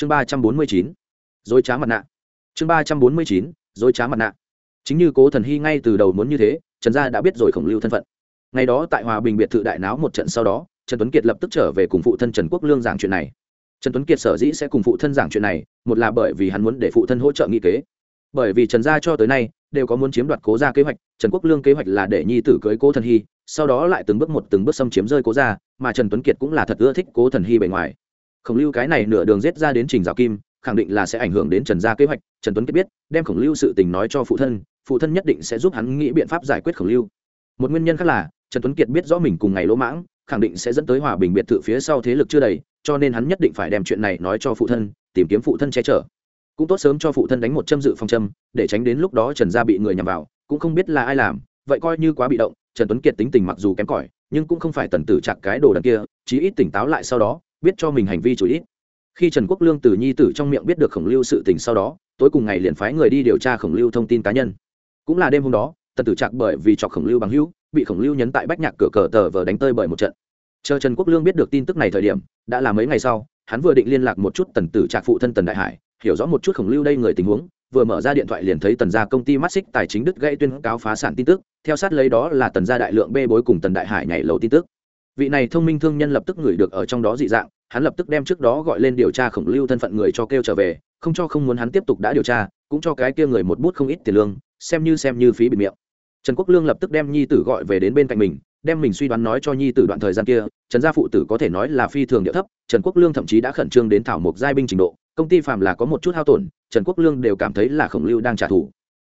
chương ba trăm bốn mươi chín, dối trá mặt nạ. Chương ba trăm bốn mươi chín, dối trá mặt nạ. Chính như cố thần hy ngay từ đầu muốn như thế, trần gia đã biết rồi khổng lưu thân phận. Ngày đó tại hòa bình biệt thự đại náo một trận sau đó, trần tuấn kiệt lập tức trở về cùng phụ thân trần quốc lương giảng chuyện này. Trần tuấn kiệt sở dĩ sẽ cùng phụ thân giảng chuyện này, một là bởi vì hắn muốn để phụ thân hỗ trợ nghị kế. Bởi vì trần gia cho tới nay, đều có muốn chiếm đoạt cố gia kế hoạch, trần quốc lương kế hoạch là để nhi tử cưới cố thần hy, sau đó lại từng bước một từng bước xâm chiếm rơi cố gia, mà trần tuấn kiệt cũng là thật ưa thích cố thần hy bề ngoài khổng lưu cái này nửa đường rết ra đến trình giáo kim, khẳng định là sẽ ảnh hưởng đến trần gia kế hoạch, trần tuấn kiệt biết, đem khổng lưu sự tình nói cho phụ thân phụ thân nhất định sẽ giúp hắn nghĩ biện pháp giải quyết khổng lưu. Một nguyên nhân khác là, trần tuấn kiệt biết rõ mình cùng ngày lỗ mãng, khẳng định sẽ dẫn tới hòa bình biệt thự phía sau thế lực chưa đầy, cho nên hắn nhất định phải đem chuyện này nói cho phụ thân, tìm kiếm phụ thân che chở. Cũng tốt sớm cho phụ thân đánh một châm dự phòng châm, để tránh đến lúc đó trần gia bị người nhằm vào, cũng không biết là ai làm, vậy coi như quá bị động, trần tuấn kiệt tính tình mặc dù kém cỏi, nhưng cũng không phải tần tử chặt cái đồ đằng kia, chí ít tỉnh táo lại sau đó biết cho mình hành vi chủ ít khi trần quốc lương từ nhi tử trong miệng biết được khổng lưu sự tình sau đó, tối cùng ngày liền phái người đi điều tra khổng lưu thông tin cá nhân. Cũng là đêm hôm đó, tần tử Trạc bởi vì chọc khổng lưu bằng hữu, bị khổng lưu nhấn tại bách nhạc cửa cờ tờ vờ đánh tơi bởi một trận. Chờ trần quốc lương biết được tin tức này thời điểm, đã là mấy ngày sau, hắn vừa định liên lạc một chút tần tử trạc phụ thân tần đại hải, hiểu rõ một chút khổng lưu đây người tình huống, vừa mở ra điện thoại liền thấy tần gia công ty mắt xích tài chính đứt gãy tuyên cáo phá sản tin tức, theo sát lấy đó là tần gia đại lượng bê bối cùng tần đại hải nhảy lầu tin tức. Vị này thông minh thương nhân lập tức gửi được ở trong đó dị dạng hắn lập tức đem trước đó gọi lên điều tra khổng lưu thân phận người cho kêu trở về, không cho không muốn hắn tiếp tục đã điều tra, cũng cho cái kia người một bút không ít tiền lương, xem như xem như phí bịt miệng. Trần quốc lương lập tức đem nhi tử gọi về đến bên cạnh mình, đem mình suy đoán nói cho nhi tử đoạn thời gian kia, trần gia phụ tử có thể nói là phi thường địa thấp, trần quốc lương thậm chí đã khẩn trương đến thảo mộc giai binh trình độ, công ty phạm là có một chút hao tổn, trần quốc lương đều cảm thấy là khổng lưu đang trả thù.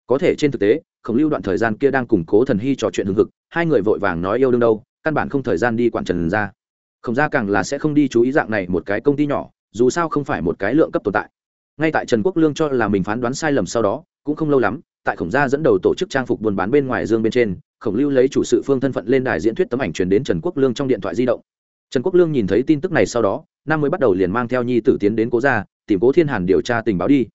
Có thể trên thực tế, khổng lưu đoạn thời gian kia đang củng cố thần hy trò chuyện hưng hực, hai người vội vàng nói yêu đương đâu, căn bản không thời gian đi quản trần gia khổng gia càng là sẽ không đi chú ý dạng này một cái công ty nhỏ, dù sao không phải một cái lượng cấp tồn tại. Ngay tại trần quốc lương cho là mình phán đoán sai lầm sau đó, cũng không lâu lắm, tại khổng gia dẫn đầu tổ chức trang phục buôn bán bên ngoài dương bên trên, khổng lưu lấy chủ sự phương thân phận lên đài diễn thuyết tấm ảnh truyền đến trần quốc lương trong điện thoại di động. Trần quốc lương nhìn thấy tin tức này sau đó, năm mới bắt đầu liền mang theo nhi tử tiến đến cố gia, tìm cố thiên hàn điều tra tình báo đi.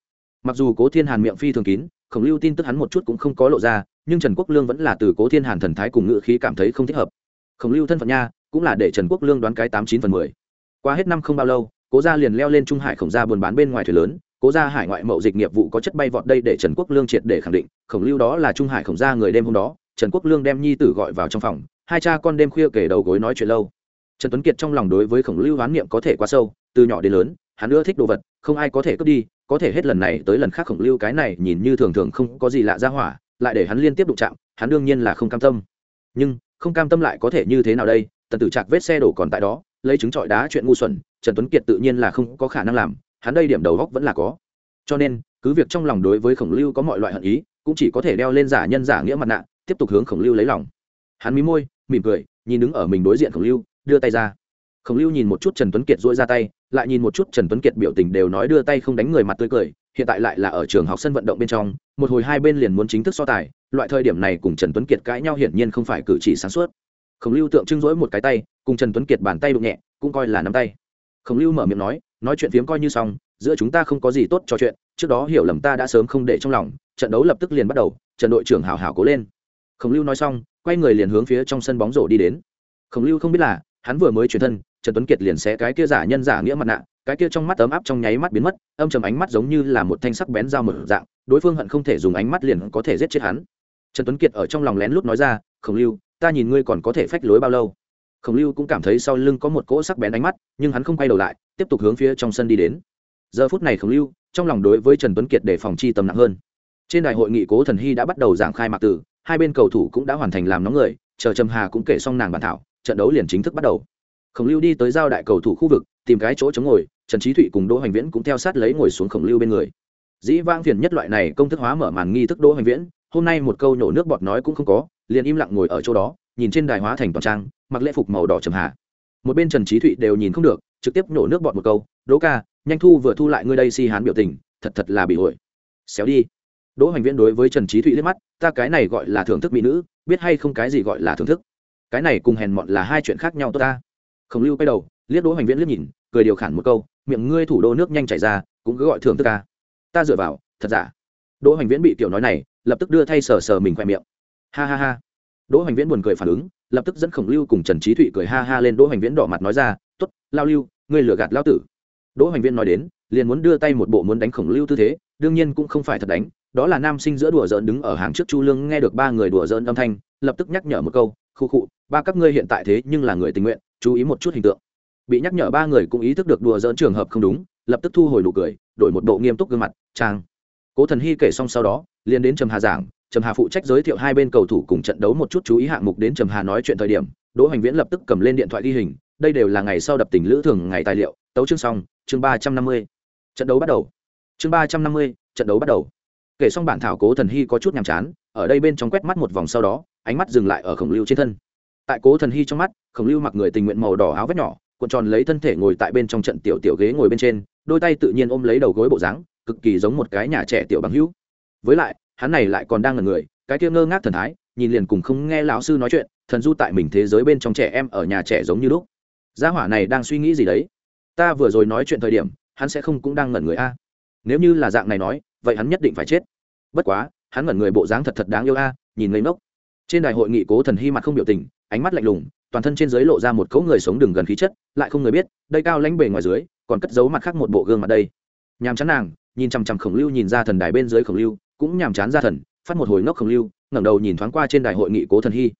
Mặc dù cố thiên hàn miệng phi thường kín, khổng lưu tin tức hắn một chút cũng không có lộ ra, nhưng trần quốc lương vẫn là từ cố thiên hàn thần thái cùng ngự khí cảm thấy không thích hợp. Khổng lưu thân phận nha cũng là để trần quốc lương đoán cái tám chín phần mười. Qua hết năm không bao lâu, cố gia liền leo lên trung hải khổng gia buôn bán bên ngoài thuyền lớn, cố gia hải ngoại mậu dịch nghiệp vụ có chất bay vọt đây để trần quốc lương triệt để khẳng định, khổng lưu đó là trung hải khổng gia người đêm hôm đó, trần quốc lương đem nhi tử gọi vào trong phòng, hai cha con đêm khuya kể đầu gối nói chuyện lâu. Trần tuấn kiệt trong lòng đối với khổng lưu hoán niệm có thể quá sâu, từ nhỏ đến lớn, hắn ưa thích đồ vật, không ai có thể cướp đi, có thể hết lần này tới lần khác khổng lưu cái này nhìn như thường thường không có gì lạ ra hỏa, lại để hắn liên tiếp đụng chạm, hắn đương nhiên là không cam tâm. Nhưng, không cam tâm lại có thể như thế nào đây? Tần tử trạc vết xe đổ còn tại đó, lấy chứng trọi đá chuyện ngu xuẩn, trần tuấn kiệt tự nhiên là không có khả năng làm, hắn đây điểm đầu góc vẫn là có. Cho nên, cứ việc trong lòng đối với khổng lưu có mọi loại hận ý, cũng chỉ có thể đeo lên giả nhân giả nghĩa mặt nạ, tiếp tục hướng khổng lưu lấy lòng. Hắn mí môi, mỉm cười, nhìn đứng ở mình đối diện khổng lưu, đưa tay ra. Khổng lưu nhìn một chút trần tuấn kiệt dỗi ra tay, lại nhìn một chút trần tuấn kiệt biểu tình đều nói đưa tay không đánh người mặt tươi cười, hiện tại lại là ở trường học sân vận động bên trong, một hồi hai bên liền muốn chính thức so tài, loại thời điểm này cùng trần tuấn kiệt cãi nhau hiển nhiên không phải cử chỉ sáng suốt khổng lưu tượng trưng rỗi một cái tay, cùng trần tuấn kiệt bàn tay đụng nhẹ, cũng coi là nắm tay. Khổng lưu mở miệng nói nói chuyện phiếm coi như xong, giữa chúng ta không có gì tốt trò chuyện, trước đó hiểu lầm ta đã sớm không để trong lòng, trận đấu lập tức liền bắt đầu, trần đội trưởng hào hào cố lên. Khổng lưu nói xong, quay người liền hướng phía trong sân bóng rổ đi đến. Khổng lưu không biết là, hắn vừa mới chuyển thân, trần tuấn kiệt liền xé cái kia giả nhân giả nghĩa mặt nạ, cái kia trong mắt ấm áp trong nháy mắt biến mất, âm trầm ánh mắt giống như là một thanh sắc bén dao mở dạng, đối phương hận không thể dùng ánh mắt liền có thể giết chết hắn. Trần tuấn kiệt ở trong lòng lén lút nói ra, khổng lưu ta nhìn ngươi còn có thể phách lối bao lâu. Khổng lưu cũng cảm thấy sau lưng có một cỗ sắc bén ánh mắt nhưng hắn không quay đầu lại tiếp tục hướng phía trong sân đi đến. Giờ phút này khổng lưu trong lòng đối với trần tuấn kiệt để phòng chi tầm nặng hơn. Trên đại hội nghị cố thần hy đã bắt đầu giảng khai mạc tử, hai bên cầu thủ cũng đã hoàn thành làm nóng người chờ trầm hà cũng kể xong nàng bàn thảo trận đấu liền chính thức bắt đầu. Khổng lưu đi tới giao đại cầu thủ khu vực tìm cái chỗ chống ngồi trần trí thụy cùng đỗ hoành viễn cũng theo sát lấy ngồi xuống khổng lưu bên người. Dĩ vang phiền nhất loại này công thức hóa mở màn nghi thức đỗ hoành viễn hôm nay một câu nhổ nước bọt nói cũng không có liền im lặng ngồi ở chỗ đó, nhìn trên đài hóa thành toàn trang, mặc lễ phục màu đỏ trầm hạ. một bên trần trí thụy đều nhìn không được, trực tiếp nhổ nước bọt một câu, đỗ ca, nhanh thu vừa thu lại ngươi đây si hán biểu tình, thật thật là bị hội xéo đi. Đỗ hoành viễn đối với trần trí thụy liếc mắt, ta cái này gọi là thưởng thức mỹ nữ, biết hay không cái gì gọi là thưởng thức? Cái này cùng hèn mọn là hai chuyện khác nhau tốt ta. Khổng lưu quay đầu, liếc đỗ hoành viễn liếc nhìn, cười điều khản một câu, miệng ngươi thủ đô nước nhanh chảy ra, cũng cứ gọi thưởng thức ca ta dựa vào, thật giả? Đỗ hoành viễn bị tiểu nói này, lập tức đưa thay sờ sờ mình khoe miệng ha ha ha. Đỗ hoành viễn buồn cười phản ứng, lập tức dẫn khổng lưu cùng trần trí thụy cười ha ha lên đỗ hoành viễn đỏ mặt nói ra t ố t lao lưu, ngươi lừa gạt lao tử. Đỗ hoành viễn nói đến, liền muốn đưa tay một bộ muốn đánh khổng lưu tư thế, đương nhiên cũng không phải thật đánh, đó là nam sinh giữa đùa giỡn đứng ở hàng trước chu lương nghe được ba người đùa giỡn âm thanh, lập tức nhắc nhở một câu khu khụ, ba các ngươi hiện tại thế nhưng là người tình nguyện, chú ý một chút hình tượng. Bị nhắc nhở ba người cũng ý thức được đùa giỡn trường hợp không đúng, lập tức thu hồi nụ cười, đổi một bộ nghiêm túc gương mặt trang cố thần hy kể xong sau đó, liền đến trầm hà giảng trầm hà phụ trách giới thiệu hai bên cầu thủ cùng trận đấu một chút chú ý hạng mục đến trầm hà nói chuyện thời điểm, đỗ hoành viễn lập tức cầm lên điện thoại ghi hình, đây đều là ngày sau đập tình lữ thường ngày tài liệu, tấu chương xong, chương ba trăm năm mươi. Trận đấu bắt đầu. Chương ba trăm năm mươi, trận đấu bắt đầu. Kể xong bản thảo cố thần hy có chút nhàm chán, ở đây bên trong quét mắt một vòng sau đó, ánh mắt dừng lại ở khổng lưu trên thân. Tại cố thần hy trong mắt, khổng lưu mặc người tình nguyện màu đỏ áo vét nhỏ, cuộn tròn lấy thân thể ngồi tại bên trong trận tiểu tiểu ghế ngồi bên trên, đôi tay tự nhiên ôm lấy đầu gối bộ dáng, cực kỳ giống một cái nhà trẻ tiểu bằng hữu. Với lại hắn này lại còn đang là người, cái kia ngơ ngác thần thái, nhìn liền cùng không nghe lão sư nói chuyện, thần du tại mình thế giới bên trong trẻ em ở nhà trẻ giống như lúc. Gia hỏa này đang suy nghĩ gì đấy? Ta vừa rồi nói chuyện thời điểm, hắn sẽ không cũng đang ngẩn người a. Nếu như là dạng này nói, vậy hắn nhất định phải chết. Bất quá, hắn ngẩn người bộ dáng thật thật đáng yêu a, nhìn ngây mốc trên đài hội nghị cố thần hy mặt không biểu tình, ánh mắt lạnh lùng, toàn thân trên dưới lộ ra một cấu người sống đường gần khí chất, lại không người biết, đây cao lãnh bề ngoài dưới, còn cất giấu mặt khác một bộ gương mặt đây. Nhàm chán nàng, nhìn chằm chằm khổng lưu nhìn ra thần đài bên dưới khổng lưu cũng nhàm chán ra thần, phát một hồi ngốc khổng lưu, ngẩng đầu nhìn thoáng qua trên đài hội nghị cố thần hy.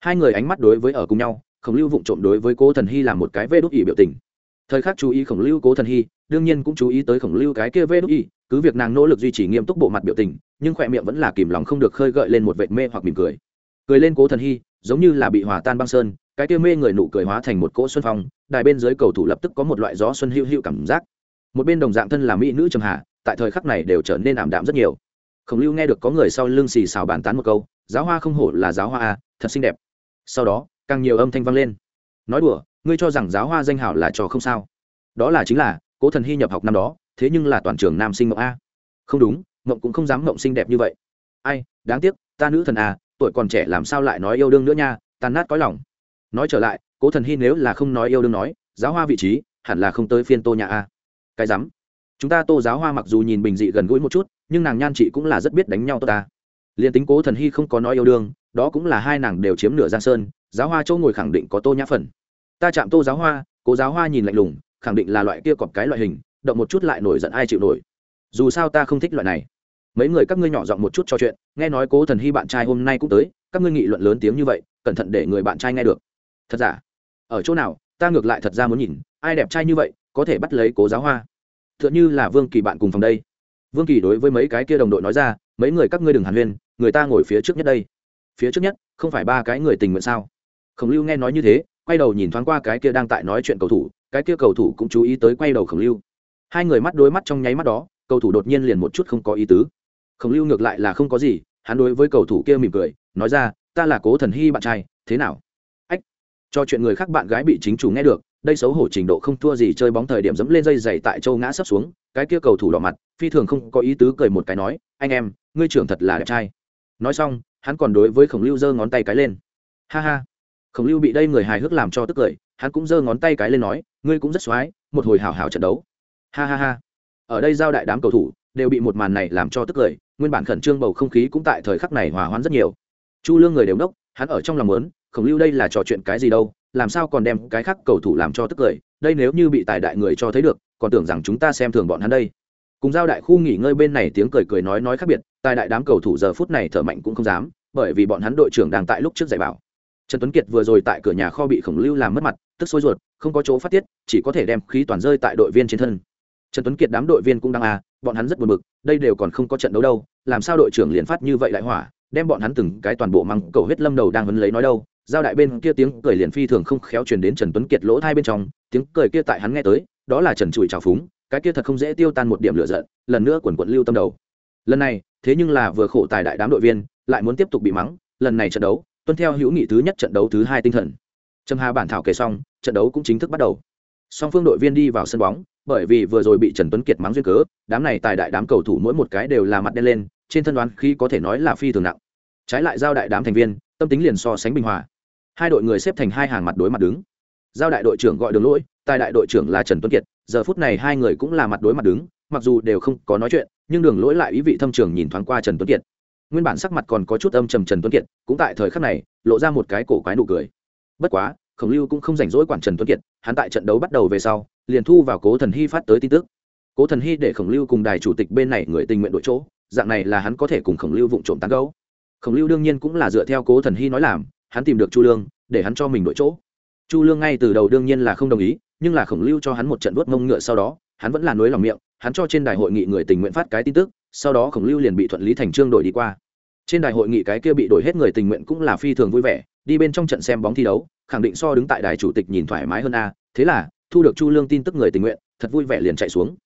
Hai người ánh mắt đối với ở cùng nhau, khổng lưu vụng trộm đối với cố thần hy là một cái vê đốt ỉ biểu tình. Thời khắc chú ý khổng lưu, cố thần hy, đương nhiên cũng chú ý tới khổng lưu cái kia vê đốt ỉ cứ việc nàng nỗ lực duy trì nghiêm túc bộ mặt biểu tình, nhưng khỏe miệng vẫn là kìm lòng không được khơi gợi lên một vệt mê hoặc mỉm cười. Cười lên cố thần hy, giống như là bị hòa tan băng sơn, cái kia mê người nụ cười hóa thành một cỗ xuân phong, đài bên dưới cầu thủ lập tức có một loại gió xuân hữu hữu cảm giác. Một bên đồng dạng thân là mỹ nữ trầm hà, tại thời khắc này đều trở nên ảm đạm rất nhiều khổng lưu nghe được có người sau lưng xì xào bàn tán một câu, giáo hoa không hổ là giáo hoa à thật xinh đẹp. Sau đó, càng nhiều âm thanh vang lên. Nói đùa, ngươi cho rằng giáo hoa danh hảo là trò không sao? Đó là chính là, cố thần hy nhập học năm đó, thế nhưng là toàn trường nam sinh mộng a. Không đúng, mộng cũng không dám mộng xinh đẹp như vậy. Ai, đáng tiếc, ta nữ thần à tuổi còn trẻ làm sao lại nói yêu đương nữa nha tàn nát có lòng. Nói trở lại, cố thần hy nếu là không nói yêu đương nói, giáo hoa vị trí, hẳn là không tới phiên tô nhà a. Cái rắm, chúng ta tô giáo hoa mặc dù nhìn bình dị gần gũi một chút nhưng nàng nhan chị cũng là rất biết đánh nhau tốt ta. Liền tính cố thần hy không có nói yêu đương, đó cũng là hai nàng đều chiếm nửa giang sơn, giáo hoa châu ngồi khẳng định có tô nhã phần. Ta chạm tô giáo hoa, cố giáo hoa nhìn lạnh lùng, khẳng định là loại kia cọp cái loại hình, động một chút lại nổi giận ai chịu nổi. Dù sao ta không thích loại này. Mấy người các ngươi nhỏ giọng một chút trò chuyện, nghe nói cố thần hy bạn trai hôm nay cũng tới, các ngươi nghị luận lớn tiếng như vậy, cẩn thận để người bạn trai nghe được. Thật giả? Ở chỗ nào? Ta ngược lại thật ra muốn nhìn, ai đẹp trai như vậy, có thể bắt lấy cố giáo hoa? T h ư ợ n h ư là vương kỳ bạn cùng phòng đây vương kỳ đối với mấy cái kia đồng đội nói ra, mấy người các ngươi đừng hàn huyên, người ta ngồi phía trước nhất đây. Phía trước nhất? Không phải ba cái người tình nguyện sao? Khổng lưu nghe nói như thế, quay đầu nhìn thoáng qua cái kia đang tại nói chuyện cầu thủ, cái kia cầu thủ cũng chú ý tới quay đầu khổng lưu. Hai người mắt đối mắt trong nháy mắt đó, cầu thủ đột nhiên liền một chút không có ý tứ. Khổng lưu ngược lại là không có gì, hắn đối với cầu thủ kia mỉm cười, nói ra, ta là cố thần hy bạn trai, thế nào? Ách, cho chuyện người khác bạn gái bị chính chủ nghe được đây xấu hổ trình độ không thua gì chơi bóng thời điểm dẫm lên dây dày tại châu ngã sấp xuống, cái kia cầu thủ đỏ mặt, phi thường không có ý tứ cười một cái nói, anh em, ngươi trưởng thật là đẹp trai. Nói xong, hắn còn đối với khổng lưu giơ ngón tay cái lên. Ha ha. Khổng lưu bị đây người hài hước làm cho tức cười, hắn cũng giơ ngón tay cái lên nói, ngươi cũng rất x một hồi hào hào trận đấu. Ha ha ha. Ở đây giao đại đám cầu thủ đều bị một màn này làm cho tức cười, nguyên bản khẩn trương bầu không khí cũng tại thời khắc này hòa hoãn rất nhiều. Chu lương người đều đốc hắn ở trong lòng lớn khổng lưu đây là trò chuyện cái gì đâu làm sao còn đem cái khác cầu thủ làm cho tức cười, đây nếu như bị tài đại người cho thấy được, còn tưởng rằng chúng ta xem thường bọn hắn đây. Cùng giao đại khu nghỉ ngơi bên này tiếng cười cười nói nói khác biệt, tài đại đám cầu thủ giờ phút này thở mạnh cũng không dám, bởi vì bọn hắn đội trưởng đang tại lúc trước dạy bảo. Trần tuấn kiệt vừa rồi tại cửa nhà kho bị khổng lưu làm mất mặt, tức sôi ruột, không có chỗ phát tiết, chỉ có thể đem khí toàn rơi tại đội viên trên thân. Trần tuấn kiệt đám đội viên cũng đang à bọn hắn rất buồn bực, đây đều còn không có trận đấu đâu, làm sao đội trưởng liền phát như vậy lại hỏa, đem bọn hắn từng cái toàn bộ măng cầu huyết lâm đầu đang vấn lấy nói đâu giao đại bên kia tiếng cười liền phi thường không khéo truyền đến trần tuấn kiệt lỗ thai bên trong, tiếng cười kia tại hắn nghe tới, đó là trần trụi trào phúng, cái kia thật không dễ tiêu tan một điểm lửa giận, lần nữa quần quận lưu tâm đầu. Lần này, thế nhưng là vừa khổ tài đại đám đội viên, lại muốn tiếp tục bị mắng, lần này trận đấu, tuân theo hữu nghị thứ nhất trận đấu thứ hai tinh thần. Trầm hà bản thảo kể xong, trận đấu cũng chính thức bắt đầu. Song phương đội viên đi vào sân bóng, bởi vì vừa rồi bị trần tuấn kiệt mắng duyên cớ, đám này tài đại đám cầu thủ mỗi một cái đều là mặt đen lên, trên thân đoán khi có thể nói là phi thường nặng. Trái lại giao đại đám thành viên, tâm tính liền so sánh bình hòa hai đội người xếp thành hai hàng mặt đối mặt đứng. Giao đại đội trưởng gọi đường lỗi, tài đại đội trưởng là trần tuấn kiệt. Giờ phút này hai người cũng là mặt đối mặt đứng, mặc dù đều không có nói chuyện, nhưng đường lỗi lại ý vị thâm trường nhìn thoáng qua trần tuấn kiệt. Nguyên bản sắc mặt còn có chút âm trầm trần tuấn kiệt, cũng tại thời khắc này, lộ ra một cái cổ quái nụ cười. Bất quá, khổng lưu cũng không rảnh rỗi quản trần tuấn kiệt, hắn tại trận đấu bắt đầu về sau, liền thu vào cố thần hy phát tới tin tức. Cố thần hy để khổng lưu cùng đài chủ tịch bên này người tình nguyện đội chỗ, dạng này là hắn có thể cùng khổng lưu vụng trộm tán gấu khổng lưu đương nhiên cũng là dựa theo cố thần hy nói làm hắn tìm được chu lương, để hắn cho mình đội chỗ. Chu lương ngay từ đầu đương nhiên là không đồng ý, nhưng là khổng lưu cho hắn một trận vuốt mông ngựa sau đó, hắn vẫn là nối lòng miệng, hắn cho trên đài hội nghị người tình nguyện phát cái tin tức, sau đó khổng lưu liền bị thuận lý thành trương đổi đi qua. Trên đài hội nghị cái kia bị đổi hết người tình nguyện cũng là phi thường vui vẻ, đi bên trong trận xem bóng thi đấu, khẳng định so đứng tại đài chủ tịch nhìn thoải mái hơn a, thế là, thu được chu lương tin tức người tình nguyện, thật vui vẻ liền chạy xuống.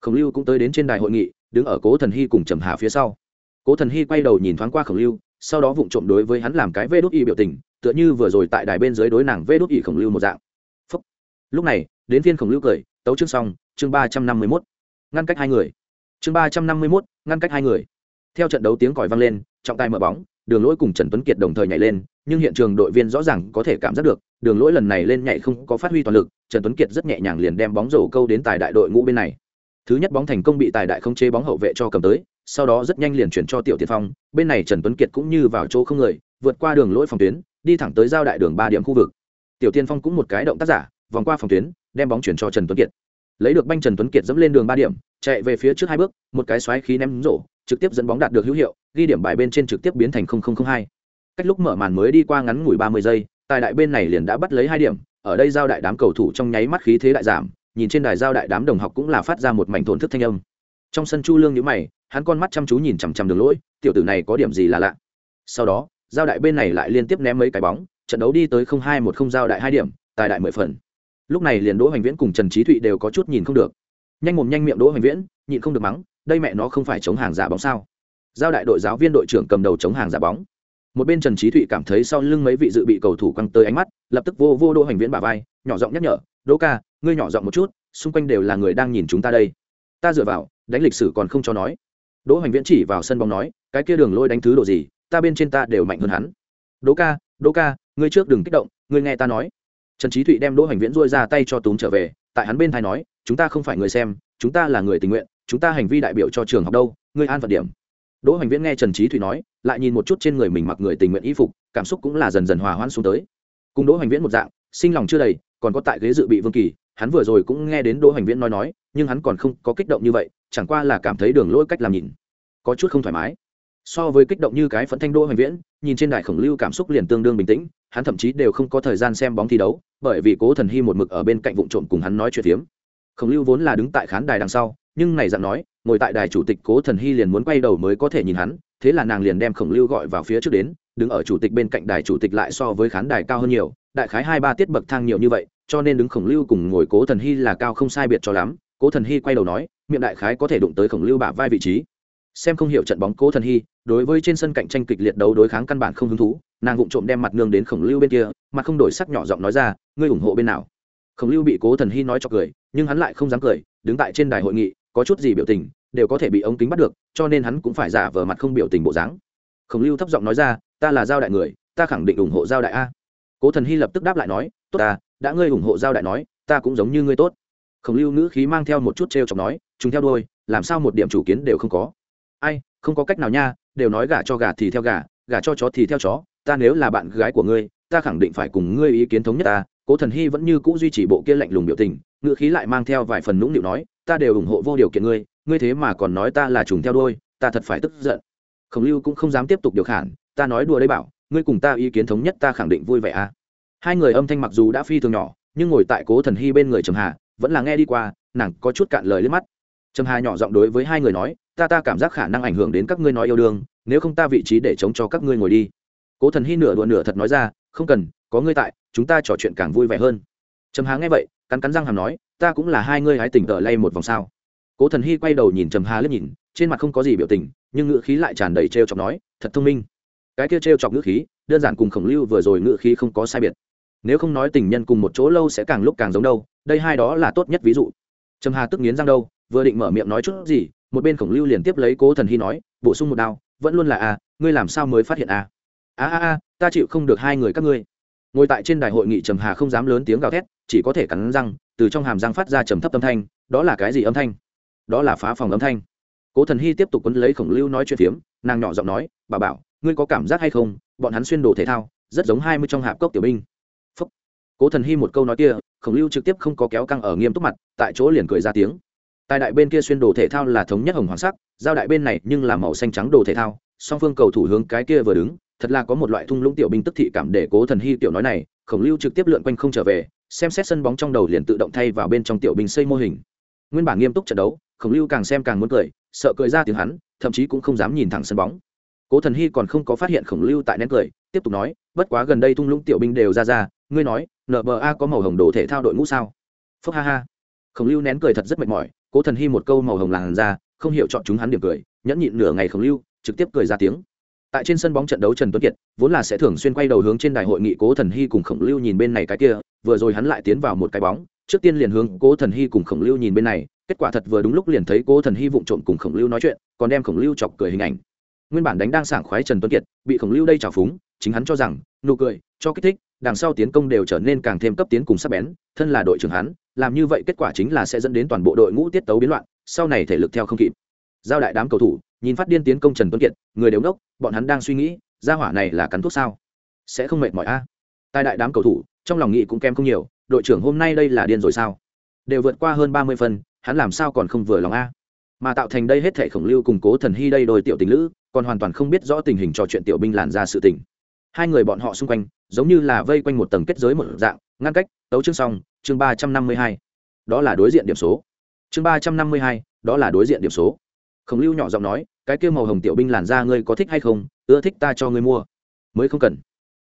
Khổng lưu cũng tới đến trên đài hội nghị, đứng ở cố thần hy cùng trầm hà phía sau. Cố thần hy quay đầu nhìn thoáng qua khổng lưu sau đó vụng trộm đối với hắn làm cái vê đốt y biểu tình, tựa như vừa rồi tại đài bên dưới đối nàng vê đốt y khổng lưu một dạng. Phúc. lúc này, đến phiên khổng lưu cười, tấu chương xong, chương ba trăm năm mươi mốt. Ngăn cách hai người. Chương ba trăm năm mươi mốt, ngăn cách hai người. Theo trận đấu tiếng còi vang lên, trọng tài mở bóng, đường lỗi cùng trần tuấn kiệt đồng thời nhảy lên, nhưng hiện trường đội viên rõ ràng có thể cảm giác được, đường lỗi lần này lên nhảy không có phát huy toàn lực, trần tuấn kiệt rất nhẹ nhàng liền đem bóng rổ câu đến tài đại đội ngũ bên này. Thứ nhất bóng thành công bị tài đại không chế bóng hậu vệ cho cầm tới sau đó rất nhanh liền chuyển cho tiểu tiên phong, bên này trần tuấn kiệt cũng như vào chỗ không người, vượt qua đường lỗi phòng tuyến, đi thẳng tới giao đại đường ba điểm khu vực. Tiểu tiên phong cũng một cái động tác giả, vòng qua phòng tuyến, đem bóng chuyển cho trần tuấn kiệt. Lấy được banh trần tuấn kiệt dẫm lên đường ba điểm, chạy về phía trước hai bước, một cái xoáy khí ném rổ, trực tiếp dẫn bóng đạt được hữu hiệu, ghi điểm bài bên trên trực tiếp biến thành hai. Cách lúc mở màn mới đi qua ngắn ngủi ba mươi giây, tài đại bên này liền đã bắt lấy hai điểm, ở đây giao đại đám cầu thủ trong nháy mắt khí thế đại giảm, nhìn trên đài giao đại đám đồng học cũng là phát ra một mảnh thổn thức thanh âm trong sân chu lương nhíu mày, hắn con mắt chăm chú nhìn chằm chằm đường lỗi tiểu tử này có điểm gì là lạ. Sau đó, giao đại bên này lại liên tiếp ném mấy cái bóng, trận đấu đi tới không hai một không giao đại hai điểm, tài đại mười phần. Lúc này liền đỗ hoành viễn cùng trần trí thụy đều có chút nhìn không được. Nhanh mồm nhanh miệng đỗ hoành viễn, nhịn không được mắng, đây mẹ nó không phải chống hàng giả bóng sao? Giao đại đội giáo viên đội trưởng cầm đầu chống hàng giả bóng. Một bên trần trí thụy cảm thấy sau lưng mấy vị dự bị cầu thủ căng tới ánh mắt, lập tức vô vô đỗ hoành viễn bà vai, nhỏ giọng nhắc nhở, đỗ ca, ngươi nhỏ giọng một chút, xung quanh đều là người đang nhìn chúng ta đây. Ta dựa vào đánh lịch sử còn không cho nói. Đỗ hoành viễn chỉ vào sân bóng nói, cái kia đường lôi đánh thứ đồ gì, ta bên trên ta đều mạnh hơn hắn. Đỗ ca đỗ ca, ngươi trước đừng kích động, ngươi nghe ta nói. Trần trí thụy đem đỗ hoành viễn dôi ra tay cho túm trở về, tại hắn bên thai nói, chúng ta không phải người xem, chúng ta là người tình nguyện, chúng ta hành vi đại biểu cho trường học đâu, ngươi an phận điểm. Đỗ hoành viễn nghe trần trí thụy nói, lại nhìn một chút trên người mình mặc người tình nguyện y phục, cảm xúc cũng là dần dần hòa hoãn xuống tới. Cùng đỗ hoành viễn một dạng, sinh lòng chưa đầy, còn có tại ghế dự bị vương kỳ hắn vừa rồi cũng nghe đến đỗ hoành viễn nói nói, nhưng hắn còn không có kích động như vậy, chẳng qua là cảm thấy đường lỗi cách làm nhìn, có chút không thoải mái. So với kích động như cái phẫn thanh đỗ hoành viễn, nhìn trên đài khổng lưu cảm xúc liền tương đương bình tĩnh, hắn thậm chí đều không có thời gian xem bóng thi đấu, bởi vì cố thần hy một mực ở bên cạnh vụ trộm cùng hắn nói chuyện phiếm. Khổng lưu vốn là đứng tại khán đài đằng sau, nhưng này dặn nói, ngồi tại đài chủ tịch cố thần hy liền muốn quay đầu mới có thể nhìn hắn, thế là nàng liền đem khổng lưu gọi vào phía trước đến, đứng ở chủ tịch bên cạnh đài chủ tịch lại so với khán đài cao hơn nhiều, đại khái hai ba tiết bậc thang nhiều như vậy cho nên đứng khổng lưu cùng ngồi cố thần hy là cao không sai biệt cho lắm. Cố thần hy quay đầu nói, miệng đại khái có thể đụng tới khổng lưu bả vai vị trí. Xem không hiểu trận bóng cố thần hy, đối với trên sân cạnh tranh kịch liệt đấu đối kháng căn bản không hứng thú. Nàng vụng trộm đem mặt nương đến khổng lưu bên kia, mặt không đổi sắc nhỏ giọng nói ra, ngươi ủng hộ bên nào? Khổng lưu bị cố thần hy nói cho cười, nhưng hắn lại không dám cười, đứng tại trên đài hội nghị, có chút gì biểu tình, đều có thể bị ống kính bắt được, cho nên hắn cũng phải giả vờ mặt không biểu tình bộ dáng. Khổng lưu thấp giọng nói ra, ta là giao đại người, ta khẳng định ủng hộ giao đại a cố thần hy lập tức đáp lại nói, tốt ta, đã ngươi ủng hộ giao đại nói, ta cũng giống như ngươi tốt. Khổng lưu ngữ khí mang theo một chút t r e o chọc nói chúng theo đôi làm sao một điểm chủ kiến đều không có? Ai, không có cách nào nha, đều nói gả cho gà thì theo gà, gả cho chó thì theo chó, ta nếu là bạn gái của ngươi, ta khẳng định phải cùng ngươi ý kiến thống nhất ta. Cố thần hy vẫn như c ũ duy trì bộ kia lạnh lùng biểu tình, ngữ khí lại mang theo vài phần nũng nịu nói, ta đều ủng hộ vô điều kiện ngươi ngươi thế mà còn nói ta là trùng theo đôi ta thật phải tức giận. Khổng lưu cũng không dám tiếp tục điều khản, ta nói đùa đấy bảo ngươi cùng ta ý kiến thống nhất ta khẳng định vui vẻ à. Hai người âm thanh mặc dù đã phi thường nhỏ, nhưng ngồi tại cố thần hy bên người trầm hà, vẫn là nghe đi qua, nàng có chút cạn lời lên mắt. Trầm hà nhỏ giọng đối với hai người nói, ta ta cảm giác khả năng ảnh hưởng đến các ngươi nói yêu đương, nếu không ta vị trí để chống cho các ngươi ngồi đi. Cố thần hy nửa đùa nửa thật nói ra, không cần, có ngươi tại, chúng ta trò chuyện càng vui vẻ hơn. Trầm hà nghe vậy, cắn cắn răng hàm nói, ta cũng là hai ngươi hái tỉnh tờ lay một vòng sao. Cố thần hy quay đầu nhìn trầm hà liếc nhìn, trên mặt không có gì biểu tình, nhưng ngữ khí lại tràn đầy t r e o chọc nói, thật thông minh cái kia t chọc ngữ khí, đơn giản cùng khổng lưu vừa rồi ngữ khí không có sai biệt. Nếu không nói tình nhân cùng một chỗ lâu sẽ càng lúc càng giống đâu, đây hai đó là tốt nhất ví dụ. Trầm hà tức nghiến răng đâu, vừa định mở miệng nói chút gì, một bên khổng lưu liền tiếp lấy cố thần hy nói, bổ sung một đao, vẫn luôn là a ngươi làm sao mới phát hiện a a a a, ta chịu không được hai người các ngươi. Ngồi tại trên đại hội nghị trầm hà không dám lớn tiếng gào thét, chỉ có thể cắn răng, từ trong hàm răng phát ra trầm thấp âm thanh, đó là cái gì âm thanh? Đó là phá phòng âm thanh. Cố thần hy tiếp tục quấn lấy khổng lưu nói chuyện phiếm, nàng nhỏ giọng nói bà bảo ngươi có cảm giác hay không? Bọn hắn xuyên đồ thể thao, rất giống hai mươi trong hạp cốc tiểu binh. Cố thần hy một câu nói kia, khổng lưu trực tiếp không có kéo căng ở nghiêm túc mặt, tại chỗ liền cười ra tiếng. Tại đại bên kia xuyên đồ thể thao là thống nhất hồng hoàng sắc, giao đại bên này nhưng là màu xanh trắng đồ thể thao, song phương cầu thủ hướng cái kia vừa đứng, thật là có một loại thung lũng tiểu binh tức thị cảm để cố thần hy tiểu nói này, khổng lưu trực tiếp lượn quanh không trở về, xem xét sân bóng trong đầu liền tự động thay vào bên trong tiểu binh xây mô hình. Nguyên bản nghiêm túc trận đấu, khổng lưu càng xem càng muốn cười, sợ cười ra tiếng hắn, thậm chí cũng không dám nhìn thẳng sân bóng cố thần hy còn không có phát hiện khổng lưu tại nén cười, tiếp tục nói, bất quá gần đây thung lũng tiểu binh đều ra ra, ngươi nói nba có màu hồng đồ thể thao đội ngũ sao? Phúc ha ha. Khổng lưu nén cười thật rất mệt mỏi, cố thần hy một câu màu hồng làn ra, không hiểu chọn chúng hắn điểm cười, nhẫn nhịn nửa ngày khổng lưu, trực tiếp cười ra tiếng. Tại trên sân bóng trận đấu trần tuấn kiệt, vốn là sẽ thường xuyên quay đầu hướng trên đài hội nghị cố thần hy cùng khổng lưu nhìn bên này cái kia, vừa rồi hắn lại tiến vào một cái bóng, trước tiên liền hướng cố thần hy cùng khổng lưu nhìn bên này, kết quả thật vừa đúng lúc liền thấy cố thần hy vụng trộm cùng khổng lưu nói chuyện, còn đem khổng lưu chọc cười hình ảnh nguyên bản đánh đang sảng khoái trần tuấn kiệt, bị khổng lưu đây trào phúng, chính hắn cho rằng, nụ cười, cho kích thích, đằng sau tiến công đều trở nên càng thêm cấp tiến cùng sắc bén, thân là đội trưởng hắn, làm như vậy kết quả chính là sẽ dẫn đến toàn bộ đội ngũ tiết tấu biến loạn, sau này thể lực theo không kịp. Giao đại đám cầu thủ, nhìn phát điên tiến công trần tuấn kiệt, người đều đốc bọn hắn đang suy nghĩ, gia hỏa này là cắn thuốc sao? Sẽ không mệt mỏi a? À? tại đại đám cầu thủ, trong lòng nghĩ cũng kém không nhiều, đội trưởng hôm nay đây là điên rồi sao? Đều vượt qua hơn ba mươi phân, hắn làm sao còn không vừa lòng a? Mà tạo thành đây hết thể khổng lưu củng cố thần hy đây đôi tiểu tình lữ còn hoàn toàn không biết rõ tình hình trò chuyện tiểu binh làn ra sự tình. Hai người bọn họ xung quanh, giống như là vây quanh một tầng kết giới một dạng, ngăn cách, tấu chương xong, chương ba trăm năm mươi hai. Đó là đối diện điểm số. Chương ba trăm năm mươi hai, đó là đối diện điểm số. Khổng lưu nhỏ giọng nói, cái kia màu hồng tiểu binh làn da ngươi có thích hay không? Ưa thích ta cho ngươi mua. Mới không cần.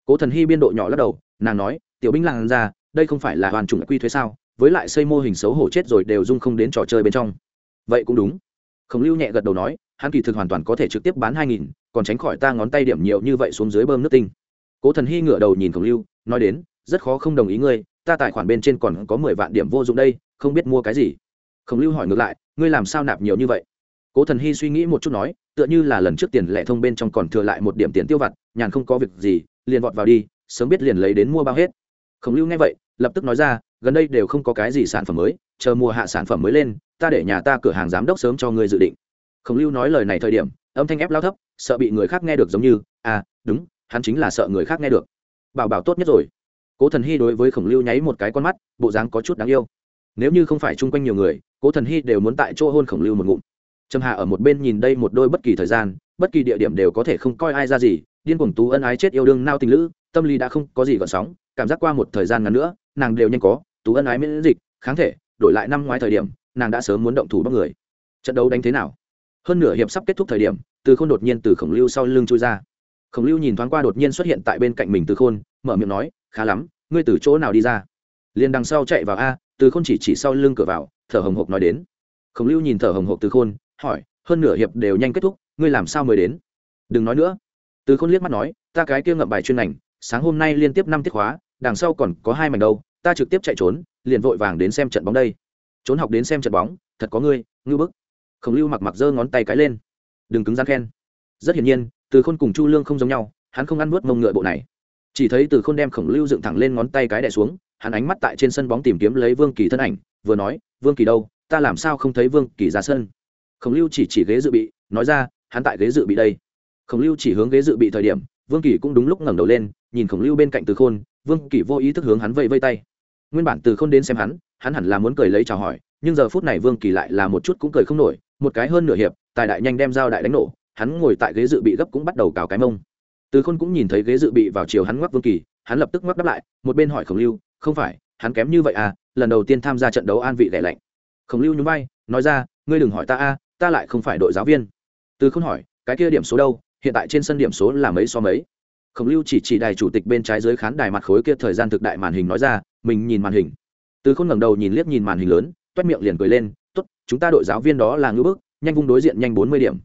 Cố thần hy biên độ nhỏ lắc đầu, nàng nói, tiểu binh làn da đây không phải là hoàn chủng quy thuế sao? Với lại xây mô hình xấu hổ chết rồi đều dung không đến trò chơi bên trong. Vậy cũng đúng. Khổng lưu nhẹ gật đầu nói hắn kỳ thực hoàn toàn có thể trực tiếp bán hai nghìn, còn tránh khỏi ta ngón tay điểm nhiều như vậy xuống dưới bơm nước tinh. Cố thần hy ngửa đầu nhìn khổng lưu, nói đến, rất khó không đồng ý ngươi, ta tài khoản bên trên còn có mười vạn điểm vô dụng đây, không biết mua cái gì. Khổng lưu hỏi ngược lại, ngươi làm sao nạp nhiều như vậy? Cố thần hy suy nghĩ một chút nói, tựa như là lần trước tiền lẻ thông bên trong còn thừa lại một điểm tiền tiêu vặt, nhàn không có việc gì, liền vọt vào đi, sớm biết liền lấy đến mua bao hết. Khổng lưu nghe vậy, lập tức nói ra, gần đây đều không có cái gì sản phẩm mới, chờ mùa hạ sản phẩm mới lên, ta để nhà ta cửa hàng giám đốc sớm cho ngươi dự định khổng lưu nói lời này thời điểm, âm thanh ép lao thấp, sợ bị người khác nghe được giống như à đúng, hắn chính là sợ người khác nghe được. Bảo bảo tốt nhất rồi. Cố thần hy đối với khổng lưu nháy một cái con mắt, bộ dáng có chút đáng yêu. Nếu như không phải chung quanh nhiều người, cố thần hy đều muốn tại chỗ hôn khổng lưu một ngụm. Trầm hà ở một bên nhìn đây một đôi bất kỳ thời gian, bất kỳ địa điểm đều có thể không coi ai ra gì, điên cuồng tú ân ái chết yêu đương nao tình lữ, tâm lý đã không có gì gọn sóng, cảm giác qua một thời gian ngắn nữa, nàng đều nhanh có, tú ân ái miễn dịch, kháng thể, đổi lại năm ngoái thời điểm, nàng đã sớm muốn động thủ bóc người. Trận đấu đánh thế nào? Hơn nửa hiệp sắp kết thúc thời điểm, từ khôn đột nhiên từ khổng lưu sau lưng chui ra. Khổng lưu nhìn thoáng qua đột nhiên xuất hiện tại bên cạnh mình từ khôn, mở miệng nói, khá lắm, ngươi từ chỗ nào đi ra? Liền đằng sau chạy vào a, từ khôn chỉ chỉ sau lưng cửa vào, thở hồng hộc nói đến. Khổng lưu nhìn thở hồng hộc từ khôn, hỏi, hơn nửa hiệp đều nhanh kết thúc, ngươi làm sao mới đến? Đừng nói nữa. Từ khôn liếc mắt nói, ta cái kia ngậm bài chuyên ngành, sáng hôm nay liên tiếp năm tiết khóa, đằng sau còn có hai mảnh đâu, ta trực tiếp chạy trốn, liền vội vàng đến xem trận bóng đây. Trốn học đến xem trận bóng, thật có ngươi, ngư bức khổng lưu mặc mặc giơ ngón tay cái lên. Đừng cứng rắn khen. Rất hiển nhiên, từ khôn cùng chu lương không giống nhau, hắn không ăn nuốt mông ngựa bộ này. Chỉ thấy từ khôn đem khổng lưu dựng thẳng lên ngón tay cái đẻ xuống, hắn ánh mắt tại trên sân bóng tìm kiếm lấy vương kỳ thân ảnh, vừa nói, vương kỳ đâu? Ta làm sao không thấy vương kỳ ra sân? Khổng lưu chỉ chỉ ghế dự bị, nói ra, hắn tại ghế dự bị đây. Khổng lưu chỉ hướng ghế dự bị thời điểm, vương kỳ cũng đúng lúc ngẩng đầu lên, nhìn khổng lưu bên cạnh từ khôn, vương kỳ vô ý thức hướng hắn vẫy vây tay. Nguyên bản từ khôn đến xem hắn hắn hẳn là muốn cười lấy chào hỏi, nhưng giờ phút này vương kỳ lại là một chút cũng cười không nổi một cái hơn nửa hiệp, tài đại nhanh đem dao đại đánh nổ, hắn ngồi tại ghế dự bị gấp cũng bắt đầu cào cái mông. Từ khôn cũng nhìn thấy ghế dự bị vào chiều hắn ngoắc vương kỳ, hắn lập tức ngoắc đáp lại, một bên hỏi khổng lưu, không phải, hắn kém như vậy à? Lần đầu tiên tham gia trận đấu an vị lẻ lạnh. Khổng lưu nhún vai, nói ra, ngươi đừng hỏi ta a, ta lại không phải đội giáo viên. Từ khôn hỏi, cái kia điểm số đâu? Hiện tại trên sân điểm số là mấy so mấy? Khổng lưu chỉ chỉ đài chủ tịch bên trái dưới khán đài mặt khối kia thời gian thực đại màn hình nói ra, mình nhìn màn hình. Từ khôn ngẩng đầu nhìn liếc nhìn màn hình lớn, toét miệng liền cười lên tốt, chúng ta đội giáo viên đó là ngưỡng bức, nhanh vung đối diện nhanh bốn mươi điểm.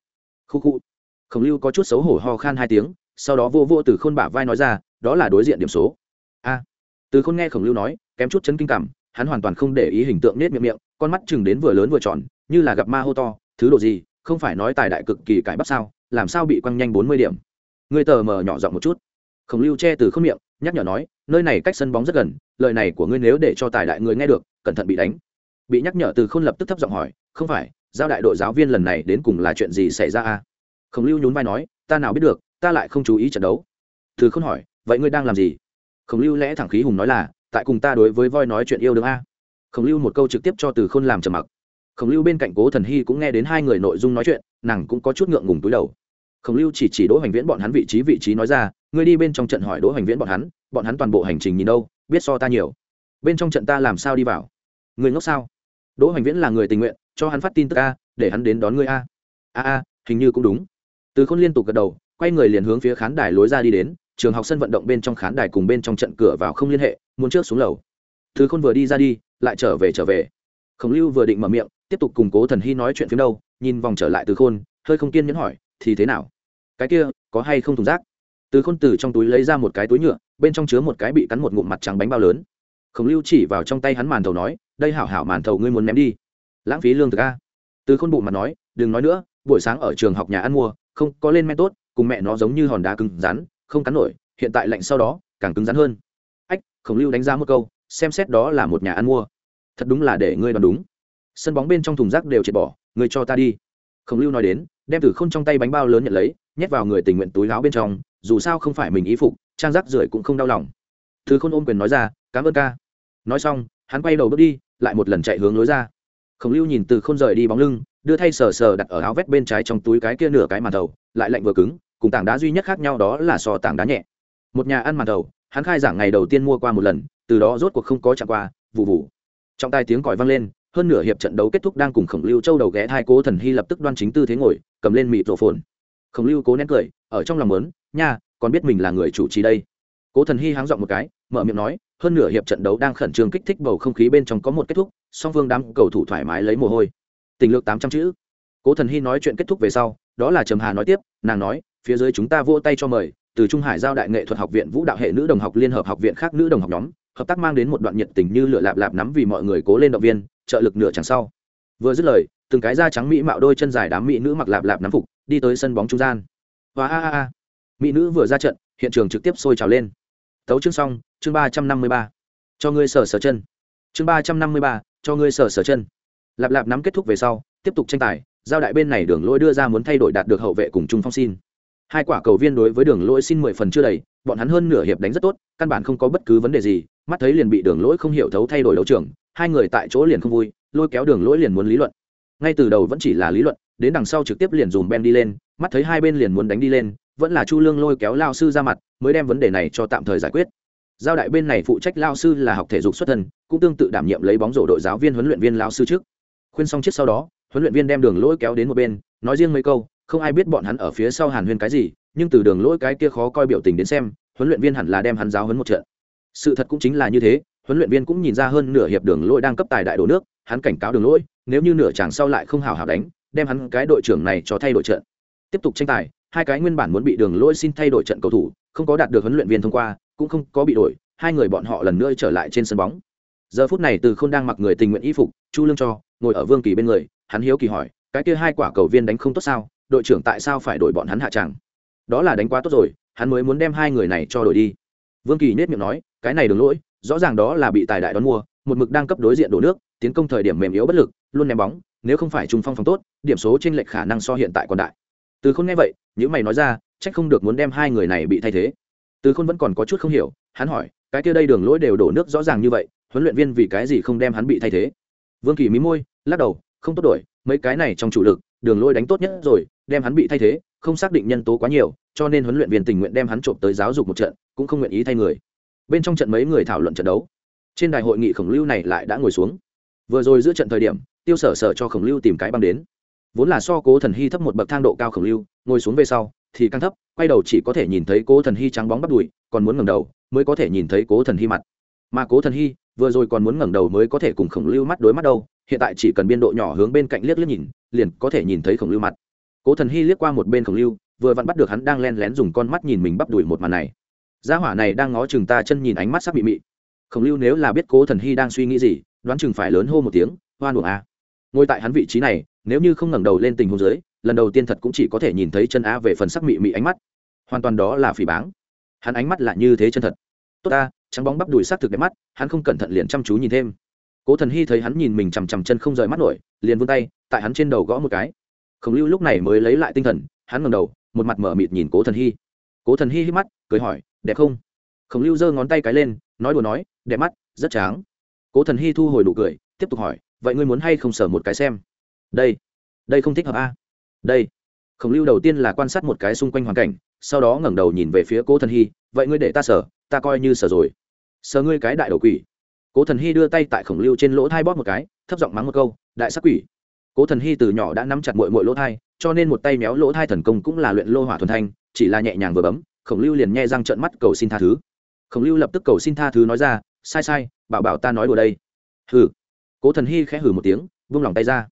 Khu khu. Khổng lưu có chút xấu hổ ho khan hai tiếng, sau đó vô vô từ khôn bả vai nói ra, đó là đối diện điểm số. A. Từ khôn nghe khổng lưu nói, kém chút chấn kinh cảm, hắn hoàn toàn không để ý hình tượng nết miệng miệng, con mắt chừng đến vừa lớn vừa tròn, như là gặp ma hô to, thứ đồ gì, không phải nói tài đại cực kỳ cải bắp sao, làm sao bị quăng nhanh bốn mươi điểm? Người tờ mờ nhỏ giọng một chút. Khổng lưu che từ khôn miệng, nhắc nhở nói, nơi này cách sân bóng rất gần, lời này của ngươi nếu để cho tài đại người nghe được, cẩn thận bị đánh bị nhắc nhở từ khôn lập tức thấp giọng hỏi, không phải, giao đại đội giáo viên lần này đến cùng là chuyện gì xảy ra a khổng lưu nhún vai nói, ta nào biết được, ta lại không chú ý trận đấu. Từ khôn hỏi, vậy ngươi đang làm gì? Khổng lưu lẽ thẳng khí hùng nói là, tại cùng ta đối với voi nói chuyện yêu đương a. Khổng lưu một câu trực tiếp cho từ khôn làm trầm mặc. Khổng lưu bên cạnh cố thần hy cũng nghe đến hai người nội dung nói chuyện, nàng cũng có chút ngượng ngùng túi đầu. Khổng lưu chỉ chỉ đỗ hoành viễn bọn hắn vị trí vị trí nói ra, ngươi đi bên trong trận hỏi đỗ hoành viễn bọn hắn bọn hắn toàn bộ hành trình nhìn đâu, biết so ta nhiều. Bên trong trận ta làm sao đi vào? Người ngốc sao? Đỗ hoành viễn là người tình nguyện, cho hắn phát tin tức a, để hắn đến đón ngươi a. A a, hình như cũng đúng. Từ khôn liên tục gật đầu, quay người liền hướng phía khán đài lối ra đi đến, trường học sân vận động bên trong khán đài cùng bên trong trận cửa vào không liên hệ, muốn trước xuống lầu. Từ khôn vừa đi ra đi, lại trở về trở về. Khổng lưu vừa định mở miệng, tiếp tục củng cố thần hy nói chuyện phía đâu, nhìn vòng trở lại từ khôn, hơi không kiên nhẫn hỏi, thì thế nào? Cái kia, có hay không thùng rác? Từ khôn từ trong túi lấy ra một cái túi nhựa, bên trong chứa một cái bị cắn một ngụm mặt trắng bánh bao lớn. Khổng lưu chỉ vào trong tay hắn màn thầu nói đây hảo hảo màn thầu ngươi muốn ném đi. Lãng phí lương thực a. Từ khôn bụng mặt nói, đừng nói nữa, buổi sáng ở trường học nhà ăn mua, không, có lên men tốt, cùng mẹ nó giống như hòn đá cứng rắn, không cắn nổi, hiện tại lạnh sau đó, càng cứng rắn hơn. Ách, khổng lưu đánh giá một câu, xem xét đó là một nhà ăn mua. Thật đúng là để ngươi đoán đúng. Sân bóng bên trong thùng rác đều triệt bỏ, ngươi cho ta đi. Khổng lưu nói đến, đem từ k h ô n trong tay bánh bao lớn nhận lấy, nhét vào người tình nguyện túi láo bên trong, dù sao không phải mình ý phục, trang rác rưởi cũng không đau lòng. Thứ khôn ôm quyền nói ra, cảm ơn ca. Nói xong, hắn quay đầu bước đi lại một lần chạy hướng lối ra. Khổng lưu nhìn từ k h ô n rời đi bóng lưng, đưa thay sờ sờ đặt ở áo vét bên trái trong túi cái kia nửa cái màn thầu lại lạnh vừa cứng, cùng tảng đá duy nhất khác nhau đó là sò tảng đá nhẹ. Một nhà ăn màn thầu hắn khai giảng ngày đầu tiên mua qua một lần, từ đó rốt cuộc không có chạm qua vụ vụ trong tai tiếng còi vang lên, hơn nửa hiệp trận đấu kết thúc đang cùng khổng lưu châu đầu ghé thai cố thần hy lập tức đoan chính tư thế ngồi, cầm lên mịt rổ phồn. Khổng lưu cố nén cười, ở trong lòng lớn nha, còn biết mình là người chủ trì đây? Cố thần hy háng dọn một cái, mở miệng nói hơn nửa hiệp trận đấu đang khẩn trương kích thích bầu không khí bên trong có một kết thúc, song phương đám cầu thủ thoải mái lấy mồ hôi. Tình lược tám trăm chữ. Cố thần hy nói chuyện kết thúc về sau, đó là trầm hà nói tiếp, nàng nói, phía dưới chúng ta vỗ tay cho mời, từ trung hải giao đại nghệ thuật học viện vũ đạo hệ nữ đồng học liên hợp học viện khác nữ đồng học nhóm, hợp tác mang đến một đoạn nhiệt tình như lửa lạp lạp nắm vì mọi người cố lên động viên, trợ lực nửa chẳng sau. Vừa dứt lời, từng cái da trắng mỹ mạo đôi chân dài đám mỹ nữ mặc lạp lạp nắm phục, đi tới sân bóng trung gian. Và a a a. Mỹ nữ vừa ra trận, hiện trường trực tiếp sôi trào lên tấu chương xong, chương ba trăm năm mươi ba. Cho ngươi sở sở chân. Chương ba trăm năm mươi ba, cho ngươi sở sở chân. Lạp lạp nắm kết thúc về sau, tiếp tục tranh tài, giao đại bên này đường lỗi đưa ra muốn thay đổi đạt được hậu vệ cùng trung phong xin. Hai quả cầu viên đối với đường lỗi xin mười phần chưa đầy, bọn hắn hơn nửa hiệp đánh rất tốt, căn bản không có bất cứ vấn đề gì, mắt thấy liền bị đường lỗi không hiểu thấu thay đổi đấu trưởng hai người tại chỗ liền không vui, lôi kéo đường lỗi liền muốn lý luận. Ngay từ đầu vẫn chỉ là lý luận, đến đằng sau trực tiếp liền dùm ben đi lên, mắt thấy hai bên liền muốn đánh đi lên vẫn là chu lương lôi kéo lao sư ra mặt, mới đem vấn đề này cho tạm thời giải quyết. Giao đại bên này phụ trách lao sư là học thể dục xuất thân, cũng tương tự đảm nhiệm lấy bóng rổ đội giáo viên huấn luyện viên lao sư trước. Khuyên xong chiếc sau đó, huấn luyện viên đem đường lỗi kéo đến một bên, nói riêng mấy câu, không ai biết bọn hắn ở phía sau hàn huyên cái gì, nhưng từ đường lỗi cái kia khó coi biểu tình đến xem, huấn luyện viên hẳn là đem hắn giáo huấn một trận. Sự thật cũng chính là như thế, huấn luyện viên cũng nhìn ra hơn nửa hiệp đường lỗi đang cấp tài đại đổ nước, hắn cảnh cáo đường lỗi, nếu như nửa chàng sau lại không hào hào đánh, đem hắn cái đội trưởng này cho thay đổi trận. Tiếp tục tranh tài hai cái nguyên bản muốn bị đường lỗi xin thay đổi trận cầu thủ, không có đạt được huấn luyện viên thông qua, cũng không có bị đổi, hai người bọn họ lần nữa trở lại trên sân bóng. Giờ phút này từ không đang mặc người tình nguyện y phục, chu lương cho, ngồi ở vương kỳ bên người, hắn hiếu kỳ hỏi, cái kia hai quả cầu viên đánh không tốt sao, đội trưởng tại sao phải đổi bọn hắn hạ tràng? Đó là đánh quá tốt rồi, hắn mới muốn đem hai người này cho đổi đi. Vương kỳ nết miệng nói, cái này đừng lỗi, rõ ràng đó là bị tài đại đón mua, một mực đang cấp đối diện đổ nước, tiến công thời điểm mềm yếu bất lực, luôn ném bóng, nếu không phải trung phong phòng tốt, điểm số trên lệch khả năng so hiện tại còn đại từ khôn nghe vậy những mày nói ra, trách không được muốn đem hai người này bị thay thế. Từ khôn vẫn còn có chút không hiểu, hắn hỏi, cái kia đây đường lỗi đều đổ nước rõ ràng như vậy, huấn luyện viên vì cái gì không đem hắn bị thay thế? Vương kỳ mí môi, lắc đầu, không tốt đổi, mấy cái này trong chủ lực, đường lỗi đánh tốt nhất rồi, đem hắn bị thay thế, không xác định nhân tố quá nhiều, cho nên huấn luyện viên tình nguyện đem hắn trộm tới giáo dục một trận, cũng không nguyện ý thay người. Bên trong trận mấy người thảo luận trận đấu, trên đài hội nghị khổng lưu này lại đã ngồi xuống. Vừa rồi giữa trận thời điểm, tiêu sở sở cho khổng lưu tìm cái băng đến vốn là so cố thần hy thấp một bậc thang độ cao khổng lưu, ngồi xuống về sau thì càng thấp, quay đầu chỉ có thể nhìn thấy cố thần hy trắng bóng bắt đùi, còn muốn ngẩng đầu mới có thể nhìn thấy cố thần hy mặt. Mà cố thần hy vừa rồi còn muốn ngẩng đầu mới có thể cùng khổng lưu mắt đối mắt đâu, hiện tại chỉ cần biên độ nhỏ hướng bên cạnh liếc liếc nhìn, liền có thể nhìn thấy khổng lưu mặt. Cố thần hy liếc qua một bên khổng lưu, vừa vặn bắt được hắn đang len lén dùng con mắt nhìn mình bắp đuổi một màn này. Gia hỏa này đang ngó chừng ta chân nhìn ánh mắt sắp bị mị. Khổng lưu nếu là biết cố thần hy đang suy nghĩ gì, đoán chừng phải lớn hô một tiếng, hoan uổng a. Ngồi tại hắn vị trí này nếu như không ngẩng đầu lên tình huống dưới, lần đầu tiên thật cũng chỉ có thể nhìn thấy chân a về phần sắc mị mị ánh mắt. Hoàn toàn đó là phỉ báng. Hắn ánh mắt là như thế chân thật. Tốt ta, trắng bóng bắp đùi s thực đẹp mắt, hắn không cẩn thận liền chăm chú nhìn thêm. Cố thần hy thấy hắn nhìn mình chằm chằm chân không rời mắt nổi, liền vươn tay, tại hắn trên đầu gõ một cái. Khổng lưu lúc này mới lấy lại tinh thần, hắn ngầm đầu, một mặt mở mịt nhìn cố thần hy. Cố thần hy hít mắt, cười hỏi, đẹp không? Khổng lưu giơ ngón tay cái lên, nói đùa nói, đẹp mắt, rất tráng. Cố thần hy thu hồi đủ cười, tiếp tục hỏi, vậy ngươi muốn hay không sở một cái xem? Đây đây không thích hợp a. Đây, khổng lưu đầu tiên là quan sát một cái xung quanh hoàn cảnh, sau đó ngẩng đầu nhìn về phía cố thần hy, vậy ngươi để ta sở, ta coi như sở rồi. Sở ngươi cái đại đầu quỷ. Cố thần hy đưa tay tại khổng lưu trên lỗ thai bóp một cái, thấp giọng mắng một câu, đại sắc quỷ. Cố thần hy từ nhỏ đã nắm chặt mội mội lỗ thai, cho nên một tay méo lỗ thai thần công cũng là luyện lô hỏa thuần thanh, chỉ là nhẹ nhàng vừa bấm, khổng lưu liền nhẹ răng trợn mắt cầu xin tha thứ. Khổng lưu lập tức cầu xin tha thứ nói ra, sai sai, bảo bảo ta nói đùa đây. Hừ. Cố thần hy khẽ hừ một tiếng, vung lòng tay ra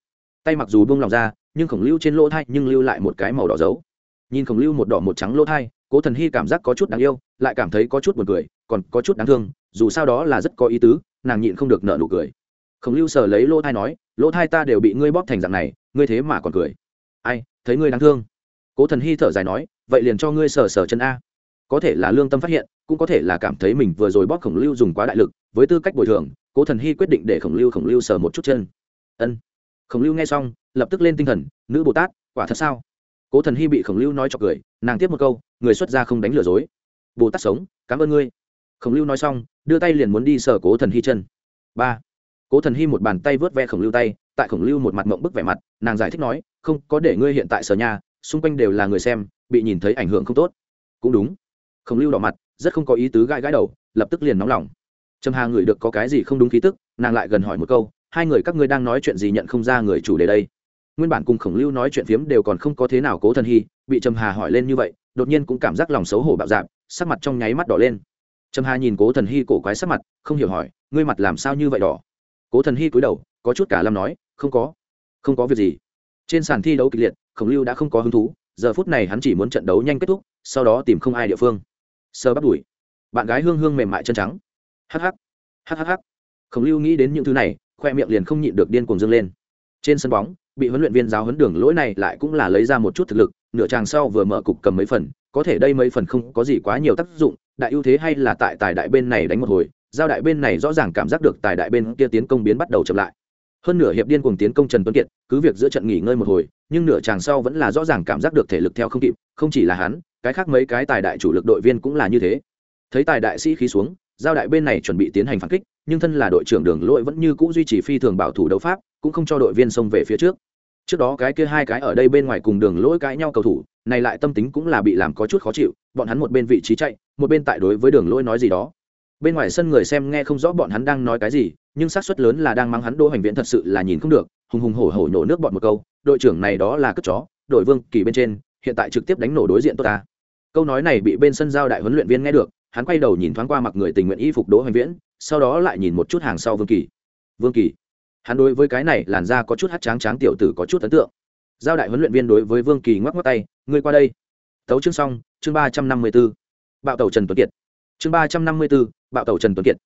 tay mặc dù buông lòng ra, nhưng khổng lưu trên lỗ thai nhưng lưu lại một cái màu đỏ dấu. Nhìn khổng lưu một đỏ một trắng lỗ thai, cố thần hy cảm giác có chút đáng yêu, lại cảm thấy có chút buồn cười, còn có chút đáng thương, dù sao đó là rất có ý tứ, nàng nhịn không được nợ nụ cười. Khổng lưu sờ lấy lỗ thai nói, lỗ thai ta đều bị ngươi bóp thành dạng này, ngươi thế mà còn cười. Ai, thấy ngươi đáng thương. Cố thần hy thở dài nói, vậy liền cho ngươi sờ sờ chân a. Có thể là lương tâm phát hiện, cũng có thể là cảm thấy mình vừa rồi bóp khổng lưu dùng quá đại lực, với tư cách bồi thường, cố thần hy quyết định để khổng lưu khổng lưu sờ một chút chân. Ân khổng lưu nghe xong, lập tức lên tinh thần, nữ bồ tát, quả thật sao? Cố thần hy bị khổng lưu nói cho cười, nàng tiếp một câu, người xuất gia không đánh lừa dối. Bồ tát sống, cảm ơn ngươi. Khổng lưu nói xong, đưa tay liền muốn đi sờ cố thần hy chân. Ba. Cố thần hy một bàn tay vớt ve khổng lưu tay, tại khổng lưu một mặt mộng bức vẻ mặt, nàng giải thích nói, không, có để ngươi hiện tại sở nhà, xung quanh đều là người xem, bị nhìn thấy ảnh hưởng không tốt. Cũng đúng. Khổng lưu đỏ mặt, rất không có ý tứ gãi gãi đầu, lập tức liền nóng lòng. Trầm hà ngửi được có cái gì không đúng khí tức, nàng lại gần hỏi một câu hai người các ngươi đang nói chuyện gì nhận không ra người chủ đề đây? Nguyên bản cùng khổng lưu nói chuyện phiếm đều còn không có thế nào cố thần hy, bị trầm hà hỏi lên như vậy, đột nhiên cũng cảm giác lòng xấu hổ bạo dạp sắc mặt trong nháy mắt đỏ lên. Trầm hà nhìn cố thần hy cổ quái sắc mặt, không hiểu hỏi, ngươi mặt làm sao như vậy đỏ? Cố thần hy cúi đầu, có chút cả lâm nói, không có không có việc gì. Trên sàn thi đấu kịch liệt, khổng lưu đã không có hứng thú, giờ phút này hắn chỉ muốn trận đấu nhanh kết thúc, sau đó tìm không ai địa phương. Sơ bắt đuổi bạn gái hương hương mềm mại chân trắng. Hh hh khổng lưu nghĩ đến những thứ này khoe miệng liền không nhịn được điên cuồng dâng lên. Trên sân bóng, bị huấn luyện viên giáo huấn đường lỗi này lại cũng là lấy ra một chút thực lực, nửa tràng sau vừa mở cục cầm mấy phần, có thể đây mấy phần không có gì quá nhiều tác dụng, đại ưu thế hay là tại tài đại bên này đánh một hồi, giao đại bên này rõ ràng cảm giác được tài đại bên kia tiến công biến bắt đầu chậm lại. Hơn nửa hiệp điên cuồng tiến công trần tuấn kiệt, cứ việc giữa trận nghỉ ngơi một hồi, nhưng nửa tràng sau vẫn là rõ ràng cảm giác được thể lực theo không kịp, không chỉ là hắn, cái khác mấy cái tài đại chủ lực đội viên cũng là như thế. Thấy tài đại sĩ khí xuống, giao đại bên này chuẩn bị tiến hành phản kích nhưng thân là đội trưởng đường lỗi vẫn như cũ duy trì phi thường bảo thủ đấu pháp, cũng không cho đội viên xông về phía trước. Trước đó cái kia hai cái ở đây bên ngoài cùng đường lỗi cãi nhau cầu thủ, này lại tâm tính cũng là bị làm có chút khó chịu, bọn hắn một bên vị trí chạy, một bên tại đối với đường lỗi nói gì đó. Bên ngoài sân người xem nghe không rõ bọn hắn đang nói cái gì, nhưng xác suất lớn là đang mang hắn đỗ hành viễn thật sự là nhìn không được, hùng hùng hổ hổ nhổ nước bọn một câu, đội trưởng này đó là cất chó, đội vương kỳ bên trên, hiện tại trực tiếp đánh nổ đối diện tốt ta câu nói này bị bên sân giao đại huấn luyện viên nghe được, hắn quay đầu nhìn thoáng qua mặc người tình nguyện y phục đỗ hành viễn sau đó lại nhìn một chút hàng sau vương kỳ. Vương kỳ? Hắn đối với cái này làn da có chút hát tráng tráng, tiểu tử có chút ấn tượng. Giao đại huấn luyện viên đối với vương kỳ ngoắc ngoắc tay, ngươi qua đây. Tấu chương xong, chương ba trăm năm mươi b ố bạo tàu trần tuấn kiệt. Chương ba trăm năm mươi b ố bạo tàu trần tuấn kiệt.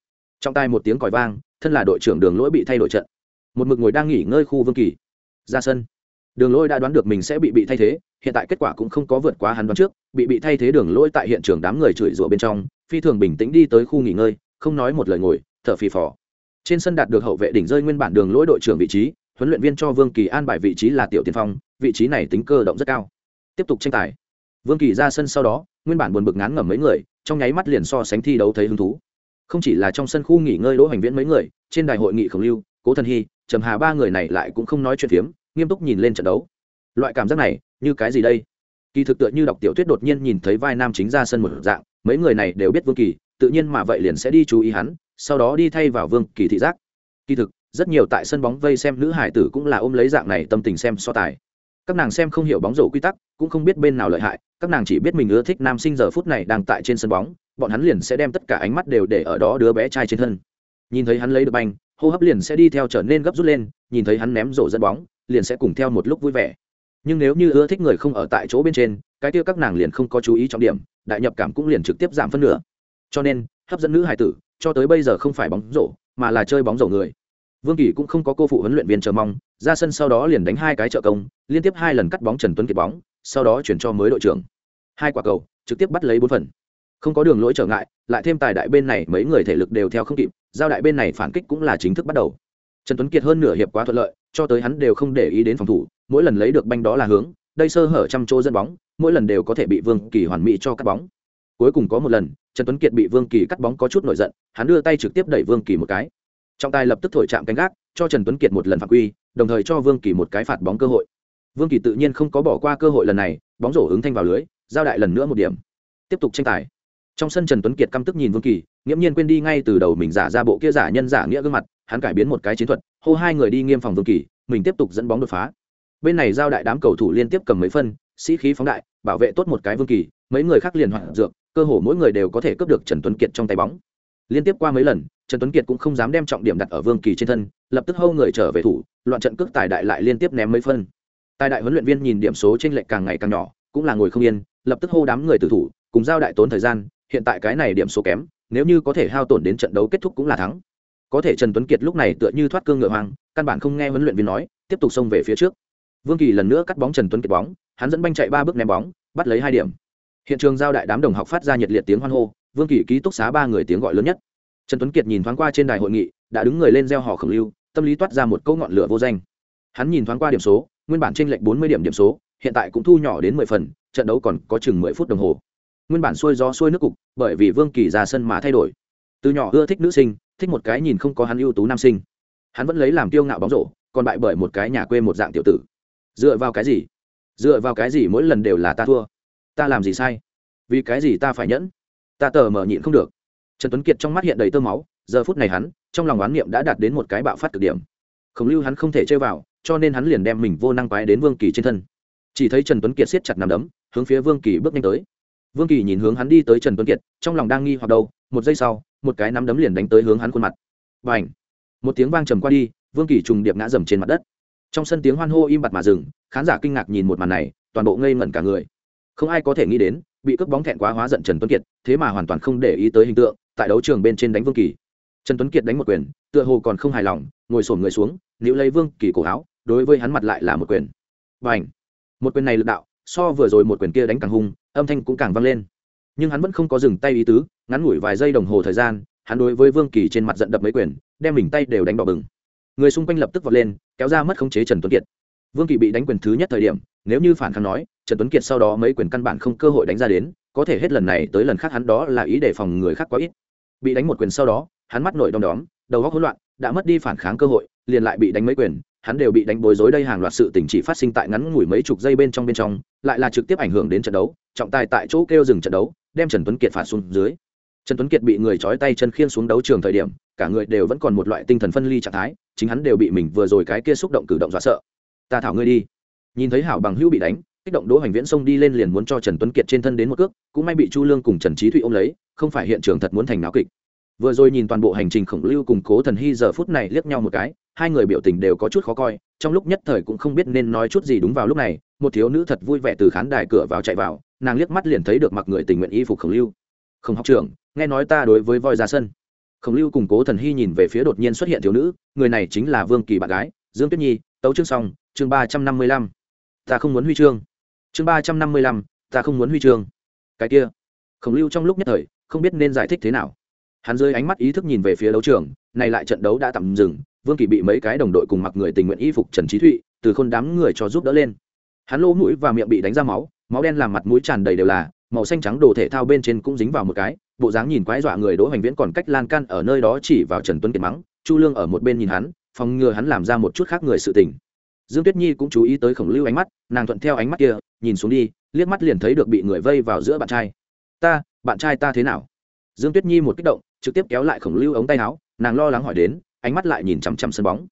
Trong tay một tiếng còi vang, thân là đội trưởng đường lỗi bị thay đổi trận. Một mực ngồi đang nghỉ ngơi khu vương kỳ. Ra sân. Đường lỗi đã đoán được mình sẽ bị bị thay thế, hiện tại kết quả cũng không có vượt quá hắn đoán trước, bị bị thay thế đường lỗi tại hiện trường đám người chửi rủa bên trong, phi thường bình tĩnh đi tới khu nghỉ ngơi không nói một lời ngồi, thở phì phò. Trên sân đạt được hậu vệ đỉnh rơi nguyên bản đường lỗi đội trưởng vị trí, huấn luyện viên cho vương kỳ an bài vị trí là tiểu tiên phong, vị trí này tính cơ động rất cao. Tiếp tục tranh tài. Vương kỳ ra sân sau đó, nguyên bản buồn bực ngán ngẩm mấy người, trong nháy mắt liền so sánh thi đấu thấy hứng thú. Không chỉ là trong sân khu nghỉ ngơi đỗ hành viễn mấy người, trên đài hội nghị khổng lưu, cố thần hy, trầm hà ba người này lại cũng không nói chuyện phiếm, nghiêm túc nhìn lên trận đấu. Loại cảm giác này, như cái gì đây? Kỳ thực tựa như đọc tiểu thuyết đột nhiên nhìn thấy vai nam chính ra sân một dạng, mấy người này đều biết vương kỳ tự nhiên mà vậy liền sẽ đi chú ý hắn, sau đó đi thay vào vương kỳ thị giác. Kỳ thực, rất nhiều tại sân bóng vây xem nữ hải tử cũng là ôm lấy dạng này tâm tình xem so tài. Các nàng xem không hiểu bóng rổ quy tắc, cũng không biết bên nào lợi hại, các nàng chỉ biết mình ưa thích nam sinh giờ phút này đang tại trên sân bóng, bọn hắn liền sẽ đem tất cả ánh mắt đều để ở đó đứa bé trai trên thân. Nhìn thấy hắn lấy được banh, hô hấp liền sẽ đi theo trở nên gấp rút lên, nhìn thấy hắn ném rổ dẫn bóng, liền sẽ cùng theo một lúc vui vẻ. Nhưng nếu như ưa thích người không ở tại chỗ bên trên, cái kia các nàng liền không có chú ý trọng điểm, đại nhập cảm cũng liền trực tiếp giảm phân nửa cho nên, hấp dẫn nữ hải tử, cho tới bây giờ không phải bóng rổ, mà là chơi bóng rổ người. Vương kỳ cũng không có cô phụ huấn luyện viên chờ mong, ra sân sau đó liền đánh hai cái trợ công, liên tiếp hai lần cắt bóng trần tuấn kiệt bóng, sau đó chuyển cho mới đội trưởng. Hai quả cầu, trực tiếp bắt lấy bốn phần. Không có đường lỗi trở ngại, lại thêm tài đại bên này mấy người thể lực đều theo không kịp, giao đại bên này phản kích cũng là chính thức bắt đầu. Trần tuấn kiệt hơn nửa hiệp quá thuận lợi, cho tới hắn đều không để ý đến phòng thủ, mỗi lần lấy được banh đó là hướng, đây sơ hở trăm chỗ dẫn bóng, mỗi lần đều có thể bị vương kỳ hoàn mỹ cho cắt bóng cuối cùng có một lần, trần tuấn kiệt bị vương kỳ cắt bóng có chút nổi giận, hắn đưa tay trực tiếp đẩy vương kỳ một cái. Trọng tài lập tức thổi chạm canh gác, cho trần tuấn kiệt một lần phạm quy, đồng thời cho vương kỳ một cái phạt bóng cơ hội. Vương kỳ tự nhiên không có bỏ qua cơ hội lần này, bóng rổ ứng thanh vào lưới, giao đại lần nữa một điểm. Tiếp tục tranh tài. Trong sân trần tuấn kiệt căm tức nhìn vương kỳ, nghiễm nhiên quên đi ngay từ đầu mình giả ra bộ kia giả nhân giả nghĩa gương mặt, hắn cải biến một cái chiến thuật, hô hai người đi nghiêm phòng vương kỳ, mình tiếp tục dẫn bóng đột phá. Bên này giao đại đám cầu thủ liên tiếp cầm mấy phân sĩ khí phóng đại, bảo vệ tốt một cái vương kỳ, mấy người khác liền hoạn dược, cơ hồ mỗi người đều có thể cướp được trần tuấn kiệt trong tay bóng. Liên tiếp qua mấy lần, trần tuấn kiệt cũng không dám đem trọng điểm đặt ở vương kỳ trên thân, lập tức hâu người trở về thủ, loạn trận cước tài đại lại liên tiếp ném mấy phân. Tài đại huấn luyện viên nhìn điểm số trên lệch càng ngày càng nhỏ, cũng là ngồi không yên, lập tức hô đám người tử thủ, cùng giao đại tốn thời gian, hiện tại cái này điểm số kém, nếu như có thể hao tổn đến trận đấu kết thúc cũng là thắng. Có thể trần tuấn kiệt lúc này tựa như thoát cương ngựa hoang, căn bản không nghe huấn luyện viên nói, tiếp tục xông về phía trước vương kỳ lần nữa cắt bóng trần tuấn kiệt bóng, hắn dẫn banh chạy ba bước ném bóng, bắt lấy hai điểm. Hiện trường giao đại đám đồng học phát ra nhiệt liệt tiếng hoan hô, vương kỳ ký túc xá ba người tiếng gọi lớn nhất. Trần tuấn kiệt nhìn thoáng qua trên đài hội nghị, đã đứng người lên reo hò khổng lưu, tâm lý toát ra một câu ngọn lửa vô danh. Hắn nhìn thoáng qua điểm số, nguyên bản trên lệch bốn mươi điểm điểm số, hiện tại cũng thu nhỏ đến mười phần, trận đấu còn có chừng mười phút đồng hồ. Nguyên bản xuôi gió xuôi nước cục, bởi vì vương kỳ ra sân mà thay đổi. Từ nhỏ ưa thích nữ sinh, thích một cái nhìn không có hắn ưu tú nam sinh. Hắn vẫn lấy làm tiêu ngạo bóng rổ, còn bại bởi một cái nhà quê một dạng tiểu tử dựa vào cái gì? Dựa vào cái gì mỗi lần đều là ta thua? Ta làm gì sai? Vì cái gì ta phải nhẫn? Ta tờ mờ nhịn không được. Trần tuấn kiệt trong mắt hiện đầy tơ máu, giờ phút này hắn, trong lòng oán niệm đã đạt đến một cái bạo phát cực điểm. Khổng lưu hắn không thể chơi vào, cho nên hắn liền đem mình vô năng quái đến vương kỳ trên thân. Chỉ thấy trần tuấn kiệt siết chặt nằm đấm, hướng phía vương kỳ bước nhanh tới. Vương kỳ nhìn hướng hắn đi tới trần tuấn kiệt, trong lòng đang nghi hoặc đâu, một giây sau, một cái nắm đấm liền đánh tới hướng hắn khuôn mặt. B à n h một tiếng vang trầm qua đi, vương kỳ trùng điệp ngã dầm trên mặt đất trong sân tiếng hoan hô im bặt mà dừng, khán giả kinh ngạc nhìn một màn này, toàn bộ ngây ngẩn cả người. Không ai có thể nghĩ đến, bị cướp bóng thẹn quá hóa giận trần tuấn kiệt, thế mà hoàn toàn không để ý tới hình tượng, tại đấu trường bên trên đánh vương kỳ. Trần tuấn kiệt đánh một quyền, tựa hồ còn không hài lòng, ngồi sổm người xuống nữ lấy vương kỳ cổ áo, đối với hắn mặt lại là một quyền. Và ảnh một quyền này lực đạo, so vừa rồi một quyền kia đánh càng hung, âm thanh cũng càng vang lên. Nhưng hắn vẫn không có dừng tay ý tứ, ngắn ngủi vài giây đồng hồ thời gian, hắn đối với vương kỳ trên mặt giận đập mấy quyền, đem mình tay đều đánh bỏ bừng. Người xung quanh lập tức vọt lên kéo ra mất khống chế trần tuấn kiệt. Vương kỳ bị đánh quyền thứ nhất thời điểm, nếu như phản kháng nói, trần tuấn kiệt sau đó mấy quyền căn bản không cơ hội đánh ra đến, có thể hết lần này tới lần khác hắn đó là ý để phòng người khác quá ít. Bị đánh một quyền sau đó, hắn mắt nổi đom đóm, đầu góc hỗn loạn, đã mất đi phản kháng cơ hội, liền lại bị đánh mấy quyền, hắn đều bị đánh bối rối đây hàng loạt sự tình chỉ phát sinh tại ngắn ngủi mấy chục giây bên trong bên trong, lại là trực tiếp ảnh hưởng đến trận đấu, trọng tài tại chỗ kêu dừng trận đấu, đem trần tuấn kiệt phạt xuống dưới trần tuấn kiệt bị người trói tay chân khiên xuống đấu trường thời điểm, cả người đều vẫn còn một loại tinh thần phân ly trạng thái, chính hắn đều bị mình vừa rồi cái kia xúc động cử động dọa sợ. Ta thảo ngươi đi. Nhìn thấy hảo bằng hữu bị đánh, kích động đỗ hoành viễn xông đi lên liền muốn cho trần tuấn kiệt trên thân đến một cước, cũng may bị chu lương cùng trần trí thụy ôm lấy, không phải hiện trường thật muốn thành náo kịch. Vừa rồi nhìn toàn bộ hành trình khổng lưu cùng cố thần hy giờ phút này liếc nhau một cái, hai người biểu tình đều có chút khó coi, trong lúc nhất thời cũng không biết nên nói chút gì đúng vào lúc này, một thiếu nữ thật vui vẻ từ khán đài cửa vào chạy vào, nàng liếc mắt liền thấy được mặc người tình nguyện y phục khổng lưu. Không học trưởng nghe nói ta đối với voi ra sân. Khổng lưu cùng cố thần hy nhìn về phía đột nhiên xuất hiện thiếu nữ, người này chính là vương kỳ bạn gái, dương tuyết nhi, tấu chương xong, chương ba trăm năm mươi lăm. Ta không muốn huy chương. Chương ba trăm năm mươi lăm, ta không muốn huy chương. Cái kia. Khổng lưu trong lúc nhất thời, không biết nên giải thích thế nào. Hắn rơi ánh mắt ý thức nhìn về phía đấu trường, này lại trận đấu đã tạm dừng, vương kỳ bị mấy cái đồng đội cùng mặc người tình nguyện y phục trần trí thụy, từ khôn đám người cho giúp đỡ lên. Hắn lỗ mũi và miệng bị đánh ra máu máu đen làm mặt mũi tràn đầy đều là màu xanh trắng đồ thể thao bên trên cũng dính vào một cái, bộ dáng nhìn quái dọa người đỗ hoành viễn còn cách lan can ở nơi đó chỉ vào trần tuấn kiệt mắng, chu lương ở một bên nhìn hắn, phòng ngừa hắn làm ra một chút khác người sự tình. Dương tuyết nhi cũng chú ý tới khổng lưu ánh mắt, nàng thuận theo ánh mắt kia, nhìn xuống đi, liếc mắt liền thấy được bị người vây vào giữa bạn trai. Ta, bạn trai ta thế nào? Dương tuyết nhi một kích động, trực tiếp kéo lại khổng lưu ống tay áo, nàng lo lắng hỏi đến, ánh mắt lại nhìn chằm chằm sân bóng.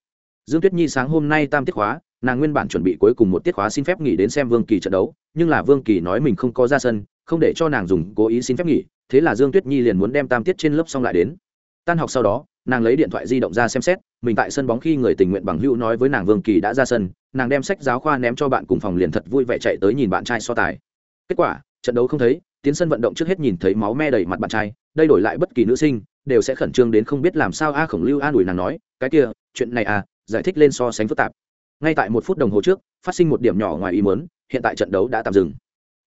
Dương tuyết nhi sáng hôm nay tam tiết khóa, nàng nguyên bản chuẩn bị cuối cùng một tiết khóa xin phép nghỉ đến xem vương kỳ trận đấu, nhưng là vương kỳ nói mình không có ra sân không để cho nàng dùng cố ý xin phép nghỉ, thế là dương tuyết nhi liền muốn đem tam tiết trên lớp xong lại đến. Tan học sau đó, nàng lấy điện thoại di động ra xem xét, mình tại sân bóng khi người tình nguyện bằng hữu nói với nàng vương kỳ đã ra sân, nàng đem sách giáo khoa ném cho bạn cùng phòng liền thật vui vẻ chạy tới nhìn bạn trai so tài. Kết quả, trận đấu không thấy, tiến sân vận động trước hết nhìn thấy máu me đầy mặt bạn trai, đây đổi lại bất kỳ nữ sinh, đều sẽ khẩn trương đến không biết làm sao a khổng lưu an ủi nàng nói, cái kia, chuyện này à giải thích lên so sánh phức tạp. Ngay tại một phút đồng hồ trước, phát sinh một điểm nhỏ ngoài ý muốn, hiện tại trận đấu đã tạm dừng.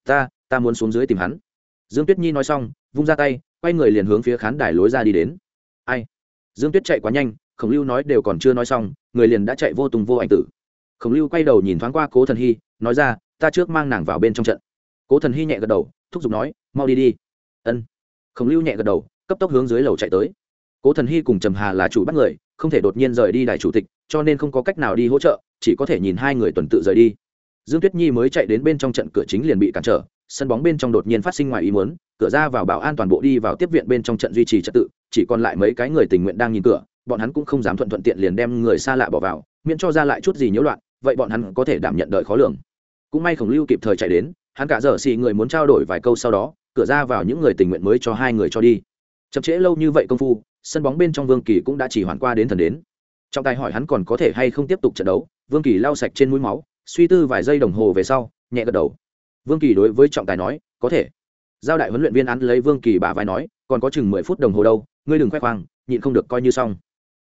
Ta ta muốn xuống dưới tìm hắn. Dương tuyết nhi nói xong, vung ra tay, quay người liền hướng phía khán đài lối ra đi đến. Ai? Dương tuyết chạy quá nhanh, khổng lưu nói đều còn chưa nói xong, người liền đã chạy vô tùng vô ảnh tử. Khổng lưu quay đầu nhìn thoáng qua cố thần hy, nói ra, ta trước mang nàng vào bên trong trận. Cố thần hy nhẹ gật đầu, thúc giục nói, mau đi đi. Ân. Khổng lưu nhẹ gật đầu, cấp tốc hướng dưới lầu chạy tới. Cố thần hy cùng trầm hà là chủ bắt người, không thể đột nhiên rời đi đài chủ tịch, cho nên không có cách nào đi hỗ trợ, chỉ có thể nhìn hai người tuần tự rời đi. Dương tuyết nhi mới chạy đến bên trong trận cửa chính liền bị cản trở sân bóng bên trong đột nhiên phát sinh ngoài ý muốn, cửa ra vào bảo an toàn bộ đi vào tiếp viện bên trong trận duy trì trật tự, chỉ còn lại mấy cái người tình nguyện đang nhìn cửa, bọn hắn cũng không dám thuận thuận tiện liền đem người xa lạ bỏ vào, miễn cho ra lại chút gì nhiễu loạn, vậy bọn hắn có thể đảm nhận đợi khó lường. Cũng may khổng lưu kịp thời chạy đến, hắn cả giờ xì người muốn trao đổi vài câu sau đó, cửa ra vào những người tình nguyện mới cho hai người cho đi. Chậm trễ lâu như vậy công phu, sân bóng bên trong vương kỳ cũng đã chỉ hoàn qua đến thần đến. Trong tài hỏi hắn còn có thể hay không tiếp tục trận đấu, vương kỳ lau sạch trên mũi máu, suy tư vài giây đồng hồ về sau, nhẹ gật đầu vương kỳ đối với trọng tài nói, có thể. Giao đại huấn luyện viên án lấy vương kỳ bà vai nói, còn có chừng mười phút đồng hồ đâu, ngươi đừng khoe khoang, nhịn không được coi như xong.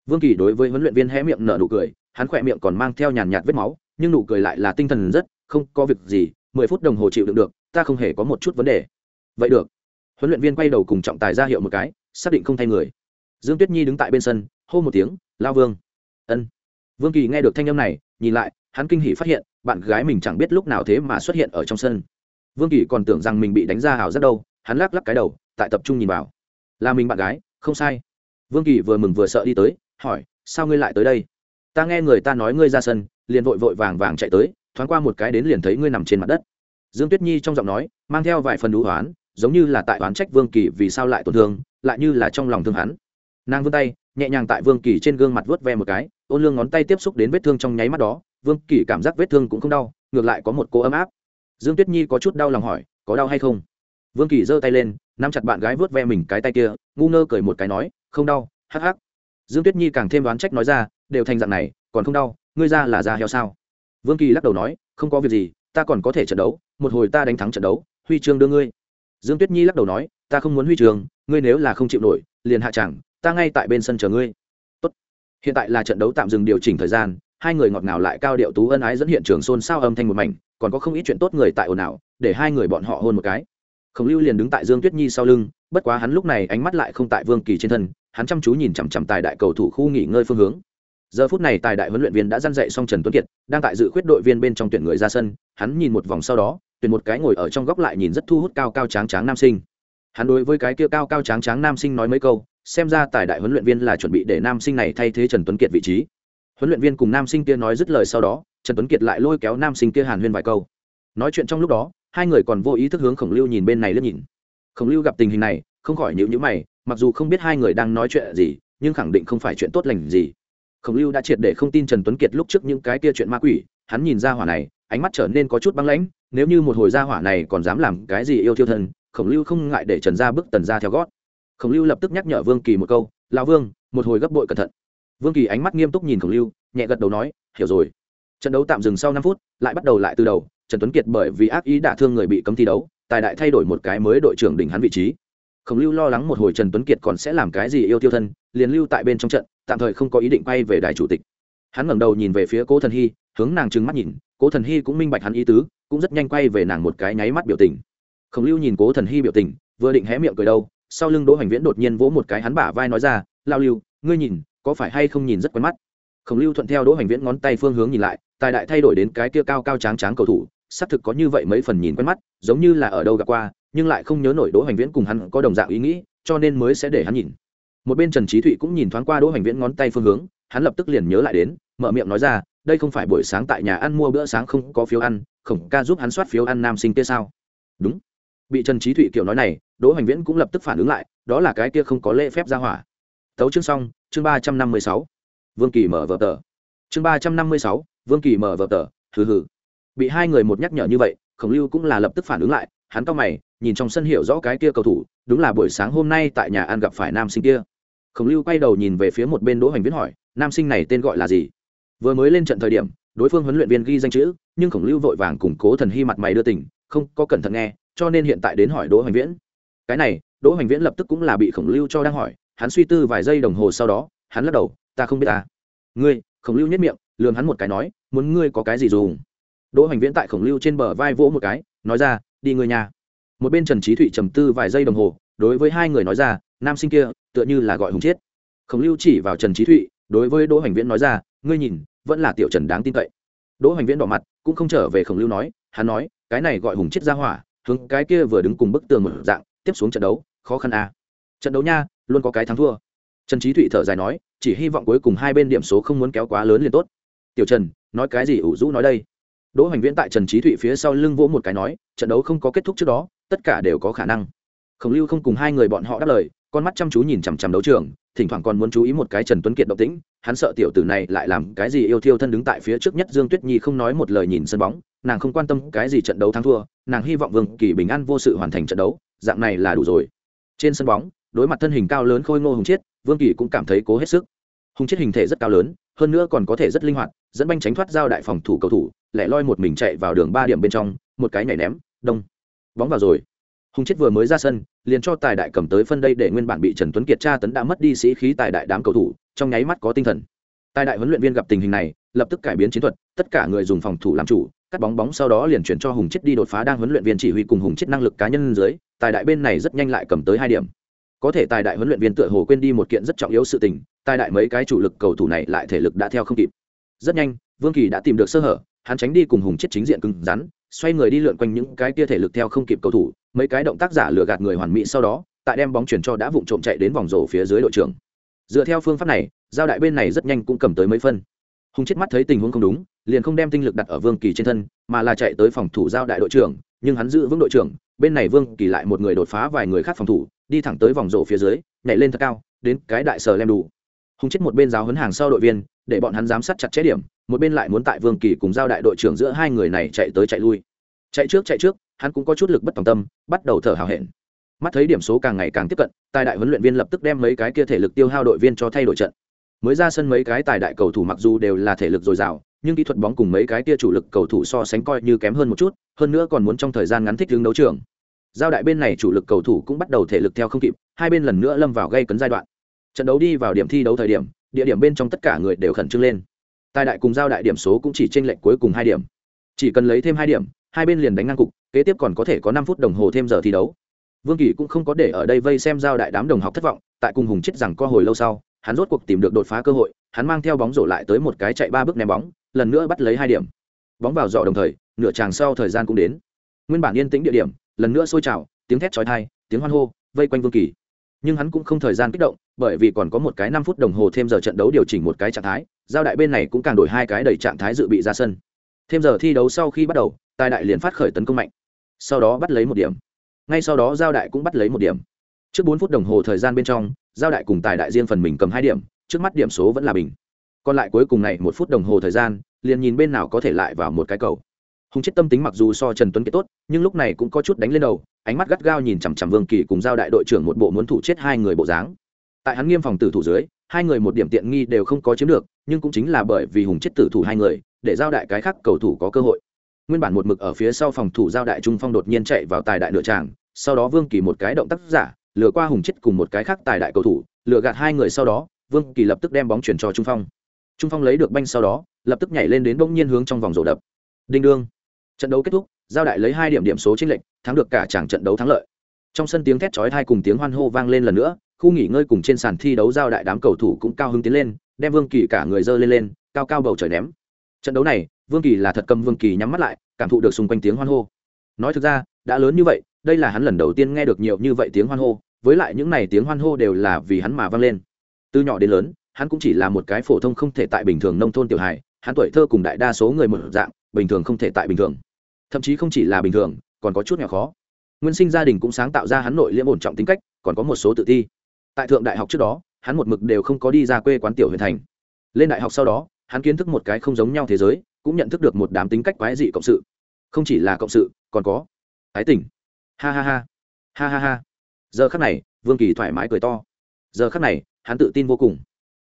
Vương kỳ đối với huấn luyện viên hé miệng nở nụ cười, hắn khỏe miệng còn mang theo nhàn nhạt vết máu, nhưng nụ cười lại là tinh thần rất, không có việc gì, mười phút đồng hồ chịu đựng được, ta không hề có một chút vấn đề. Vậy được. Huấn luyện viên quay đầu cùng trọng tài ra hiệu một cái, xác định không thay người. Dương tuyết nhi đứng tại bên sân, hô một tiếng, lao vương. Ân. Vương kỳ nghe được thanh âm này, nhìn lại, hắn kinh hỉ phát hiện bạn gái mình chẳng biết lúc nào thế mà xuất hiện ở trong sân. Vương kỳ còn tưởng rằng mình bị đánh ra hào rất đâu, hắn lắc lắc cái đầu, tại tập trung nhìn vào. Là mình bạn gái, không sai. Vương kỳ vừa mừng vừa sợ đi tới, hỏi, sao ngươi lại tới đây? Ta nghe người ta nói ngươi ra sân, liền vội vội vàng vàng chạy tới, thoáng qua một cái đến liền thấy ngươi nằm trên mặt đất. Dương tuyết nhi trong giọng nói, mang theo vài phần đũ hoán, giống như là tại oán trách vương kỳ vì sao lại tổn thương, lại như là trong lòng thương hắn. Nàng vươn tay nhẹ nhàng tại vương kỳ trên gương mặt vớt ve một cái, ôn lương ngón tay tiếp xúc đến vết thương trong nháy mắt đó, vương kỳ cảm giác vết thương cũng không đau, ngược lại có một cô ấm áp. Dương tuyết nhi có chút đau lòng hỏi, có đau hay không? Vương kỳ giơ tay lên, nắm chặt bạn gái vớt ve mình cái tay kia, ngu ngơ cười một cái nói, không đau, hắc hắc. Dương tuyết nhi càng thêm đoán trách nói ra, đều thành dạng này, còn không đau, ngươi ra là da heo sao? Vương kỳ lắc đầu nói, không có việc gì, ta còn có thể trận đấu, một hồi ta đánh thắng trận đấu, huy chương đưa ngươi. Dương tuyết nhi lắc đầu nói, ta không muốn huy chương, ngươi nếu là không chịu nổi, liền hạ chẳng ta ngay tại bên sân chờ ngươi. Tốt. hiện tại là trận đấu tạm dừng điều chỉnh thời gian, hai người ngọt ngào lại cao điệu tú ân ái dẫn hiện trường xôn xao âm thanh một mảnh, còn có không ít chuyện tốt người tại ồn ào, để hai người bọn họ hôn một cái. Khổng lưu liền đứng tại dương tuyết nhi sau lưng, bất quá hắn lúc này ánh mắt lại không tại vương kỳ trên thân, hắn chăm chú nhìn chằm chằm tài đại cầu thủ khu nghỉ ngơi phương hướng. Giờ phút này tài đại huấn luyện viên đã dăn dậy xong trần tuấn kiệt, đang tại dự khuyết đội viên bên trong tuyển người ra sân, hắn nhìn một vòng sau đó, tuyển một cái ngồi ở trong góc lại nhìn rất thu hút cao cao tráng tráng nam sinh. Hắn đối với cái kia cao cao tráng tráng nam sinh nói mấy câu xem ra tài đại huấn luyện viên là chuẩn bị để nam sinh này thay thế trần tuấn kiệt vị trí. Huấn luyện viên cùng nam sinh kia nói dứt lời sau đó, trần tuấn kiệt lại lôi kéo nam sinh kia hàn huyên vài câu. Nói chuyện trong lúc đó, hai người còn vô ý thức hướng khổng lưu nhìn bên này lướt nhìn. Khổng lưu gặp tình hình này, không khỏi nhịu nhữ mày, mặc dù không biết hai người đang nói chuyện gì, nhưng khẳng định không phải chuyện tốt lành gì. Khổng lưu đã triệt để không tin trần tuấn kiệt lúc trước những cái kia chuyện ma quỷ, hắn nhìn ra hỏa này, ánh mắt trở nên có chút băng lãnh, nếu như một hồi ra hỏa này còn dám làm cái gì yêu thiêu thân, khổng lưu không ngại để trần ra bước tần ra theo gót khổng lưu lập tức nhắc nhở vương kỳ một câu, lão vương, một hồi gấp bội cẩn thận. Vương kỳ ánh mắt nghiêm túc nhìn khổng lưu, nhẹ gật đầu nói, hiểu rồi. Trận đấu tạm dừng sau năm phút, lại bắt đầu lại từ đầu, trần tuấn kiệt bởi vì ác ý đả thương người bị cấm thi đấu, tài đại thay đổi một cái mới đội trưởng đỉnh hắn vị trí. Khổng lưu lo lắng một hồi trần tuấn kiệt còn sẽ làm cái gì yêu tiêu thân, liền lưu tại bên trong trận, tạm thời không có ý định quay về đài chủ tịch. Hắn ngẩng đầu nhìn về phía cố thần hy, hướng nàng trừng mắt nhìn, cố thần hy cũng minh bạch hắn ý tứ, cũng rất nhanh quay về nàng một cái nháy mắt biểu tình. Khổng lưu nhìn cố thần hy biểu tình, vừa định hé miệng cười đâu sau lưng đỗ hoành viễn đột nhiên vỗ một cái hắn bả vai nói ra lao lưu, ngươi nhìn, có phải hay không nhìn rất quen mắt? Khổng lưu thuận theo đỗ hoành viễn ngón tay phương hướng nhìn lại, tài đại thay đổi đến cái kia cao cao tráng tráng cầu thủ, xác thực có như vậy mấy phần nhìn quen mắt, giống như là ở đâu gặp qua, nhưng lại không nhớ nổi đỗ hoành viễn cùng hắn có đồng dạng ý nghĩ, cho nên mới sẽ để hắn nhìn. Một bên trần trí thụy cũng nhìn thoáng qua đỗ hoành viễn ngón tay phương hướng, hắn lập tức liền nhớ lại đến, mở miệng nói ra, đây không phải buổi sáng tại nhà ăn mua bữa sáng không có phiếu ăn, khổng ca giúp hắn soát phiếu ăn nam sinh kia sao? Đúng. Bị trần trí thụy kiểu nói này đỗ hoành viễn cũng lập tức phản ứng lại, đó là cái kia không có lễ phép ra hỏa. Tấu chương xong, chương ba trăm năm mươi sáu. Vương kỳ mở vở tờ. Chương ba trăm năm mươi sáu, vương kỳ mở vở tờ. Hừ hừ. Bị hai người một nhắc nhở như vậy, khổng lưu cũng là lập tức phản ứng lại, hắn to mày, nhìn trong sân hiểu rõ cái kia cầu thủ, đúng là buổi sáng hôm nay tại nhà ăn gặp phải nam sinh kia. Khổng lưu quay đầu nhìn về phía một bên đỗ hoành viễn hỏi, nam sinh này tên gọi là gì? Vừa mới lên trận thời điểm, đối phương huấn luyện viên ghi danh chữ, nhưng khổng lưu vội vàng củng cố thần hy mặt mày đưa tỉnh, không có cẩn thận nghe, cho nên hiện tại đến hỏi đỗ hoành viễn cái này, đỗ hoành viễn lập tức cũng là bị khổng lưu cho đang hỏi, hắn suy tư vài giây đồng hồ sau đó, hắn lắc đầu, ta không biết ta. Ngươi? Khổng lưu nhất miệng lường hắn một cái nói, muốn ngươi có cái gì dùng? Đỗ hoành viễn tại khổng lưu trên bờ vai vỗ một cái, nói ra, đi ngươi nhà. Một bên trần trí thụy trầm tư vài giây đồng hồ, đối với hai người nói ra, nam sinh kia, tựa như là gọi hùng chiết khổng lưu chỉ vào trần trí thụy, đối với đỗ hoành viễn nói ra, ngươi nhìn, vẫn là tiểu trần đáng tin cậy. Đỗ hoành viễn đỏ mặt, cũng không trở về khổng lưu nói, hắn nói, cái này gọi hùng chiết ra hỏa, hướng cái kia vừa đứng cùng bức tường một dạng tiếp xuống trận đấu, khó khăn à. trận đấu nha, luôn có cái thắng thua. Trần trí thụy thở dài nói, chỉ hy vọng cuối cùng hai bên điểm số không muốn kéo quá lớn liền tốt. Tiểu trần, nói cái gì ủ rũ nói đây? Đỗ hoành viễn tại trần trí thụy phía sau lưng vỗ một cái nói, trận đấu không có kết thúc trước đó, tất cả đều có khả năng. Khổng lưu không cùng hai người bọn họ đáp lời, con mắt chăm chú nhìn chằm chằm đấu trường, thỉnh thoảng còn muốn chú ý một cái trần tuấn kiệt động tĩnh, hắn sợ tiểu tử này lại làm cái gì yêu thiêu thân đứng tại phía trước nhất dương tuyết nhi không nói một lời nhìn sân bóng, nàng không quan tâm cái gì trận đấu thắng thua, nàng hy vọng vương kỳ bình an vô sự hoàn thành trận đấu dạng này là đủ rồi. Trên sân bóng, đối mặt thân hình cao lớn khôi ngô hùng chiết, vương kỳ cũng cảm thấy cố hết sức. Hùng chiết hình thể rất cao lớn, hơn nữa còn có thể rất linh hoạt, dẫn banh tránh thoát giao đại phòng thủ cầu thủ, lẻ loi một mình chạy vào đường ba điểm bên trong, một cái nhảy ném, đông. Bóng vào rồi. Hùng chết vừa mới ra sân, liền cho tài đại cầm tới phân đây để nguyên bản bị trần tuấn kiệt tra tấn đã mất đi sĩ khí tài đại đám cầu thủ, trong nháy mắt có tinh thần. Tài đại huấn luyện viên gặp tình hình này, lập tức cải biến chiến thuật, tất cả người dùng phòng thủ làm chủ cắt bóng bóng sau đó liền chuyển cho hùng chết đi đột phá đang huấn luyện viên chỉ huy cùng hùng chết năng lực cá nhân dưới, tài đại bên này rất nhanh lại cầm tới hai điểm. Có thể tài đại huấn luyện viên tựa hồ quên đi một kiện rất trọng yếu sự tình, tài đại mấy cái chủ lực cầu thủ này lại thể lực đã theo không kịp. Rất nhanh, vương kỳ đã tìm được sơ hở, hắn tránh đi cùng hùng chết chính diện cứng rắn, xoay người đi lượn quanh những cái kia thể lực theo không kịp cầu thủ, mấy cái động tác giả lừa gạt người hoàn mỹ sau đó, tại đem bóng chuyển cho đã vụng trộm chạy đến vòng rổ phía dưới đội trưởng. Dựa theo phương pháp này, giao đại bên này rất nhanh cũng cầm tới mấy phân. Hùng chết mắt thấy tình huống không đúng liền không đem tinh lực đặt ở vương kỳ trên thân, mà là chạy tới phòng thủ giao đại đội trưởng, nhưng hắn giữ vững đội trưởng, bên này vương kỳ lại một người đột phá vài người khác phòng thủ, đi thẳng tới vòng rổ phía dưới, nhảy lên thật cao, đến cái đại sở lem đủ. Hùng chết một bên giáo hấn hàng sau đội viên, để bọn hắn giám sát chặt chẽ điểm, một bên lại muốn tại vương kỳ cùng giao đại đội trưởng giữa hai người này chạy tới chạy lui. Chạy trước chạy trước, hắn cũng có chút lực bất tòng tâm, bắt đầu thở hào hẹn. Mắt thấy điểm số càng ngày càng tiếp cận, tài đại huấn luyện viên lập tức đem mấy cái kia thể lực tiêu hao đội viên cho thay đổi trận. Mới ra sân mấy cái tài đại cầu thủ mặc dù đều là thể lực dồi dào nhưng kỹ thuật bóng cùng mấy cái kia chủ lực cầu thủ so sánh coi như kém hơn một chút, hơn nữa còn muốn trong thời gian ngắn thích ứng đấu trường. Giao đại bên này chủ lực cầu thủ cũng bắt đầu thể lực theo không kịp, hai bên lần nữa lâm vào gây cấn giai đoạn. Trận đấu đi vào điểm thi đấu thời điểm, địa điểm bên trong tất cả người đều khẩn trương lên. Tài đại cùng giao đại điểm số cũng chỉ chênh lệch cuối cùng hai điểm. Chỉ cần lấy thêm hai điểm, hai bên liền đánh ngang cục, kế tiếp còn có thể có năm phút đồng hồ thêm giờ thi đấu. Vương kỳ cũng không có để ở đây vây xem giao đại đám đồng học thất vọng, tại cùng hùng chết rằng co hồi lâu sau, hắn rốt cuộc tìm được đột phá cơ hội, hắn mang theo bóng rổ lại tới một cái chạy ba bước ném bóng lần nữa bắt lấy hai điểm. Bóng vào dọ đồng thời, nửa tràng sau thời gian cũng đến. Nguyên bản yên tĩnh địa điểm, lần nữa sôi trào, tiếng thét trói thai tiếng hoan hô, vây quanh vương kỳ. Nhưng hắn cũng không thời gian kích động, bởi vì còn có một cái năm phút đồng hồ thêm giờ trận đấu điều chỉnh một cái trạng thái, giao đại bên này cũng càng đổi hai cái đầy trạng thái dự bị ra sân. Thêm giờ thi đấu sau khi bắt đầu, tài đại liền phát khởi tấn công mạnh. Sau đó bắt lấy một điểm. Ngay sau đó giao đại cũng bắt lấy một điểm. Trước bốn phút đồng hồ thời gian bên trong, giao đại cùng tài đại riêng phần mình cầm hai điểm, trước mắt điểm số vẫn là bình còn lại cuối cùng này một phút đồng hồ thời gian, liền nhìn bên nào có thể lại vào một cái cầu. Hùng chết tâm tính mặc dù so trần tuấn kiệt tốt, nhưng lúc này cũng có chút đánh lên đầu, ánh mắt gắt gao nhìn chằm chằm vương kỳ cùng giao đại đội trưởng một bộ muốn thủ chết hai người bộ dáng. Tại hắn nghiêm phòng tử thủ dưới, hai người một điểm tiện nghi đều không có chiếm được, nhưng cũng chính là bởi vì hùng chết tử thủ hai người, để giao đại cái khác cầu thủ có cơ hội. Nguyên bản một mực ở phía sau phòng thủ giao đại trung phong đột nhiên chạy vào tài đại nửa tràng, sau đó vương kỳ một cái động tác giả, lừa qua hùng chết cùng một cái khác tài đại cầu thủ, lừa gạt hai người sau đó, vương kỳ lập tức đem bóng chuyển cho trung phong trung phong lấy được banh sau đó, lập tức nhảy lên đến bỗng nhiên hướng trong vòng rổ đập. Đinh đương. Trận đấu kết thúc, giao đại lấy hai điểm điểm số chính lệnh thắng được cả tràng trận đấu thắng lợi. Trong sân tiếng thét chói thai cùng tiếng hoan hô vang lên lần nữa, khu nghỉ ngơi cùng trên sàn thi đấu giao đại đám cầu thủ cũng cao hứng tiến lên, đem vương kỳ cả người dơ lên lên, cao cao bầu trời ném. Trận đấu này, vương kỳ là thật cầm vương kỳ nhắm mắt lại, cảm thụ được xung quanh tiếng hoan hô. Nói thực ra, đã lớn như vậy, đây là hắn lần đầu tiên nghe được nhiều như vậy tiếng hoan hô, với lại những này tiếng hoan hô đều là vì hắn mà vang lên. Từ nhỏ đến lớn hắn cũng chỉ là một cái phổ thông không thể tại bình thường nông thôn tiểu hài, hắn tuổi thơ cùng đại đa số người một dạng, bình thường không thể tại bình thường. Thậm chí không chỉ là bình thường, còn có chút nhỏ khó. Nguyên sinh gia đình cũng sáng tạo ra hắn nội liễm ổn trọng tính cách, còn có một số tự thi tại thượng đại học trước đó, hắn một mực đều không có đi ra quê quán tiểu huyện thành. Lên đại học sau đó, hắn kiến thức một cái không giống nhau thế giới, cũng nhận thức được một đám tính cách quái dị cộng sự. Không chỉ là cộng sự, còn có thái tình. Ha ha ha. Ha ha ha. Giờ khắc này, vương kỳ thoải mái cười to. Giờ khắc này, hắn tự tin vô cùng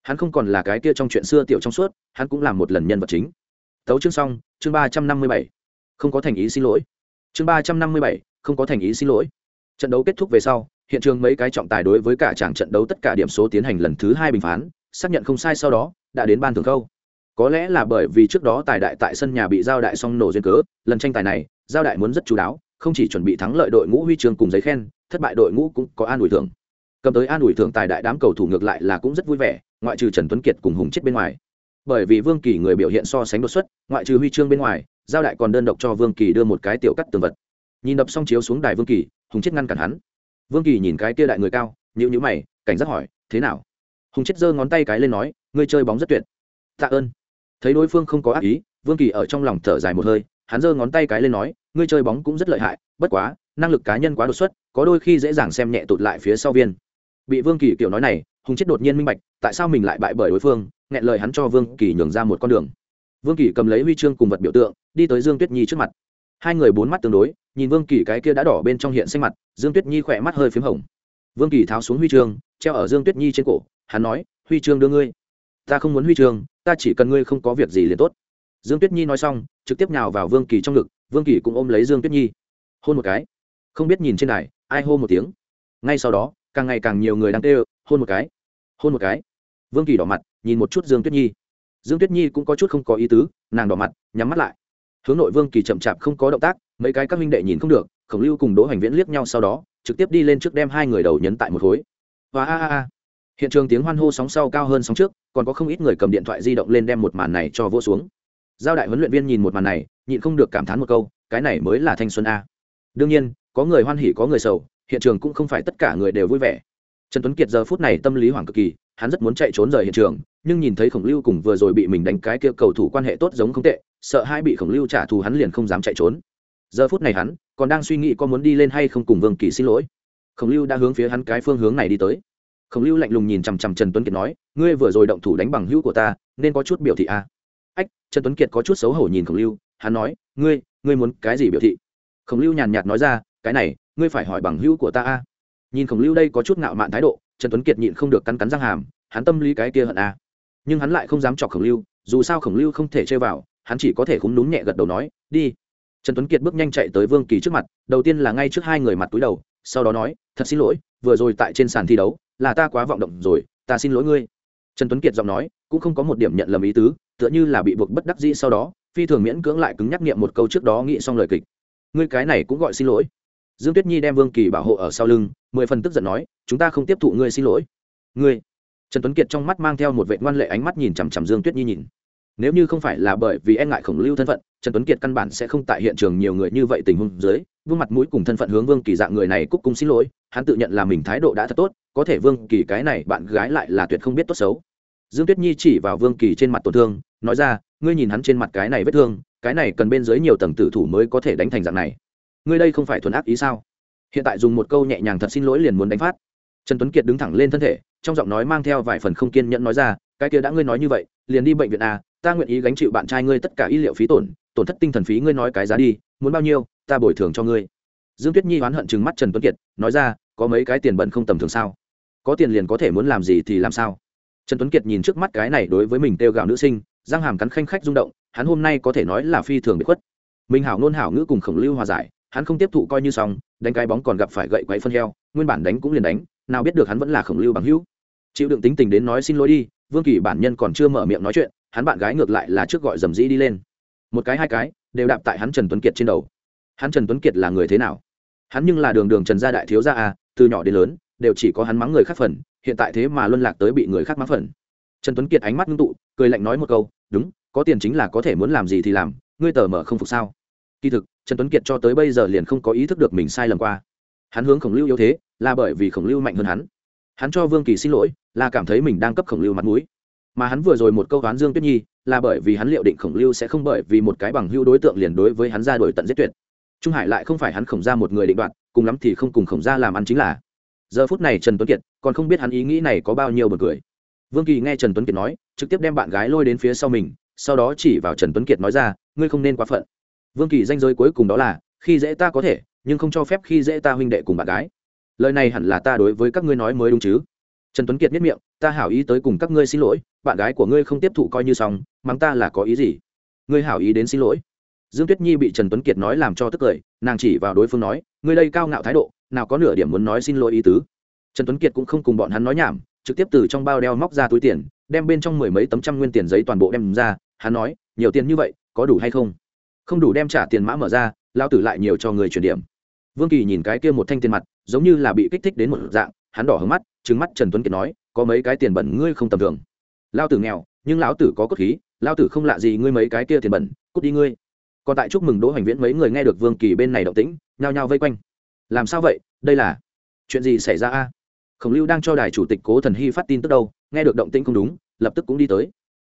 hắn không còn là cái kia trong chuyện xưa tiểu trong suốt, hắn cũng làm một lần nhân vật chính. Tấu chương xong, chương ba trăm năm mươi bảy. Không có thành ý xin lỗi. Chương ba trăm năm mươi bảy, không có thành ý xin lỗi. Trận đấu kết thúc về sau, hiện trường mấy cái trọng tài đối với cả chàng trận đấu tất cả điểm số tiến hành lần thứ hai bình phán, xác nhận không sai sau đó, đã đến ban thường câu. Có lẽ là bởi vì trước đó tài đại tại sân nhà bị giao đại xong nổ duyên cớ, lần tranh tài này, giao đại muốn rất chú đáo, không chỉ chuẩn bị thắng lợi đội ngũ huy chương cùng giấy khen, thất bại đội ngũ cũng có an ủi thưởng. Cầm tới an ủi thưởng tài đại đám cầu thủ ngược lại là cũng rất vui vẻ ngoại trừ trần tuấn kiệt cùng hùng chết bên ngoài. Bởi vì vương kỳ người biểu hiện so sánh đột xuất, ngoại trừ huy chương bên ngoài, giao đại còn đơn độc cho vương kỳ đưa một cái tiểu cắt tường vật. Nhìn đập xong chiếu xuống đài vương kỳ, hùng chết ngăn cản hắn. Vương kỳ nhìn cái kia đại người cao nhữ nhữ mày, cảnh giác hỏi, thế nào? Hùng chết giơ ngón tay cái lên nói, ngươi chơi bóng rất tuyệt. Tạ ơn. Thấy đối phương không có ác ý, vương kỳ ở trong lòng thở dài một hơi, hắn giơ ngón tay cái lên nói, ngươi chơi bóng cũng rất lợi hại, bất quá, năng lực cá nhân quá đột xuất, có đôi khi dễ dàng xem nhẹ tụt lại phía sau viên. Bị vương kỳ kiểu nói này hùng chết đột nhiên minh bạch tại sao mình lại bại bởi đối phương nghẹn lời hắn cho vương kỳ nhường ra một con đường. Vương kỳ cầm lấy huy chương cùng vật biểu tượng đi tới dương tuyết nhi trước mặt. Hai người bốn mắt tương đối nhìn vương kỳ cái kia đã đỏ bên trong hiện xanh mặt dương tuyết nhi khỏe mắt hơi p h í m hồng. Vương kỳ tháo xuống huy chương treo ở dương tuyết nhi trên cổ hắn nói huy chương đưa ngươi. Ta không muốn huy chương ta chỉ cần ngươi không có việc gì liền tốt. Dương tuyết nhi nói xong trực tiếp nhào vào vương kỳ trong ngực vương kỳ cũng ôm lấy dương tuyết nhi. Hôn một cái. Không biết nhìn trên này, ai hô một tiếng. Ngay sau đó càng ngày càng nhiều người đang tê hôn một cái, hôn một cái. Vương kỳ đỏ mặt, nhìn một chút dương tuyết nhi. Dương tuyết nhi cũng có chút không có ý tứ, nàng đỏ mặt, nhắm mắt lại. Hướng nội vương kỳ chậm chạp không có động tác, mấy cái các minh đệ nhìn không được, khổng lưu cùng đỗ hoành viễn liếc nhau sau đó, trực tiếp đi lên trước đem hai người đầu nhấn tại một khối. Và a a a. Hiện trường tiếng hoan hô sóng sau cao hơn sóng trước, còn có không ít người cầm điện thoại di động lên đem một màn này cho vỗ xuống. Giao đại huấn luyện viên nhìn một màn này, nhịn không được cảm thán một câu, cái này mới là thanh xuân a. Đương nhiên, có người hoan hỉ có người sầu hiện trường cũng không phải tất cả người đều vui vẻ. Trần tuấn kiệt giờ phút này tâm lý hoảng cực kỳ, hắn rất muốn chạy trốn rời hiện trường, nhưng nhìn thấy khổng lưu cùng vừa rồi bị mình đánh cái kia cầu thủ quan hệ tốt giống không tệ, sợ hai bị khổng lưu trả thù hắn liền không dám chạy trốn. Giờ phút này hắn còn đang suy nghĩ có muốn đi lên hay không cùng vương kỳ xin lỗi. Khổng lưu đã hướng phía hắn cái phương hướng này đi tới. Khổng lưu lạnh lùng nhìn chằm chằm trần tuấn kiệt nói, ngươi vừa rồi động thủ đánh bằng hữu của ta, nên có chút biểu thị a à. ách, trần tuấn kiệt có chút xấu hổ nhìn khổng lưu, hắn nói, ngươi ngươi muốn cái gì biểu thị? Khổng lưu nhàn nhạt nói ra, cái này ngươi phải hỏi bằng hữu của ta a. Nhìn khổng lưu đây có chút ngạo mạn thái độ, trần tuấn kiệt nhịn không được cắn cắn răng hàm, hắn tâm lý cái kia hận a. Nhưng hắn lại không dám chọc khổng lưu, dù sao khổng lưu không thể chơi vào, hắn chỉ có thể khúng núm nhẹ gật đầu nói, đi. Trần tuấn kiệt bước nhanh chạy tới vương kỳ trước mặt, đầu tiên là ngay trước hai người mặt túi đầu, sau đó nói, thật xin lỗi, vừa rồi tại trên sàn thi đấu, là ta quá vọng động rồi, ta xin lỗi ngươi. Trần tuấn kiệt giọng nói, cũng không có một điểm nhận lầm ý tứ, tựa như là bị buộc bất đắc dĩ sau đó, phi thường miễn cưỡng lại cứng nhắc niệm một câu trước đó nghĩ xong lời kịch. Ngươi cái này cũng gọi xin lỗi dương tuyết nhi đem vương kỳ bảo hộ ở sau lưng, mười phần tức giận nói, chúng ta không tiếp thụ ngươi xin lỗi. Ngươi? Trần tuấn kiệt trong mắt mang theo một vệ ngoan lệ ánh mắt nhìn chằm chằm dương tuyết nhi nhìn. Nếu như không phải là bởi vì e ngại khổng lưu thân phận, trần tuấn kiệt căn bản sẽ không tại hiện trường nhiều người như vậy tình huống dưới, vương mặt mũi cùng thân phận hướng vương kỳ dạng người này cúc cung xin lỗi, hắn tự nhận là mình thái độ đã thật tốt, có thể vương kỳ cái này bạn gái lại là tuyệt không biết tốt xấu. Dương tuyết nhi chỉ vào vương kỳ trên mặt tổn thương, nói ra, ngươi nhìn hắn trên mặt cái này vết thương, cái này cần bên dưới nhiều tầng tử thủ mới có thể đánh thành dạng này ngươi đây không phải thuần ác ý sao? Hiện tại dùng một câu nhẹ nhàng thật xin lỗi liền muốn đánh phát. Trần tuấn kiệt đứng thẳng lên thân thể, trong giọng nói mang theo vài phần không kiên nhẫn nói ra, cái kia đã ngươi nói như vậy, liền đi bệnh viện a ta nguyện ý gánh chịu bạn trai ngươi tất cả y liệu phí tổn tổn thất tinh thần phí ngươi nói cái giá đi, muốn bao nhiêu, ta bồi thường cho ngươi. Dương tuyết nhi oán hận chừng mắt trần tuấn kiệt, nói ra, có mấy cái tiền bẩn không tầm thường sao? Có tiền liền có thể muốn làm gì thì làm sao? Trần tuấn kiệt nhìn trước mắt cái này đối với mình tiêu gạo nữ sinh, răng hàm cắn khanh khách rung động, hắn hôm nay có thể nói là phi thường bị khuất. Minh hảo nôn hảo ngữ cùng khổng lưu hòa giải hắn không tiếp thụ coi như xong, đánh cái bóng còn gặp phải gậy quấy phân heo, nguyên bản đánh cũng liền đánh, nào biết được hắn vẫn là khổng lưu bằng hữu. Chịu đựng tính tình đến nói xin lỗi đi, vương kỳ bản nhân còn chưa mở miệng nói chuyện, hắn bạn gái ngược lại là trước gọi dầm dĩ đi lên. Một cái hai cái, đều đạp tại hắn trần tuấn kiệt trên đầu. Hắn trần tuấn kiệt là người thế nào? Hắn nhưng là đường đường trần gia đại thiếu gia à từ nhỏ đến lớn, đều chỉ có hắn mắng người khác phần, hiện tại thế mà luân lạc tới bị người khác mắng phần. Trần tuấn kiệt ánh mắt ngưng tụ, cười lạnh nói một câu, đúng, có tiền chính là có thể muốn làm gì thì làm, ngươi tờ mở không phục sao? Kỳ thực, trần tuấn kiệt cho tới bây giờ liền không có ý thức được mình sai lầm qua. Hắn hướng khổng lưu yếu thế, là bởi vì khổng lưu mạnh hơn hắn. Hắn cho vương kỳ xin lỗi, là cảm thấy mình đang cấp khổng lưu mặt mũi. Mà hắn vừa rồi một câu toán dương tuyết nhi, là bởi vì hắn liệu định khổng lưu sẽ không bởi vì một cái bằng hưu đối tượng liền đối với hắn ra đổi tận giết tuyệt. Trung hải lại không phải hắn khổng ra một người định đoạt, cùng lắm thì không cùng khổng ra làm ăn chính là. Giờ phút này trần tuấn kiệt còn không biết hắn ý nghĩ này có bao nhiêu bật cười. Vương kỳ nghe trần tuấn kiệt nói, trực tiếp đem bạn gái lôi đến phía sau mình, sau đó chỉ vào trần tuấn kiệt nói ra, ngươi không nên quá phận vương kỳ danh giới cuối cùng đó là, khi dễ ta có thể, nhưng không cho phép khi dễ ta huynh đệ cùng bạn gái. Lời này hẳn là ta đối với các ngươi nói mới đúng chứ? Trần tuấn kiệt nhất miệng, ta hảo ý tới cùng các ngươi xin lỗi, bạn gái của ngươi không tiếp thụ coi như xong, mắng ta là có ý gì? Ngươi hảo ý đến xin lỗi. Dương tuyết nhi bị trần tuấn kiệt nói làm cho tức cười, nàng chỉ vào đối phương nói, ngươi đây cao ngạo thái độ, nào có nửa điểm muốn nói xin lỗi ý tứ. Trần tuấn kiệt cũng không cùng bọn hắn nói nhảm, trực tiếp từ trong bao đeo móc ra túi tiền, đem bên trong mười mấy tấm trăm nguyên tiền giấy toàn bộ đem ra, hắn nói, nhiều tiền như vậy, có đủ hay không? Không đủ đem trả tiền mã mở ra lao tử lại nhiều cho người chuyển điểm. Vương kỳ nhìn cái kia một thanh tiền mặt, giống như là bị kích thích đến một dạng, hắn đỏ hứng mắt trứng mắt trần tuấn kiệt nói, có mấy cái tiền bẩn ngươi không tầm thường. Lao tử nghèo, nhưng lão tử có cốt khí lao tử không lạ gì ngươi mấy cái kia tiền bẩn, cút đi ngươi. Còn tại chúc mừng đỗ hoành viễn mấy người nghe được vương kỳ bên này động tĩnh, nhao nhao vây quanh. Làm sao vậy? Đây là chuyện gì xảy ra a? Khổng lưu đang cho đài chủ tịch cố thần hy phát tin tức đâu, nghe được động tĩnh không đúng, lập tức cũng đi tới.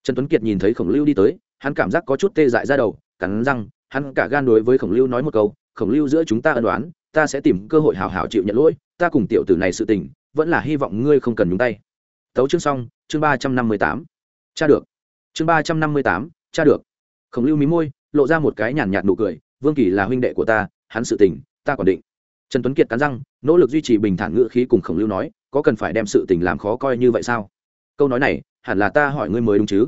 Trần tuấn kiệt nhìn thấy khổng lưu đi tới, hắn cảm giác có chút tê dại ra đầu cắn răng, hắn cả gan đối với khổng lưu nói một câu, khổng lưu giữa chúng ta ân đoán ta sẽ tìm cơ hội hào hào chịu nhận lỗi, ta cùng tiểu tử này sự tình, vẫn là hy vọng ngươi không cần nhúng tay. Tấu chương xong, chương ba trăm năm mươi tám. Cha được. Chương ba trăm năm mươi tám, cha được. Khổng lưu mí môi, lộ ra một cái nhàn nhạt nụ cười, vương kỳ là huynh đệ của ta, hắn sự tình, ta quản định. Trần tuấn kiệt cắn răng, nỗ lực duy trì bình thản ngữ khí cùng khổng lưu nói, có cần phải đem sự tình làm khó coi như vậy sao? Câu nói này, hẳn là ta hỏi ngươi mới đúng chứ?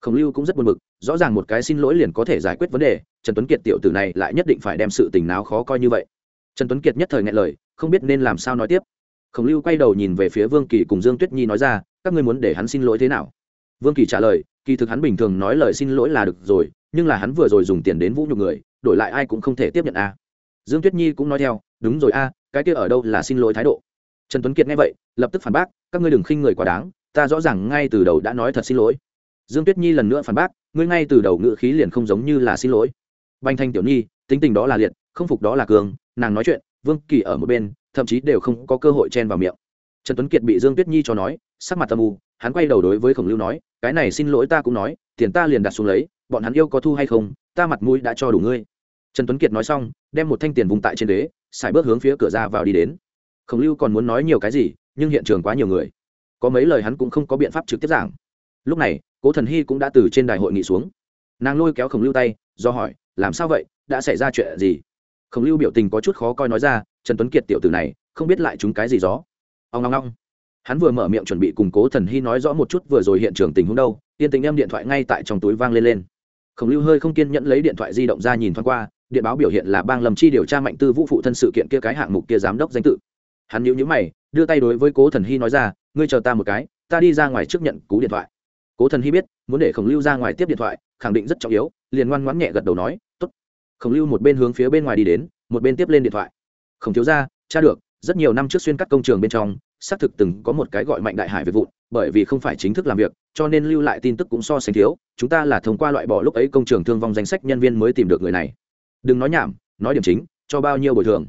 Khổng lưu cũng rất buồn bực rõ ràng một cái xin lỗi liền có thể giải quyết vấn đề, trần tuấn kiệt tiểu tử này lại nhất định phải đem sự tình nào khó coi như vậy. Trần tuấn kiệt nhất thời ngại lời, không biết nên làm sao nói tiếp. Khổng lưu quay đầu nhìn về phía vương kỳ cùng dương tuyết nhi nói ra, các ngươi muốn để hắn xin lỗi thế nào? Vương kỳ trả lời, kỳ thực hắn bình thường nói lời xin lỗi là được rồi, nhưng là hắn vừa rồi dùng tiền đến vũ nhục người, đổi lại ai cũng không thể tiếp nhận a. Dương tuyết nhi cũng nói theo, đúng rồi a, cái kia ở đâu là xin lỗi thái độ? Trần tuấn kiệt nghe vậy, lập tức phản bác, các ngươi đừng khinh người quá đáng, ta rõ ràng ngay từ đầu đã nói thật xin lỗi. Dương tuyết nhi lần nữa phản bác ngươi ngay từ đầu ngữ khí liền không giống như là xin lỗi. Bành thanh tiểu nhi, tính tình đó là liệt, không phục đó là cường, nàng nói chuyện, vương kỳ ở một bên, thậm chí đều không có cơ hội chen vào miệng. Trần tuấn kiệt bị dương tuyết nhi cho nói, sắc mặt tâm u, hắn quay đầu đối với khổng lưu nói, cái này xin lỗi ta cũng nói, tiền ta liền đặt xuống lấy, bọn hắn yêu có thu hay không, ta mặt mũi đã cho đủ ngươi. Trần tuấn kiệt nói xong, đem một thanh tiền vùng tại trên đế xài bước hướng phía cửa ra vào đi đến. Khổng lưu còn muốn nói nhiều cái gì, nhưng hiện trường quá nhiều người. Có mấy lời hắn cũng không có biện pháp trực tiếp giảng. Lúc này cố thần hy cũng đã từ trên đài hội nghị xuống. Nàng lôi kéo khổng lưu tay, do hỏi, làm sao vậy? Đã xảy ra chuyện gì? Khổng lưu biểu tình có chút khó coi nói ra, trần tuấn kiệt tiểu tử này, không biết lại chúng cái gì gió. Ông ngong ngong hắn vừa mở miệng chuẩn bị củng cố thần hy nói rõ một chút vừa rồi hiện trường tình huống đâu, yên tình em điện thoại ngay tại trong túi vang lên lên. Khổng lưu hơi không kiên nhẫn lấy điện thoại di động ra nhìn thoáng qua, điện báo biểu hiện là bang lầm chi điều tra mạnh tư vũ phụ thân sự kiện kia cái hạng mục kia giám đốc danh tự. Hắn nhíu nhíu mày, đưa tay đối với cố thần hy nói ra, ngươi chờ ta một cái, ta đi ra ngoài trước nhận cú điện thoại cố thần hy biết, muốn để khổng lưu ra ngoài tiếp điện thoại, khẳng định rất trọng yếu, liền ngoan ngoãn nhẹ gật đầu nói t ố t khổng lưu một bên hướng phía bên ngoài đi đến, một bên tiếp lên điện thoại. Khổng thiếu ra cha được, rất nhiều năm trước xuyên cắt công trường bên trong, xác thực từng có một cái gọi mạnh đại hải về vụn, bởi vì không phải chính thức làm việc, cho nên lưu lại tin tức cũng so sánh thiếu, chúng ta là thông qua loại bỏ lúc ấy công trường thương vong danh sách nhân viên mới tìm được người này. Đừng nói nhảm, nói điểm chính, cho bao nhiêu bồi thường?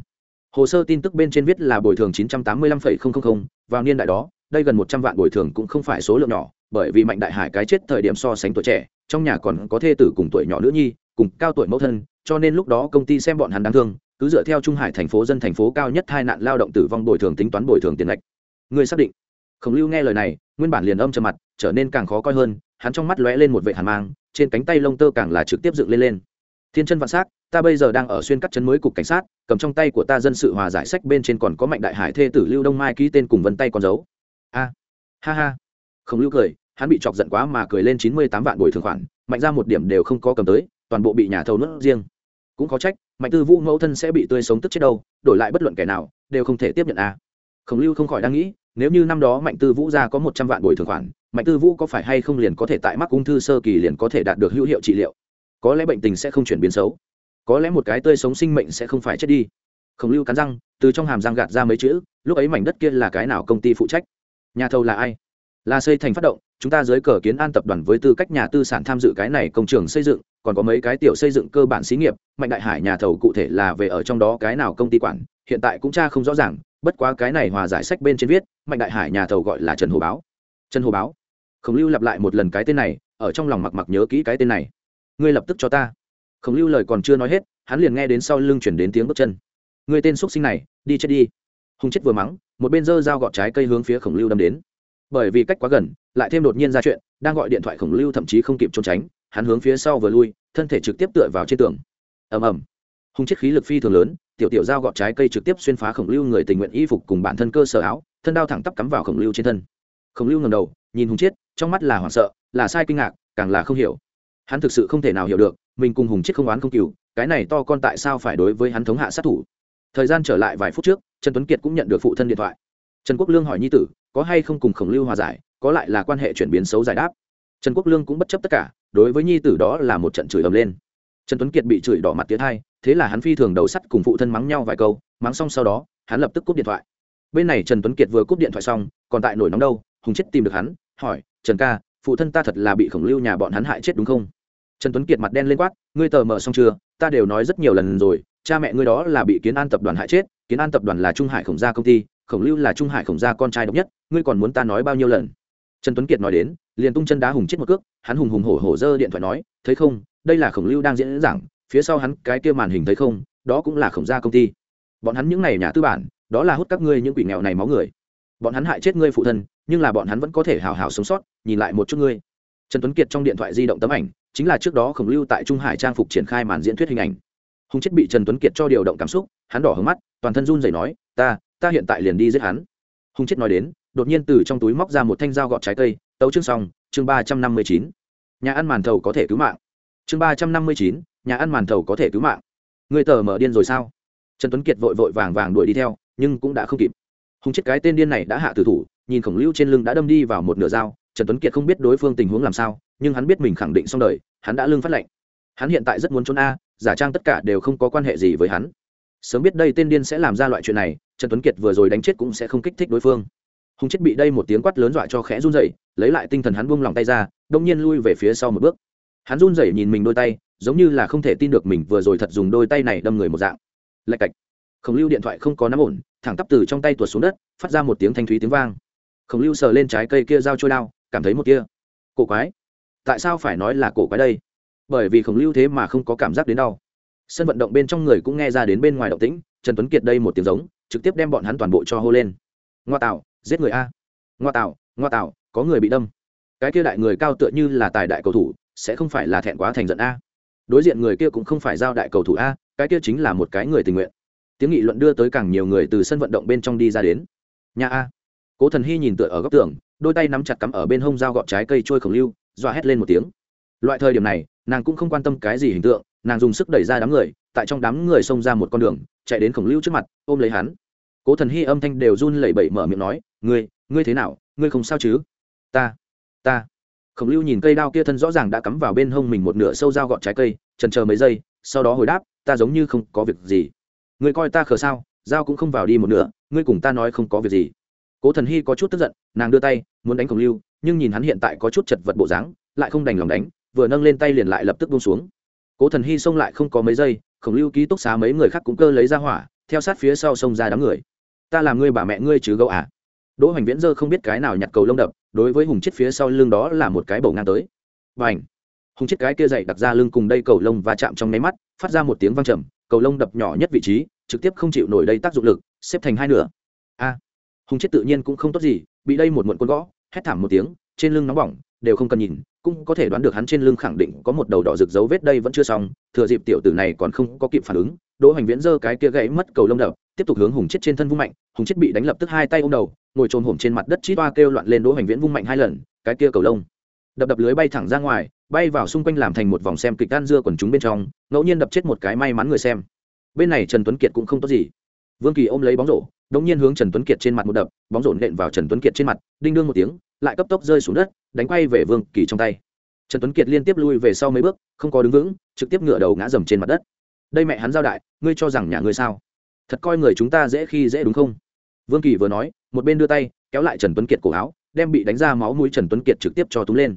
Hồ sơ tin tức bên trên viết là bồi thường chín trăm tám mươi lăm phẩy không không không, vào niên đại đó, đây gần một trăm vạn bồi thường cũng không phải số lượng nhỏ bởi vì mạnh đại hải cái chết thời điểm so sánh tuổi trẻ, trong nhà còn có thê tử cùng tuổi nhỏ nữ nhi, cùng cao tuổi mẫu thân, cho nên lúc đó công ty xem bọn hắn đáng thương, cứ dựa theo trung hải thành phố dân thành phố cao nhất hai nạn lao động tử vong bồi thường tính toán bồi thường tiền lệch. Người xác định. Khổng lưu nghe lời này, nguyên bản liền âm trầm mặt, trở nên càng khó coi hơn, hắn trong mắt lóe lên một vệ hàn mang, trên cánh tay lông tơ càng là trực tiếp dựng lên lên. Thiên chân vạn s á c ta bây giờ đang ở xuyên cắt chân mới cục cảnh sát, cầm trong tay của ta dân sự hòa giải sách bên trên còn có mạnh đại hải thê tử lưu đông mai ký tên cùng vân tay con dấu. A, ha ha không lưu cười, hắn bị chọc giận quá mà cười lên chín mươi tám vạn bồi thường khoản, mạnh ra một điểm đều không có cầm tới, toàn bộ bị nhà thầu nước riêng. Cũng có trách, mạnh tư vũ mẫu thân sẽ bị tươi sống tức chết đâu, đổi lại bất luận kẻ nào, đều không thể tiếp nhận a. À. khổng lưu không khỏi đang nghĩ, nếu như năm đó mạnh tư vũ ra có một trăm vạn bồi thường khoản, mạnh tư vũ có phải hay không liền có thể tại mắc ung thư sơ kỳ liền có thể đạt được hữu hiệu trị liệu? Có lẽ bệnh tình sẽ không chuyển biến xấu. Có lẽ một cái tươi sống sinh mệnh sẽ không phải chết đi. Khổng lưu cắn răng, từ trong hàm răng gạt ra mấy chữ, lúc ấy mảnh đất kia là cái nào công ty phụ trách? Nhà thầu là ai? Là xây thành phát động, chúng ta dưới cờ kiến an tập đoàn với tư cách nhà tư sản tham dự cái này công trường xây dựng, còn có mấy cái tiểu xây dựng cơ bản xí nghiệp, mạnh đại hải nhà thầu cụ thể là về ở trong đó cái nào công ty quản, hiện tại cũng cha không rõ ràng, bất quá cái này hòa giải sách bên trên viết, mạnh đại hải nhà thầu gọi là trần hồ báo. Trần hồ báo? Khổng lưu lặp lại một lần cái tên này, ở trong lòng mặc mặc nhớ kỹ cái tên này. Ngươi lập tức cho ta. Khổng lưu lời còn chưa nói hết, hắn liền nghe đến sau lưng chuyển đến tiếng bước chân. Người tên x sinh này, đi chết đi. Hùng chết vừa mắng, một bên dơ dao gọt trái cây hướng phía khổng lưu đâm đến bởi vì cách quá gần, lại thêm đột nhiên ra chuyện, đang gọi điện thoại khổng lưu thậm chí không kịp trốn tránh, hắn hướng phía sau vừa lui, thân thể trực tiếp tựa vào trên tường. Ầm ầm. Hung chiết khí lực phi thường lớn, tiểu tiểu dao gọt trái cây trực tiếp xuyên phá khổng lưu người tình nguyện y phục cùng bản thân cơ sở áo, thân đao thẳng tắp cắm vào khổng lưu trên thân. Khổng lưu ngầm đầu, nhìn hùng chiết trong mắt là hoảng sợ, là sai kinh ngạc, càng là không hiểu. Hắn thực sự không thể nào hiểu được, mình cùng hùng chiết không oán không cừu, cái này to con tại sao phải đối với hắn thống hạ sát thủ. Thời gian trở lại vài phút trước, trần tuấn kiệt cũng nhận được phụ thân điện thoại trần quốc lương hỏi nhi tử, có hay không cùng khổng lưu hòa giải, có lại là quan hệ chuyển biến xấu giải đáp. Trần quốc lương cũng bất chấp tất cả, đối với nhi tử đó là một trận chửi ầm lên. Trần tuấn kiệt bị chửi đỏ mặt tiến hai thế là hắn phi thường đầu sắt cùng phụ thân mắng nhau vài câu, mắng xong sau đó, hắn lập tức cúp điện thoại. Bên này trần tuấn kiệt vừa cúp điện thoại xong, còn tại nổi nóng đâu, hùng chết tìm được hắn, hỏi, trần ca, phụ thân ta thật là bị khổng lưu nhà bọn hắn hại chết đúng không? Trần tuấn kiệt mặt đen lên quát, ngươi tờ mờ xong chưa? Ta đều nói rất nhiều lần rồi, cha mẹ ngươi đó là bị kiến an tập đoàn hại chết, kiến an tập đoàn là trung hải khổng gia công ty khổng lưu là trung hải khổng gia con trai độc nhất, ngươi còn muốn ta nói bao nhiêu lần? Trần tuấn kiệt nói đến, liền tung chân đá hùng chết một cước, hắn hùng hùng hổ hổ dơ điện thoại nói, thấy không, đây là khổng lưu đang diễn giảng, phía sau hắn cái kia màn hình thấy không, đó cũng là khổng gia công ty. Bọn hắn những này nhà tư bản, đó là hút các ngươi những quỷ nghèo này máu người. Bọn hắn hại chết ngươi phụ thân, nhưng là bọn hắn vẫn có thể hào hào sống sót, nhìn lại một chút ngươi. Trần tuấn kiệt trong điện thoại di động tấm ảnh, chính là trước đó khổng lưu tại trung hải trang phục triển khai màn diễn thuyết hình ảnh. Hùng chết bị trần tuấn kiệt cho điều động cảm xúc, hắn đỏ hướng mắt, toàn thân run rẩy nói, ta ta hiện tại liền đi giết hắn. Hùng chết nói đến, đột nhiên từ trong túi móc ra một thanh dao gọt trái cây, tấu chương xong, chương ba trăm năm mươi chín. Nhà ăn màn thầu có thể cứu mạng. Chương ba trăm năm mươi chín, nhà ăn màn thầu có thể cứu mạng. Người tờ mở điên rồi sao? Trần tuấn kiệt vội vội vàng vàng đuổi đi theo, nhưng cũng đã không kịp. Hùng chết cái tên điên này đã hạ tử thủ, nhìn khổng lưu trên lưng đã đâm đi vào một nửa dao, trần tuấn kiệt không biết đối phương tình huống làm sao, nhưng hắn biết mình khẳng định xong đời, hắn đã lưng phát lệnh. Hắn hiện tại rất muốn trốn a, giả trang tất cả đều không có quan hệ gì với hắn. Sớm biết đây tên điên sẽ làm ra loại chuyện này trần tuấn kiệt vừa rồi đánh chết cũng sẽ không kích thích đối phương. Hùng chết bị đây một tiếng quát lớn dọa cho khẽ run dậy lấy lại tinh thần hắn buông lòng tay ra đông nhiên lui về phía sau một bước. Hắn run rẩy nhìn mình đôi tay, giống như là không thể tin được mình vừa rồi thật dùng đôi tay này đâm người một dạng. Lạch cạch. Khổng lưu điện thoại không có nắm ổn, thẳng tắp từ trong tay tuột xuống đất, phát ra một tiếng thanh thúy tiếng vang. Khổng lưu sờ lên trái cây kia dao trôi đao, cảm thấy một kia cổ quái. Tại sao phải nói là cổ quái đây? Bởi vì khổng lưu thế mà không có cảm giác đến đau. Sân vận động bên trong người cũng nghe ra đến bên ngoài động tĩnh, trần tuấn kiệt đây một tiếng giống trực tiếp đem bọn hắn toàn bộ cho hô lên. Ngoa tạo, giết người a. Ngoa tạo ngoa tạo, có người bị đâm. Cái kia đại người cao tựa như là tài đại cầu thủ, sẽ không phải là thẹn quá thành giận a. Đối diện người kia cũng không phải giao đại cầu thủ a, cái kia chính là một cái người tình nguyện. Tiếng nghị luận đưa tới càng nhiều người từ sân vận động bên trong đi ra đến. Nhà a. Cố thần hy nhìn tựa ở góc tường, đôi tay nắm chặt cắm ở bên hông dao gọt trái cây trôi khổng lưu, dọa hét lên một tiếng. Loại thời điểm này, nàng cũng không quan tâm cái gì hình tượng, nàng dùng sức đẩy ra đám người tại trong đám người xông ra một con đường, chạy đến khổng lưu trước mặt, ôm lấy hắn. Cố thần hy âm thanh đều run lẩy bẩy mở miệng nói, ngươi ngươi thế nào? Ngươi không sao chứ? Ta ta. Khổng lưu nhìn cây đao kia thân rõ ràng đã cắm vào bên hông mình một nửa sâu dao gọt trái cây trần chờ mấy giây, sau đó hồi đáp, ta giống như không có việc gì. Ngươi coi ta khờ sao? Dao cũng không vào đi một nửa, ngươi cùng ta nói không có việc gì. Cố thần hy có chút tức giận, nàng đưa tay, muốn đánh khổng lưu, nhưng nhìn hắn hiện tại có chút chật vật bộ dáng, lại không đành lòng đánh, vừa nâng lên tay liền lại lập tức buông xuống. Cố thần hy xông lại không có mấy giây khổng lưu ký túc xá mấy người khác cũng cơ lấy ra hỏa, theo sát phía sau sông ra đám người. Ta làm ngươi bà mẹ ngươi chứ gấu à? Đỗ hoành viễn dơ không biết cái nào nhặt cầu lông đập, đối với hùng chết phía sau lưng đó là một cái bầu ngang tới. Và ảnh hùng chết cái kia dậy đặt ra lưng cùng đây cầu lông và chạm trong nháy mắt, phát ra một tiếng vang trầm, cầu lông đập nhỏ nhất vị trí, trực tiếp không chịu nổi đây tác dụng lực, xếp thành hai nửa. A! Hùng chết tự nhiên cũng không tốt gì, bị đây một muộn quân gõ, hét thảm một tiếng, trên lưng nóng bỏng, đều không cần nhìn, cũng có thể đoán được hắn trên lưng khẳng định có một đầu đỏ rực dấu vết đây vẫn chưa xong thừa dịp tiểu tử này còn không có kịp phản ứng, đỗ hoành viễn giơ cái kia gãy mất cầu lông đập, tiếp tục hướng hùng chết trên thân vung mạnh, hùng chết bị đánh lập tức hai tay ôm đầu, ngồi trồn hổm trên mặt đất chít toa kêu loạn lên đỗ hoành viễn vung mạnh hai lần, cái kia cầu lông đập đập lưới bay thẳng ra ngoài, bay vào xung quanh làm thành một vòng xem kịch gan dưa quần chúng bên trong, ngẫu nhiên đập chết một cái may mắn người xem. Bên này trần tuấn kiệt cũng không tốt gì. Vương kỳ ôm lấy bóng rổ đống nhiên hướng trần tuấn kiệt trên mặt một đập, bóng rổ nện vào trần tuấn kiệt trên mặt, đinh đương một tiếng, lại cấp tốc rơi xuống đất, đánh quay về vương kỳ trong tay trần tuấn kiệt liên tiếp lui về sau mấy bước, không có đứng vững, trực tiếp ngựa đầu ngã dầm trên mặt đất. Đây mẹ hắn giao đại, ngươi cho rằng nhà ngươi sao? Thật coi người chúng ta dễ khi dễ đúng không? Vương kỳ vừa nói, một bên đưa tay, kéo lại trần tuấn kiệt cổ áo, đem bị đánh ra máu mũi trần tuấn kiệt trực tiếp cho túng lên.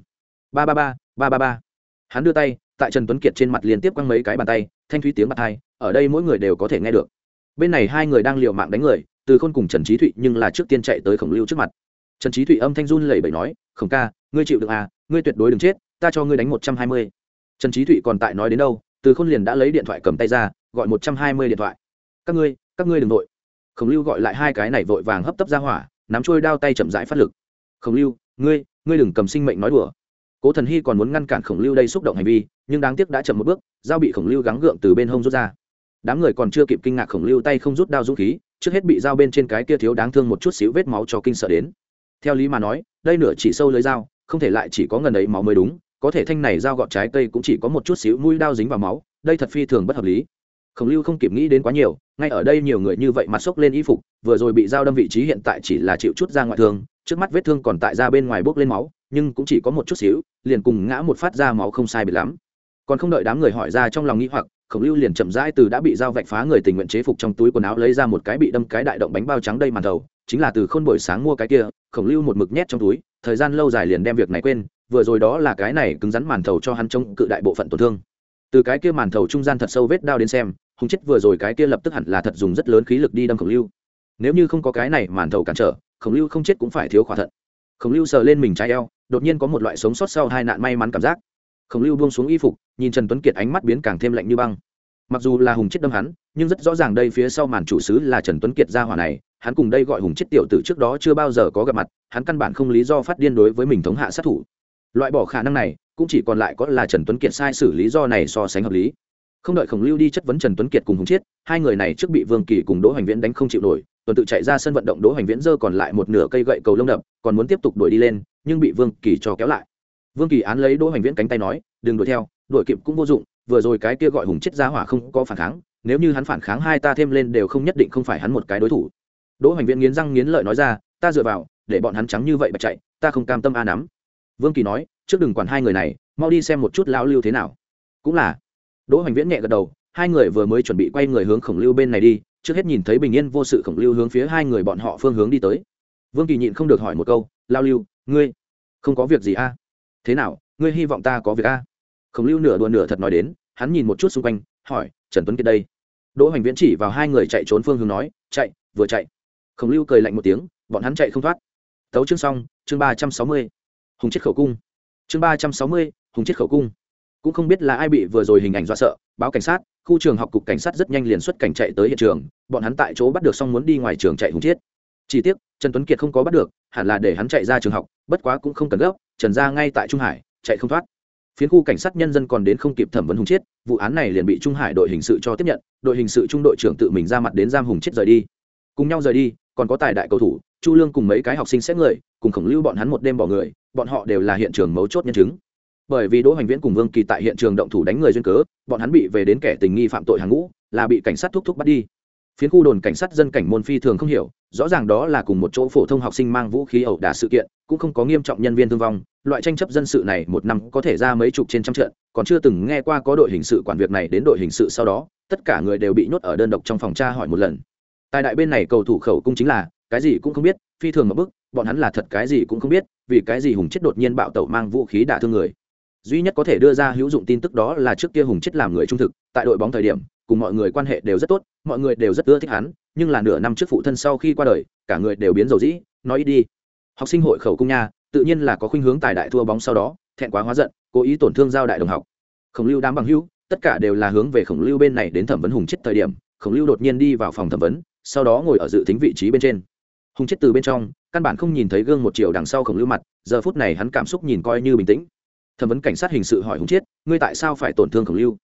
Ba ba ba ba ba ba. Hắn đưa tay, tại trần tuấn kiệt trên mặt liên tiếp quăng mấy cái bàn tay, thanh thúy tiếng bạt thai ở đây mỗi người đều có thể nghe được. Bên này hai người đang liều mạng đánh người, từ khôn cùng trần trí thụy nhưng là trước tiên chạy tới khổng lưu trước mặt. Trần trí thụy âm thanh run lẩy bẩy nói, khổng ca, ngươi chịu được à ngươi tuyệt đối đừng chết ta cho ngươi đánh một trăm hai mươi. Trần trí thụy còn tại nói đến đâu, từ khôn liền đã lấy điện thoại cầm tay ra, gọi một trăm hai mươi điện thoại. Các ngươi các ngươi đừng vội. Khổng lưu gọi lại hai cái này vội vàng hấp tấp ra hỏa, nắm trôi đao tay chậm rãi phát lực. Khổng lưu, ngươi ngươi đừng cầm sinh mệnh nói đùa. Cố thần hy còn muốn ngăn cản khổng lưu đây xúc động hành vi, nhưng đáng tiếc đã chậm một bước, dao bị khổng lưu gắng gượng từ bên hông rút ra. Đám người còn chưa kịp kinh ngạc khổng lưu tay không rút đao dũng khí, trước hết bị dao bên trên cái kia thiếu đáng thương một chút xíu vết máu cho kinh sợ đến. Theo lý mà nói, đây nửa chỉ sâu lưới dao, không thể lại chỉ có ngần ấy máu mới đúng có thể thanh này dao gọt trái cây cũng chỉ có một chút xíu mũi đao dính vào máu, đây thật phi thường bất hợp lý. Khổng lưu không kịp nghĩ đến quá nhiều, ngay ở đây nhiều người như vậy mặt sốc lên y phục, vừa rồi bị dao đâm vị trí hiện tại chỉ là chịu chút ra ngoại thương, trước mắt vết thương còn tại ra bên ngoài bốc lên máu, nhưng cũng chỉ có một chút xíu, liền cùng ngã một phát ra máu không sai biệt lắm. Còn không đợi đám người hỏi ra trong lòng nghĩ hoặc, khổng lưu liền chậm rãi từ đã bị dao vạch phá người tình nguyện chế phục trong túi quần áo lấy ra một cái bị đâm cái đại động bánh bao trắng đây màn đầu, chính là từ khôn buổi sáng mua cái kia, khổng lưu một mực nhét trong túi, thời gian lâu dài liền đem việc này quên vừa rồi đó là cái này cứng rắn màn thầu cho hắn trông cự đại bộ phận tổn thương. Từ cái kia màn thầu trung gian thật sâu vết đao đến xem, hùng chết vừa rồi cái kia lập tức hẳn là thật dùng rất lớn khí lực đi đâm khổng lưu. Nếu như không có cái này màn thầu cản trở, khổng lưu không chết cũng phải thiếu khỏa thận. Khổng lưu sờ lên mình trái eo, đột nhiên có một loại sống sót sau hai nạn may mắn cảm giác. Khổng lưu buông xuống y phục, nhìn trần tuấn kiệt ánh mắt biến càng thêm lạnh như băng. Mặc dù là hùng chết đâm hắn, nhưng rất rõ ràng đây phía sau màn chủ sứ là trần tuấn kiệt gia hỏa này, hắn cùng đây gọi hùng chết tiểu tử trước đó chưa bao giờ có gặp mặt, hắn căn bản không lý do phát điên đối với mình thống hạ sát thủ loại bỏ khả năng này, cũng chỉ còn lại có là trần tuấn kiệt sai xử lý do này so sánh hợp lý. Không đợi khổng lưu đi chất vấn trần tuấn kiệt cùng hùng chiết, hai người này trước bị vương kỳ cùng đỗ hoành viễn đánh không chịu nổi, tuần tự chạy ra sân vận động đỗ hoành viễn dơ còn lại một nửa cây gậy cầu lông đập, còn muốn tiếp tục đuổi đi lên, nhưng bị vương kỳ cho kéo lại. Vương kỳ án lấy đỗ hoành viễn cánh tay nói, đừng đuổi theo, đuổi kịp cũng vô dụng, vừa rồi cái kia gọi hùng chết ra hỏa không có phản kháng, nếu như hắn phản kháng hai ta thêm lên đều không nhất định không phải hắn một cái đối thủ. Đỗ hoành viễn nghiến răng nghiến lợi nói ra, ta dựa vào, để bọn hắn trắng như vậy mà chạy, ta không cam tâm a nắm vương kỳ nói, trước đừng quản hai người này, mau đi xem một chút lão lưu thế nào. Cũng là. Đỗ hoành viễn nhẹ gật đầu, hai người vừa mới chuẩn bị quay người hướng khổng lưu bên này đi, trước hết nhìn thấy bình yên vô sự khổng lưu hướng phía hai người bọn họ phương hướng đi tới. Vương kỳ nhịn không được hỏi một câu lao lưu, ngươi không có việc gì a thế nào, ngươi hy vọng ta có việc a khổng lưu nửa đùa nửa thật nói đến, hắn nhìn một chút xung quanh, hỏi, trần tuấn kiệt đây? Đỗ hoành viễn chỉ vào hai người chạy trốn phương hướng nói, chạy, vừa chạy. Khổng lưu cười lạnh một tiếng, bọn hắn chạy không thoát. Tấu chương xong, chương ba trăm sáu mươi hùng chết khẩu cung. Chương ba trăm sáu mươi, hùng chết khẩu cung. Cũng không biết là ai bị vừa rồi hình ảnh dọa sợ, báo cảnh sát, khu trường học cục cảnh sát rất nhanh liền xuất cảnh chạy tới hiện trường, bọn hắn tại chỗ bắt được xong muốn đi ngoài trường chạy hùng chết. Chỉ tiếc, trần tuấn kiệt không có bắt được, hẳn là để hắn chạy ra trường học, bất quá cũng không cần gấp, trần ra ngay tại trung hải, chạy không thoát. Phiến khu cảnh sát nhân dân còn đến không kịp thẩm vấn hùng chết, vụ án này liền bị trung hải đội hình sự cho tiếp nhận, đội hình sự trung đội trưởng tự mình ra mặt đến giam hùng chết rời đi. Cùng nhau rời đi, còn có tài đại cầu thủ, chu lương cùng mấy cái học sinh xét người, cùng khổng lưu bọn hắn một đêm bỏ người bọn họ đều là hiện trường mấu chốt nhân chứng. Bởi vì đỗ hoành viễn cùng vương kỳ tại hiện trường động thủ đánh người duyên cớ, bọn hắn bị về đến kẻ tình nghi phạm tội hàng ngũ, là bị cảnh sát thúc thúc bắt đi. Phiến khu đồn cảnh sát dân cảnh môn phi thường không hiểu, rõ ràng đó là cùng một chỗ phổ thông học sinh mang vũ khí ẩu đả sự kiện, cũng không có nghiêm trọng nhân viên thương vong. Loại tranh chấp dân sự này một năm có thể ra mấy chục trên trăm trận, còn chưa từng nghe qua có đội hình sự quản việc này đến đội hình sự sau đó, tất cả người đều bị nhốt ở đơn độc trong phòng tra hỏi một lần. Tại đại bên này cầu thủ khẩu cung chính là, cái gì cũng không biết, phi thường một bức, bọn hắn là thật cái gì cũng không biết vì cái gì hùng chết đột nhiên bạo tẩu mang vũ khí đả thương người? Duy nhất có thể đưa ra hữu dụng tin tức đó là trước kia hùng chết làm người trung thực, tại đội bóng thời điểm, cùng mọi người quan hệ đều rất tốt, mọi người đều rất ưa thích hắn, nhưng là nửa năm trước phụ thân sau khi qua đời, cả người đều biến dầu dĩ, nói ít đi. Học sinh hội khẩu cung nha, tự nhiên là có khuynh hướng tài đại thua bóng sau đó, thẹn quá hóa giận, cố ý tổn thương giao đại đồng học. Khổng lưu đám bằng hữu, tất cả đều là hướng về khổng lưu bên này đến thẩm vấn hùng chết thời điểm, khổng lưu đột nhiên đi vào phòng thẩm vấn, sau đó ngồi ở dự tính vị trí bên trên. Hùng chết từ bên trong căn bản không nhìn thấy gương một chiều đằng sau khổng lưu mặt, giờ phút này hắn cảm xúc nhìn coi như bình tĩnh. Thẩm vấn cảnh sát hình sự hỏi hùng chiết, ngươi tại sao phải tổn thương khổng lưu?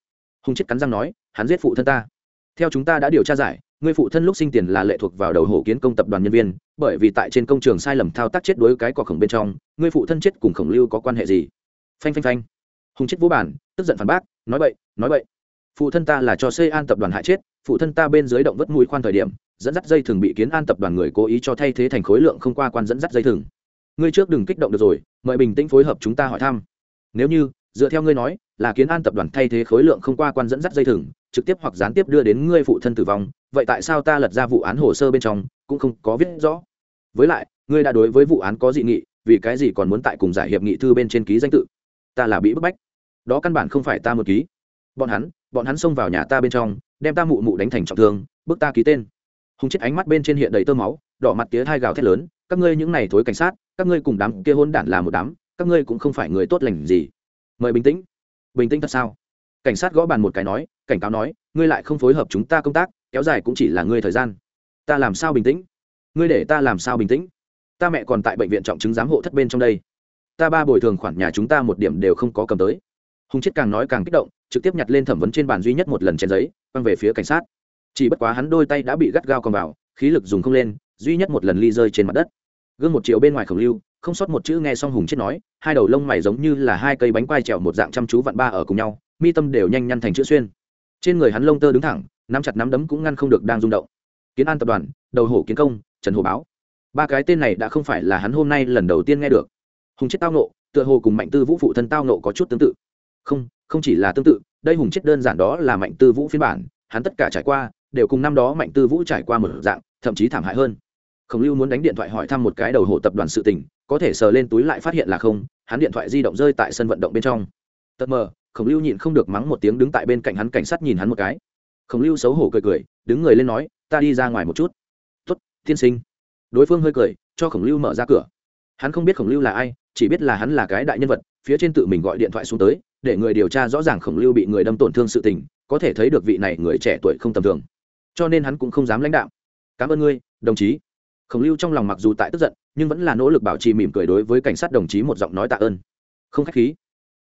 Hùng chiết cắn răng nói, hắn giết phụ thân ta. Theo chúng ta đã điều tra giải, ngươi phụ thân lúc sinh tiền là lệ thuộc vào đầu hổ kiến công tập đoàn nhân viên, bởi vì tại trên công trường sai lầm thao tác chết đối cái cỏ khổng bên trong, ngươi phụ thân chết cùng khổng lưu có quan hệ gì? Phanh phanh phanh. Hùng chết vũ bản tức giận phản bác, nói bậy nói bậy. Phụ thân ta là cho xây an tập đoàn hại chết, phụ thân ta bên dưới động vất mũi khoan thời điểm dẫn dắt dây thường bị kiến an tập đoàn người cố ý cho thay thế thành khối lượng không qua quan dẫn dắt dây thừng. Ngươi trước đừng kích động được rồi, mời bình tĩnh phối hợp chúng ta hỏi thăm. Nếu như, dựa theo ngươi nói, là kiến an tập đoàn thay thế khối lượng không qua quan dẫn dắt dây thừng, trực tiếp hoặc gián tiếp đưa đến ngươi phụ thân tử vong, vậy tại sao ta lật ra vụ án hồ sơ bên trong, cũng không có viết rõ? Với lại, ngươi đã đối với vụ án có dị nghị, vì cái gì còn muốn tại cùng giải hiệp nghị thư bên trên ký danh tự? Ta là bị bức bách. Đó căn bản không phải ta một ký. Bọn hắn bọn hắn xông vào nhà ta bên trong, đem ta mụ mụ đánh thành trọng thương, bức ta ký tên hùng chết ánh mắt bên trên hiện đầy tơ máu, đỏ mặt tía thai gào thét lớn, các ngươi những này thối cảnh sát, các ngươi cùng đám kia hôn đản là một đám, các ngươi cũng không phải người tốt lành gì. Mời bình tĩnh. Bình tĩnh thật sao? Cảnh sát gõ bàn một cái nói, cảnh cáo nói, ngươi lại không phối hợp chúng ta công tác, kéo dài cũng chỉ là ngươi thời gian. Ta làm sao bình tĩnh? Ngươi để ta làm sao bình tĩnh? Ta mẹ còn tại bệnh viện trọng chứng giám hộ thất bên trong đây. Ta ba bồi thường khoản nhà chúng ta một điểm đều không có cầm tới. Hùng chết càng nói càng kích động, trực tiếp nhặt lên thẩm vấn trên bàn duy nhất một lần chén giấy, quăng về phía cảnh sát chỉ bất quá hắn đôi tay đã bị gắt gao còn vào, khí lực dùng không lên, duy nhất một lần ly rơi trên mặt đất. Gương một triệu bên ngoài khổng lưu, không sót một chữ nghe xong hùng chết nói, hai đầu lông mày giống như là hai cây bánh quai trèo một dạng chăm chú vặn ba ở cùng nhau, mi tâm đều nhanh nhăn thành chữ xuyên. Trên người hắn lông tơ đứng thẳng, nắm chặt nắm đấm cũng ngăn không được đang rung động. Kiến an tập đoàn, đầu hổ kiến công, trần hồ báo. Ba cái tên này đã không phải là hắn hôm nay lần đầu tiên nghe được. Hùng chết tao nộ tựa hồ cùng mạnh tư vũ phụ thân tao nộ có chút tương tự. Không không chỉ là tương tự, đây hùng chết đơn giản đó là mạnh tư vũ phiên bản, hắn tất cả trải qua đều cùng năm đó mạnh tư vũ trải qua một dạng, thậm chí thảm hại hơn. Khổng lưu muốn đánh điện thoại hỏi thăm một cái đầu hộ tập đoàn sự tình, có thể sờ lên túi lại phát hiện là không, hắn điện thoại di động rơi tại sân vận động bên trong. Tật mờ, khổng lưu nhịn không được mắng một tiếng đứng tại bên cạnh hắn cảnh sát nhìn hắn một cái. Khổng lưu xấu hổ cười cười, đứng người lên nói, ta đi ra ngoài một chút. Tuất tiên sinh. Đối phương hơi cười, cho khổng lưu mở ra cửa. Hắn không biết khổng lưu là ai, chỉ biết là hắn là cái đại nhân vật, phía trên tự mình gọi điện thoại xuống tới, để người điều tra rõ ràng khổng lưu bị người đâm tổn thương sự tình, có thể thấy được vị này người trẻ tuổi không tầm thường cho nên hắn cũng không dám lãnh đạo. Cảm ơn ngươi, đồng chí. Khổng lưu trong lòng mặc dù tại tức giận, nhưng vẫn là nỗ lực bảo trì mỉm cười đối với cảnh sát đồng chí một giọng nói tạ ơn. Không k h á c h khí.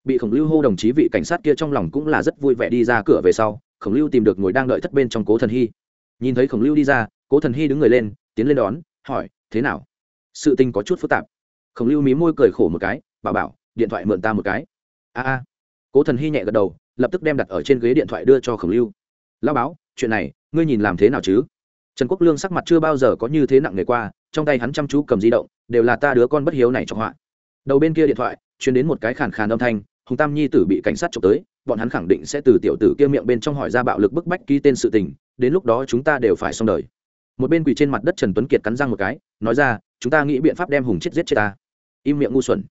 Bị khổng lưu hô đồng chí vị cảnh sát kia trong lòng cũng là rất vui vẻ đi ra cửa về sau, khổng lưu tìm được ngồi đang đợi thất bên trong cố thần hy. Nhìn thấy khổng lưu đi ra, cố thần hy đứng người lên, tiến lên đón, hỏi, thế nào? Sự tình có chút phức tạp. Khổng lưu mí môi cười khổ một cái, bảo bảo, điện thoại mượn ta một cái. A a. Cố thần hy nhẹ gật đầu, lập tức đem đặt ở trên ghế điện thoại đưa cho khổng lưu. Lao báo chuyện này, ngươi nhìn làm thế nào chứ? Trần quốc lương sắc mặt chưa bao giờ có như thế nặng nề qua, trong tay hắn chăm chú cầm di động, đều là ta đứa con bất hiếu này cho họa. Đầu bên kia điện thoại chuyển đến một cái khàn khàn âm thanh, hùng tam nhi tử bị cảnh sát trộm tới, bọn hắn khẳng định sẽ từ tiểu tử kia miệng bên trong hỏi ra bạo lực bức bách ký tên sự tình, đến lúc đó chúng ta đều phải xong đời. Một bên quỳ trên mặt đất trần tuấn kiệt cắn răng một cái, nói ra, chúng ta nghĩ biện pháp đem hùng chết giết chết ta. Im miệng ngu xuẩn.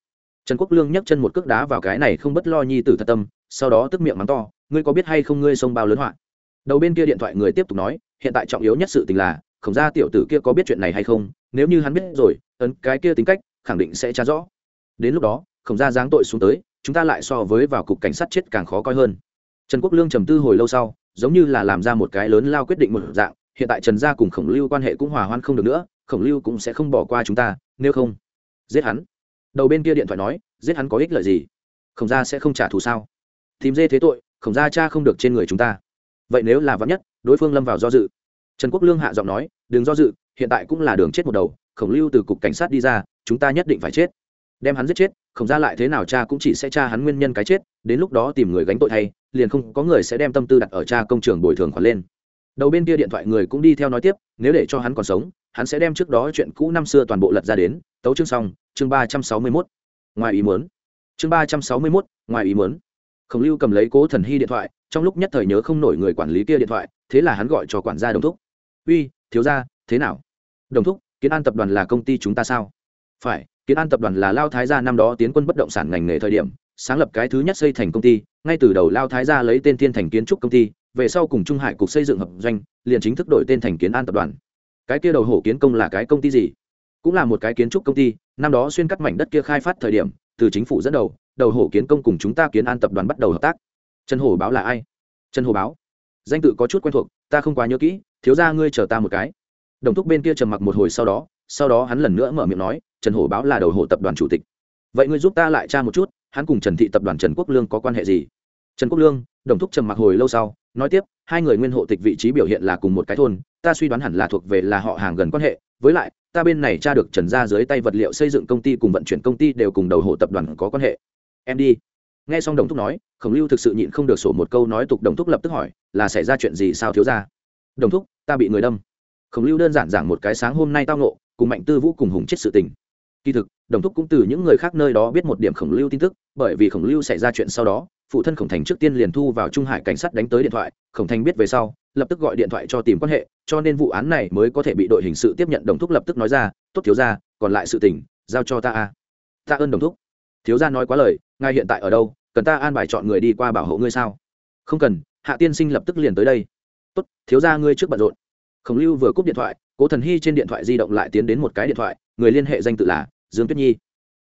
Trần quốc lương nhấc chân một cước đá vào cái này không bất lo nhi tử thật tâm, sau đó tức miệng mắng to, ngươi có biết hay không ngươi sông bao lớn họa? Đầu bên kia điện thoại người tiếp tục nói, hiện tại trọng yếu nhất sự tình là khổng gia tiểu tử kia có biết chuyện này hay không, nếu như hắn biết rồi, ấn cái kia tính cách, khẳng định sẽ trả rõ. Đến lúc đó khổng gia giáng tội xuống tới, chúng ta lại so với vào cục cảnh sát chết càng khó coi hơn. Trần quốc lương trầm tư hồi lâu sau, giống như là làm ra một cái lớn lao quyết định một dạng, hiện tại trần gia cùng khổng lưu quan hệ cũng hòa hoan không được nữa, khổng lưu cũng sẽ không bỏ qua chúng ta, nếu không, giết hắn. Đầu bên kia điện thoại nói, giết hắn có ích lợi gì? Khổng gia sẽ không trả thù sao? Tìm dê thế tội, khổng gia cha không được trên người chúng ta vậy nếu là vắng nhất, đối phương lâm vào do dự. Trần quốc lương hạ giọng nói, đừng do dự, hiện tại cũng là đường chết một đầu, khổng lưu từ cục cảnh sát đi ra, chúng ta nhất định phải chết. Đem hắn giết chết khổng ra lại thế nào cha cũng chỉ sẽ cha hắn nguyên nhân cái chết, đến lúc đó tìm người gánh tội thay, liền không có người sẽ đem tâm tư đặt ở cha công trường bồi thường khoản lên. Đầu bên kia điện thoại người cũng đi theo nói tiếp, nếu để cho hắn còn sống, hắn sẽ đem trước đó chuyện cũ năm xưa toàn bộ lật ra đến, tấu chương xong, chương ba trăm sáu mươi mốt. Ngoài ý muốn. Chương ba trăm sáu mươi mốt, ngoài ý muốn khổng lưu cầm lấy cố thần hy điện thoại, trong lúc nhất thời nhớ không nổi người quản lý kia điện thoại, thế là hắn gọi cho quản gia đồng thúc. Uy, thiếu gia, thế nào? Đồng thúc, kiến an tập đoàn là công ty chúng ta sao? Phải, kiến an tập đoàn là lao thái gia năm đó tiến quân bất động sản ngành nghề thời điểm, sáng lập cái thứ nhất xây thành công ty, ngay từ đầu lao thái gia lấy tên thiên thành kiến trúc công ty, về sau cùng trung hải cục xây dựng hợp doanh, liền chính thức đổi tên thành kiến an tập đoàn. Cái kia đầu hổ kiến công là cái công ty gì? Cũng là một cái kiến trúc công ty, năm đó xuyên cắt mảnh đất kia khai phát thời điểm, từ chính phủ dẫn đầu đầu hổ kiến công cùng chúng ta kiến an tập đoàn bắt đầu hợp tác. Trần hổ báo là ai? Trần hổ báo. Danh tự có chút quen thuộc, ta không quá nhớ kỹ, thiếu ra ngươi chờ ta một cái. Đồng thúc bên kia trầm mặc một hồi sau đó sau đó hắn lần nữa mở miệng nói, trần hổ báo là đầu hổ tập đoàn chủ tịch. Vậy ngươi giúp ta lại tra một chút, hắn cùng trần thị tập đoàn trần quốc lương có quan hệ gì? Trần quốc lương, đồng thúc trầm mặc hồi lâu sau, nói tiếp, hai người nguyên hộ tịch vị trí biểu hiện là cùng một cái thôn, ta suy đoán hẳn là thuộc về là họ hàng gần quan hệ, với lại, ta bên này tra được trần ra dưới tay vật liệu xây dựng công ty cùng vận chuyển công ty đều cùng đầu hộ tập đoàn có quan hệ em đi. Nghe xong đồng thúc nói, khổng lưu thực sự nhịn không được sổ một câu nói tục đồng thúc lập tức hỏi, là xảy ra chuyện gì sao thiếu ra đồng thúc, ta bị người đâm. Khổng lưu đơn giản giảng một cái sáng hôm nay tao nộ cùng mạnh tư vũ cùng hùng chết sự tình. Kỳ thực, đồng thúc cũng từ những người khác nơi đó biết một điểm khổng lưu tin tức, bởi vì khổng lưu xảy ra chuyện sau đó, phụ thân khổng thành trước tiên liền thu vào trung hải cảnh sát đánh tới điện thoại, khổng thành biết về sau, lập tức gọi điện thoại cho tìm quan hệ, cho nên vụ án này mới có thể bị đội hình sự tiếp nhận đồng thúc lập tức nói ra, tốt thiếu ra còn lại sự tình, giao cho ta a. Ta ơn đồng thúc. Thiếu gia nói quá lời ngài hiện tại ở đâu, cần ta an bài chọn người đi qua bảo hộ ngươi sao? Không cần, hạ tiên sinh lập tức liền tới đây. Tốt, thiếu gia ngươi trước bận rộn. Khổng lưu vừa cúp điện thoại, cố thần hy trên điện thoại di động lại tiến đến một cái điện thoại, người liên hệ danh tự là dương tuyết nhi.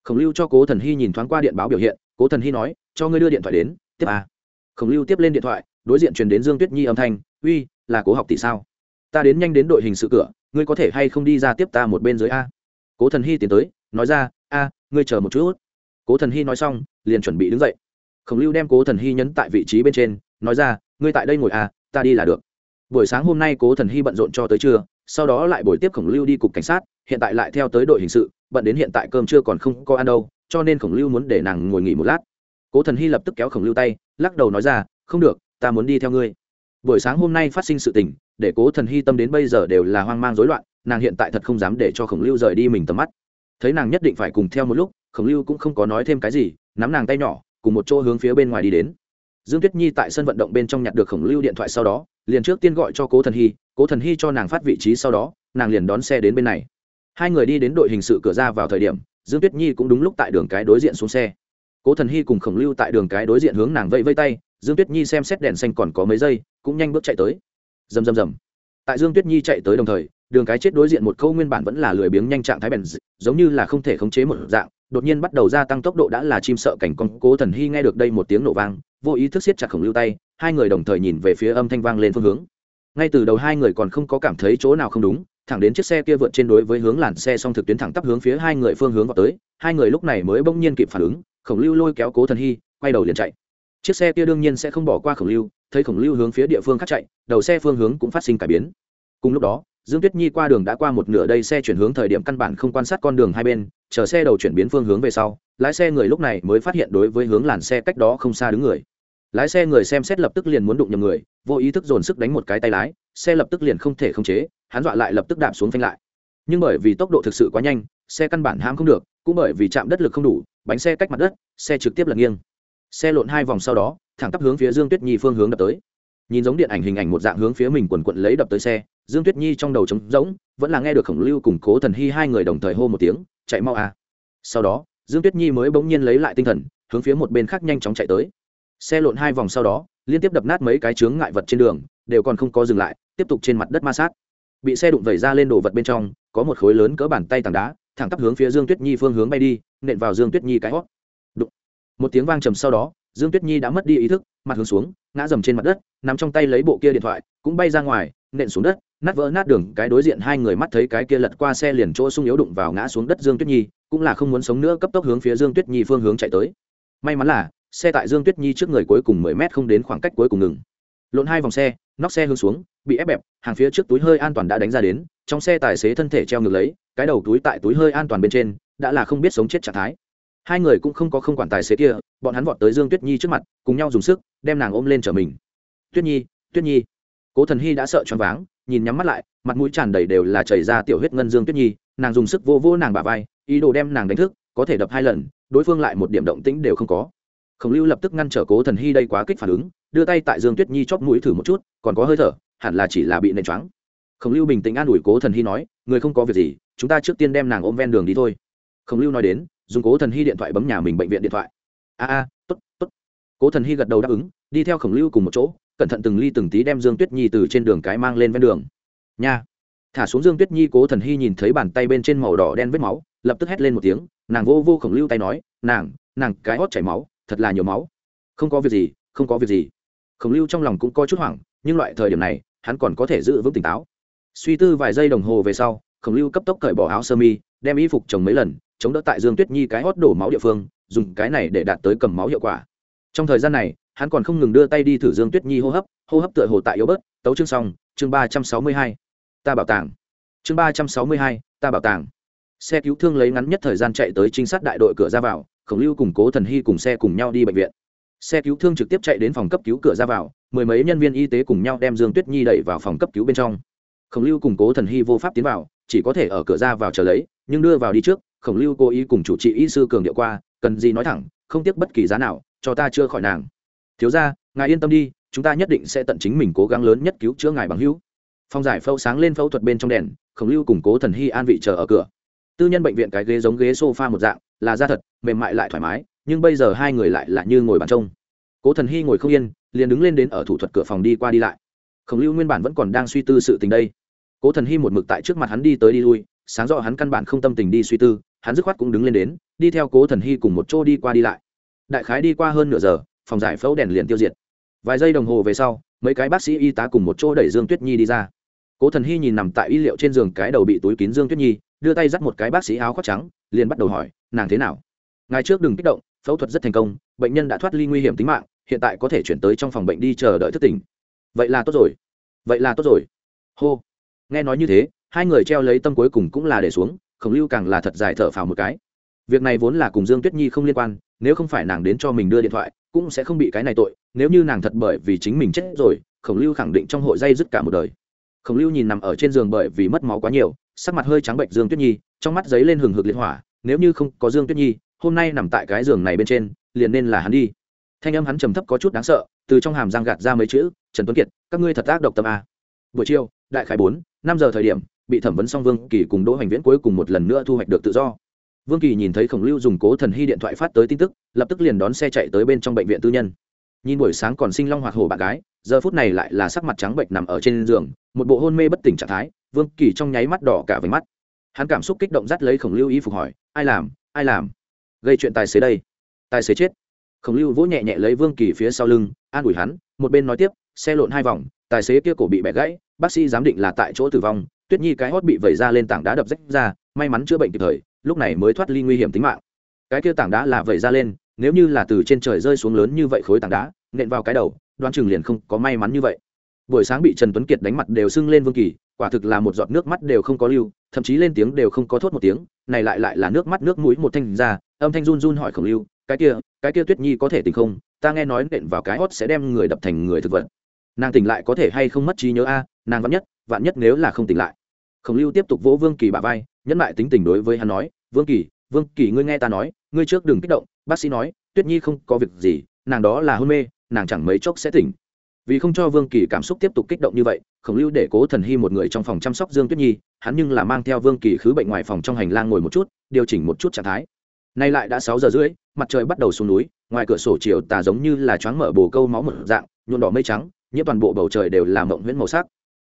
Khổng lưu cho cố thần hy nhìn thoáng qua điện báo biểu hiện, cố thần hy nói, cho ngươi đưa điện thoại đến, tiếp a khổng lưu tiếp lên điện thoại, đối diện truyền đến dương tuyết nhi âm thanh, uy, là cố học tỷ sao? Ta đến nhanh đến đội hình sự cửa, ngươi có thể hay không đi ra tiếp ta một bên dưới a? Cố thần hy tiến tới, nói ra, a, ngươi chờ một chút. Cố thần hy nói xong liền chuẩn bị đứng dậy. Khổng lưu đem cố thần hy nhấn tại vị trí bên trên, nói ra, ngươi tại đây ngồi à ta đi là được. Buổi sáng hôm nay cố thần hy bận rộn cho tới trưa, sau đó lại buổi tiếp khổng lưu đi cục cảnh sát, hiện tại lại theo tới đội hình sự, bận đến hiện tại cơm chưa còn không có ăn đâu, cho nên khổng lưu muốn để nàng ngồi nghỉ một lát. Cố thần hy lập tức kéo khổng lưu tay, lắc đầu nói ra, không được, ta muốn đi theo ngươi. Buổi sáng hôm nay phát sinh sự tình, để cố thần hy tâm đến bây giờ đều là hoang mang rối loạn, nàng hiện tại thật không dám để cho khổng lưu rời đi mình tầm mắt. Thấy nàng nhất định phải cùng theo một lúc, khổng lưu cũng không có nói thêm cái gì nắm nàng tay nhỏ, cùng một chỗ hướng phía bên ngoài đi đến. Dương tuyết nhi tại sân vận động bên trong nhặt được khổng lưu điện thoại sau đó, liền trước tiên gọi cho cố thần hy, cố thần hy cho nàng phát vị trí sau đó, nàng liền đón xe đến bên này. Hai người đi đến đội hình sự cửa ra vào thời điểm, dương tuyết nhi cũng đúng lúc tại đường cái đối diện xuống xe. Cố thần hy cùng khổng lưu tại đường cái đối diện hướng nàng vẫy vây tay, dương tuyết nhi xem xét đèn xanh còn có mấy giây, cũng nhanh bước chạy tới. Rầm rầm rầm. Tại dương tuyết nhi chạy tới đồng thời, đường cái chết đối diện một câu nguyên bản vẫn là lười biếng nhanh trạng thái bèn giống như là không thể khống chế một dạng đột nhiên bắt đầu gia tăng tốc độ đã là chim sợ cảnh con cố thần hy nghe được đây một tiếng nổ vang, vô ý thức siết chặt khổng lưu tay, hai người đồng thời nhìn về phía âm thanh vang lên phương hướng. Ngay từ đầu hai người còn không có cảm thấy chỗ nào không đúng, thẳng đến chiếc xe kia vượt trên đối với hướng làn xe xong thực tuyến thẳng tắp hướng phía hai người phương hướng vào tới, hai người lúc này mới bỗng nhiên kịp phản ứng, khổng lưu lôi kéo cố thần hy, quay đầu liền chạy. Chiếc xe kia đương nhiên sẽ không bỏ qua khổng lưu, thấy khổng lưu hướng phía địa phương khác chạy, đầu xe phương hướng cũng phát sinh cải biến. Cùng lúc đó dương tuyết nhi qua đường đã qua một nửa đây xe chuyển hướng thời điểm căn bản không quan sát con đường hai bên, chờ xe đầu chuyển biến phương hướng về sau, lái xe người lúc này mới phát hiện đối với hướng làn xe cách đó không xa đứng người. Lái xe người xem xét lập tức liền muốn đụng nhầm người, vô ý thức dồn sức đánh một cái tay lái, xe lập tức liền không thể khống chế, hắn dọa lại lập tức đạp xuống phanh lại. Nhưng bởi vì tốc độ thực sự quá nhanh, xe căn bản hãm không được, cũng bởi vì chạm đất lực không đủ, bánh xe cách mặt đất, xe trực tiếp lật nghiêng. Xe lộn hai vòng sau đó, thẳng tắp hướng phía dương tuyết nhi phương hướng đập tới nhìn giống điện ảnh hình ảnh một dạng hướng phía mình quần quận lấy đập tới xe, dương tuyết nhi trong đầu trống rỗng, vẫn là nghe được khổng lưu cùng cố thần hy hai người đồng thời hô một tiếng, chạy mau à. sau đó, dương tuyết nhi mới bỗng nhiên lấy lại tinh thần, hướng phía một bên khác nhanh chóng chạy tới. Xe lộn hai vòng sau đó, liên tiếp đập nát mấy cái chướng ngại vật trên đường, đều còn không có dừng lại, tiếp tục trên mặt đất ma sát. Bị xe đụng vẩy ra lên đồ vật bên trong, có một khối lớn cỡ bàn tay tảng đá, thẳng tắp hướng phía dương tuyết nhi phương hướng bay đi, nện vào dương tuyết nhi cái hót. Đụng. Một tiếng vang trầm sau đó dương tuyết nhi đã mất đi ý thức, mặt hướng xuống, ngã dầm trên mặt đất nằm trong tay lấy bộ kia điện thoại, cũng bay ra ngoài, nện xuống đất, nát vỡ nát đường, cái đối diện hai người mắt thấy cái kia lật qua xe liền chỗ sung yếu đụng vào ngã xuống đất dương tuyết nhi, cũng là không muốn sống nữa, cấp tốc hướng phía dương tuyết nhi phương hướng chạy tới. May mắn là, xe tại dương tuyết nhi trước người cuối cùng mười mét không đến khoảng cách cuối cùng ngừng. Lộn hai vòng xe, nóc xe hướng xuống, bị ép bẹp, hàng phía trước túi hơi an toàn đã đánh ra đến, trong xe tài xế thân thể treo ngược lấy, cái đầu túi tại túi hơi an toàn bên trên, đã là không biết sống chết trạng thái hai người cũng không có không quản tài xế kia, bọn hắn vọt tới dương tuyết nhi trước mặt, cùng nhau dùng sức, đem nàng ôm lên trở mình. Tuyết nhi tuyết nhi. Cố thần hy đã sợ choáng váng, nhìn nhắm mắt lại, mặt mũi tràn đầy đều là chảy ra tiểu huyết ngân dương tuyết nhi, nàng dùng sức vô vô nàng bả vai, ý đồ đem nàng đánh thức, có thể đập hai lần, đối phương lại một điểm động tĩnh đều không có. Khổng lưu lập tức ngăn trở cố thần hy đây quá kích phản ứng, đưa tay tại dương tuyết nhi chóp mũi thử một chút, còn có hơi thở, hẳn là chỉ là bị nện choáng. Khổng lưu bình tĩnh an ủi cố thần hy nói, người không có việc gì, chúng ta trước tiên đem nàng ôm ven đường đi thôi. Khổng lưu nói đến dùng cố thần hy điện thoại bấm nhà mình bệnh viện điện thoại. A a, tốt tốt. Cố thần hy gật đầu đáp ứng, đi theo khổng lưu cùng một chỗ, cẩn thận từng ly từng tí đem dương tuyết nhi từ trên đường cái mang lên ven đường. Nha. Thả xuống dương tuyết nhi, cố thần hy nhìn thấy bàn tay bên trên màu đỏ đen vết máu, lập tức hét lên một tiếng, nàng vô vô khổng lưu tay nói, nàng nàng, cái hót chảy máu, thật là nhiều máu. Không có việc gì, không có việc gì. Khổng lưu trong lòng cũng có chút hoảng, nhưng loại thời điểm này, hắn còn có thể giữ vững tỉnh táo. Suy tư vài giây đồng hồ về sau khổng lưu cấp tốc cởi bỏ áo sơ mi, đem y phục chồng mấy lần, chống đỡ tại dương tuyết nhi cái hót đổ máu địa phương, dùng cái này để đạt tới cầm máu hiệu quả. Trong thời gian này, hắn còn không ngừng đưa tay đi thử dương tuyết nhi hô hấp hô hấp tựa hồ tại yếu bớt, tấu chương xong, chương ba trăm sáu mươi hai, ta bảo tàng. Chương ba trăm sáu mươi hai, ta bảo tàng. Xe cứu thương lấy ngắn nhất thời gian chạy tới trinh sát đại đội cửa ra vào, khổng lưu cùng cố thần hy cùng xe cùng nhau đi bệnh viện. Xe cứu thương trực tiếp chạy đến phòng cấp cứu cửa ra vào, mười mấy nhân viên y tế cùng nhau đem dương tuyết nhi đẩy vào phòng cấp cứu bên trong. Khổng lưu cùng cố thần hy vô pháp tiến vào chỉ có thể ở cửa ra vào chờ lấy, nhưng đưa vào đi trước, khổng lưu cố ý cùng chủ trị y sư cường điệu qua, cần gì nói thẳng, không tiếc bất kỳ giá nào, cho ta chưa khỏi nàng. Thiếu ra ngài yên tâm đi, chúng ta nhất định sẽ tận chính mình cố gắng lớn nhất cứu chữa ngài bằng hữu. Phong giải phẫu sáng lên phẫu thuật bên trong đèn, khổng lưu cùng cố thần hy an vị chờ ở cửa. Tư nhân bệnh viện cái ghế giống ghế s o f a một dạng, là da thật, mềm mại lại thoải mái, nhưng bây giờ hai người lại là như ngồi bàn trông. Cố thần hy ngồi không yên, liền đứng lên đến ở thủ thuật cửa phòng đi qua đi lại. Khổng lưu nguyên bản vẫn còn đang suy tư sự tình đây cố thần hy một mực tại trước mặt hắn đi tới đi lui, sáng rõ hắn căn bản không tâm tình đi suy tư, hắn dứt khoát cũng đứng lên đến, đi theo cố thần hy cùng một chỗ đi qua đi lại. Đại khái đi qua hơn nửa giờ, phòng giải phẫu đèn liền tiêu diệt. Vài giây đồng hồ về sau, mấy cái bác sĩ y tá cùng một chỗ đẩy dương tuyết nhi đi ra. Cố thần hy nhìn nằm tại y liệu trên giường cái đầu bị túi kín dương tuyết nhi, đưa tay dắt một cái bác sĩ áo khoác trắng, liền bắt đầu hỏi, nàng thế nào? Ngày trước đừng kích động, phẫu thuật rất thành công, bệnh nhân đã thoát ly nguy hiểm tính mạng, hiện tại có thể chuyển tới trong phòng bệnh đi chờ đợi thức tỉnh. Vậy là tốt rồi. Vậy là tốt rồi. Hô nghe nói như thế, hai người treo lấy tâm cuối cùng cũng là để xuống, khổng lưu càng là thật dài thở phào một cái. Việc này vốn là cùng dương tuyết nhi không liên quan, nếu không phải nàng đến cho mình đưa điện thoại, cũng sẽ không bị cái này tội, nếu như nàng thật bởi vì chính mình chết rồi, khổng lưu khẳng định trong hội dây dứt cả một đời. Khổng lưu nhìn nằm ở trên giường bởi vì mất máu quá nhiều, sắc mặt hơi trắng bệnh dương tuyết nhi, trong mắt giấy lên hừng hực liệt hỏa, nếu như không có dương tuyết nhi, hôm nay nằm tại cái giường này bên trên, liền nên là hắn đi. Thanh âm hắn trầm thấp có chút đáng sợ, từ trong hàm giang gạt ra mấy chữ, trần tuấn kiệt, các ngươi thật ác độc tâm a. Buổi chiều, đại khải bốn năm giờ thời điểm, bị thẩm vấn xong vương kỳ cùng đỗ hành viễn cuối cùng một lần nữa thu hoạch được tự do. Vương kỳ nhìn thấy khổng lưu dùng cố thần hy điện thoại phát tới tin tức, lập tức liền đón xe chạy tới bên trong bệnh viện tư nhân. Nhìn buổi sáng còn sinh long hoạt hổ bạn gái, giờ phút này lại là sắc mặt trắng bệnh nằm ở trên giường, một bộ hôn mê bất tỉnh trạng thái, vương kỳ trong nháy mắt đỏ cả váy mắt. Hắn cảm xúc kích động dắt lấy khổng lưu y phục hỏi, ai làm? Ai làm? Gây chuyện tài xế đây? Tài xế chết? Khổng lưu vỗ nhẹ nhẹ lấy vương kỳ phía sau lưng, an ủi hắn, một bên nói tiếp xe lộn hai vòng, tài xế kia cổ bị bẻ gãy, bác sĩ giám định là tại chỗ tử vong, tuyết nhi cái hót bị vẩy ra lên tảng đá đập rách ra, may mắn chữa bệnh kịp thời, lúc này mới thoát ly nguy hiểm tính mạng. Cái kia tảng đá là vẩy ra lên, nếu như là từ trên trời rơi xuống lớn như vậy khối tảng đá, nện vào cái đầu đoan chừng liền không có may mắn như vậy. Buổi sáng bị trần tuấn kiệt đánh mặt đều sưng lên vương kỳ, quả thực là một giọt nước mắt đều không có lưu, thậm chí lên tiếng đều không có thốt một tiếng, này lại lại là nước mắt nước mũi một thanh ra, âm thanh run run hỏi khổng lưu, cái kia cái kia tuyết nhi có thể tình không? Ta nghe nói nện vào cái hót sẽ đem người đập thành người thực vật nàng tỉnh lại có thể hay không mất trí nhớ a, nàng vạn nhất vạn nhất nếu là không tỉnh lại. Khổng lưu tiếp tục vỗ vương kỳ bà vai, nhẫn lại tính tình đối với hắn nói, vương kỳ vương kỳ ngươi nghe ta nói, ngươi trước đừng kích động, bác sĩ nói, tuyết nhi không có việc gì, nàng đó là hôn mê, nàng chẳng mấy chốc sẽ tỉnh. Vì không cho vương kỳ cảm xúc tiếp tục kích động như vậy, khổng lưu để cố thần hy một người trong phòng chăm sóc dương tuyết nhi, hắn nhưng là mang theo vương kỳ khứ bệnh ngoài phòng trong hành lang ngồi một chút, điều chỉnh một chút trạng thái. Nay lại đã sáu giờ rưỡi, mặt trời bắt đầu xuống núi, ngoài cửa sổ chiều tà giống như là choáng mở bồ câu máu một dạng nhuộn đỏ mây trắng nhiễm toàn bộ bầu trời đều là mộng huyễn màu sắc.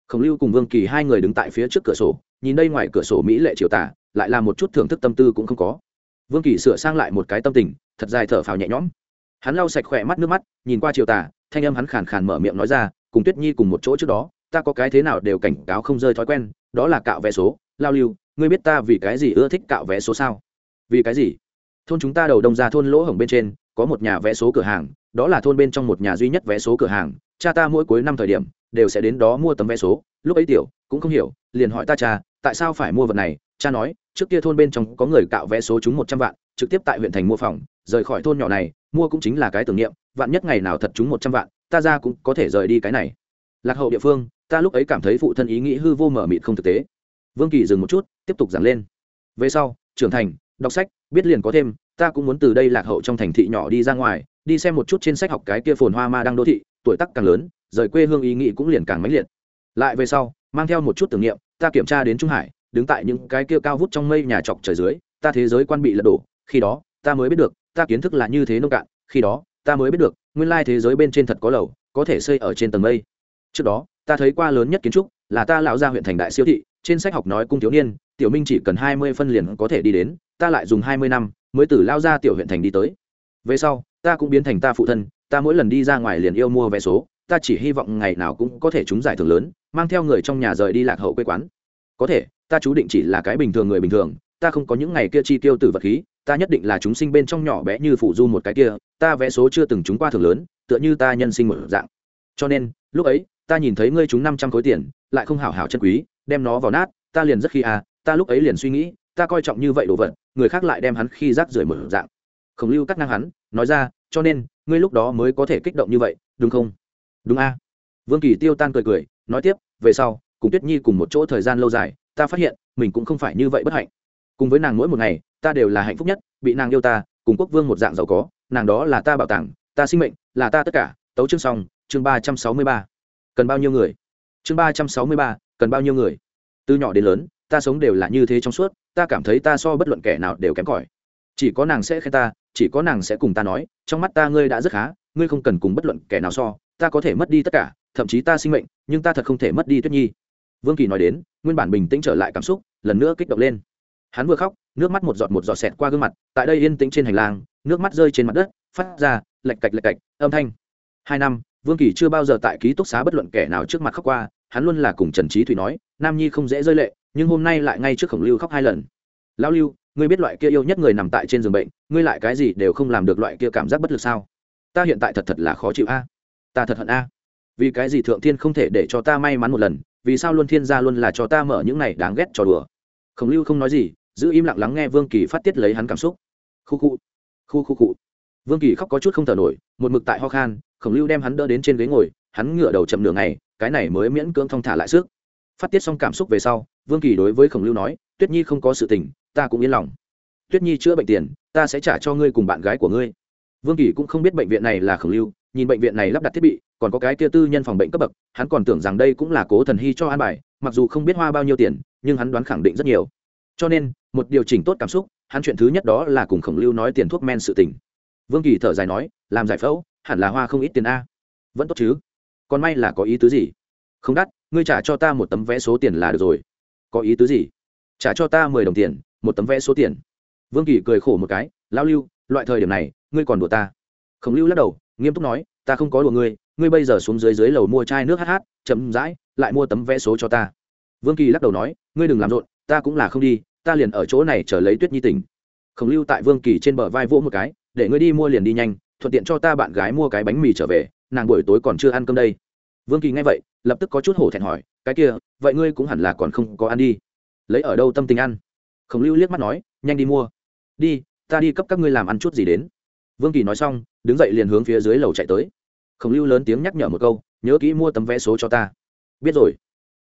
Khổng lưu cùng vương kỳ hai người đứng tại phía trước cửa sổ, nhìn đây ngoài cửa sổ mỹ lệ triều tả, lại là một chút thưởng thức tâm tư cũng không có. Vương kỳ sửa sang lại một cái tâm tình, thật dài thở phào nhẹ nhõm. Hắn lau sạch khỏe mắt nước mắt, nhìn qua triều tả, thanh âm hắn khàn khàn mở miệng nói ra, cùng tuyết nhi cùng một chỗ trước đó, ta có cái thế nào đều cảnh cáo không rơi thói quen, đó là cạo vé số, lao lưu, ngươi biết ta vì cái gì ưa thích cạo vé số sao? Vì cái gì? Thôn chúng ta đầu đông ra thôn lỗ hổng bên trên, có một nhà vé số cửa hàng đó là thôn bên trong một nhà duy nhất vé số cửa hàng, cha ta mỗi cuối năm thời điểm đều sẽ đến đó mua tấm vé số. Lúc ấy tiểu cũng không hiểu, liền hỏi ta cha, tại sao phải mua vật này? Cha nói, trước kia thôn bên trong có người cạo vé số chúng một trăm vạn, trực tiếp tại huyện thành mua phòng, rời khỏi thôn nhỏ này, mua cũng chính là cái tưởng niệm, vạn nhất ngày nào thật chúng một trăm vạn, ta ra cũng có thể rời đi cái này. Lạc hậu địa phương, ta lúc ấy cảm thấy phụ thân ý nghĩ hư vô mở mịt không thực tế. Vương kỳ dừng một chút, tiếp tục giảng lên. Về sau, trưởng thành, đọc sách, biết liền có thêm, ta cũng muốn từ đây lạc hậu trong thành thị nhỏ đi ra ngoài đi xem một chút trên sách học cái kia phồn hoa ma đang đô thị, tuổi tắc càng lớn, rời quê hương ý nghĩ cũng liền càng mãnh liệt. Lại về sau, mang theo một chút tưởng niệm, ta kiểm tra đến trung hải, đứng tại những cái kia cao vút trong mây nhà trọc trời dưới, ta thế giới quan bị lật đổ, khi đó, ta mới biết được, ta kiến thức là như thế nông cạn, khi đó, ta mới biết được, nguyên lai thế giới bên trên thật có lầu, có thể xây ở trên tầng mây. Trước đó, ta thấy qua lớn nhất kiến trúc, là ta lão ra huyện thành đại siêu thị, trên sách học nói cung thiếu niên, tiểu minh chỉ cần hai mươi phân liền có thể đi đến, ta lại dùng hai mươi năm mới từ lao ra tiểu huyện thành đi tới về sau, ta cũng biến thành ta phụ thân, ta mỗi lần đi ra ngoài liền yêu mua vé số, ta chỉ hy vọng ngày nào cũng có thể trúng giải thưởng lớn, mang theo người trong nhà rời đi lạc hậu quê quán. Có thể, ta chú định chỉ là cái bình thường người bình thường, ta không có những ngày kia chi tiêu từ vật khí, ta nhất định là chúng sinh bên trong nhỏ bé như phụ du một cái kia, ta vé số chưa từng trúng qua thưởng lớn, tựa như ta nhân sinh một dạng. Cho nên, lúc ấy, ta nhìn thấy ngươi trúng năm trăm khối tiền, lại không hảo hảo chân quý, đem nó vào nát, ta liền rất khi à ta lúc ấy liền suy nghĩ, ta coi trọng như vậy đồ vật, người khác lại đem hắn khi rác rưởi mở dạng khổng lưu cắt ngang hắn, nói ra, cho nên, ngươi lúc đó mới có thể kích động như vậy, đúng không? Đúng a. Vương kỳ tiêu tan cười cười, nói tiếp, về sau, cùng tuyết nhi cùng một chỗ thời gian lâu dài, ta phát hiện, mình cũng không phải như vậy bất hạnh. Cùng với nàng mỗi một ngày, ta đều là hạnh phúc nhất, bị nàng yêu ta, cùng quốc vương một dạng giàu có, nàng đó là ta bảo tàng, ta sinh mệnh, là ta tất cả. Tấu chương xong, chương ba trăm sáu mươi ba. Cần bao nhiêu người? Chương ba trăm sáu mươi ba, cần bao nhiêu người? Từ nhỏ đến lớn, ta sống đều là như thế trong suốt, ta cảm thấy ta so bất luận kẻ nào đều kém cỏi. Chỉ có nàng sẽ khen ta chỉ có nàng sẽ cùng ta nói, trong mắt ta ngươi đã rất khá, ngươi không cần cùng bất luận kẻ nào so, ta có thể mất đi tất cả, thậm chí ta sinh mệnh, nhưng ta thật không thể mất đi tuyết nhi. Vương kỳ nói đến, nguyên bản bình tĩnh trở lại cảm xúc, lần nữa kích động lên. Hắn vừa khóc, nước mắt một giọt một giọt xẹt qua gương mặt, tại đây yên tĩnh trên hành lang, nước mắt rơi trên mặt đất, phát ra lạch cạch lạch cạch, âm thanh. Hai năm, vương kỳ chưa bao giờ tại ký túc xá bất luận kẻ nào trước mặt khóc qua, hắn luôn là cùng trần trí thủy nói, nam nhi không dễ rơi lệ, nhưng hôm nay lại ngay trước khổng lưu khóc hai lần. Lão lưu ngươi biết loại kia yêu nhất người nằm tại trên giường bệnh, ngươi lại cái gì đều không làm được loại kia cảm giác bất lực sao? Ta hiện tại thật thật là khó chịu a. Ta thật hận a. Vì cái gì thượng thiên không thể để cho ta may mắn một lần, vì sao luôn thiên gia luôn là cho ta mở những này đáng ghét trò đùa? Khổng lưu không nói gì, giữ im lặng lắng nghe vương kỳ phát tiết lấy hắn cảm xúc. Khu khu khu khu khu. Vương kỳ khóc có chút không thở nổi, một mực tại ho khan, khổng lưu đem hắn đỡ đến trên ghế ngồi, hắn ngửa đầu chậm nửa ngày, cái này mới miễn cưỡng thong thả lại sức. Phát tiết xong cảm xúc về sau, vương kỳ đối với khổng lưu nói, tuyết nhi không có sự tình ta cũng yên lòng. Tuyết nhi chữa bệnh tiền, ta sẽ trả cho ngươi cùng bạn gái của ngươi. Vương kỳ cũng không biết bệnh viện này là khổng lưu nhìn bệnh viện này lắp đặt thiết bị, còn có cái kia tư nhân phòng bệnh cấp bậc, hắn còn tưởng rằng đây cũng là cố thần hy cho an bài, mặc dù không biết hoa bao nhiêu tiền, nhưng hắn đoán khẳng định rất nhiều. Cho nên, một điều chỉnh tốt cảm xúc, hắn chuyện thứ nhất đó là cùng khổng lưu nói tiền thuốc men sự tình. Vương kỳ thở dài nói, làm giải phẫu, hẳn là hoa không ít tiền a. Vẫn tốt chứ. Còn may là có ý tứ gì? Không đắt, ngươi trả cho ta một tấm vé số tiền là được rồi. Có ý tứ gì? Trả cho ta mười đồng tiền một tấm vé số tiền. Vương kỳ cười khổ một cái lao lưu, loại thời điểm này, ngươi còn đùa ta? Khổng lưu lắc đầu, nghiêm túc nói, ta không có đùa ngươi ngươi bây giờ xuống dưới dưới lầu mua chai nước hh chậm rãi, lại mua tấm vé số cho ta. Vương kỳ lắc đầu nói, ngươi đừng làm rộn, ta cũng là không đi, ta liền ở chỗ này chờ lấy tuyết nhi tỉnh. Khổng lưu tại vương kỳ trên bờ vai vỗ một cái, để ngươi đi mua liền đi nhanh, thuận tiện cho ta bạn gái mua cái bánh mì trở về, nàng buổi tối còn chưa ăn cơm đây. Vương kỳ nghe vậy, lập tức có chút hổ thẹn hỏi, cái kia, vậy ngươi cũng hẳn là còn không có ăn đi. Lấy ở đâu tâm tình ăn? Khổng lưu liếc mắt nói, nhanh đi mua. Đi, ta đi cấp các ngươi làm ăn chút gì đến. Vương kỳ nói xong, đứng dậy liền hướng phía dưới lầu chạy tới. Khổng lưu lớn tiếng nhắc nhở một câu, nhớ kỹ mua tấm vé số cho ta. Biết rồi.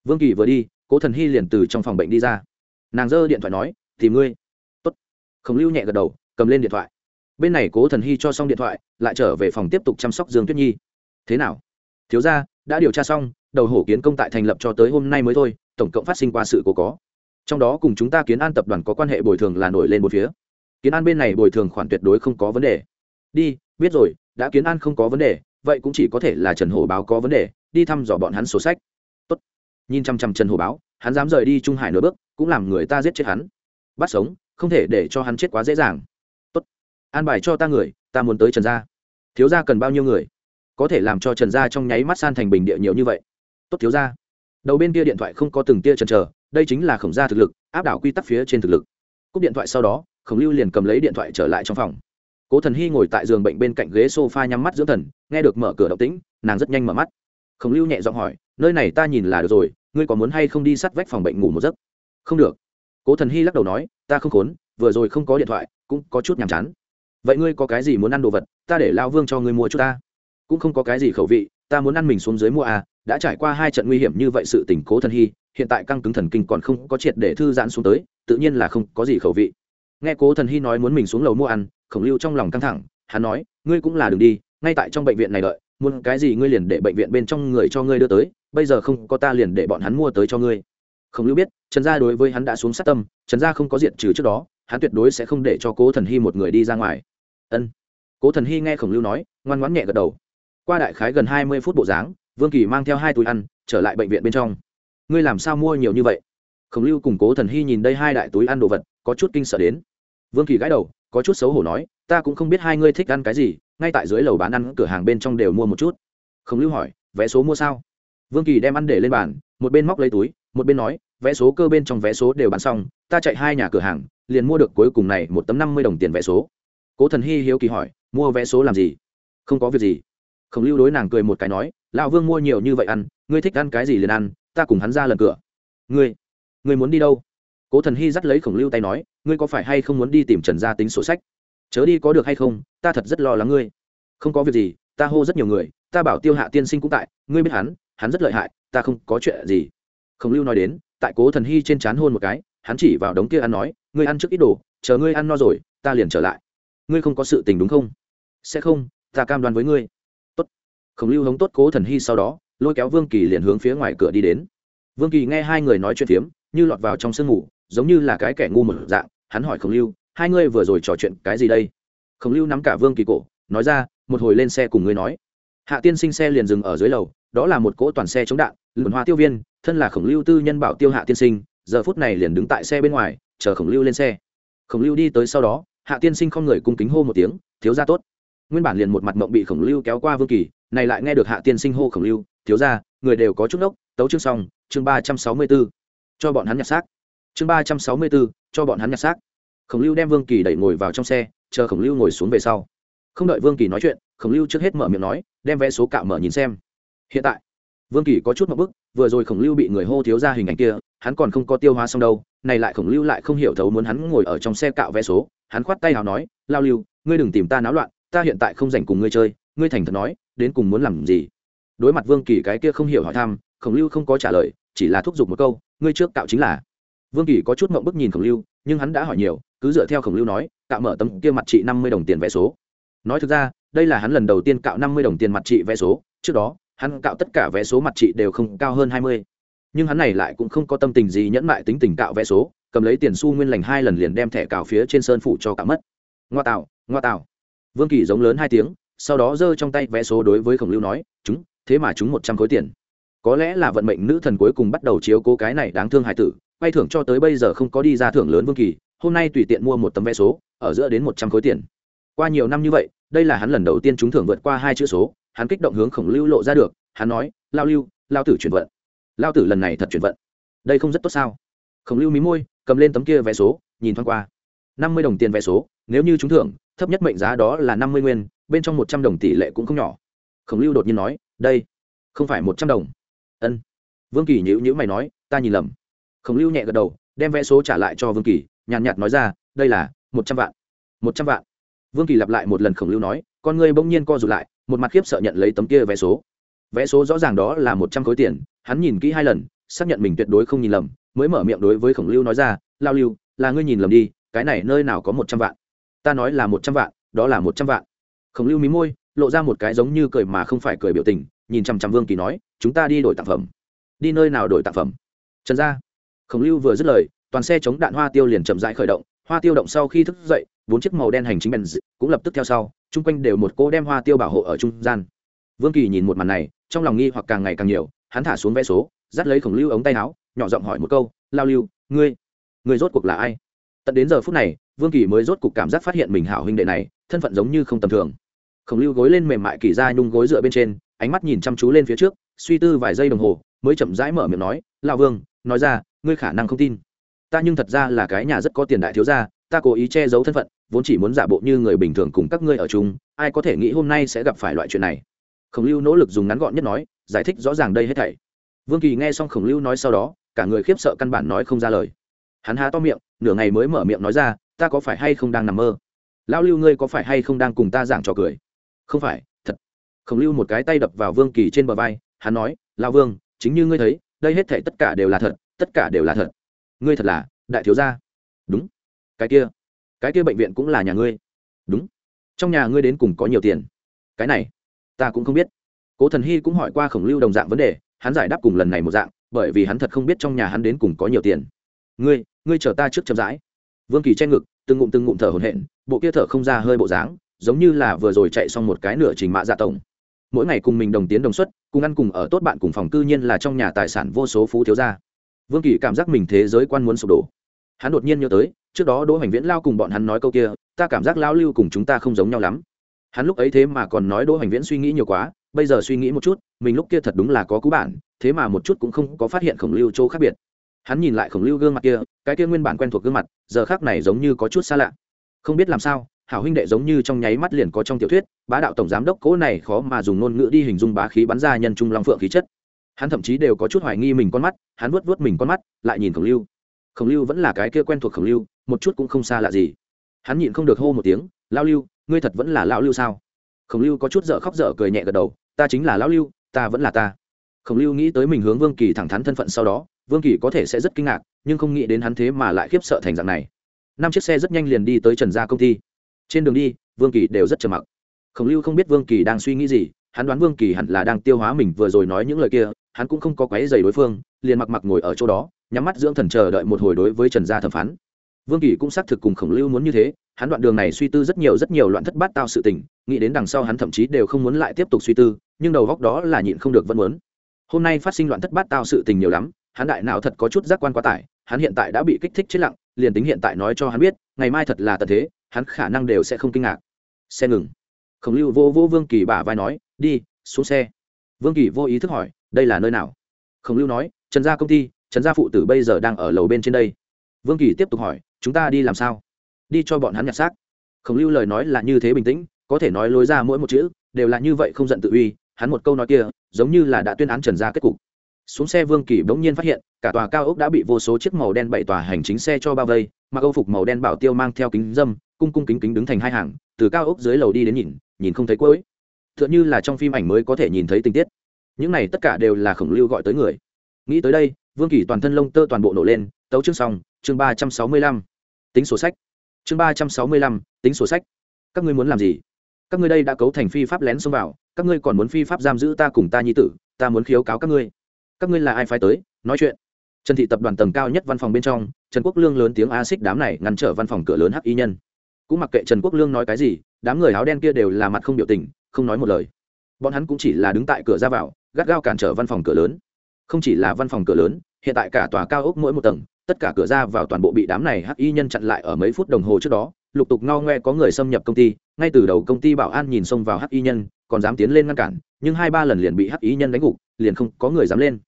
Vương kỳ vừa đi, cố thần hy liền từ trong phòng bệnh đi ra. Nàng giơ điện thoại nói, tìm ngươi. Tốt. khổng lưu nhẹ gật đầu, cầm lên điện thoại. Bên này cố thần hy cho xong điện thoại, lại trở về phòng tiếp tục chăm sóc dương tuyết nhi. Thế nào? Thiếu ra đã điều tra xong, đầu hổ kiến công tại thành lập cho tới hôm nay mới thôi, tổng cộng phát sinh qua sự cố có trong đó cùng chúng ta kiến an tập đoàn có quan hệ bồi thường là nổi lên một phía. Kiến an bên này bồi thường khoản tuyệt đối không có vấn đề. Đi, biết rồi, đã kiến an không có vấn đề, vậy cũng chỉ có thể là trần hổ báo có vấn đề, đi thăm dò bọn hắn sổ sách. Tốt. nhìn chăm chăm trần hổ báo, hắn dám rời đi trung hải nửa bước, cũng làm người ta giết chết hắn. Bắt sống, không thể để cho hắn chết quá dễ dàng. Tốt. an bài cho ta người, ta muốn tới trần gia. Thiếu gia cần bao nhiêu người? Có thể làm cho trần gia trong nháy mắt san thành bình địa nhiều như vậy. Tốt thiếu gia. Đầu bên kia điện thoại không có từng tia trần chờ đây chính là khổng gia thực lực, áp đảo quy tắc phía trên thực lực. Cúp điện thoại sau đó, khổng lưu liền cầm lấy điện thoại trở lại trong phòng. Cố thần hy ngồi tại giường bệnh bên cạnh ghế s o f a nhắm mắt dưỡng thần, nghe được mở cửa động tĩnh, nàng rất nhanh mở mắt. Khổng lưu nhẹ giọng hỏi, nơi này ta nhìn là được rồi, ngươi có muốn hay không đi sát vách phòng bệnh ngủ một giấc? Không được. Cố thần hy lắc đầu nói, ta không khốn, vừa rồi không có điện thoại, cũng có chút nhàm chán. Vậy ngươi có cái gì muốn ăn đồ vật, ta để lao vương cho ngươi mua chút ta. Cũng không có cái gì khẩu vị, ta muốn ăn mình xuống dưới mua à đã trải qua hai trận nguy hiểm như vậy sự tình cố thần hy, hiện tại căng cứng thần kinh còn không có triệt để thư giãn xuống tới, tự nhiên là không có gì khẩu vị. Nghe cố thần hy nói muốn mình xuống lầu mua ăn, khổng lưu trong lòng căng thẳng, hắn nói, ngươi cũng là đường đi, ngay tại trong bệnh viện này đợi, muốn cái gì ngươi liền để bệnh viện bên trong người cho ngươi đưa tới, bây giờ không có ta liền để bọn hắn mua tới cho ngươi. Khổng lưu biết, trần gia đối với hắn đã xuống sát tâm, trần gia không có diện trừ trước đó, hắn tuyệt đối sẽ không để cho cố thần hy một người đi ra ngoài. Ân. Cố thần hy nghe khổng lưu nói, ngoan ngoãn nhẹ gật đầu. Qua đại khái gần hai mươi phút bộ dáng vương kỳ mang theo hai túi ăn, trở lại bệnh viện bên trong. Ngươi làm sao mua nhiều như vậy? Khổng lưu cùng cố thần hy nhìn đây hai đại túi ăn đồ vật, có chút kinh sợ đến. Vương kỳ gãi đầu, có chút xấu hổ nói, ta cũng không biết hai ngươi thích ăn cái gì, ngay tại dưới lầu bán ăn, cửa hàng bên trong đều mua một chút. Khổng lưu hỏi, vé số mua sao? Vương kỳ đem ăn để lên bàn, một bên móc lấy túi, một bên nói, vé số cơ bên trong vé số đều bán xong, ta chạy hai nhà cửa hàng, liền mua được cuối cùng này một tấm năm mươi đồng tiền vé số. Cố thần hy hiếu kỳ hỏi, mua vé số làm gì? Không có việc gì. Khổng lưu đối nàng cười một cái nói lão vương mua nhiều như vậy ăn, ngươi thích ăn cái gì liền ăn, ta cùng hắn ra lần cửa. Ngươi ngươi muốn đi đâu? Cố thần hy dắt lấy khổng lưu tay nói, ngươi có phải hay không muốn đi tìm trần gia tính sổ sách? Chớ đi có được hay không, ta thật rất lo lắng ngươi. Không có việc gì, ta hô rất nhiều người, ta bảo tiêu hạ tiên sinh cũng tại, ngươi biết hắn hắn rất lợi hại, ta không có chuyện gì. Khổng lưu nói đến, tại cố thần hy trên c h á n hôn một cái, hắn chỉ vào đống kia ăn nói, ngươi ăn trước ít đồ, chờ ngươi ăn no rồi, ta liền trở lại. Ngươi không có sự tình đúng không? Sẽ không, ta cam đoan với ngươi khổng lưu hống tốt cố thần hy sau đó, lôi kéo vương kỳ liền hướng phía ngoài cửa đi đến. Vương kỳ nghe hai người nói chuyện phiếm, như lọt vào trong sương ngủ giống như là cái kẻ ngu một dạng, hắn hỏi khổng lưu, hai ngươi vừa rồi trò chuyện cái gì đây? Khổng lưu nắm cả vương kỳ cổ, nói ra, một hồi lên xe cùng ngươi nói. Hạ tiên sinh xe liền dừng ở dưới lầu, đó là một cỗ toàn xe chống đạn, lượn hoa tiêu viên, thân là khổng lưu tư nhân bảo tiêu hạ tiên sinh, giờ phút này liền đứng tại xe bên ngoài, chờ khổng lưu lên xe. Khổng lưu đi tới sau đó, hạ tiên sinh không người cung kính hô một tiếng, thiếu ra tốt. Nguyên bản liền một mặt mộng bị khổng lưu kéo qua vương kỳ này lại nghe được hạ tiên sinh hô khổng lưu, thiếu ra người đều có chút nốc tấu chương xong, chương ba trăm sáu mươi b ố cho bọn hắn nhặt xác. Chương ba trăm sáu mươi b ố cho bọn hắn nhặt xác. Khổng lưu đem vương kỳ đẩy ngồi vào trong xe, chờ khổng lưu ngồi xuống về sau. Không đợi vương kỳ nói chuyện, khổng lưu trước hết mở miệng nói, đem vé số cạo mở nhìn xem. Hiện tại, vương kỳ có chút một bức, vừa rồi khổng lưu bị người hô thiếu ra hình ảnh kia, hắn còn không có tiêu hóa xong đâu, này lại khổng lưu lại không hiểu thấu muốn hắn ngồi ở trong xe cạo vé số. Hắn khoát tay nào nói, lao lưu, ngươi đừng tìm ta náo loạn, ta hiện tại không dành cùng ngươi chơi, ngươi thành thật nói đến cùng muốn làm gì? Đối mặt vương kỳ cái kia không hiểu hỏi thăm, khổng lưu không có trả lời, chỉ là thúc giục một câu, ngươi trước cạo chính là. Vương kỳ có chút mộng bức nhìn khổng lưu, nhưng hắn đã hỏi nhiều, cứ dựa theo khổng lưu nói, cạo mở tấm kia mặt trị năm mươi đồng tiền vé số. Nói thực ra, đây là hắn lần đầu tiên cạo năm mươi đồng tiền mặt trị vé số, trước đó, hắn cạo tất cả vé số mặt trị đều không cao hơn hai mươi. Nhưng hắn này lại cũng không có tâm tình gì nhẫn mại tính tình cạo vé số, cầm lấy tiền xu nguyên lành hai lần liền đem thẻ cào phía trên sơn phủ cho cả mất. Ngoa tạo ngoa tạo. Vương kỳ giống lớn hai tiếng sau đó giơ trong tay vé số đối với khổng lưu nói, chúng, thế mà chúng một trăm khối tiền. Có lẽ là vận mệnh nữ thần cuối cùng bắt đầu chiếu cố cái này đáng thương hài tử, quay thưởng cho tới bây giờ không có đi ra thưởng lớn vương kỳ, hôm nay tùy tiện mua một tấm vé số, ở giữa đến một trăm khối tiền. Qua nhiều năm như vậy, đây là hắn lần đầu tiên trúng thưởng vượt qua hai chữ số, hắn kích động hướng khổng lưu lộ ra được, hắn nói, lao lưu, lao tử chuyển vận. Lao tử lần này thật chuyển vận. Đây không rất tốt sao? Khổng lưu mí môi, cầm lên tấm kia vé số, nhìn thoáng qua. năm mươi đồng tiền vé số, nếu như trúng thưởng, thấp nhất mệnh giá đó là năm mươi nguyên bên trong một trăm đồng tỷ lệ cũng không nhỏ. Khổng lưu đột nhiên nói, đây, không phải một trăm đồng. Ân. Vương kỳ nhữ nhữ mày nói, ta nhìn lầm. Khổng lưu nhẹ gật đầu, đem vé số trả lại cho vương kỳ, nhàn nhạt nói ra, đây là một trăm vạn, một trăm vạn. Vương kỳ lặp lại một lần khổng lưu nói, con ngươi bỗng nhiên co rụt lại, một mặt khiếp sợ nhận lấy tấm kia vé số. Vé số rõ ràng đó là một trăm khối tiền, hắn nhìn kỹ hai lần, xác nhận mình tuyệt đối không nhìn lầm, mới mở miệng đối với khổng lưu nói ra, lao lưu, là ngươi nhìn lầm đi, cái này nơi nào có một trăm vạn? Ta nói là một trăm vạn, đó là một trăm vạn khổng lưu mí môi, lộ ra một cái giống như cười mà không phải cười biểu tình, nhìn chằm chằm vương kỳ nói, chúng ta đi đổi tạp phẩm. Đi nơi nào đổi tạp phẩm? Trần gia. Khổng lưu vừa dứt lời, toàn xe chống đạn hoa tiêu liền chậm rãi khởi động, hoa tiêu động sau khi thức dậy, bốn chiếc màu đen hành chính bèn cũng lập tức theo sau, chung quanh đều một cô đem hoa tiêu bảo hộ ở trung gian. Vương kỳ nhìn một màn này, trong lòng nghi hoặc càng ngày càng nhiều, hắn thả xuống vé số, dắt lấy khổng lưu ống tay áo, nhỏ giọng hỏi một câu, lao lưu, ngươi ngươi rốt cuộc là ai? Tận đến giờ phút này, vương kỳ mới rốt cuộc cảm giác phát hiện mình hảo huynh đệ này, thân phận giống như không tầm thường khổng lưu gối lên mềm mại kỳ ra nhung gối dựa bên trên, ánh mắt nhìn chăm chú lên phía trước, suy tư vài giây đồng hồ, mới chậm rãi mở miệng nói lao vương, nói ra, ngươi khả năng không tin. Ta nhưng thật ra là cái nhà rất có tiền đại thiếu gia, ta cố ý che giấu thân phận, vốn chỉ muốn giả bộ như người bình thường cùng các ngươi ở chung, ai có thể nghĩ hôm nay sẽ gặp phải loại chuyện này. Khổng lưu nỗ lực dùng ngắn gọn nhất nói, giải thích rõ ràng đây hết thảy. Vương kỳ nghe xong khổng lưu nói sau đó, cả người khiếp sợ căn bản nói không ra lời. Hắn há to miệng, nửa ngày mới mở miệng nói ra, ta có phải hay không đang nằm mơ? Lão lưu ngươi có phải hay không đang cùng ta giảng trò cười? Không phải, thật. Khổng lưu một cái tay đập vào vương kỳ trên bờ vai, hắn nói lao vương, chính như ngươi thấy, đây hết thể tất cả đều là thật, tất cả đều là thật. Ngươi thật là, đại thiếu gia. Đúng. Cái kia cái kia bệnh viện cũng là nhà ngươi. Đúng. Trong nhà ngươi đến cùng có nhiều tiền? Cái này, ta cũng không biết. Cố thần hy cũng hỏi qua khổng lưu đồng dạng vấn đề, hắn giải đáp cùng lần này một dạng, bởi vì hắn thật không biết trong nhà hắn đến cùng có nhiều tiền. Ngươi ngươi chờ ta trước chậm rãi. Vương kỳ che ngực, từng ngụm từng ngụm thở hổn hển, bộ kia thở không ra hơi bộ dáng giống như là vừa rồi chạy xong một cái nửa trình mạ dạ tổng. Mỗi ngày cùng mình đồng tiến đồng xuất, cùng ăn cùng ở tốt bạn cùng phòng cư nhiên là trong nhà tài sản vô số phú thiếu gia. Vương kỳ cảm giác mình thế giới quan muốn sụp đổ. Hắn đột nhiên nhớ tới, trước đó đỗ hoành viễn lao cùng bọn hắn nói câu kia, ta cảm giác lao lưu cùng chúng ta không giống nhau lắm. Hắn lúc ấy thế mà còn nói đỗ hoành viễn suy nghĩ nhiều quá, bây giờ suy nghĩ một chút, mình lúc kia thật đúng là có cú bản, thế mà một chút cũng không có phát hiện khổng lưu chỗ khác biệt. Hắn nhìn lại khổng lưu gương mặt kia, cái kia nguyên bản quen thuộc gương mặt, giờ khác này giống như có chút xa lạ. Không biết làm sao hảo huynh đệ giống như trong nháy mắt liền có trong tiểu thuyết, bá đạo tổng giám đốc cố này khó mà dùng ngôn ngữ đi hình dung bá khí bắn ra nhân trung long phượng khí chất. Hắn thậm chí đều có chút hoài nghi mình con mắt, hắn vuốt vuốt mình con mắt, lại nhìn khổng lưu. Khổng lưu vẫn là cái kia quen thuộc khổng lưu, một chút cũng không xa lạ gì. Hắn nhịn không được hô một tiếng lao lưu, ngươi thật vẫn là lao lưu sao? Khổng lưu có chút dở khóc dở cười nhẹ gật đầu, ta chính là lao lưu, ta vẫn là ta. Khổng lưu nghĩ tới mình hướng vương kỳ thẳng thắn thân phận sau đó, vương kỳ có thể sẽ rất kinh ngạc, nhưng không nghĩ đến hắn thế mà lại khiếp sợ thành dạng này. Năm chiếc xe rất nhanh liền đi tới trần gia công ty trên đường đi, vương kỳ đều rất trầm mặc. Khổng lưu không biết vương kỳ đang suy nghĩ gì, hắn đoán vương kỳ hẳn là đang tiêu hóa mình vừa rồi nói những lời kia, hắn cũng không có quáy dày đối phương, liền mặc mặc ngồi ở chỗ đó, nhắm mắt dưỡng thần chờ đợi một hồi đối với trần gia thẩm phán. Vương kỳ cũng xác thực cùng khổng lưu muốn như thế, hắn đoạn đường này suy tư rất nhiều rất nhiều loạn thất bát tao sự tình, nghĩ đến đằng sau hắn thậm chí đều không muốn lại tiếp tục suy tư, nhưng đầu góc đó là nhịn không được vẫn muốn. Hôm nay phát sinh loạn thất bát tao sự tình nhiều lắm, hắn đại nào thật có chút giác quan quá tải, hắn hiện tại đã bị kích thích chết lặng, liền tính hiện tại nói cho hắn biết, ngày mai thật là tật thế hắn khả năng đều sẽ không kinh ngạc. Xe ngừng. Khổng lưu vô vô vương kỳ bả vai nói, đi, xuống xe. Vương kỳ vô ý thức hỏi, đây là nơi nào? Khổng lưu nói, trần gia công ty, trần gia phụ tử bây giờ đang ở lầu bên trên đây. Vương kỳ tiếp tục hỏi, chúng ta đi làm sao? Đi cho bọn hắn nhặt xác. Khổng lưu lời nói là như thế bình tĩnh, có thể nói lối ra mỗi một chữ, đều là như vậy không giận tự uy, hắn một câu nói kia, giống như là đã tuyên án trần gia kết cục. Xuống xe vương kỳ bỗng nhiên phát hiện, cả tòa cao ốc đã bị vô số chiếc màu đen bảy tòa hành chính xe cho bao vây, mặc âu phục màu đen bảo tiêu mang theo kính dâm cung cung kính kính đứng thành hai hàng, từ cao ốc dưới lầu đi đến nhìn nhìn không thấy cuối. T h ư ợ n h ư là trong phim ảnh mới có thể nhìn thấy tình tiết. Những này tất cả đều là khổng lưu gọi tới người. Nghĩ tới đây, vương kỳ toàn thân lông tơ toàn bộ nổ lên, tấu chương xong, chương ba trăm sáu mươi lăm. Tính sổ sách. Chương ba trăm sáu mươi lăm, tính sổ sách. Các ngươi muốn làm gì? Các ngươi đây đã cấu thành phi pháp lén xông vào, các ngươi còn muốn phi pháp giam giữ ta cùng ta nhi tử, ta muốn khiếu cáo các ngươi. Các ngươi là ai phải tới? Nói chuyện. Trần thị tập đoàn tầng cao nhất văn phòng bên trong, trần quốc lương lớn tiếng a xích đám này ngăn trở văn phòng cửa lớn hắc y nhân cũng mặc kệ trần quốc lương nói cái gì, đám người áo đen kia đều là mặt không biểu tình, không nói một lời. Bọn hắn cũng chỉ là đứng tại cửa ra vào, gắt gao cản trở văn phòng cửa lớn. Không chỉ là văn phòng cửa lớn, hiện tại cả tòa cao ốc mỗi một tầng, tất cả cửa ra vào toàn bộ bị đám này hắc y nhân chặn lại ở mấy phút đồng hồ trước đó, lục tục ngao ngoe có người xâm nhập công ty, ngay từ đầu công ty bảo an nhìn xông vào hắc y nhân, còn dám tiến lên ngăn cản, nhưng hai ba lần liền bị hắc y nhân đánh gục, liền không có người dám lên.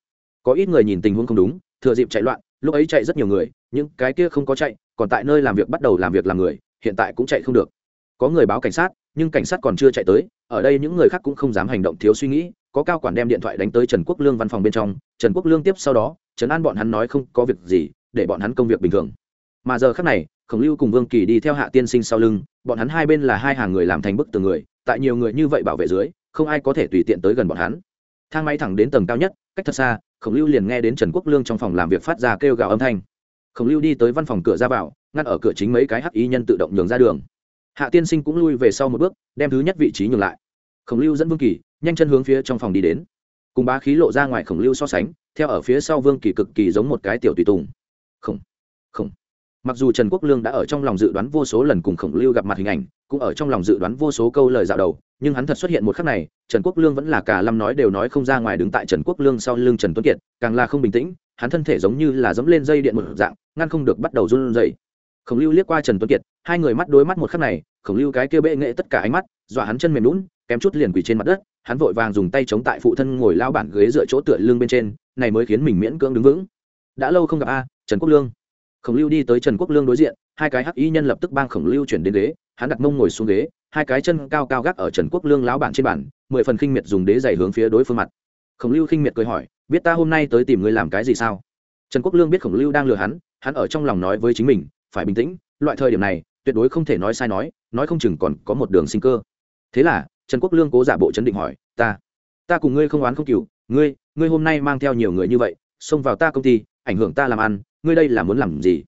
Có ít người nhìn tình huống không đúng, thừa dịp chạy loạn, lúc ấy chạy rất nhiều người những cái kia không có chạy, còn tại nơi làm việc bắt đầu làm việc làm người hiện tại cũng chạy không được. Có người báo cảnh sát, nhưng cảnh sát còn chưa chạy tới, ở đây những người khác cũng không dám hành động thiếu suy nghĩ, có cao quản đem điện thoại đánh tới trần quốc lương văn phòng bên trong, trần quốc lương tiếp sau đó, trấn an bọn hắn nói không có việc gì, để bọn hắn công việc bình thường. Mà giờ khác này, khổng lưu cùng vương kỳ đi theo hạ tiên sinh sau lưng, bọn hắn hai bên là hai hàng người làm thành bức tường người, tại nhiều người như vậy bảo vệ dưới, không ai có thể tùy tiện tới gần bọn hắn. Thang máy thẳng đến tầng cao nhất, cách thật xa, khổng lưu liền nghe đến trần quốc lương trong phòng làm việc phát ra kêu gào âm thanh. Khổng lưu đi tới văn phòng cửa ra vào ngăn ở cửa chính mấy cái hắc y nhân tự động nhường ra đường. Hạ tiên sinh cũng lui về sau một bước, đem thứ nhất vị trí nhường lại. Khổng lưu dẫn vương kỳ, nhanh chân hướng phía trong phòng đi đến. Cùng bá khí lộ ra ngoài khổng lưu so sánh, theo ở phía sau vương kỳ cực kỳ giống một cái tiểu tùy tùng. Khổng khổng. Mặc dù trần quốc lương đã ở trong lòng dự đoán vô số lần cùng khổng lưu gặp mặt hình ảnh, cũng ở trong lòng dự đoán vô số câu lời dạo đầu, nhưng hắn thật xuất hiện một khắc này, trần quốc lương vẫn là cả lâm nói đều nói không ra ngoài đứng tại trần quốc lương sau lưng trần tuấn kiệt, càng là không bình tĩnh, hắn thân thể giống như là dẫm lên dây điện một dạng, ngăn không được bắt đầu run rẩy khổng lưu liếc qua trần tuấn kiệt, hai người mắt đối mắt một khắc này, khổng lưu cái kia bệ nghệ tất cả ánh mắt, dọa hắn chân mềm lún kém chút liền quỳ trên mặt đất, hắn vội vàng dùng tay chống tại phụ thân ngồi lao bản ghế dựa chỗ tựa lưng bên trên, này mới khiến mình miễn cưỡng đứng vững. Đã lâu không gặp a, trần quốc lương. Khổng lưu đi tới trần quốc lương đối diện, hai cái hắc y nhân lập tức bang khổng lưu chuyển đến ghế, hắn đặt mông ngồi xuống ghế, hai cái chân cao cao gác ở trần quốc lương lão bản trên bản mười phần khinh miệt dùng đế giày hướng phía đối phương mặt. Khổng lưu khinh miệt cười hỏi, biết ta hôm nay tới tìm ngươi làm cái gì sao? Trần quốc lương biết khổng lưu đang lừa hắn hắn ở trong lòng nói với chính mình phải bình tĩnh, loại thời điểm này, tuyệt đối không thể nói sai nói nói không chừng còn có một đường sinh cơ. Thế là, trần quốc lương cố giả bộ chấn định hỏi, ta ta cùng ngươi không oán không cừu, ngươi ngươi hôm nay mang theo nhiều người như vậy, xông vào ta công ty, ảnh hưởng ta làm ăn, ngươi đây là muốn làm gì?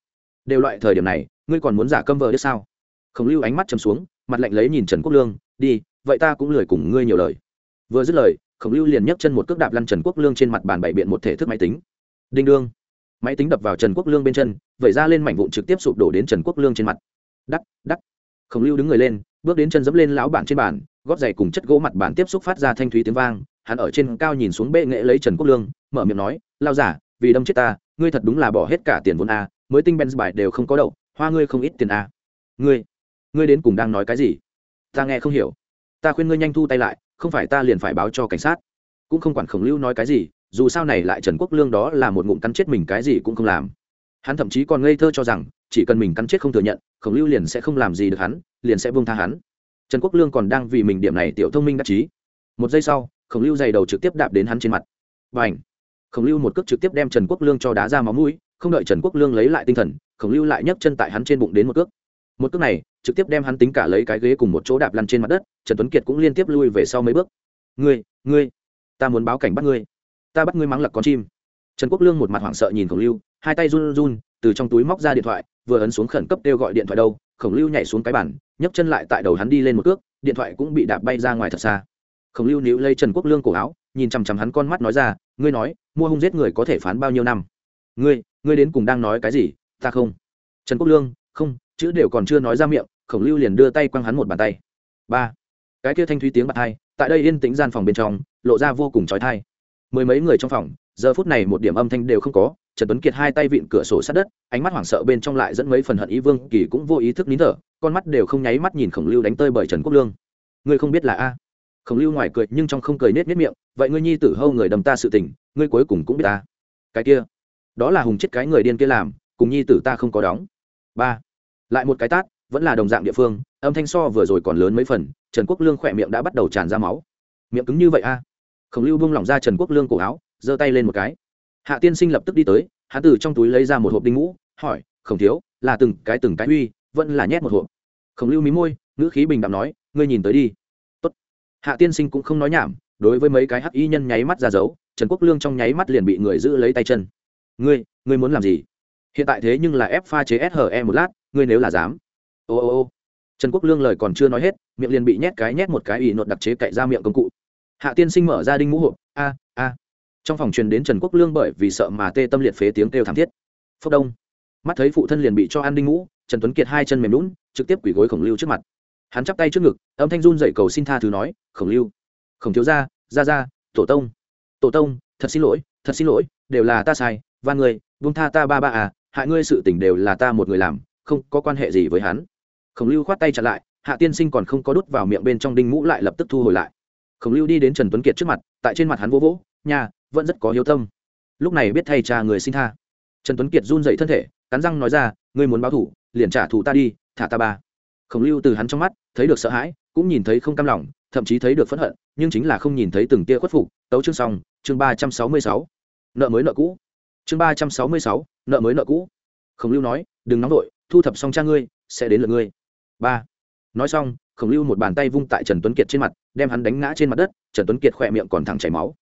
Đều loại thời điểm này, ngươi còn muốn giả câm vờ đ sao? Khổng lưu ánh mắt chầm xuống, mặt lạnh lấy nhìn trần quốc lương, đi, vậy ta cũng lười cùng ngươi nhiều lời. Vừa dứt lời, khổng lưu liền nhấc chân một cước đạp lăn trần quốc lương trên mặt bàn bày biện một thể thức máy tính. Đinh đương. Máy tính đập vào trần quốc lương bên chân vẩy ra lên mảnh vụn trực tiếp sụp đổ đến trần quốc lương trên mặt. Đắc đắc. Khổng lưu đứng người lên, bước đến chân dẫm lên lão bản trên bàn, gót giày cùng chất gỗ mặt bàn tiếp xúc phát ra thanh thúy tiếng vang, hắn ở trên cao nhìn xuống bệ nghệ lấy trần quốc lương, mở miệng nói lao giả vì đâm chết ta, ngươi thật đúng là bỏ hết cả tiền vốn a, mới tinh benz bài đều không có đậu, hoa ngươi không ít tiền a. Ngươi ngươi đến cùng đang nói cái gì? Ta nghe không hiểu. Ta khuyên ngươi nhanh thu tay lại, không phải ta liền phải báo cho cảnh sát. Cũng không quản khổng lưu nói cái gì, dù sao này lại trần quốc lương đó là một ngụm cắn chết mình cái gì cũng không làm hắn thậm chí còn ngây thơ cho rằng, chỉ cần mình cắn chết không thừa nhận, khổng lưu liền sẽ không làm gì được hắn, liền sẽ buông tha hắn. Trần quốc lương còn đang vì mình điểm này tiểu thông minh đắc chí. Một giây sau, khổng lưu dày đầu trực tiếp đạp đến hắn trên mặt. Và ảnh khổng lưu một cước trực tiếp đem trần quốc lương cho đá ra máu mũi, không đợi trần quốc lương lấy lại tinh thần, khổng lưu lại nhấc chân tại hắn trên bụng đến một cước. Một cước này, trực tiếp đem hắn tính cả lấy cái ghế cùng một chỗ đạp lăn trên mặt đất, trần tuấn kiệt cũng liên tiếp lui về sau mấy bước. Ngươi ngươi, ta muốn báo cảnh bắt ngươi. Ta bắt ngươi mắng lặc con chim. Trần quốc lương một mặt hoảng sợ nhìn khổng lưu hai tay run run, từ trong túi móc ra điện thoại, vừa ấn xuống khẩn cấp kêu gọi điện thoại đâu, khổng lưu nhảy xuống cái bản nhấc chân lại tại đầu hắn đi lên một cước, điện thoại cũng bị đạp bay ra ngoài thật xa. Khổng lưu níu lây trần quốc lương cổ áo, nhìn chằm chằm hắn con mắt nói ra, ngươi nói, mua hung giết người có thể phán bao nhiêu năm? Ngươi ngươi đến cùng đang nói cái gì, ta không. Trần quốc lương, không, chữ đều còn chưa nói ra miệng. Khổng lưu liền đưa tay quăng hắn một bàn tay. Ba. Cái kia thanh thúy tiếng bạc hai, tại đây yên tĩnh gian phòng bên trong, lộ ra vô cùng trói thai mười mấy người trong phòng, giờ phút này một điểm âm thanh đều không có trần tuấn kiệt hai tay vịn cửa sổ sát đất, ánh mắt hoảng sợ bên trong lại dẫn mấy phần hận ý vương kỳ cũng vô ý thức nín thở, con mắt đều không nháy mắt nhìn khổng lưu đánh tơi bởi trần quốc lương. Ngươi không biết là a? Khổng lưu ngoài cười nhưng trong không cười nết nết miệng, vậy ngươi nhi tử hâu người đầm ta sự tình, ngươi cuối cùng cũng biết ta. Cái kia, đó là hùng chết cái người điên kia làm, cùng nhi tử ta không có đóng. Ba, lại một cái tát, vẫn là đồng dạng địa phương, âm thanh so vừa rồi còn lớn mấy phần, trần quốc lương khỏe miệng đã bắt đầu tràn ra máu. Miệng cứng như vậy a? Khổng lưu buông lỏng ra trần quốc lương cổ áo, giơ tay lên một cái hạ tiên sinh lập tức đi tới, hắn từ trong túi lấy ra một hộp đinh ngũ, hỏi, khổng thiếu, là từng cái từng cái uy, vẫn là nhét một hộp? Khổng lưu mí môi, ngữ khí bình đạm nói, ngươi nhìn tới đi. Tốt. hạ tiên sinh cũng không nói nhảm, đối với mấy cái hắc y nhân nháy mắt ra dấu, trần quốc lương trong nháy mắt liền bị người giữ lấy tay chân. Ngươi ngươi muốn làm gì? Hiện tại thế nhưng là ép pha chế SHE một lát, ngươi nếu là dám. Ô ô ô. Trần quốc lương lời còn chưa nói hết, miệng liền bị nhét cái nhét một cái ủy nột đặc chế cậy ra miệng công cụ. Hạ tiên sinh mở ra đinh mũ hộp, a a trong phòng truyền đến trần quốc lương bởi vì sợ mà tê tâm liệt phế tiếng kêu thảm thiết. Phốc đông. Mắt thấy phụ thân liền bị cho an đinh mũ trần tuấn kiệt hai chân mềm lún trực tiếp quỷ gối khổng lưu trước mặt. Hắn chắp tay trước ngực, âm thanh run dậy cầu xin tha thứ nói, khổng lưu, khổng thiếu gia gia gia, tổ tông tổ tông, thật xin lỗi, thật xin lỗi, đều là ta sai van người, buông tha ta ba ba à hại ngươi sự tình đều là ta một người làm, không có quan hệ gì với hắn. Khổng lưu khoát tay chặn lại, hạ tiên sinh còn không có đút vào miệng bên trong đinh mũ lại lập tức thu hồi lại. Khổng lưu đi đến trần tuấn kiệt trước mặt, tại trên mặt hắn vỗ vỗ, nhà vẫn rất có hiếu tâm. Lúc này biết thay cha người xin tha. Trần tuấn kiệt run dậy thân thể, cắn răng nói ra, ngươi muốn báo thủ, liền trả thù ta đi, thả ta ba. Khổng lưu từ hắn trong mắt, thấy được sợ hãi, cũng nhìn thấy không cam lòng, thậm chí thấy được phẫn hận, nhưng chính là không nhìn thấy từng tia khuất phục. Tấu chương xong, chương ba trăm sáu mươi sáu. Nợ mới nợ cũ. Chương ba trăm sáu mươi sáu, nợ mới nợ cũ. Khổng lưu nói, đừng nóng vội, thu thập xong cha ngươi, sẽ đến lượt ngươi. Ba. Nói xong, khổng lưu một bàn tay vung tại trần tuấn kiệt trên mặt, đem hắn đánh ngã trên mặt đất. Trần tuấn kiệt khỏe miệng còn thẳng chảy máu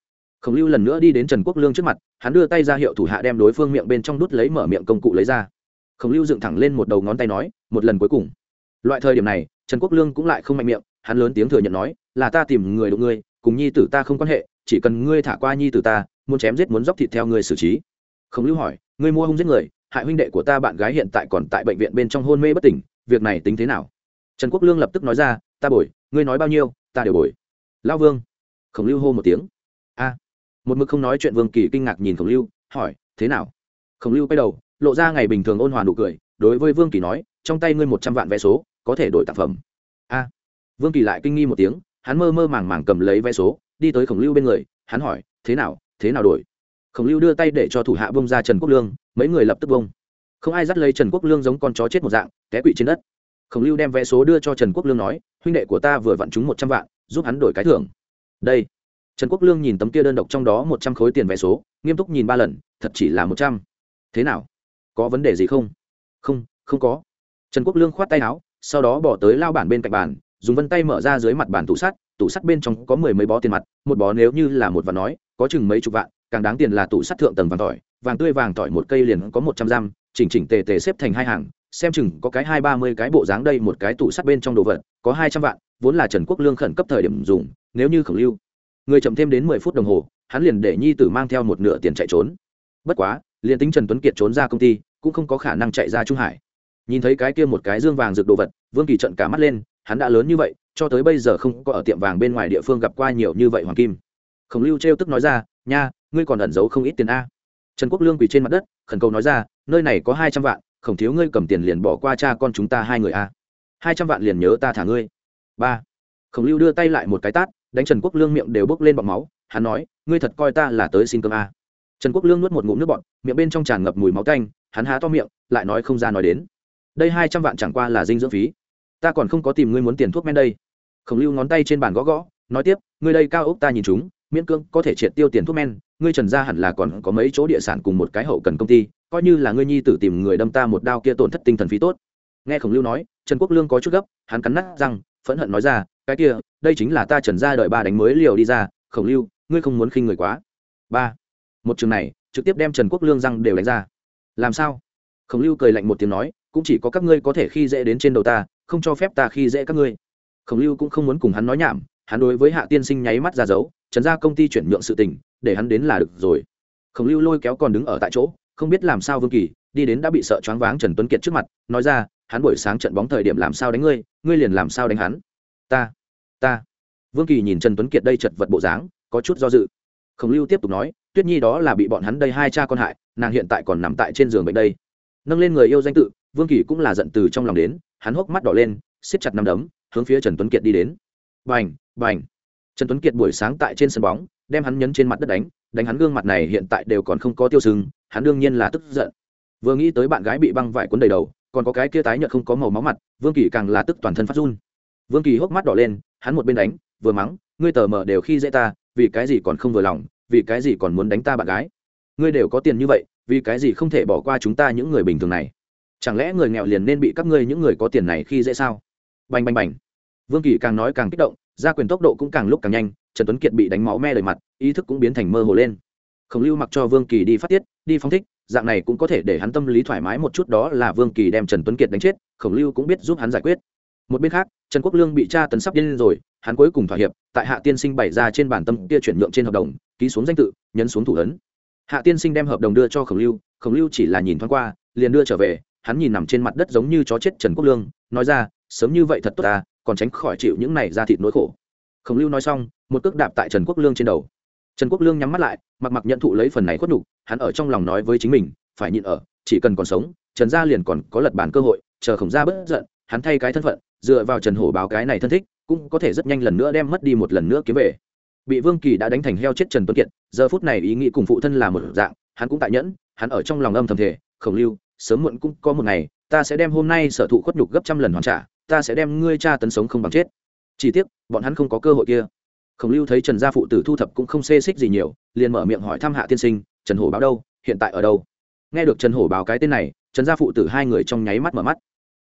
khổng lưu lần nữa đi đến trần quốc lương trước mặt, hắn đưa tay ra hiệu thủ hạ đem đối phương miệng bên trong đút lấy mở miệng công cụ lấy ra. Khổng lưu dựng thẳng lên một đầu ngón tay nói, một lần cuối cùng. Loại thời điểm này, trần quốc lương cũng lại không mạnh miệng, hắn lớn tiếng thừa nhận nói, là ta tìm người đụng ngươi, cùng nhi tử ta không quan hệ, chỉ cần ngươi thả qua nhi tử ta, muốn chém giết muốn dóc thịt theo ngươi xử trí. Khổng lưu hỏi, ngươi mua hung giết người, hại huynh đệ của ta bạn gái hiện tại còn tại bệnh viện bên trong hôn mê bất tỉnh, việc này tính thế nào? Trần quốc lương lập tức nói ra, ta bồi, ngươi nói bao nhiêu, ta đều bồi. Lão vương. Khổng lưu hô một tiếng một mực không nói chuyện vương kỳ kinh ngạc nhìn khổng lưu, hỏi, thế nào? Khổng lưu quay đầu, lộ ra ngày bình thường ôn hòa nụ cười, đối với vương kỳ nói, trong tay ngươi một trăm vạn vé số, có thể đổi tạp phẩm. A. Vương kỳ lại kinh nghi một tiếng, hắn mơ mơ màng màng cầm lấy vé số, đi tới khổng lưu bên người, hắn hỏi, thế nào thế nào đổi? Khổng lưu đưa tay để cho thủ hạ bông ra trần quốc lương, mấy người lập tức bông không ai dắt lấy trần quốc lương giống con chó chết một dạng, té quỵ trên đất. Khổng lưu đem vé số đưa cho trần quốc lương nói, huynh đệ của ta vừa vặn trúng một trăm vạn, giúp hắn đổi cái thưởng. Đây trần quốc lương nhìn tấm kia đơn độc trong đó một trăm khối tiền vé số, nghiêm túc nhìn ba lần, thật chỉ là một trăm. Thế nào? Có vấn đề gì không? Không không có. Trần quốc lương khoát tay áo, sau đó bỏ tới lao bản bên cạnh bàn, dùng vân tay mở ra dưới mặt bàn tủ sắt tủ sắt bên trong có mười mấy bó tiền mặt, một bó nếu như là một vạn nói, có chừng mấy chục vạn, càng đáng tiền là tủ sắt thượng tầng vàng tỏi, vàng tươi vàng tỏi một cây liền có một trăm giam chỉnh chỉnh tề tề xếp thành hai hàng, xem chừng có cái hai ba mươi cái bộ dáng đây một cái tủ sắt bên trong đồ vật, có hai trăm vạn, vốn là trần quốc lương khẩn cấp thời điểm dùng, nếu như khẩu lưu người chậm thêm đến mười phút đồng hồ, hắn liền để nhi tử mang theo một nửa tiền chạy trốn. Bất quá, liền tính trần tuấn kiệt trốn ra công ty, cũng không có khả năng chạy ra trung hải. Nhìn thấy cái kia một cái dương vàng rực đồ vật, vương kỳ trận cả mắt lên, hắn đã lớn như vậy, cho tới bây giờ không có ở tiệm vàng bên ngoài địa phương gặp qua nhiều như vậy hoàng kim. Khổng lưu trêu tức nói ra, nha, ngươi còn ẩn giấu không ít tiền a? Trần quốc lương quỳ trên mặt đất, khẩn cầu nói ra, nơi này có hai trăm vạn, khổng thiếu ngươi cầm tiền liền bỏ qua cha con chúng ta hai người a. Hai trăm vạn liền nhớ ta thả ngươi. Ba. Khổng lưu đưa tay lại một cái tát đánh trần quốc lương miệng đều bốc lên bọt máu, hắn nói, ngươi thật coi ta là tới xin cơm a. Trần quốc lương nuốt một ngụm nước bọt, miệng bên trong tràn ngập mùi máu tanh, hắn há to miệng, lại nói không ra nói đến. Đây hai trăm vạn chẳng qua là dinh dưỡng phí. Ta còn không có tìm ngươi muốn tiền thuốc men đây. Khổng lưu ngón tay trên bàn gõ gõ, nói tiếp, ngươi đây cao ốc ta nhìn chúng, miễn cưỡng có thể triệt tiêu tiền thuốc men, ngươi trần gia hẳn là còn có mấy chỗ địa sản cùng một cái hậu cần công ty, coi như là ngươi nhi tử tìm người đâm ta một đao kia tổn thất tinh thần phí tốt. Nghe khổng lưu nói, trần quốc lương có chút gấp, hắn cắn nát răng, phẫn hận nói ra cái kia, đây chính là ta trần gia đợi ba đánh mới liều đi ra, khổng lưu, ngươi không muốn khinh người quá. Ba. Một trường này, trực tiếp đem trần quốc lương răng đều đánh ra. Làm sao? Khổng lưu cười lạnh một tiếng nói, cũng chỉ có các ngươi có thể khi dễ đến trên đầu ta, không cho phép ta khi dễ các ngươi. Khổng lưu cũng không muốn cùng hắn nói nhảm, hắn đối với hạ tiên sinh nháy mắt ra dấu, trần ra công ty chuyển nhượng sự tình, để hắn đến là được rồi. Khổng lưu lôi kéo còn đứng ở tại chỗ, không biết làm sao vương kỳ, đi đến đã bị sợ choáng váng trần tuấn kiệt trước mặt, nói ra, hắn buổi sáng trận bóng thời điểm làm sao đánh ngươi ngươi liền làm sao đánh hắn? Ta ta. Vương kỳ nhìn trần tuấn kiệt đây chật vật bộ dáng, có chút do dự. Khổng lưu tiếp tục nói, tuyết nhi đó là bị bọn hắn đây hai cha con hại, nàng hiện tại còn nằm tại trên giường bệnh đây. Nâng lên người yêu danh tự, vương kỳ cũng là giận từ trong lòng đến, hắn hốc mắt đỏ lên, siết chặt nằm đấm, hướng phía trần tuấn kiệt đi đến. Bành bành. Trần tuấn kiệt buổi sáng tại trên sân bóng, đem hắn nhấn trên mặt đất đánh đánh hắn gương mặt này hiện tại đều còn không có tiêu sừng hắn đương nhiên là tức giận. Vừa nghĩ tới bạn gái bị băng vải cuốn đầy đầu, còn có cái kia tái nhợt không có màu máu mặt, vương kỳ càng là tức toàn thân phát run vương kỳ hốc mắt đỏ lên, hắn một bên đánh, vừa mắng, ngươi tờ mờ đều khi dễ ta, vì cái gì còn không vừa lòng, vì cái gì còn muốn đánh ta bạn gái? Ngươi đều có tiền như vậy, vì cái gì không thể bỏ qua chúng ta những người bình thường này? Chẳng lẽ người nghèo liền nên bị các ngươi những người có tiền này khi dễ sao? Bành bành bành. Vương kỳ càng nói càng kích động, gia quyền tốc độ cũng càng lúc càng nhanh, trần tuấn kiệt bị đánh máu me lời mặt, ý thức cũng biến thành mơ hồ lên. Khổng lưu mặc cho vương kỳ đi phát tiết, đi phong thích, dạng này cũng có thể để hắn tâm lý thoải mái một chút, đó là vương kỳ đem trần tuấn kiệt đánh chết, khổng lưu cũng biết giúp hắn giải quyết một bên khác, trần quốc lương bị tra tấn sắp điên rồi, hắn cuối cùng thỏa hiệp, tại hạ tiên sinh bày ra trên bản tâm kia chuyển nhượng trên hợp đồng, ký xuống danh tự, nhấn xuống thủ ấn. Hạ tiên sinh đem hợp đồng đưa cho khổng lưu khổng lưu chỉ là nhìn thoáng qua, liền đưa trở về, hắn nhìn nằm trên mặt đất giống như chó chết trần quốc lương, nói ra, sớm như vậy thật tốt ta còn tránh khỏi chịu những này ra thịt nỗi khổ. Khổng lưu nói xong, một cước đạp tại trần quốc lương trên đầu. Trần quốc lương nhắm mắt lại, mặc mặc nhận thụ lấy phần này khuất nhục, hắn ở trong lòng nói với chính mình, phải nhịn ở, chỉ cần còn sống, trần gia liền còn có lật bản cơ hội, chờ khổng gia bất giận hắn thay cái thân phận, dựa vào trần hổ báo cái này thân thích, cũng có thể rất nhanh lần nữa đem mất đi một lần nữa kiếm về. Bị vương kỳ đã đánh thành heo chết trần tuấn kiệt, giờ phút này ý nghĩ cùng phụ thân là một dạng, hắn cũng tại nhẫn, hắn ở trong lòng âm thầm thể khổng lưu, sớm muộn cũng có một ngày, ta sẽ đem hôm nay sở thụ khuất nhục gấp trăm lần hoàn trả, ta sẽ đem ngươi cha tấn sống không bằng chết. Chỉ tiếc, bọn hắn không có cơ hội kia. Khổng lưu thấy trần gia phụ tử thu thập cũng không xê xích gì nhiều, liền mở miệng hỏi thăm hạ tiên sinh, trần hổ báo đâu, hiện tại ở đâu? Nghe được trần hổ báo cái tên này, trần gia phụ tử hai người trong nháy mắt mở mắt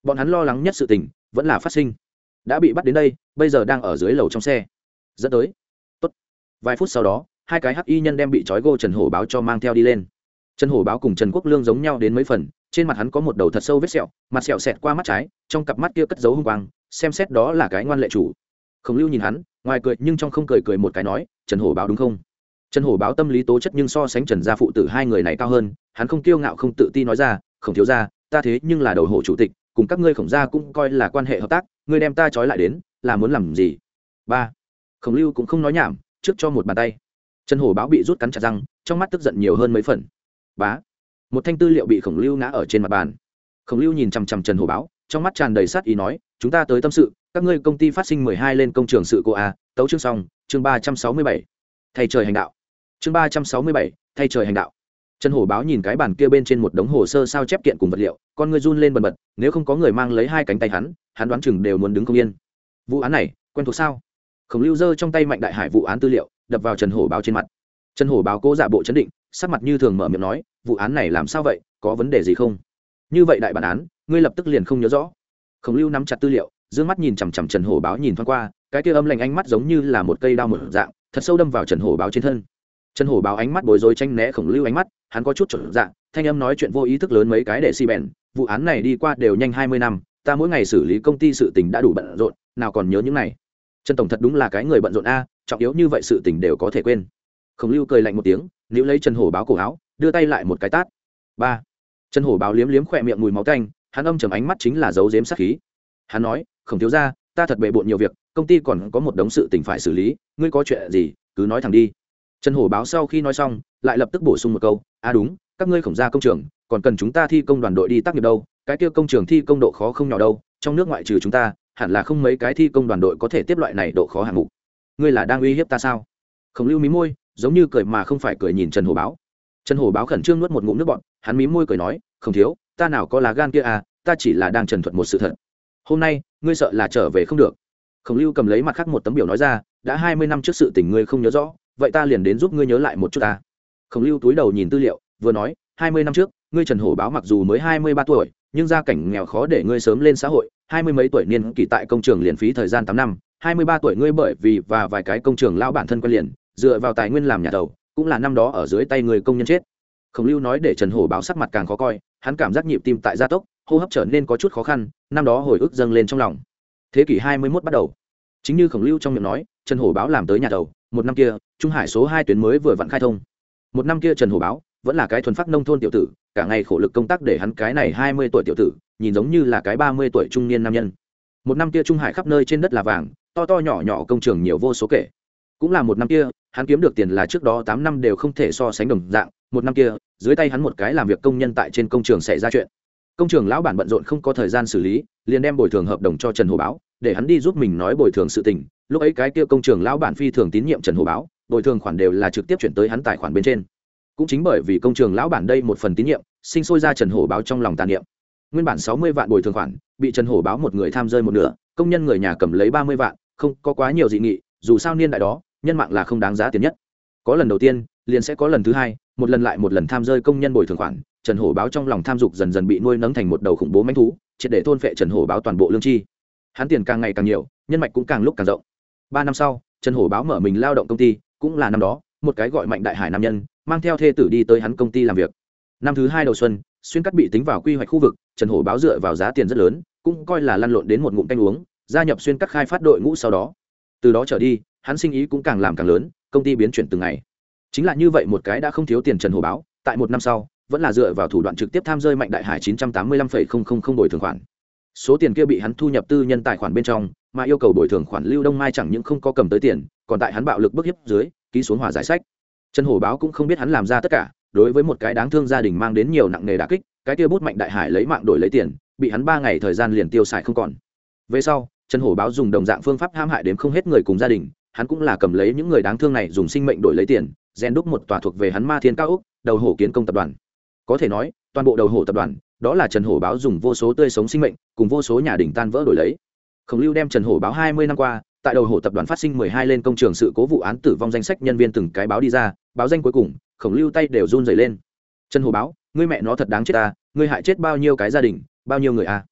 bọn hắn lo lắng nhất sự tình vẫn là phát sinh. Đã bị bắt đến đây, bây giờ đang ở dưới lầu trong xe. Dẫn tới. Tốt. vài phút sau đó, hai cái hắc y nhân đem bị trói gô trần hổ báo cho mang theo đi lên. Trần hổ báo cùng trần quốc lương giống nhau đến mấy phần, trên mặt hắn có một đầu thật sâu vết sẹo, mặt sẹo xẹt qua mắt trái, trong cặp mắt kia cất dấu hung quang, xem xét đó là cái ngoan lệ chủ. Khổng lưu nhìn hắn, ngoài cười nhưng trong không cười cười một cái nói, trần hổ báo đúng không? Trần hổ báo tâm lý tố chất nhưng so sánh trần gia phụ tử hai người này cao hơn, hắn không kiêu ngạo không tự ti nói ra không thiếu ra ta thế nhưng là đầu hổ chủ tịch cùng các ngươi khổng gia cũng coi là quan hệ hợp tác, ngươi đem ta trói lại đến, là muốn làm gì? Ba, khổng lưu cũng không nói nhảm, trước cho một bàn tay. Chân hổ báo bị rút cắn chặt răng, trong mắt tức giận nhiều hơn mấy phần. Bá, một thanh tư liệu bị khổng lưu ngã ở trên mặt bàn. Khổng lưu nhìn chằm chằm trần hổ báo, trong mắt tràn đầy sát ý nói, chúng ta tới tâm sự, các ngươi công ty phát sinh mười hai lên công trường sự cô a, tấu chương xong, chương ba trăm sáu mươi bảy. Thay trời hành đạo. Chương ba trăm sáu mươi bảy, thay trời hành đạo trần hổ báo nhìn cái bàn kia bên trên một đống hồ sơ sao chép kiện cùng vật liệu, con ngươi run lên bần bật, nếu không có người mang lấy hai cánh tay hắn hắn đoán chừng đều muốn đứng không yên. Vụ án này, quen thuộc sao? Khổng lưu giơ trong tay mạnh đại hải vụ án tư liệu, đập vào trần hổ báo trên mặt. Trần hổ báo cố giả bộ chấn định, sắc mặt như thường mở miệng nói, vụ án này làm sao vậy? Có vấn đề gì không? Như vậy đại bản án, ngươi lập tức liền không nhớ rõ. Khổng lưu nắm chặt tư liệu d ư ơ n g mắt nhìn chằm chằm trần hổ báo nhìn thoáng qua, cái kia âm lạnh ánh mắt giống như là một cây đao một dạng, thật sâu đâm vào trần hổ báo trên thân trần hổ báo ánh mắt bối rối tranh né khổng lưu ánh mắt, hắn có chút trộn dạng thanh âm nói chuyện vô ý thức lớn mấy cái để xi bèn, vụ án này đi qua đều nhanh hai mươi năm, ta mỗi ngày xử lý công ty sự tình đã đủ bận rộn, nào còn nhớ những này. Trần tổng thật đúng là cái người bận rộn a, trọng yếu như vậy sự tình đều có thể quên. Khổng lưu cười lạnh một tiếng nếu lấy trần hổ báo cổ áo, đưa tay lại một cái tát. Ba. Trần hổ báo liếm liếm khỏe miệng mùi máu canh hắn âm chầm ánh mắt chính là dấu dếm sát khí. Hắn nói không thiếu ra ta thật bề bộn nhiều việc, công ty còn có một đống sự tình phải xử lý, ngươi có chuyện gì, cứ nói thẳng đi trần hổ báo sau khi nói xong, lại lập tức bổ sung một câu à đúng, các ngươi khổng ra công trường, còn cần chúng ta thi công đoàn đội đi tác nghiệp đâu, cái kia công trường thi công độ khó không nhỏ đâu, trong nước ngoại trừ chúng ta, hẳn là không mấy cái thi công đoàn đội có thể tiếp loại này độ khó hạng mục. Ngươi là đang uy hiếp ta sao? Khổng lưu mí môi, giống như cười mà không phải cười nhìn trần hổ báo. Trần hổ báo khẩn trương nuốt một ngụm nước bọt, hắn mí môi cười nói, không thiếu, ta nào có lá gan kia à ta chỉ là đang trần thuật một sự thật. Hôm nay, ngươi sợ là trở về không được. Khổng lưu cầm lấy mặt khác một tấm biểu nói ra, đã hai mươi năm trước sự tình ngươi không nhớ rõ vậy ta liền đến giúp ngươi nhớ lại một chút ta. Khổng lưu túi đầu nhìn tư liệu, vừa nói, hai mươi năm trước, ngươi trần hổ báo mặc dù mới hai mươi ba tuổi, nhưng gia cảnh nghèo khó để ngươi sớm lên xã hội, hai mươi mấy tuổi niên kỳ tại công trường liền phí thời gian tám năm, hai mươi ba tuổi ngươi bởi vì và vài cái công trường lao bản thân quen liền, dựa vào tài nguyên làm nhà đầu cũng là năm đó ở dưới tay người công nhân chết. Khổng lưu nói để trần hổ báo sắc mặt càng khó coi, hắn cảm giác nhịp tim tại gia tốc, hô hấp trở nên có chút khó khăn, năm đó hồi ức dâng lên trong lòng. Thế kỷ hai mươi 21 bắt đầu. Chính như khổng lưu trong miệng nói, trần hổ báo làm tới nhà đầu một năm kia, trung hải số hai tuyến mới vừa vặn khai thông. Một năm kia trần hổ báo, vẫn là cái thuần phát nông thôn tiểu tử, cả ngày khổ lực công tác để hắn cái này hai mươi tuổi tiểu tử, nhìn giống như là cái ba mươi tuổi trung niên nam nhân. Một năm kia trung hải khắp nơi trên đất là vàng, to to nhỏ nhỏ công trường nhiều vô số kể. Cũng là một năm kia, hắn kiếm được tiền là trước đó tám năm đều không thể so sánh đồng dạng, một năm kia, dưới tay hắn một cái làm việc công nhân tại trên công trường xảy ra chuyện. Công trường lão bản bận rộn không có thời gian xử lý, liền đem bồi thường hợp đồng cho trần hồ báo, để hắn đi giúp mình nói bồi thường sự tình lúc ấy cái kia công trường lão bản phi thường tín nhiệm trần hồ báo, bồi thường khoản đều là trực tiếp chuyển tới hắn tài khoản bên trên. Cũng chính bởi vì công trường lão bản đây một phần tín nhiệm, sinh sôi ra trần hổ báo trong lòng tàn niệm. Nguyên bản sáu mươi vạn bồi thường khoản, bị trần hổ báo một người tham rơi một nửa, công nhân người nhà cầm lấy ba mươi vạn, không có quá nhiều dị nghị, dù sao niên đại đó, nhân mạng là không đáng giá tiền nhất. Có lần đầu tiên, liền sẽ có lần thứ hai, một lần lại một lần tham rơi công nhân bồi thường khoản, trần hổ báo trong lòng tham dục dần dần bị nuôi nấng thành một đầu khủng bố manh thú, triệt để thôn phệ trần hổ báo toàn bộ lương chi hắn tiền càng ngày càng nhiều, nhân mạch cũng càng lúc càng rộng ba năm sau, trần hổ báo mở mình lao động công ty, cũng là năm đó, một cái gọi mạnh đại hải nam nhân, mang theo thê tử đi tới hắn công ty làm việc. Năm thứ hai đầu xuân, xuyên cắt bị tính vào quy hoạch khu vực, trần hổ báo dựa vào giá tiền rất lớn, cũng coi là lăn lộn đến một ngụm canh uống, gia nhập xuyên cắt khai phát đội ngũ sau đó. Từ đó trở đi, hắn sinh ý cũng càng làm càng lớn, công ty biến chuyển từng ngày. Chính là như vậy một cái đã không thiếu tiền trần Hổ báo, tại một năm sau, vẫn là dựa vào thủ đoạn trực tiếp tham rơi mạnh đại hải chín trăm tám mươi lăm phẩy không không không thường khoản số tiền kia bị hắn thu nhập tư nhân tài khoản bên trong, mà yêu cầu bồi thường khoản lưu đông mai chẳng những không có cầm tới tiền, còn tại hắn bạo lực bức hiếp dưới, ký xuống hòa giải sách. Trần hổ báo cũng không biết hắn làm ra tất cả, đối với một cái đáng thương gia đình mang đến nhiều nặng nề đà kích, cái kia bút mạnh đại hải lấy mạng đổi lấy tiền, bị hắn ba ngày thời gian liền tiêu xài không còn. Về sau, trần hổ báo dùng đồng dạng phương pháp ham hại đến không hết người cùng gia đình, hắn cũng là cầm lấy những người đáng thương này dùng sinh mệnh đổi lấy tiền, rèn đúc một tòa thuộc về hắn ma thiên cao úc, đầu hổ kiến công tập đoàn. Có thể nói, toàn bộ đầu hổ tập đoàn đó là trần hổ báo dùng vô số tươi sống sinh mệnh, cùng vô số nhà đình tan vỡ đổi lấy. Khổng lưu đem trần hổ báo hai mươi năm qua, tại đầu hổ tập đoàn phát sinh mười hai lên công trường sự cố vụ án tử vong danh sách nhân viên từng cái báo đi ra, báo danh cuối cùng, khổng lưu tay đều run dày lên. Trần hổ báo, ngươi mẹ nó thật đáng chết ta, ngươi hại chết bao nhiêu cái gia đình, bao nhiêu người a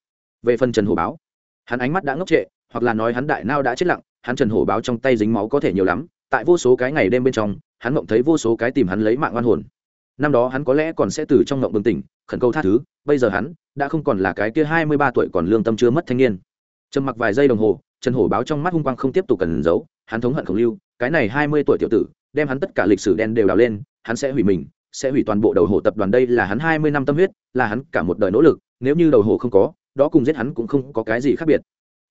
về phần trần hổ báo, hắn ánh mắt đã ngốc trệ, hoặc là nói hắn đại nao đã chết lặng, hắn trần hổ báo trong tay dính máu có thể nhiều lắm, tại vô số cái ngày đêm bên trong, hắn mộng thấy vô số cái tìm hắn lấy mạng oan hồn năm đó hắn có lẽ còn sẽ từ trong ngộng bừng tỉnh, khẩn cầu tha thứ, bây giờ hắn đã không còn là cái kia hai mươi ba tuổi còn lương tâm chưa mất thanh niên. Trầm mặc vài giây đồng hồ, trần hổ báo trong mắt hung quang không tiếp tục cần giấu, hắn thống hận khổng lưu, cái này hai mươi tuổi tiểu tử, đem hắn tất cả lịch sử đen đều đào lên, hắn sẽ hủy mình, sẽ hủy toàn bộ đầu hổ tập đoàn đây là hắn hai mươi năm tâm huyết, là hắn cả một đời nỗ lực, nếu như đầu hổ không có, đó cùng giết hắn cũng không có cái gì khác biệt.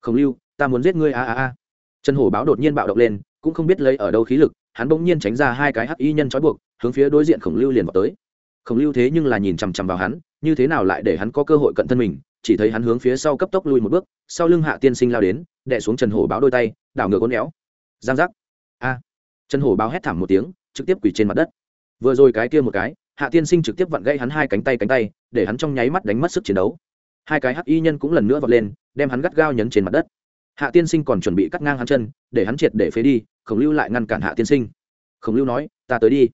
Khổng lưu, ta muốn giết ngươi a a a. Trần hổ báo đột nhiên bạo động lên, cũng không biết lấy ở đâu khí lực, hắn bỗng nhiên tránh ra hai cái hắc y nhân trói buộc hướng phía đối diện khổng lưu liền vào tới. Khổng lưu thế nhưng là nhìn chằm chằm vào hắn, như thế nào lại để hắn có cơ hội cận thân mình, chỉ thấy hắn hướng phía sau cấp tốc lui một bước, sau lưng hạ tiên sinh lao đến đẻ xuống trần hổ báo đôi tay, đảo ngược con éo. Giang giác. A. Trần hổ báo hét thảm một tiếng, trực tiếp quỳ trên mặt đất. Vừa rồi cái kia một cái, hạ tiên sinh trực tiếp vặn gãy hắn hai cánh tay cánh tay, để hắn trong nháy mắt đánh mất sức chiến đấu. Hai cái hắc y nhân cũng lần nữa vọt lên, đem hắn gắt gao nhấn trên mặt đất. Hạ tiên sinh còn chuẩn bị cắt ngang hắn chân, để hắn triệt để phế đi, khổng lưu lại ngăn cản hạ tiên sinh. Khổng lưu nói, ta tới đi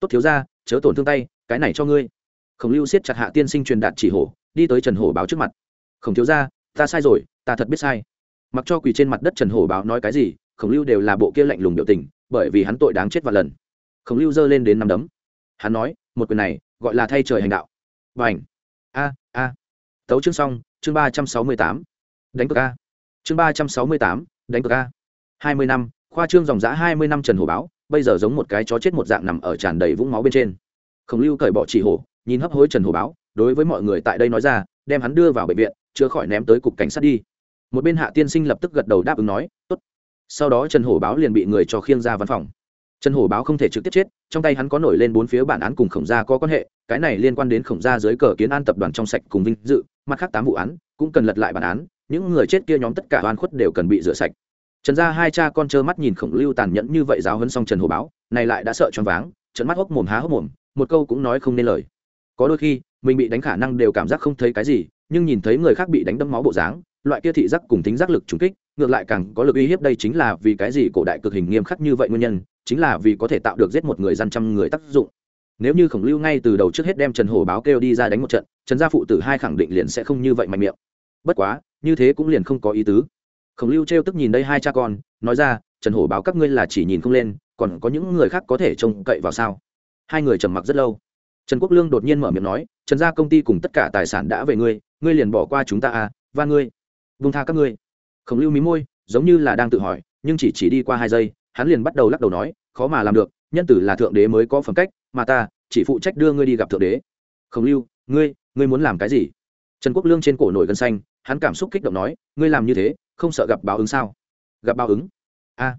tốt thiếu ra chớ tổn thương tay, cái này cho ngươi. Khổng lưu siết chặt hạ tiên sinh truyền đạt chỉ hổ, đi tới trần hổ báo trước mặt. Khổng thiếu ra ta sai rồi, ta thật biết sai. Mặc cho quỳ trên mặt đất trần hổ báo nói cái gì, khổng lưu đều là bộ kia lạnh lùng biểu tình, bởi vì hắn tội đáng chết vạn lần. Khổng lưu giơ lên đến năm đấm. Hắn nói, một quyền này, gọi là thay trời hành đạo. Và ảnh a a. Tấu chương xong, chương ba trăm sáu mươi tám. Đánh cược a. Chương ba trăm sáu mươi tám, đánh cược a. Hai mươi năm, khoa trương dòng giã hai mươi năm trần hổ báo bây giờ giống một cái chó chết một dạng nằm ở tràn đầy vũng máu bên trên. Khổng lưu cởi bỏ chỉ hổ, nhìn hấp hối trần hổ báo, đối với mọi người tại đây nói ra, đem hắn đưa vào bệnh viện chữa khỏi ném tới cục cảnh sát đi. Một bên hạ tiên sinh lập tức gật đầu đáp ứng nói, tốt. Sau đó trần hổ báo liền bị người cho khiêng ra văn phòng. Trần hổ báo không thể trực tiếp chết, trong tay hắn có nổi lên bốn phía bản án cùng khổng gia có quan hệ, cái này liên quan đến khổng gia dưới cờ kiến an tập đoàn trong sạch cùng vinh dự, mặt khác tám vụ án, cũng cần lật lại bản án, những người chết kia nhóm tất cả oan khuất đều cần bị rửa sạch trần gia hai cha con trơ mắt nhìn khổng lưu tàn nhẫn như vậy giáo huấn xong trần hồ báo, này lại đã sợ choáng váng, trợn mắt hốc mồm há hốc mồm, một câu cũng nói không nên lời. Có đôi khi, mình bị đánh khả năng đều cảm giác không thấy cái gì, nhưng nhìn thấy người khác bị đánh đẫm máu bộ dáng, loại kia thị giác cùng tính giác lực trùng kích, ngược lại càng có lực uy hiếp đây chính là vì cái gì cổ đại cực hình nghiêm khắc như vậy nguyên nhân, chính là vì có thể tạo được giết một người dân trăm người tác dụng. Nếu như khổng lưu ngay từ đầu trước hết đem trần hổ báo kêu đi ra đánh một trận, trần gia phụ tử hai khẳng định liền sẽ không như vậy mạnh miệng. Bất quá, như thế cũng liền không có ý tứ khổng lưu trêu tức nhìn đây hai cha con, nói ra, trần hổ báo các ngươi là chỉ nhìn không lên, còn có những người khác có thể trông cậy vào sao? Hai người trầm mặc rất lâu. Trần quốc lương đột nhiên mở miệng nói, trần gia công ty cùng tất cả tài sản đã về ngươi ngươi liền bỏ qua chúng ta à và ngươi vung tha các ngươi. Khổng lưu mí môi, giống như là đang tự hỏi, nhưng chỉ chỉ đi qua hai giây, hắn liền bắt đầu lắc đầu nói, khó mà làm được, nhân tử là thượng đế mới có phẩm cách, mà ta, chỉ phụ trách đưa ngươi đi gặp thượng đế. Khổng lưu, ngươi ngươi muốn làm cái gì? Trần quốc lương trên cổ nổi gân xanh hắn cảm xúc kích động nói, ngươi làm như thế, không sợ gặp báo ứng sao? Gặp báo ứng? A.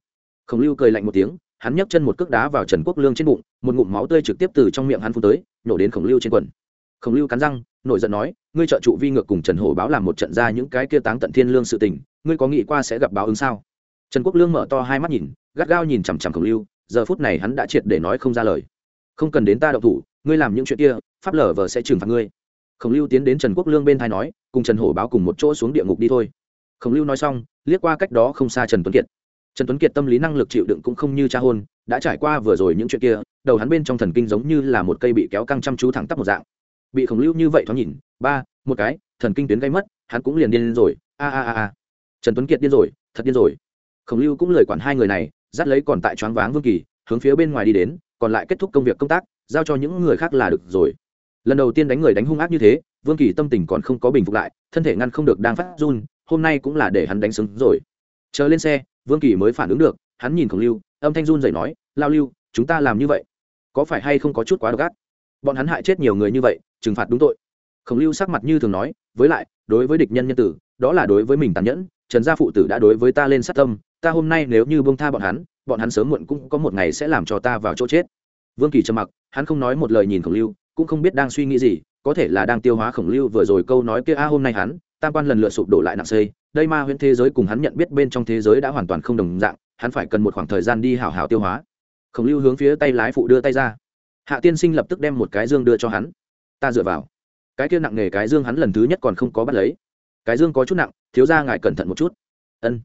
Khổng lưu cười lạnh một tiếng, hắn nhấc chân một cước đá vào trần quốc lương trên bụng, một ngụm máu tươi trực tiếp từ trong miệng hắn phun tới nhổ đến khổng lưu trên quần. Khổng lưu cắn răng, nổi giận nói, ngươi trợ trụ vi ngược cùng trần hổ báo làm một trận ra những cái kia táng tận thiên lương sự tình, ngươi có nghĩ qua sẽ gặp báo ứng sao? Trần quốc lương mở to hai mắt nhìn, gắt gao nhìn chằm chằm khổng lưu, giờ phút này hắn đã triệt để nói không ra lời. Không cần đến ta đậu thủ, ngươi làm những chuyện kia, pháp lở vờ sẽ trừng phạt ngươi. Khổng lưu tiến đến trần quốc lương bên thai nói cùng trần hổ báo cùng một chỗ xuống địa ngục đi thôi. Khổng lưu nói xong, liếc qua cách đó không xa trần tuấn kiệt. Trần tuấn kiệt tâm lý năng lực chịu đựng cũng không như cha hôn, đã trải qua vừa rồi những chuyện kia, đầu hắn bên trong thần kinh giống như là một cây bị kéo căng chăm chú thẳng tắp một dạng. Bị khổng lưu như vậy thoáng nhìn, ba, một cái, thần kinh tuyến gây mất, hắn cũng liền điên rồi, a a a a. Trần tuấn kiệt điên rồi, thật điên rồi. Khổng lưu cũng lời quản hai người này, dắt lấy còn tại choáng váng vương kỳ, hướng phía bên ngoài đi đến, còn lại kết thúc công việc công tác, giao cho những người khác là được rồi. Lần đầu tiên đánh người đánh hung ác như thế vương kỳ tâm tình còn không có bình phục lại, thân thể ngăn không được đang phát run, hôm nay cũng là để hắn đánh xứng rồi. Chờ lên xe, vương kỳ mới phản ứng được, hắn nhìn khổng lưu, âm thanh run dậy nói, lao lưu, chúng ta làm như vậy, có phải hay không có chút quá độc ác? Bọn hắn hại chết nhiều người như vậy, trừng phạt đúng tội. Khổng lưu sắc mặt như thường nói, với lại, đối với địch nhân nhân tử, đó là đối với mình tàn nhẫn, trần gia phụ tử đã đối với ta lên sát tâm, ta hôm nay nếu như bông tha bọn hắn bọn hắn sớm muộn cũng có một ngày sẽ làm cho ta vào chỗ chết. Vương kỳ trầm mặc, hắn không nói một lời nhìn khổng lưu, cũng không biết đang suy nghĩ gì có thể là đang tiêu hóa khổng lưu vừa rồi câu nói kia, a, hôm nay hắn, tam quan lần lượt sụp đổ lại nặng xây, đây ma huyễn thế giới cùng hắn nhận biết bên trong thế giới đã hoàn toàn không đồng dạng, hắn phải cần một khoảng thời gian đi hảo hảo tiêu hóa. Khổng lưu hướng phía tay lái phụ đưa tay ra. Hạ tiên sinh lập tức đem một cái dương đưa cho hắn. Ta dựa vào. Cái kia nặng nghề cái dương hắn lần thứ nhất còn không có bắt lấy. Cái dương có chút nặng, thiếu ra ngài cẩn thận một chút. Ân.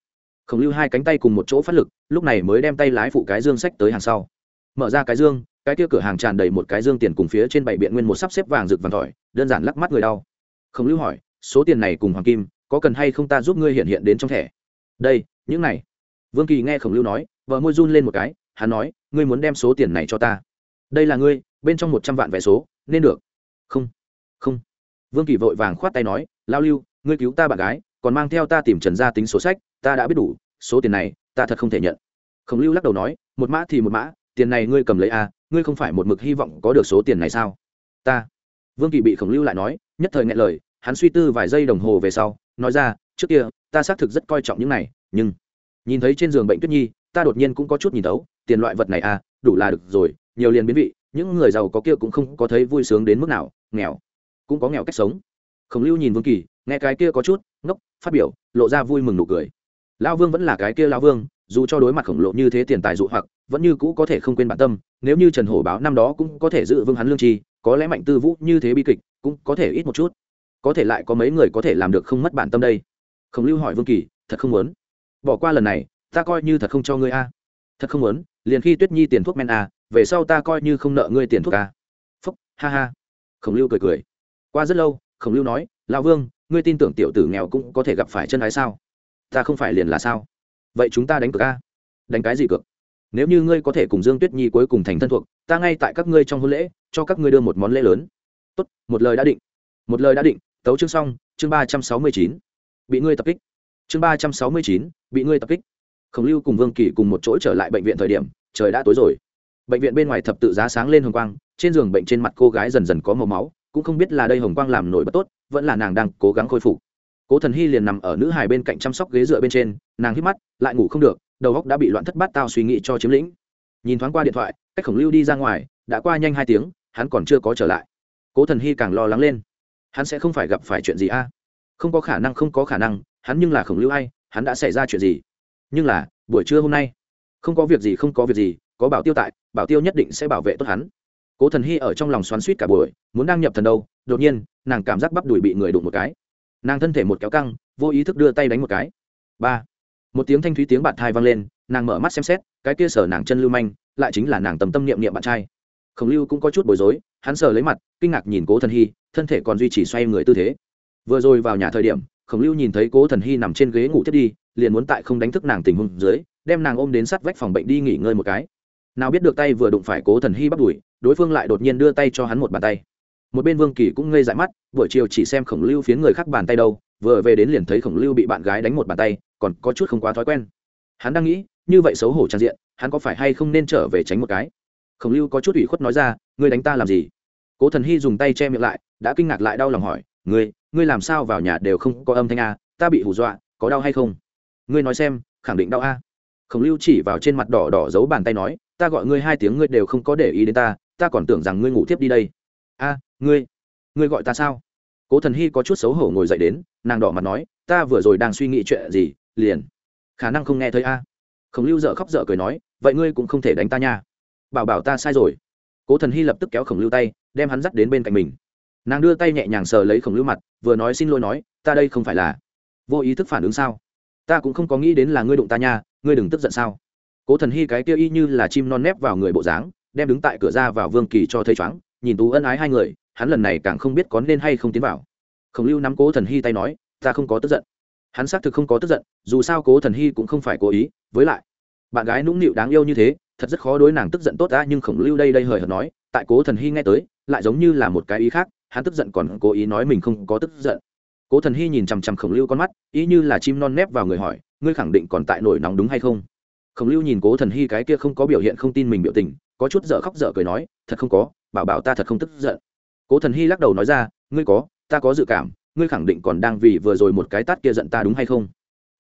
Khổng lưu hai cánh tay cùng một chỗ phát lực, lúc này mới đem tay lái phụ cái dương sách tới hàng sau. Mở ra cái dương cái kia cửa hàng tràn đầy một cái dương tiền cùng phía trên bảy biện nguyên một sắp xếp vàng rực vàng tỏi đơn giản lắc mắt người đau. Khổng lưu hỏi, số tiền này cùng hoàng kim, có cần hay không ta giúp ngươi hiện hiện đến trong thẻ? Đây, những này. Vương kỳ nghe khổng lưu nói, vợ môi run lên một cái, hắn nói, ngươi muốn đem số tiền này cho ta. Đây là ngươi, bên trong một trăm vạn vé số, nên được. Không không. Vương kỳ vội vàng khoát tay nói, lao lưu, ngươi cứu ta bạn gái, còn mang theo ta tìm trần gia tính số sách, ta đã biết đủ, số tiền này, ta thật không thể nhận. Khổng lưu lắc đầu nói, một mã thì một mã tiền này ngươi cầm lấy a à, ngươi không phải một mực hy vọng có được số tiền này sao? Ta. Vương kỳ bị khổng lưu lại nói nhất thời ngại lời hắn suy tư vài giây đồng hồ về sau nói ra trước kia ta xác thực rất coi trọng những này nhưng nhìn thấy trên giường bệnh tuyết nhi ta đột nhiên cũng có chút nhìn tấu tiền loại vật này à đủ là được rồi nhiều liền biến vị những người giàu có kia cũng không có thấy vui sướng đến mức nào nghèo cũng có nghèo cách sống. Khổng lưu nhìn vương kỳ nghe cái kia có chút ngốc phát biểu lộ ra vui mừng nụ cười. Lão vương vẫn là cái kia lão vương dù cho đối mặt khổng lộ như thế tiền tài dụ hoặc vẫn như cũ có thể không quên bản tâm nếu như trần hổ báo năm đó cũng có thể giữ vương hắn lương tri, có lẽ mạnh tư vũ như thế bi kịch cũng có thể ít một chút. Có thể lại có mấy người có thể làm được không mất bản tâm đây. Khổng lưu hỏi vương kỳ thật không muốn? Bỏ qua lần này ta coi như thật không cho ngươi a. Thật không muốn? Liền khi tuyết nhi tiền thuốc men a về sau ta coi như không nợ ngươi tiền thuốc a. Phúc ha ha. Khổng lưu cười cười. Qua rất lâu khổng lưu nói lão vương ngươi tin tưởng tiểu tử nghèo cũng có thể gặp phải chân ái sao? Ta không phải liền là sao? Vậy chúng ta đánh cược a? Đánh cái gì cược? Nếu như ngươi có thể cùng dương tuyết nhi cuối cùng thành thân thuộc, ta ngay tại các ngươi trong hôn lễ, cho các ngươi đưa một món lễ lớn. Tốt, một lời đã định. Một lời đã định, tấu chương xong, chương ba trăm sáu mươi chín. Bị ngươi tập kích. Chương ba trăm sáu mươi chín, bị ngươi tập kích. Khổng lưu cùng vương kỳ cùng một chỗ trở lại bệnh viện thời điểm, trời đã tối rồi. Bệnh viện bên ngoài thập tự giá sáng lên hồng quang, trên giường bệnh trên mặt cô gái dần dần có màu máu, cũng không biết là đây hồng quang làm nổi bất tốt, vẫn là nàng đang cố gắng khôi phục cố thần hy liền nằm ở nữ hài bên cạnh chăm sóc ghế dựa bên trên, nàng hít mắt, lại ngủ không được, đầu góc đã bị loạn thất bát tao suy nghĩ cho chiếm lĩnh. Nhìn thoáng qua điện thoại, cách khổng lưu đi ra ngoài, đã qua nhanh hai tiếng, hắn còn chưa có trở lại. Cố thần hy càng lo lắng lên. Hắn sẽ không phải gặp phải chuyện gì a? Không có khả năng, không có khả năng, hắn nhưng là khổng lưu hay hắn đã xảy ra chuyện gì? Nhưng là, buổi trưa hôm nay, không có việc gì, không có việc gì, có bảo tiêu tại, bảo tiêu nhất định sẽ bảo vệ tốt hắn. Cố thần hy ở trong lòng xoắn suýt cả buổi, muốn đăng nhập thần đâu, đột nhiên, nàng cảm giác bắp đùi bị người đụng một cái nàng thân thể một kéo căng, vô ý thức đưa tay đánh một cái. Ba. Một tiếng thanh thúy tiếng bạt thai vang lên, nàng mở mắt xem xét, cái kia sở nàng chân lưu manh, lại chính là nàng tầm tâm niệm niệm bạn trai. Khổng lưu cũng có chút bối rối, hắn sờ lấy mặt, kinh ngạc nhìn cố thần hy, thân thể còn duy trì xoay người tư thế. Vừa rồi vào nhà thời điểm, khổng lưu nhìn thấy cố thần hy nằm trên ghế ngủ thiết đi, liền muốn tại không đánh thức nàng tình huống dưới, đem nàng ôm đến sát vách phòng bệnh đi nghỉ ngơi một cái. Nào biết được tay vừa đụng phải cố thần hy bắt đuổi, đối phương lại đột nhiên đưa tay cho hắn một bàn tay một bên vương kỳ cũng ngây dại mắt, buổi chiều chỉ xem khổng lưu phiến người khác bàn tay đâu, vừa về đến liền thấy khổng lưu bị bạn gái đánh một bàn tay, còn có chút không quá thói quen. Hắn đang nghĩ, như vậy xấu hổ trang diện, hắn có phải hay không nên trở về tránh một cái? Khổng lưu có chút ủy khuất nói ra, ngươi đánh ta làm gì? Cố thần hy dùng tay che miệng lại, đã kinh ngạc lại đau lòng hỏi, ngươi ngươi làm sao vào nhà đều không có âm thanh a, ta bị hù dọa, có đau hay không? Ngươi nói xem, khẳng định đau a. Khổng lưu chỉ vào trên mặt đỏ đỏ giấu bàn tay nói, ta gọi ngươi hai tiếng ngươi đều không có để ý đến ta ta còn tưởng rằng ngươi ngủ tiếp đi đây. A ngươi ngươi gọi ta sao? Cố thần hy có chút xấu hổ ngồi dậy đến, nàng đỏ mặt nói, ta vừa rồi đang suy nghĩ chuyện gì, liền. Khả năng không nghe thấy a. Khổng lưu dợ khóc dợ cười nói, vậy ngươi cũng không thể đánh ta nha. Bảo bảo ta sai rồi. Cố thần hy lập tức kéo khổng lưu tay, đem hắn dắt đến bên cạnh mình. Nàng đưa tay nhẹ nhàng sờ lấy khổng lưu mặt, vừa nói xin lỗi nói, ta đây không phải là vô ý thức phản ứng sao? Ta cũng không có nghĩ đến là ngươi đụng ta nha, ngươi đừng tức giận sao? Cố thần hy cái kia y như là chim non nép vào người bộ dáng, đem đứng tại cửa ra vào vương kỳ cho thấy chóng nhìn tú ân ái hai người hắn lần này càng không biết có nên hay không tiến vào. Khổng lưu nắm cố thần hy tay nói, ta không có tức giận. Hắn xác thực không có tức giận, dù sao cố thần hy cũng không phải cố ý, với lại, bạn gái nũng nịu đáng yêu như thế, thật rất khó đối nàng tức giận tốt đã nhưng khổng lưu đây đây hời hợt nói, tại cố thần hy nghe tới, lại giống như là một cái ý khác, hắn tức giận còn cố ý nói mình không có tức giận. Cố thần hy nhìn chằm chằm khổng lưu con mắt, ý như là chim non nép vào người hỏi, ngươi khẳng định còn tại nổi nóng đúng hay không? Khổng lưu nhìn cố thần hy cái kia không có biểu hiện không tin mình biểu tình, có chút dở khóc dở cười nói, thật không có, bảo bảo ta thật không tức giận cố thần hy lắc đầu nói ra, ngươi có, ta có dự cảm, ngươi khẳng định còn đang vì vừa rồi một cái tát kia giận ta đúng hay không?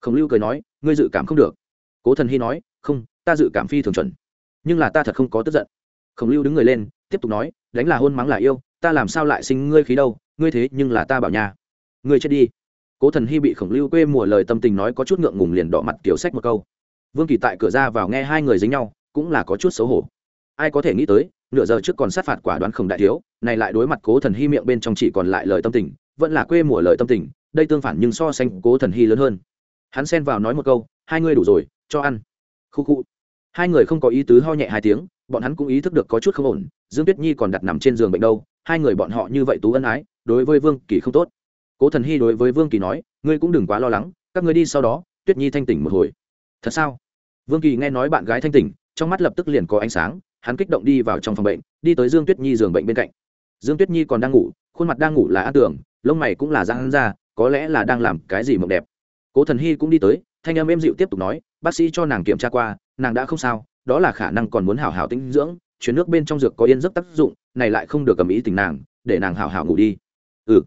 Khổng lưu cười nói, ngươi dự cảm không được. Cố thần hy nói, không, ta dự cảm phi thường chuẩn, nhưng là ta thật không có tức giận. Khổng lưu đứng người lên, tiếp tục nói, đánh là hôn mắng là yêu, ta làm sao lại sinh ngươi khí đâu, ngươi thế nhưng là ta bảo nhà ngươi chết đi. Cố thần hy bị khổng lưu quê mùa lời tâm tình nói có chút ngượng ngùng liền đỏ mặt kiểu sách một câu. Vương kỳ tại cửa ra vào nghe hai người dính nhau, cũng là có chút xấu hổ. Ai có thể nghĩ tới nửa giờ trước còn sát phạt quả đoán không đại thiếu, này lại đối mặt cố thần hy miệng bên trong chỉ còn lại lời tâm tình, vẫn là quê mùa lời tâm tình, đây tương phản nhưng so sánh cố thần hy lớn hơn. Hắn xen vào nói một câu, hai ngươi đủ rồi, cho ăn. Khu khu. Hai người không có ý tứ ho nhẹ hai tiếng, bọn hắn cũng ý thức được có chút không ổn, dương tuyết nhi còn đặt nằm trên giường bệnh đâu, hai người bọn họ như vậy tú ân ái, đối với vương kỳ không tốt. Cố thần hy đối với vương kỳ nói, ngươi cũng đừng quá lo lắng, các ngươi đi sau đó, tuyết nhi thanh tỉnh một hồi. Thật sao? Vương kỳ nghe nói bạn gái thanh tỉnh, trong mắt lập tức liền có ánh sáng hắn kích động đi vào trong phòng bệnh, đi tới dương tuyết nhi giường bệnh bên cạnh. Dương tuyết nhi còn đang ngủ, khuôn mặt đang ngủ là an tưởng, lông mày cũng là giang ra, có lẽ là đang làm cái gì mộng đẹp. Cố thần hy cũng đi tới, thanh em êm dịu tiếp tục nói, bác sĩ cho nàng kiểm tra qua, nàng đã không sao, đó là khả năng còn muốn hảo hảo tinh dưỡng chuyến nước bên trong dược có yên giấc tác dụng, này lại không được cầm ý tình nàng, để nàng hảo hảo ngủ đi. Ừ.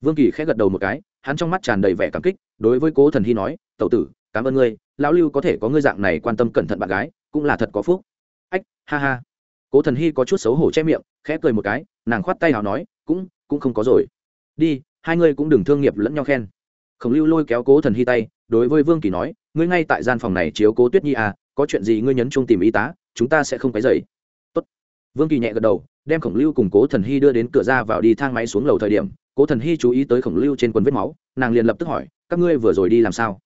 Vương kỳ khẽ gật đầu một cái, hắn trong mắt tràn đầy vẻ cảm kích, đối với cố thần hy nói tậu tử, cảm ơn ngươi, lão lưu có thể có ngươi dạng này quan tâm cẩn thận bạn gái, cũng là thật có phúc ha ha. Cố thần hy có chút xấu hổ che miệng, khẽ cười một cái, nàng khoát tay nào nói, cũng cũng không có rồi. Đi, hai ngươi cũng đừng thương nghiệp lẫn nhau khen. Khổng lưu lôi kéo cố thần hy tay, đối với vương kỳ nói, ngươi ngay tại gian phòng này chiếu cố tuyết nhi à có chuyện gì ngươi nhấn chung tìm y tá, chúng ta sẽ không cái dậy Tốt. vương kỳ nhẹ gật đầu, đem khổng lưu cùng cố thần hy đưa đến cửa ra vào đi thang máy xuống lầu thời điểm, cố thần hy chú ý tới khổng lưu trên quần vết máu, nàng liền lập tức hỏi, các ngươi vừa rồi đi làm sao?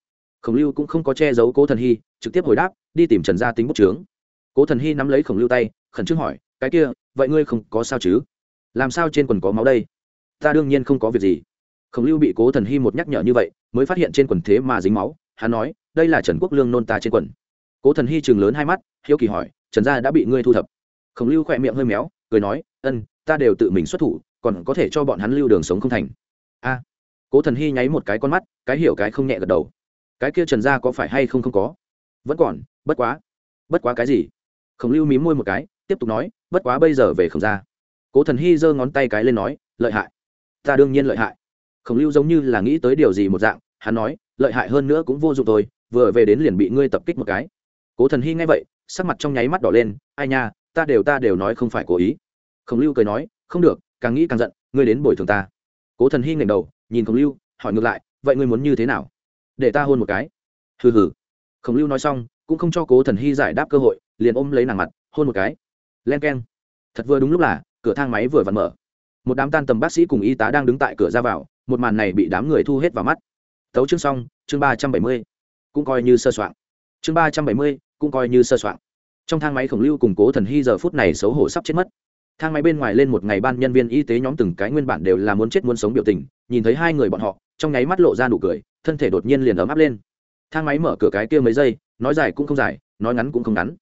Khổng lưu cũng không có che giấu cố thần hy, trực tiếp hồi đáp, đi tìm trần gia tính bút trướng cố thần hy nắm lấy khổng lưu tay, khẩn trương hỏi, cái kia, vậy ngươi không có sao chứ? Làm sao trên quần có máu đây? Ta đương nhiên không có việc gì. Khổng lưu bị cố thần hy một nhắc nhở như vậy, mới phát hiện trên quần thế mà dính máu, hắn nói, đây là trần quốc lương nôn ta trên quần. Cố thần hy chừng lớn hai mắt, hiếu kỳ hỏi, trần gia đã bị ngươi thu thập? Khổng lưu khỏe miệng hơi méo, cười nói, ân, ta đều tự mình xuất thủ, còn có thể cho bọn hắn lưu đường sống không thành. A. Cố thần hy nháy một cái con mắt, cái hiểu cái không nhẹ gật đầu. Cái kia trần gia có phải hay không không có? Vẫn còn, bất quá. Bất quá cái gì? Khổng lưu mím môi một cái, tiếp tục nói, bất quá bây giờ về khổng ra. Cố thần hy giơ ngón tay cái lên nói, lợi hại. Ta đương nhiên lợi hại. Khổng lưu giống như là nghĩ tới điều gì một dạng, hắn nói, lợi hại hơn nữa cũng vô dụng thôi, vừa về đến liền bị ngươi tập kích một cái. Cố thần hy nghe vậy, sắc mặt trong nháy mắt đỏ lên, ai nha, ta đều ta đều nói không phải cố ý. Khổng lưu cười nói, không được, càng nghĩ càng giận, ngươi đến bồi thường ta. Cố thần hy ngẩng đầu, nhìn khổng lưu, hỏi ngược lại, vậy ngươi muốn như thế nào? Để ta hôn một cái. Hừ hừ. Khổng lưu nói xong, cũng không cho cố thần hy giải đáp cơ hội liền ôm lấy nàng mặt, hôn một cái. Len k e n thật vừa đúng lúc là, cửa thang máy vừa vặn mở. Một đám tan tầm bác sĩ cùng y tá đang đứng tại cửa ra vào, một màn này bị đám người thu hết vào mắt. Tấu chương xong, chương ba trăm bảy mươi. Cũng coi như sơ soạn. Chương ba trăm bảy mươi, cũng coi như sơ soạn. Trong thang máy khổng lưu cùng cố thần hy giờ phút này xấu hổ sắp chết mất. Thang máy bên ngoài lên một ngày ban nhân viên y tế nhóm từng cái nguyên bản đều là muốn chết muốn sống biểu tình, nhìn thấy hai người bọn họ, trong nháy mắt lộ ra nụ cười, thân thể đột nhiên liền ấm áp lên. Thang máy mở cửa cái kia mấy giây, nói dài cũng không dài, nói ngắn cũng không ngắn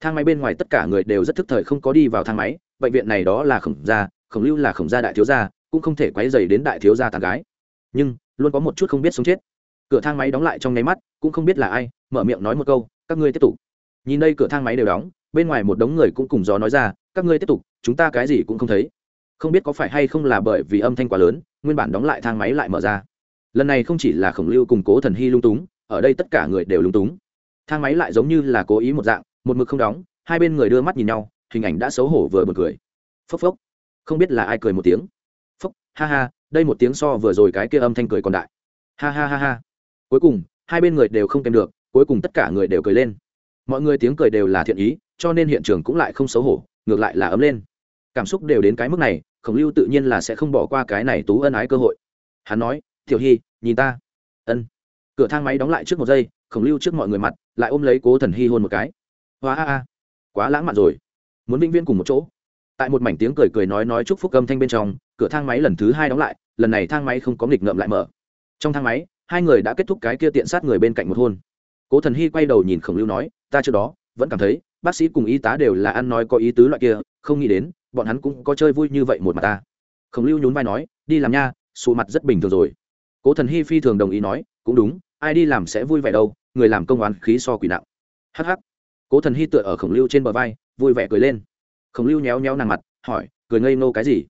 thang máy bên ngoài tất cả người đều rất thức thời không có đi vào thang máy, bệnh viện này đó là khổng gia, khổng lưu là khổng gia đại thiếu gia, cũng không thể quấy dày đến đại thiếu gia tàn gái. Nhưng, luôn có một chút không biết sống chết. Cửa thang máy đóng lại trong nháy mắt, cũng không biết là ai, mở miệng nói một câu, các ngươi tiếp tục. Nhìn đây cửa thang máy đều đóng, bên ngoài một đống người cũng cùng gió nói ra, các ngươi tiếp tục, chúng ta cái gì cũng không thấy. Không biết có phải hay không là bởi vì âm thanh quá lớn, nguyên bản đóng lại thang máy lại mở ra. Lần này không chỉ là khổng lưu cùng cố thần hy lung túng, ở đây tất cả người đều lung túng. Thang máy lại giống như là cố ý một dạng một mực không đóng, hai bên người đưa mắt nhìn nhau, hình ảnh đã xấu hổ vừa b u ồ n cười. Phốc phốc. Không biết là ai cười một tiếng. Phốc, ha ha, đây một tiếng so vừa rồi cái kia âm thanh cười còn đại. Ha ha ha ha. Cuối cùng, hai bên người đều không kèm được, cuối cùng tất cả người đều cười lên. Mọi người tiếng cười đều là thiện ý, cho nên hiện trường cũng lại không xấu hổ, ngược lại là ấm lên. Cảm xúc đều đến cái mức này, khổng lưu tự nhiên là sẽ không bỏ qua cái này tú ân ái cơ hội. Hắn nói, tiểu hy, nhìn ta. Ân. Cửa thang máy đóng lại trước một giây, khổng lưu trước mọi người mặt, lại ôm lấy cố thần hy hôn một cái hoa a a, quá lãng mạn rồi. Muốn vĩnh viên cùng một chỗ. Tại một mảnh tiếng cười cười nói nói chúc phúc âm thanh bên trong, cửa thang máy lần thứ hai đóng lại, lần này thang máy không có nghịch ngợm lại mở. Trong thang máy, hai người đã kết thúc cái kia tiện sát người bên cạnh một hôn. Cố thần hy quay đầu nhìn khổng lưu nói, ta trước đó vẫn cảm thấy bác sĩ cùng y tá đều là ăn nói có ý tứ loại kia, không nghĩ đến bọn hắn cũng có chơi vui như vậy một mặt ta. Khổng lưu nhún vai nói, đi làm nha, sụ mặt rất bình thường rồi. Cố thần hy phi thường đồng ý nói, cũng đúng, ai đi làm sẽ vui vẻ đâu, người làm công oán khí so quỷ nặng. Hh cố thần hy tựa ở khổng lưu trên bờ vai, vui vẻ cười lên. Khổng lưu nhéo nhéo nàng mặt, hỏi, cười ngây nô cái gì?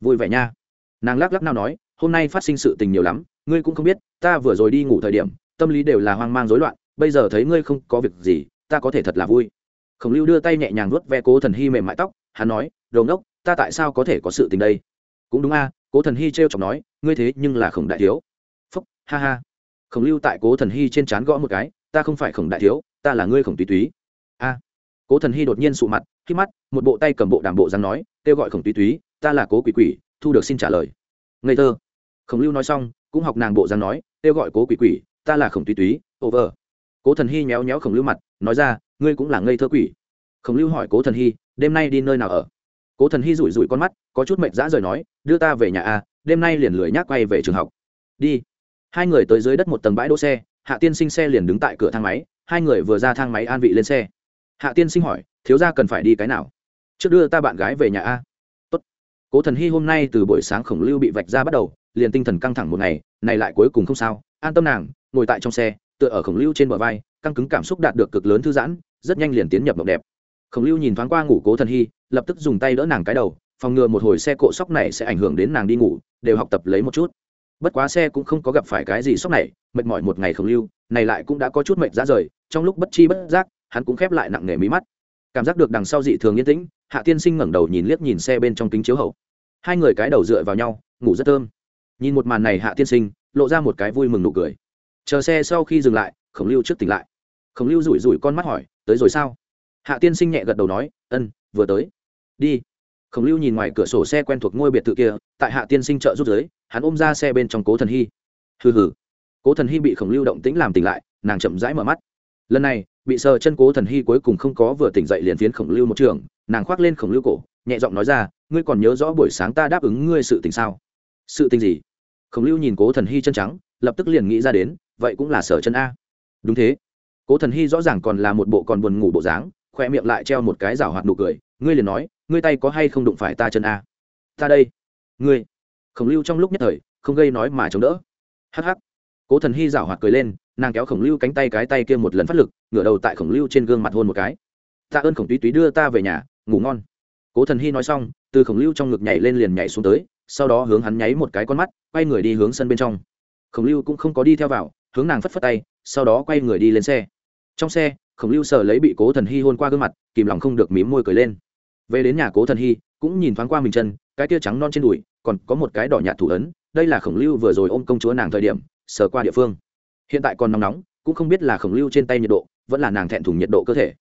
Vui vẻ nha. Nàng lắc lắc nào nói, hôm nay phát sinh sự tình nhiều lắm, ngươi cũng không biết, ta vừa rồi đi ngủ thời điểm, tâm lý đều là hoang mang rối loạn, bây giờ thấy ngươi không có việc gì, ta có thể thật là vui. Khổng lưu đưa tay nhẹ nhàng nuốt ve cố thần hy mềm mại tóc, hắn nói, đồ ngốc, ta tại sao có thể có sự tình đây? Cũng đúng a, cố thần hy t r e o chọc nói, ngươi thế nhưng là khổng đại thiếu. Phúc, ha ha. Khổng lưu tại cố thần hy trên trán gõ một cái, ta không phải khổng đại thiếu, ta là ngươi khổng tùy túy a. Cố thần hy đột nhiên sụ mặt khi mắt, một bộ tay cầm bộ đàm bộ dáng nói, kêu gọi khổng túy túy, ta là cố quỷ quỷ, thu được xin trả lời. Ngây thơ. Khổng lưu nói xong, cũng học nàng bộ dáng nói, kêu gọi cố quỷ quỷ, ta là khổng túy túy, over. Cố thần hy méo méo khổng lưu mặt, nói ra, ngươi cũng là ngây thơ quỷ. Khổng lưu hỏi cố thần hy, đêm nay đi nơi nào ở? Cố thần hy rủi rủi con mắt, có chút mệnh dã rời nói, đưa ta về nhà a, đêm nay liền lười nhác quay về trường học. Đi. Hai người tới dưới đất một tầng bãi đỗ xe, hạ tiên sinh xe liền đứng tại cửa thang máy, hai người vừa ra thang máy an vị lên xe hạ tiên sinh hỏi, thiếu gia cần phải đi cái nào? Trước đưa ta bạn gái về nhà a. Tốt. cố thần hy hôm nay từ buổi sáng khổng lưu bị vạch ra bắt đầu, liền tinh thần căng thẳng một ngày, này lại cuối cùng không sao. An tâm nàng, ngồi tại trong xe, tựa ở khổng lưu trên bờ vai, căng cứng cảm xúc đạt được cực lớn thư giãn, rất nhanh liền tiến nhập mộng đẹp. Khổng lưu nhìn thoáng qua ngủ cố thần hy lập tức dùng tay đỡ nàng cái đầu, phòng ngừa một hồi xe cộ sóc này sẽ ảnh hưởng đến nàng đi ngủ, đều học tập lấy một chút. Bất quá xe cũng không có gặp phải cái gì sốc này, mệt mỏi một ngày khổng lưu, này lại cũng đã có chút mệt ra rời, trong lúc bất chi bất giác hắn cũng khép lại nặng nề mí mắt. Cảm giác được đằng sau dị thường yên tĩnh, hạ tiên sinh ngẩng đầu nhìn liếc nhìn xe bên trong kính chiếu hậu. Hai người cái đầu dựa vào nhau, ngủ rất thơm. Nhìn một màn này hạ tiên sinh, lộ ra một cái vui mừng nụ cười. Chờ xe sau khi dừng lại, khổng lưu trước tỉnh lại. Khổng lưu rủi rủi con mắt hỏi, tới rồi sao? Hạ tiên sinh nhẹ gật đầu nói, ân, vừa tới. Đi. Khổng lưu nhìn ngoài cửa sổ xe quen thuộc ngôi biệt thự kia, tại hạ tiên sinh chợ rút giới hắn ôm ra xe bên trong cố thần hy. Hừ hừ. Cố thần hy bị khổng lưu động tĩnh làm tỉnh lại, nàng chậm rãi mở mắt lần này, bị sờ chân cố thần hy cuối cùng không có vừa tỉnh dậy liền phiến khổng lưu một trường, nàng khoác lên khổng lưu cổ, nhẹ giọng nói ra, ngươi còn nhớ rõ buổi sáng ta đáp ứng ngươi sự tình sao? Sự tình gì? Khổng lưu nhìn cố thần hy chân trắng, lập tức liền nghĩ ra đến, vậy cũng là sở chân a. Đúng thế. Cố thần hy rõ ràng còn là một bộ còn buồn ngủ bộ dáng khoe miệng lại treo một cái rào hoạt nụ cười, ngươi liền nói, ngươi tay có hay không đụng phải ta chân a? Ta đây. Ngươi. Khổng lưu trong lúc nhất thời, không gây nói mà chống đỡ. Hh cố thần hy rảo hoạt cười lên, nàng kéo khổng lưu cánh tay cái tay kia một lần phát lực, ngửa đầu tại khổng lưu trên gương mặt hôn một cái. Tạ ơn khổng túy túy đưa ta về nhà, ngủ ngon. Cố thần hy nói xong, từ khổng lưu trong ngực nhảy lên liền nhảy xuống tới, sau đó hướng hắn nháy một cái con mắt, quay người đi hướng sân bên trong. Khổng lưu cũng không có đi theo vào, hướng nàng phất phất tay, sau đó quay người đi lên xe. Trong xe, khổng lưu sờ lấy bị cố thần hy hôn qua gương mặt, kìm lòng không được mím môi cười lên. Về đến nhà cố thần hy, cũng nhìn thoáng qua mình chân, cái tia trắng non trên đùi, còn có một cái đỏ nhạt thủ ấn, đây là khổng lưu vừa rồi ôm công chúa nàng thời điểm sờ qua địa phương. Hiện tại còn nóng nóng, cũng không biết là khổng lưu trên tay nhiệt độ, vẫn là nàng thẹn thùng nhiệt độ cơ thể.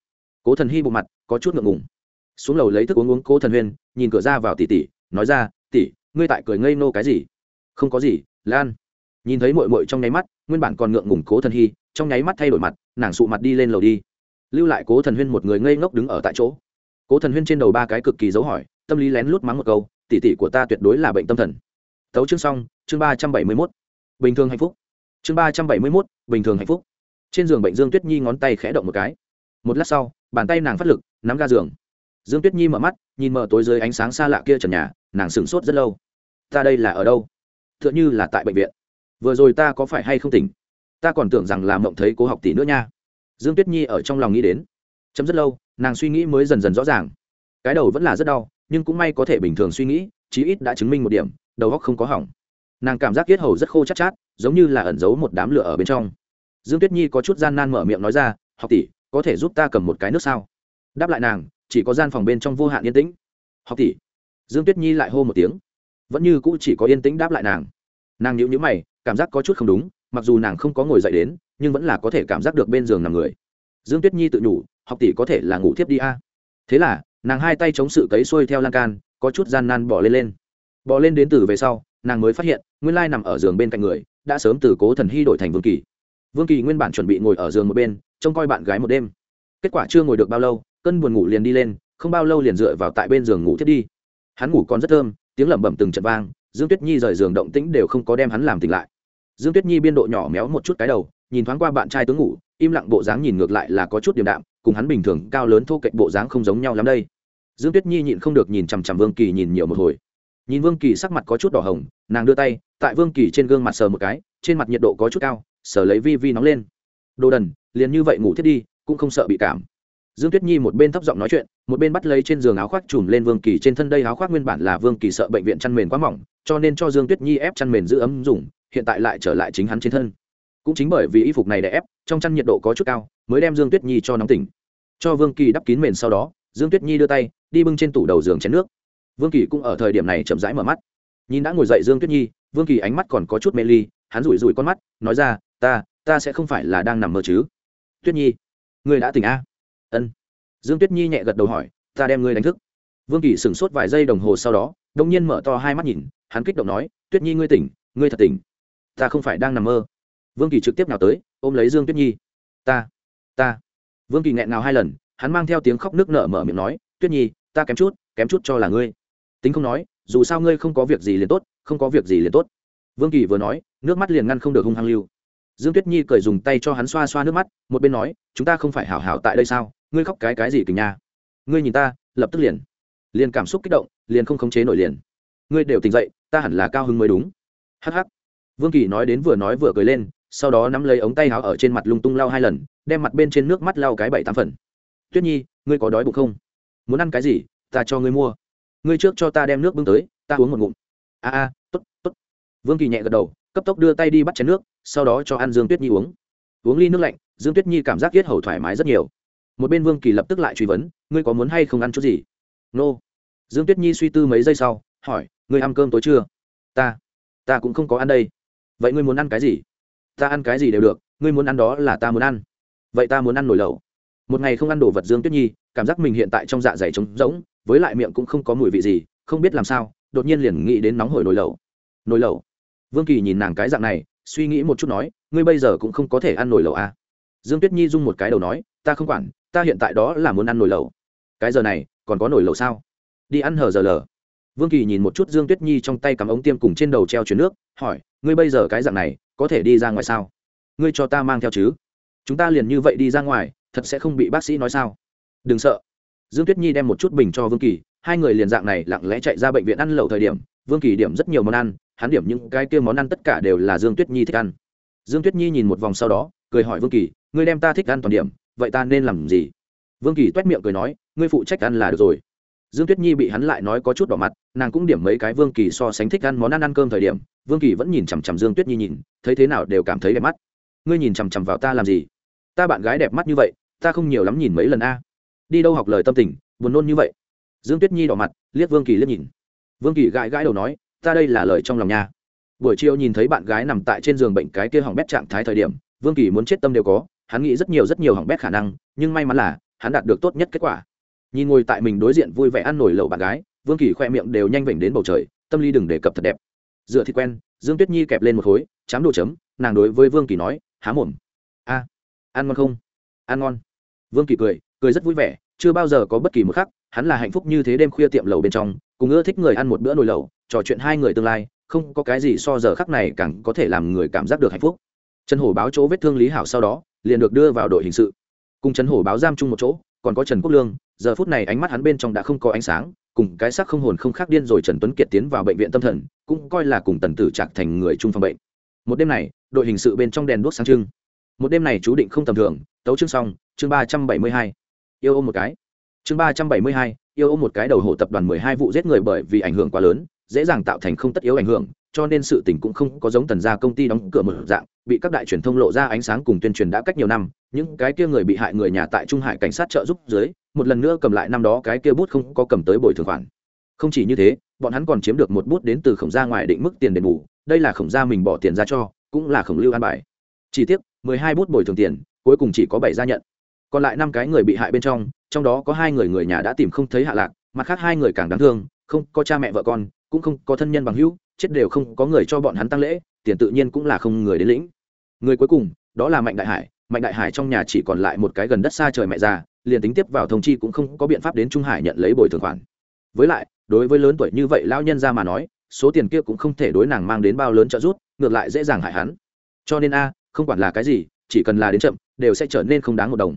Cố thần hy bộ mặt, có chút ngượng ngùng. Xuống lầu lấy thức uống uống cố thần huyên, nhìn cửa ra vào tỉ tỉ, nói ra, tỉ, ngươi tại cười ngây nô cái gì? Không có gì, lan. Nhìn thấy mội mội trong nháy mắt, nguyên bản còn ngượng ngùng cố thần hy trong nháy mắt thay đổi mặt, nàng sụ mặt đi lên lầu đi. Lưu lại cố thần huyên một người ngây ngốc đứng ở tại chỗ. Cố thần huyên trên đầu ba cái cực kỳ dấu hỏi, tâm lý lén lút mắng một câu, tỉ tỉ của ta tuyệt đối là bệnh tâm thần. Thấu chương xong, chương ba trăm bảy mươi mốt bình thường hạnh phúc. Chương ba trăm bảy mươi mốt, bình thường hạnh phúc. Trên giường bệnh dương tuyết nhi ngón tay khẽ động một cái. Một lát sau, bàn tay nàng phát lực, nắm ga giường. Dương tuyết nhi mở mắt, nhìn mở tối dưới ánh sáng xa lạ kia trần nhà, nàng sửng sốt rất lâu. Ta đây là ở đâu? T h ư ợ n h ư là tại bệnh viện. Vừa rồi ta có phải hay không tỉnh? Ta còn tưởng rằng là mộng thấy cố học tỷ nữa nha. Dương tuyết nhi ở trong lòng nghĩ đến. Chấm rất lâu, nàng suy nghĩ mới dần dần rõ ràng. Cái đầu vẫn là rất đau, nhưng cũng may có thể bình thường suy nghĩ, chí ít đã chứng minh một điểm, đầu óc không có hỏng nàng cảm giác yết hầu rất khô chát chát, giống như là ẩn giấu một đám lửa ở bên trong. Dương tuyết nhi có chút gian nan mở miệng nói ra, học tỷ, có thể giúp ta cầm một cái nước sao? Đáp lại nàng, chỉ có gian phòng bên trong vô hạn yên tĩnh. Học tỷ. Dương tuyết nhi lại hô một tiếng. Vẫn như cũ chỉ có yên tĩnh đáp lại nàng. Nàng nhíu nhíu mày, cảm giác có chút không đúng, mặc dù nàng không có ngồi dậy đến, nhưng vẫn là có thể cảm giác được bên giường nằm người. Dương tuyết nhi tự nhủ, học tỷ có thể là ngủ thiếp đi a. Thế là, nàng hai tay chống sự cấy xuôi theo lan can, có chút gian nan bỏ lên lên. Bỏ lên đến từ về sau nàng mới phát hiện, nguyên lai nằm ở giường bên cạnh người, đã sớm từ cố thần hy đổi thành vương kỳ. Vương kỳ nguyên bản chuẩn bị ngồi ở giường một bên, trông coi bạn gái một đêm. Kết quả chưa ngồi được bao lâu, cơn buồn ngủ liền đi lên, không bao lâu liền dựa vào tại bên giường ngủ thiết đi. Hắn ngủ còn rất thơm, tiếng lẩm bẩm từng trận vang, dương tuyết nhi rời giường động tĩnh đều không có đem hắn làm tỉnh lại. Dương tuyết nhi biên độ nhỏ méo một chút cái đầu, nhìn thoáng qua bạn trai tướng ngủ, im lặng bộ dáng nhìn ngược lại là có chút điềm đạm, cùng hắn bình thường cao lớn thô cạnh bộ dáng không giống nhau lắm đây. Dương tuyết nhi nhịn không được nhìn chằm chằm vương kỳ nhìn nhiều một hồi nhìn vương kỳ sắc mặt có chút đỏ hồng, nàng đưa tay, tại vương kỳ trên gương mặt sờ một cái, trên mặt nhiệt độ có chút cao, sờ lấy vi vi nóng lên. Đồ đần, liền như vậy ngủ thiết đi, cũng không sợ bị cảm. Dương tuyết nhi một bên thấp giọng nói chuyện, một bên bắt lấy trên giường áo khoác chùm lên vương kỳ trên thân đây áo khoác nguyên bản là vương kỳ sợ bệnh viện chăn mền quá mỏng, cho nên cho dương tuyết nhi ép chăn mền giữ ấm dùng, hiện tại lại trở lại chính hắn trên thân. Cũng chính bởi vì y phục này để ép, trong chăn nhiệt độ có chút cao, mới đem dương tuyết nhi cho nóng tỉnh. Cho vương kỳ đắp kín mền sau đó, dương tuyết nhi đưa tay, đi bưng trên tủ đầu giường chén nước vương kỳ cũng ở thời điểm này chậm rãi mở mắt. Nhìn đã ngồi dậy dương tuyết nhi, vương kỳ ánh mắt còn có chút mê ly, hắn rủi rủi con mắt, nói ra, ta ta sẽ không phải là đang nằm mơ chứ. Tuyết nhi, ngươi đã tỉnh a? Ân. Dương tuyết nhi nhẹ gật đầu hỏi, ta đem ngươi đánh thức. Vương kỳ sửng sốt vài giây đồng hồ sau đó đông nhiên mở to hai mắt nhìn, hắn kích động nói, tuyết nhi ngươi tỉnh, ngươi thật tỉnh. Ta không phải đang nằm mơ. Vương kỳ trực tiếp nào tới, ôm lấy dương tuyết nhi. Ta ta. Vương kỳ nghẹn nào hai lần, hắn mang theo tiếng khóc nước nở mở miệng nói, tuyết nhi, ta kém chút kém chút cho là ngươi tính không nói, dù sao ngươi không có việc gì liền tốt, không có việc gì liền tốt. Vương kỳ vừa nói, nước mắt liền ngăn không được hung hăng lưu. Dương tuyết nhi cười dùng tay cho hắn xoa xoa nước mắt, một bên nói, chúng ta không phải hảo hảo tại đây sao? Ngươi khóc cái cái gì kình nha? Ngươi nhìn ta, lập tức liền. Liền cảm xúc kích động, liền không khống chế nổi liền. Ngươi đều tỉnh dậy, ta hẳn là cao hứng mới đúng. Hh vương kỳ nói đến vừa nói vừa cười lên, sau đó nắm lấy ống tay áo ở trên mặt lung tung lau hai lần, đem mặt bên trên nước mắt lau cái bảy tám phần. Tuyết nhi, ngươi có đói bụng không? Muốn ăn cái gì, ta cho ngươi mua ngươi trước cho ta đem nước bưng tới, ta uống một ngụm. À, à, a a t ố t t ố t vương kỳ nhẹ gật đầu, cấp tốc đưa tay đi bắt chén nước, sau đó cho ăn dương tuyết nhi uống. Uống ly nước lạnh, dương tuyết nhi cảm giác yết hầu thoải mái rất nhiều. Một bên vương kỳ lập tức lại truy vấn, ngươi có muốn hay không ăn chút gì? Nô. Dương tuyết nhi suy tư mấy giây sau, hỏi, ngươi ăn cơm tối chưa? Ta ta cũng không có ăn đây. Vậy ngươi muốn ăn cái gì? Ta ăn cái gì đều được, ngươi muốn ăn đó là ta muốn ăn. Vậy ta muốn ăn nồi lẩu. Một ngày không ăn đồ vật dương tuyết nhi cảm giác mình hiện tại trong dạ dày trống rỗng, với lại miệng cũng không có mùi vị gì, không biết làm sao, đột nhiên liền nghĩ đến nóng hổi nồi lẩu. Nồi lẩu? Vương kỳ nhìn nàng cái dạng này, suy nghĩ một chút nói, ngươi bây giờ cũng không có thể ăn nồi lẩu à. dương tuyết nhi dung một cái đầu nói, ta không quản, ta hiện tại đó là muốn ăn nồi lẩu. Cái giờ này, còn có nồi lẩu sao? Đi ăn hờ giờ lờ. Vương kỳ nhìn một chút dương tuyết nhi trong tay cắm ống tiêm cùng trên đầu treo chuyển nước, hỏi, ngươi bây giờ cái dạng này, có thể đi ra ngoài sao? Ngươi cho ta mang theo chứ? Chúng ta liền như vậy đi ra ngoài, thật sẽ không bị bác sĩ nói sao? Đừng sợ. Dương tuyết nhi đem một chút bình cho vương kỳ, hai người liền dạng này lặng lẽ chạy ra bệnh viện ăn lẩu thời điểm, vương kỳ điểm rất nhiều món ăn, hắn điểm những cái kia món ăn tất cả đều là dương tuyết nhi thích ăn. Dương tuyết nhi nhìn một vòng sau đó, cười hỏi vương kỳ, ngươi đem ta thích ăn toàn điểm, vậy ta nên làm gì? Vương kỳ t u é t miệng cười nói, ngươi phụ trách ăn là được rồi. Dương tuyết nhi bị hắn lại nói có chút đỏ mặt, nàng cũng điểm mấy cái vương kỳ so sánh thích ăn món ăn ăn cơm thời điểm, vương kỳ vẫn nhìn chằm chằm dương tuyết nhi nhìn, thấy thế nào đều cảm thấy đẹp mắt. Ngươi nhìn chằm chằm vào ta làm gì? Ta bạn gái đẹp mắt như vậy, ta không nhiều lắm nhìn mấy lần a đi đâu học lời tâm tình, buồn nôn như vậy. Dương tuyết nhi đỏ mặt, liếc vương kỳ liếc nhìn. Vương kỳ gãi gãi đầu nói, ta đây là lời trong lòng nha. Buổi chiều nhìn thấy bạn gái nằm tại trên giường bệnh cái kia hỏng bét trạng thái thời điểm, vương kỳ muốn chết tâm đều có, hắn nghĩ rất nhiều rất nhiều hỏng bét khả năng, nhưng may mắn là, hắn đạt được tốt nhất kết quả. Nhìn ngồi tại mình đối diện vui vẻ ăn nổi lẩu bạn gái, vương kỳ khoe miệng đều nhanh vểnh đến bầu trời, tâm lý đừng đề cập thật đẹp. Dựa thì quen, dương tuyết nhi kẹp lên một khối, chám đồ chấm, nàng đối với vương kỳ nói, há mồm. A, ăn ngon không? Ăn ngon. Vương kỳ cười cười rất vui vẻ, chưa bao giờ có bất kỳ một khắc, hắn là hạnh phúc như thế đêm khuya tiệm lầu bên trong, cùng ưa thích người ăn một bữa nồi lẩu, trò chuyện hai người tương lai, không có cái gì so giờ khắc này càng có thể làm người cảm giác được hạnh phúc. Trần hổ báo chỗ vết thương lý hảo sau đó, liền được đưa vào đội hình sự. Cùng trần hổ báo giam chung một chỗ, còn có trần quốc lương, giờ phút này ánh mắt hắn bên trong đã không có ánh sáng, cùng cái sắc không hồn không khác điên rồi trần tuấn kiệt tiến vào bệnh viện tâm thần, cũng coi là cùng tần tử trạc thành người chung phòng bệnh. Một đêm này, đội hình sự bên trong đèn đuốc sáng trưng. Một đêm này chú định không tầm thường, tấu chương xong, chương ba trăm bảy mươi hai yêu ôm một cái. Chương ba trăm bảy mươi hai, yêu ôm một cái đầu hộ tập đoàn mười hai vụ giết người bởi vì ảnh hưởng quá lớn, dễ dàng tạo thành không tất yếu ảnh hưởng, cho nên sự tình cũng không có giống tần gia công ty đóng cửa một dạng, bị các đại truyền thông lộ ra ánh sáng cùng tuyên truyền đã cách nhiều năm, những cái kia người bị hại người nhà tại trung hải cảnh sát trợ giúp dưới, một lần nữa cầm lại năm đó cái kia bút không có cầm tới bồi thường khoản. Không chỉ như thế, bọn hắn còn chiếm được một bút đến từ khổng gia ngoài định mức tiền đền bù, đây là khổng gia mình bỏ tiền ra cho, cũng là khổng lưu an bài. Chỉ tiếc, mười hai bút bồi thường tiền, cuối cùng chỉ có bảy gia nhận còn lại năm cái người bị hại bên trong trong đó có hai người người nhà đã tìm không thấy hạ lạc, mặt khác hai người càng đáng thương, không có cha mẹ vợ con, cũng không có thân nhân bằng hữu, chết đều không có người cho bọn hắn tăng lễ, tiền tự nhiên cũng là không người đến lĩnh. Người cuối cùng, đó là mạnh đại hải. Mạnh đại hải trong nhà chỉ còn lại một cái gần đất xa trời mẹ già, liền tính tiếp vào thông chi cũng không có biện pháp đến trung hải nhận lấy bồi thường khoản. Với lại, đối với lớn tuổi như vậy lão nhân ra mà nói, số tiền kia cũng không thể đối nàng mang đến bao lớn trợ giúp, ngược lại dễ dàng hại hắn. Cho nên a, không quản là cái gì, chỉ cần là đến chậm, đều sẽ trở nên không đáng một đồng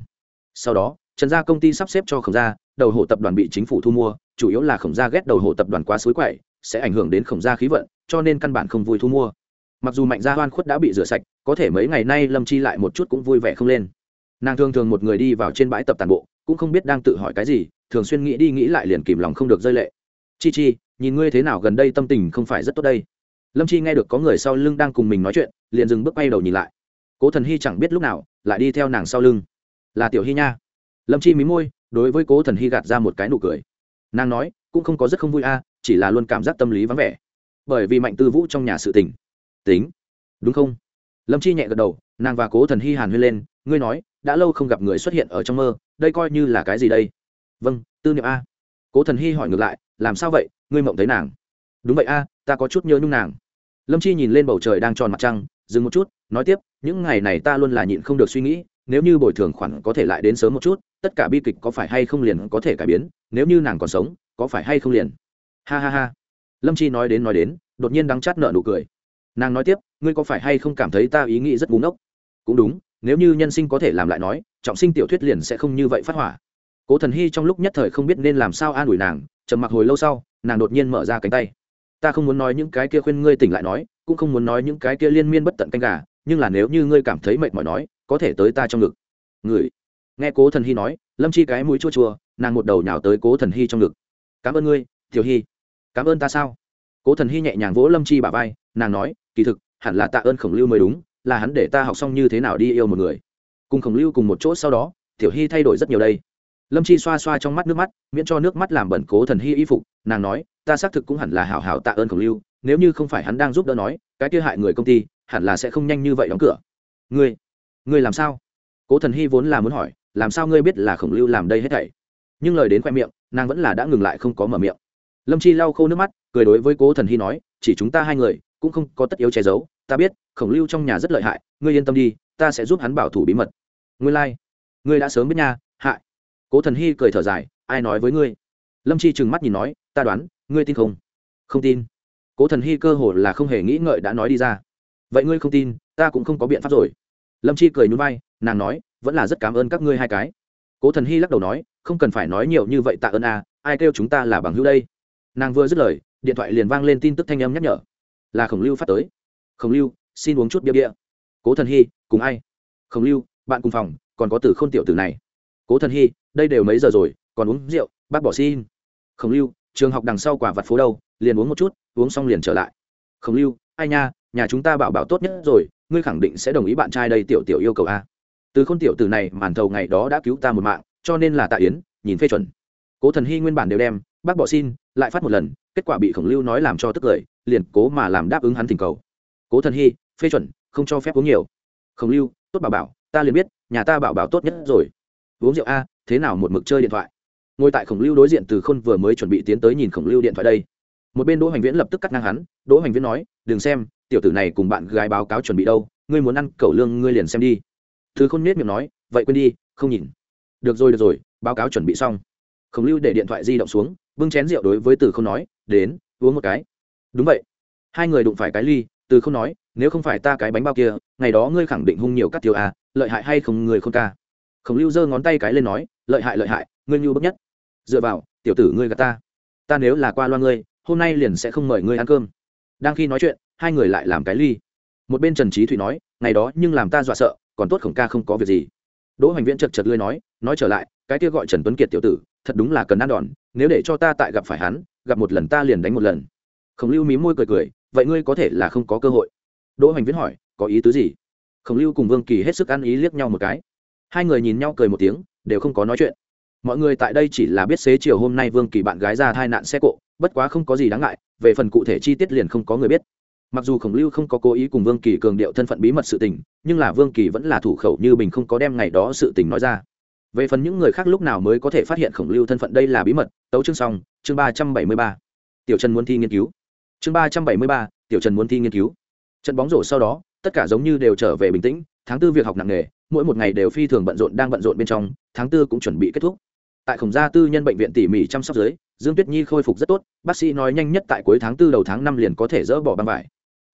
sau đó, trần gia công ty sắp xếp cho khổng gia, đầu hộ tập đoàn bị chính phủ thu mua, chủ yếu là khổng gia ghét đầu hộ tập đoàn quá suối quậy, sẽ ảnh hưởng đến khổng gia khí vận, cho nên căn bản không vui thu mua. Mặc dù mạnh gia hoan khuất đã bị rửa sạch, có thể mấy ngày nay lâm chi lại một chút cũng vui vẻ không lên. Nàng thường thường một người đi vào trên bãi tập tàn bộ, cũng không biết đang tự hỏi cái gì, thường xuyên nghĩ đi nghĩ lại liền kìm lòng không được rơi lệ. Chi chi, nhìn ngươi thế nào gần đây tâm tình không phải rất tốt đây. Lâm chi nghe được có người sau lưng đang cùng mình nói chuyện, liền dừng bước bay đầu nhìn lại. Cố thần hy chẳng biết lúc nào, lại đi theo nàng sau lưng là tiểu hy nha. Lâm chi mí môi, đối với cố thần hy gạt ra một cái nụ cười. Nàng nói, cũng không có rất không vui a, chỉ là luôn cảm giác tâm lý vắng vẻ. Bởi vì mạnh tư vũ trong nhà sự tình. Tính. Đúng không? Lâm chi nhẹ gật đầu, nàng và cố thần hy hàn huyên lên, ngươi nói, đã lâu không gặp người xuất hiện ở trong mơ, đây coi như là cái gì đây? Vâng tư niệm a. Cố thần hy hỏi ngược lại, làm sao vậy, ngươi mộng thấy nàng? Đúng vậy a, ta có chút nhớ nhung nàng. Lâm chi nhìn lên bầu trời đang tròn mặt trăng, dừng một chút, nói tiếp, những ngày này ta luôn là nhịn không được suy nghĩ nếu như bồi thường khoản có thể lại đến sớm một chút, tất cả bi kịch có phải hay không liền có thể cải biến, nếu như nàng còn sống, có phải hay không liền? Ha ha ha. Lâm chi nói đến nói đến, đột nhiên đắng chát nợ nụ cười. Nàng nói tiếp, ngươi có phải hay không cảm thấy ta ý nghĩ rất búng ốc cũng đúng, nếu như nhân sinh có thể làm lại nói, trọng sinh tiểu thuyết liền sẽ không như vậy phát hỏa. Cố thần hy trong lúc nhất thời không biết nên làm sao an ủi nàng, trầm mặc hồi lâu sau, nàng đột nhiên mở ra cánh tay. Ta không muốn nói những cái kia khuyên ngươi tỉnh lại nói, cũng không muốn nói những cái kia liên miên bất tận canh gà, nhưng là nếu như ngươi cảm thấy mệt mỏi nói có thể tới ta trong ngực. Người. Nghe cố thần hy nói, lâm chi cái mũi chua chua, nàng một đầu nhào tới cố thần hy trong ngực. Cảm ơn ngươi, tiểu hy. Cảm ơn ta sao? Cố thần hy nhẹ nhàng vỗ lâm chi bà vai, nàng nói, kỳ thực, hẳn là tạ ơn khổng lưu mới đúng, là hắn để ta học xong như thế nào đi yêu một người. Cùng khổng lưu cùng một chỗ sau đó, tiểu hy thay đổi rất nhiều đây. Lâm chi xoa xoa trong mắt nước mắt, miễn cho nước mắt làm bẩn cố thần hy y phục, nàng nói, ta xác thực cũng hẳn là hảo hảo tạ ơn khổng lưu, nếu như không phải hắn đang giúp đỡ nói, cái kia hại người công ty, hẳn là sẽ không nhanh như vậy đóng cửa. Ngươi ngươi làm sao? Cố thần hy vốn là muốn hỏi, làm sao ngươi biết là khổng lưu làm đây hết thảy? Nhưng lời đến khoe miệng, nàng vẫn là đã ngừng lại không có mở miệng. Lâm chi lau khô nước mắt, cười đối với cố thần hy nói, chỉ chúng ta hai người, cũng không có tất yếu che giấu, ta biết, khổng lưu trong nhà rất lợi hại, ngươi yên tâm đi, ta sẽ giúp hắn bảo thủ bí mật. Ngươi lai、like. ngươi đã sớm biết nha, hại. Cố thần hy cười thở dài, ai nói với ngươi? Lâm chi trừng mắt nhìn nói, ta đoán, ngươi tin không? Không tin. Cố thần hy cơ hồ là không hề nghĩ ngợi đã nói đi ra. Vậy ngươi không tin, ta cũng không có biện pháp rồi lâm chi cười nhún vai, nàng nói, vẫn là rất cảm ơn các ngươi hai cái. Cố thần hy lắc đầu nói, không cần phải nói nhiều như vậy tạ ơn à ai kêu chúng ta là bằng hữu đây? Nàng vừa dứt lời, điện thoại liền vang lên tin tức thanh âm nhắc nhở. Là khổng lưu phát tới. Khổng lưu, xin uống chút bia bia. Cố thần hy, cùng ai? Khổng lưu, bạn cùng phòng, còn có từ k h ô n tiểu tử này. Cố thần hy, đây đều mấy giờ rồi, còn uống rượu, bác bỏ xin. Khổng lưu, trường học đằng sau quả vặt phố đâu, liền uống một chút, uống xong liền trở lại. Khổng lưu, ai nha nhà chúng ta bảo bảo tốt nhất rồi, ngươi khẳng định sẽ đồng ý bạn trai đây tiểu tiểu yêu cầu a. Từ k h ô n tiểu tử này màn thầu ngày đó đã cứu ta một mạng, cho nên là tạ yến, nhìn phê chuẩn. Cố thần hy nguyên bản đều đem, bác bỏ xin, lại phát một lần, kết quả bị khổng lưu nói làm cho tức cười, liền cố mà làm đáp ứng hắn thỉnh cầu. Cố thần hy, phê chuẩn, không cho phép uống nhiều. Khổng lưu, tốt bảo bảo, ta liền biết, nhà ta bảo bảo tốt nhất rồi. Uống rượu a, thế nào một mực chơi điện thoại? Ngồi tại khổng lưu đối diện từ khôn vừa mới chuẩn bị tiến tới nhìn khổng lưu điện thoại đây. Một bên đỗ hoành viễn lập tức cắt ngang hắn, đỗ hoành viễn nói, đừng xem tiểu tử này cùng bạn gái báo cáo chuẩn bị đâu, ngươi muốn ăn cẩu lương ngươi liền xem đi. Thứ khôn nết miệng nói, vậy quên đi, không nhìn. Được rồi được rồi, báo cáo chuẩn bị xong. Khổng lưu để điện thoại di động xuống, bưng chén rượu đối với từ không nói, đến, uống một cái. Đúng vậy. Hai người đụng phải cái ly, từ không nói, nếu không phải ta cái bánh bao kia, ngày đó ngươi khẳng định hung nhiều các tiêu à lợi hại hay không người không ca? Khổng lưu giơ ngón tay cái lên nói, lợi hại lợi hại, ngươi nhu bức nhất. Dựa vào, tiểu tử ngươi gạt ta. Ta nếu là qua loa ngươi, hôm nay liền sẽ không mời ngươi ăn cơm. Đang khi nói chuyện hai người lại làm cái ly. Một bên trần trí thủy nói, ngày đó nhưng làm ta dọa sợ, còn tốt khổng ca không có việc gì. Đỗ hoành viễn chật chật lươi nói nói trở lại, cái kia gọi trần tuấn kiệt tiểu tử, thật đúng là cần ăn đòn, nếu để cho ta tại gặp phải hắn, gặp một lần ta liền đánh một lần. Khổng lưu mí môi cười cười, vậy ngươi có thể là không có cơ hội. Đỗ hoành viễn hỏi, có ý tứ gì? Khổng lưu cùng vương kỳ hết sức ăn ý liếc nhau một cái. Hai người nhìn nhau cười một tiếng, đều không có nói chuyện. Mọi người tại đây chỉ là biết xế chiều hôm nay vương kỳ bạn gái ra thai nạn xe cộ, bất quá không có gì đáng ngại, về phần cụ thể chi tiết liền không có người biết mặc dù khổng lưu không có cố ý cùng vương kỳ cường điệu thân phận bí mật sự tình, nhưng là vương kỳ vẫn là thủ khẩu như bình không có đem ngày đó sự tình nói ra. Về phần những người khác lúc nào mới có thể phát hiện khổng lưu thân phận đây là bí mật, tấu chương xong, chương ba trăm bảy mươi ba. Tiểu trần muốn thi nghiên cứu. Chương ba trăm bảy mươi ba, tiểu trần muốn thi nghiên cứu. Trận bóng rổ sau đó, tất cả giống như đều trở về bình tĩnh, tháng tư việc học nặng nề, mỗi một ngày đều phi thường bận rộn đang bận rộn bên trong, tháng tư cũng chuẩn bị kết thúc. Tại khổng gia tư nhân bệnh viện tỉ mỉ chăm sóc dưới, dương tuyết nhi khôi phục rất tốt, bác sĩ nói nhanh nhất tại cuối tháng tư đầu tháng năm liền có thể dỡ bỏ băng vải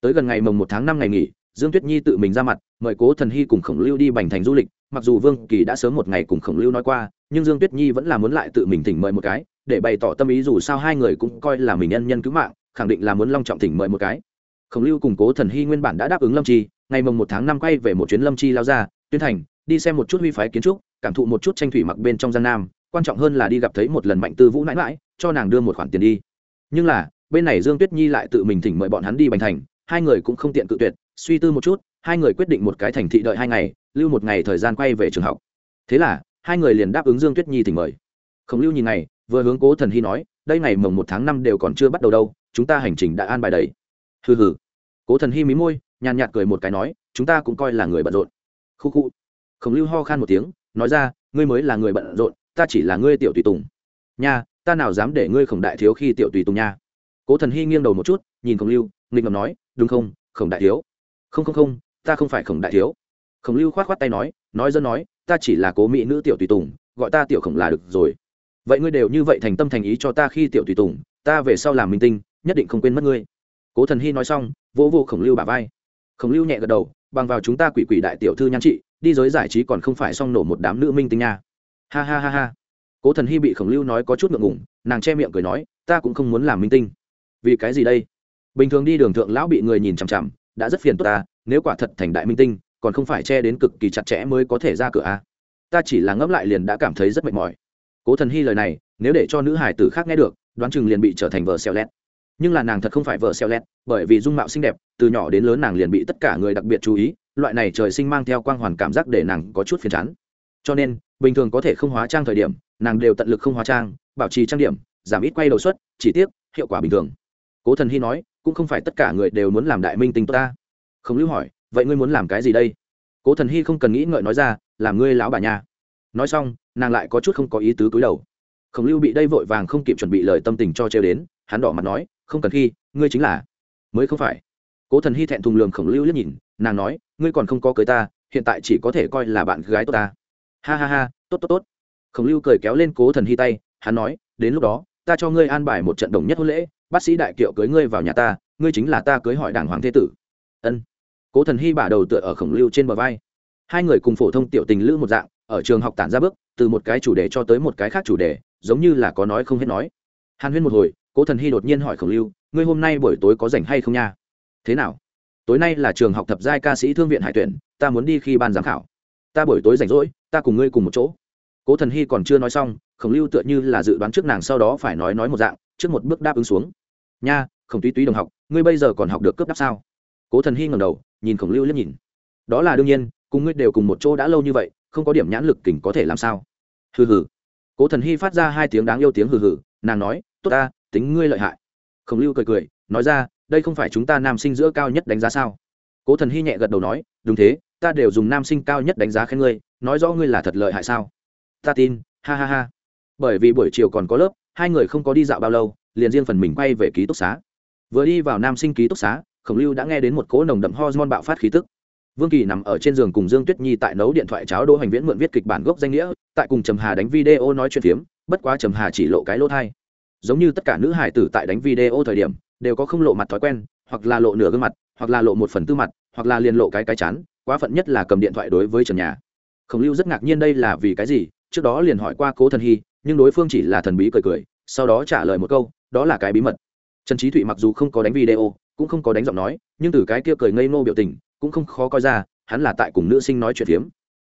tới gần ngày mồng một tháng năm ngày nghỉ, dương tuyết nhi tự mình ra mặt, mời cố thần hy cùng khổng lưu đi bành thành du lịch. Mặc dù vương kỳ đã sớm một ngày cùng khổng lưu nói qua, nhưng dương tuyết nhi vẫn là muốn lại tự mình thỉnh mời một cái, để bày tỏ tâm ý dù sao hai người cũng coi là mình nhân nhân cứu mạng, khẳng định là muốn long trọng thỉnh mời một cái. Khổng lưu cùng cố thần hy nguyên bản đã đáp ứng lâm chi, ngày mồng một tháng năm quay về một chuyến lâm chi lao ra, tuyên thành, đi xem một chút huy phái kiến trúc, cảm thụ một chút tranh thủy mặc bên trong gian nam, quan trọng hơn là đi gặp thấy một lần mạnh tư vũ nãi mãi cho nàng đưa một khoản tiền đi. Nhưng là, bên này dương tuyết nhi lại tự mình thỉnh mời bọn hắn đi bành thành hai người cũng không tiện cự tuyệt, suy tư một chút, hai người quyết định một cái thành thị đợi hai ngày, lưu một ngày thời gian quay về trường học. Thế là, hai người liền đáp ứng dương tuyết nhi thỉnh mời. Khổng lưu nhìn này vừa hướng cố thần hy nói, đây ngày mồng một tháng năm đều còn chưa bắt đầu đâu, chúng ta hành trình đã an bài đầy. Hừ hừ. Cố thần hy mí môi, nhàn nhạt cười một cái nói, chúng ta cũng coi là người bận rộn. Khu khu. Khổng lưu ho khan một tiếng, nói ra, ngươi mới là người bận rộn, ta chỉ là ngươi tiểu tùy tùng. Nha, ta nào dám để ngươi khổng đại thiếu khi tiểu tùy tùng nha? Cố thần hy nghiêng đầu một chút, nhìn khổng lưu nghịch ngầm nói, đúng không, khổng đại thiếu? Không không không, ta không phải khổng đại thiếu. Khổng lưu k h o á t k h o á t tay nói nói dân nói, ta chỉ là cố mỹ nữ tiểu tùy tùng, gọi ta tiểu khổng là được rồi. Vậy ngươi đều như vậy thành tâm thành ý cho ta khi tiểu tùy tùng, ta về sau làm minh tinh, nhất định không quên mất ngươi. Cố thần hy nói xong, vỗ vô khổng lưu bà vai. Khổng lưu nhẹ gật đầu, bằng vào chúng ta quỷ quỷ đại tiểu thư nhan trị, đi giới giải trí còn không phải xong nổ một đám nữ minh tinh nha. Ha ha ha ha. Cố thần hy bị khổng lưu nói có chút ngượng ngủng nàng che miệng cười nói, ta cũng không muốn làm minh tinh. Vì cái gì đây? Bình thường đi đường thượng lão bị người nhìn chằm chằm, đã rất phiền tốt ta, nếu quả thật thành đại minh tinh, còn không phải che đến cực kỳ chặt chẽ mới có thể ra cửa a ta chỉ là ngẫm lại liền đã cảm thấy rất mệt mỏi. Cố thần hy lời này, nếu để cho nữ hải tử khác nghe được, đoán chừng liền bị trở thành vợ xeo lét nhưng là nàng thật không phải vợ xeo lét bởi vì dung mạo xinh đẹp, từ nhỏ đến lớn nàng liền bị tất cả người đặc biệt chú ý, loại này trời sinh mang theo quang hoàn cảm giác để nàng có chút phiền chán. Cho nên, bình thường có thể không hóa trang thời điểm, nàng đều tận lực không hóa trang, bảo trì trang điểm, giảm ít quay đầu suất, chỉ tiếc, hiệu quả bình thường. Cố thần hy nói cũng không phải tất cả người đều muốn làm đại minh tinh tốt ta. Không lưu hỏi, vậy ngươi muốn làm cái gì đây? Cố thần hy không cần nghĩ ngợi nói ra, làm ngươi lão bà nha. Nói xong, nàng lại có chút không có ý tứ cúi đầu. Khổng lưu bị đây vội vàng không kịp chuẩn bị lời tâm tình cho trêu đến, hắn đỏ mặt nói, không cần khi, ngươi chính là. Mới không phải. Cố thần hy thẹn thùng lường khổng lưu liếc nhìn, nàng nói, ngươi còn không có cưới ta, hiện tại chỉ có thể coi là bạn gái tốt ta. Ha ha ha, tốt tốt tốt. Khổng lưu cười kéo lên cố thần hy tay, hắn nói, đến lúc đó, ta cho ngươi an bài một trận đồng nhất hôn lễ bác sĩ đại kiệu cưới ngươi vào nhà ta, ngươi chính là ta cưới hỏi đảng hoàng thế tử. Ân. Cố thần hy bả đầu tựa ở khổng lưu trên bờ vai. Hai người cùng phổ thông tiểu tình lữ một dạng, ở trường học tản ra bước, từ một cái chủ đề cho tới một cái khác chủ đề, giống như là có nói không hết nói. Hàn huyên một hồi, cố thần hy đột nhiên hỏi khổng lưu, ngươi hôm nay buổi tối có rảnh hay không nha? Thế nào? Tối nay là trường học thập giai ca sĩ thương viện hải tuyển, ta muốn đi khi ban giám khảo. Ta buổi tối rảnh rỗi, ta cùng ngươi cùng một chỗ. Cố thần hy còn chưa nói xong, khổng lưu tựa như là dự đoán trước nàng sau đó phải nói nói một dạng, trước một bước đáp ứng xuống nha, khổng túy túy đồng học, ngươi bây giờ còn học được cướp đắp sao? Cố thần hy ngầm đầu, nhìn khổng lưu liếc nhìn. Đó là đương nhiên, cùng ngươi đều cùng một chỗ đã lâu như vậy, không có điểm nhãn lực kỉnh có thể làm sao? Hừ hừ. Cố thần hy phát ra hai tiếng đáng yêu tiếng hừ hừ, nàng nói, tốt ta, tính ngươi lợi hại. Khổng lưu cười cười, nói ra, đây không phải chúng ta nam sinh giữa cao nhất đánh giá sao? Cố thần hy nhẹ gật đầu nói, đúng thế, ta đều dùng nam sinh cao nhất đánh giá khen ngươi, nói rõ ngươi là thật lợi hại sao? Ta tin, ha ha ha. Bởi vì buổi chiều còn có lớp, hai người không có đi dạo bao lâu liền riêng phần mình quay về ký túc xá. Vừa đi vào nam sinh ký túc xá, khổng lưu đã nghe đến một cỗ nồng đậm hormone bạo phát khí tức. Vương kỳ nằm ở trên giường cùng dương tuyết nhi tại nấu điện thoại cháo đỗ hành viễn mượn viết kịch bản gốc danh nghĩa, tại cùng trầm hà đánh video nói chuyện phiếm, bất quá trầm hà chỉ lộ cái lỗ thai giống như tất cả nữ hải tử tại đánh video thời điểm, đều có không lộ mặt thói quen, hoặc là lộ nửa gương mặt, hoặc là lộ một phần tư mặt, hoặc là liền lộ cái cái chán, quá phận nhất là cầm điện thoại đối với trần nhà. Khổng lưu rất ngạc nhiên đây là vì cái gì, trước đó liền hỏi qua cố thần hy, nhưng đối phương chỉ là thần bí cười cười, sau đó trả lời một câu đó là cái bí mật. Trần trí thụy mặc dù không có đánh video, cũng không có đánh giọng nói, nhưng từ cái kia cười ngây ngô biểu tình, cũng không khó coi ra, hắn là tại cùng nữ sinh nói chuyện phiếm.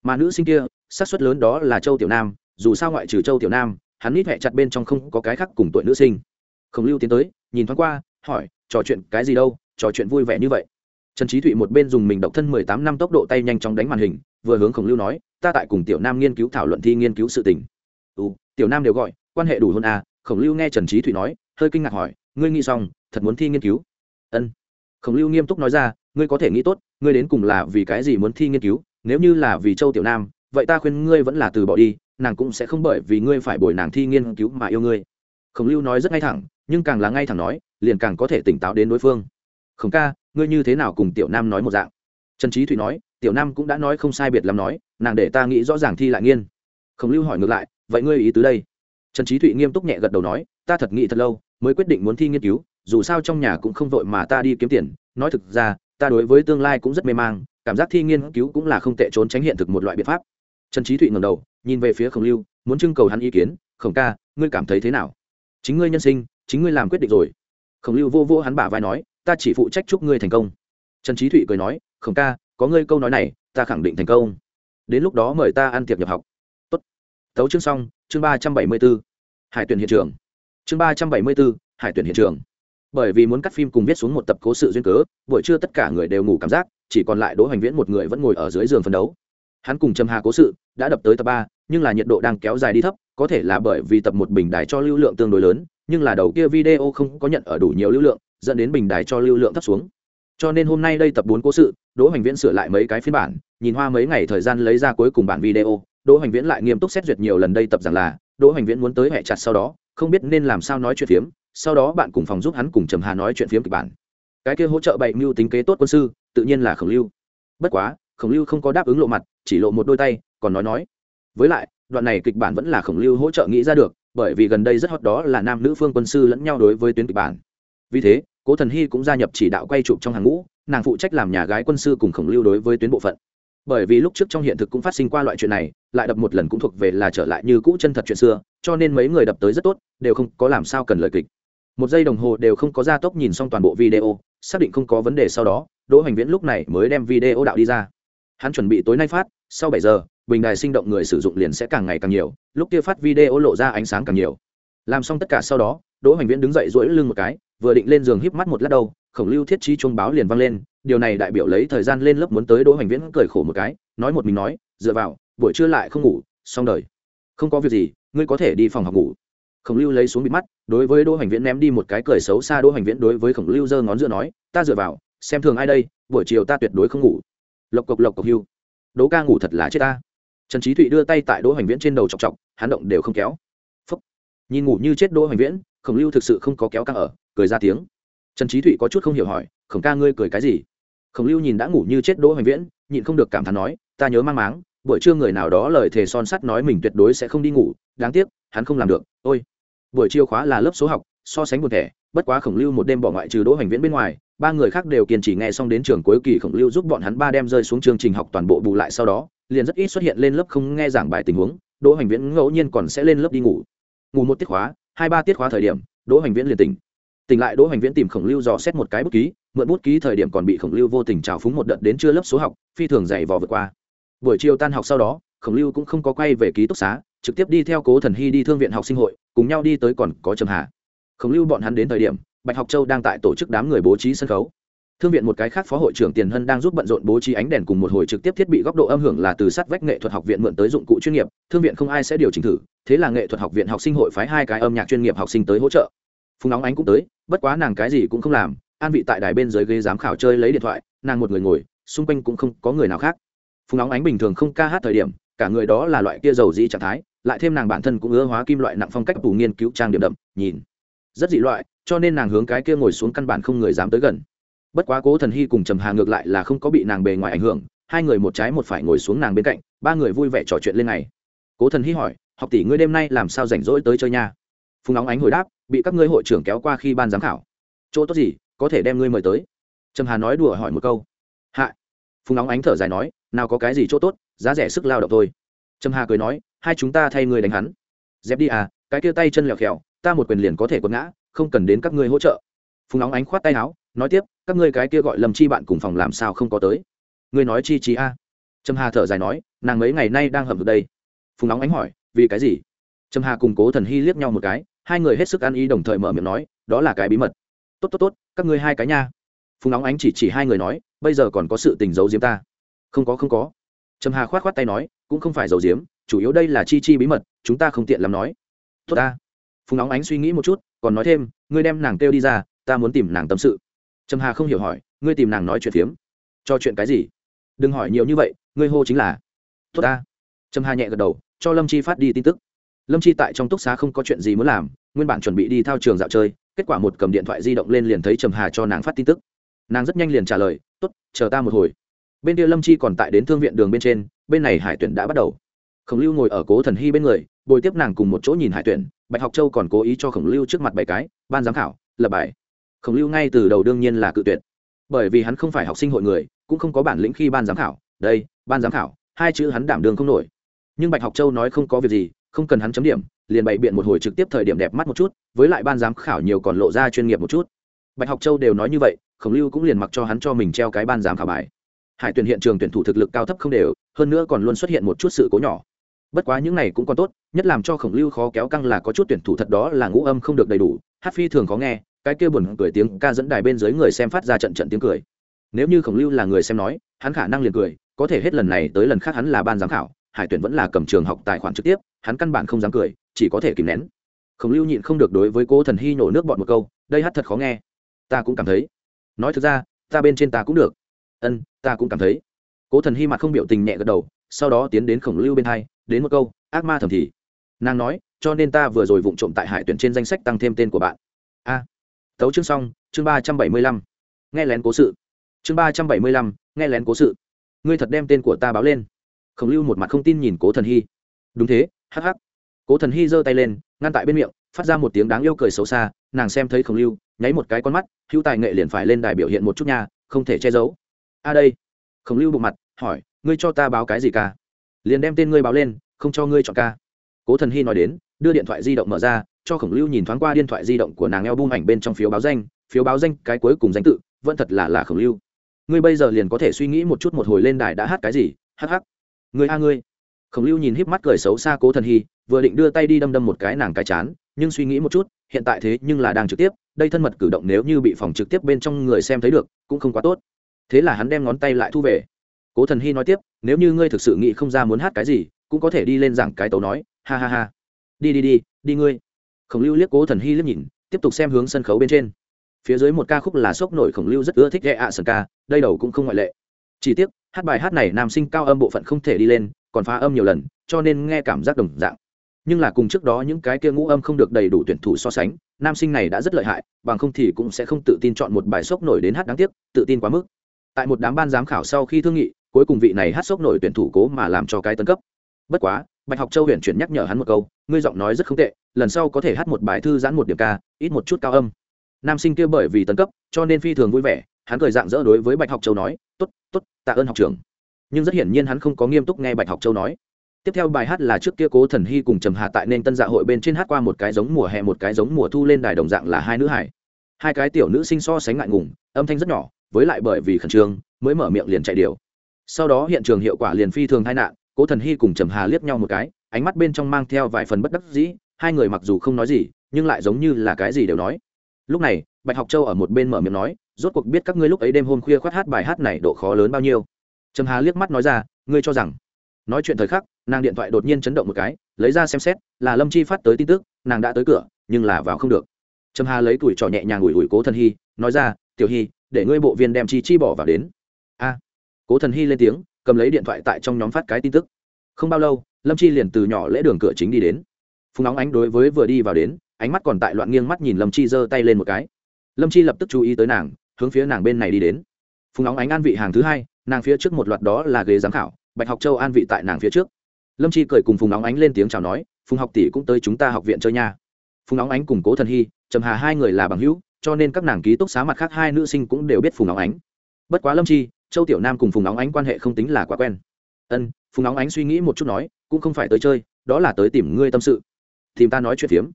Mà nữ sinh kia, xác suất lớn đó là châu tiểu nam, dù sao ngoại trừ châu tiểu nam, hắn nít hẹ chặt bên trong không có cái khác cùng tuổi nữ sinh. Khổng lưu tiến tới, nhìn thoáng qua, hỏi, trò chuyện cái gì đâu? Trò chuyện vui vẻ như vậy? Trần trí thụy một bên dùng mình độc thân mười tám năm tốc độ tay nhanh chóng đánh màn hình, vừa hướng khổng lưu nói, ta tại cùng tiểu nam nghiên cứu thảo luận thi nghiên cứu sự tình. Ừ tiểu nam đều gọi, quan hệ đủ hôn à? Khổng lưu nghe trần trí thụy nói hơi kinh ngạc hỏi, ngươi nghĩ xong, thật muốn thi nghiên cứu? Ân. Khổng lưu nghiêm túc nói ra, ngươi có thể nghĩ tốt, ngươi đến cùng là vì cái gì muốn thi nghiên cứu? Nếu như là vì châu tiểu nam, vậy ta khuyên ngươi vẫn là từ bỏ đi, nàng cũng sẽ không bởi vì ngươi phải bồi nàng thi nghiên cứu mà yêu ngươi. Khổng lưu nói rất ngay thẳng, nhưng càng là ngay thẳng nói, liền càng có thể tỉnh táo đến đối phương. Khổng ca, ngươi như thế nào cùng tiểu nam nói một dạng? Trần trí thụy nói, tiểu nam cũng đã nói không sai biệt lắm nói, nàng để ta nghĩ rõ ràng thi lại nghiên. Khổng lưu hỏi ngược lại, vậy ngươi ý tứ đây? Trần trí thụy nghiêm túc nhẹ gật đầu nói ta thật nghĩ thật lâu, mới quyết định muốn thi nghiên cứu, dù sao trong nhà cũng không vội mà ta đi kiếm tiền. Nói thực ra, ta đối với tương lai cũng rất mê mang, cảm giác thi nghiên cứu cũng là không tệ trốn tránh hiện thực một loại biện pháp. Trần trí thụy ngầm đầu, nhìn về phía khổng lưu, muốn trưng cầu hắn ý kiến. Khổng ca, ngươi cảm thấy thế nào? Chính ngươi nhân sinh, chính ngươi làm quyết định rồi. Khổng lưu vô vô hắn bả vai nói, ta chỉ phụ trách chúc ngươi thành công. Trần trí thụy cười nói, khổng ca, có ngươi câu nói này, ta khẳng định thành công. Đến lúc đó mời ta ăn tiệc nhập học. Tốt. Tấu chương xong, chương ba trăm bảy mươi b ố hải tuyển hiện trường chương ba trăm bảy mươi b ố hải tuyển hiện trường. Bởi vì muốn cắt phim cùng viết xuống một tập cố sự duyên cớ, buổi trưa tất cả người đều ngủ cảm giác, chỉ còn lại đỗ hoành viễn một người vẫn ngồi ở dưới giường phấn đấu. Hắn cùng trầm hà cố sự đã đập tới tập ba, nhưng là nhiệt độ đang kéo dài đi thấp, có thể là bởi vì tập một bình đài cho lưu lượng tương đối lớn, nhưng là đầu kia video không có nhận ở đủ nhiều lưu lượng, dẫn đến bình đài cho lưu lượng thấp xuống. Cho nên hôm nay đây tập bốn cố sự, đỗ hoành viễn sửa lại mấy cái phiên bản, nhìn hoa mấy ngày thời gian lấy ra cuối cùng bản video, đỗ hoành viễn lại nghiêm túc xét duyệt nhiều lần đây tập rằng là, đỗ hoành viễn muốn tới hẹ chặt sau đó không biết nên làm sao nói chuyện phiếm, sau đó bạn cùng phòng giúp hắn cùng trầm hà nói chuyện phiếm kịch bản. Cái kia hỗ trợ bậy mưu tính kế tốt quân sư, tự nhiên là khổng lưu. Bất quá, khổng lưu không có đáp ứng lộ mặt, chỉ lộ một đôi tay, còn nói nói. Với lại, đoạn này kịch bản vẫn là khổng lưu hỗ trợ nghĩ ra được, bởi vì gần đây rất hot đó là nam nữ phương quân sư lẫn nhau đối với tuyến kịch bản. Vì thế, cố thần hy cũng gia nhập chỉ đạo quay chụp trong hàng ngũ, nàng phụ trách làm nhà gái quân sư cùng khổng lưu đối với tuyến bộ phận. Bởi vì lúc trước trong hiện thực cũng phát sinh qua loại chuyện này, lại đập một lần cũng thuộc về là trở lại như cũ chân thật chuyện xưa cho nên mấy người đập tới rất tốt đều không có làm sao cần lời kịch. Một giây đồng hồ đều không có gia tốc nhìn xong toàn bộ video xác định không có vấn đề sau đó đỗ hoành viễn lúc này mới đem video đạo đi ra. Hắn chuẩn bị tối nay phát sau bảy giờ bình đài sinh động người sử dụng liền sẽ càng ngày càng nhiều lúc kia phát video lộ ra ánh sáng càng nhiều. Làm xong tất cả sau đó đỗ hoành viễn đứng dậy duỗi lưng một cái vừa định lên giường híp mắt một lát đầu, khổng lưu thiết trí chuông báo liền vang lên điều này đại biểu lấy thời gian lên lớp muốn tới đỗ hoành viễn cười khổ một cái nói một mình nói dựa vào buổi trưa lại không ngủ xong đời. Không có việc gì ngươi có thể đi phòng học ngủ. Khổng lưu lấy xuống bịt mắt, đối với đỗ hoành viễn ném đi một cái cười xấu xa. Đỗ hoành viễn đối với khổng lưu giơ ngón giữa nói, ta dựa vào, xem thường ai đây, buổi chiều ta tuyệt đối không ngủ. Lộc cộc lộc cộc hưu. Đỗ ca ngủ thật là chết ta. Trần trí thụy đưa tay tại đỗ hoành viễn trên đầu chọc chọc, hắn động đều không kéo. Phúc. nhìn ngủ như chết đỗ hoành viễn, khổng lưu thực sự không có kéo căng ở, cười ra tiếng. Trần trí thụy có chút không hiểu hỏi, khổng ca ngươi cười cái gì? Khổng lưu nhìn đã ngủ như chết đỗ hoành viễn, nhịn không được cảm thán nói, ta nhớ mang máng buổi trưa người nào đó lời thề son sắt nói mình tuyệt đối sẽ không đi ngủ, đáng tiếc, hắn không làm được, ôi. Buổi chiều khóa là lớp số học, so sánh một thẻ, bất quá khổng lưu một đêm bỏ ngoại trừ đỗ hoành viễn bên ngoài, ba người khác đều kiên trì nghe xong đến trường cuối kỳ khổng lưu giúp bọn hắn ba đem rơi xuống chương trình học toàn bộ bù lại sau đó, liền rất ít xuất hiện lên lớp không nghe giảng bài tình huống, đỗ hoành viễn ngẫu nhiên còn sẽ lên lớp đi ngủ. Ngủ một tiết khóa, hai ba tiết khóa thời điểm, đỗ hoành viễn liền tỉnh. Tỉnh lại đỗ hoành viễn tìm khổng lưu dò xét một cái bút ký, mượn bút ký thời điểm còn bị khổng lưu vô tình trào phúng một đợt đến chưa lớp số học, phi thường dày vò vượt qua buổi chiều tan học sau đó, khổng lưu cũng không có quay về ký túc xá, trực tiếp đi theo cố thần hy đi thương viện học sinh hội, cùng nhau đi tới còn có trầm hà. Khổng lưu bọn hắn đến thời điểm, bạch học châu đang tại tổ chức đám người bố trí sân khấu. Thương viện một cái khác phó hội trưởng tiền hân đang giúp bận rộn bố trí ánh đèn cùng một hồi trực tiếp thiết bị góc độ âm hưởng là từ sát vách nghệ thuật học viện mượn tới dụng cụ chuyên nghiệp, thương viện không ai sẽ điều chỉnh thử, thế là nghệ thuật học viện học sinh hội phái hai cái âm nhạc chuyên nghiệp học sinh tới hỗ trợ. Phùng nóng ánh cũng tới, bất quá nàng cái gì cũng không làm, an vị tại đài bên dưới ghế giám khảo chơi lấy điện thoại, nàng một người ngồi, xung quanh cũng không có người nào khác phùng nóng ánh bình thường không ca hát thời điểm, cả người đó là loại kia giàu dĩ trạng thái, lại thêm nàng bản thân cũng ưa hóa kim loại nặng phong cách tù nghiên cứu trang điểm đậm, nhìn, rất dị loại, cho nên nàng hướng cái kia ngồi xuống căn bản không người dám tới gần. Bất quá cố thần hy cùng trầm hà ngược lại là không có bị nàng bề ngoài ảnh hưởng, hai người một trái một phải ngồi xuống nàng bên cạnh, ba người vui vẻ trò chuyện lên này cố thần hy hỏi, học tỷ ngươi đêm nay làm sao rảnh rỗi tới chơi nha? Phùng óng ánh hồi đáp, bị các ngươi hội trưởng kéo qua khi ban giám khảo. Chỗ tốt gì, có thể đem ngươi mời tới. Trầm hà nói đùa hỏi một câu phùng óng ánh thở dài nói, nào có cái gì chỗ tốt, giá rẻ sức lao động thôi. Trầm hà cười nói, hai chúng ta thay ngươi đánh hắn. Dẹp đi à cái kia tay chân lẹo khèo ta một quyền liền có thể quật ngã, không cần đến các ngươi hỗ trợ. Phùng óng ánh khoát tay áo, nói tiếp, các ngươi cái kia gọi lâm chi bạn cùng phòng làm sao không có tới? Ngươi nói chi chi a? À. trầm hà thở dài nói, nàng mấy ngày nay đang hầm được đây. Phùng óng ánh hỏi, vì cái gì? Trầm hà cùng cố thần hy liếc nhau một cái, hai người hết sức ăn ý đồng thời mở miệng nói, đó là cái bí mật. Tốt tốt tốt, các ngươi hai cái nha. Phùng nóng ánh chỉ chỉ hai người nói bây giờ còn có sự tình giấu giếm ta. Không có không có. Trầm hà k h o á t k h o á t tay nói, cũng không phải giấu giếm, chủ yếu đây là chi chi bí mật, chúng ta không tiện làm nói. Tốt ta. Phùng óng ánh suy nghĩ một chút, còn nói thêm, ngươi đem nàng kêu đi ra, ta muốn tìm nàng tâm sự. Trầm hà không hiểu hỏi, ngươi tìm nàng nói chuyện phiếm. Cho chuyện cái gì? Đừng hỏi nhiều như vậy, ngươi hô chính là. Tốt ta. Trầm hà nhẹ gật đầu, cho lâm chi phát đi tin tức. Lâm chi tại trong túc xá không có chuyện gì muốn làm, nguyên bản chuẩn bị đi thao trường dạo chơi, kết quả một cầm điện thoại di động lên liền thấy trầm hà cho nàng phát tin tức. Nàng rất nhanh liền trả lời tốt, chờ ta một hồi. Bên kia lâm chi còn tại đến thương viện đường bên trên, bên này hải tuyển đã bắt đầu. Khổng lưu ngồi ở cố thần hy bên người, bồi tiếp nàng cùng một chỗ nhìn hải tuyển, bạch học châu còn cố ý cho khổng lưu trước mặt bảy cái, ban giám khảo, lập bài. Khổng lưu ngay từ đầu đương nhiên là cự tuyệt. Bởi vì hắn không phải học sinh hội người, cũng không có bản lĩnh khi ban giám khảo. Đây, ban giám khảo, hai chữ hắn đảm đường không nổi. Nhưng bạch học châu nói không có việc gì, không cần hắn chấm điểm, liền bày biện một hồi trực tiếp thời điểm đẹp mắt một chút, với lại ban giám khảo nhiều còn lộ ra chuyên nghiệp một chút. Bạch học châu đều nói như vậy khổng lưu cũng liền mặc cho hắn cho mình treo cái ban giám khảo bài. Hải tuyển hiện trường tuyển thủ thực lực cao thấp không đều, hơn nữa còn luôn xuất hiện một chút sự cố nhỏ. Bất quá những này cũng còn tốt, nhất làm cho khổng lưu khó kéo căng là có chút tuyển thủ thật đó là ngũ âm không được đầy đủ, hát phi thường khó nghe, cái kia buồn cười tiếng ca dẫn đài bên dưới người xem phát ra trận trận tiếng cười. Nếu như khổng lưu là người xem nói, hắn khả năng liền cười, có thể hết lần này tới lần khác hắn là ban giám khảo, hải tuyển vẫn là cầm trường học tài khoản trực tiếp, hắn căn bản không dám cười, chỉ có thể kìm nén. Khổng lưu nhịn không được đối với cố thần hy nhổ nước bọn một câu, đây hát thật khó nghe. Ta cũng cảm thấy nói thực ra, ta bên trên ta cũng được. Ân, ta cũng cảm thấy. Cố thần hy mặt không biểu tình nhẹ gật đầu, sau đó tiến đến khổng lưu bên hai, đến một câu, ác ma thầm thì. Nàng nói, cho nên ta vừa rồi vụng trộm tại hải tuyển trên danh sách tăng thêm tên của bạn. A. Tấu chương xong, chương ba trăm bảy mươi lăm. Nghe lén cố sự. Chương ba trăm bảy mươi lăm, nghe lén cố sự. Ngươi thật đem tên của ta báo lên. Khổng lưu một mặt không tin nhìn cố thần hy đúng thế, hắc hắc. Cố thần hy giơ tay lên, ngăn tại bên miệng, phát ra một tiếng đáng yêu cười xấu xa, nàng xem thấy khổng lưu nháy một cái con mắt, hữu tài nghệ liền phải lên đài biểu hiện một chút nha, không thể che giấu. A đây. Khổng lưu bộ mặt, hỏi, ngươi cho ta báo cái gì ca? Liền đem tên ngươi báo lên, không cho ngươi chọn ca. Cố thần hy nói đến, đưa điện thoại di động mở ra, cho khổng lưu nhìn thoáng qua điện thoại di động của nàng eo bung ảnh bên trong phiếu báo danh, phiếu báo danh cái cuối cùng danh tự, vẫn thật là là khổng lưu. Ngươi bây giờ liền có thể suy nghĩ một chút một hồi lên đài đã hát cái gì hắc hắc Ngươi a ngươi. Khổng lưu nhìn híp mắt cười xấu xa cố thần hy vừa định đưa tay đi đâm đâm một cái nàng cái chán, nhưng suy nghĩ một chút hiện tại thế nhưng là đang trực tiếp, đây thân mật cử động nếu như bị phòng trực tiếp bên trong người xem thấy được, cũng không quá tốt. Thế là hắn đem ngón tay lại thu về. Cố thần hy nói tiếp, nếu như ngươi thực sự nghĩ không ra muốn hát cái gì, cũng có thể đi lên giảng cái tấu nói, ha ha ha. Đi đi đi đi ngươi. Khổng lưu liếc cố thần hy liếc nhìn, tiếp tục xem hướng sân khấu bên trên. Phía dưới một ca khúc là sốc nổi khổng lưu rất ưa thích ghẹ ạ sân ca, đây đầu cũng không ngoại lệ. Chỉ tiếc, hát bài hát này nam sinh cao âm bộ phận không thể đi lên, còn phá âm nhiều lần, cho nên nghe cảm giác đồng dạng nhưng là cùng trước đó những cái kia ngũ âm không được đầy đủ tuyển thủ so sánh, nam sinh này đã rất lợi hại, bằng không thì cũng sẽ không tự tin chọn một bài sốc nổi đến hát đáng tiếc, tự tin quá mức. Tại một đám ban giám khảo sau khi thương nghị, cuối cùng vị này hát sốc nổi tuyển thủ cố mà làm cho cái tấn cấp. Bất quá, bạch học châu huyền chuyển nhắc nhở hắn một câu, ngươi giọng nói rất không tệ, lần sau có thể hát một bài thư giãn một điểm ca, ít một chút cao âm. Nam sinh kia bởi vì tấn cấp, cho nên phi thường vui vẻ, hắn cười dạng dỡ đối với bạch học châu nói t ố t t ố t tạ ơn học trưởng. Nhưng rất hiển nhiên hắn không có nghiêm túc nghe bạch học châu nói tiếp theo bài hát là trước kia cố thần hy cùng trầm hà tại nên tân dạ hội bên trên hát qua một cái giống mùa hè, một cái giống mùa thu lên đài đồng dạng là hai nữ hải. Hai cái tiểu nữ sinh so sánh ngại ngùng, âm thanh rất nhỏ, với lại bởi vì khẩn trương, mới mở miệng liền chạy điều sau đó hiện trường hiệu quả liền phi thường tai nạn, cố thần hy cùng trầm hà liếc nhau một cái, ánh mắt bên trong mang theo vài phần bất đắc dĩ, hai người mặc dù không nói gì, nhưng lại giống như là cái gì đều nói. Lúc này, bạch học châu ở một bên mở miệng nói, rốt cuộc biết các ngươi lúc ấy đêm hôm khuya khoát hát bài hát này độ khó lớn bao nhiêu? Trầm hà liếc mắt nói ra, ngươi cho rằng? Nói chuyện thời khắc nàng điện thoại đột nhiên chấn động một cái, lấy ra xem xét, là lâm chi phát tới tin tức, nàng đã tới cửa, nhưng là vào không được. Trầm hà lấy tuổi trò nhẹ nhàng ủi ủi cố thần hy, nói ra, tiểu hy, để ngươi bộ viên đem chi chi bỏ vào đến. A. Cố thần hy lên tiếng, cầm lấy điện thoại tại trong nhóm phát cái tin tức. Không bao lâu, lâm chi liền từ nhỏ lễ đường cửa chính đi đến. Phùng nóng ánh đối với vừa đi vào đến, ánh mắt còn tại loạn nghiêng mắt nhìn lâm chi giơ tay lên một cái. Lâm chi lập tức chú ý tới nàng, hướng phía nàng bên này đi đến. Phùng nóng ánh an vị hàng thứ hai, nàng phía trước một loạt đó là ghế giám khảo, bạch học châu an vị tại nàng phía trước lâm chi cười cùng phùng nóng ánh lên tiếng chào nói, phùng học tỷ cũng tới chúng ta học viện chơi nha. Phùng nóng ánh cùng cố thần hy, trầm hà hai người là bằng hữu, cho nên các nàng ký túc xá mặt khác hai nữ sinh cũng đều biết phùng nóng ánh. Bất quá lâm chi, châu tiểu nam cùng phùng nóng ánh quan hệ không tính là quá quen. Ân, phùng nóng ánh suy nghĩ một chút nói, cũng không phải tới chơi, đó là tới tìm ngươi tâm sự. Tìm ta nói chuyện phiếm.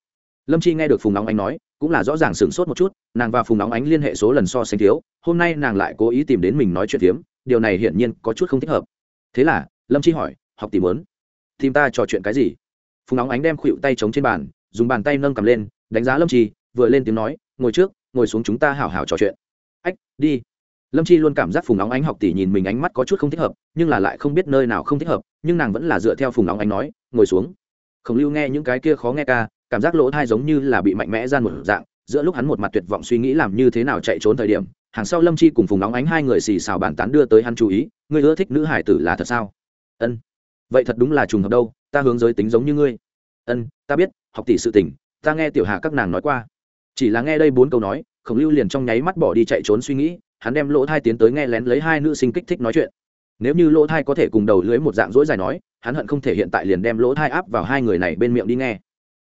Lâm chi nghe được phùng nóng ánh nói, cũng là rõ ràng sửng sốt một chút, nàng và phùng nóng ánh liên hệ số lần so sánh thiếu, hôm nay nàng lại cố ý tìm đến mình nói chuyện phiếm, điều này hiển nhiên có chút không thích hợp. Thế là, lâm chi hỏi, học tìm muốn? Tìm ta trò chuyện cái gì? Phùng nóng ánh đem khuỵu tay chống trên bàn, dùng bàn tay nâng cầm lên, đánh giá lâm chi, vừa lên tiếng nói, ngồi trước, ngồi xuống chúng ta hảo hảo trò chuyện. Ách, đi. Lâm chi luôn cảm giác phùng nóng ánh học tỷ nhìn mình ánh mắt có chút không thích hợp, nhưng là lại không biết nơi nào không thích hợp, nhưng nàng vẫn là dựa theo phùng nóng ánh nói, ngồi xuống. Khổng lưu nghe những cái kia khó nghe ca, cảm giác lỗ thai giống như là bị mạnh mẽ gian một dạng, giữa lúc hắn một mặt tuyệt vọng suy nghĩ làm như thế nào chạy trốn thời điểm, hàng sau lâm chi cùng phùng nóng ánh hai người xì xào bàn tán đưa tới hắn chú ý, ngươi ưa thích nữ hải tử là thật sao? Ân vậy thật đúng là trùng hợp đâu, ta hướng giới tính giống như ngươi. Ân, ta biết, học tỷ sự tình, ta nghe tiểu hạ các nàng nói qua. Chỉ là nghe đây bốn câu nói, khổng lưu liền trong nháy mắt bỏ đi chạy trốn suy nghĩ, hắn đem lỗ thai tiến tới nghe lén lấy hai nữ sinh kích thích nói chuyện. Nếu như lỗ thai có thể cùng đầu lưới một dạng dỗi dài nói, hắn hận không thể hiện tại liền đem lỗ thai áp vào hai người này bên miệng đi nghe.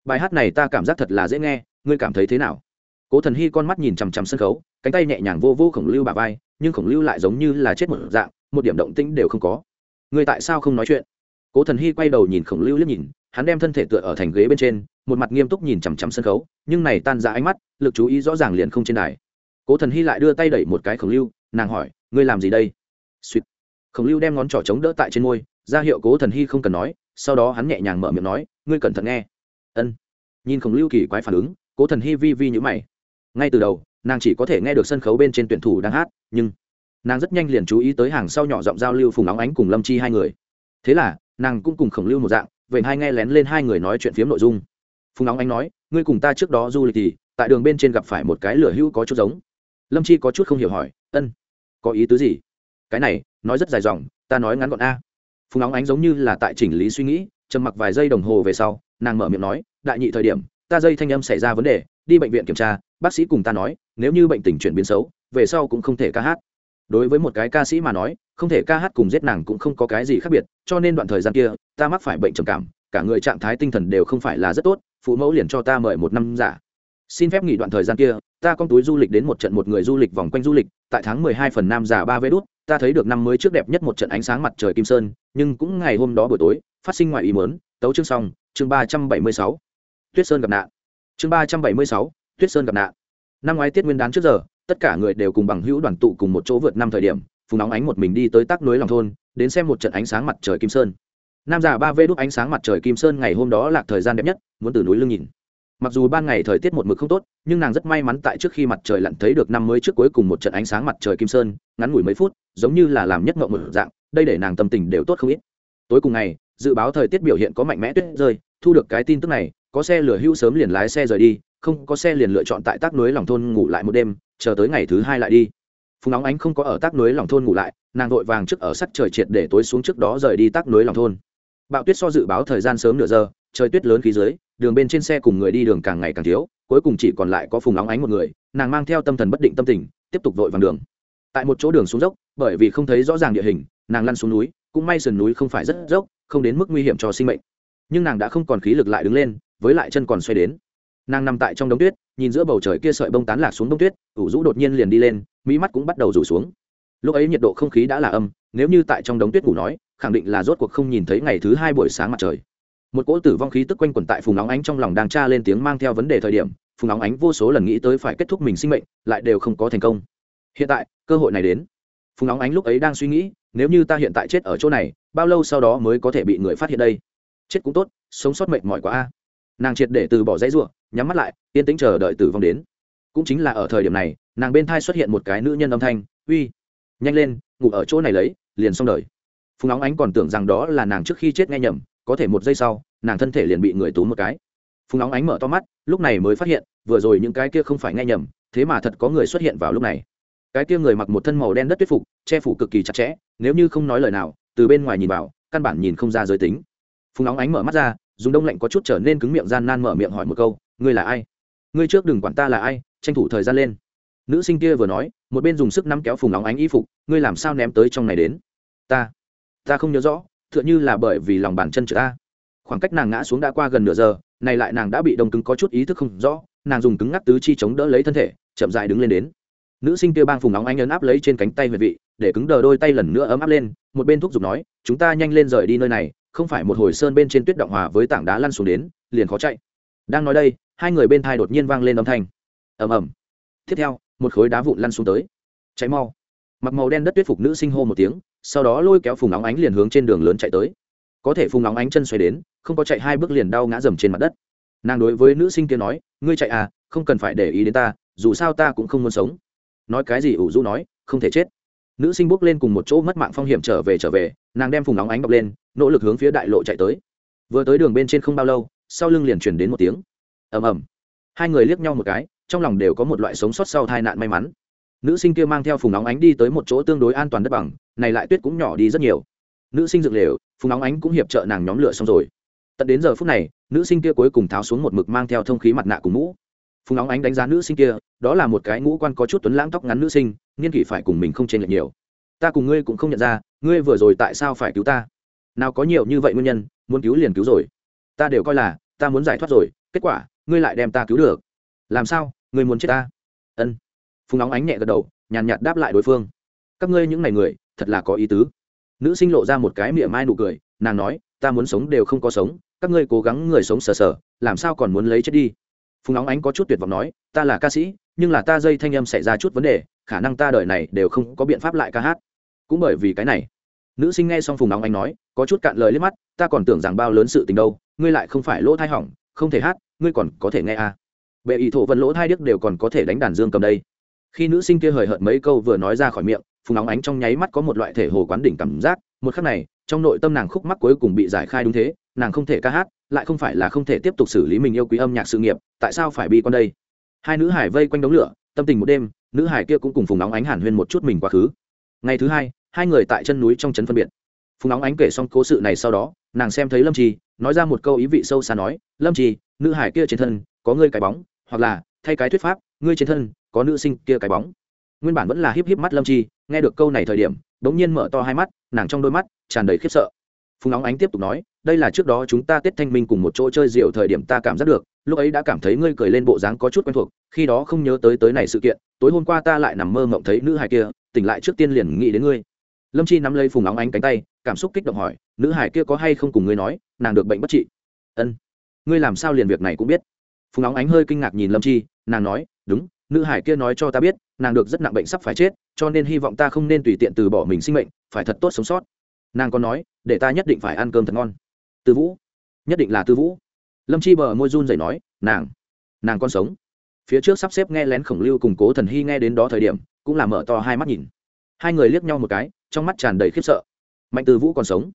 Bài hát này ta cảm giác thật là dễ nghe, ngươi cảm thấy thế nào? Cố thần hy con mắt nhìn chằm chằm sân khấu, cánh tay nhẹ nhàng vô vô khổng lưu bà vai, nhưng khổng lưu lại giống như là chết một dạng, một điểm động tĩnh đều không có. Ngươi tại sao không nói chuyện? Cố thần hy quay đầu nhìn khổng lưu liếc nhìn, hắn đem thân thể tựa ở thành ghế bên trên, một mặt nghiêm túc nhìn chằm chằm sân khấu, nhưng này tan ra ánh mắt, lực chú ý rõ ràng liền không trên đài. Cố thần hy lại đưa tay đẩy một cái khổng lưu, nàng hỏi, ngươi làm gì đây? Suýt khổng lưu đem ngón trỏ chống đỡ tại trên môi, ra hiệu cố thần hy không cần nói, sau đó hắn nhẹ nhàng mở miệng nói, ngươi cẩn thận nghe. Ân. Nhìn khổng lưu kỳ quái phản ứng, cố thần hy vi vi nhữ mày. Ngay từ đầu, nàng chỉ có thể nghe được sân khấu bên trên tuyển thủ đang hát, nhưng nàng rất nhanh liền chú ý tới hàng sau nhỏ giọng giao lưu phùng óng ánh cùng lâm chi hai người. Thế là nàng cũng cùng khổng lưu một dạng vậy hai nghe lén lên hai người nói chuyện phiếm nội dung. Phùng óng ánh nói, ngươi cùng ta trước đó du lịch thì, tại đường bên trên gặp phải một cái lửa hữu có chút giống. Lâm chi có chút không hiểu hỏi, ân, có ý tứ gì? Cái này, nói rất dài dòng, ta nói ngắn gọn a. Phùng óng ánh giống như là tại chỉnh lý suy nghĩ, trầm mặc vài giây đồng hồ về sau, nàng mở miệng nói, đại nhị thời điểm, ta dây thanh âm xảy ra vấn đề, đi bệnh viện kiểm tra, bác sĩ cùng ta nói, nếu như bệnh tình chuyển biến xấu, về sau cũng không thể ca hát đối với một cái ca sĩ mà nói, không thể ca hát cùng giết nàng cũng không có cái gì khác biệt, cho nên đoạn thời gian kia, ta mắc phải bệnh trầm cảm, cả người trạng thái tinh thần đều không phải là rất tốt, phụ mẫu liền cho ta mời một năm giả. Xin phép nghỉ đoạn thời gian kia, ta con túi du lịch đến một trận một người du lịch vòng quanh du lịch, tại tháng mười hai phần nam giả ba vé đút, ta thấy được năm mới trước đẹp nhất một trận ánh sáng mặt trời kim sơn, nhưng cũng ngày hôm đó buổi tối, phát sinh ngoài ý mớn tấu chương xong, chương ba trăm bảy mươi sáu. Tuyết sơn gặp nạn. Chương ba trăm bảy mươi sáu, tuyết sơn gặp nạn. Năm ngoái tết nguyên đán trước giờ tất cả người đều cùng bằng hữu đoàn tụ cùng một chỗ vượt năm thời điểm, phùng nóng ánh một mình đi tới tác núi lòng thôn, đến xem một trận ánh sáng mặt trời kim sơn. Nam già ba vê đúc ánh sáng mặt trời kim sơn ngày hôm đó là thời gian đẹp nhất, muốn từ núi lưng nhìn. Mặc dù ban ngày thời tiết một mực không tốt, nhưng nàng rất may mắn tại trước khi mặt trời lặn thấy được năm mới trước cuối cùng một trận ánh sáng mặt trời kim sơn, ngắn ngủi mấy phút, giống như là làm nhất mộng một dạng, đây để nàng tâm tình đều tốt không ít. Tối cùng ngày, dự báo thời tiết biểu hiện có mạnh mẽ tuyết rơi, thu được cái tin tức này, có xe lửa hưu sớm liền lái xe rời đi không có xe liền lựa chọn tại tác núi lòng thôn ngủ lại một đêm, chờ tới ngày thứ hai lại đi. Phùng nóng ánh không có ở tác núi lòng thôn ngủ lại, nàng vội vàng trước ở sắt trời triệt để tối xuống trước đó rời đi tác núi lòng thôn. Bạo tuyết so dự báo thời gian sớm nửa giờ, trời tuyết lớn khí dưới, đường bên trên xe cùng người đi đường càng ngày càng thiếu, cuối cùng chỉ còn lại có phùng nóng ánh một người, nàng mang theo tâm thần bất định tâm tình, tiếp tục vội vàng đường. Tại một chỗ đường xuống dốc, bởi vì không thấy rõ ràng địa hình, nàng lăn xuống núi, cũng may sườn núi không phải rất dốc, không đến mức nguy hiểm cho sinh mệnh. Nhưng nàng đã không còn khí lực lại đứng lên, với lại chân còn xoay đến nàng nằm tại trong đống tuyết, nhìn giữa bầu trời kia sợi bông tán lạc xuống đống tuyết, ủ rũ đột nhiên liền đi lên, mỹ mắt cũng bắt đầu rủ xuống. Lúc ấy nhiệt độ không khí đã là âm, nếu như tại trong đống tuyết ngủ nói, khẳng định là rốt cuộc không nhìn thấy ngày thứ hai buổi sáng mặt trời. Một cỗ tử vong khí tức quanh quẩn tại phùng óng ánh trong lòng đang tra lên tiếng mang theo vấn đề thời điểm, phùng óng ánh vô số lần nghĩ tới phải kết thúc mình sinh mệnh, lại đều không có thành công. Hiện tại, cơ hội này đến. Phùng óng ánh lúc ấy đang suy nghĩ, nếu như ta hiện tại chết ở chỗ này, bao lâu sau đó mới có thể bị người phát hiện đây? Chết cũng tốt, sống sót mệnh mỏi quá a. Nàng triệt để từ bỏ dãy ruộng nhắm mắt lại, yên tĩnh chờ đợi tử vong đến. Cũng chính là ở thời điểm này, nàng bên thai xuất hiện một cái nữ nhân âm thanh, uy, nhanh lên, ngủ ở chỗ này lấy, liền xong đời. Phùng óng ánh còn tưởng rằng đó là nàng trước khi chết nghe nhầm, có thể một giây sau, nàng thân thể liền bị người túm một cái. Phùng óng ánh mở to mắt, lúc này mới phát hiện, vừa rồi những cái kia không phải nghe nhầm, thế mà thật có người xuất hiện vào lúc này. Cái kia người mặc một thân màu đen đất tuyết phục, che phủ cực kỳ chặt chẽ, nếu như không nói lời nào, từ bên ngoài nhìn vào, căn bản nhìn không ra giới tính. Phùng óng ánh mở mắt ra, dùng đông lạnh có chút trở nên cứng miệng gian nan mở miệng hỏi một câu ngươi là ai? Ngươi trước đừng quản ta là ai, tranh thủ thời gian lên. Nữ sinh kia vừa nói, một bên dùng sức nắm kéo phùng nóng ánh y phục, ngươi làm sao ném tới trong này đến? Ta ta không nhớ rõ, tựa như là bởi vì lòng bàn chân chữ a khoảng cách nàng ngã xuống đã qua gần nửa giờ, này lại nàng đã bị đông cứng có chút ý thức không rõ, nàng dùng cứng ngắc tứ chi chống đỡ lấy thân thể, chậm dại đứng lên đến. Nữ sinh kia bang phùng nóng ánh ấn áp lấy trên cánh tay huyệt vị, để cứng đờ đôi tay lần nữa ấm áp lên, một bên thúc giục nói, chúng ta nhanh lên rời đi nơi này, không phải một hồi sơn bên trên tuyết động hòa với tảng đá lăn xuống đến, liền khó chạy. Đang nói đây hai người bên thai đột nhiên vang lên âm thanh. Ầm ầm. Tiếp theo, một khối đá vụn lăn xuống tới. Cháy mau. Mặc màu đen đất tuyết phục nữ sinh hô một tiếng, sau đó lôi kéo phùng nóng ánh liền hướng trên đường lớn chạy tới. Có thể phùng nóng ánh chân xoay đến, không có chạy hai bước liền đau ngã dầm trên mặt đất. Nàng đối với nữ sinh kia nói, ngươi chạy à không cần phải để ý đến ta, dù sao ta cũng không muốn sống. Nói cái gì ủ rũ nói, không thể chết. Nữ sinh bước lên cùng một chỗ mất mạng phong hiểm trở về trở về, nàng đem phùng nóng ánh bọc lên, nỗ lực hướng phía đại lộ chạy tới. Vừa tới đường bên trên không bao lâu, sau lưng liền chuyển đến một tiếng ầm ầm. Hai người liếc nhau một cái, trong lòng đều có một loại sống sót sau tai nạn may mắn. Nữ sinh kia mang theo phùng nóng ánh đi tới một chỗ tương đối an toàn đất bằng, này lại tuyết cũng nhỏ đi rất nhiều. Nữ sinh dựng lều, phùng nóng ánh cũng hiệp trợ nàng nhóm lửa xong rồi. Tận đến giờ phút này, nữ sinh kia cuối cùng tháo xuống một mực mang theo thông khí mặt nạ cùng mũ. Phùng nóng ánh đánh giá nữ sinh kia, đó là một cái ngũ quan có chút tuấn lãng tóc ngắn nữ sinh nghiên kỷ phải cùng mình không chênh lệch nhiều. Ta cùng ngươi cũng không nhận ra, ngươi vừa rồi tại sao phải cứu ta? Nào có nhiều như vậy nguyên nhân, muốn cứu liền cứu rồi. Ta đều coi là, ta muốn giải thoát rồi, kết quả ngươi lại đem ta cứu được. Làm sao? Ngươi muốn chết ta? Ân. Phùng nóng ánh nhẹ gật đầu, nhàn nhạt đáp lại đối phương. Các ngươi những ngày người, thật là có ý tứ. Nữ sinh lộ ra một cái miệng mai nụ cười, nàng nói, ta muốn sống đều không có sống, các ngươi cố gắng người sống sờ sờ, làm sao còn muốn lấy chết đi? Phùng nóng ánh có chút tuyệt vọng nói, ta là ca sĩ, nhưng là ta dây thanh âm xảy ra chút vấn đề, khả năng ta đời này đều không có biện pháp lại ca hát. Cũng bởi vì cái này, nữ sinh nghe xong phùng nóng ánh nói, có chút cạn lời liếc mắt, ta còn tưởng rằng bao lớn sự tình đâu, ngươi lại không phải lỗ thai hỏng, không thể hát ngươi còn có thể nghe à. bệ ý thổ vân lỗ hai điếc đều còn có thể đánh đàn dương cầm đây. Khi nữ sinh kia hời hợt mấy câu vừa nói ra khỏi miệng, phùng óng ánh trong nháy mắt có một loại thể hồ quán đỉnh cảm giác. Một khắc này, trong nội tâm nàng khúc mắc cuối cùng bị giải khai đúng thế, nàng không thể ca hát, lại không phải là không thể tiếp tục xử lý mình yêu quý âm nhạc sự nghiệp, tại sao phải bi con đây? Hai nữ hải vây quanh đống lửa, tâm tình một đêm, nữ hải kia cũng cùng phùng nóng ánh hàn huyên một chút mình quá khứ. Ngày thứ hai hai người tại chân núi trong trấn phân biệt. Phùng nóng ánh kể xong cố sự này sau đó, nàng xem thấy lâm trì, nói ra một câu ý vị sâu xa nói, lâm trì nữ hải kia trên thân có ngươi cái bóng, hoặc là, thay cái thuyết pháp, ngươi trên thân có nữ sinh kia cái bóng. Nguyên bản vẫn là híp híp mắt lâm chi, nghe được câu này thời điểm đ ố n g nhiên mở to hai mắt, nàng trong đôi mắt tràn đầy khiếp sợ. Phùng nóng ánh tiếp tục nói, đây là trước đó chúng ta tết thanh minh cùng một chỗ chơi rượu thời điểm ta cảm giác được, lúc ấy đã cảm thấy ngươi cười lên bộ dáng có chút quen thuộc, khi đó không nhớ tới tới này sự kiện, tối hôm qua ta lại nằm mơ mộng thấy nữ hài kia, tỉnh lại trước tiên liền nghĩ đến ngươi. Lâm chi nắm lấy phùng nóng ánh cánh tay, cảm xúc kích động hỏi, nữ hải kia có hay không cùng ngươi nói, nàng được bệnh bất trị. Ân ngươi làm sao liền việc này cũng biết. Phùng nóng ánh hơi kinh ngạc nhìn lâm chi, nàng nói, đúng, nữ hải kia nói cho ta biết, nàng được rất nặng bệnh sắp phải chết, cho nên hy vọng ta không nên tùy tiện từ bỏ mình sinh mệnh, phải thật tốt sống sót. Nàng còn nói, để ta nhất định phải ăn cơm thật ngon. Tư vũ, nhất định là tư vũ. Lâm chi bờ môi run dậy nói, nàng nàng còn sống. Phía trước sắp xếp nghe lén khổng lưu cùng cố thần hy nghe đến đó thời điểm, cũng là mở to hai mắt nhìn. Hai người liếc nhau một cái, trong mắt tràn đầy khiếp sợ. Mạnh Tư vũ còn sống.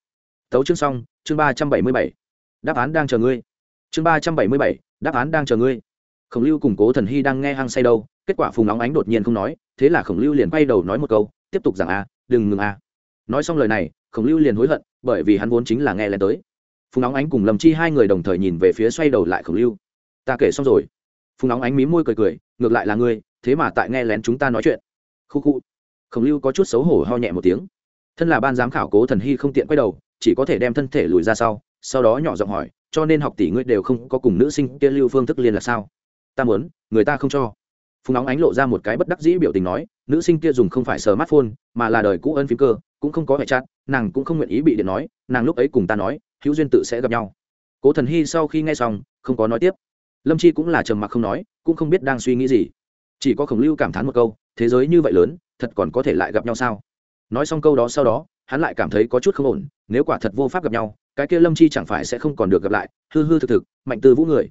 Tấu chương xong, chương ba trăm bảy mươi bảy. Đáp án đang chờ ngươi chương ba trăm bảy mươi bảy, đáp án đang chờ ngươi. Khổng lưu cùng cố thần hy đang nghe hăng say đâu, kết quả phùng nóng ánh đột nhiên không nói, thế là khổng lưu liền quay đầu nói một câu, tiếp tục rằng a, đừng ngừng a. Nói xong lời này, khổng lưu liền hối hận, bởi vì hắn vốn chính là nghe lên tới. Phùng nóng ánh cùng lầm chi hai người đồng thời nhìn về phía xoay đầu lại khổng lưu. Ta kể xong rồi. Phùng nóng ánh mí môi cười cười, ngược lại là ngươi, thế mà tại nghe lén chúng ta nói chuyện. Khu khu. Khổng lưu có chút xấu hổ ho nhẹ một tiếng. Thân là ban giám khảo cố thần hy không tiện quay đầu, chỉ có thể đem thân thể lùi ra sau sau đó nhỏ giọng hỏi, cho nên học tỷ ngươi đều không có cùng nữ sinh kia lưu phương thức liên là sao? Ta muốn, người ta không cho. Phùng nóng ánh lộ ra một cái bất đắc dĩ biểu tình nói, nữ sinh kia dùng không phải sờ smartphone, mà là đời cũ ân phím cơ, cũng không có hệ chat, nàng cũng không nguyện ý bị điện nói, nàng lúc ấy cùng ta nói, hữu duyên tự sẽ gặp nhau. Cố thần hy sau khi nghe xong, không có nói tiếp. Lâm chi cũng là trầm mặc không nói, cũng không biết đang suy nghĩ gì. Chỉ có khổng lưu cảm thán một câu, thế giới như vậy lớn, thật còn có thể lại gặp nhau sao? Nói xong câu đó sau đó, hắn lại cảm thấy có chút không ổn, nếu quả thật vô pháp gặp nhau cái kia lâm chi chẳng phải sẽ không còn được gặp lại, hư hư thực thực, mạnh tư vũ người.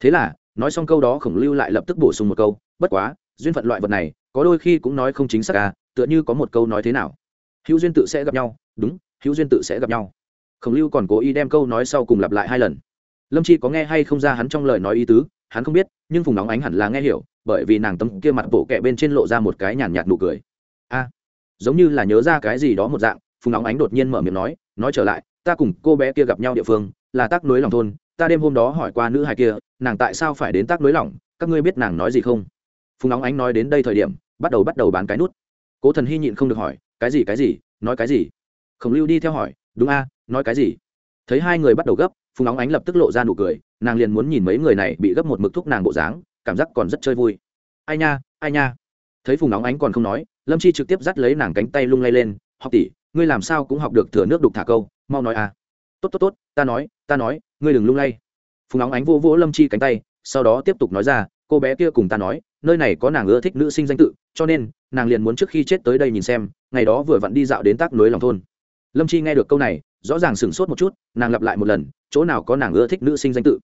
Thế là, nói xong câu đó khổng lưu lại lập tức bổ sung một câu, bất quá, duyên phận loại vật này, có đôi khi cũng nói không chính xác à tựa như có một câu nói thế nào. Hữu duyên tự sẽ gặp nhau, đúng, hữu duyên tự sẽ gặp nhau. Khổng lưu còn cố ý đem câu nói sau cùng lặp lại hai lần. Lâm chi có nghe hay không ra hắn trong lời nói ý tứ, hắn không biết, nhưng phùng nóng ánh hẳn là nghe hiểu, bởi vì nàng tấm kia mặt bộ kẹ bên trên lộ ra một cái nhàn nhạt nụ cười. A giống như là nhớ ra cái gì đó một dạng, phùng nóng ánh đột nhiên mở miệng nói nói trở lại ta cùng cô bé kia gặp nhau địa phương, là tác nối lòng thôn, ta đêm hôm đó hỏi qua nữ hài kia, nàng tại sao phải đến tác nối lòng, các ngươi biết nàng nói gì không? Phùng nóng ánh nói đến đây thời điểm, bắt đầu bắt đầu bán cái nút. Cố thần hy nhịn không được hỏi, cái gì cái gì, nói cái gì? Khổng lưu đi theo hỏi, đúng a, nói cái gì? Thấy hai người bắt đầu gấp, phùng nóng ánh lập tức lộ ra nụ cười, nàng liền muốn nhìn mấy người này bị gấp một mực thúc nàng bộ dáng, cảm giác còn rất chơi vui. Ai nha ai nha? Thấy phùng nóng ánh còn không nói, lâm chi trực tiếp dắt lấy nàng cánh tay lung lay lên, học tỷ, ngươi làm sao cũng học được thừa nước đục thả câu mau nói à. Tốt tốt tốt, ta nói ta nói, ngươi đừng lung lay. Phùng óng ánh vô vỗ lâm chi cánh tay, sau đó tiếp tục nói ra, cô bé kia cùng ta nói, nơi này có nàng ưa thích nữ sinh danh tự, cho nên, nàng liền muốn trước khi chết tới đây nhìn xem, ngày đó vừa vặn đi dạo đến tác núi lòng thôn. Lâm chi nghe được câu này, rõ ràng sửng sốt một chút, nàng lặp lại một lần, chỗ nào có nàng ưa thích nữ sinh danh tự?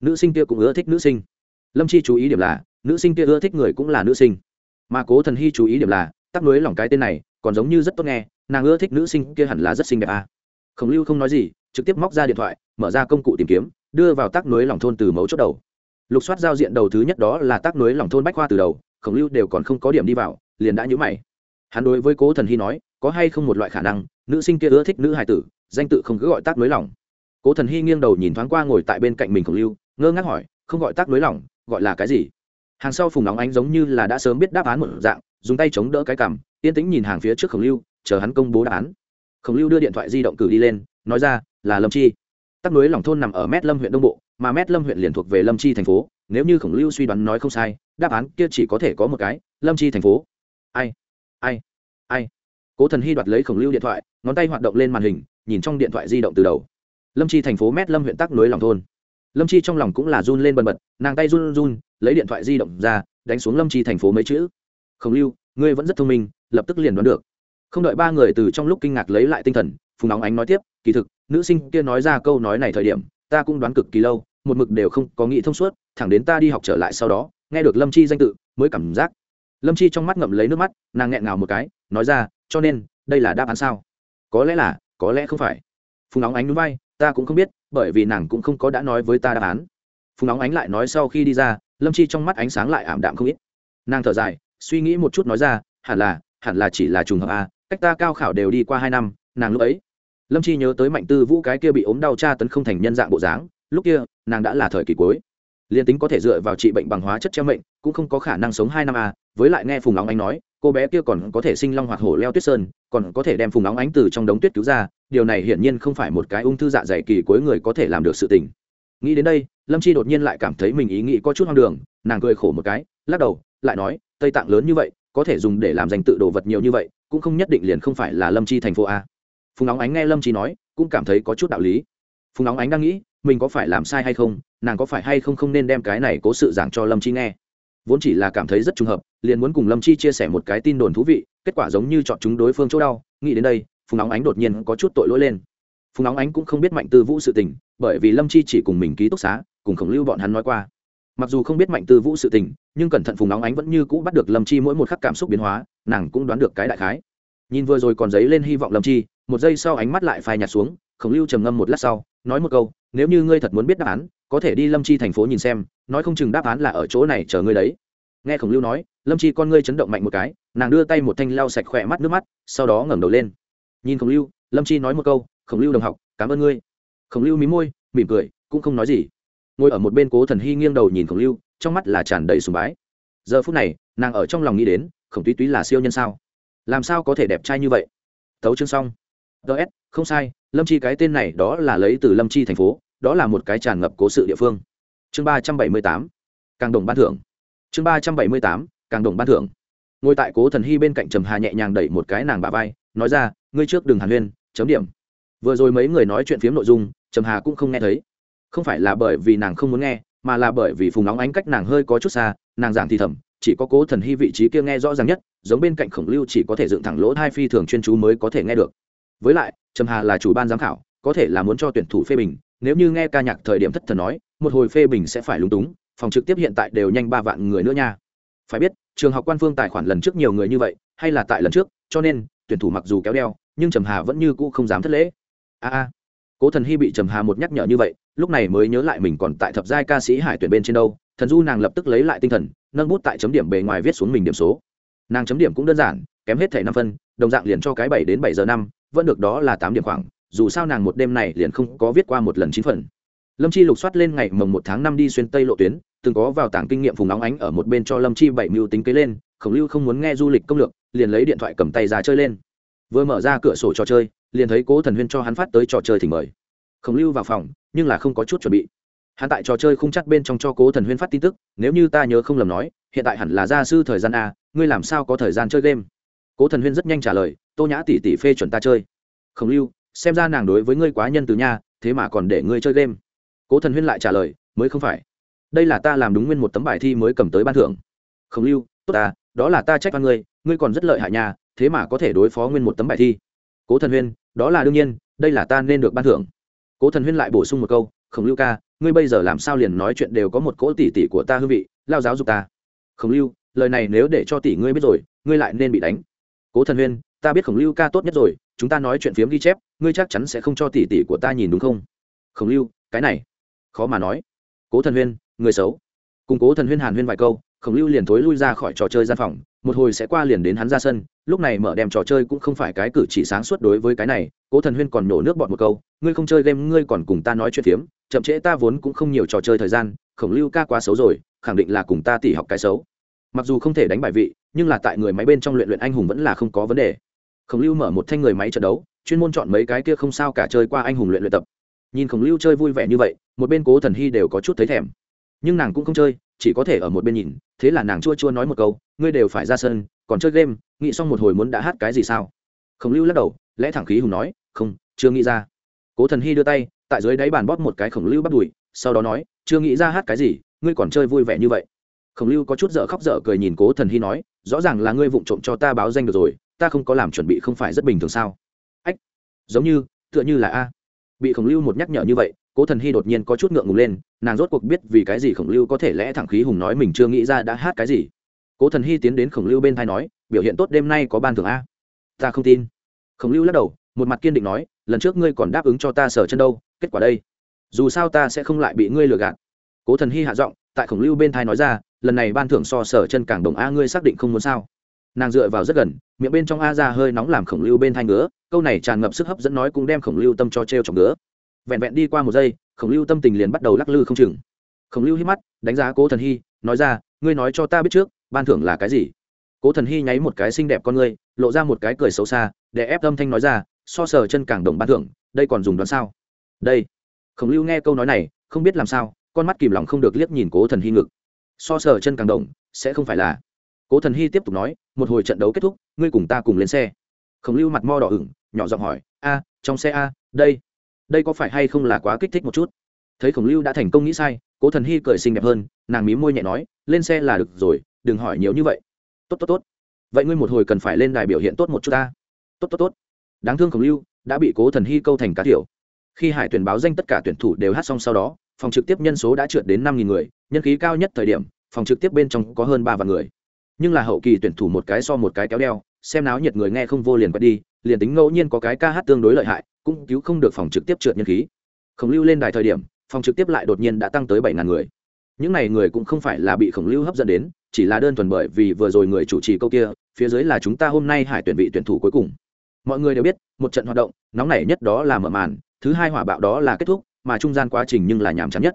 Nữ sinh kia cũng ưa thích nữ sinh. Lâm chi chú ý điểm là, nữ sinh kia ưa thích người cũng là nữ sinh. Mà cố thần hy chú ý điểm là tắc nối lòng cái tên này, còn giống như rất tốt nghe, nàng ưa thích nữ sinh kia hẳn là rất xinh đẹp à khổng lưu không nói gì, trực tiếp móc ra điện thoại, mở ra công cụ tìm kiếm, đưa vào tác nối lòng thôn từ mấu chốt đầu. Lục soát giao diện đầu thứ nhất đó là tác nối lòng thôn bách khoa từ đầu, khổng lưu đều còn không có điểm đi vào, liền đã nhũ mày. Hắn đối với cố thần hy nói, có hay không một loại khả năng, nữ sinh kia ưa thích nữ hài tử, danh tự không cứ gọi tác nối lòng. Cố thần hy nghiêng đầu nhìn thoáng qua ngồi tại bên cạnh mình khổng lưu, ngơ ngác hỏi, không gọi tác nối lòng, gọi là cái gì? Hàng sau phùng nóng ánh giống như là đã sớm biết đáp án một dạng, dùng tay chống đỡ cái cằm, yên tĩnh nhìn hàng phía trước khổng lưu, chờ hắn công bố đáp án khổng lưu đưa điện thoại di động cử đi lên, nói ra, là lâm chi. Tắc núi lòng thôn nằm ở mét lâm huyện đông bộ, mà mét lâm huyện liền thuộc về lâm chi thành phố. Nếu như khổng lưu suy đoán nói không sai, đáp án kia chỉ có thể có một cái, lâm chi thành phố. Ai? Ai? Ai? Cố thần hy đoạt lấy khổng lưu điện thoại, ngón tay hoạt động lên màn hình, nhìn trong điện thoại di động từ đầu. Lâm chi thành phố mét lâm huyện tắc núi lòng thôn. Lâm chi trong lòng cũng là run lên bần bật, nàng tay run run, lấy điện thoại di động ra, đánh xuống lâm chi thành phố mấy chữ. Khổng lưu, ngươi vẫn rất thông minh, lập tức liền đoán được không đợi ba người từ trong lúc kinh ngạc lấy lại tinh thần, phùng nóng ánh nói tiếp, kỳ thực, nữ sinh kia nói ra câu nói này thời điểm, ta cũng đoán cực kỳ lâu, một mực đều không có nghĩ thông suốt, thẳng đến ta đi học trở lại sau đó, nghe được lâm chi danh tự, mới cảm giác. Lâm chi trong mắt ngậm lấy nước mắt, nàng nghẹn ngào một cái, nói ra, cho nên, đây là đáp án sao? Có lẽ là, có lẽ không phải. Phùng nóng ánh núi bay ta cũng không biết, bởi vì nàng cũng không có đã nói với ta đáp án. Phùng nóng ánh lại nói sau khi đi ra, lâm chi trong mắt ánh sáng lại ảm đạm không ít. Nàng thở dài, suy nghĩ một chút nói ra, hẳn là hẳn là chỉ là trùng hợp a cách ta cao khảo đều đi qua hai năm, nàng lúc ấy, lâm chi nhớ tới mạnh tư vũ cái kia bị ốm đau tra tấn không thành nhân dạng bộ dáng, lúc kia, nàng đã là thời kỳ cuối liền tính có thể dựa vào trị bệnh bằng hóa chất treo mệnh, cũng không có khả năng sống hai năm à? với lại nghe phùng óng ánh nói, cô bé kia còn có thể sinh long hoặc hổ leo tuyết sơn, còn có thể đem phùng óng ánh từ trong đống tuyết cứu ra, điều này hiển nhiên không phải một cái ung thư dạ dày kỳ cuối người có thể làm được sự tình nghĩ đến đây, lâm chi đột nhiên lại cảm thấy mình ý nghĩ có chút hoang đường, nàng cười khổ một cái, lắc đầu, lại nói, tây tạng lớn như vậy, có thể dùng để làm danh tự đồ vật nhiều như vậy cũng không nhất định liền không phải là lâm chi thành phố a. Phùng óng ánh nghe lâm chi nói, cũng cảm thấy có chút đạo lý. Phùng óng ánh đang nghĩ, mình có phải làm sai hay không, nàng có phải hay không không nên đem cái này cố sự giảng cho lâm chi nghe. Vốn chỉ là cảm thấy rất trùng hợp, liền muốn cùng lâm chi chia sẻ một cái tin đồn thú vị, kết quả giống như chọn chúng đối phương chỗ đau, nghĩ đến đây, phùng óng ánh đột nhiên có chút tội lỗi lên. Phùng óng ánh cũng không biết mạnh tư vũ sự tình, bởi vì lâm chi chỉ cùng mình ký túc xá, cùng khổng lưu bọn hắn nói qua mặc dù không biết mạnh tư vũ sự tình, nhưng cẩn thận phùng nóng ánh vẫn như cũ bắt được lâm chi mỗi một khắc cảm xúc biến hóa, nàng cũng đoán được cái đại khái. Nhìn vừa rồi còn giấy lên hy vọng lâm chi, một giây sau ánh mắt lại phai nhạt xuống, khổng lưu trầm ngâm một lát sau, nói một câu, nếu như ngươi thật muốn biết đáp án, có thể đi lâm chi thành phố nhìn xem, nói không chừng đáp án là ở chỗ này chờ ngươi đấy. Nghe khổng lưu nói, lâm chi con ngươi chấn động mạnh một cái, nàng đưa tay một thanh lau sạch khỏe mắt nước mắt, sau đó ngẩng đầu lên. Nhìn khổng lưu, lâm chi nói một câu, khổng lưu đồng học, cảm ơn ngươi. Khổng lưu mí môi, mỉm cười, cũng không nói gì ngồi ở một bên cố thần hy nghiêng đầu nhìn khổng lưu, trong mắt là tràn đầy sùng bái. Giờ phút này, nàng ở trong lòng nghĩ đến, khổng túy túy là siêu nhân sao? Làm sao có thể đẹp trai như vậy? Thấu chương xong. Ts không sai, lâm chi cái tên này đó là lấy từ lâm chi thành phố, đó là một cái tràn ngập cố sự địa phương. Chương ba trăm bảy mươi tám, càng đồng ban thưởng. Chương ba trăm bảy mươi tám, càng đồng ban thưởng. Ngồi tại cố thần hy bên cạnh trầm hà nhẹ nhàng đẩy một cái nàng bà vai, nói ra, ngươi trước đừng hàn huyên, chấm điểm. Vừa rồi mấy người nói chuyện phiếm nội dung, trầm hà cũng không nghe thấy không phải là bởi vì nàng không muốn nghe, mà là bởi vì phùng nóng ánh cách nàng hơi có chút xa, nàng giảng thì thầm, chỉ có cố thần hy vị trí kia nghe rõ ràng nhất, giống bên cạnh khổng lưu chỉ có thể dựng thẳng lỗ hai phi thường chuyên chú mới có thể nghe được. Với lại, trầm hà là chủ ban giám khảo, có thể là muốn cho tuyển thủ phê bình, nếu như nghe ca nhạc thời điểm thất thần nói, một hồi phê bình sẽ phải lúng túng, phòng trực tiếp hiện tại đều nhanh ba vạn người nữa nha. Phải biết, trường học quan phương tài khoản lần trước nhiều người như vậy, hay là tại lần trước, cho nên, tuyển thủ mặc dù kéo đeo, nhưng trầm hà vẫn như cũ không dám thất lễ. A a cố thần hy bị trầm hà một nhắc nhở như vậy, lúc này mới nhớ lại mình còn tại thập giai ca sĩ hải tuyển bên trên đâu. Thần du nàng lập tức lấy lại tinh thần, nâng bút tại chấm điểm bề ngoài viết xuống mình điểm số. Nàng chấm điểm cũng đơn giản, kém hết thẻ năm phân, đồng dạng liền cho cái bảy đến bảy giờ năm, vẫn được đó là tám điểm khoảng, dù sao nàng một đêm này liền không có viết qua một lần chín phần. Lâm chi lục soát lên ngày mồng một tháng năm đi xuyên tây lộ tuyến, từng có vào tảng kinh nghiệm phùng nóng ánh ở một bên cho lâm chi bảy mưu tính kế lên, khổng lưu không muốn nghe du lịch công lược, liền lấy điện thoại cầm tay ra chơi lên. Vừa mở ra cửa sổ trò chơi liền thấy cố thần huyên cho hắn phát tới trò chơi thì mời. Khổng lưu vào phòng, nhưng là không có chút chuẩn bị. Hắn tại trò chơi không chắc bên trong cho cố thần huyên phát tin tức, nếu như ta nhớ không lầm nói, hiện tại hẳn là gia sư thời gian a, ngươi làm sao có thời gian chơi game? Cố thần huyên rất nhanh trả lời, tô nhã tỷ tỷ phê chuẩn ta chơi. Khổng lưu, xem ra nàng đối với ngươi quá nhân từ nha, thế mà còn để ngươi chơi game. Cố thần huyên lại trả lời, mới không phải. Đây là ta làm đúng nguyên một tấm bài thi mới cầm tới ban thưởng. Khổng lưu, tốt à đó là ta trách văn ngươi ngươi còn rất lợi hại nha, thế mà có thể đối phó nguyên một tấm bài thi. Cố thần huyên đó là đương nhiên, đây là ta nên được ban thưởng. Cố thần huyên lại bổ sung một câu, khổng lưu ca, ngươi bây giờ làm sao liền nói chuyện đều có một cỗ tỷ tỷ của ta hương vị, lao giáo dục ta. Khổng lưu, lời này nếu để cho tỷ ngươi biết rồi, ngươi lại nên bị đánh. Cố thần huyên, ta biết khổng lưu ca tốt nhất rồi, chúng ta nói chuyện phiếm ghi chép, ngươi chắc chắn sẽ không cho tỷ tỷ của ta nhìn đúng không? Khổng lưu, cái này, khó mà nói. Cố thần huyên, người xấu. Cùng cố thần huyên hàn huyên vài câu khổng lưu liền thối lui ra khỏi trò chơi gian phòng, một hồi sẽ qua liền đến hắn ra sân, lúc này mở đem trò chơi cũng không phải cái cử chỉ sáng suốt đối với cái này, cố thần huyên còn nổ nước bọt một câu, ngươi không chơi game, ngươi còn cùng ta nói chuyện phiếm, chậm trễ ta vốn cũng không nhiều trò chơi thời gian, khổng lưu ca quá xấu rồi, khẳng định là cùng ta tỉ học cái xấu. Mặc dù không thể đánh bại vị, nhưng là tại người máy bên trong luyện luyện anh hùng vẫn là không có vấn đề. Khổng lưu mở một thanh người máy trận đấu, chuyên môn chọn mấy cái kia không sao cả chơi qua anh hùng luyện luyện tập. Nhìn khổng lưu chơi vui vẻ như vậy, một bên cố thần hy đều có chút thấy thèm. Nhưng nàng cũng không chơi chỉ có thể ở một bên nhìn, thế là nàng chua chua nói một câu, ngươi đều phải ra sân, còn chơi game, nghĩ xong một hồi muốn đã hát cái gì sao? Khổng lưu lắc đầu, lẽ thẳng khí hùng nói, không, chưa nghĩ ra. Cố thần hy đưa tay, tại dưới đáy bàn bóp một cái khổng lưu bắt đùi, sau đó nói, chưa nghĩ ra hát cái gì, ngươi còn chơi vui vẻ như vậy. Khổng lưu có chút dở khóc dở cười nhìn cố thần hy nói, rõ ràng là ngươi vụng trộm cho ta báo danh được rồi, ta không có làm chuẩn bị không phải rất bình thường sao? Ách, giống như, tựa như là a. Bị khổng lưu một nhắc nhở như vậy cố thần hy đột nhiên có chút ngượng ngùng lên, nàng rốt cuộc biết vì cái gì khổng lưu có thể lẽ thẳng khí hùng nói mình chưa nghĩ ra đã hát cái gì. Cố thần hy tiến đến khổng lưu bên thai nói, biểu hiện tốt đêm nay có ban thưởng a. Ta không tin. Khổng lưu lắc đầu, một mặt kiên định nói, lần trước ngươi còn đáp ứng cho ta sở chân đâu, kết quả đây. Dù sao ta sẽ không lại bị ngươi lừa gạt. Cố thần hy hạ giọng, tại khổng lưu bên thai nói ra, lần này ban thưởng so sở chân càng đồng a, ngươi xác định không muốn sao? Nàng dựa vào rất gần, miệng bên trong a ra hơi nóng làm khổng lưu bên thai ngứa, câu này tràn ngập sức hấp dẫn nói cũng đem khổng lưu tâm cho t r e o chọc ngứa vẹn vẹn đi qua một giây, khổng lưu tâm tình liền bắt đầu lắc lư không chừng. Khổng lưu hít mắt, đánh giá cố thần hy, nói ra, ngươi nói cho ta biết trước, ban thưởng là cái gì? Cố thần hy nháy một cái xinh đẹp con ngươi, lộ ra một cái cười xấu xa, để ép âm thanh nói ra, so sờ chân càng đồng ban thưởng, đây còn dùng đoán sao? Đây. Khổng lưu nghe câu nói này, không biết làm sao, con mắt kìm lòng không được liếc nhìn cố thần hy ngực. So sờ chân càng đồng, sẽ không phải là. Cố thần hy tiếp tục nói, một hồi trận đấu kết thúc, ngươi cùng ta cùng lên xe. Khổng lưu mặt mo đỏ ửng, nhỏ giọng hỏi, a, trong xe a, đây đây có phải hay không là quá kích thích một chút? Thấy khổng lưu đã thành công nghĩ sai, cố thần hy cười xinh đẹp hơn, nàng mí môi nhẹ nói, lên xe là được rồi, đừng hỏi nhiều như vậy. Tốt tốt tốt. Vậy ngươi một hồi cần phải lên đài biểu hiện tốt một chút ta. Tốt tốt tốt. Đáng thương khổng lưu đã bị cố thần hy câu thành cá thiểu khi hải tuyển báo danh tất cả tuyển thủ đều hát xong sau đó, phòng trực tiếp nhân số đã trượt đến năm người, nhân khí cao nhất thời điểm, phòng trực tiếp bên trong có hơn ba vạn người. Nhưng là hậu kỳ tuyển thủ một cái so một cái kéo đeo, xem náo nhiệt người nghe không vô liền quay đi, liền tính ngẫu nhiên có cái ca hát tương đối lợi hại cũng cứu không được phòng trực tiếp trượt nhân khí. Khổng lưu lên đài thời điểm, phòng trực tiếp lại đột nhiên đã tăng tới bảy ngàn người. Những n à y người cũng không phải là bị khổng lưu hấp dẫn đến, chỉ là đơn thuần bởi vì vừa rồi người chủ trì câu kia, phía dưới là chúng ta hôm nay hải tuyển vị tuyển thủ cuối cùng. Mọi người đều biết, một trận hoạt động, nóng nảy nhất đó là mở màn, thứ hai hỏa bạo đó là kết thúc, mà trung gian quá trình nhưng là nhàm chán nhất.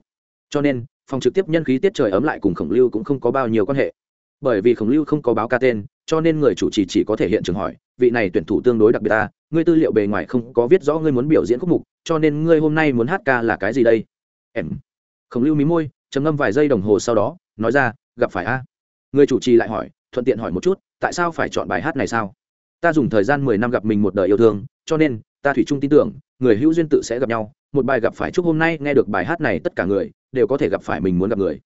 Cho nên, phòng trực tiếp nhân khí tiết trời ấm lại cùng khổng lưu cũng không có bao nhiêu quan hệ. Bởi vì khổng lưu không có báo ca tên, cho nên người chủ trì chỉ có thể hiện trường hỏi, vị này tuyển thủ tương đối đặc biệt ta ngươi tư liệu bề ngoài không có viết rõ ngươi muốn biểu diễn khúc mục, cho nên ngươi hôm nay muốn hát ca là cái gì đây? Em. Khổng lưu mí môi, trầm ngâm vài giây đồng hồ sau đó, nói ra, gặp phải a. Người chủ trì lại hỏi, thuận tiện hỏi một chút, tại sao phải chọn bài hát này sao? Ta dùng thời gian mười năm gặp mình một đời yêu thương, cho nên, ta thủy chung tin tưởng, người hữu duyên tự sẽ gặp nhau. Một bài gặp phải chúc hôm nay, nghe được bài hát này tất cả người, đều có thể gặp phải mình muốn gặp người.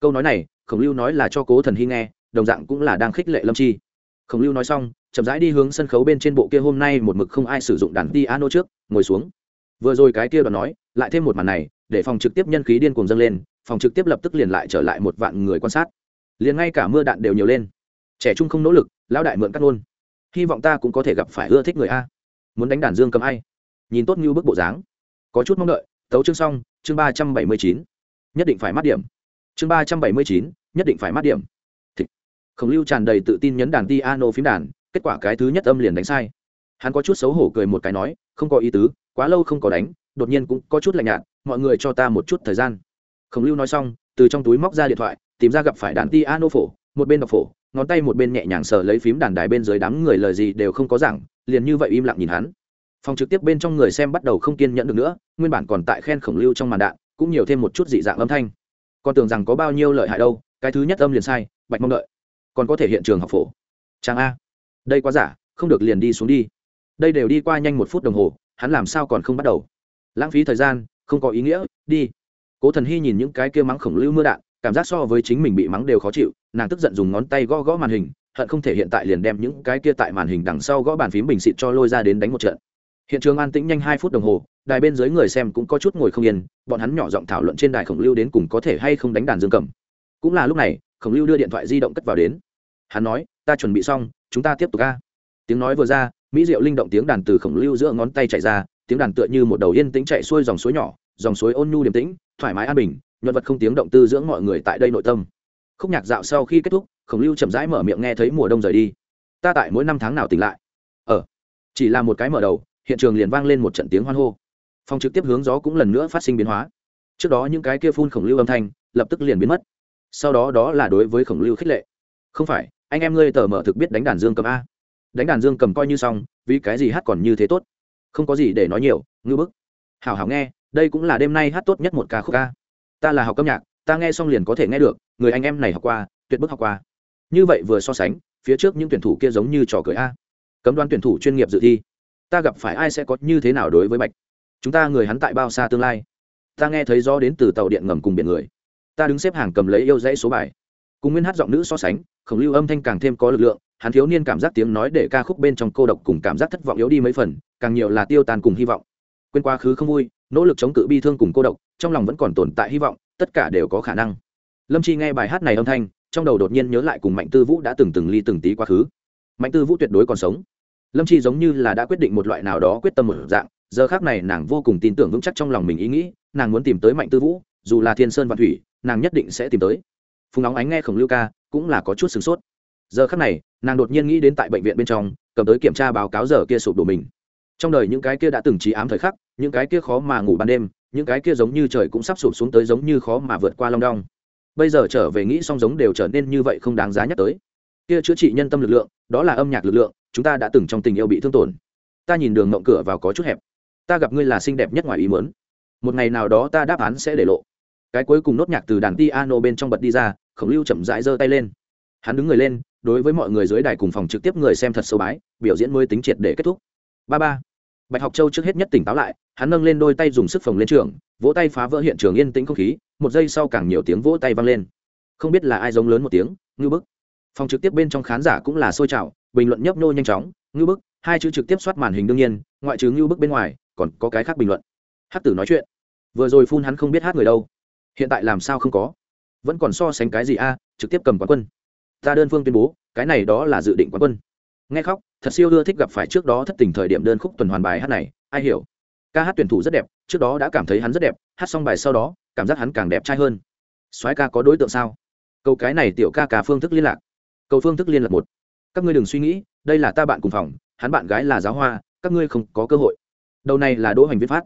Câu nói này, khổng lưu nói là cho cố thần hy nghe, đồng dạng cũng là đang khích lệ lâm chi. Khổng lưu nói xong chậm rãi đi hướng sân khấu bên trên bộ kia hôm nay một mực không ai sử dụng đàn piano trước, ngồi xuống. Vừa rồi cái kia đoàn nói, lại thêm một màn này, để phòng trực tiếp nhân khí điên cuồng dâng lên, phòng trực tiếp lập tức liền lại trở lại một vạn người quan sát. Liền ngay cả mưa đạn đều nhiều lên. Trẻ trung không nỗ lực, lão đại mượn cắt ngôn hy vọng ta cũng có thể gặp phải ưa thích người a. Muốn đánh đàn dương cầm ai? Nhìn tốt như bức bộ dáng. Có chút mong đợi, tấu chương xong, chương ba trăm bảy mươi chín. Nhất định phải mắt điểm. Chương ba trăm bảy mươi chín, nhất định phải mắt điểm. Thịt. khổng lưu tràn đầy tự tin nhấn đàn piano phím đàn kết quả cái thứ nhất âm liền đánh sai. Hắn có chút xấu hổ cười một cái nói, không có ý tứ, quá lâu không có đánh, đột nhiên cũng có chút lạnh nhạt, mọi người cho ta một chút thời gian. Khổng lưu nói xong, từ trong túi móc ra điện thoại, tìm ra gặp phải đàn piano phổ, một bên đọc phổ, ngón tay một bên nhẹ nhàng sờ lấy phím đàn đài bên dưới đám người lời gì đều không có giảng, liền như vậy im lặng nhìn hắn. Phòng trực tiếp bên trong người xem bắt đầu không kiên nhẫn được nữa, nguyên bản còn tại khen khổng lưu trong màn đạn, cũng nhiều thêm một chút dị dạng âm thanh. Còn tưởng rằng có bao nhiêu lợi hại đâu, cái thứ nhất âm liền sai, bạch mong đợi. Còn có thể hiện trường học phổ. Trang a đây quá giả, không được liền đi xuống đi. Đây đều đi qua nhanh một phút đồng hồ, hắn làm sao còn không bắt đầu? Lãng phí thời gian, không có ý nghĩa, đi. Cố thần hy nhìn những cái kia mắng khổng lưu mưa đạn, cảm giác so với chính mình bị mắng đều khó chịu, nàng tức giận dùng ngón tay gõ gõ màn hình, hận không thể hiện tại liền đem những cái kia tại màn hình đằng sau gõ bàn phím bình xịt cho lôi ra đến đánh một trận. Hiện trường an tĩnh nhanh hai phút đồng hồ, đài bên dưới người xem cũng có chút ngồi không yên, bọn hắn nhỏ giọng thảo luận trên đài khổng lưu đến cùng có thể hay không đánh đàn dương cầm. Cũng là lúc này, khổng lưu đưa điện thoại di động cất vào đến. Hắn nói, ta chuẩn bị xong chúng ta tiếp tục ca. Tiếng nói vừa ra, mỹ diệu linh động tiếng đàn từ khổng lưu giữa ngón tay chạy ra, tiếng đàn tựa như một đầu yên tĩnh chạy xuôi dòng suối nhỏ, dòng suối ôn nhu điềm tĩnh, thoải mái an bình nhân vật không tiếng động tư dưỡng mọi người tại đây nội tâm. Khúc nhạc dạo sau khi kết thúc, khổng lưu chậm rãi mở miệng nghe thấy mùa đông rời đi. Ta tại mỗi năm tháng nào tỉnh lại? Ờ chỉ là một cái mở đầu, hiện trường liền vang lên một trận tiếng hoan hô. Phòng trực tiếp hướng gió cũng lần nữa phát sinh biến hóa. Trước đó những cái kia phun khổng lưu âm thanh, lập tức liền biến mất. Sau đó đó là đối với khổng lưu khích lệ. Không phải anh em ngươi tờ mở thực biết đánh đàn dương cầm a. Đánh đàn dương cầm coi như xong, vì cái gì hát còn như thế tốt? Không có gì để nói nhiều, ngư bức. Hảo hảo nghe, đây cũng là đêm nay hát tốt nhất một ca khúc ca. Ta là học âm nhạc, ta nghe xong liền có thể nghe được, người anh em này học qua, tuyệt bức học qua. Như vậy vừa so sánh, phía trước những tuyển thủ kia giống như trò cười a. Cấm đoán tuyển thủ chuyên nghiệp dự thi. Ta gặp phải ai sẽ có như thế nào đối với bạch? Chúng ta người hắn tại bao xa tương lai? Ta nghe thấy gió đến từ tàu điện ngầm cùng biển người. Ta đứng xếp hàng cầm lấy yêu dãy số bài cùng nguyên hát giọng nữ so sánh, khổng lưu âm thanh càng thêm có lực lượng, hắn thiếu niên cảm giác tiếng nói để ca khúc bên trong cô độc cùng cảm giác thất vọng yếu đi mấy phần, càng nhiều là tiêu tan cùng hy vọng. Quên quá khứ không vui, nỗ lực chống cự bi thương cùng cô độc, trong lòng vẫn còn tồn tại hy vọng, tất cả đều có khả năng. Lâm chi nghe bài hát này âm thanh, trong đầu đột nhiên nhớ lại cùng mạnh tư vũ đã từng từng ly từng tí quá khứ. Mạnh tư vũ tuyệt đối còn sống. Lâm chi giống như là đã quyết định một loại nào đó quyết tâm một dạng, giờ khác này nàng vô cùng tin tưởng vững chắc trong lòng mình ý nghĩ, nàng muốn tìm tới mạnh tư vũ, dù là thiên sơn và thủy, nàng nhất định sẽ tìm tới phùng nóng ánh nghe khổng lưu ca, cũng là có chút sửng sốt. Giờ khắc này, nàng đột nhiên nghĩ đến tại bệnh viện bên trong, cầm tới kiểm tra báo cáo giờ kia sụp đổ mình. Trong đời những cái kia đã từng trí ám thời khắc, những cái kia khó mà ngủ ban đêm, những cái kia giống như trời cũng sắp sụp xuống tới giống như khó mà vượt qua long đong. Bây giờ trở về nghĩ song giống đều trở nên như vậy không đáng giá nhắc tới. Kia chữa trị nhân tâm lực lượng, đó là âm nhạc lực lượng, chúng ta đã từng trong tình yêu bị thương tổn. Ta nhìn đường ngộng cửa vào có chút hẹp. Ta gặp ngươi là xinh đẹp nhất ngoài ý muốn. Một ngày nào đó ta đáp án sẽ để lộ cái cuối cùng nốt nhạc từ đàn piano bên trong bật đi ra, khổng lưu chậm rãi giơ tay lên. Hắn đứng người lên, đối với mọi người dưới đài cùng phòng trực tiếp người xem thật sâu bái, biểu diễn mới tính triệt để kết thúc. Ba ba. Bạch học châu trước hết nhất tỉnh táo lại, hắn nâng lên đôi tay dùng sức phồng lên trường, vỗ tay phá vỡ hiện trường yên tĩnh không khí, một giây sau càng nhiều tiếng vỗ tay vang lên. Không biết là ai giống lớn một tiếng, ngư bức. Phòng trực tiếp bên trong khán giả cũng là sôi trào, bình luận nhấp nô nhanh chóng, ngư bức, hai chữ trực tiếp soát màn hình đương nhiên, ngoại trừ ngư bức bên ngoài, còn có cái khác bình luận. Hát tử nói chuyện. Vừa rồi phun hắn không biết hát người đâu hiện tại làm sao không có? Vẫn còn so sánh cái gì a, trực tiếp cầm quán quân. Ta đơn phương tuyên bố, cái này đó là dự định quán quân. Nghe khóc, thật siêu ưa thích gặp phải trước đó thất tình thời điểm đơn khúc tuần hoàn bài hát này, ai hiểu? Ca hát tuyển thủ rất đẹp, trước đó đã cảm thấy hắn rất đẹp, hát xong bài sau đó, cảm giác hắn càng đẹp trai hơn. Soái ca có đối tượng sao? Câu cái này tiểu ca cả phương thức liên lạc. Câu phương thức liên lạc một. Các ngươi đừng suy nghĩ, đây là ta bạn cùng phòng, hắn bạn gái là giáo hoa, các ngươi không có cơ hội. Đầu này là đỗ hoành viết phát.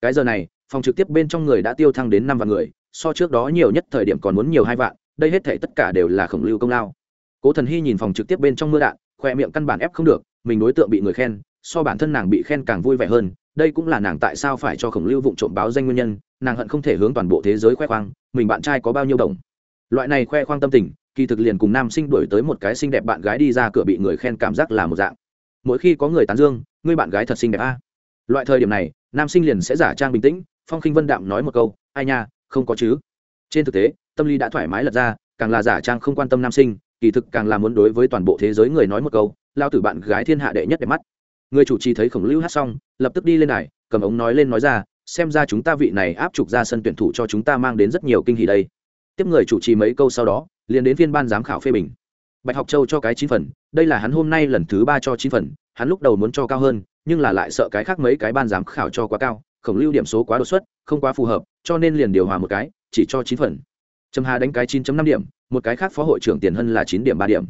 Cái giờ này, phòng trực tiếp bên trong người đã tiêu thăng đến năm vạn người so trước đó nhiều nhất thời điểm còn muốn nhiều hai vạn, đây hết thể tất cả đều là khổng lưu công lao. Cố thần hy nhìn phòng trực tiếp bên trong mưa đạn, khoe miệng căn bản ép không được, mình đối tượng bị người khen, so bản thân nàng bị khen càng vui vẻ hơn, đây cũng là nàng tại sao phải cho khổng lưu vụng trộm báo danh nguyên nhân, nàng hận không thể hướng toàn bộ thế giới khoe khoang, mình bạn trai có bao nhiêu đồng. Loại này khoe khoang tâm tình, kỳ thực liền cùng nam sinh đổi tới một cái xinh đẹp bạn gái đi ra cửa bị người khen cảm giác là một dạng. Mỗi khi có người tán dương, ngươi bạn gái thật xinh đẹp a. Loại thời điểm này, nam sinh liền sẽ giả trang bình tĩnh, phong khinh vân đạm nói một câu, ai nha không có chứ. Trên thực tế, tâm lý đã thoải mái lật ra, càng là giả trang không quan tâm nam sinh, kỳ thực càng là muốn đối với toàn bộ thế giới người nói một câu lao tử bạn gái thiên hạ đệ nhất đẹp mắt. Người chủ trì thấy khổng lưu hát xong, lập tức đi lên này cầm ống nói lên nói ra, xem ra chúng ta vị này áp trục ra sân tuyển thủ cho chúng ta mang đến rất nhiều kinh hỉ đây. Tiếp người chủ trì mấy câu sau đó, liền đến phiên ban giám khảo phê bình. Bạch học châu cho cái chín phần, đây là hắn hôm nay lần thứ ba cho chín phần, hắn lúc đầu muốn cho cao hơn, nhưng là lại sợ cái khác mấy cái ban giám khảo cho quá cao khổng lưu điểm số quá đột xuất, không quá phù hợp, cho nên liền điều hòa một cái, chỉ cho chín phần. Trầm hà đánh cái chín năm điểm, một cái khác phó hội trưởng tiền hân là chín điểm ba điểm.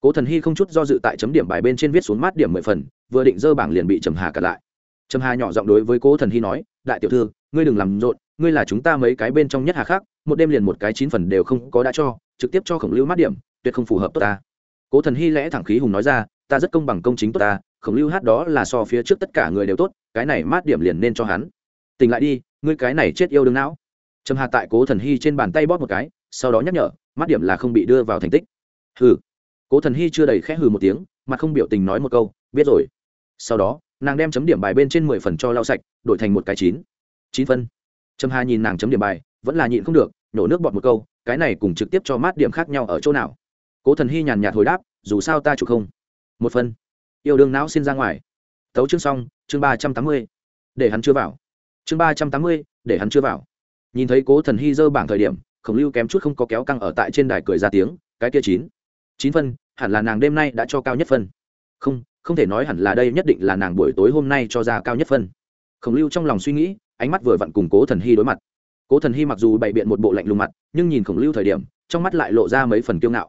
Cố thần hy không chút do dự tại chấm điểm bài bên trên viết xuống mát điểm mười phần, vừa định dơ bảng liền bị trầm hà cả lại. Trầm hà nhỏ giọng đối với cố thần hy nói, đại tiểu thư, ngươi đừng làm rộn, ngươi là chúng ta mấy cái bên trong nhất hà khác, một đêm liền một cái chín phần đều không có đã cho, trực tiếp cho khổng lưu mát điểm, tuyệt không phù hợp tốt ta. Cố thần hy lẽ thẳng khí hùng nói ra, ta rất công bằng công chính tốt ta, khổng lưu hát đó là so phía trước tất cả người đều tốt, cái này mát điểm liền nên cho hắn tỉnh lại đi, ngươi cái này chết yêu đương não. Trầm hà tại cố thần hy trên bàn tay bóp một cái, sau đó nhắc nhở, mắt điểm là không bị đưa vào thành tích. Hừ. Cố thần hy chưa đầy khẽ hừ một tiếng, mà không biểu tình nói một câu, biết rồi. Sau đó, nàng đem chấm điểm bài bên trên mười phần cho lau sạch, đổi thành một cái chín. Chín phân. Trầm hà nhìn nàng chấm điểm bài, vẫn là nhịn không được, nhổ nước bọt một câu, cái này cùng trực tiếp cho mát điểm khác nhau ở chỗ nào? Cố thần hy nhàn nhạt hồi đáp, dù sao ta chụp không. Một phân. Yêu đương não xin ra ngoài. Tấu chương xong, chương ba trăm tám mươi. Để hắn chưa vào chương ba trăm tám mươi, để hắn chưa vào. Nhìn thấy cố thần hy dơ bảng thời điểm, khổng lưu kém chút không có kéo căng ở tại trên đài cười ra tiếng, cái kia chín. Chín phân, hẳn là nàng đêm nay đã cho cao nhất phân. Không không thể nói hẳn là đây nhất định là nàng buổi tối hôm nay cho ra cao nhất phân. Khổng lưu trong lòng suy nghĩ, ánh mắt vừa vặn cùng cố thần hy đối mặt. Cố thần hy mặc dù bày biện một bộ lạnh lùng mặt, nhưng nhìn khổng lưu thời điểm, trong mắt lại lộ ra mấy phần kiêu ngạo.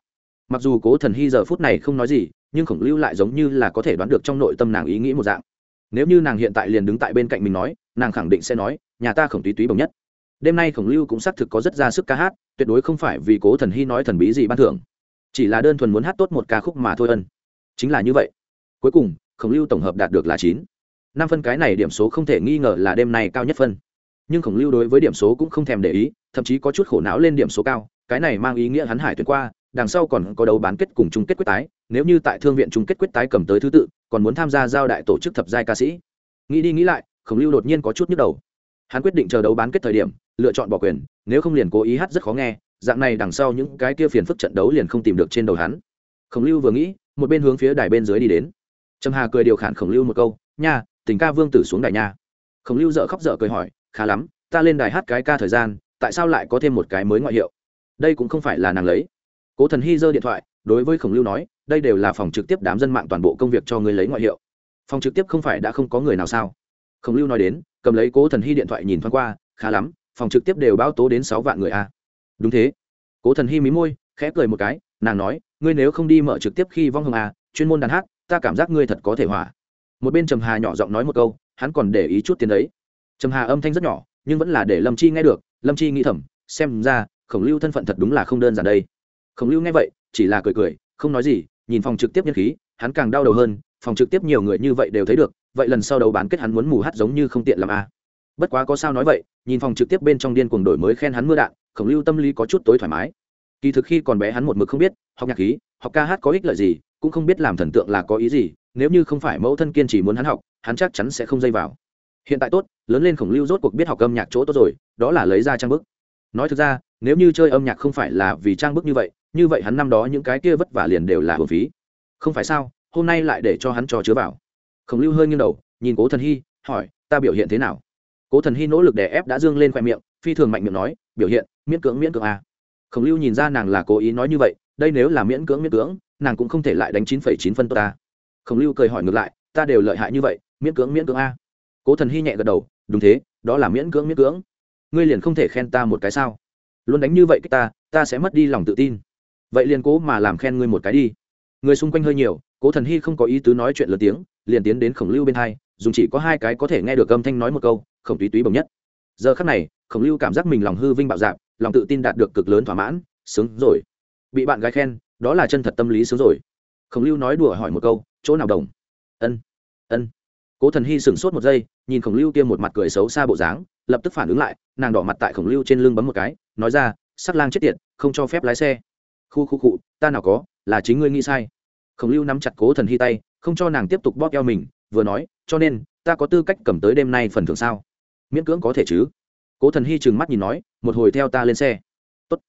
Mặc dù cố thần hy giờ phút này không nói gì, nhưng khổng lưu lại giống như là có thể đoán được trong nội tâm nàng ý nghĩ một dạng. Nếu như nàng hiện tại liền đứng tại bên cạnh mình nói nàng khẳng định sẽ nói, nhà ta khổng túy túy bồng nhất. Đêm nay khổng lưu cũng xác thực có rất ra sức ca hát, tuyệt đối không phải vì cố thần hy nói thần bí gì ban thưởng. Chỉ là đơn thuần muốn hát tốt một ca khúc mà thôi ân. Chính là như vậy. Cuối cùng, khổng lưu tổng hợp đạt được là chín. Năm phân cái này điểm số không thể nghi ngờ là đêm nay cao nhất phân. Nhưng khổng lưu đối với điểm số cũng không thèm để ý, thậm chí có chút khổ não lên điểm số cao, cái này mang ý nghĩa hắn hải tuyệt qua, đằng sau còn có đấu bán kết cùng chung kết quyết tái, nếu như tại thương viện chung kết quyết tái cầm tới thứ tự, còn muốn tham gia giao đại tổ chức thập giai ca sĩ. Nghĩ đi nghĩ lại khổng lưu đột nhiên có chút nhức đầu. Hắn quyết định chờ đấu bán kết thời điểm, lựa chọn bỏ quyền, nếu không liền cố ý hát rất khó nghe, dạng này đằng sau những cái kia phiền phức trận đấu liền không tìm được trên đầu hắn. Khổng lưu vừa nghĩ, một bên hướng phía đài bên dưới đi đến. Trầm hà cười điều khản khổng lưu một câu, nha, tình ca vương tử xuống đài nha. Khổng lưu dợ khóc dợ cười hỏi, khá lắm, ta lên đài hát cái ca thời gian, tại sao lại có thêm một cái mới ngoại hiệu? Đây cũng không phải là nàng lấy. Cố thần hy giơ điện thoại, đối với khổng lưu nói, đây đều là phòng trực tiếp đám dân mạng toàn bộ công việc cho người lấy ngoại hiệu. Phòng trực tiếp không phải đã không có người nào sao? Khổng lưu nói đến, cầm lấy cố thần hy điện thoại nhìn thoáng qua, khá lắm, phòng trực tiếp đều báo tố đến sáu vạn người a. Đúng thế. Cố thần hy mí môi, khẽ cười một cái, nàng nói, ngươi nếu không đi mở trực tiếp khi vong hồng à chuyên môn đàn hát, ta cảm giác ngươi thật có thể hỏa. Một bên trầm hà nhỏ giọng nói một câu, hắn còn để ý chút tiền đấy. Trầm hà âm thanh rất nhỏ, nhưng vẫn là để lâm chi nghe được, lâm chi nghĩ thầm, xem ra, khổng lưu thân phận thật đúng là không đơn giản đây. Khổng lưu nghe vậy, chỉ là cười cười, không nói gì, nhìn phòng trực tiếp nhân khí, hắn càng đau đầu hơn, phòng trực tiếp nhiều người như vậy đều thấy được vậy lần sau đầu bán kết hắn muốn mù hát giống như không tiện làm a. À. bất quá có sao nói vậy, nhìn phòng trực tiếp bên trong điên cuồng đổi mới khen hắn mưa đạn, khổng lưu tâm lý có chút tối thoải mái. Kỳ thực khi còn bé hắn một mực không biết, học nhạc khí, học ca hát có ích lợi gì, cũng không biết làm thần tượng là có ý gì, nếu như không phải mẫu thân kiên trì muốn hắn học, hắn chắc chắn sẽ không dây vào. Hiện tại tốt, lớn lên khổng lưu rốt cuộc biết học âm nhạc chỗ tốt rồi, đó là lấy ra trang bức. Nói thực ra, nếu như chơi âm nhạc không phải là vì trang bức như vậy như vậy hắn năm đó những cái kia vất vả liền đều là hồn phí. Không phải sao, hôm nay lại để cho hắn cho chứa vào khổng lưu hơi nghiêng đầu, nhìn cố thần hy, hỏi, ta biểu hiện thế nào? Cố thần hy nỗ lực đè ép đã dương lên khoe miệng, phi thường mạnh miệng nói, biểu hiện, miễn cưỡng miễn cưỡng à. khổng lưu nhìn ra nàng là cố ý nói như vậy, đây nếu là miễn cưỡng miễn cưỡng, nàng cũng không thể lại đánh chín phẩy chín phân tốt ta. Khổng lưu cười hỏi ngược lại, ta đều lợi hại như vậy, miễn cưỡng miễn cưỡng a cố thần hy nhẹ gật đầu, đúng thế, đó là miễn cưỡng miễn cưỡng. Ngươi liền không thể khen ta một cái sao? Luôn đánh như vậy cái ta ta sẽ mất đi lòng tự tin. Vậy liền cố mà làm khen ngươi một cái đi. Người xung quanh hơi nhiều, cố thần hy không có ý tứ nói chuyện lớn tiếng liền tiến đến khổng lưu bên hai, dùng chỉ có hai cái có thể nghe được âm thanh nói một câu, khổng túy túy bồng nhất. Giờ khắc này, khổng lưu cảm giác mình lòng hư vinh bạo dạp lòng tự tin đạt được cực lớn thỏa mãn, sướng rồi. Bị bạn gái khen, đó là chân thật tâm lý sướng rồi. Khổng lưu nói đùa hỏi một câu, chỗ nào đồng? Ân ân. Cố thần hy sửng sốt một giây, nhìn khổng lưu kia một mặt cười xấu xa bộ dáng, lập tức phản ứng lại, nàng đỏ mặt tại khổng lưu trên lưng bấm một cái, nói ra, sắc lang chết tiệt, không cho phép lái xe. Khu khu cụ ta nào có, là chính ngươi nghĩ sai. Khổng lưu nắm chặt cố thần hy tay không cho nàng tiếp tục bóp eo mình, vừa nói, cho nên, ta có tư cách cầm tới đêm nay phần thưởng sao? Miễn cưỡng có thể chứ. Cố thần hy trừng mắt nhìn nói, một hồi theo ta lên xe. Tốt.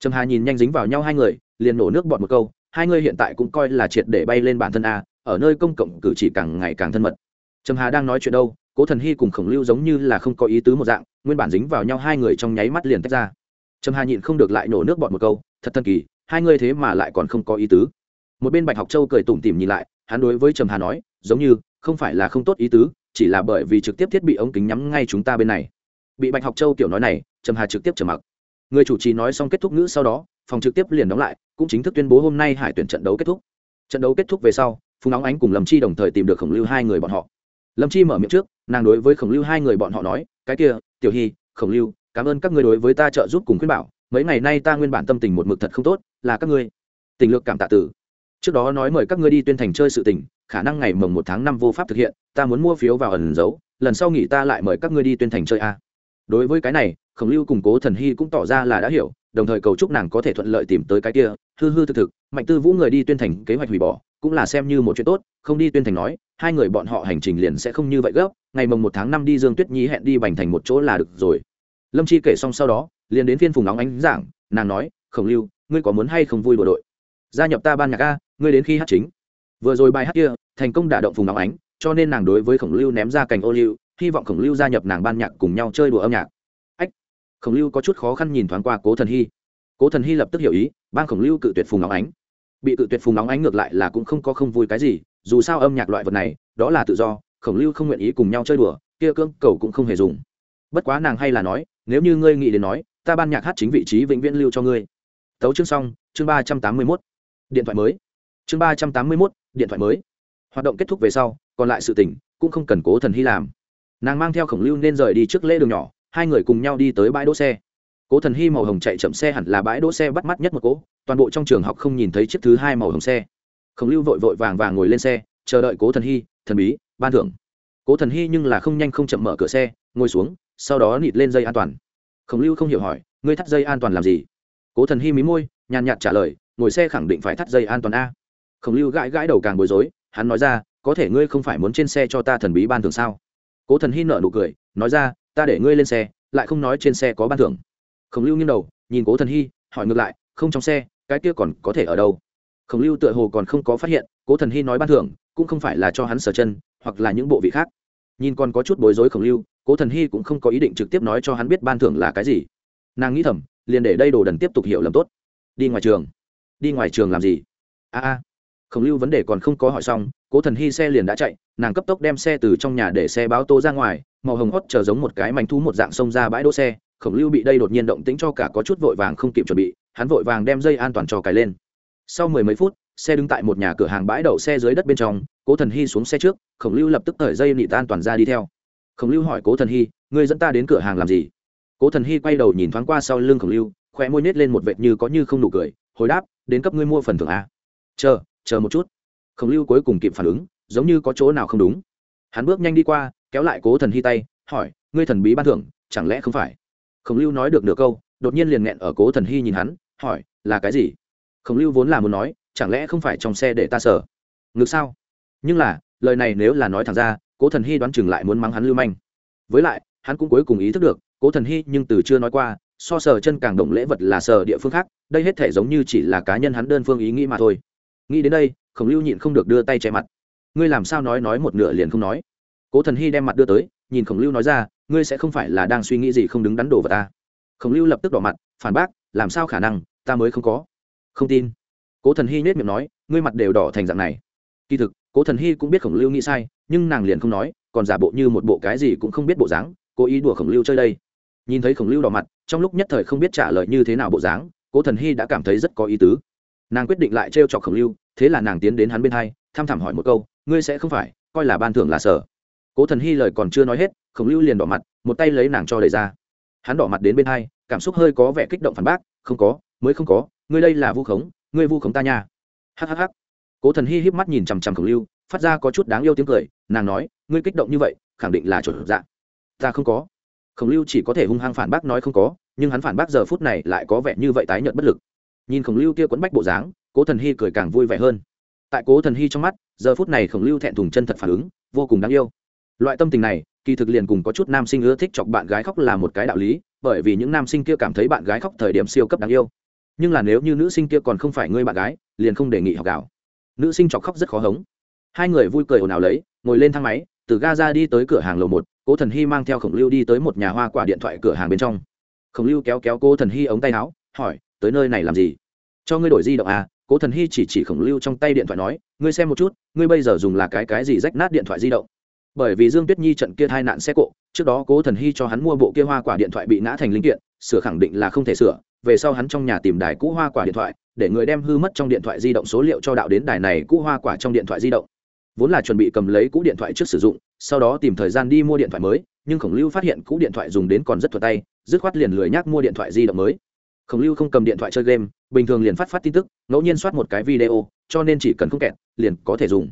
trầm hà nhìn nhanh dính vào nhau hai người, liền nổ nước bọt một câu, hai người hiện tại cũng coi là triệt để bay lên bản thân a, ở nơi công cộng cử chỉ càng ngày càng thân mật. Trầm hà đang nói chuyện đâu, cố thần hy cùng khổng lưu giống như là không có ý tứ một dạng, nguyên bản dính vào nhau hai người trong nháy mắt liền tách ra. Trầm hà nhịn không được lại nổ nước bọt một câu, thật thần kỳ, hai người thế mà lại còn không có ý tứ. Một bên bạch học châu cười tủm tỉm nhìn lại hắn đối với trầm hà nói, giống như, không phải là không tốt ý tứ, chỉ là bởi vì trực tiếp thiết bị ống kính nhắm ngay chúng ta bên này. Bị bạch học châu kiểu nói này, trầm hà trực tiếp trầm mặc. Người chủ trì nói xong kết thúc ngữ sau đó, phòng trực tiếp liền đóng lại, cũng chính thức tuyên bố hôm nay hải tuyển trận đấu kết thúc. Trận đấu kết thúc về sau, phùng nóng ánh cùng lâm chi đồng thời tìm được khổng lưu hai người bọn họ. Lâm chi mở miệng trước, nàng đối với khổng lưu hai người bọn họ nói, cái kia, tiểu hy, khổng lưu, cảm ơn các người đối với ta trợ giúp cùng khuyên bảo, mấy ngày nay ta nguyên bản tâm tình một mực thật không tốt, là các ngươi. Tình lược cảm tạ tử trước đó nói mời các ngươi đi tuyên thành chơi sự tình, khả năng ngày mồng một tháng năm vô pháp thực hiện, ta muốn mua phiếu vào ẩn giấu lần sau nghỉ ta lại mời các ngươi đi tuyên thành chơi a. Đối với cái này, khổng lưu củng cố thần hy cũng tỏ ra là đã hiểu, đồng thời cầu chúc nàng có thể thuận lợi tìm tới cái kia, hư hư thực thực, mạnh tư vũ người đi tuyên thành kế hoạch hủy bỏ, cũng là xem như một chuyện tốt, không đi tuyên thành nói, hai người bọn họ hành trình liền sẽ không như vậy gấp, ngày mồng một tháng năm đi dương tuyết nhi hẹn đi bành thành một chỗ là được rồi. Lâm chi kể xong sau đó, liền đến phiên phùng nóng ánh giảng, nàng nói, khổng lưu, ngươi có muốn hay không vui bộ đội? Gia nhập ta ban nhạc a ngươi đến khi hát chính. Vừa rồi bài hát kia, thành công đả động phùng nóng ánh, cho nên nàng đối với khổng lưu ném ra cành ô liu, hy vọng khổng lưu gia nhập nàng ban nhạc cùng nhau chơi đùa âm nhạc. Ách, khổng lưu có chút khó khăn nhìn thoáng qua cố thần hy. Cố thần hy lập tức hiểu ý ban khổng lưu cự tuyệt phùng nóng ánh. Bị cự tuyệt phùng nóng ánh ngược lại là cũng không có không vui cái gì, dù sao âm nhạc loại vật này, đó là tự do, khổng lưu không nguyện ý cùng nhau chơi đùa, kia cưỡng cầu cũng không hề dùng. Bất quá nàng hay là nói, nếu như ngươi nghĩ đến nói, ta ban nhạc hát chính vị trí vĩnh viễn lưu cho ngươi. Tấu chương xong, chương ba trăm tám mươi mốt. Điện thoại mới chương ba trăm tám mươi mốt, điện thoại mới. Hoạt động kết thúc về sau, còn lại sự tỉnh cũng không cần cố thần hy làm. Nàng mang theo khổng lưu nên rời đi trước lễ đường nhỏ, hai người cùng nhau đi tới bãi đỗ xe. Cố thần hy màu hồng chạy chậm xe hẳn là bãi đỗ xe bắt mắt nhất một cỗ, toàn bộ trong trường học không nhìn thấy chiếc thứ hai màu hồng xe. Khổng lưu vội vội vàng vàng ngồi lên xe, chờ đợi cố thần hy, thần bí, ban thưởng. Cố thần hy nhưng là không nhanh không chậm mở cửa xe, ngồi xuống, sau đó nịt lên dây an toàn. Khổng lưu không hiểu hỏi, ngươi thắt dây an toàn làm gì? Cố thần hy mí môi, nhàn nhạt trả lời, ngồi xe khẳng định phải thắt dây an toàn a khổng lưu gãi gãi đầu càng bối rối, hắn nói ra, có thể ngươi không phải muốn trên xe cho ta thần bí ban thưởng sao? Cố thần hy nợ nụ cười, nói ra, ta để ngươi lên xe, lại không nói trên xe có ban thưởng. Khổng lưu nghiêng đầu, nhìn cố thần hy hỏi ngược lại, không trong xe, cái kia còn có thể ở đâu? Khổng lưu tựa hồ còn không có phát hiện, cố thần hy nói ban thưởng, cũng không phải là cho hắn sở chân, hoặc là những bộ vị khác. Nhìn còn có chút bối rối khổng lưu, cố thần hy cũng không có ý định trực tiếp nói cho hắn biết ban thưởng là cái gì. Nàng nghĩ thầm, liền để đây đồ đần tiếp tục hiểu lầm tốt. Đi ngoài trường. Đi ngoài trường làm gì? A a khổng lưu vấn đề còn không có hỏi xong, cố thần hy xe liền đã chạy, nàng cấp tốc đem xe từ trong nhà để xe báo tô ra ngoài, màu hồng hót chờ giống một cái mảnh thú một dạng xông ra bãi đỗ xe. Khổng lưu bị đây đột nhiên động tĩnh cho cả có chút vội vàng không kịp chuẩn bị, hắn vội vàng đem dây an toàn cho cài lên. Sau mười mấy phút, xe đứng tại một nhà cửa hàng bãi đậu xe dưới đất bên trong, cố thần hy xuống xe trước, khổng lưu lập tức thời dây nị tan toàn ra đi theo. Khổng lưu hỏi cố thần hy, ngươi dẫn ta đến cửa hàng làm gì? Cố thần hy quay đầu nhìn thoáng qua sau lưng khổng lưu khoe môi nết lên một vệt như có như không nụ cười, hồi đáp, đến cấp ngươi mua phần thưởng a. Chờ chờ một chút. Khổng lưu cuối cùng kịp phản ứng, giống như có chỗ nào không đúng. Hắn bước nhanh đi qua, kéo lại cố thần hy tay, hỏi, ngươi thần bí ban thưởng, chẳng lẽ không phải? Khổng lưu nói được nửa câu, đột nhiên liền nghẹn ở cố thần hy nhìn hắn, hỏi, là cái gì? Khổng lưu vốn là muốn nói, chẳng lẽ không phải trong xe để ta sở ngược sao? Nhưng là, lời này nếu là nói thẳng ra, cố thần hy đoán chừng lại muốn mắng hắn lưu manh. Với lại, hắn cũng cuối cùng ý thức được, cố thần hy nhưng từ chưa nói qua, so sờ chân càng động lễ vật là sờ địa phương khác, đây hết thể giống như chỉ là cá nhân hắn đơn phương ý nghĩ mà thôi nghĩ đến đây, khổng lưu nhịn không được đưa tay che mặt. Ngươi làm sao nói nói một nửa liền không nói? Cố thần hy đem mặt đưa tới, nhìn khổng lưu nói ra, ngươi sẽ không phải là đang suy nghĩ gì không đứng đắn đổ vào ta. Khổng lưu lập tức đỏ mặt, phản bác, làm sao khả năng, ta mới không có. Không tin. Cố thần hy nết miệng nói, ngươi mặt đều đỏ thành dạng này. Kỳ thực, cố thần hy cũng biết khổng lưu nghĩ sai, nhưng nàng liền không nói, còn giả bộ như một bộ cái gì cũng không biết bộ dáng, cố ý đùa khổng lưu chơi đây. Nhìn thấy khổng lưu đỏ mặt, trong lúc nhất thời không biết trả lời như thế nào bộ dáng, cố thần hy đã cảm thấy rất có ý tứ nàng quyết định lại trêu chọc khổng lưu, thế là nàng tiến đến hắn bên hai, thăm thẳm hỏi một câu, ngươi sẽ không phải, coi là ban thưởng là sở. Cố thần hy lời còn chưa nói hết, khổng lưu liền đỏ mặt, một tay lấy nàng cho đẩy ra. Hắn đỏ mặt đến bên hai, cảm xúc hơi có vẻ kích động phản bác, không có, mới không có, ngươi đây là vu khống, ngươi vu khống ta nha. Hhh cố thần hy híp mắt nhìn chằm chằm khổng lưu, phát ra có chút đáng yêu tiếng cười, nàng nói, ngươi kích động như vậy, khẳng định là chuẩn dạng ta không có. Khổng lưu chỉ có thể hung hăng phản bác nói không có, nhưng hắn phản bác giờ phút này lại có vẻ như vậy tái nhợt bất lực nhìn khổng lưu kia quấn bách bộ dáng, cố thần hy cười càng vui vẻ hơn. Tại cố thần hy trong mắt, giờ phút này khổng lưu thẹn thùng chân thật phản ứng, vô cùng đáng yêu. Loại tâm tình này, kỳ thực liền cùng có chút nam sinh ưa thích chọc bạn gái khóc là một cái đạo lý, bởi vì những nam sinh kia cảm thấy bạn gái khóc thời điểm siêu cấp đáng yêu. Nhưng là nếu như nữ sinh kia còn không phải ngươi bạn gái, liền không đề nghị học gạo. Nữ sinh chọc khóc rất khó hống. Hai người vui cười ồn ào lấy, ngồi lên thang máy, từ ga ra đi tới cửa hàng lầu một, cố thần hy mang theo khổng lưu đi tới một nhà hoa quả điện thoại cửa hàng bên trong. Khổng lưu kéo kéo cô thần hy ống tay áo, hỏi tới nơi này làm gì? Cho ngươi đổi di động à cố thần hy chỉ chỉ khổng lưu trong tay điện thoại nói, ngươi xem một chút, ngươi bây giờ dùng là cái cái gì rách nát điện thoại di động? Bởi vì dương tuyết nhi trận kia thai nạn xe cộ, trước đó cố thần hy cho hắn mua bộ kia hoa quả điện thoại bị ngã thành linh kiện, sửa khẳng định là không thể sửa, về sau hắn trong nhà tìm đài cũ hoa quả điện thoại, để người đem hư mất trong điện thoại di động số liệu cho đạo đến đài này cũ hoa quả trong điện thoại di động. Vốn là chuẩn bị cầm lấy cũ điện thoại trước sử dụng, sau đó tìm thời gian đi mua điện thoại mới, nhưng khổng lưu phát hiện cũ điện thoại dùng đến còn rất thuật tay, dứt khoát liền lười nhác mua điện thoại di động mới khổng lưu không cầm điện thoại chơi game, bình thường liền phát phát tin tức, ngẫu nhiên soát một cái video, cho nên chỉ cần không kẹt, liền có thể dùng.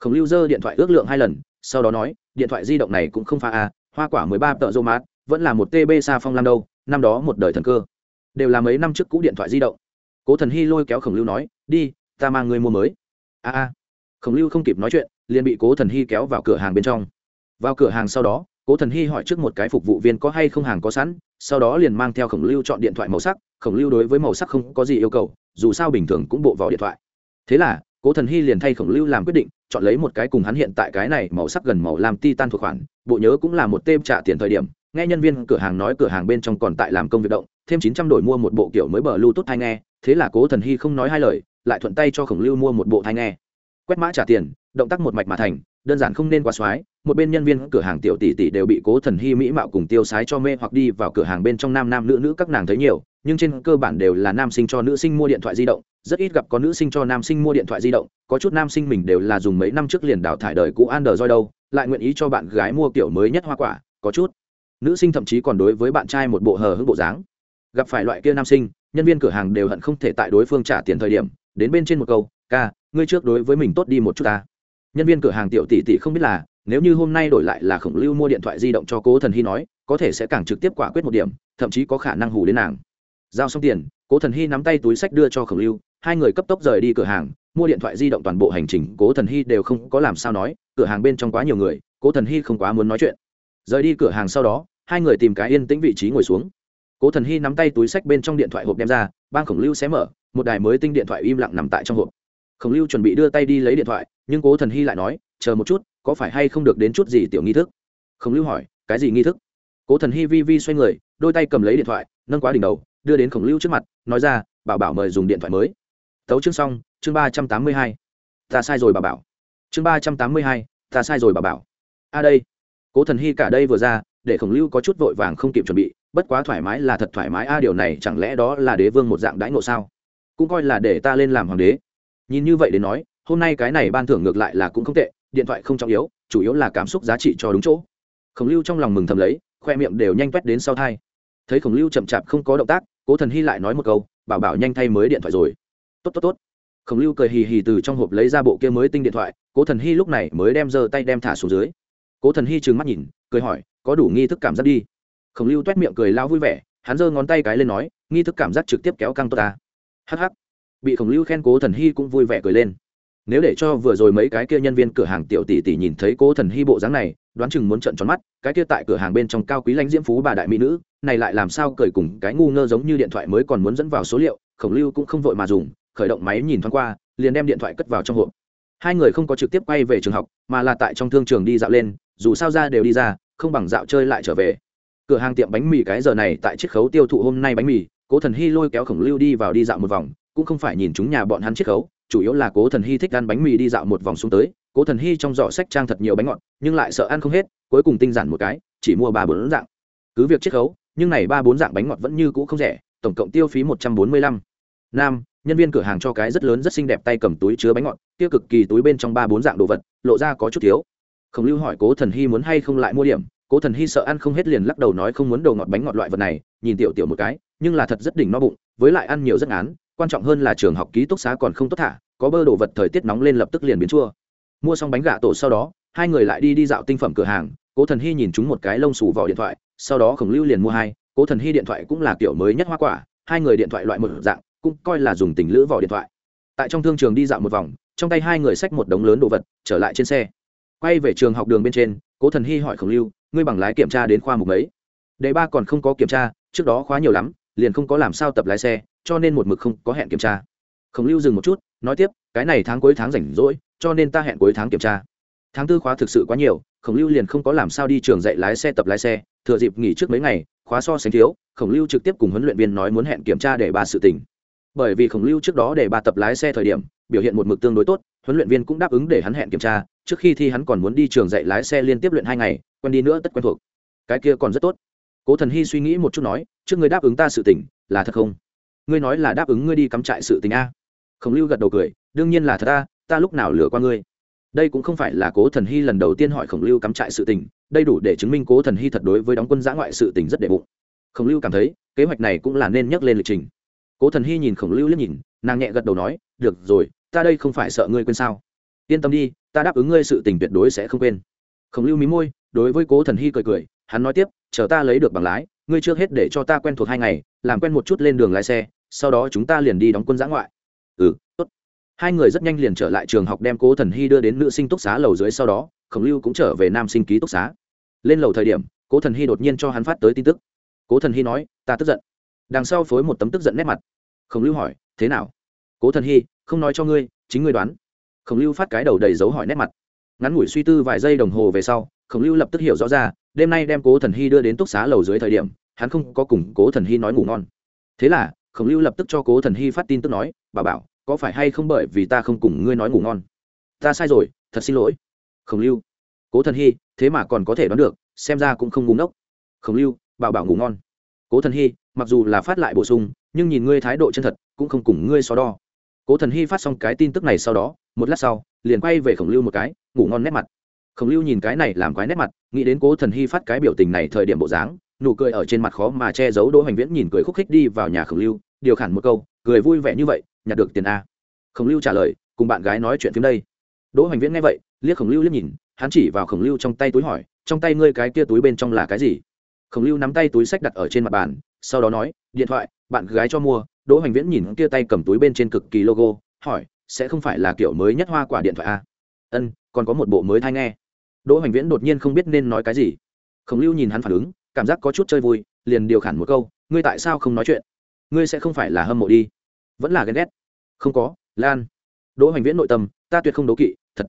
Khổng lưu giơ điện thoại ước lượng hai lần, sau đó nói, điện thoại di động này cũng không pha a, hoa quả mười ba tợ rô mát, vẫn là một tb xa phong lam đâu, năm đó một đời thần cơ. Đều là mấy năm trước cũ điện thoại di động. Cố thần hy lôi kéo khổng lưu nói, đi, ta mang người mua mới. A a. Khổng lưu không kịp nói chuyện, liền bị cố thần hy kéo vào cửa hàng bên trong. Vào cửa hàng sau đó, cố thần hy hỏi trước một cái phục vụ viên có hay không hàng có sẵn, sau đó liền mang theo khổng lưu chọn điện thoại màu sắc khổng lưu đối với màu sắc không có gì yêu cầu, dù sao bình thường cũng bộ vào điện thoại. Thế là, cố thần hy liền thay khổng lưu làm quyết định, chọn lấy một cái cùng hắn hiện tại cái này màu sắc gần màu làm ti tan thuộc khoản, bộ nhớ cũng là một tem trả tiền thời điểm, nghe nhân viên cửa hàng nói cửa hàng bên trong còn tại làm công việc động, thêm chín trăm đổi mua một bộ kiểu mới bờ bluetooth thai nghe, thế là cố thần hy không nói hai lời, lại thuận tay cho khổng lưu mua một bộ thai nghe. Quét mã trả tiền động tác một mạch mà thành, đơn giản không nên quá xoái, một bên nhân viên cửa hàng tiểu tỷ tỷ đều bị cố thần hy mỹ mạo cùng tiêu sái cho mê hoặc đi vào cửa hàng bên trong nam nam nữ nữ các nàng thấy nhiều, nhưng trên cơ bản đều là nam sinh cho nữ sinh mua điện thoại di động, rất ít gặp có nữ sinh cho nam sinh mua điện thoại di động, có chút nam sinh mình đều là dùng mấy năm trước liền đào thải đời cũ android đâu, lại nguyện ý cho bạn gái mua kiểu mới nhất hoa quả, có chút. Nữ sinh thậm chí còn đối với bạn trai một bộ hờ hững bộ dáng. Gặp phải loại kia nam sinh, nhân viên cửa hàng đều hận không thể tại đối phương trả tiền thời điểm, đến bên trên một câu, ca, ngươi trước đối với mình tốt đi một chút ta nhân viên cửa hàng tiểu tỷ tỷ không biết là, nếu như hôm nay đổi lại là khổng lưu mua điện thoại di động cho cố thần hy nói, có thể sẽ càng trực tiếp quả quyết một điểm, thậm chí có khả năng hù đến nàng. Giao xong tiền, cố thần hy nắm tay túi sách đưa cho khổng lưu, hai người cấp tốc rời đi cửa hàng, mua điện thoại di động toàn bộ hành trình, cố thần hy đều không có làm sao nói, cửa hàng bên trong quá nhiều người, cố thần hy không quá muốn nói chuyện. Rời đi cửa hàng sau đó, hai người tìm cái yên tĩnh vị trí ngồi xuống. Cố thần hy nắm tay túi sách bên trong điện thoại hộp đem ra ban khổng lưu xé mở, một đài mới tinh điện thoại im lặng nằm tại trong hộp khổng lưu chuẩn bị đưa tay đi lấy điện thoại, nhưng cố thần hy lại nói, chờ một chút, có phải hay không được đến chút gì tiểu nghi thức? Khổng lưu hỏi, cái gì nghi thức? Cố thần hy vi vi xoay người, đôi tay cầm lấy điện thoại, nâng quá đỉnh đầu, đưa đến khổng lưu trước mặt, nói ra, bảo bảo mời dùng điện thoại mới. Tấu chương xong, chương ba trăm tám mươi hai. Ta sai rồi bà bảo. Chương ba trăm tám mươi hai, ta sai rồi bà bảo. A đây. Cố thần hy cả đây vừa ra, để khổng lưu có chút vội vàng không kịp chuẩn bị, bất quá thoải mái là thật thoải mái, a, điều này chẳng lẽ đó là đế vương một dạng đãi ngộ sao? Cũng coi là để ta lên làm hoàng đế nhìn như vậy đến nói, hôm nay cái này ban thưởng ngược lại là cũng không tệ, điện thoại không trọng yếu, chủ yếu là cảm xúc giá trị cho đúng chỗ. Khổng lưu trong lòng mừng thầm lấy, khoe miệng đều nhanh quét đến sau thai. Thấy khổng lưu chậm chạp không có động tác, cố thần hy lại nói một câu, bảo bảo nhanh thay mới điện thoại rồi. Tốt tốt tốt. Khổng lưu cười hì hì từ trong hộp lấy ra bộ kia mới tinh điện thoại, cố thần hy lúc này mới đem giơ tay đem thả xuống dưới. Cố thần hy trừng mắt nhìn, cười hỏi, có đủ nghi thức cảm giác đi? Khổng lưu t u é t miệng cười lao vui vẻ, hắn giơ ngón tay cái lên nói, nghi thức cảm giác trực tiếp kéo căng tốt ta. Hh bị khổng lưu khen cố thần hy cũng vui vẻ cười lên. Nếu để cho vừa rồi mấy cái kia nhân viên cửa hàng tiểu tỷ tỷ nhìn thấy cố thần hy bộ dáng này, đoán chừng muốn trận tròn mắt, cái kia tại cửa hàng bên trong cao quý lãnh diễm phú bà đại mỹ nữ, này lại làm sao cười cùng cái ngu ngơ giống như điện thoại mới còn muốn dẫn vào số liệu, khổng lưu cũng không vội mà dùng, khởi động máy nhìn thoáng qua, liền đem điện thoại cất vào trong hộp. Hai người không có trực tiếp quay về trường học, mà là tại trong thương trường đi dạo lên, dù sao ra đều đi ra, không bằng dạo chơi lại trở về. Cửa hàng tiệm bánh mì cái giờ này tại chiết khấu tiêu thụ hôm nay bánh mì, cố thần hy lôi kéo khổng lưu đi vào đi dạo một vòng cũng không phải nhìn chúng nhà bọn hắn chiết khấu, chủ yếu là cố thần hy thích ăn bánh mì đi dạo một vòng xuống tới. Cố thần hy trong giỏ sách trang thật nhiều bánh ngọt, nhưng lại sợ ăn không hết, cuối cùng tinh giản một cái, chỉ mua ba bốn dạng. Cứ việc chiết khấu, nhưng này ba bốn dạng bánh ngọt vẫn như cũ không rẻ, tổng cộng tiêu phí một trăm bốn mươi lăm. Nam, nhân viên cửa hàng cho cái rất lớn rất xinh đẹp tay cầm túi chứa bánh ngọt tiêu cực kỳ túi bên trong ba bốn dạng đồ vật, lộ ra có chút thiếu. Khổng lưu hỏi cố thần hy muốn hay không lại mua điểm, cố thần hy sợ ăn không hết liền lắc đầu nói không muốn đồ ngọt bánh ngọt loại vật này, nhìn tiểu tiểu một cái, nhưng là thật rất đỉnh no bụng, với lại ăn nhiều rất ngán quan trọng hơn là trường học ký túc xá còn không tốt thả, có bơ đồ vật thời tiết nóng lên lập tức liền biến chua. Mua xong bánh gà tổ sau đó, hai người lại đi đi dạo tinh phẩm cửa hàng, cố thần hy nhìn chúng một cái lông xù vỏ điện thoại, sau đó khổng lưu liền mua hai, cố thần hy điện thoại cũng là kiểu mới nhất hoa quả, hai người điện thoại loại một dạng, cũng coi là dùng tình lữ vỏ điện thoại. Tại trong thương trường đi dạo một vòng, trong tay hai người xách một đống lớn đồ vật, trở lại trên xe. Quay về trường học đường bên trên, cố thần hy hỏi khổng lưu, ngươi bằng lái kiểm tra đến khoa mục ấy đề ba còn không có kiểm tra, trước đó khóa nhiều lắm, liền không có làm sao tập lái xe cho nên một mực không có hẹn kiểm tra. Khổng lưu dừng một chút nói tiếp cái này tháng cuối tháng rảnh rỗi cho nên ta hẹn cuối tháng kiểm tra. Tháng tư khóa thực sự quá nhiều khổng lưu liền không có làm sao đi trường dạy lái xe tập lái xe thừa dịp nghỉ trước mấy ngày khóa so sánh thiếu khổng lưu trực tiếp cùng huấn luyện viên nói muốn hẹn kiểm tra để ba sự tình. Bởi vì khổng lưu trước đó để ba tập lái xe thời điểm biểu hiện một mực tương đối tốt huấn luyện viên cũng đáp ứng để hắn hẹn kiểm tra trước khi thi hắn còn muốn đi trường dạy lái xe liên tiếp luyện hai ngày quen đi nữa tất quen thuộc. Cái kia còn rất tốt. Cố thần hy suy nghĩ một chút nói trước người đáp ứng ta sự tỉnh, là thật không? Ngươi nói là đáp ứng ngươi đi cắm trại sự tình a. Khổng lưu gật đầu cười, đương nhiên là thật ta ta lúc nào lừa qua ngươi. Đây cũng không phải là cố thần hy lần đầu tiên hỏi khổng lưu cắm trại sự tình, đây đủ để chứng minh cố thần hy thật đối với đóng quân giã ngoại sự tình rất đệ bụng. Khổng lưu cảm thấy, kế hoạch này cũng là nên nhắc lên lịch trình. Cố thần hy nhìn khổng lưu liếc nhìn, nàng nhẹ gật đầu nói, được rồi, ta đây không phải sợ ngươi quên sao. Yên tâm đi, ta đáp ứng ngươi sự tình tuyệt đối sẽ không quên. Khổng lưu mí môi, đối với cố thần hy cười cười, hắn nói tiếp, chờ ta lấy được bằng lái, ngươi trước hết để cho ta quen thuộc hai ngày, làm quen một chút lên đường lái xe sau đó chúng ta liền đi đóng quân giã ngoại. Ừ tốt. Hai người rất nhanh liền trở lại trường học đem cố thần hy đưa đến nữ sinh túc xá lầu dưới sau đó, khổng lưu cũng trở về nam sinh ký túc xá. Lên lầu thời điểm, cố thần hy đột nhiên cho hắn phát tới tin tức. Cố thần hy nói, ta tức giận. Đằng sau phối một tấm tức giận nét mặt. Khổng lưu hỏi, thế nào? Cố thần hy, không nói cho ngươi, chính ngươi đoán. Khổng lưu phát cái đầu đầy dấu hỏi nét mặt. Ngắn ngủi suy tư vài giây đồng hồ về sau, khổng lưu lập tức hiểu rõ ra, đêm nay đem cố thần hy đưa đến túc xá lầu dưới thời điểm, hắn không có cùng cố thần hy nói ngủ ngon. Thế là khổng lưu lập tức cho cố thần hy phát tin tức nói, bà bảo, có phải hay không bởi vì ta không cùng ngươi nói ngủ ngon? Ta sai rồi, thật xin lỗi. Khổng lưu. Cố thần hy, thế mà còn có thể đoán được, xem ra cũng không ngủ ngốc. Khổng lưu bảo bảo ngủ ngon. Cố thần hy, mặc dù là phát lại bổ sung, nhưng nhìn ngươi thái độ chân thật, cũng không cùng ngươi so đo. Cố thần hy phát xong cái tin tức này sau đó, một lát sau, liền quay về khổng lưu một cái, ngủ ngon nét mặt. Khổng lưu nhìn cái này làm quái nét mặt, nghĩ đến cố thần hy phát cái biểu tình này thời điểm bộ dáng nụ cười ở trên mặt khó mà che giấu đỗ hoành viễn nhìn cười khúc khích đi vào nhà khổng lưu, điều khản một câu, cười vui vẻ như vậy, nhặt được tiền a. Khổng lưu trả lời, cùng bạn gái nói chuyện phim đây. Đỗ hoành viễn nghe vậy, liếc khổng lưu liếc nhìn, hắn chỉ vào khổng lưu trong tay túi hỏi, trong tay ngươi cái kia túi bên trong là cái gì? Khổng lưu nắm tay túi sách đặt ở trên mặt bàn, sau đó nói, điện thoại, bạn gái cho mua. Đỗ hoành viễn nhìn kia tay cầm túi bên trên cực kỳ logo, hỏi, sẽ không phải là kiểu mới nhất hoa quả điện thoại a? Ân, còn có một bộ mới thai nghe. Đỗ hoành viễn đột nhiên không biết nên nói cái gì. Khổng lưu nhìn hắn phản ứng cảm giác có chút chơi vui, liền điều khản một câu, ngươi tại sao không nói chuyện? Ngươi sẽ không phải là hâm mộ đi. Vẫn là ghen ghét. Không có, lan. Đỗ hoành viễn nội tâm, ta tuyệt không đố kỵ, thật.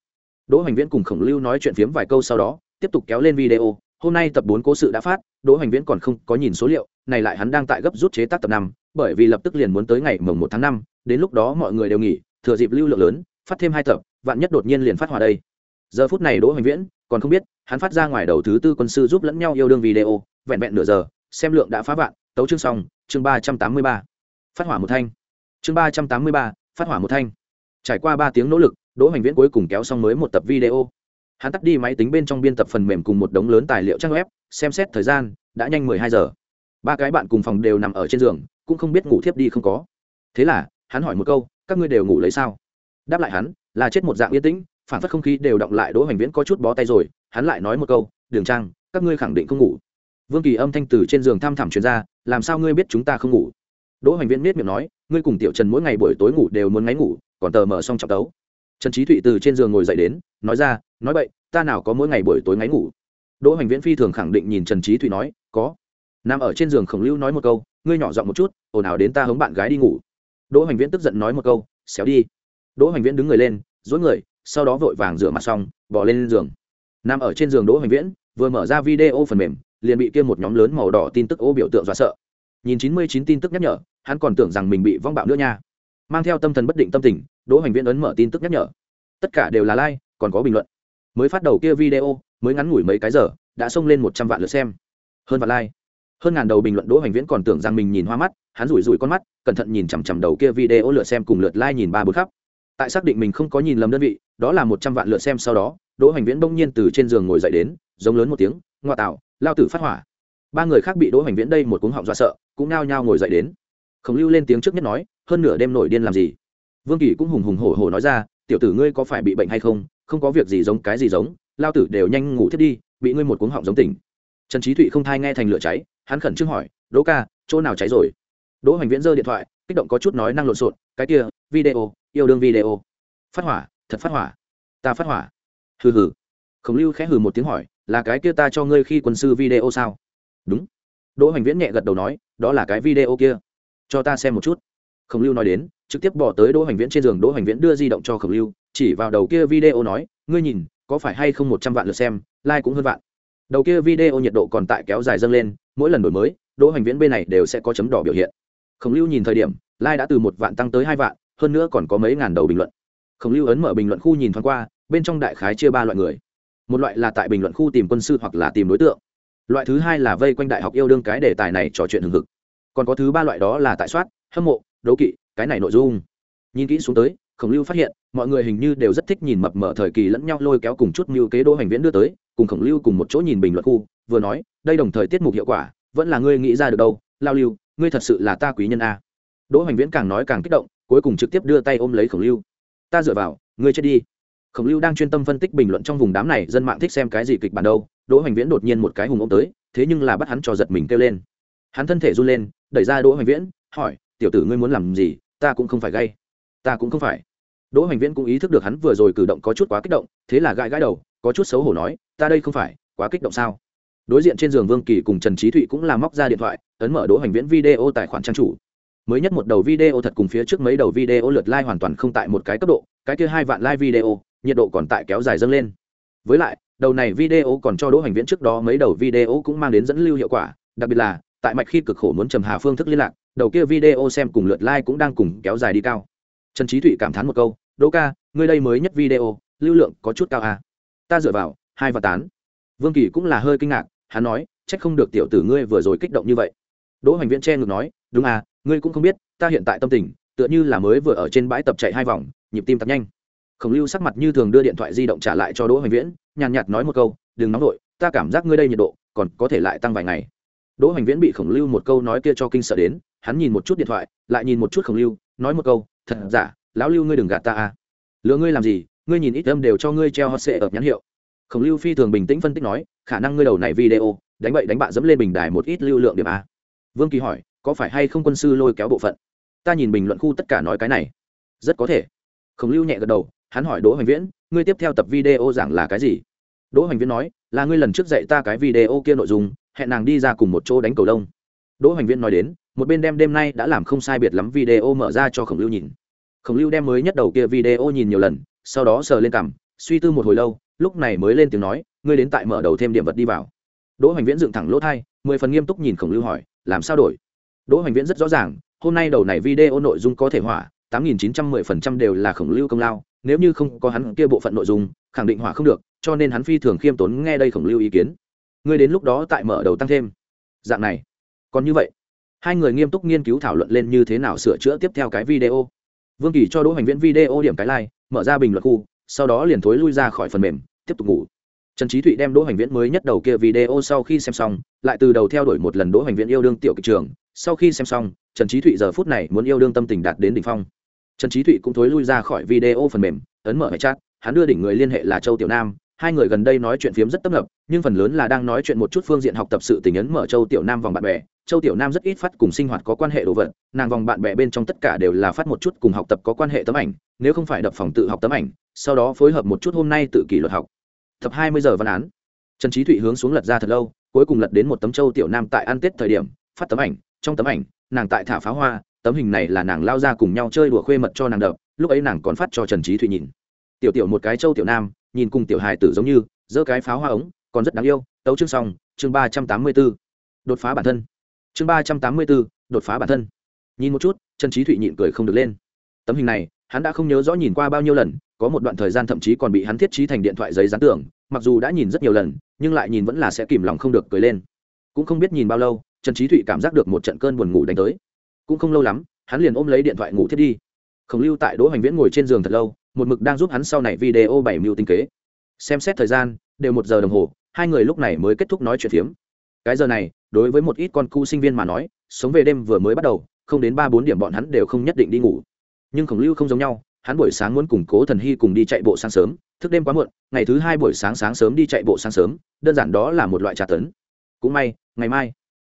Đỗ hoành viễn cùng khổng lưu nói chuyện phiếm vài câu sau đó, tiếp tục kéo lên video, hôm nay tập bốn cố sự đã phát, đỗ hoành viễn còn không có nhìn số liệu, này lại hắn đang tại gấp rút chế tác tập năm, bởi vì lập tức liền muốn tới ngày mồng một tháng năm, đến lúc đó mọi người đều nghỉ, thừa dịp lưu lượng lớn, phát thêm hai tập, vạn nhất đột nhiên liền phát hòa đây. Giờ phút này đỗ hoành viễn còn không biết, hắn phát ra ngoài đầu thứ tư quân sư giúp lẫn nhau yêu đương video vẹn vẹn nửa giờ, xem lượng đã phá vạn, tấu chương xong, chương ba trăm tám mươi ba. Phát hỏa một thanh. Chương ba trăm tám mươi ba, phát hỏa một thanh. Trải qua ba tiếng nỗ lực, đỗ hoành viễn cuối cùng kéo xong mới một tập video. Hắn tắt đi máy tính bên trong biên tập phần mềm cùng một đống lớn tài liệu trang web, xem xét thời gian, đã nhanh mười hai giờ. Ba cái bạn cùng phòng đều nằm ở trên giường, cũng không biết ngủ thiếp đi không có. Thế là, hắn hỏi một câu, các ngươi đều ngủ lấy sao? Đáp lại hắn, là chết một dạng yên tĩnh, phản phất không khí đều động lại. Đỗ hoành viễn có chút bó tay rồi, hắn lại nói một câu, đường trang, các ngươi khẳng định không ngủ vương kỳ âm thanh từ trên giường thăm thẳm chuyên ra, làm sao ngươi biết chúng ta không ngủ? Đỗ hoành viễn biết miệng nói, ngươi cùng tiểu trần mỗi ngày buổi tối ngủ đều muốn ngáy ngủ, còn tờ mở xong trọng tấu. Trần trí thụy từ trên giường ngồi dậy đến, nói ra, nói vậy ta nào có mỗi ngày buổi tối ngáy ngủ? Đỗ hoành viễn phi thường khẳng định nhìn trần trí thụy nói, có. Nằm ở trên giường khổng lưu nói một câu, ngươi nhỏ giọng một chút, ồn ào đến ta hống bạn gái đi ngủ. Đỗ hoành viễn tức giận nói một câu, xéo đi. Đỗ hoành viễn đứng người lên, dối người, sau đó vội vàng rửa mặt xong bỏ lên giường. Nằm ở trên giường đỗ hoành viễn vừa mở ra video phần mềm liền bị kia một nhóm lớn màu đỏ tin tức ô biểu tượng dọa sợ. Nhìn chín mươi chín tin tức nhắc nhở, hắn còn tưởng rằng mình bị vong bạo nữa nha. Mang theo tâm thần bất định tâm tình, đỗ hoành viễn ấn mở tin tức nhắc nhở. Tất cả đều là like, còn có bình luận. Mới phát đầu kia video, mới ngắn ngủi mấy cái giờ, đã xông lên một trăm vạn lượt xem. Hơn vạn like. Hơn ngàn đầu bình luận đỗ hoành viễn còn tưởng rằng mình nhìn hoa mắt, hắn rủi rủi con mắt, cẩn thận nhìn chằm chằm đầu kia video lượt xem cùng lượt like nhìn ba bốn khắp. Tại xác định mình không có nhìn lầm đơn vị, đó là một trăm vạn lượt xem sau đó, đỗ hoành viễn bỗng nhiên từ trên giường ngồi dậy đến giống lớn một tiếng, ngoa tạo, lao tử phát hỏa. Ba người khác bị đỗ hoành viễn đây một cuống họng dọa sợ, cũng nao nhao ngồi dậy đến. Khổng lưu lên tiếng trước nhất nói, hơn nửa đêm nổi điên làm gì? Vương kỳ cũng hùng hùng hổ hổ nói ra, tiểu tử ngươi có phải bị bệnh hay không? Không có việc gì giống cái gì giống, lao tử đều nhanh ngủ thiết đi, bị ngươi một cuống họng giống tỉnh. Trần trí thụy không thai nghe thành lửa cháy, hắn khẩn trương hỏi, đỗ ca, chỗ nào cháy rồi? Đỗ hoành viễn giơ điện thoại, kích động có chút nói năng lộn xộn, cái kia, video, yêu đương video. Phát hỏa, thật phát hỏa. Ta phát hỏa. Hừ hừ. Khổng lưu khẽ hừ một tiếng hỏi là cái kia ta cho ngươi khi quân sư video sao? Đúng. Đỗ hoành viễn nhẹ gật đầu nói, đó là cái video kia. Cho ta xem một chút. Khổng lưu nói đến, trực tiếp bỏ tới đỗ hoành viễn trên giường. Đỗ hoành viễn đưa di động cho khổng lưu, chỉ vào đầu kia video nói, ngươi nhìn, có phải hay không một trăm vạn lượt xem, like cũng hơn vạn. Đầu kia video nhiệt độ còn tại kéo dài dâng lên, mỗi lần đổi mới, đỗ hoành viễn bên này đều sẽ có chấm đỏ biểu hiện. Khổng lưu nhìn thời điểm, like đã từ một vạn tăng tới hai vạn, hơn nữa còn có mấy ngàn đầu bình luận. Khổng lưu ấn mở bình luận khu nhìn thoáng qua, bên trong đại khái chia ba loại người một loại là tại bình luận khu tìm quân sư hoặc là tìm đối tượng. Loại thứ hai là vây quanh đại học yêu đương cái đề tài này trò chuyện hừng hực. Còn có thứ ba loại đó là tại soát, hâm mộ, đấu kỵ, cái này nội dung. Nhìn kỹ xuống tới, khổng lưu phát hiện, mọi người hình như đều rất thích nhìn mập mở thời kỳ lẫn nhau lôi kéo cùng chút mưu kế đỗ hành viễn đưa tới, cùng khổng lưu cùng một chỗ nhìn bình luận khu, vừa nói, đây đồng thời tiết mục hiệu quả, vẫn là ngươi nghĩ ra được đâu, lao lưu, ngươi thật sự là ta quý nhân a. Đỗ hành viễn càng nói càng kích động, cuối cùng trực tiếp đưa tay ôm lấy khổng lưu. Ta dựa vào, ngươi chết đi khổng lưu đang chuyên tâm phân tích bình luận trong vùng đám này, dân mạng thích xem cái gì kịch bản đâu, đỗ hoành viễn đột nhiên một cái hùng ông tới, thế nhưng là bắt hắn cho giật mình kêu lên. Hắn thân thể run lên, đẩy ra đỗ hoành viễn, hỏi, tiểu tử ngươi muốn làm gì? Ta cũng không phải gay. Ta cũng không phải. Đỗ hoành viễn cũng ý thức được hắn vừa rồi cử động có chút quá kích động, thế là gãi gãi đầu, có chút xấu hổ nói, ta đây không phải, quá kích động sao? Đối diện trên giường vương kỳ cùng trần trí thụy cũng làm móc ra điện thoại, ấn mở đỗ hoành viễn video tài khoản trang chủ. Mới nhất một đầu video thật cùng phía trước mấy đầu video lượt like hoàn toàn không tại một cái cấp độ, cái kia hai vạn like video nhiệt độ còn tại kéo dài dâng lên. Với lại, đầu này video còn cho đỗ hoành viễn trước đó mấy đầu video cũng mang đến dẫn lưu hiệu quả, đặc biệt là, tại mạch khi cực khổ muốn trầm hà phương thức liên lạc, đầu kia video xem cùng lượt like cũng đang cùng kéo dài đi cao. Trần trí thụy cảm thán một câu, đỗ ca, ngươi đây mới nhất video, lưu lượng có chút cao à. ta dựa vào, hai và tán. Vương kỳ cũng là hơi kinh ngạc, hắn nói trách không được tiểu tử ngươi vừa rồi kích động như vậy. Đỗ hoành viễn che ngược nói, đúng à ngươi cũng không biết, ta hiện tại tâm tình, tựa như là mới vừa ở trên bãi tập chạy hai vòng, nhịp tim thật nhanh khổng lưu sắc mặt như thường đưa điện thoại di động trả lại cho đỗ hoành viễn, nhàn nhạt nói một câu, đừng nóng vội, ta cảm giác ngươi đây nhiệt độ còn có thể lại tăng vài ngày. Đỗ hoành viễn bị khổng lưu một câu nói kia cho kinh sợ đến, hắn nhìn một chút điện thoại, lại nhìn một chút khổng lưu, nói một câu, thật giả, lão lưu ngươi đừng gạt ta à. Lừa ngươi làm gì, ngươi nhìn ít âm đều cho ngươi treo hot sệ ở nhãn hiệu. Khổng lưu phi thường bình tĩnh phân tích nói, khả năng ngươi đầu này video, đánh bậy đánh bạ dẫm lên bình đài một ít lưu lượng điểm a. Vương kỳ hỏi, có phải hay không quân sư lôi kéo bộ phận? Ta nhìn bình luận khu tất cả nói cái này. Rất có thể. Khổng lưu nhẹ gật đầu hắn hỏi đỗ hoành viễn, ngươi tiếp theo tập video giảng là cái gì? Đỗ hoành viễn nói, là ngươi lần trước dạy ta cái video kia nội dung, hẹn nàng đi ra cùng một chỗ đánh cầu đông đỗ hoành viễn nói đến, một bên đem đêm nay đã làm không sai biệt lắm video mở ra cho khổng lưu nhìn. Khổng lưu đem mới nhất đầu kia video nhìn nhiều lần, sau đó sờ lên cằm, suy tư một hồi lâu, lúc này mới lên tiếng nói, ngươi đến tại mở đầu thêm điểm vật đi vào. Đỗ hoành viễn dựng thẳng lỗ thai, mười phần nghiêm túc nhìn khổng lưu hỏi, làm sao đổi? Đỗ hoành viễn rất rõ ràng, hôm nay đầu này video nội dung có thể hỏa, tám nghìn chín trăm mười phần trăm đều là khổng lưu công lao nếu như không có hắn kia bộ phận nội dung, khẳng định hỏa không được, cho nên hắn phi thường khiêm tốn nghe đây khổng lưu ý kiến. Ngươi đến lúc đó tại mở đầu tăng thêm. Dạng này. Còn như vậy, hai người nghiêm túc nghiên cứu thảo luận lên như thế nào sửa chữa tiếp theo cái video. Vương kỳ cho đỗ hành viễn video điểm cái like, mở ra bình luận khu, sau đó liền thối lui ra khỏi phần mềm, tiếp tục ngủ. Trần trí thụy đem đỗ hành viễn mới nhất đầu kia video sau khi xem xong, lại từ đầu theo đuổi một lần đỗ hành viễn yêu đương tiểu kịch trường. Sau khi xem xong, trần trí thụy giờ phút này muốn yêu đương tâm tình đạt đến đỉnh phong trần trí thụy cũng thối lui ra khỏi video phần mềm, ấn mở hệ chat, hắn đưa đỉnh người liên hệ là châu tiểu nam. Hai người gần đây nói chuyện phiếm rất tấp nập, nhưng phần lớn là đang nói chuyện một chút phương diện học tập sự tình ấn mở châu tiểu nam vòng bạn bè. Châu tiểu nam rất ít phát cùng sinh hoạt có quan hệ đồ vật, nàng vòng bạn bè bên trong tất cả đều là phát một chút cùng học tập có quan hệ tấm ảnh, nếu không phải đập phòng tự học tấm ảnh, sau đó phối hợp một chút hôm nay tự kỷ luật học. Tập hai mươi giờ văn án. Trần trí thụy hướng xuống lật ra thật lâu, cuối cùng lật đến một tấm châu tiểu nam tại ăn tết thời điểm, phát tấm ảnh, trong tấm ảnh, nàng tại thả pháo hoa tấm hình này là nàng lao ra cùng nhau chơi đùa khuê mật cho nàng đập, lúc ấy nàng còn phát cho trần trí thụy nhìn. Tiểu tiểu một cái châu tiểu nam, nhìn cùng tiểu hài tử giống như, giơ cái pháo hoa ống, còn rất đáng yêu, tấu chương xong, chương ba trăm tám mươi b ố đột phá bản thân. Chương ba trăm tám mươi b ố đột phá bản thân. Nhìn một chút, trần trí thụy nhịn cười không được lên. Tấm hình này, hắn đã không nhớ rõ nhìn qua bao nhiêu lần, có một đoạn thời gian thậm chí còn bị hắn thiết trí thành điện thoại giấy dán tưởng mặc dù đã nhìn rất nhiều lần, nhưng lại nhìn vẫn là sẽ kìm lòng không được cười lên. Cũng không biết nhìn bao lâu, trần trí thụy cảm giác được một trận cơn buồn ngủ đánh tới cũng không lâu lắm, hắn liền ôm lấy điện thoại ngủ thiết đi. Khổng lưu tại đỗ hoành viễn ngồi trên giường thật lâu, một mực đang giúp hắn sau này video bảy mưu tinh kế. Xem xét thời gian, đều một giờ đồng hồ, hai người lúc này mới kết thúc nói chuyện phiếm. Cái giờ này, đối với một ít con cu sinh viên mà nói, sống về đêm vừa mới bắt đầu, không đến ba bốn điểm bọn hắn đều không nhất định đi ngủ. Nhưng khổng lưu không giống nhau, hắn buổi sáng muốn củng cố thần hy cùng đi chạy bộ sáng sớm, thức đêm quá muộn, ngày thứ hai buổi sáng sáng sớm đi chạy bộ sáng sớm, đơn giản đó là một loại trà tấn. Cũng may, ngày mai,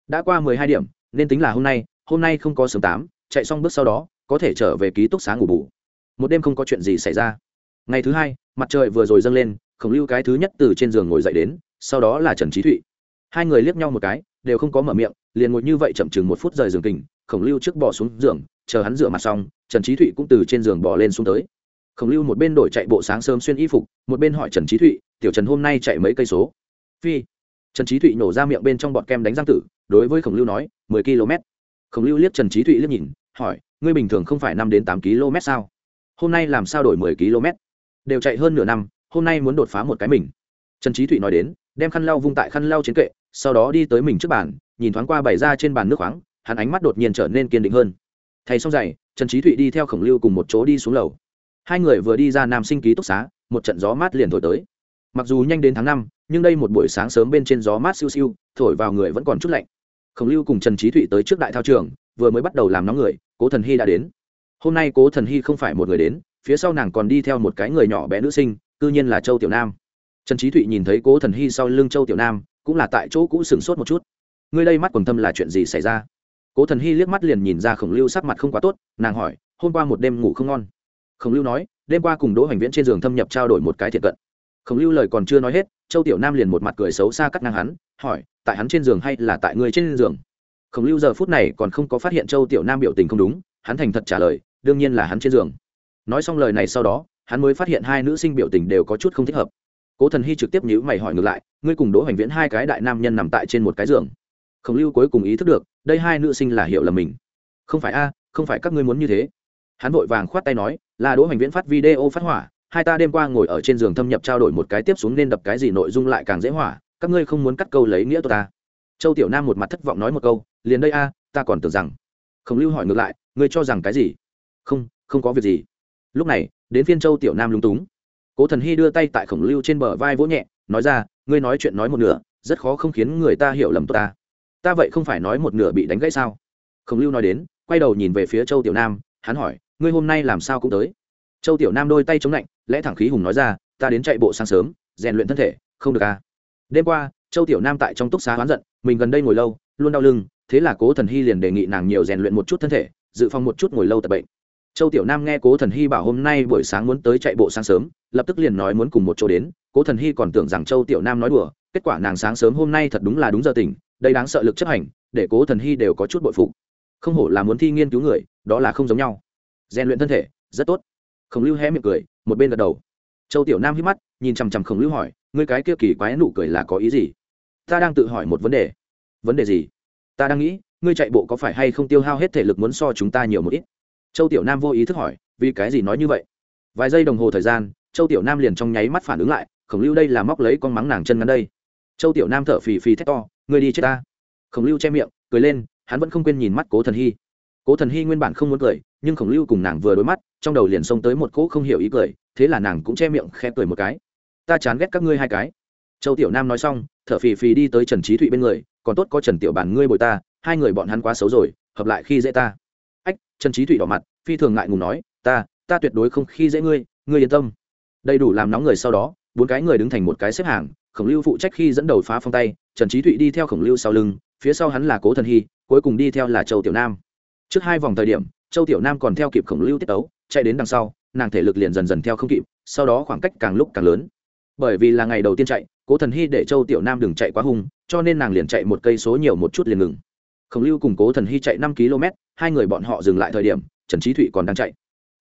đã qua mười hai điểm, nên tính là hôm nay hôm nay không có sớm tám, chạy xong bước sau đó, có thể trở về ký túc xá ngủ bù. Một đêm không có chuyện gì xảy ra. Ngày thứ hai, mặt trời vừa rồi dâng lên, khổng lưu cái thứ nhất từ trên giường ngồi dậy đến, sau đó là trần trí thụy. Hai người liếc nhau một cái, đều không có mở miệng, liền ngồi như vậy chậm chừng một phút rời giường kình khổng lưu trước bỏ xuống giường, chờ hắn rửa mặt xong, trần trí thụy cũng từ trên giường bỏ lên xuống tới. Khổng lưu một bên đổi chạy bộ sáng sớm xuyên y phục, một bên hỏi trần trí thụy, tiểu trần hôm nay chạy mấy cây số? Phi. Trần trí thụy nổ ra miệng bên trong bọt kem đánh răng tử, đối với khổng lưu nói, mười km khổng lưu liếc trần trí thụy liếc nhìn, hỏi, ngươi bình thường không phải năm đến tám km sao? Hôm nay làm sao đổi mười km? Đều chạy hơn nửa năm, hôm nay muốn đột phá một cái mình. Trần trí thụy nói đến, đem khăn lau vung tại khăn lau trên kệ, sau đó đi tới mình trước bàn, nhìn thoáng qua bày ra trên bàn nước khoáng, hắn ánh mắt đột nhiên trở nên kiên định hơn. Thầy xong giày, trần trí thụy đi theo khổng lưu cùng một chỗ đi xuống lầu. Hai người vừa đi ra nam sinh ký túc xá, một trận gió mát liền thổi tới. Mặc dù nhanh đến tháng năm, nhưng đây một buổi sáng sớm bên trên gió mát siêu siêu, thổi vào người vẫn còn chút lạnh khổng lưu cùng trần trí thụy tới trước đại thao trường, vừa mới bắt đầu làm nóng người, cố thần hy đã đến. Hôm nay cố thần hy không phải một người đến, phía sau nàng còn đi theo một cái người nhỏ bé nữ sinh, cư nhiên là châu tiểu nam. Trần trí thụy nhìn thấy cố thần hy sau lưng châu tiểu nam, cũng là tại chỗ cũ sửng sốt một chút. Ngươi đây mắt quần tâm là chuyện gì xảy ra? Cố thần hy liếc mắt liền nhìn ra khổng lưu sắc mặt không quá tốt, nàng hỏi, hôm qua một đêm ngủ không ngon? Khổng lưu nói, đêm qua cùng đỗ hoành viễn trên giường thâm nhập trao đổi một cái thiện cận. Khổng lưu lời còn chưa nói hết, châu tiểu nam liền một mặt cười xấu xa cắt ngang hắn hỏi, tại hắn trên giường hay là tại ngươi trên giường? Khổng lưu giờ phút này còn không có phát hiện châu tiểu nam biểu tình không đúng, hắn thành thật trả lời, đương nhiên là hắn trên giường. Nói xong lời này sau đó, hắn mới phát hiện hai nữ sinh biểu tình đều có chút không thích hợp. Cố thần hy trực tiếp nhữ mày hỏi ngược lại, ngươi cùng đỗ hoành viễn hai cái đại nam nhân nằm tại trên một cái giường? Khổng lưu cuối cùng ý thức được, đây hai nữ sinh là hiểu lầm mình. Không phải a, không phải các ngươi muốn như thế. Hắn vội vàng khoát tay nói, là đỗ hoành viễn phát video phát hỏa, hai ta đêm qua ngồi ở trên giường thâm nhập trao đổi một cái tiếp xuống nên đập cái gì nội dung lại càng dễ hỏa các ngươi không muốn cắt câu lấy nghĩa tôi ta. Châu tiểu nam một mặt thất vọng nói một câu, liền đây a, ta còn tưởng rằng. Khổng lưu hỏi ngược lại, ngươi cho rằng cái gì? Không không có việc gì. Lúc này, đến phiên châu tiểu nam lúng túng. Cố thần hy đưa tay tại khổng lưu trên bờ vai vỗ nhẹ, nói ra, ngươi nói chuyện nói một nửa, rất khó không khiến người ta hiểu lầm tôi ta. Ta vậy không phải nói một nửa bị đánh gãy sao? Khổng lưu nói đến, quay đầu nhìn về phía châu tiểu nam, hắn hỏi, ngươi hôm nay làm sao cũng tới? Châu tiểu nam đôi tay chống lạnh, lẽ thẳng khí hùng nói ra, ta đến chạy bộ sáng sớm, rèn luyện thân thể, không được à? Đêm qua, châu tiểu nam tại trong túc xá oán giận, mình gần đây ngồi lâu, luôn đau lưng, thế là cố thần hy liền đề nghị nàng nhiều rèn luyện một chút thân thể, dự phòng một chút ngồi lâu tập bệnh. Châu tiểu nam nghe cố thần hy bảo hôm nay buổi sáng muốn tới chạy bộ sáng sớm, lập tức liền nói muốn cùng một chỗ đến, cố thần hy còn tưởng rằng châu tiểu nam nói đùa, kết quả nàng sáng sớm hôm nay thật đúng là đúng giờ tỉnh đây đáng sợ lực chấp hành, để cố thần hy đều có chút bội phục. không hổ là muốn thi nghiên cứu người, đó là không giống nhau. Rèn luyện thân thể, rất tốt. Khổng lưu hé miệng cười, một bên gật đầu. Châu tiểu nam hít mắt, nhìn chằm chằm khổng lưu hỏi ngươi cái kia kỳ quái nụ cười là có ý gì? Ta đang tự hỏi một vấn đề. Vấn đề gì? Ta đang nghĩ, ngươi chạy bộ có phải hay không tiêu hao hết thể lực muốn so chúng ta nhiều một ít? Châu tiểu nam vô ý thức hỏi, vì cái gì nói như vậy? Vài giây đồng hồ thời gian, châu tiểu nam liền trong nháy mắt phản ứng lại, khổng lưu đây là móc lấy con mắng nàng chân ngắn đây. Châu tiểu nam thở phì phì thét to, ngươi đi chết ta. Khổng lưu che miệng, cười lên, hắn vẫn không quên nhìn mắt cố thần hy. Cố thần hy nguyên bản không muốn cười, nhưng khổng lưu cùng nàng vừa đối mắt, trong đầu liền xông tới một cỗ không hiểu ý cười, thế là nàng cũng che miệng khe cười một cái ta chán ghét các ngươi hai cái. Châu tiểu nam nói xong, thở phì phì đi tới trần trí thụy bên người, còn tốt có trần tiểu bản ngươi bồi ta, hai người bọn hắn quá xấu rồi, hợp lại khi dễ ta. Ách, trần trí thụy đỏ mặt, phi thường ngại ngùng nói, ta ta tuyệt đối không khi dễ ngươi ngươi yên tâm. Đầy đủ làm nóng người sau đó, bốn cái người đứng thành một cái xếp hàng, khổng lưu phụ trách khi dẫn đầu phá phong tay, trần trí thụy đi theo khổng lưu sau lưng, phía sau hắn là cố thần hy, cuối cùng đi theo là châu tiểu nam. Trước hai vòng thời điểm, châu tiểu nam còn theo kịp khổng lưu tiết tấu, chạy đến đằng sau, nàng thể lực liền dần dần theo không kịp, sau đó khoảng cách càng lúc càng lớn bởi vì là ngày đầu tiên chạy, cố thần hy để châu tiểu nam đừng chạy quá hung, cho nên nàng liền chạy một cây số nhiều một chút liền ngừng. Khổng lưu cùng cố thần hy chạy năm km, hai người bọn họ dừng lại thời điểm, trần trí thụy còn đang chạy.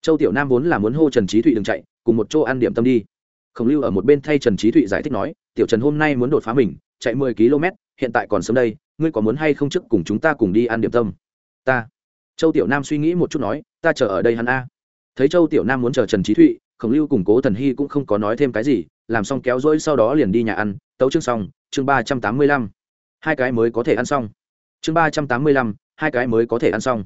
Châu tiểu nam vốn là muốn hô trần trí thụy đừng chạy, cùng một chỗ ăn điểm tâm đi. Khổng lưu ở một bên thay trần trí thụy giải thích nói, tiểu trần hôm nay muốn đột phá mình, chạy mười km, hiện tại còn sớm đây, ngươi có muốn hay không trước cùng chúng ta cùng đi ăn điểm tâm? Ta. Châu tiểu nam suy nghĩ một chút nói, ta chờ ở đây hắn a. Thấy châu tiểu nam muốn chờ trần trí thụy, khổng lưu cùng cố thần hy cũng không có nói thêm cái gì làm xong kéo dỗi sau đó liền đi nhà ăn, tấu chương xong, chương ba trăm tám mươi lăm. Hai cái mới có thể ăn xong. Chương ba trăm tám mươi lăm, hai cái mới có thể ăn xong.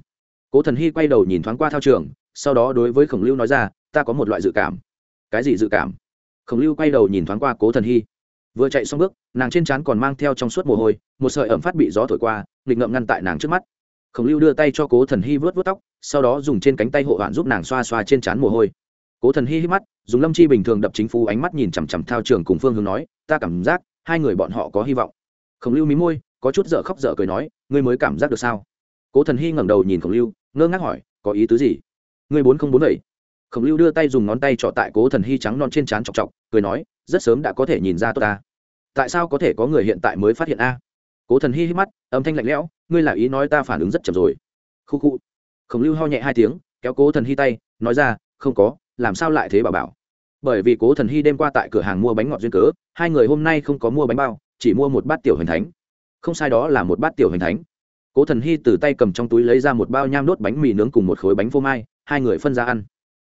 Cố thần hy quay đầu nhìn thoáng qua thao trường, sau đó đối với khổng lưu nói ra, ta có một loại dự cảm. Cái gì dự cảm? Khổng lưu quay đầu nhìn thoáng qua cố thần hy. Vừa chạy xong bước, nàng trên trán còn mang theo trong suốt mồ hôi, một sợi ẩm phát bị gió thổi qua, nghịch ngậm ngăn tại nàng trước mắt. Khổng lưu đưa tay cho cố thần hy vớt vớt tóc, sau đó dùng trên cánh tay hộ hoạn giúp nàng xoa xoa trên trán mồ hôi cố thần hy hít mắt, dùng lâm chi bình thường đập chính phủ ánh mắt nhìn chằm chằm thao trường cùng phương hướng nói, ta cảm giác hai người bọn họ có hy vọng. Khổng lưu mí môi, có chút dở khóc dở cười nói, ngươi mới cảm giác được sao? Cố thần hy ngẩng đầu nhìn khổng lưu, ngơ ngác hỏi, có ý tứ gì? Ngươi bốn không bốn bảy. Khổng lưu đưa tay dùng ngón tay trọ tại cố thần hy trắng non trên trán chọc chọc, cười nói, rất sớm đã có thể nhìn ra tôi ta. Tại sao có thể có người hiện tại mới phát hiện a? Cố thần hy hít mắt, âm thanh lạnh lẽo, ngươi là ý nói ta phản ứng rất chậm rồi. Khu khu. Khổng lưu ho nhẹ hai tiếng, kéo cố thần hy tay, nói ra, không có làm sao lại thế bảo bảo? Bởi vì cố thần hy đêm qua tại cửa hàng mua bánh ngọt duyên cớ, hai người hôm nay không có mua bánh bao, chỉ mua một bát tiểu hình thánh. Không sai đó là một bát tiểu hình thánh. Cố thần hy từ tay cầm trong túi lấy ra một bao nham đốt bánh mì nướng cùng một khối bánh phô mai, hai người phân ra ăn.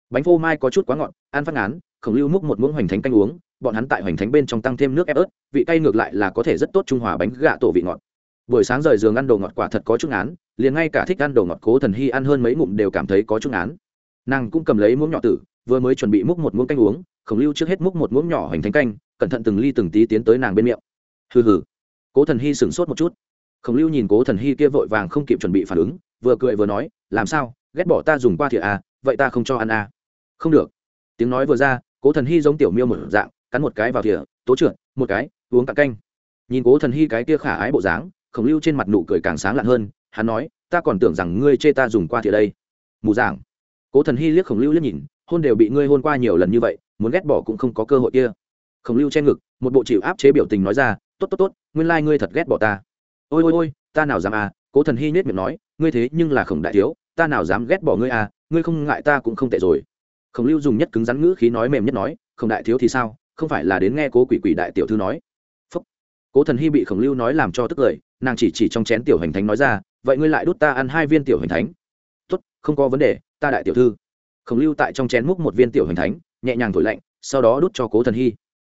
Bánh phô mai có chút quá ngọt, ăn phát ngán khổng lưu múc một muỗng hoành thánh canh uống, bọn hắn tại hoành thánh bên trong tăng thêm nước ép ớt, vị cay ngược lại là có thể rất tốt trung hòa bánh gạ tổ vị ngọt. Buổi sáng rời giường ăn đồ ngọt quả thật có chút án liền ngay cả thích ăn đồ ngọt cố thần hy ăn hơn mấy ngụm đều cảm thấy có chút án nàng cũng cầm lấy muỗng nhỏ tử vừa mới chuẩn bị múc một muỗng canh uống, khổng lưu trước hết múc một muỗng nhỏ hoành thánh canh, cẩn thận từng ly từng tí tiến tới nàng bên miệng. Hừ hừ. Cố thần hy sửng sốt một chút. Khổng lưu nhìn cố thần hy kia vội vàng không kịp chuẩn bị phản ứng, vừa cười vừa nói, làm sao? Ghét bỏ ta dùng qua thìa à? Vậy ta không cho ăn à? Không được. Tiếng nói vừa ra, cố thần hy giống tiểu miêu một dạng, cắn một cái vào thìa, tố trượt một cái, uống cạn canh. Nhìn cố thần hy cái kia khả ái bộ dáng, khổng lưu trên mặt nụ cười càng sáng lặn hơn, hắn nói, ta còn tưởng rằng ngươi chê ta dùng qua thìa đây. Mù giảng cố thần hy liếc khổng lưu liếc nhìn hôn đều bị ngươi hôn qua nhiều lần như vậy, muốn ghét bỏ cũng không có cơ hội kia. Khổng lưu che ngực, một bộ chịu áp chế biểu tình nói ra, tốt tốt tốt, nguyên lai、like、ngươi thật ghét bỏ ta. Ôi ôi ôi, ta nào dám à? Cố thần hy nết miệng nói, ngươi thế nhưng là khổng đại thiếu, ta nào dám ghét bỏ ngươi à? Ngươi không ngại ta cũng không tệ rồi. Khổng lưu dùng nhất cứng rắn ngữ khí nói mềm nhất nói, khổng đại thiếu thì sao? Không phải là đến nghe cố quỷ quỷ đại tiểu thư nói? Phúc. cố thần hy bị khổng lưu nói làm cho tức cười, nàng chỉ chỉ trong chén tiểu hành thánh nói ra, vậy ngươi lại đút ta ăn hai viên tiểu hành thánh. Tốt, không có vấn đề, ta đại tiểu thư khổng lưu tại trong chén múc một viên tiểu hoành thánh, nhẹ nhàng thổi lạnh, sau đó đút cho cố thần hy.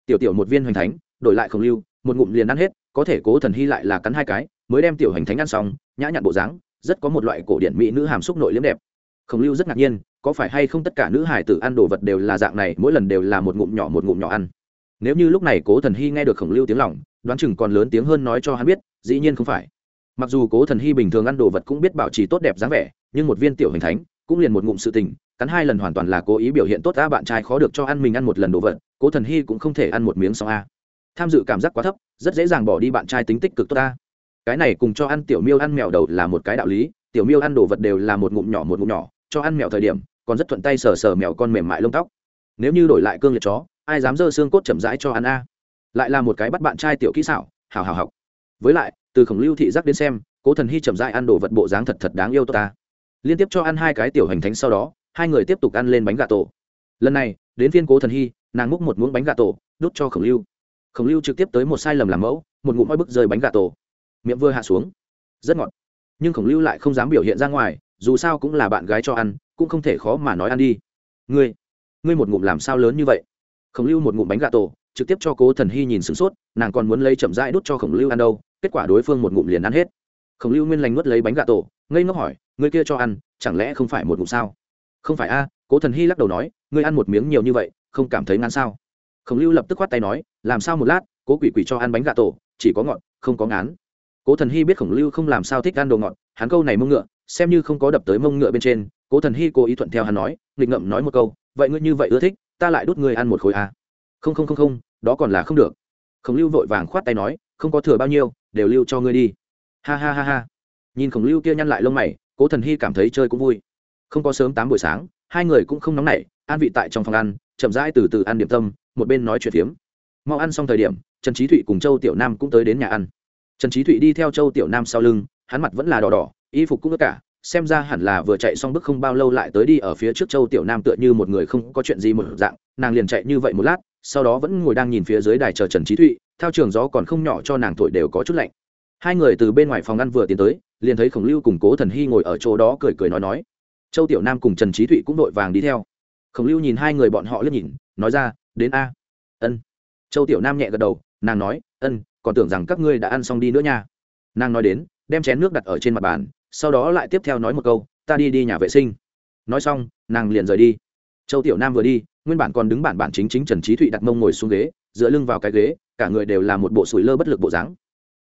Tiểu tiểu một viên hoành thánh, đổi lại khổng lưu, một ngụm liền ăn hết, có thể cố thần hy lại là cắn hai cái, mới đem tiểu hoành thánh ăn xong, nhã nhặn bộ dáng, rất có một loại cổ điển mỹ nữ hàm xúc nội liếm đẹp. Khổng lưu rất ngạc nhiên, có phải hay không tất cả nữ hải tử ăn đồ vật đều là dạng này, mỗi lần đều là một ngụm nhỏ một ngụm nhỏ ăn? Nếu như lúc này cố thần hy nghe được khổng lưu tiếng lỏng đoán chừng còn lớn tiếng hơn nói cho hắn biết, dĩ nhiên không phải. Mặc dù cố thần hy bình thường ăn đồ vật cũng biết bảo trì tốt đẹp dáng vẻ, nhưng một viên tiểu hình thánh, cũng liền một ngụm sự tình cắn hai lần hoàn toàn là cố ý biểu hiện tốt a bạn trai khó được cho ăn mình ăn một lần đồ vật, cố thần hy cũng không thể ăn một miếng xong a tham dự cảm giác quá thấp, rất dễ dàng bỏ đi bạn trai tính tích cực tốt a cái này cùng cho ăn tiểu miêu ăn mèo đầu là một cái đạo lý, tiểu miêu ăn đồ vật đều là một ngụm nhỏ một ngụm nhỏ, cho ăn mèo thời điểm, còn rất thuận tay sờ sờ mèo con mềm mại lông tóc. Nếu như đổi lại cương liệt chó, ai dám dơ xương cốt chậm rãi cho ăn a lại là một cái bắt bạn trai tiểu kỹ xảo, hào hào học. Với lại, từ khổng lưu thị giác đến xem, cố thần hy chậm rãi ăn đồ vật bộ dáng thật thật đáng yêu tốt ta liên tiếp cho ăn hai cái tiểu hành thánh sau đó hai người tiếp tục ăn lên bánh gà tổ. Lần này, đến phiên cố thần hy, nàng múc một muỗng bánh gà tổ, đút cho khổng lưu. Khổng lưu trực tiếp tới một sai lầm làm mẫu, một ngụm oi bức rơi bánh gà tổ. Miệng vừa hạ xuống. Rất ngọt. Nhưng khổng lưu lại không dám biểu hiện ra ngoài, dù sao cũng là bạn gái cho ăn, cũng không thể khó mà nói ăn đi. Ngươi ngươi một ngụm làm sao lớn như vậy? Khổng lưu một ngụm bánh gà tổ, trực tiếp cho cố thần hy nhìn sửng sốt, nàng còn muốn lấy chậm rãi đút cho khổng lưu ăn đâu, kết quả đối phương một ngụm liền ăn hết. Khổng lưu nguyên lành nuốt lấy bánh gà tổ, ngây ngốc hỏi người kia cho ăn, chẳng lẽ không phải một ngụm sao? Không phải a, cố thần hy lắc đầu nói, ngươi ăn một miếng nhiều như vậy, không cảm thấy ngán sao? Khổng lưu lập tức khoát tay nói, làm sao một lát, cố quỷ quỷ cho ăn bánh gà tổ, chỉ có ngọt, không có ngán. Cố thần hy biết khổng lưu không làm sao thích ăn đồ ngọt, hắn câu này mông ngựa, xem như không có đập tới mông ngựa bên trên, cố thần hy cố ý thuận theo hắn nói, nghịch ngậm nói một câu, vậy ngươi như vậy ưa thích, ta lại đút ngươi ăn một khối a không không không không, đó còn là không được. Khổng lưu vội vàng khoát tay nói, không có thừa bao nhiêu, đều lưu cho ngươi đi. Ha ha ha ha. Nhìn khổng lưu kia nhăn lại lông mày, cố thần hy cảm thấy chơi cũng vui không có sớm tám buổi sáng, hai người cũng không nóng nảy, an vị tại trong phòng ăn, chậm rãi từ từ ăn điểm tâm, một bên nói chuyện phiếm. Mau ăn xong thời điểm, trần trí thụy cùng châu tiểu nam cũng tới đến nhà ăn. Trần trí thụy đi theo châu tiểu nam sau lưng, hắn mặt vẫn là đỏ đỏ, y phục cũng tất cả, xem ra hẳn là vừa chạy xong bước không bao lâu lại tới đi ở phía trước châu tiểu nam tựa như một người không có chuyện gì một dạng, nàng liền chạy như vậy một lát, sau đó vẫn ngồi đang nhìn phía dưới đài chờ trần trí thụy theo trường gió còn không nhỏ cho nàng thổi đều có chút lạnh. Hai người từ bên ngoài phòng ăn vừa tiến tới, liền thấy khổng lưu cùng cố thần hy ngồi ở chỗ đó cười cười nói nói châu tiểu nam cùng trần trí thụy cũng đội vàng đi theo. Khổng lưu nhìn hai người bọn họ liếc nhìn, nói ra, đến a. Ân. Châu tiểu nam nhẹ gật đầu, nàng nói, ân, còn tưởng rằng các ngươi đã ăn xong đi nữa nha. Nàng nói đến, đem chén nước đặt ở trên mặt bàn, sau đó lại tiếp theo nói một câu, ta đi đi nhà vệ sinh. Nói xong, nàng liền rời đi. Châu tiểu nam vừa đi, nguyên bản còn đứng bản bản chính chính trần trí thụy đặt mông ngồi xuống ghế, dựa lưng vào cái ghế, cả người đều là một bộ sủi lơ bất lực bộ dáng.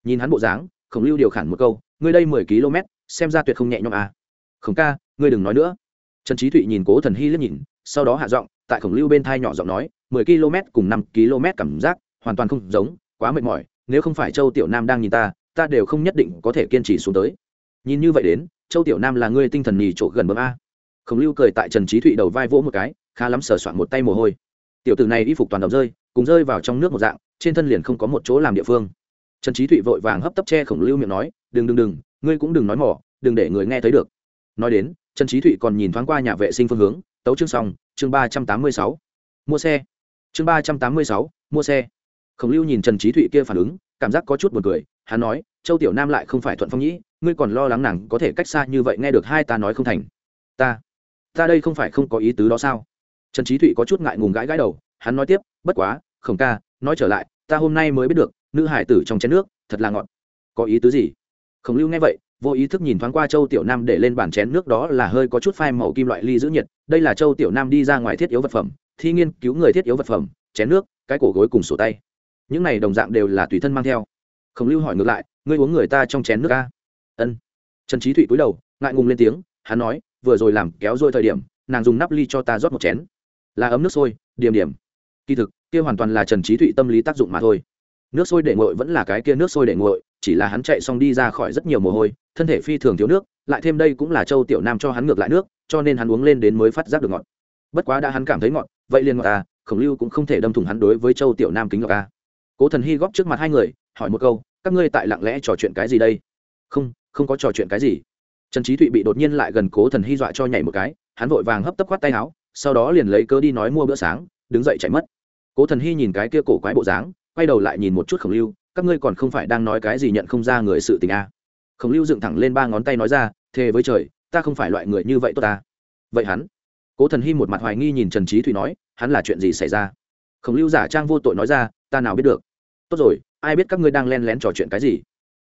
Nhìn hắn bộ dáng, khổng lưu điều khản một câu, ngươi đây mười km xem ra tuyệt không nhẹ nhõm à. khổng ca ngươi đừng nói nữa. Trần trí thụy nhìn cố thần hy liếc nhìn, sau đó hạ giọng, tại khổng lưu bên thai nhỏ giọng nói, mười km cùng năm km cảm giác hoàn toàn không giống, quá mệt mỏi, nếu không phải châu tiểu nam đang nhìn ta ta đều không nhất định có thể kiên trì xuống tới. Nhìn như vậy đến, châu tiểu nam là ngươi tinh thần nhì chỗ gần bấm a. Khổng lưu cười tại trần trí thụy đầu vai vỗ một cái, khá lắm sờ soạn một tay mồ hôi. Tiểu tử này y phục toàn đ rơi, cùng rơi vào trong nước một dạng, trên thân liền không có một chỗ làm địa phương. Trần trí thụy vội vàng hấp tấp che khổng lưu miệng nói, đừng đừng đừng, ngươi cũng đừng nói mỏ, đừng để người nghe thấy được. Nói đến trần trí thụy còn nhìn thoáng qua nhà vệ sinh phương hướng, tấu chương xong, chương ba trăm tám mươi sáu. Mua xe. Chương ba trăm tám mươi sáu, mua xe. Khổng lưu nhìn trần trí thụy kia phản ứng, cảm giác có chút buồn cười, hắn nói, châu tiểu nam lại không phải thuận phong nhĩ, ngươi còn lo lắng nàng có thể cách xa như vậy nghe được hai ta nói không thành. Ta ta đây không phải không có ý tứ đó sao? Trần trí thụy có chút ngại ngùng gãi gãi đầu, hắn nói tiếp, bất quá, khổng ca, nói trở lại, ta hôm nay mới biết được, nữ hải tử trong chén nước, thật là ngọt. Có ý tứ gì? Khổng lưu nghe vậy vô ý thức nhìn thoáng qua châu tiểu nam để lên bàn chén nước đó là hơi có chút phai màu kim loại ly giữ nhiệt. Đây là châu tiểu nam đi ra ngoài thiết yếu vật phẩm, thi nghiên cứu người thiết yếu vật phẩm, chén nước, cái cổ gối cùng sổ tay. Những này đồng dạng đều là tùy thân mang theo. Khổng lưu hỏi ngược lại, ngươi uống người ta trong chén nước ca ân. Trần trí thụy cúi đầu, ngại ngùng lên tiếng, hắn nói, vừa rồi làm kéo dôi thời điểm, nàng dùng nắp ly cho ta rót một chén. Là ấm nước sôi, điểm điểm. Kỳ thực, kia hoàn toàn là trần trí thụy tâm lý tác dụng mà thôi nước sôi để nguội vẫn là cái kia nước sôi để nguội, chỉ là hắn chạy xong đi ra khỏi rất nhiều mồ hôi, thân thể phi thường thiếu nước, lại thêm đây cũng là châu tiểu nam cho hắn ngược lại nước, cho nên hắn uống lên đến mới phát giác được ngọt. Bất quá đã hắn cảm thấy ngọt, vậy liền ngọt à khổng lưu cũng không thể đâm thủng hắn đối với châu tiểu nam kính ngọt à. Cố thần hy góp trước mặt hai người, hỏi một câu, các ngươi tại lặng lẽ trò chuyện cái gì đây? Không không có trò chuyện cái gì. Trần trí thụy bị đột nhiên lại gần cố thần hy dọa cho nhảy một cái, hắn vội vàng hấp tấp khoát tay áo, sau đó liền lấy cớ đi nói mua bữa sáng, đứng dậy chạy mất. Cố thần hy nhìn cái kia cổ quái bộ dáng quay đầu lại nhìn một chút khổng lưu, các ngươi còn không phải đang nói cái gì nhận không ra người sự tình a à. khổng lưu dựng thẳng lên ba ngón tay nói ra, thề với trời, ta không phải loại người như vậy tốt ta. Vậy hắn? Cố thần hy một mặt hoài nghi nhìn trần trí thủy nói, hắn là chuyện gì xảy ra? Khổng lưu giả trang vô tội nói ra, ta nào biết được. Tốt rồi, ai biết các ngươi đang len lén trò chuyện cái gì?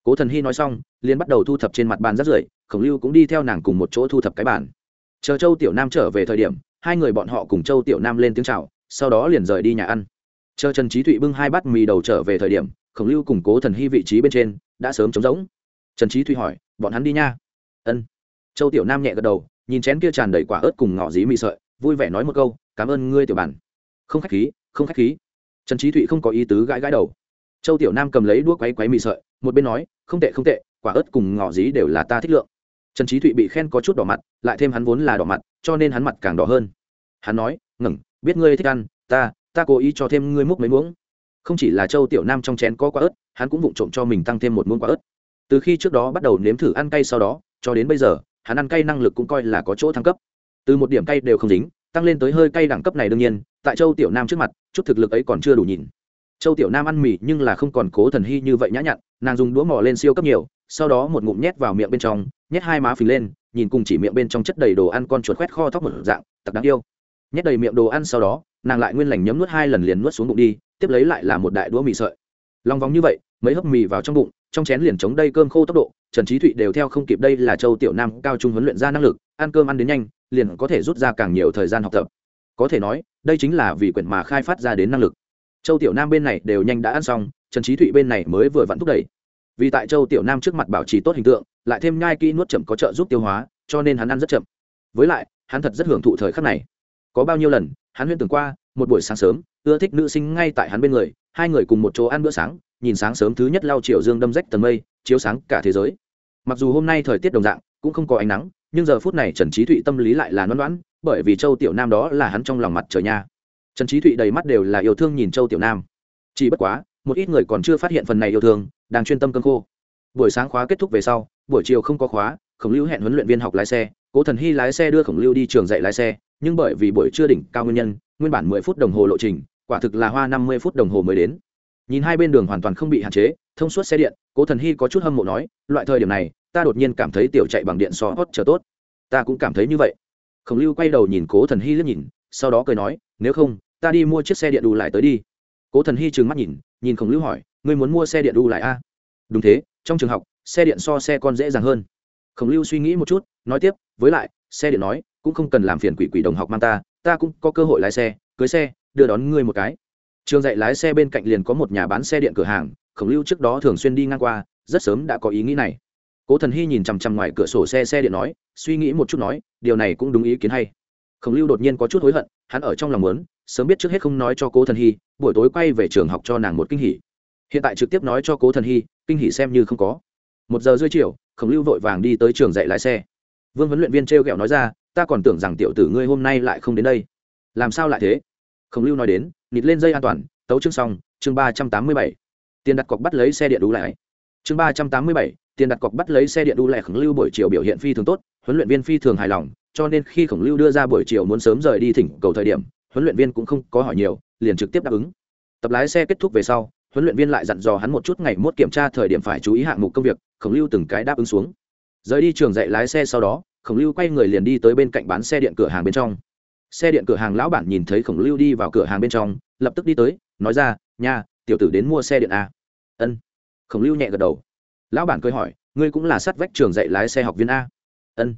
Cố thần hy nói xong, liền bắt đầu thu thập trên mặt bàn rắt rưởi, khổng lưu cũng đi theo nàng cùng một chỗ thu thập cái bàn. Chờ châu tiểu nam trở về thời điểm, hai người bọn họ cùng châu tiểu nam lên tiếng c h à o sau đó liền rời đi nhà ăn chờ trần trí thụy bưng hai bát mì đầu trở về thời điểm, khổng lưu củng cố thần hy vị trí bên trên đã sớm trống rỗng. Trần trí thụy hỏi, bọn hắn đi nha. Ân. Châu tiểu nam nhẹ gật đầu, nhìn chén kia tràn đầy quả ớt cùng ngỏ dí mì sợi, vui vẻ nói một câu, cảm ơn ngươi, tiểu bản. Không khách khí, không khách khí. Trần trí thụy không có ý tứ gãi gãi đầu. Châu tiểu nam cầm lấy đuốc quáy quáy mì sợi, một bên nói, không tệ không tệ, quả ớt cùng ngỏ dí đều là ta thích lượng. Trần trí thụy bị khen có chút đỏ mặt, lại thêm hắn vốn là đỏ mặt, cho nên hắn mặt càng đỏ hơn. Hắn nói ngẩng biết ngươi thích ăn, ta ta cố ý cho thêm ngươi múc mấy muỗng. Không chỉ là châu tiểu nam trong chén có quả ớt, hắn cũng vụng trộm cho mình tăng thêm một muỗng quả ớt. Từ khi trước đó bắt đầu nếm thử ăn cay sau đó, cho đến bây giờ, hắn ăn cay năng lực cũng coi là có chỗ thăng cấp. Từ một điểm cay đều không dính, tăng lên tới hơi cay đẳng cấp này đương nhiên, tại châu tiểu nam trước mặt, chút thực lực ấy còn chưa đủ nhìn. Châu tiểu nam ăn mì nhưng là không còn cố thần hy như vậy nhã nhặn, nàng dùng đũa mò lên siêu cấp nhiều, sau đó một ngụm nhét vào miệng bên trong, nhét hai má phình lên, nhìn cùng chỉ miệng bên trong chất đầy đồ ăn con chuột khoét kho thóc một dạng, tặc đáng yêu nhét đầy miệng đồ ăn sau đó, nàng lại nguyên lành nhấm nuốt hai lần liền nuốt xuống bụng đi, tiếp lấy lại là một đại đũa mì sợi. Lòng vòng như vậy, mấy hấp mì vào trong bụng, trong chén liền chống đây cơm khô tốc độ, trần trí thụy đều theo không kịp đây là châu tiểu nam cao trung huấn luyện ra năng lực, ăn cơm ăn đến nhanh, liền có thể rút ra càng nhiều thời gian học tập. Có thể nói, đây chính là vì quyển mà khai phát ra đến năng lực. Châu tiểu nam bên này đều nhanh đã ăn xong, trần trí thụy bên này mới vừa vặn thúc đẩy. Vì tại châu tiểu nam trước mặt bảo trì tốt hình tượng, lại thêm nhai kỹ nuốt chậm có trợ giúp tiêu hóa, cho nên hắn ăn rất chậm. Với lại, hắn thật rất hưởng thụ thời khắc này có bao nhiêu lần, hắn huyên tưởng qua, một buổi sáng sớm, ưa thích nữ sinh ngay tại hắn bên người, hai người cùng một chỗ ăn bữa sáng, nhìn sáng sớm thứ nhất lao chiều dương đâm rách tầng mây, chiếu sáng cả thế giới. Mặc dù hôm nay thời tiết đồng dạng, cũng không có ánh nắng, nhưng giờ phút này trần trí thụy tâm lý lại là loãn loãn bởi vì châu tiểu nam đó là hắn trong lòng mặt trời nha. Trần trí thụy đầy mắt đều là yêu thương nhìn châu tiểu nam. Chỉ bất quá, một ít người còn chưa phát hiện phần này yêu thương, đang chuyên tâm cơn khô. Buổi sáng khóa kết thúc về sau, buổi chiều không có khóa, khổng lưu hẹn huấn luyện viên học lái xe, cố thần hy lái xe đưa khổng lưu đi trường dạy lái xe nhưng bởi vì buổi trưa đỉnh cao nguyên nhân, nguyên bản mười phút đồng hồ lộ trình, quả thực là hoa năm mươi phút đồng hồ mới đến. Nhìn hai bên đường hoàn toàn không bị hạn chế, thông suốt xe điện, cố thần hy có chút hâm mộ nói, loại thời điểm này, ta đột nhiên cảm thấy tiểu chạy bằng điện so hot chờ tốt. Ta cũng cảm thấy như vậy. Khổng lưu quay đầu nhìn cố thần hy liếc nhìn, sau đó cười nói, nếu không, ta đi mua chiếc xe điện đủ lại tới đi. Cố thần hy trừng mắt nhìn nhìn khổng lưu hỏi, ngươi muốn mua xe điện đủ lại a à? đúng thế, trong trường học, xe điện so xe con dễ dàng hơn. Khổng lưu suy nghĩ một chút, nói tiếp, với lại, xe điện nói cũng không cần làm phiền quỷ quỷ đồng học mang ta ta cũng có cơ hội lái xe, cưới xe, đưa đón ngươi một cái. Trường dạy lái xe bên cạnh liền có một nhà bán xe điện cửa hàng, khổng lưu trước đó thường xuyên đi ngang qua, rất sớm đã có ý nghĩ này. Cố thần hy nhìn chằm chằm ngoài cửa sổ xe xe điện nói, suy nghĩ một chút nói, điều này cũng đúng ý kiến hay. Khổng lưu đột nhiên có chút hối hận, hắn ở trong lòng muốn, sớm biết trước hết không nói cho cố thần hy, buổi tối quay về trường học cho nàng một kinh hỉ. Hiện tại trực tiếp nói cho cố thần hy, kinh hỉ xem như không có. Một giờ rưỡi chiều, khổng lưu vội vàng đi tới trường dạy lái xe. Vương huấn luyện viên t r e o g ẹ o nói ra ta còn tưởng rằng tiểu tử ngươi hôm nay lại không đến đây. Làm sao lại thế? Khổng lưu nói đến, nịt lên dây an toàn, tấu chương xong, chương ba trăm tám mươi bảy. Tiền đặt cọc bắt lấy xe điện đủ lại chương ba trăm tám mươi bảy, tiền đặt cọc bắt lấy xe điện đủ lại khổng lưu buổi chiều biểu hiện phi thường tốt, huấn luyện viên phi thường hài lòng, cho nên khi khổng lưu đưa ra buổi chiều muốn sớm rời đi thỉnh cầu thời điểm, huấn luyện viên cũng không có hỏi nhiều, liền trực tiếp đáp ứng. Tập lái xe kết thúc về sau, huấn luyện viên lại dặn dò hắn một chút ngày mốt kiểm tra thời điểm phải chú ý hạng mục công việc, khổng lưu từng cái đáp ứng xuống. Rời đi trường dạy lái xe sau đó khổng lưu quay người liền đi tới bên cạnh bán xe điện cửa hàng bên trong. Xe điện cửa hàng lão bản nhìn thấy khổng lưu đi vào cửa hàng bên trong, lập tức đi tới, nói ra, nha, tiểu tử đến mua xe điện à? ân. Khổng lưu nhẹ gật đầu. Lão bản cười hỏi, ngươi cũng là sát vách trường dạy lái xe học viên a? Ân.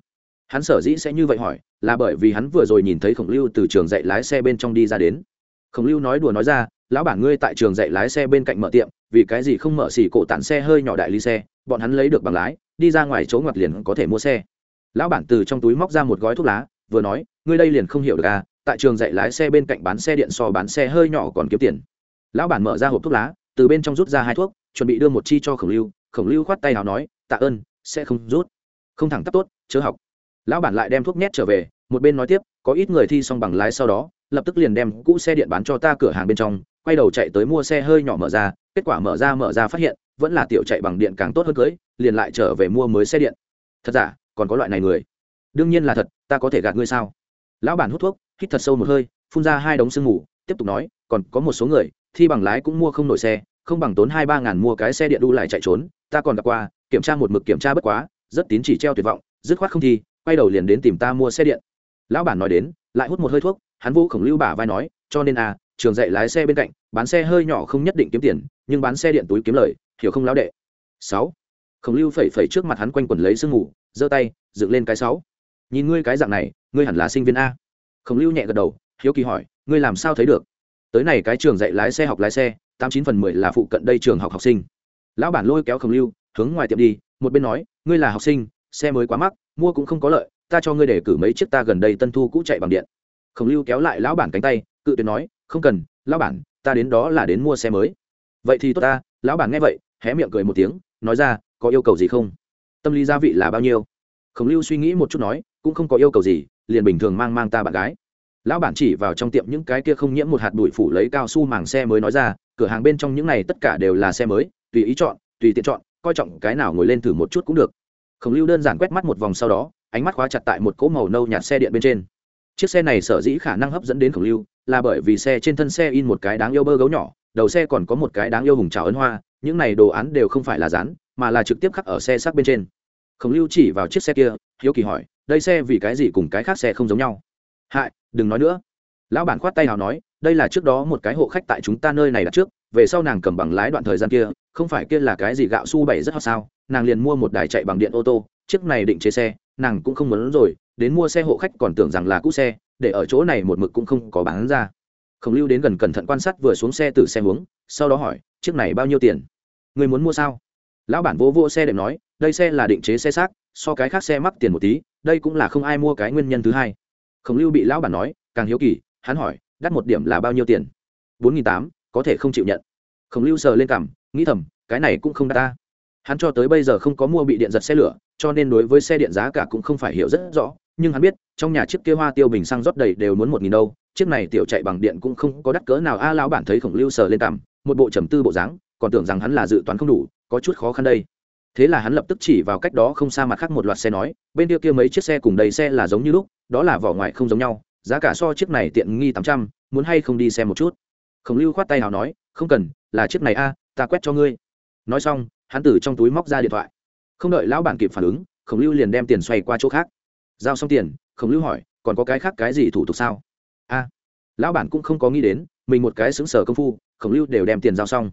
Hắn sở dĩ sẽ như vậy hỏi, là bởi vì hắn vừa rồi nhìn thấy khổng lưu từ trường dạy lái xe bên trong đi ra đến. Khổng lưu nói đùa nói ra, lão bản ngươi tại trường dạy lái xe bên cạnh mở tiệm, vì cái gì không mở xỉ cổ tản xe hơi nhỏ đại lý xe, bọn hắn lấy được bằng lái, đi ra ngoài chỗ ngoặt liền có thể mua xe lão bản từ trong túi móc ra một gói thuốc lá, vừa nói, ngươi đây liền không hiểu được à tại trường dạy lái xe bên cạnh bán xe điện so bán xe hơi nhỏ còn kiếm tiền. Lão bản mở ra hộp thuốc lá, từ bên trong rút ra hai thuốc, chuẩn bị đưa một chi cho khổng lưu. Khổng lưu khoát tay nào nói, tạ ơn, sẽ không rút. Không thẳng tắp tốt, chớ học. Lão bản lại đem thuốc nhét trở về, một bên nói tiếp, có ít người thi xong bằng lái sau đó, lập tức liền đem cũ xe điện bán cho ta cửa hàng bên trong, quay đầu chạy tới mua xe hơi nhỏ mở ra, kết quả mở ra mở ra phát hiện, vẫn là tiểu chạy bằng điện càng tốt hơn cưới, liền lại trở về mua mới xe điện. Thật giả? Còn có loại này người. Đương nhiên là thật, ta có thể gạt ngươi sao? Lão bản hút thuốc, hít thật sâu một hơi, phun ra hai đống sương mù, tiếp tục nói, còn có một số người, thi bằng lái cũng mua không nổi xe, không bằng tốn hai ba ngàn mua cái xe điện đu lại chạy trốn, ta còn gặp qua, kiểm tra một mực kiểm tra bất quá, rất tín chỉ treo tuyệt vọng, dứt khoát không thi, quay đầu liền đến tìm ta mua xe điện. Lão bản nói đến, lại hút một hơi thuốc, hắn vô khổng lưu bả vai nói, cho nên à trường dạy lái xe bên cạnh, bán xe hơi nhỏ không nhất định kiếm tiền, nhưng bán xe điện túi kiếm lời, hiểu không lão đệ? Sáu khổng lưu phẩy phẩy trước mặt hắn quanh quần lấy sương ngủ giơ tay, dựng lên cái sáu. Nhìn ngươi cái dạng này, ngươi hẳn là sinh viên a. Khổng lưu nhẹ gật đầu, hiếu kỳ hỏi, ngươi làm sao thấy được? Tới này cái trường dạy lái xe học lái xe, tám chín phần mười là phụ cận đây trường học học sinh. Lão bản lôi kéo khổng lưu, hướng ngoài tiệm đi, một bên nói, ngươi là học sinh, xe mới quá mắc, mua cũng không có lợi, ta cho ngươi để cử mấy chiếc ta gần đây tân thu cũ chạy bằng điện. Khổng lưu kéo lại lão bản cánh tay, cự tuyệt nói, không cần, lão bản, ta đến đó là đến mua xe mới. Vậy thì tốt ta, lão bản nghe vậy, hé miệng cười một tiếng, nói ra có yêu cầu gì không? Tâm lý gia vị là bao nhiêu? Khổng lưu suy nghĩ một chút nói, cũng không có yêu cầu gì, liền bình thường mang mang ta bạn gái. Lão bản chỉ vào trong tiệm những cái kia không nhiễm một hạt bụi phủ lấy cao su màng xe mới nói ra, cửa hàng bên trong những này tất cả đều là xe mới, tùy ý chọn, tùy tiện chọn, coi trọng cái nào ngồi lên thử một chút cũng được. Khổng lưu đơn giản quét mắt một vòng sau đó, ánh mắt khóa chặt tại một cỗ màu nâu nhạt xe điện bên trên. Chiếc xe này sở dĩ khả năng hấp dẫn đến khổng lưu, là bởi vì xe trên thân xe in một cái đáng yêu bơ gấu nhỏ, đầu xe còn có một cái đáng yêu hùng trào ấn hoa, những này đồ án đều không phải là dán mà là trực tiếp khắc ở xe xác bên trên. Khổng lưu chỉ vào chiếc xe kia, hiếu kỳ hỏi, đây xe vì cái gì cùng cái khác xe không giống nhau? Hại, đừng nói nữa. Lão bản khoát tay nào nói, đây là trước đó một cái hộ khách tại chúng ta nơi này đặt trước, về sau nàng cầm bằng lái đoạn thời gian kia, không phải kia là cái gì gạo su bảy rất hot sao, nàng liền mua một đài chạy bằng điện ô tô, chiếc này định chế xe, nàng cũng không muốn rồi, đến mua xe hộ khách còn tưởng rằng là cũ xe, để ở chỗ này một mực cũng không có bán ra. Khổng lưu đến gần cẩn thận quan sát vừa xuống xe từ xe hướng, sau đó hỏi, chiếc này bao nhiêu tiền? Người muốn mua sao? Lão bản vô vô xe đệm nói, đây xe là định chế xe xác, so cái khác xe mắc tiền một tí, đây cũng là không ai mua cái nguyên nhân thứ hai. Khổng lưu bị lão bản nói, càng hiếu kỳ, hắn hỏi, đắt một điểm là bao nhiêu tiền? Bốn nghìn tám, có thể không chịu nhận. Khổng lưu sờ lên cằm, nghĩ thầm, cái này cũng không đắt ta. Hắn cho tới bây giờ không có mua bị điện giật xe lửa, cho nên đối với xe điện giá cả cũng không phải hiểu rất rõ, nhưng hắn biết, trong nhà chiếc kia hoa tiêu bình xăng rót đầy đều muốn một nghìn đâu, chiếc này tiểu chạy bằng điện cũng không có đắt cỡ nào. A, lão bản thấy khổng lưu sờ lên cằm, một bộ trầm tư bộ dáng, còn tưởng rằng hắn là dự toán không đủ có chút khó khăn đây. Thế là hắn lập tức chỉ vào cách đó không xa mặt khác một loạt xe nói, bên kia kia mấy chiếc xe cùng đầy xe là giống như lúc, đó là vỏ ngoài không giống nhau, giá cả so chiếc này tiện nghi tám trăm, muốn hay không đi xem một chút. Khổng lưu khoát tay nào nói, không cần, là chiếc này a, ta quét cho ngươi. Nói xong, hắn từ trong túi móc ra điện thoại. Không đợi lão bản kịp phản ứng, khổng lưu liền đem tiền xoay qua chỗ khác. Giao xong tiền, khổng lưu hỏi, còn có cái khác cái gì thủ tục sao? A, lão bản cũng không có nghĩ đến, mình một cái xứng sở công phu, khổng lưu đều đem tiền giao xong.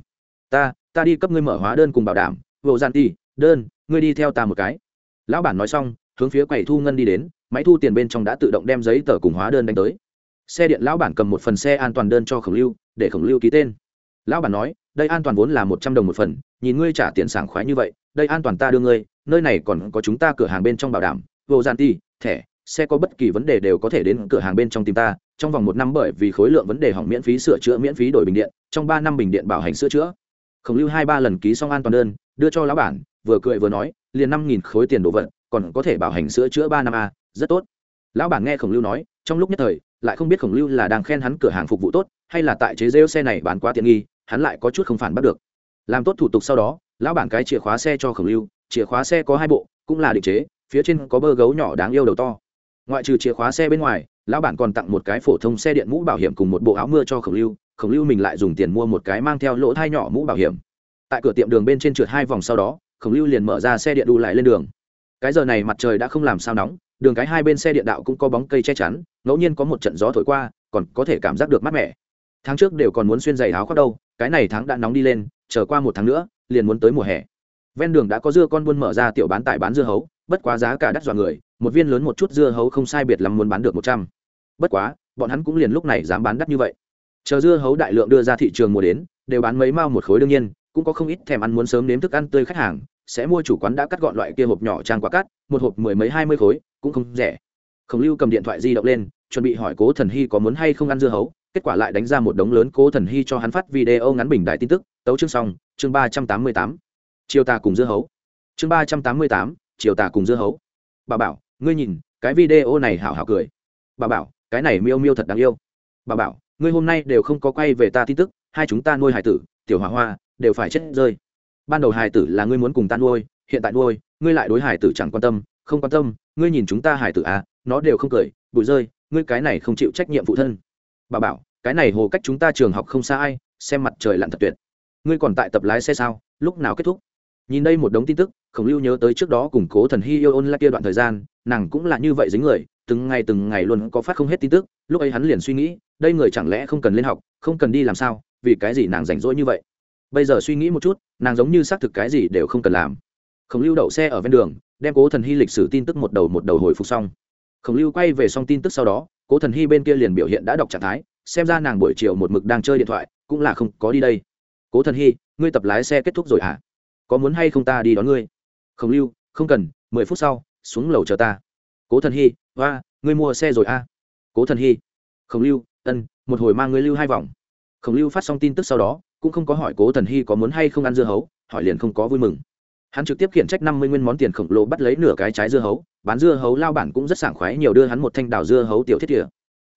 Ta ta đi cấp ngươi mở hóa đơn cùng bảo đảm, vô gian ti đơn, ngươi đi theo ta một cái. Lão bản nói xong, hướng phía quầy thu ngân đi đến, máy thu tiền bên trong đã tự động đem giấy tờ cùng hóa đơn đánh tới. Xe điện lão bản cầm một phần xe an toàn đơn cho khổng lưu, để khổng lưu ký tên. Lão bản nói, đây an toàn vốn là một trăm đồng một phần, nhìn ngươi trả tiền sảng khoái như vậy, đây an toàn ta đưa ngươi, nơi này còn có chúng ta cửa hàng bên trong bảo đảm, vô gian ti thẻ, xe có bất kỳ vấn đề đều có thể đến cửa hàng bên trong tìm ta. Trong vòng một năm bởi vì khối lượng vấn đề hỏng miễn phí sửa chữa miễn phí đổi bình điện, trong ba năm bình điện bảo hành sửa chữa khổng lưu hai ba lần ký xong an toàn đơn, đưa cho lão bản, vừa cười vừa nói, liền năm nghìn khối tiền đồ vật, còn có thể bảo hành sửa chữa ba năm a, rất tốt. Lão bản nghe khổng lưu nói, trong lúc nhất thời, lại không biết khổng lưu là đang khen hắn cửa hàng phục vụ tốt, hay là tại chế rêu xe này bán quá tiện nghi, hắn lại có chút không phản bắt được. Làm tốt thủ tục sau đó, lão bản cái chìa khóa xe cho khổng lưu, chìa khóa xe có hai bộ, cũng là định chế, phía trên có bơ gấu nhỏ đáng yêu đầu to. Ngoại trừ chìa khóa xe bên ngoài, lão bản còn tặng một cái phổ thông xe điện mũ bảo hiểm cùng một bộ áo mưa cho khổng lưu khổng lưu mình lại dùng tiền mua một cái mang theo lỗ thai nhỏ mũ bảo hiểm. Tại cửa tiệm đường bên trên trượt hai vòng sau đó, khổng lưu liền mở ra xe điện đu lại lên đường. Cái giờ này mặt trời đã không làm sao nóng, đường cái hai bên xe điện đạo cũng có bóng cây che chắn, ngẫu nhiên có một trận gió thổi qua, còn có thể cảm giác được mát mẻ. Tháng trước đều còn muốn xuyên giày áo khoác đâu, cái này tháng đã nóng đi lên, chờ qua một tháng nữa, liền muốn tới mùa hè. Ven đường đã có dưa con buôn mở ra tiểu bán tại bán dưa hấu, bất quá giá cả đắt dọa người, một viên lớn một chút dưa hấu không sai biệt lắm muốn bán được một trăm. Bất quá, bọn hắn cũng liền lúc này dám bán đắt như vậy chờ dưa hấu đại lượng đưa ra thị trường mùa đến, đều bán mấy mao một khối đương nhiên, cũng có không ít thèm ăn muốn sớm nếm thức ăn tươi khách hàng, sẽ mua chủ quán đã cắt gọn loại kia hộp nhỏ trang quả cắt, một hộp mười mấy hai mươi khối, cũng không rẻ. Khổng lưu cầm điện thoại di động lên, chuẩn bị hỏi cố thần hy có muốn hay không ăn dưa hấu, kết quả lại đánh ra một đống lớn cố thần hy cho hắn phát video ngắn bình đại tin tức, tấu chương xong, chương ba trăm tám mươi tám. Chiều tà cùng dưa hấu. Chương ba trăm tám mươi tám chiều tà cùng dưa hấu. Bà bảo, ngươi nhìn, cái video này hảo hảo cười. Bà bảo, cái này miêu miêu thật đáng yêu. Bà bảo ngươi hôm nay đều không có quay về ta tin tức, hai chúng ta nuôi hải tử, tiểu hỏa hoa, đều phải chết rơi. Ban đầu hải tử là ngươi muốn cùng ta nuôi, hiện tại nuôi, ngươi lại đối hải tử chẳng quan tâm, không quan tâm, ngươi nhìn chúng ta hải tử à nó đều không cười, bụi rơi, ngươi cái này không chịu trách nhiệm phụ thân. Bà bảo, cái này hồ cách chúng ta trường học không xa ai, xem mặt trời lặn thật tuyệt. Ngươi còn tại tập lái xe sao, lúc nào kết thúc? Nhìn đây một đống tin tức, khổng lưu nhớ tới trước đó cùng cố thần hy yêu ôn lại kia đoạn thời gian, nàng cũng là như vậy dính người từng ngày từng ngày luôn có phát không hết tin tức, lúc ấy hắn liền suy nghĩ, đây người chẳng lẽ không cần lên học, không cần đi làm sao, vì cái gì nàng rảnh rỗi như vậy? Bây giờ suy nghĩ một chút, nàng giống như xác thực cái gì đều không cần làm. Khổng lưu đậu xe ở ven đường, đem cố thần hy lịch sử tin tức một đầu một đầu hồi phục xong. Khổng lưu quay về xong tin tức sau đó, cố thần hy bên kia liền biểu hiện đã đọc trạng thái, xem ra nàng buổi chiều một mực đang chơi điện thoại, cũng là không có đi đây. Cố thần hy, ngươi tập lái xe kết thúc rồi hả? Có muốn hay không ta đi đón ngươi? Khổng lưu, không cần, mười phút sau, xuống lầu chờ ta. Cố thần hy hoa, ngươi mua xe rồi a à? cố thần hy. Khổng lưu, ân, một hồi mang ngươi lưu hai vòng. Khổng lưu phát xong tin tức sau đó, cũng không có hỏi cố thần hy có muốn hay không ăn dưa hấu, hỏi liền không có vui mừng. Hắn trực tiếp khiển trách năm mươi nguyên món tiền khổng lồ bắt lấy nửa cái trái dưa hấu, bán dưa hấu lao bản cũng rất sảng khoái nhiều đưa hắn một thanh đào dưa hấu tiểu thiết kìa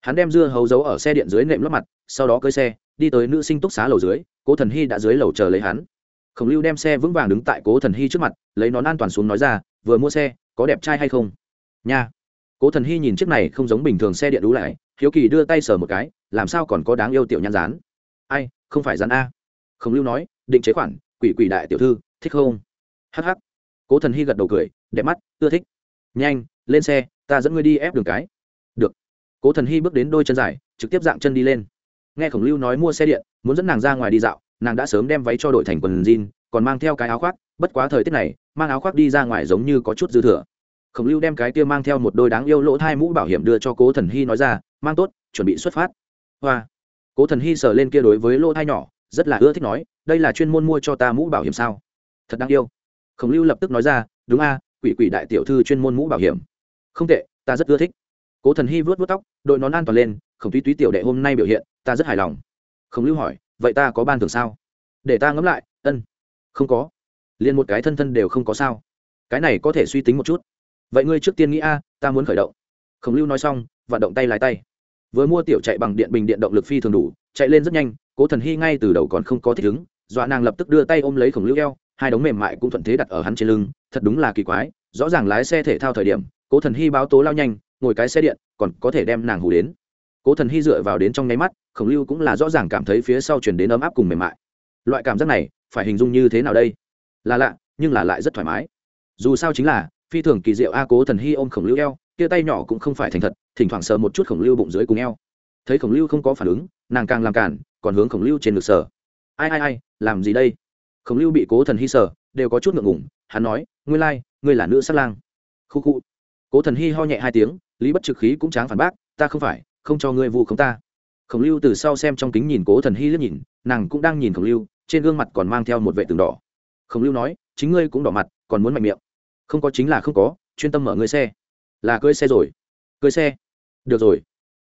hắn đem dưa hấu giấu ở xe điện dưới nệm lót mặt, sau đó cưới xe, đi tới nữ sinh túc xá lầu dưới, cố thần hy đã dưới lầu chờ lấy hắn. Khổng lưu đem xe vững vàng đứng tại cố thần hy trước mặt, lấy nón an toàn xuống nói ra, vừa mua xe, có đẹp trai hay không? Nha cố thần hy nhìn chiếc này không giống bình thường xe điện đú lại, hiếu kỳ đưa tay sờ một cái, làm sao còn có đáng yêu tiểu nhan rán ai, không phải rán a. Khổng lưu nói, định chế khoản, quỷ quỷ đại tiểu thư, thích không? Hh cố thần hy gật đầu cười, đẹp mắt, ưa thích. Nhanh, lên xe, ta dẫn ngươi đi ép đường cái. Được. Cố thần hy bước đến đôi chân dài, trực tiếp dạng chân đi lên. Nghe khổng lưu nói mua xe điện, muốn dẫn nàng ra ngoài đi dạo, nàng đã sớm đem váy cho đội thành quần jean, còn mang theo cái áo khoác, bất quá thời tiết này, mang áo khoác đi ra ngoài giống như có chút dư thừa khổng lưu đem cái kia mang theo một đôi đáng yêu lỗ thai mũ bảo hiểm đưa cho cố thần hy nói ra, mang tốt, chuẩn bị xuất phát. Hoa. Cố thần hy sờ lên kia đối với lỗ thai nhỏ, rất là ưa thích nói, đây là chuyên môn mua cho ta mũ bảo hiểm sao? Thật đáng yêu. Khổng lưu lập tức nói ra, đúng a, quỷ quỷ đại tiểu thư chuyên môn mũ bảo hiểm. Không tệ, ta rất ưa thích. Cố thần hy vớt vớt tóc, đội nón an toàn lên, khổng túy túy tiểu đệ hôm nay biểu hiện, ta rất hài lòng. Khổng lưu hỏi, vậy ta có ban thưởng sao? Để ta ngẫm lại, ân. Không có. Liền một cái thân thân đều không có sao. Cái này có thể suy tính một chút vậy ngươi trước tiên nghĩ a, ta muốn khởi động. Khổng lưu nói xong, vận động tay lái tay. Vừa mua tiểu chạy bằng điện bình điện động lực phi thường đủ, chạy lên rất nhanh, cố thần hy ngay từ đầu còn không có thích ứng, dọa nàng lập tức đưa tay ôm lấy khổng lưu eo, hai đống mềm mại cũng thuận thế đặt ở hắn trên lưng, thật đúng là kỳ quái, rõ ràng lái xe thể thao thời điểm, cố thần hy báo tố lao nhanh, ngồi cái xe điện, còn có thể đem nàng hù đến. Cố thần hy dựa vào đến trong nháy mắt, khổng lưu cũng là rõ ràng cảm thấy phía sau chuyển đến ấm áp cùng mềm mại. Loại cảm giác này, phải hình dung như thế nào đây? Là lạ, nhưng là lại rất thoải mái. Dù sao chính là phi thường kỳ diệu a cố thần hy ôm khổng lưu eo kia tay nhỏ cũng không phải thành thật thỉnh thoảng sờ một chút khổng lưu bụng dưới cùng eo. Thấy khổng lưu không có phản ứng nàng càng làm cản còn hướng khổng lưu trên ngực sờ. Ai ai ai làm gì đây? Khổng lưu bị cố thần hy sờ đều có chút ngượng ngủng hắn nói ngươi lai、like, ngươi là nữ sát lang. Khu khu. Cố thần hy ho nhẹ hai tiếng lý bất trực khí cũng tráng phản bác ta không phải không cho ngươi vu không ta. Khổng lưu từ sau xem trong kính nhìn cố thần hy liếc nhìn nàng cũng đang nhìn khổng lưu trên gương mặt còn mang theo một vệ tường đỏ. Khổng lưu nói chính ngươi cũng đỏ mặt còn muốn mạnh miệng không có chính là không có, chuyên tâm mở ngươi xe. Là cưới xe rồi. Cưới xe. Được rồi.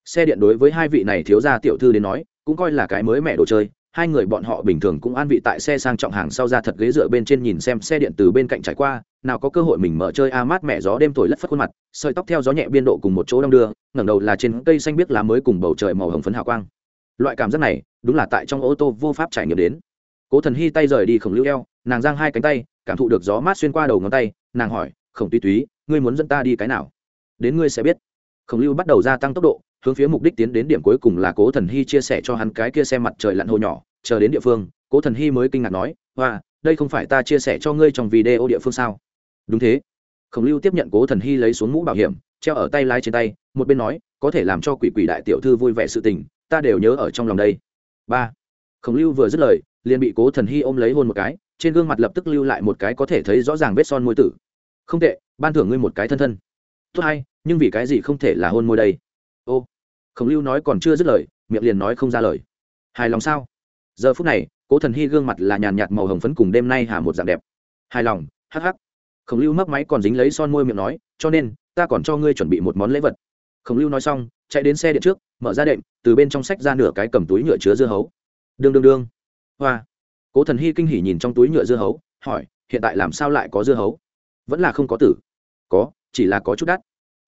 Xe điện đối với hai vị này thiếu gia tiểu thư đến nói, cũng coi là cái mới mẹ đồ chơi. Hai người bọn họ bình thường cũng an vị tại xe sang trọng hàng sau ra thật ghế dựa bên trên nhìn xem xe điện từ bên cạnh trải qua, nào có cơ hội mình mở chơi a mát mẹ gió đêm thổi lất phất khuôn mặt, sợi tóc theo gió nhẹ biên độ cùng một chỗ đong đưa, ngẩng đầu là trên cây xanh biếc lá mới cùng bầu trời màu hồng phấn hào quang. Loại cảm giác này, đúng là tại trong ô tô vô pháp trải nghiệm đến. Cố thần hy tay rời đi khổng lưu eo, nàng giang hai cánh tay, cảm thụ được gió mát xuyên qua đầu ngón tay nàng hỏi, khổng túy túy, ngươi muốn dẫn ta đi cái nào? Đến ngươi sẽ biết. Khổng lưu bắt đầu gia tăng tốc độ, hướng phía mục đích tiến đến điểm cuối cùng là cố thần hy chia sẻ cho hắn cái kia xem mặt trời lặn hồ nhỏ, chờ đến địa phương, cố thần hy mới kinh ngạc nói, hoa, đây không phải ta chia sẻ cho ngươi trong video địa phương sao? Đúng thế. Khổng lưu tiếp nhận cố thần hy lấy xuống mũ bảo hiểm, treo ở tay lái trên tay, một bên nói, có thể làm cho quỷ quỷ đại tiểu thư vui vẻ sự tình, ta đều nhớ ở trong lòng đây. Ba. Khổng lưu vừa dứt lời, liền bị cố thần hy ôm lấy hôn một cái, trên gương mặt lập tức lưu lại một cái có thể thấy rõ ràng vết son môi tử không tệ, ban thưởng ngươi một cái thân thân. Tốt hay, nhưng vì cái gì không thể là hôn môi đây? Ô, khổng lưu nói còn chưa dứt lời, miệng liền nói không ra lời. Hài lòng sao? Giờ phút này, cố thần hy gương mặt là nhàn nhạt màu hồng phấn cùng đêm nay hà một dạng đẹp. Hài lòng, hắc hắc. Khổng lưu mấp máy còn dính lấy son môi miệng nói, cho nên, ta còn cho ngươi chuẩn bị một món lễ vật. Khổng lưu nói xong, chạy đến xe điện trước, mở ra đệm, từ bên trong sách ra nửa cái cầm túi nhựa chứa dưa hấu. Đương đương đương. Hoa. Cố thần hy kinh hỉ nhìn trong túi nhựa dưa hấu, hỏi, hiện tại làm sao lại có dưa hấu? Vẫn là không có tử. Có, chỉ là có chút đắt.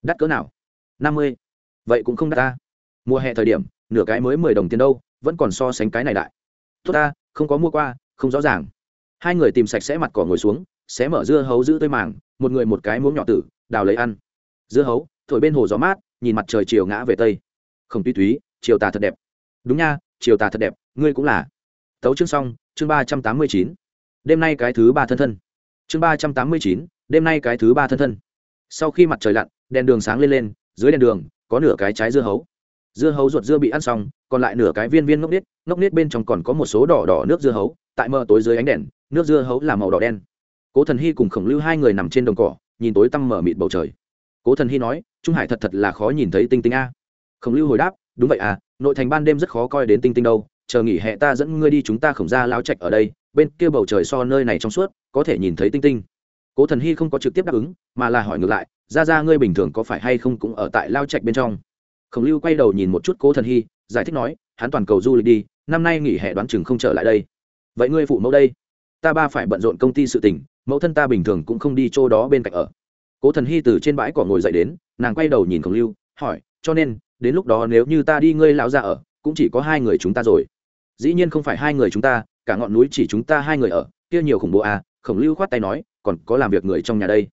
Đắt cỡ nào? Năm mươi. Vậy cũng không đắt ta. Mùa hè thời điểm, nửa cái mới mười đồng tiền đâu, vẫn còn so sánh cái này đại. Tốt ta, không có mua qua, không rõ ràng. Hai người tìm sạch sẽ mặt cỏ ngồi xuống, xé mở dưa hấu giữ tơi màng, một người một cái muỗng nhỏ tử, đào lấy ăn. Dưa hấu, thổi bên hồ gió mát, nhìn mặt trời chiều ngã về tây. Không tuy túy chiều tà thật đẹp. Đúng nha, chiều tà thật đẹp, ngươi cũng là. Tấu chương xong, chương ba trăm tám mươi chín. Đêm nay cái thứ ba thân thân chương ba trăm tám mươi chín, đêm nay cái thứ ba thân thân. Sau khi mặt trời lặn, đèn đường sáng lên lên, dưới đèn đường, có nửa cái trái dưa hấu. Dưa hấu ruột dưa bị ăn xong, còn lại nửa cái viên viên ngốc nết ngốc nết bên trong còn có một số đỏ đỏ nước dưa hấu. Tại mờ tối dưới ánh đèn, nước dưa hấu là màu đỏ đen. Cố thần hy cùng khổng lưu hai người nằm trên đồng cỏ, nhìn tối tăm mở mịt bầu trời. Cố thần hy nói, trung hải thật thật là khó nhìn thấy tinh tinh a. Khổng lưu hồi đáp, đúng vậy à nội thành ban đêm rất khó coi đến tinh tinh đâu, chờ nghỉ hè ta dẫn ngươi đi chúng ta khổng ra lao trạch ở đây bên kia bầu trời so nơi này trong suốt, có thể nhìn thấy tinh tinh. Cố thần hy không có trực tiếp đáp ứng, mà là hỏi ngược lại, ra ra, ngươi bình thường có phải hay không cũng ở tại lao trạch bên trong? Khổng lưu quay đầu nhìn một chút cố thần hy, giải thích nói, hắn toàn cầu du lịch đi, năm nay nghỉ hè đoán chừng không trở lại đây. Vậy ngươi phụ mẫu đây? Ta ba phải bận rộn công ty sự tình, mẫu thân ta bình thường cũng không đi chỗ đó bên cạnh ở. Cố thần hy từ trên bãi cỏ ngồi dậy đến, nàng quay đầu nhìn khổng lưu, hỏi, cho nên, đến lúc đó nếu như ta đi, ngươi lão ra ở, cũng chỉ có hai người chúng ta rồi. Dĩ nhiên không phải hai người chúng ta cả ngọn núi chỉ chúng ta hai người ở, kia nhiều khủng bố à khổng lưu khoát tay nói, còn có làm việc người trong nhà đây.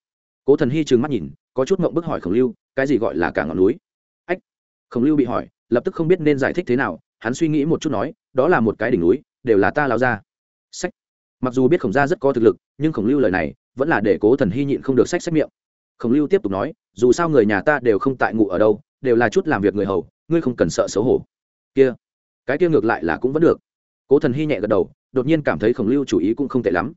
Cố thần hy trừng mắt nhìn, có chút ngộng bức hỏi khổng lưu, cái gì gọi là cả ngọn núi? Ách, khổng lưu bị hỏi, lập tức không biết nên giải thích thế nào, hắn suy nghĩ một chút nói, đó là một cái đỉnh núi, đều là ta lao ra. Sách. Mặc dù biết khổng gia rất có thực lực, nhưng khổng lưu lời này, vẫn là để cố thần hy nhịn không được sách sách miệng. Khổng lưu tiếp tục nói, dù sao người nhà ta đều không tại ngụ ở đâu, đều là chút làm việc người hầu, ngươi không cần sợ xấu hổ. Kia, cái kia ngược lại là cũng vẫn được. Cố thần hy nhẹ gật đầu đột nhiên cảm thấy khổng lưu chủ ý cũng không tệ lắm.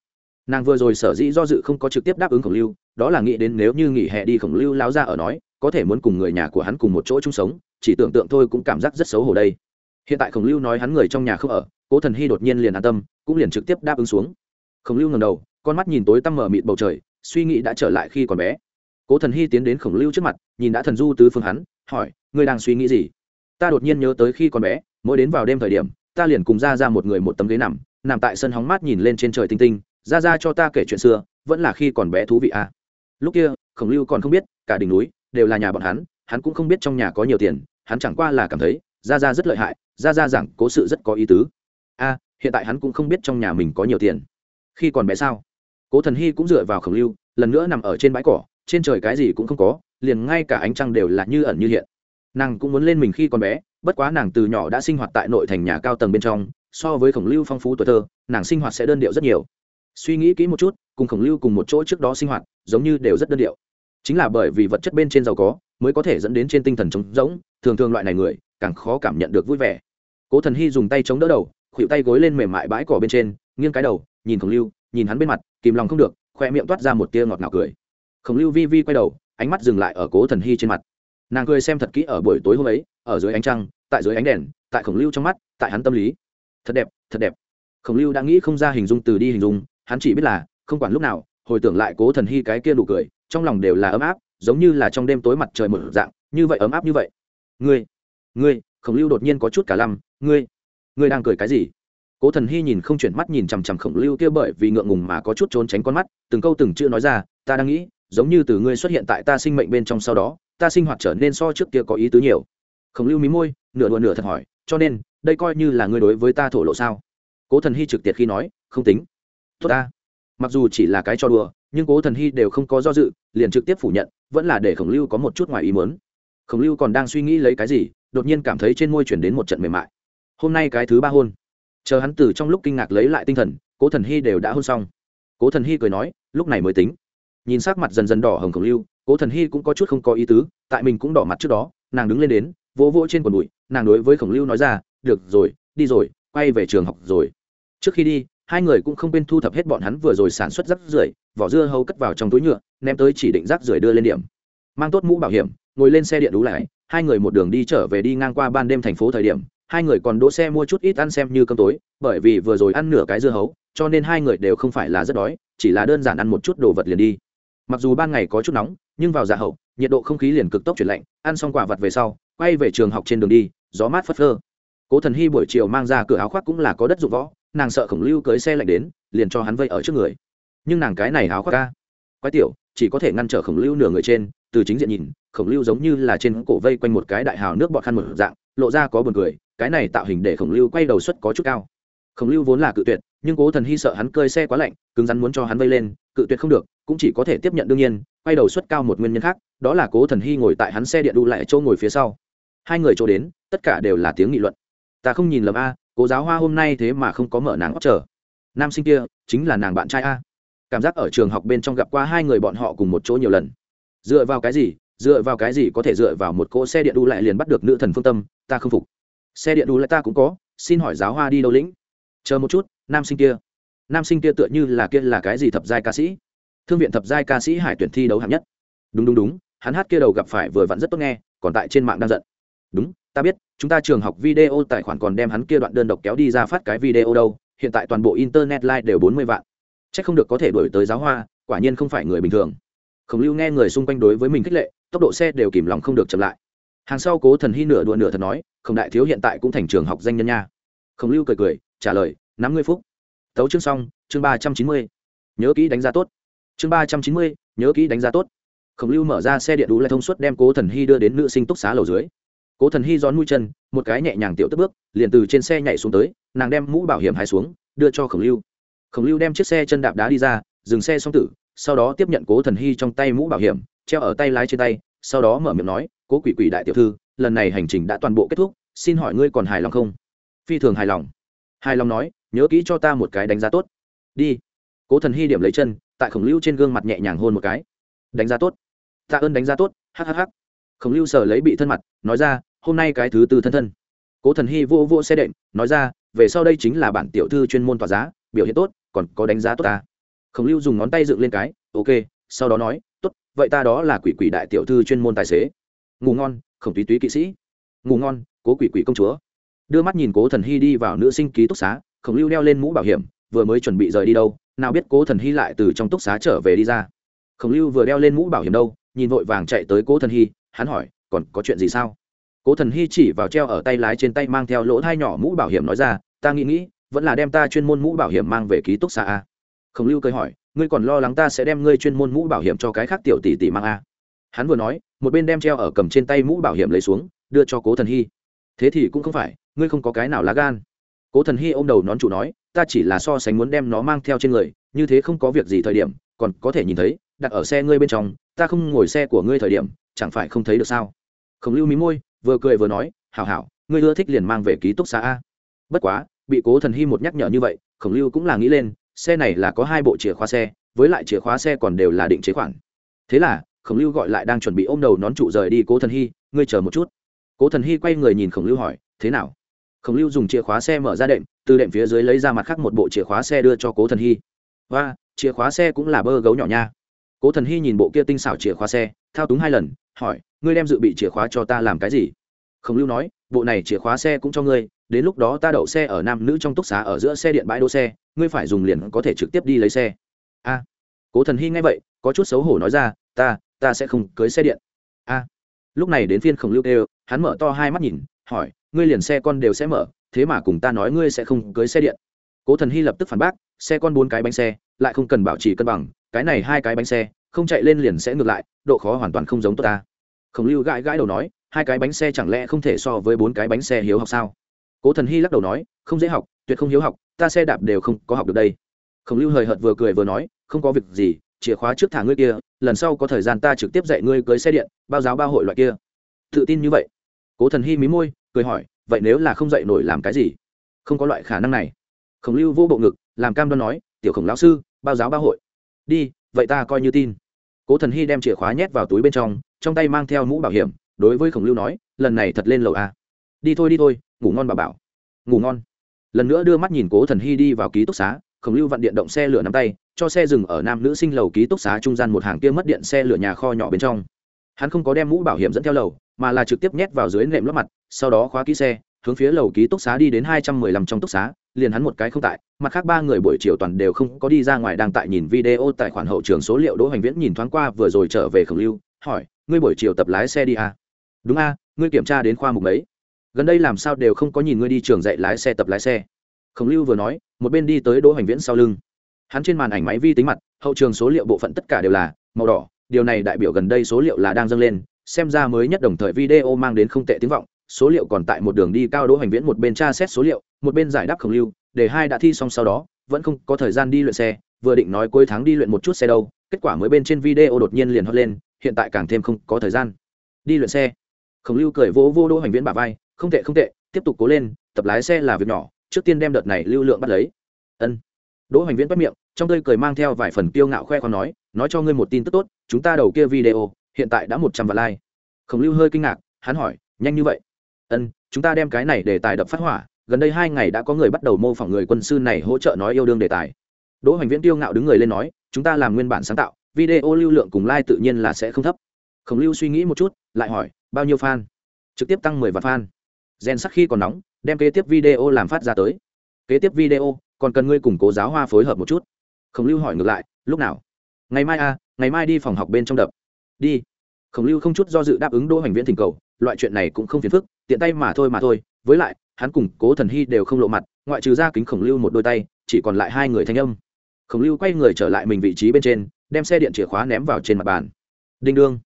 Nàng vừa rồi sở dĩ do dự không có trực tiếp đáp ứng khổng lưu, đó là nghĩ đến nếu như nghỉ hè đi khổng lưu láo ra ở nói, có thể muốn cùng người nhà của hắn cùng một chỗ chung sống, chỉ tưởng tượng thôi cũng cảm giác rất xấu hổ đây. Hiện tại khổng lưu nói hắn người trong nhà không ở, cố thần hy đột nhiên liền an tâm, cũng liền trực tiếp đáp ứng xuống. Khổng lưu ngầm đầu, con mắt nhìn tối tăm mở mịt bầu trời, suy nghĩ đã trở lại khi còn bé. Cố thần hy tiến đến khổng lưu trước mặt, nhìn đã thần du tứ phương hắn, hỏi, ngươi đang suy nghĩ gì? Ta đột nhiên nhớ tới khi còn bé, mỗi đến vào đêm thời điểm, ta liền cùng ra ra một người một tấm ghế nằm nằm tại sân hóng mát nhìn lên trên trời tinh tinh, ra ra cho ta kể chuyện xưa, vẫn là khi còn bé thú vị à. lúc kia, khổng lưu còn không biết, cả đỉnh núi đều là nhà bọn hắn hắn cũng không biết trong nhà có nhiều tiền, hắn chẳng qua là cảm thấy, ra ra rất lợi hại, ra ra giảng cố sự rất có ý tứ. A, hiện tại hắn cũng không biết trong nhà mình có nhiều tiền. Khi còn bé sao? Cố thần hy cũng dựa vào khổng lưu, lần nữa nằm ở trên bãi cỏ, trên trời cái gì cũng không có, liền ngay cả ánh trăng đều là như ẩn như hiện. Nàng cũng muốn lên mình khi còn bé, bất quá nàng từ nhỏ đã sinh hoạt tại nội thành nhà cao tầng bên trong so với khổng lưu phong phú tuổi thơ, nàng sinh hoạt sẽ đơn điệu rất nhiều. Suy nghĩ kỹ một chút, cùng khổng lưu cùng một chỗ trước đó sinh hoạt, giống như đều rất đơn điệu. Chính là bởi vì vật chất bên trên giàu có, mới có thể dẫn đến trên tinh thần trống rỗng, thường thường loại này người, càng khó cảm nhận được vui vẻ. Cố thần hy dùng tay chống đỡ đầu khuỵu tay gối lên mềm mại bãi cỏ bên trên, nghiêng cái đầu, nhìn khổng lưu, nhìn hắn bên mặt, kìm lòng không được, khoe miệng toát ra một tia ngọt ngào cười. Khổng lưu vi vi quay đầu, ánh mắt dừng lại ở cố thần hy trên mặt. Nàng cười xem thật kỹ ở buổi tối hôm ấy, ở dưới ánh trăng, tại dưới ánh đèn, tại khổng lưu trong mắt, tại hắn tâm lý thật đẹp thật đẹp. Khổng lưu đã nghĩ không ra hình dung từ đi hình dung, hắn chỉ biết là, không quản lúc nào, hồi tưởng lại cố thần hy cái kia nụ cười, trong lòng đều là ấm áp, giống như là trong đêm tối mặt trời mở dạng, như vậy ấm áp như vậy. Ngươi ngươi, khổng lưu đột nhiên có chút cả lăm, ngươi ngươi đang cười cái gì? Cố thần hy nhìn không chuyển mắt nhìn chằm chằm khổng lưu kia bởi vì ngượng ngùng mà có chút trốn tránh con mắt, từng câu từng chữ nói ra, ta đang nghĩ, giống như từ ngươi xuất hiện tại ta sinh mệnh bên trong sau đó, ta sinh hoạt trở nên so trước kia có ý tứ nhiều. Khổng lưu mí môi, nửa đùa nửa thật hỏi, cho nên đây coi như là ngươi đối với ta thổ lộ sao? Cố thần hy trực tiệt khi nói, không tính. Tốt ta. Mặc dù chỉ là cái cho đùa, nhưng cố thần hy đều không có do dự, liền trực tiếp phủ nhận, vẫn là để khổng lưu có một chút ngoài ý mớn khổng lưu còn đang suy nghĩ lấy cái gì, đột nhiên cảm thấy trên môi chuyển đến một trận mềm mại. Hôm nay cái thứ ba hôn. Chờ hắn từ trong lúc kinh ngạc lấy lại tinh thần, cố thần hy đều đã hôn xong. Cố thần hy cười nói, lúc này mới tính. Nhìn sắc mặt dần dần đỏ hồng khổng lưu, cố thần hy cũng có chút không có ý tứ, tại mình cũng đỏ mặt trước đó, nàng đứng lên đến, vỗ vỗ trên quần bụi, nàng đối với khổng lưu nói ra được rồi, đi rồi, quay về trường học rồi. Trước khi đi, hai người cũng không quên thu thập hết bọn hắn vừa rồi sản xuất rác rưởi, vỏ dưa hấu cất vào trong túi nhựa, ném tới chỉ định rác rưởi đưa lên điểm. Mang tốt mũ bảo hiểm, ngồi lên xe điện đú lại, hai người một đường đi trở về đi ngang qua ban đêm thành phố thời điểm, hai người còn đỗ xe mua chút ít ăn xem như cơm tối, bởi vì vừa rồi ăn nửa cái dưa hấu, cho nên hai người đều không phải là rất đói, chỉ là đơn giản ăn một chút đồ vật liền đi. Mặc dù ban ngày có chút nóng, nhưng vào dạ hậu, nhiệt độ không khí liền cực tốc chuyển lạnh, ăn xong quả vật về sau, quay về trường học trên đường đi, gió mát phất phơ cố thần hy buổi chiều mang ra cửa áo khoác cũng là có đất dụng võ, nàng sợ khổng lưu cưới xe lạnh đến, liền cho hắn vây ở trước người. Nhưng nàng cái này áo khoác ca quái tiểu, chỉ có thể ngăn trở khổng lưu nửa người trên, từ chính diện nhìn, khổng lưu giống như là trên cổ vây quanh một cái đại hào nước bọt khăn một dạng, lộ ra có buồn cười, cái này tạo hình để khổng lưu quay đầu suất có chút cao. Khổng lưu vốn là cự tuyệt, nhưng cố thần hy sợ hắn cơi xe quá lạnh, cứng rắn muốn cho hắn vây lên, cự tuyệt không được, cũng chỉ có thể tiếp nhận đương nhiên, quay đầu suất cao một nguyên nhân khác, đó là cố thần hy ngồi tại hắn xe điện đu lại chỗ ngồi phía sau. Hai người chỗ đến, tất cả đều là tiếng nghị luận ta không nhìn lầm a, cố giáo hoa hôm nay thế mà không có mở nàng óc trở. nam sinh kia, chính là nàng bạn trai a. Cảm giác ở trường học bên trong gặp qua hai người bọn họ cùng một chỗ nhiều lần. Dựa vào cái gì, dựa vào cái gì có thể dựa vào một cỗ xe điện đu lại liền bắt được nữ thần phương tâm, ta không phục. Xe điện đu lại ta cũng có, xin hỏi giáo hoa đi đâu lĩnh? Chờ một chút, nam sinh kia. Nam sinh kia tựa như là kia là cái gì thập giai ca sĩ? Thương viện thập giai ca sĩ hải tuyển thi đấu hạng nhất. Đúng đúng đúng, hắn hát kia đầu gặp phải vừa vặn rất tốt nghe, còn tại trên mạng đang giận. Đúng ta biết, chúng ta trường học video tài khoản còn đem hắn kia đoạn đơn độc kéo đi ra phát cái video đâu, hiện tại toàn bộ internet like đều bốn mươi vạn. C h ắ c không được có thể đổi tới giáo hoa, quả nhiên không phải người bình thường. Khổng lưu nghe người xung quanh đối với mình khích lệ, tốc độ xe đều kìm lòng không được chậm lại. Hàng sau cố thần hy nửa đùa nửa thật nói, khổng đại thiếu hiện tại cũng thành trường học danh nhân nha. Khổng lưu cười cười, trả lời, năm mươi phút. Tấu chương xong, chương ba trăm chín mươi. Nhớ kỹ đánh giá tốt. Chương ba trăm chín mươi, nhớ kỹ đánh giá tốt. Khổng lưu mở ra xe điện đủ lại thông suốt đem cố thần hy đưa đến nữ sinh túc xá lầu dưới cố thần hy gión mũi chân, một cái nhẹ nhàng tiểu tức bước, liền từ trên xe nhảy xuống tới, nàng đem mũ bảo hiểm hai xuống, đưa cho khổng lưu. Khổng lưu đem chiếc xe chân đạp đá đi ra, dừng xe xong tử, sau đó tiếp nhận cố thần hy trong tay mũ bảo hiểm, treo ở tay lái trên tay, sau đó mở miệng nói, cố quỷ quỷ đại tiểu thư, lần này hành trình đã toàn bộ kết thúc, xin hỏi ngươi còn hài lòng không? Phi thường hài lòng. Hài lòng nói, nhớ kỹ cho ta một cái đánh giá tốt. Đi. Cố thần hy điểm lấy chân, tại khổng lưu trên gương mặt nhẹ nhàng hôn một cái. Đánh giá tốt. Tạ ơn đánh giá tốt. Hhh khổng lưu sờ lấy bị thân mặt, nói ra hôm nay cái thứ tư thân thân. Cố thần hy vô vô xe đệm, nói ra, về sau đây chính là bản tiểu thư chuyên môn tỏa giá, biểu hiện tốt, còn có đánh giá tốt ta. Khổng lưu dùng ngón tay dựng lên cái, ok, sau đó nói, tốt, vậy ta đó là quỷ quỷ đại tiểu thư chuyên môn tài xế. Ngủ ngon, khổng túy túy kỵ sĩ. Ngủ ngon, cố quỷ quỷ công chúa. Đưa mắt nhìn cố thần hy đi vào nữ sinh ký túc xá, khổng lưu đeo lên mũ bảo hiểm, vừa mới chuẩn bị rời đi đâu, nào biết cố thần hy lại từ trong túc xá trở về đi ra. Khổng lưu vừa đeo lên mũ bảo hiểm đâu, nhìn vội vàng chạy tới cố thần hy, hắn hỏi, còn có chuyện gì sao? Cố thần hy chỉ vào treo ở tay lái trên tay mang theo lỗ thai nhỏ mũ bảo hiểm nói ra, ta nghĩ nghĩ, vẫn là đem ta chuyên môn mũ bảo hiểm mang về ký túc xá a. Khổng lưu cười hỏi, ngươi còn lo lắng ta sẽ đem ngươi chuyên môn mũ bảo hiểm cho cái khác tiểu tỷ tỷ mang a? Hắn vừa nói, một bên đem treo ở cầm trên tay mũ bảo hiểm lấy xuống, đưa cho cố thần hy. Thế thì cũng không phải, ngươi không có cái nào lá gan. Cố thần hy ô m đầu nón chủ nói, ta chỉ là so sánh muốn đem nó mang theo trên người, như thế không có việc gì thời điểm, còn có thể nhìn thấy, đặt ở xe ngươi bên trong, ta không ngồi xe của ngươi thời điểm, chẳng phải không thấy được sao? Khổng lưu mí môi vừa cười vừa nói, hảo hảo, ngươi ưa thích liền mang về ký túc xá a. Bất quá, bị cố thần hy một nhắc nhở như vậy, khổng lưu cũng là nghĩ lên, xe này là có hai bộ chìa khóa xe, với lại chìa khóa xe còn đều là định chế khoản. Thế là, khổng lưu gọi lại đang chuẩn bị ôm đầu nón trụ rời đi cố thần hy ngươi chờ một chút. Cố thần hy quay người nhìn khổng lưu hỏi, thế nào? Khổng lưu dùng chìa khóa xe mở ra đệm, từ đệm phía dưới lấy ra mặt khác một bộ chìa khóa xe đưa cho cố thần hy và chìa khóa xe cũng là bơ gấu nhỏ nha. Cố thần hy nhìn bộ kia tinh xảo chìa khóa xe, thao túng hai lần, hỏi ngươi đem dự bị chìa khóa cho ta làm cái gì? Khổng lưu nói, bộ này chìa khóa xe cũng cho ngươi, đến lúc đó ta đậu xe ở nam nữ trong túc xá ở giữa xe điện bãi đỗ xe, ngươi phải dùng liền có thể trực tiếp đi lấy xe. A. Cố thần hy nghe vậy, có chút xấu hổ nói ra, ta ta sẽ không cưới xe điện. A. Lúc này đến phiên khổng lưu đều hắn mở to hai mắt nhìn, hỏi, ngươi liền xe con đều sẽ mở, thế mà cùng ta nói ngươi sẽ không cưới xe điện. Cố thần hy lập tức phản bác, xe con bốn cái bánh xe, lại không cần bảo trì cân bằng, cái này hai cái bánh xe, không chạy lên liền sẽ ngược lại, độ khó hoàn toàn không giống tốt ta khổng lưu gãi gãi đầu nói, hai cái bánh xe chẳng lẽ không thể so với bốn cái bánh xe hiếu học sao? Cố thần hy lắc đầu nói, không dễ học, tuyệt không hiếu học, ta xe đạp đều không có học được đây. Khổng lưu hời hợt vừa cười vừa nói, không có việc gì, chìa khóa trước thả ngươi kia, lần sau có thời gian ta trực tiếp dạy ngươi cưới xe điện, bao giáo bao hội loại kia. Tự tin như vậy. Cố thần hy mí môi, cười hỏi, vậy nếu là không dạy nổi làm cái gì? Không có loại khả năng này. Khổng lưu vô bộ ngực, làm cam đoan nói, tiểu khổng lão sư, bao giáo bao hội. Đi, vậy ta coi như tin. Cố thần hy đem chìa khóa nhét vào túi bên trong trong tay mang theo mũ bảo hiểm, đối với khổng lưu nói, lần này thật lên lầu a. Đi thôi đi thôi, ngủ ngon bà bảo. Ngủ ngon. Lần nữa đưa mắt nhìn cố thần hy đi vào ký túc xá, khổng lưu vặn điện động xe lửa nắm tay, cho xe dừng ở nam nữ sinh lầu ký túc xá trung gian một hàng kia mất điện xe lửa nhà kho nhỏ bên trong. Hắn không có đem mũ bảo hiểm dẫn theo lầu, mà là trực tiếp nhét vào dưới nệm lớp mặt, sau đó khóa ký xe, hướng phía lầu ký túc xá đi đến hai trăm mười lăm trong túc xá, liền hắn một cái không tại, mặt khác ba người buổi chiều toàn đều không có đi ra ngoài đang tại nhìn video tài khoản hậu trường số liệu đỗ hoành viễn nhìn thoáng qua vừa rồi trở về khổng lưu, hỏi ngươi buổi chiều tập lái xe đi à? đúng a à, ngươi kiểm tra đến khoa mục mấy? Gần đây làm sao đều không có nhìn ngươi đi trường dạy lái xe tập lái xe. Khổng lưu vừa nói một bên đi tới đỗ hoành viễn sau lưng. Hắn trên màn ảnh máy vi tính mặt hậu trường số liệu bộ phận tất cả đều là màu đỏ điều này đại biểu gần đây số liệu là đang dâng lên xem ra mới nhất đồng thời video mang đến không tệ tiếng vọng số liệu còn tại một đường đi cao đỗ hoành viễn một bên tra xét số liệu một bên giải đáp khổng lưu để hai đã thi xong sau đó vẫn không có thời gian đi luyện xe vừa định nói cuối tháng đi luyện một chút xe đâu kết quả mới bên trên video đột nhiên liền hót lên hiện tại càng thêm không có thời gian. Đi luyện xe. Khổng lưu cười vỗ vô đỗ hoành viễn bả vai, không tệ không tệ, tiếp tục cố lên, tập lái xe là việc nhỏ, trước tiên đem đợt này lưu lượng bắt lấy. Ân. Đỗ hoành viễn bắt miệng, trong tươi cười mang theo vài phần kiêu ngạo khoe con nói nói cho ngươi một tin tức tốt, chúng ta đầu kia video, hiện tại đã một trăm vạn like. Khổng lưu hơi kinh ngạc, hắn hỏi, nhanh như vậy? Ân, chúng ta đem cái này để tài đập phát hỏa, gần đây hai ngày đã có người bắt đầu mô phỏng người quân sư này hỗ trợ nói yêu đương đề tài. Đỗ hoành viễn tiêu ngạo đứng người lên nói, chúng ta làm nguyên bản sáng tạo video lưu lượng cùng like tự nhiên là sẽ không thấp. Khổng lưu suy nghĩ một chút, lại hỏi, bao nhiêu fan? Trực tiếp tăng mười vạn fan. Gen sắc khi còn nóng, đem kế tiếp video làm phát ra tới. Kế tiếp video, còn cần ngươi cùng cố giáo hoa phối hợp một chút. Khổng lưu hỏi ngược lại, lúc nào? Ngày mai a ngày mai đi phòng học bên trong đập. Đi. Khổng lưu không chút do dự đáp ứng đỗ hoành viễn thỉnh cầu, loại chuyện này cũng không phiền phức, tiện tay mà thôi mà thôi. Với lại, hắn cùng cố thần hy đều không lộ mặt, ngoại trừ ra kính khổng lưu một đôi tay, chỉ còn lại hai người thanh âm. Khổng lưu quay người trở lại mình vị trí bên trên đem xe điện chìa khóa ném vào trên mặt bàn. Đinh đương.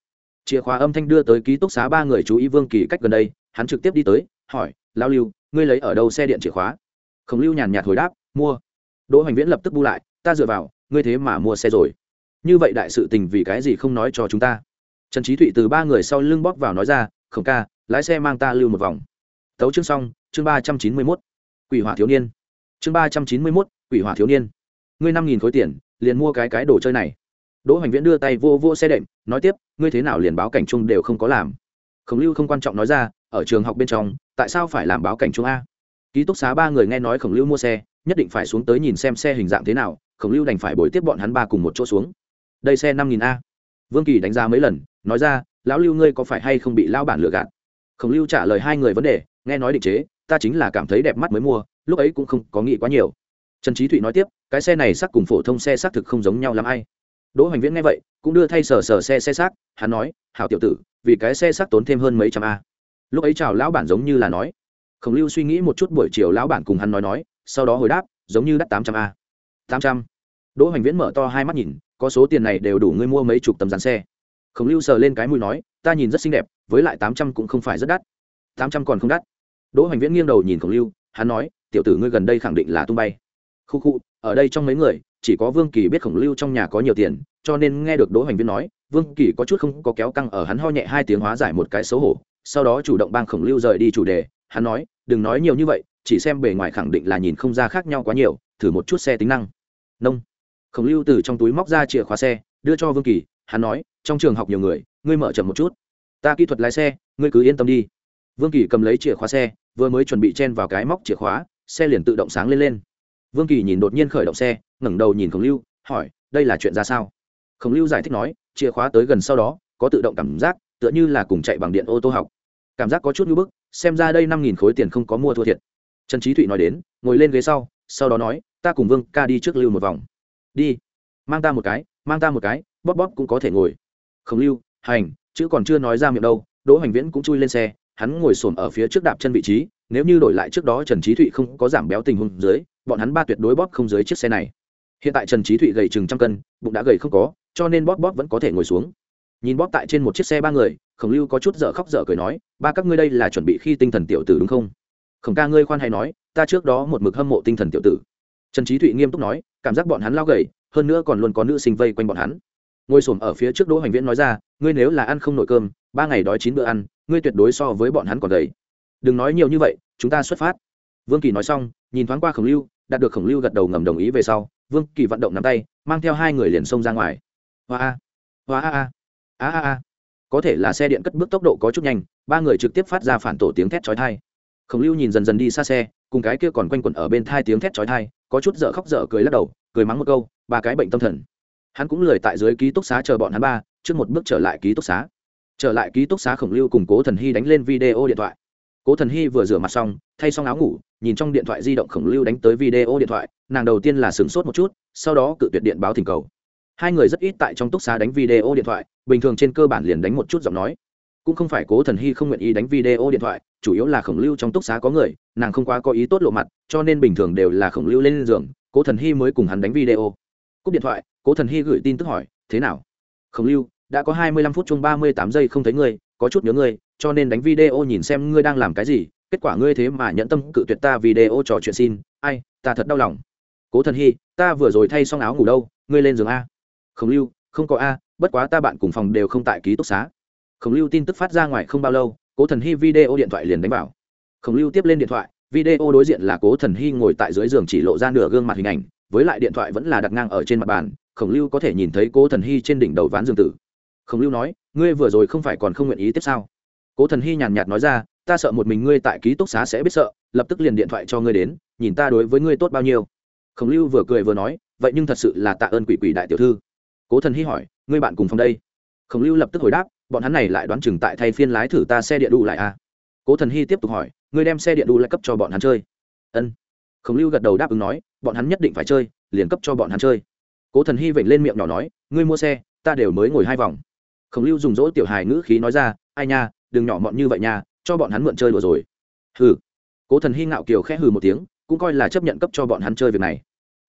Chìa khóa âm thanh đưa tới ký túc xá ba người chú ý vương kỳ cách gần đây, hắn trực tiếp đi tới, hỏi lao lưu, ngươi lấy ở đâu xe điện chìa khóa? Khổng lưu nhàn nhạt hồi đáp, mua. Đỗ hoành viễn lập tức bu lại, ta dựa vào, ngươi thế mà mua xe rồi. Như vậy đại sự tình vì cái gì không nói cho chúng ta? Trần trí thụy từ ba người sau lưng bóp vào nói ra, khổng ca, lái xe mang ta lưu một vòng. Tấu chương xong, chương ba trăm chín mươi mốt, quỷ hỏa thiếu niên. Chương ba trăm chín mươi mốt, quỷ hỏa thiếu niên. Ngươi năm nghìn khối tiền, liền mua cái cái đồ chơi này đỗ hoành viễn đưa tay vô vô xe đệm, nói tiếp, ngươi thế nào liền báo cảnh chung đều không có làm? Khổng lưu không quan trọng nói ra, ở trường học bên trong, tại sao phải làm báo cảnh chung a? Ký túc xá ba người nghe nói khổng lưu mua xe, nhất định phải xuống tới nhìn xem xe hình dạng thế nào, khổng lưu đành phải bồi tiếp bọn hắn ba cùng một chỗ xuống. Đây xe năm nghìn a. Vương kỳ đánh giá mấy lần, nói ra, lão lưu ngươi có phải hay không bị lao bản lừa gạt? Khổng lưu trả lời hai người vấn đề, nghe nói định chế, ta chính là cảm thấy đẹp mắt mới mua, lúc ấy cũng không có nghĩ quá nhiều. Trần trí thụy nói tiếp, cái xe này sắc cùng phổ thông xe xác thực không giống nhau l ai đỗ hoành viễn nghe vậy, cũng đưa thay sờ sờ xe xe xác, hắn nói, hảo tiểu tử, vì cái xe xác tốn thêm hơn mấy trăm a. Lúc ấy chào lão bản giống như là nói. Khổng lưu suy nghĩ một chút buổi chiều lão bản cùng hắn nói nói, sau đó hồi đáp, giống như đắt tám trăm a. Tám trăm. Đỗ hoành viễn mở to hai mắt nhìn, có số tiền này đều đủ ngươi mua mấy chục tấm dàn xe. Khổng lưu sờ lên cái mũi nói, ta nhìn rất xinh đẹp, với lại tám trăm cũng không phải rất đắt. Tám trăm còn không đắt. Đỗ hoành viễn nghiêng đầu nhìn khổng lưu, hắn nói, tiểu tử ngươi gần đây khẳng định là tung bay. Khu khu, ở đây trong mấy người chỉ có vương kỳ biết khổng lưu trong nhà có nhiều tiền, cho nên nghe được đỗ hoành viễn nói, vương kỳ có chút không có kéo căng ở hắn ho nhẹ hai tiếng hóa giải một cái xấu hổ, sau đó chủ động bang khổng lưu rời đi chủ đề, hắn nói, đừng nói nhiều như vậy, chỉ xem bề ngoài khẳng định là nhìn không ra khác nhau quá nhiều, thử một chút xe tính năng. Nông. Khổng lưu từ trong túi móc ra chìa khóa xe, đưa cho vương kỳ, hắn nói, trong trường học nhiều người, ngươi mở chậm một chút. Ta kỹ thuật lái xe, ngươi cứ yên tâm đi. Vương kỳ cầm lấy chìa khóa xe, vừa mới chuẩn bị chen vào cái móc chìa khóa, xe liền tự động sáng lên lên. Vương kỳ nhìn đột nhiên khởi động xe ngẩng đầu nhìn khổng lưu, hỏi, đây là chuyện ra sao? Khổng lưu giải thích nói, chìa khóa tới gần sau đó, có tự động cảm giác, tựa như là cùng chạy bằng điện ô tô học. Cảm giác có chút như bức, xem ra đây năm nghìn khối tiền không có mua thua thiệt. Trần trí thụy nói đến, ngồi lên ghế sau sau đó nói, ta cùng vương ca đi trước lưu một vòng. Đi. Mang ta một cái, mang ta một cái, bóp bóp cũng có thể ngồi. Khổng lưu, hành chứ còn chưa nói ra miệng đâu, đỗ hoành viễn cũng chui lên xe, hắn ngồi xổm ở phía trước đạp chân vị trí, nếu như đổi lại trước đó trần trí thụy không có giảm béo tình huống dưới, bọn hắn ba tuyệt đối bóp không dưới chiếc xe này hiện tại trần trí thụy gầy chừng trăm cân, bụng đã gầy không có, cho nên bóp bóp vẫn có thể ngồi xuống. Nhìn bóp tại trên một chiếc xe ba người, khổng lưu có chút dở khóc dở cười nói, ba các ngươi đây là chuẩn bị khi tinh thần tiểu tử đúng không? Khổng ca ngươi khoan hay nói, ta trước đó một mực hâm mộ tinh thần tiểu tử. Trần trí thụy nghiêm túc nói, cảm giác bọn hắn lao gầy, hơn nữa còn luôn có nữ sinh vây quanh bọn hắn. Ngồi xổm ở phía trước đỗ hoành viễn nói ra, ngươi nếu là ăn không nổi cơm, ba ngày đói chín bữa ăn, ngươi tuyệt đối so với bọn hắn còn gầy. Đừng nói nhiều như vậy, chúng ta xuất phát. Vương kỳ nói xong, nhìn thoáng qua khổng lưu đạt được khổng lưu gật đầu ngầm đồng ý về sau, vương kỳ vận động nắm tay, mang theo hai người liền xông ra ngoài. Hoa a hoa a a a a a. Có thể là xe điện cất bước tốc độ có chút nhanh, ba người trực tiếp phát ra phản tổ tiếng thét chói thai khổng lưu nhìn dần dần đi xa xe, cùng cái kia còn quanh quẩn ở bên thai tiếng thét chói thai có chút dở khóc dở cười lắc đầu, cười mắng một câu, ba cái bệnh tâm thần. Hắn cũng lười tại dưới ký túc xá chờ bọn hắn ba, trước một bước trở lại ký túc xá. Trở lại ký túc xá khổng lưu cùng cố thần hy đánh lên video điện thoại cố thần hy vừa rửa mặt xong, thay xong áo ngủ, nhìn trong điện thoại di động khổng lưu đánh tới video điện thoại, nàng đầu tiên là sửng sốt một chút, sau đó cự tuyệt điện báo thỉnh cầu. Hai người rất ít tại trong túc xá đánh video điện thoại, bình thường trên cơ bản liền đánh một chút giọng nói. Cũng không phải cố thần hy không nguyện ý đánh video điện thoại, chủ yếu là khổng lưu trong túc xá có người, nàng không quá có ý tốt lộ mặt, cho nên bình thường đều là khổng lưu lên giường, cố thần hy mới cùng hắn đánh video. Cúp điện thoại, cố thần hy gửi tin tức hỏi, thế nào? Khổng lưu, đã có hai mươi lăm phút chung ba mươi tám giây không thấy ngươi có chút nhớ ngươi, cho nên đánh video nhìn xem ngươi đang làm cái gì, kết quả ngươi thế mà nhận tâm cự tuyệt ta video trò chuyện xin. Ai, ta thật đau lòng. Cố thần hy, ta vừa rồi thay xong áo ngủ đâu, ngươi lên giường a. Khổng lưu, không có a, bất quá ta bạn cùng phòng đều không tại ký túc xá. Khổng lưu tin tức phát ra ngoài không bao lâu, cố thần hy video điện thoại liền đánh vào. Khổng lưu tiếp lên điện thoại, video đối diện là cố thần hy ngồi tại dưới giường chỉ lộ ra nửa gương mặt hình ảnh, với lại điện thoại vẫn là đặt ngang ở trên mặt bàn, khổng lưu có thể nhìn thấy cố thần hy trên đỉnh đầu ván giường tử. Khổng lưu nói ngươi vừa rồi không phải còn không nguyện ý tiếp sao? Cố thần hy nhàn nhạt nói ra, ta sợ một mình ngươi tại ký túc xá sẽ biết sợ, lập tức liền điện thoại cho ngươi đến, nhìn ta đối với ngươi tốt bao nhiêu. Khổng lưu vừa cười vừa nói, vậy nhưng thật sự là tạ ơn quỷ quỷ đại tiểu thư. Cố thần hy hỏi, ngươi bạn cùng phòng đây? Khổng lưu lập tức hồi đáp, bọn hắn này lại đoán chừng tại thay phiên lái thử ta xe điện đủ lại à? Cố thần hy tiếp tục hỏi, ngươi đem xe điện đủ lại cấp cho bọn hắn chơi? Ân. Khổng lưu gật đầu đáp ứng nói, bọn hắn nhất định phải chơi, liền cấp cho bọn hắn chơi. Cố thần hy vểnh lên miệng nhỏ nói, ngươi mua xe, ta đều mới ngồi hai vòng khổng lưu dùng dỗ tiểu hài ngữ khí nói ra, ai nha, đừng nhỏ mọn như vậy nha, cho bọn hắn mượn chơi đùa rồi. Hừ. Cố thần hy ngạo kiều khẽ hừ một tiếng, cũng coi là chấp nhận cấp cho bọn hắn chơi việc này.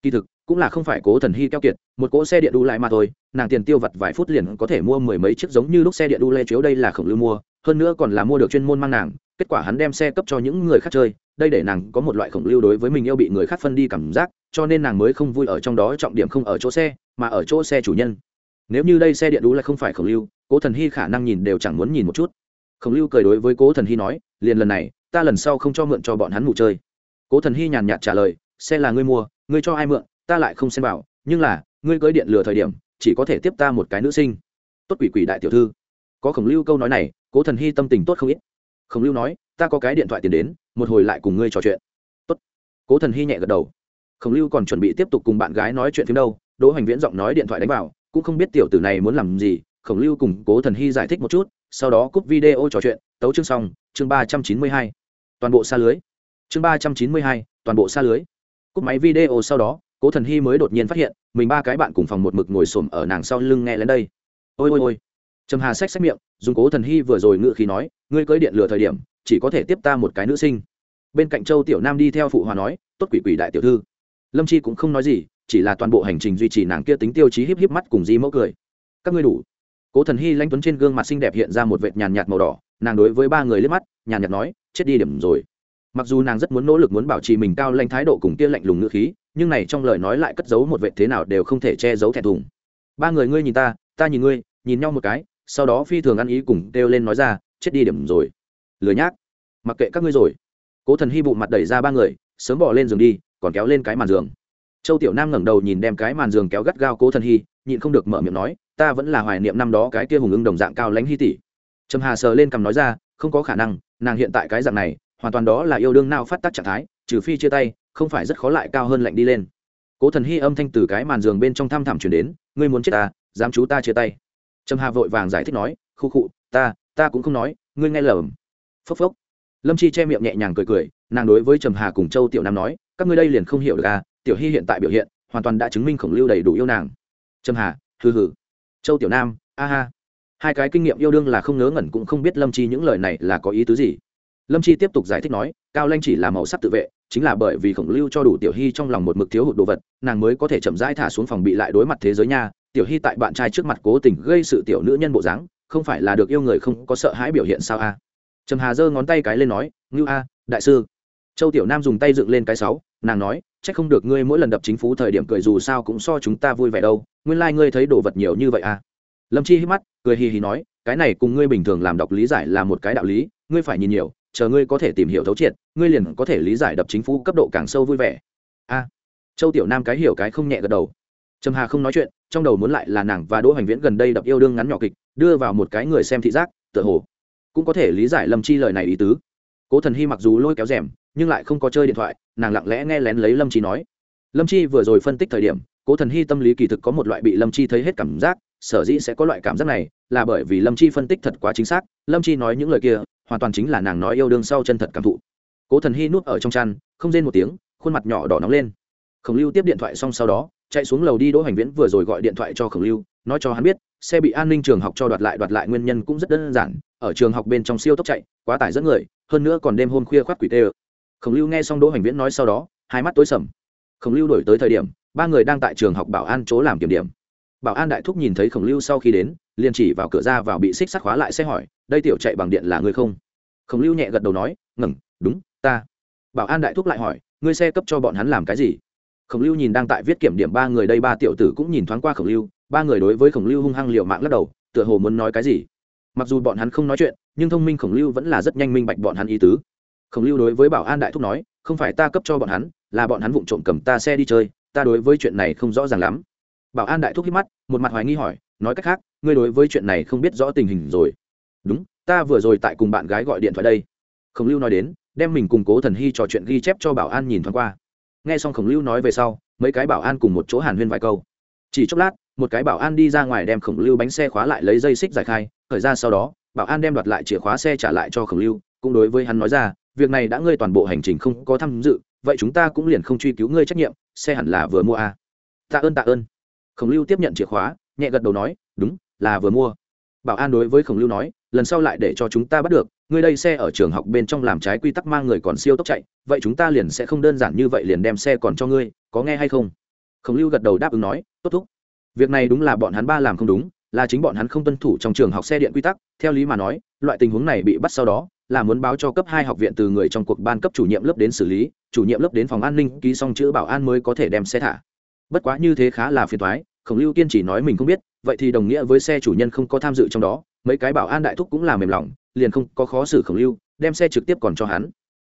Kỳ thực, cũng là không phải cố thần hy keo kiệt, một cỗ xe điện đu lại mà thôi, nàng tiền tiêu vặt vài phút liền có thể mua mười mấy chiếc giống như lúc xe điện đu lê chiếu đây là khổng lưu mua, hơn nữa còn là mua được chuyên môn mang nàng, kết quả hắn đem xe cấp cho những người khác chơi, đây để nàng có một loại khổng lưu đối với mình yêu bị người khác phân đi cảm giác, cho nên nàng mới không vui ở trong đó, trọng điểm không ở chỗ xe, mà ở chỗ xe chủ nhân nếu như đây xe điện đũ lại không phải khổng lưu, cố thần hy khả năng nhìn đều chẳng muốn nhìn một chút. Khổng lưu cười đối với cố thần hy nói, liền lần này, ta lần sau không cho mượn cho bọn hắn ngủ chơi. Cố thần hy nhàn nhạt trả lời, xe là ngươi mua, ngươi cho ai mượn, ta lại không xem bảo nhưng là, ngươi cưới điện lừa thời điểm, chỉ có thể tiếp ta một cái nữ sinh. Tốt quỷ quỷ đại tiểu thư. Có khổng lưu câu nói này, cố thần hy tâm tình tốt không ít. Khổng lưu nói, ta có cái điện thoại tiền đến, một hồi lại cùng ngươi trò chuyện. Tốt. Cố thần hy nhẹ gật đầu. Khổng lưu còn chuẩn bị tiếp tục cùng bạn gái nói chuyện phim đâu, đỗ hoành viễn giọng nói điện thoại đánh vào cũng không biết tiểu tử này muốn làm gì, khổng lưu cùng cố thần hy giải thích một chút, sau đó cúp video trò chuyện, tấu chương xong, chương ba trăm chín mươi hai, toàn bộ xa lưới. Chương ba trăm chín mươi hai, toàn bộ xa lưới. Cúp máy video sau đó, cố thần hy mới đột nhiên phát hiện, mình ba cái bạn cùng phòng một mực ngồi xổm ở nàng sau lưng nghe lên đây. Ôi ôi ôi. Trầm hà xách xách miệng, dùng cố thần hy vừa rồi ngự khí nói, ngươi cưới điện lừa thời điểm, chỉ có thể tiếp ta một cái nữ sinh. Bên cạnh châu tiểu nam đi theo phụ hòa nói, tốt quỷ quỷ đại tiểu thư. Lâm chi cũng không nói gì chỉ là toàn bộ hành trình duy trì nàng kia tính tiêu chí híp híp mắt cùng di mẫu cười. Các ngươi đủ. Cố thần hy lanh tuấn trên gương mặt xinh đẹp hiện ra một vệt nhàn nhạt màu đỏ, nàng đối với ba người liếc mắt, nhàn nhạt nói, chết đi điểm rồi. Mặc dù nàng rất muốn nỗ lực muốn bảo trì mình cao lanh thái độ cùng kia lạnh lùng ngữ khí, nhưng này trong lời nói lại cất giấu một vệt thế nào đều không thể che giấu thẹn thùng. Ba người ngươi nhìn ta ta nhìn ngươi, nhìn nhau một cái. Sau đó phi thường ăn ý cùng kêu lên nói ra, chết đi điểm rồi. Lười nhác. Mặc kệ các ngươi rồi. Cố thần hy bụ mặt đẩy ra ba người, sớm bỏ lên giường đi, còn kéo lên cái màn giường châu tiểu nam ngẩng đầu nhìn đem cái màn giường kéo gắt gao cố thần hy, nhịn không được mở miệng nói, ta vẫn là hoài niệm năm đó cái kia hùng ưng đồng dạng cao lãnh hy tỷ. Trầm hà sờ lên cằm nói ra, không có khả năng, nàng hiện tại cái dạng này, hoàn toàn đó là yêu đương nào phát tác trạng thái, trừ phi chia tay, không phải rất khó lại cao hơn lạnh đi lên. Cố thần hy âm thanh từ cái màn giường bên trong thăm thẳm chuyển đến, ngươi muốn chết ta dám chú ta chia tay. Trầm hà vội vàng giải thích nói, khu khụ ta ta cũng không nói, ngươi nghe lầm. Phốc phốc. Lâm chi che miệng nhẹ nhàng cười cười, nàng đối với trầm hà cùng châu tiểu nam nói, các ngươi đây liền không hiểu được à tiểu hy hiện tại biểu hiện, hoàn toàn đã chứng minh khổng lưu đầy đủ yêu nàng. Trầm hà, hừ hừ. Châu tiểu nam, a ha. Hai cái kinh nghiệm yêu đương là không ngớ ngẩn cũng không biết lâm chi những lời này là có ý tứ gì. Lâm chi tiếp tục giải thích nói, cao lanh chỉ là màu sắc tự vệ, chính là bởi vì khổng lưu cho đủ tiểu hy trong lòng một mực thiếu hụt đồ vật, nàng mới có thể chậm rãi thả xuống phòng bị lại đối mặt thế giới nha. Tiểu hy tại bạn trai trước mặt cố tình gây sự tiểu nữ nhân bộ dáng, không phải là được yêu người không có sợ hãi biểu hiện sao a? Trầm hà giơ ngón tay cái lên nói, ngưu a, đại sư. Châu tiểu nam dùng tay dựng lên cái sáu, nàng nói chắc không được ngươi mỗi lần đập chính phủ thời điểm cười dù sao cũng so chúng ta vui vẻ đâu, nguyên lai、like、ngươi thấy đồ vật nhiều như vậy à? Lâm chi hít mắt, cười hì hì nói, cái này cùng ngươi bình thường làm đọc lý giải là một cái đạo lý, ngươi phải nhìn nhiều, chờ ngươi có thể tìm hiểu thấu triệt, ngươi liền có thể lý giải đập chính phủ cấp độ càng sâu vui vẻ. A. Châu tiểu nam cái hiểu cái không nhẹ gật đầu. Trầm hà không nói chuyện, trong đầu muốn lại là nàng và đỗ hoành viễn gần đây đập yêu đương ngắn nhỏ kịch, đưa vào một cái người xem thị giác, tựa hồ cũng có thể lý giải lâm chi lời này ý tứ. Cố thần hy mặc dù lôi kéo rèm, nhưng lại không có chơi điện thoại nàng lặng lẽ nghe lén lấy lâm chi nói. Lâm chi vừa rồi phân tích thời điểm, cố thần hy tâm lý kỳ thực có một loại bị lâm chi thấy hết cảm giác, sở dĩ sẽ có loại cảm giác này, là bởi vì lâm chi phân tích thật quá chính xác, lâm chi nói những lời kia, hoàn toàn chính là nàng nói yêu đương sau chân thật cảm thụ. Cố thần hy nuốt ở trong chăn, không rên một tiếng, khuôn mặt nhỏ đỏ nóng lên. Khổng lưu tiếp điện thoại xong sau đó, chạy xuống lầu đi đỗ hành viễn vừa rồi gọi điện thoại cho khổng lưu, nói cho hắn biết, xe bị an ninh trường học cho đoạt lại đoạt lại nguyên nhân cũng rất đơn giản, ở trường học bên trong siêu tốc chạy, quá tải dẫn người, hơn nữa còn đêm hôm khuya khoác quỷ tê khổng lưu nghe xong đỗ hành viễn nói sau đó, hai mắt tối sầm. Khổng lưu đổi tới thời điểm, ba người đang tại trường học bảo an chỗ làm kiểm điểm. Bảo an đại thúc nhìn thấy khổng lưu sau khi đến, liền chỉ vào cửa ra vào bị xích sắt khóa lại xe hỏi, đây tiểu chạy bằng điện là ngươi không? Khổng lưu nhẹ gật đầu nói, ngừng, đúng, ta. Bảo an đại thúc lại hỏi, ngươi xe cấp cho bọn hắn làm cái gì? Khổng lưu nhìn đang tại viết kiểm điểm ba người đây, ba tiểu tử cũng nhìn thoáng qua khổng lưu, ba người đối với khổng lưu hung hăng liệu mạng lắc đầu, tựa hồ muốn nói cái gì. Mặc dù bọn hắn không nói chuyện, nhưng thông minh khổng lưu vẫn là rất nhanh minh bạch bọn hắn ý tứ khổng lưu đối với bảo an đại thúc nói, không phải ta cấp cho bọn hắn, là bọn hắn vụng trộm cầm ta xe đi chơi, ta đối với chuyện này không rõ ràng lắm. Bảo an đại thúc hít mắt, một mặt hoài nghi hỏi, nói cách khác, ngươi đối với chuyện này không biết rõ tình hình rồi. Đúng, ta vừa rồi tại cùng bạn gái gọi điện thoại đây. Khổng lưu nói đến, đem mình cùng cố thần hy trò chuyện ghi chép cho bảo an nhìn thoáng qua. Nghe xong khổng lưu nói về sau, mấy cái bảo an cùng một chỗ hàn huyên vài câu. Chỉ chốc lát, một cái bảo an đi ra ngoài đem khổng lưu bánh xe khóa lại lấy dây xích giải khai thời ra sau đó, bảo an đem đoạt lại chìa khóa xe trả lại cho khổng lưu, cũng đối với hắn nói ra việc này đã ngươi toàn bộ hành trình không có tham dự, vậy chúng ta cũng liền không truy cứu ngươi trách nhiệm, xe hẳn là vừa mua à. tạ ơn tạ ơn. Khổng lưu tiếp nhận chìa khóa, nhẹ gật đầu nói, đúng, là vừa mua. Bảo an đối với khổng lưu nói, lần sau lại để cho chúng ta bắt được, ngươi đây xe ở trường học bên trong làm trái quy tắc mang người còn siêu tốc chạy, vậy chúng ta liền sẽ không đơn giản như vậy liền đem xe còn cho ngươi, có nghe hay không? Khổng lưu gật đầu đáp ứng nói, tốt thúc. Việc này đúng là bọn hắn ba làm không đúng là chính bọn hắn không tuân thủ trong trường học xe điện quy tắc, theo lý mà nói, loại tình huống này bị bắt sau đó, là muốn báo cho cấp hai học viện từ người trong cuộc ban cấp chủ nhiệm lớp đến xử lý, chủ nhiệm lớp đến phòng an ninh, ký xong chữ bảo an mới có thể đem xe thả. Bất quá như thế khá là phiền toái, khổng lưu kiên chỉ nói mình không biết, vậy thì đồng nghĩa với xe chủ nhân không có tham dự trong đó, mấy cái bảo an đại thúc cũng là mềm lòng, liền không có khó xử khổng lưu, đem xe trực tiếp còn cho hắn.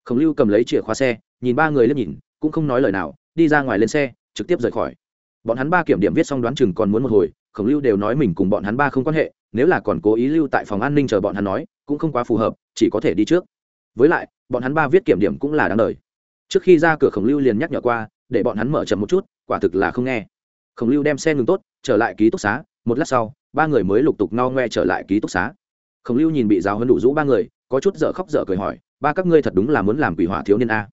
Khổng lưu cầm lấy chìa khóa xe, nhìn ba người lên nhìn, cũng không nói lời nào, đi ra ngoài lên xe, trực tiếp rời khỏi bọn hắn ba kiểm điểm viết xong đoán chừng còn muốn một hồi, khổng lưu đều nói mình cùng bọn hắn ba không quan hệ, nếu là còn cố ý lưu tại phòng an ninh chờ bọn hắn nói, cũng không quá phù hợp, chỉ có thể đi trước. Với lại, bọn hắn ba viết kiểm điểm cũng là đáng đời. Trước khi ra cửa khổng lưu liền nhắc nhở qua, để bọn hắn mở chậm một chút, quả thực là không nghe. Khổng lưu đem xe ngừng tốt, trở lại ký túc xá, một lát sau, ba người mới lục tục no ngoe trở lại ký túc xá. Khổng lưu nhìn bị giáo hơn đủ rũ ba người, có chút dở khóc dở cười hỏi, ba các ngươi thật đúng là muốn làm quỷ hỏa thiếu niên a?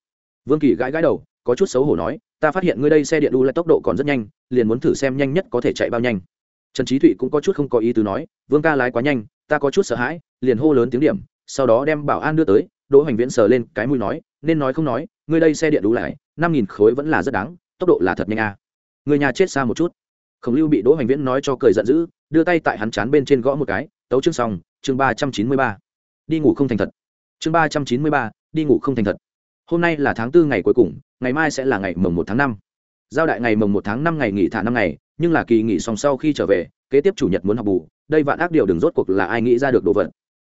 Vương kỳ gãi gãi đầu, có chút xấu hổ nói, ta phát hiện ngươi đây xe điện đu lại tốc độ còn rất nhanh liền muốn thử xem nhanh nhất có thể chạy bao nhanh. Trần trí thụy cũng có chút không có ý tứ nói, vương ca lái quá nhanh, ta có chút sợ hãi, liền hô lớn tiếng điểm, sau đó đem bảo an đưa tới, đỗ hoành viễn sờ lên cái mũi nói, nên nói không nói, ngươi đây xe điện đủ lại năm nghìn khối vẫn là rất đáng, tốc độ là thật nhanh a người nhà chết xa một chút. Khổng lưu bị đỗ hoành viễn nói cho cười giận dữ, đưa tay tại hắn chán bên trên gõ một cái, tấu chương xong, chương ba trăm chín mươi ba. Đi ngủ không thành thật. Chương ba trăm chín mươi ba, đi ngủ không thành thật. Hôm nay là tháng tư ngày cuối cùng, ngày mai sẽ là ngày mồng một tháng năm giao đại ngày mồng một tháng năm ngày nghỉ thả năm ngày, nhưng là kỳ nghỉ xong sau khi trở về, kế tiếp chủ nhật muốn học bù, đây vạn ác điều đừng rốt cuộc là ai nghĩ ra được đồ vật.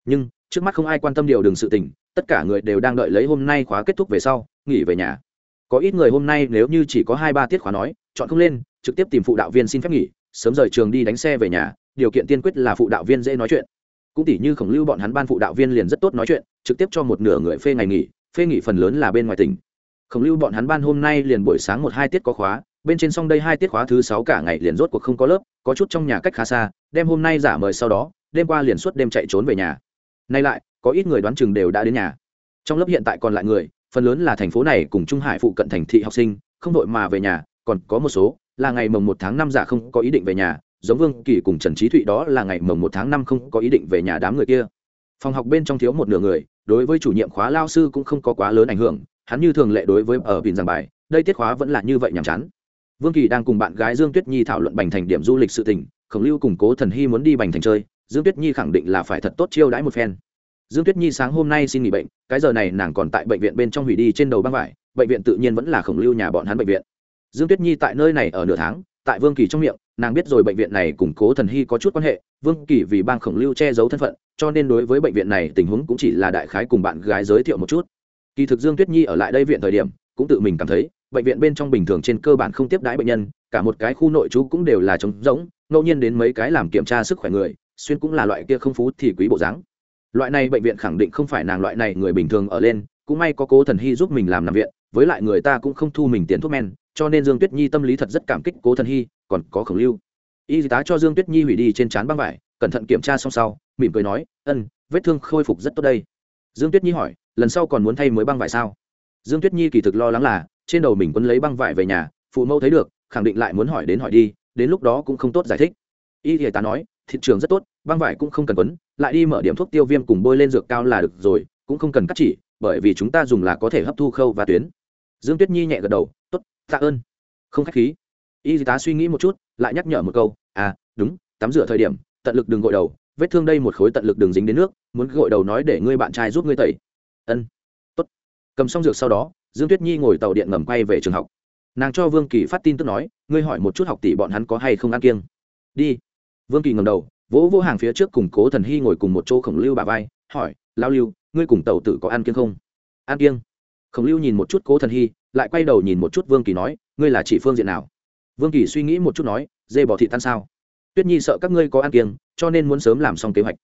Nhưng, trước mắt không ai quan tâm điều đừng sự tình, tất cả người đều đang đợi lấy hôm nay khóa kết thúc về sau, nghỉ về nhà. Có ít người hôm nay nếu như chỉ có hai ba tiết khóa nói, chọn không lên, trực tiếp tìm phụ đạo viên xin phép nghỉ, sớm rời trường đi đánh xe về nhà, điều kiện tiên quyết là phụ đạo viên dễ nói chuyện. Cũng tỉ như khổng lưu bọn hắn ban phụ đạo viên liền rất tốt nói chuyện, trực tiếp cho một nửa người phê ngày nghỉ, phê nghỉ phần lớn là bên ngoài tỉnh khổng lưu bọn hắn ban hôm nay liền buổi sáng một hai tiết có khóa, bên trên xong đây hai tiết khóa thứ sáu cả ngày liền rốt cuộc không có lớp, có chút trong nhà cách khá xa đem hôm nay giả mời sau đó, đêm qua liền suốt đêm chạy trốn về nhà. Nay lại, có ít người đoán chừng đều đã đến nhà. Trong lớp hiện tại còn lại người, phần lớn là thành phố này cùng trung hải phụ cận thành thị học sinh, không đội mà về nhà, còn có một số là ngày mồng một tháng năm giả không có ý định về nhà, giống vương kỳ cùng trần trí thụy đó là ngày mồng một tháng năm không có ý định về nhà đám người kia. Phòng học bên trong thiếu một nửa người, đối với chủ nhiệm khóa lao sư cũng không có quá lớn ảnh hưởng hắn như thường lệ đối với ở bình giảng bài, đây tiết khóa vẫn là như vậy nhàm chán. Vương kỳ đang cùng bạn gái dương tuyết nhi thảo luận bành thành điểm du lịch sự tỉnh khổng lưu củng cố thần hy muốn đi bành thành chơi, dương tuyết nhi khẳng định là phải thật tốt chiêu đãi một phen. Dương tuyết nhi sáng hôm nay xin nghỉ bệnh, cái giờ này nàng còn tại bệnh viện bên trong hủy đi trên đầu băng vải, bệnh viện tự nhiên vẫn là khổng lưu nhà bọn hắn bệnh viện. Dương tuyết nhi tại nơi này ở nửa tháng, tại vương kỳ trong miệng, nàng biết rồi bệnh viện này củng cố thần hy có chút quan hệ, vương kỳ vì bang khổng lưu che giấu thân phận, cho nên đối với bệnh viện này tình huống cũng chỉ là đại khái cùng bạn gái giới thiệu một chút kỳ thực dương tuyết nhi ở lại đây viện thời điểm, cũng tự mình cảm thấy, bệnh viện bên trong bình thường trên cơ bản không tiếp đãi bệnh nhân, cả một cái khu nội trú cũng đều là trống rỗng, ngẫu nhiên đến mấy cái làm kiểm tra sức khỏe người, xuyên cũng là loại kia không phú thì quý bộ dáng. Loại này bệnh viện khẳng định không phải nàng loại này người bình thường ở lên, cũng may có cố thần hy giúp mình làm nằm viện, với lại người ta cũng không thu mình tiền thuốc men, cho nên dương tuyết nhi tâm lý thật rất cảm kích cố thần hy, còn có khổng lưu. Y tá cho dương tuyết nhi hủy đi trên trán băng vải, cẩn thận kiểm tra xong sau, mỉm cười nói, ân, vết thương khôi phục rất tốt đây dương tuyết nhi hỏi, lần sau còn muốn thay mới băng vải sao? Dương tuyết nhi kỳ thực lo lắng là, trên đầu mình quấn lấy băng vải về nhà, phụ mẫu thấy được, khẳng định lại muốn hỏi đến hỏi đi, đến lúc đó cũng không tốt giải thích. Y tá nói thị trường rất tốt, băng vải cũng không cần quấn, lại đi mở điểm thuốc tiêu viêm cùng bôi lên dược cao là được rồi, cũng không cần cắt chỉ, bởi vì chúng ta dùng là có thể hấp thu khâu và tuyến. Dương tuyết nhi nhẹ gật đầu, tốt, tạ ơn. Không khách khí. Y tá suy nghĩ một chút, lại nhắc nhở một câu à đúng, tắm rửa thời điểm, tận lực đừng gội đầu vết thương đây một khối tận lực đường dính đến nước, muốn gội đầu nói để ngươi bạn trai giúp ngươi tẩy. Ân, tốt. Cầm xong dược sau đó, dương tuyết nhi ngồi tàu điện ngầm quay về trường học. Nàng cho vương kỳ phát tin tức nói, ngươi hỏi một chút học tỷ bọn hắn có hay không ăn kiêng. Đi. Vương kỳ ngầm đầu, vỗ vỗ hàng phía trước cùng cố thần hy ngồi cùng một chỗ khổng lưu bà vai, hỏi, lao lưu, ngươi cùng tàu tử có ăn kiêng không? Ăn kiêng. Khổng lưu nhìn một chút cố thần hy, lại quay đầu nhìn một chút vương kỳ nói, ngươi là chỉ phương diện nào? Vương kỳ suy nghĩ một chút nói, dê bỏ thị tan sao? Tuyết nhi sợ các ngươi có ăn kiêng, cho nên muốn sớm làm xong kế hoạch.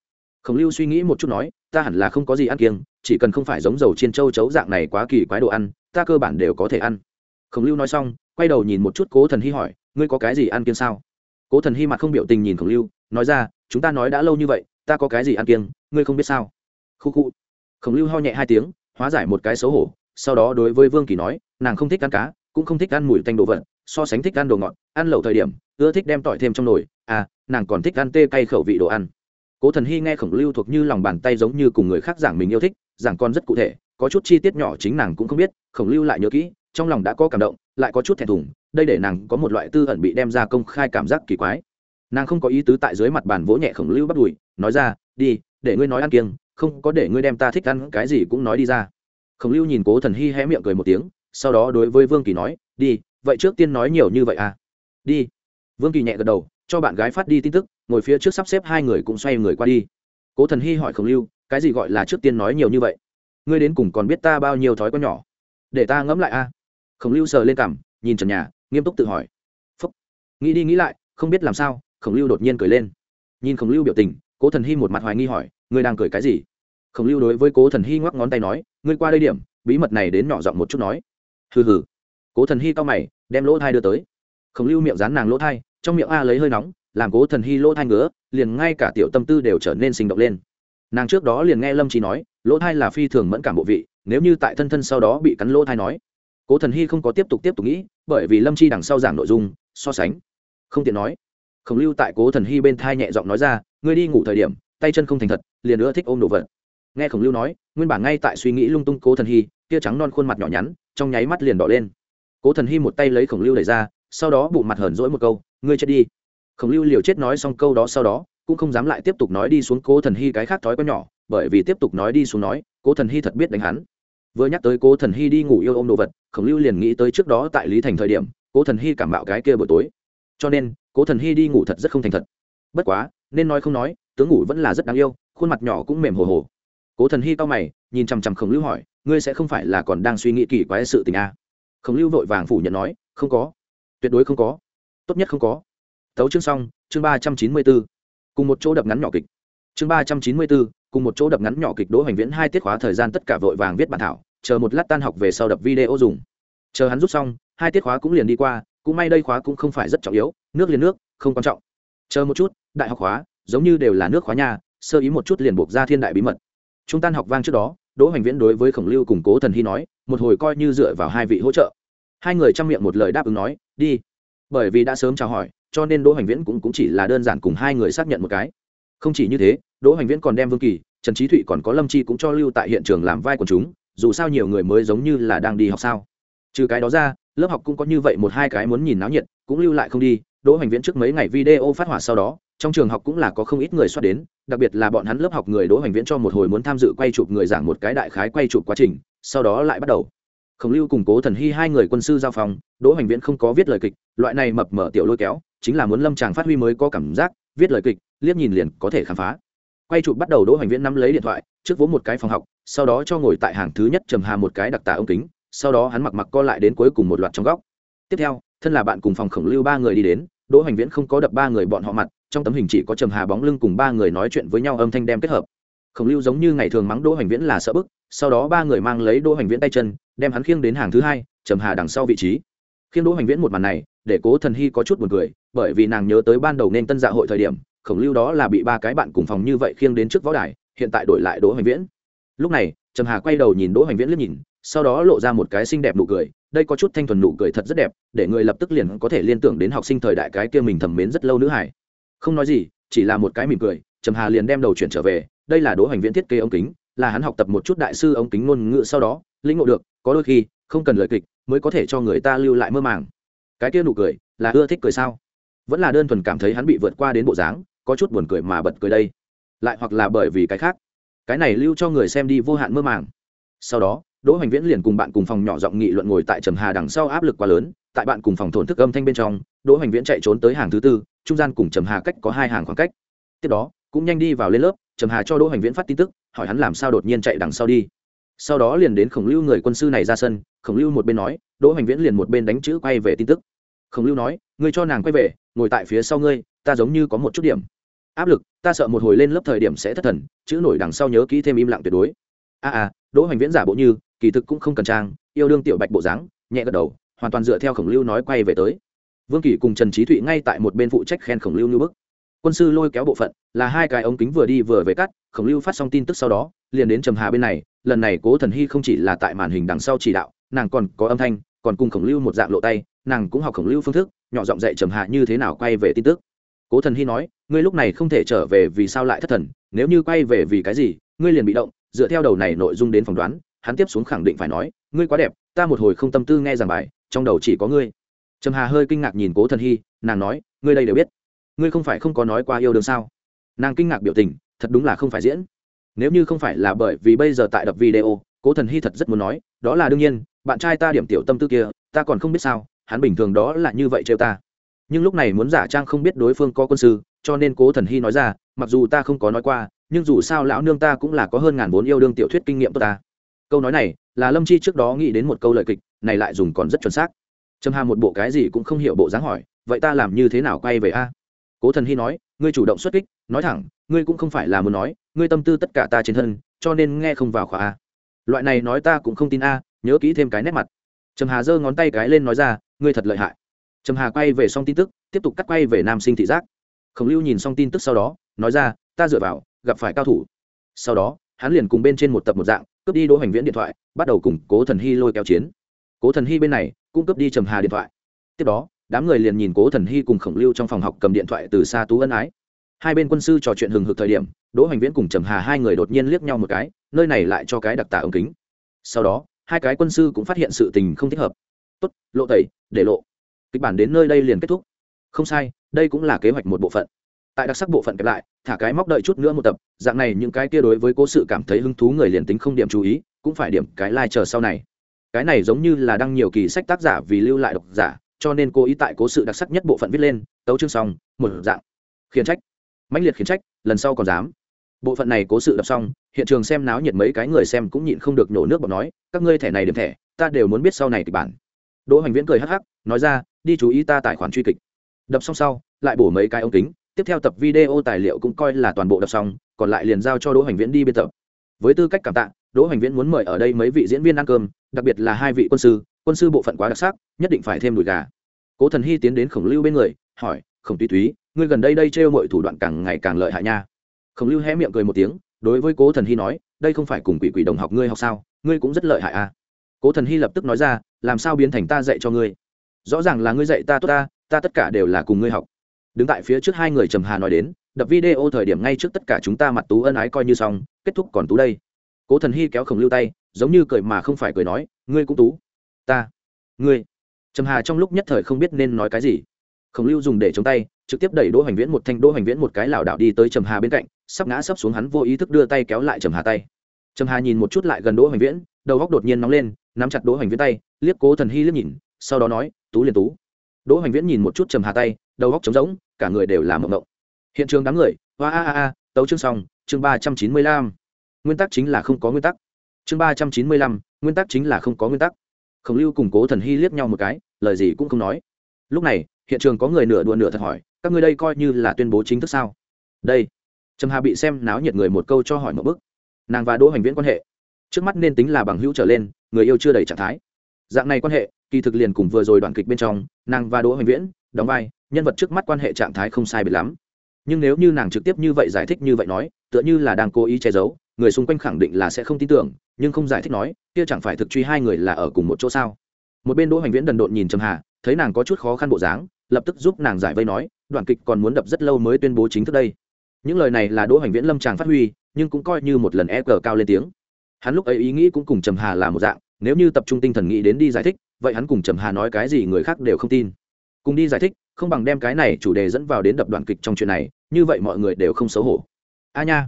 Khổng lưu suy nghĩ một chút nói, ta hẳn là không có gì ăn kiêng, chỉ cần không phải giống dầu chiên châu chấu dạng này quá kỳ quái đồ ăn, ta cơ bản đều có thể ăn. Khổng lưu nói xong, quay đầu nhìn một chút cố thần hy hỏi, ngươi có cái gì ăn kiêng sao? Cố thần hy mặt không biểu tình nhìn khổng lưu, nói ra, chúng ta nói đã lâu như vậy, ta có cái gì ăn kiêng, ngươi không biết sao? Khu khu. Khổng lưu ho nhẹ hai tiếng, hóa giải một cái xấu hổ, sau đó đối với vương kỳ nói, nàng không thích ăn cá, cũng không thích ăn mùi tanh đồ vật so sánh thích ăn đồ ngọt, ăn lẩu thời điểm, ưa thích đem tỏi thêm trong nồi. À nàng còn thích ăn tê cay khẩu vị đồ ăn. Cố thần hy nghe khổng lưu thuộc như lòng bàn tay giống như cùng người khác giảng mình yêu thích, giảng con rất cụ thể, có chút chi tiết nhỏ chính nàng cũng không biết, khổng lưu lại nhớ kỹ, trong lòng đã có cảm động, lại có chút thẹn thùng, đây để nàng có một loại tư ẩn bị đem ra công khai cảm giác kỳ quái. Nàng không có ý tứ tại dưới mặt bàn vỗ nhẹ khổng lưu bắt đùi, nói ra, đi, để ngươi nói ăn kiêng, không có để ngươi đem ta thích ăn, cái gì cũng nói đi ra. Khổng lưu nhìn cố thần hy hé miệng cười một tiếng, sau đó đối với vương kỳ nói, đi vậy trước tiên nói nhiều như vậy à? Đi. Vương kỳ nhẹ gật đầu, cho bạn gái phát đi tin tức, ngồi phía trước sắp xếp hai người cũng xoay người qua đi. Cố thần hy hỏi khổng lưu, cái gì gọi là trước tiên nói nhiều như vậy? Ngươi đến cùng còn biết ta bao nhiêu thói con nhỏ? Để ta ngẫm lại a khổng lưu sờ lên cằm, nhìn trần nhà, nghiêm túc tự hỏi. Phúc. Nghĩ đi nghĩ lại, không biết làm sao, khổng lưu đột nhiên cười lên. Nhìn khổng lưu biểu tình, cố thần hy một mặt hoài nghi hỏi, ngươi đang cười cái gì? Khổng lưu đối với cố thần hy ngoắc ngón tay nói, ngươi qua đây điểm, bí mật này đến nhỏ giọng một chút nói. Hừ hừ. Cố thần hy cao mày đem lỗ thai đưa tới. Khổng lưu miệng dán nàng lỗ thai, trong miệng a lấy hơi nóng, làm cố thần hy lỗ thai ngứa, liền ngay cả tiểu tâm tư đều trở nên sinh động lên. Nàng trước đó liền nghe lâm trí nói, lỗ thai là phi thường mẫn cảm bộ vị, nếu như tại thân thân sau đó bị cắn lỗ thai nói. Cố thần hy không có tiếp tục tiếp tục nghĩ, bởi vì lâm chi đằng sau giảng nội dung, so sánh. Không tiện nói. Khổng lưu tại cố thần hy bên thai nhẹ giọng nói ra, ngươi đi ngủ thời điểm, tay chân không thành thật, liền nữa thích ôm đồ vật. Nghe khổng lưu nói, nguyên bản ngay tại suy nghĩ lung tung cố thần hy tia trắng non khuôn mặt nhỏ nhắn, trong nháy mắt liền đỏ lên cố thần hy một tay lấy khổng lưu đẩy ra, sau đó bụng mặt hờn dỗi một câu, ngươi chết đi. Khổng lưu liều chết nói xong câu đó sau đó, cũng không dám lại tiếp tục nói đi xuống cố thần hy cái khác thói quen nhỏ, bởi vì tiếp tục nói đi xuống nói, cố thần hy thật biết đánh hắn. Vừa nhắc tới cố thần hy đi ngủ yêu ôm đồ vật, khổng lưu liền nghĩ tới trước đó tại lý thành thời điểm, cố thần hy cảm bạo cái kia buổi tối. Cho nên, cố thần hy đi ngủ thật rất không thành thật. Bất quá, nên nói không nói, tướng ngủ vẫn là rất đáng yêu, khuôn mặt nhỏ cũng mềm hồ hồ. Cố thần hy cao mày, nhìn chằm chằm khổng lưu hỏi, ngươi sẽ không phải là còn đang suy nghĩ kỳ quái sự tình a à? Khổng lưu vội vàng phủ nhận nói, không có, tuyệt đối không có. Tốt nhất không có. Tấu chương xong, chương ba trăm chín mươi b ố cùng một chỗ đập ngắn nhỏ kịch. Chương ba trăm chín mươi b ố cùng một chỗ đập ngắn nhỏ kịch đỗ hoành viễn hai tiết khóa thời gian tất cả vội vàng viết bản thảo, chờ một lát tan học về sau đập video dùng. Chờ hắn rút xong, hai tiết khóa cũng liền đi qua, cũng may đây khóa cũng không phải rất trọng yếu, nước liền nước, không quan trọng. Chờ một chút, đại học khóa, giống như đều là nước khóa nhà sơ ý một chút liền buộc ra thiên đại bí mật. Chúng tan học vang trước đó, đỗ hoành viễn đối với khổng lưu củng cố thần hy nói một hồi coi như dựa vào hai vị hỗ trợ. Hai người chăm miệng một lời đáp ứng nói đi. Bởi vì đã sớm chào hỏi cho nên đỗ hoành viễn cũng, cũng chỉ là đơn giản cùng hai người xác nhận một cái. Không chỉ như thế đỗ hoành viễn còn đem vương kỳ trần trí thụy còn có lâm chi cũng cho lưu tại hiện trường làm vai của chúng dù sao nhiều người mới giống như là đang đi học sao. Trừ cái đó ra lớp học cũng có như vậy một hai cái muốn nhìn náo nhiệt cũng lưu lại không đi. Đỗ hoành viễn trước mấy ngày video phát hỏa sau đó trong trường học cũng là có không ít người xuất đến đặc biệt là bọn hắn lớp học người đỗ hoành viễn cho một hồi muốn tham dự quay chụp người giảng một cái đại khái quay chụp quá trình sau đó lại bắt đầu. Khổng lưu cùng cố thần hy hai người quân sư giao phòng, đỗ hoành viễn không có viết lời kịch, loại này mập mở tiểu lôi kéo, chính là muốn lâm tràng phát huy mới có cảm giác, viết lời kịch, liếc nhìn liền có thể khám phá. Quay chụp bắt đầu đỗ hoành viễn nắm lấy điện thoại, trước vỗ một cái phòng học, sau đó cho ngồi tại hàng thứ nhất trầm hà một cái đặc tả ống kính, sau đó hắn mặc mặc co lại đến cuối cùng một loạt trong góc. Tiếp theo, thân là bạn cùng phòng khổng lưu ba người đi đến, đỗ hoành viễn không có đập ba người bọn họ mặt, trong tấm hình chỉ có trầm hà bóng lưng cùng ba người nói chuyện với nhau âm thanh đem kết hợp. Khổng lưu giống như ngày thường mắng đỗ hoành viễn là sợ bức sau đó ba người mang lấy đỗ hoành viễn tay chân, đem hắn khiêng đến hàng thứ hai, trầm hà đằng sau vị trí. Khiêng đỗ hoành viễn một màn này, để cố thần hy có chút buồn cười, bởi vì nàng nhớ tới ban đầu nên tân dạ hội thời điểm, khổng lưu đó là bị ba cái bạn cùng phòng như vậy khiêng đến trước võ đài, hiện tại đổi lại đỗ hoành viễn. Lúc này, trầm hà quay đầu nhìn đỗ hoành viễn liếc nhìn, sau đó lộ ra một cái xinh đẹp nụ cười, đây có chút thanh thuần nụ cười thật rất đẹp, để người lập tức liền có thể liên tưởng đến học sinh thời đại cái kia mình thầm mến rất lâu nữ hải không nói gì, chỉ là một cái mỉm cười, trầm hà liền đem đầu chuyển trở về, đây là đỗ hoành viễn thiết kế ống kính là hắn học tập một chút đại sư ống kính ngôn ngữ sau đó, lĩnh ngộ được, có đôi khi, không cần lời kịch, mới có thể cho người ta lưu lại mơ màng. Cái kia nụ cười, là ưa thích cười sao? Vẫn là đơn thuần cảm thấy hắn bị vượt qua đến bộ dáng, có chút buồn cười mà bật cười đây. Lại hoặc là bởi vì cái khác. Cái này lưu cho người xem đi vô hạn mơ màng. Sau đó, đỗ hoành viễn liền cùng bạn cùng phòng nhỏ giọng nghị luận ngồi tại trầm hà đằng sau áp lực quá lớn, tại bạn cùng phòng thổn thức âm thanh bên trong, đỗ hoành viễn chạy trốn tới hàng thứ tư, trung gian cùng trầm hà cách có hai hàng khoảng cách. Tiếp đó, cũng nhanh đi vào lên lớp, trầm hà cho đỗ hoành viễn phát tin tức hỏi hắn làm sao đột nhiên chạy đằng sau đi. Sau đó liền đến khổng lưu người quân sư này ra sân khổng lưu một bên nói đỗ hoành viễn liền một bên đánh chữ quay về tin tức. Khổng lưu nói ngươi cho nàng quay về ngồi tại phía sau ngươi ta giống như có một chút điểm. Áp lực ta sợ một hồi lên lớp thời điểm sẽ thất thần chữ nổi đằng sau nhớ kỹ thêm im lặng tuyệt đối. A à, à đỗ hoành viễn giả bộ như kỳ thực cũng không cần trang yêu đương tiểu bạch bộ dáng nhẹ gật đầu hoàn toàn dựa theo khổng lưu nói quay về tới. Vương kỳ cùng trần trí thụy ngay tại một bên phụ trách khen khổng lưu như bức quân sư lôi kéo bộ phận, là hai cái ống kính vừa đi vừa về cắt, khổng lưu phát xong tin tức sau đó, liền đến trầm hà bên này, lần này cố thần hy không chỉ là tại màn hình đằng sau chỉ đạo, nàng còn có âm thanh, còn cùng khổng lưu một dạng lộ tay, nàng cũng học khổng lưu phương thức, nhỏ giọng dạy trầm hà như thế nào quay về tin tức. Cố thần hy nói, ngươi lúc này không thể trở về vì sao lại thất thần, nếu như quay về vì cái gì, ngươi liền bị động, dựa theo đầu này nội dung đến phỏng đoán, hắn tiếp xuống khẳng định phải nói, ngươi quá đẹp, ta một hồi không tâm tư nghe giảng bài, trong đầu chỉ có ngươi. Trầm hà hơi kinh ngạc nhìn cố thần hy, nàng nói, ngươi đây đều biết ngươi không phải không có nói qua yêu đương sao? Nàng kinh ngạc biểu tình, thật đúng là không phải diễn. Nếu như không phải là bởi vì bây giờ tại đập video, cố thần hy thật rất muốn nói, đó là đương nhiên, bạn trai ta điểm tiểu tâm tư kia, ta còn không biết sao, hắn bình thường đó là như vậy trêu ta. Nhưng lúc này muốn giả trang không biết đối phương có quân sư, cho nên cố thần hy nói ra, mặc dù ta không có nói qua, nhưng dù sao lão nương ta cũng là có hơn ngàn vốn yêu đương tiểu thuyết kinh nghiệm tốt ta. Câu nói này, là lâm chi trước đó nghĩ đến một câu lời kịch, này lại dùng còn rất chuẩn xác. Trâm hà một bộ cái gì cũng không hiểu bộ dáng hỏi, vậy ta làm như thế nào quay về a? Cố thần hy nói, ngươi chủ động xuất kích, nói thẳng, ngươi cũng không phải là muốn nói, ngươi tâm tư tất cả ta trên thân, cho nên nghe không vào khóa a. Loại này nói ta cũng không tin a, nhớ kỹ thêm cái nét mặt. Trầm hà giơ ngón tay cái lên nói ra, ngươi thật lợi hại. Trầm hà quay về xong tin tức, tiếp tục cắt quay về nam sinh thị giác. Khổng lưu nhìn xong tin tức sau đó, nói ra, ta dựa vào, gặp phải cao thủ. Sau đó, hắn liền cùng bên trên một tập một dạng, cướp đi đỗ hoành viễn điện thoại, bắt đầu cùng cố thần hy lôi kéo chiến. Cố thần hy bên này cũng cướp đi trầm hà điện thoại. Tiếp đó đám người liền nhìn cố thần hy cùng khổng lưu trong phòng học cầm điện thoại từ xa tú ân ái. Hai bên quân sư trò chuyện hừng hực thời điểm, đỗ hoành viễn cùng trầm hà hai người đột nhiên liếc nhau một cái, nơi này lại cho cái đặc tả ống kính. Sau đó, hai cái quân sư cũng phát hiện sự tình không thích hợp. Tốt, lộ tẩy, để lộ. Kịch bản đến nơi đây liền kết thúc. Không sai, đây cũng là kế hoạch một bộ phận. Tại đặc sắc bộ phận kẹp lại, thả cái móc đợi chút nữa một tập, dạng này những cái kia đối với cố sự cảm thấy hứng thú người liền tính không điểm chú ý, cũng phải điểm cái lai、like、chờ sau này. Cái này giống như là đăng nhiều kỳ sách tác giả vì lưu lại độc giả cho nên cố ý tại cố sự đặc sắc nhất bộ phận viết lên, tấu chương xong một dạng. Khiển trách. Mãnh liệt khiển trách, lần sau còn dám. Bộ phận này cố sự đọc xong, hiện trường xem náo nhiệt mấy cái người xem cũng nhịn không được nhổ nước bọt nói, các ngươi thẻ này điểm thẻ, ta đều muốn biết sau này kịch bản. Đỗ hoành viễn cười hắc hắc, nói ra, đi chú ý ta tài khoản truy kịch. Đập xong sau, lại bổ mấy cái ống kính, tiếp theo tập video tài liệu cũng coi là toàn bộ đập xong, còn lại liền giao cho đỗ hoành viễn đi biên tập. Với tư cách cảm tạ, đỗ hoành viễn muốn mời ở đây mấy vị diễn viên ăn cơm, đặc biệt là hai vị quân sư quân sư bộ phận quá đặc sắc, nhất định phải thêm đùi gà. Cố thần hy tiến đến khổng lưu bên người, hỏi, khổng túy túy, ngươi gần đây đây trêu mọi thủ đoạn càng ngày càng lợi hại nha. Khổng lưu hé miệng cười một tiếng, đối với cố thần hy nói, đây không phải cùng quỷ quỷ đồng học ngươi học sao, ngươi cũng rất lợi hại à. Cố thần hy lập tức nói ra, làm sao biến thành ta dạy cho ngươi? Rõ ràng là ngươi dạy ta tốt ta ta tất cả đều là cùng ngươi học. Đứng tại phía trước hai người trầm hà nói đến, đập video thời điểm ngay trước tất cả chúng ta mặt tú ân ái coi như xong, kết thúc còn tú đây. Cố thần hy kéo khổng lưu tay, giống như cười mà không phải cười nói, ngươi cũng tú ta, ngươi. Trầm hà trong lúc nhất thời không biết nên nói cái gì. Khổng lưu dùng để chống tay, trực tiếp đẩy đỗ hoành viễn một thanh, đỗ hoành viễn một cái lảo đảo đi tới trầm hà bên cạnh, sắp ngã sắp xuống hắn vô ý thức đưa tay kéo lại trầm hà tay. Trầm hà nhìn một chút lại gần đỗ hoành viễn, đầu góc đột nhiên nóng lên, nắm chặt đỗ hoành viễn tay, liếc cố thần hy liếc nhìn, sau đó nói, tú liền tú. Đỗ hoành viễn nhìn một chút trầm hà tay, đầu góc trống rỗng, cả người đều làm mộng mộng. Hiện trường đám người, hoa a a a, tấu chương xong, chương ba trăm chín mươi lăm. Nguyên tắc chính là không có nguyên tắc. Chương ba trăm chín mươi lăm, nguyên tắc chính là không có nguyên tắc khổng lưu cùng cố thần hy liếc nhau một cái, lời gì cũng không nói. Lúc này, hiện trường có người nửa đùa nửa thật hỏi, các ngươi đây coi như là tuyên bố chính thức sao? Đây. Trầm hà bị xem náo nhiệt người một câu cho hỏi một bức nàng và đỗ hoành viễn quan hệ, trước mắt nên tính là bằng hữu trở lên, người yêu chưa đầy trạng thái. Dạng này quan hệ, kỳ thực liền cùng vừa rồi đoạn kịch bên trong, nàng và đỗ hoành viễn, đóng vai, nhân vật trước mắt quan hệ trạng thái không sai biệt lắm. Nhưng nếu như nàng trực tiếp như vậy giải thích như vậy nói tựa như là đang cố ý che giấu, người xung quanh khẳng định là sẽ không tin tưởng, nhưng không giải thích nói, kia chẳng phải thực truy hai người là ở cùng một chỗ sao? Một bên đỗ hoành viễn đần độn nhìn trầm hà, thấy nàng có chút khó khăn bộ dáng, lập tức giúp nàng giải vây nói, đoạn kịch còn muốn đập rất lâu mới tuyên bố chính thức đây. Những lời này là đỗ hoành viễn lâm tràng phát huy, nhưng cũng coi như một lần e cờ cao lên tiếng. Hắn lúc ấy ý nghĩ cũng cùng trầm hà là một dạng, nếu như tập trung tinh thần nghĩ đến đi giải thích, vậy hắn cùng trầm hà nói cái gì người khác đều không tin. Cùng đi giải thích, không bằng đem cái này chủ đề dẫn vào đến đập đoạn kịch trong chuyện này, như vậy mọi người đều không xấu hổ a nha.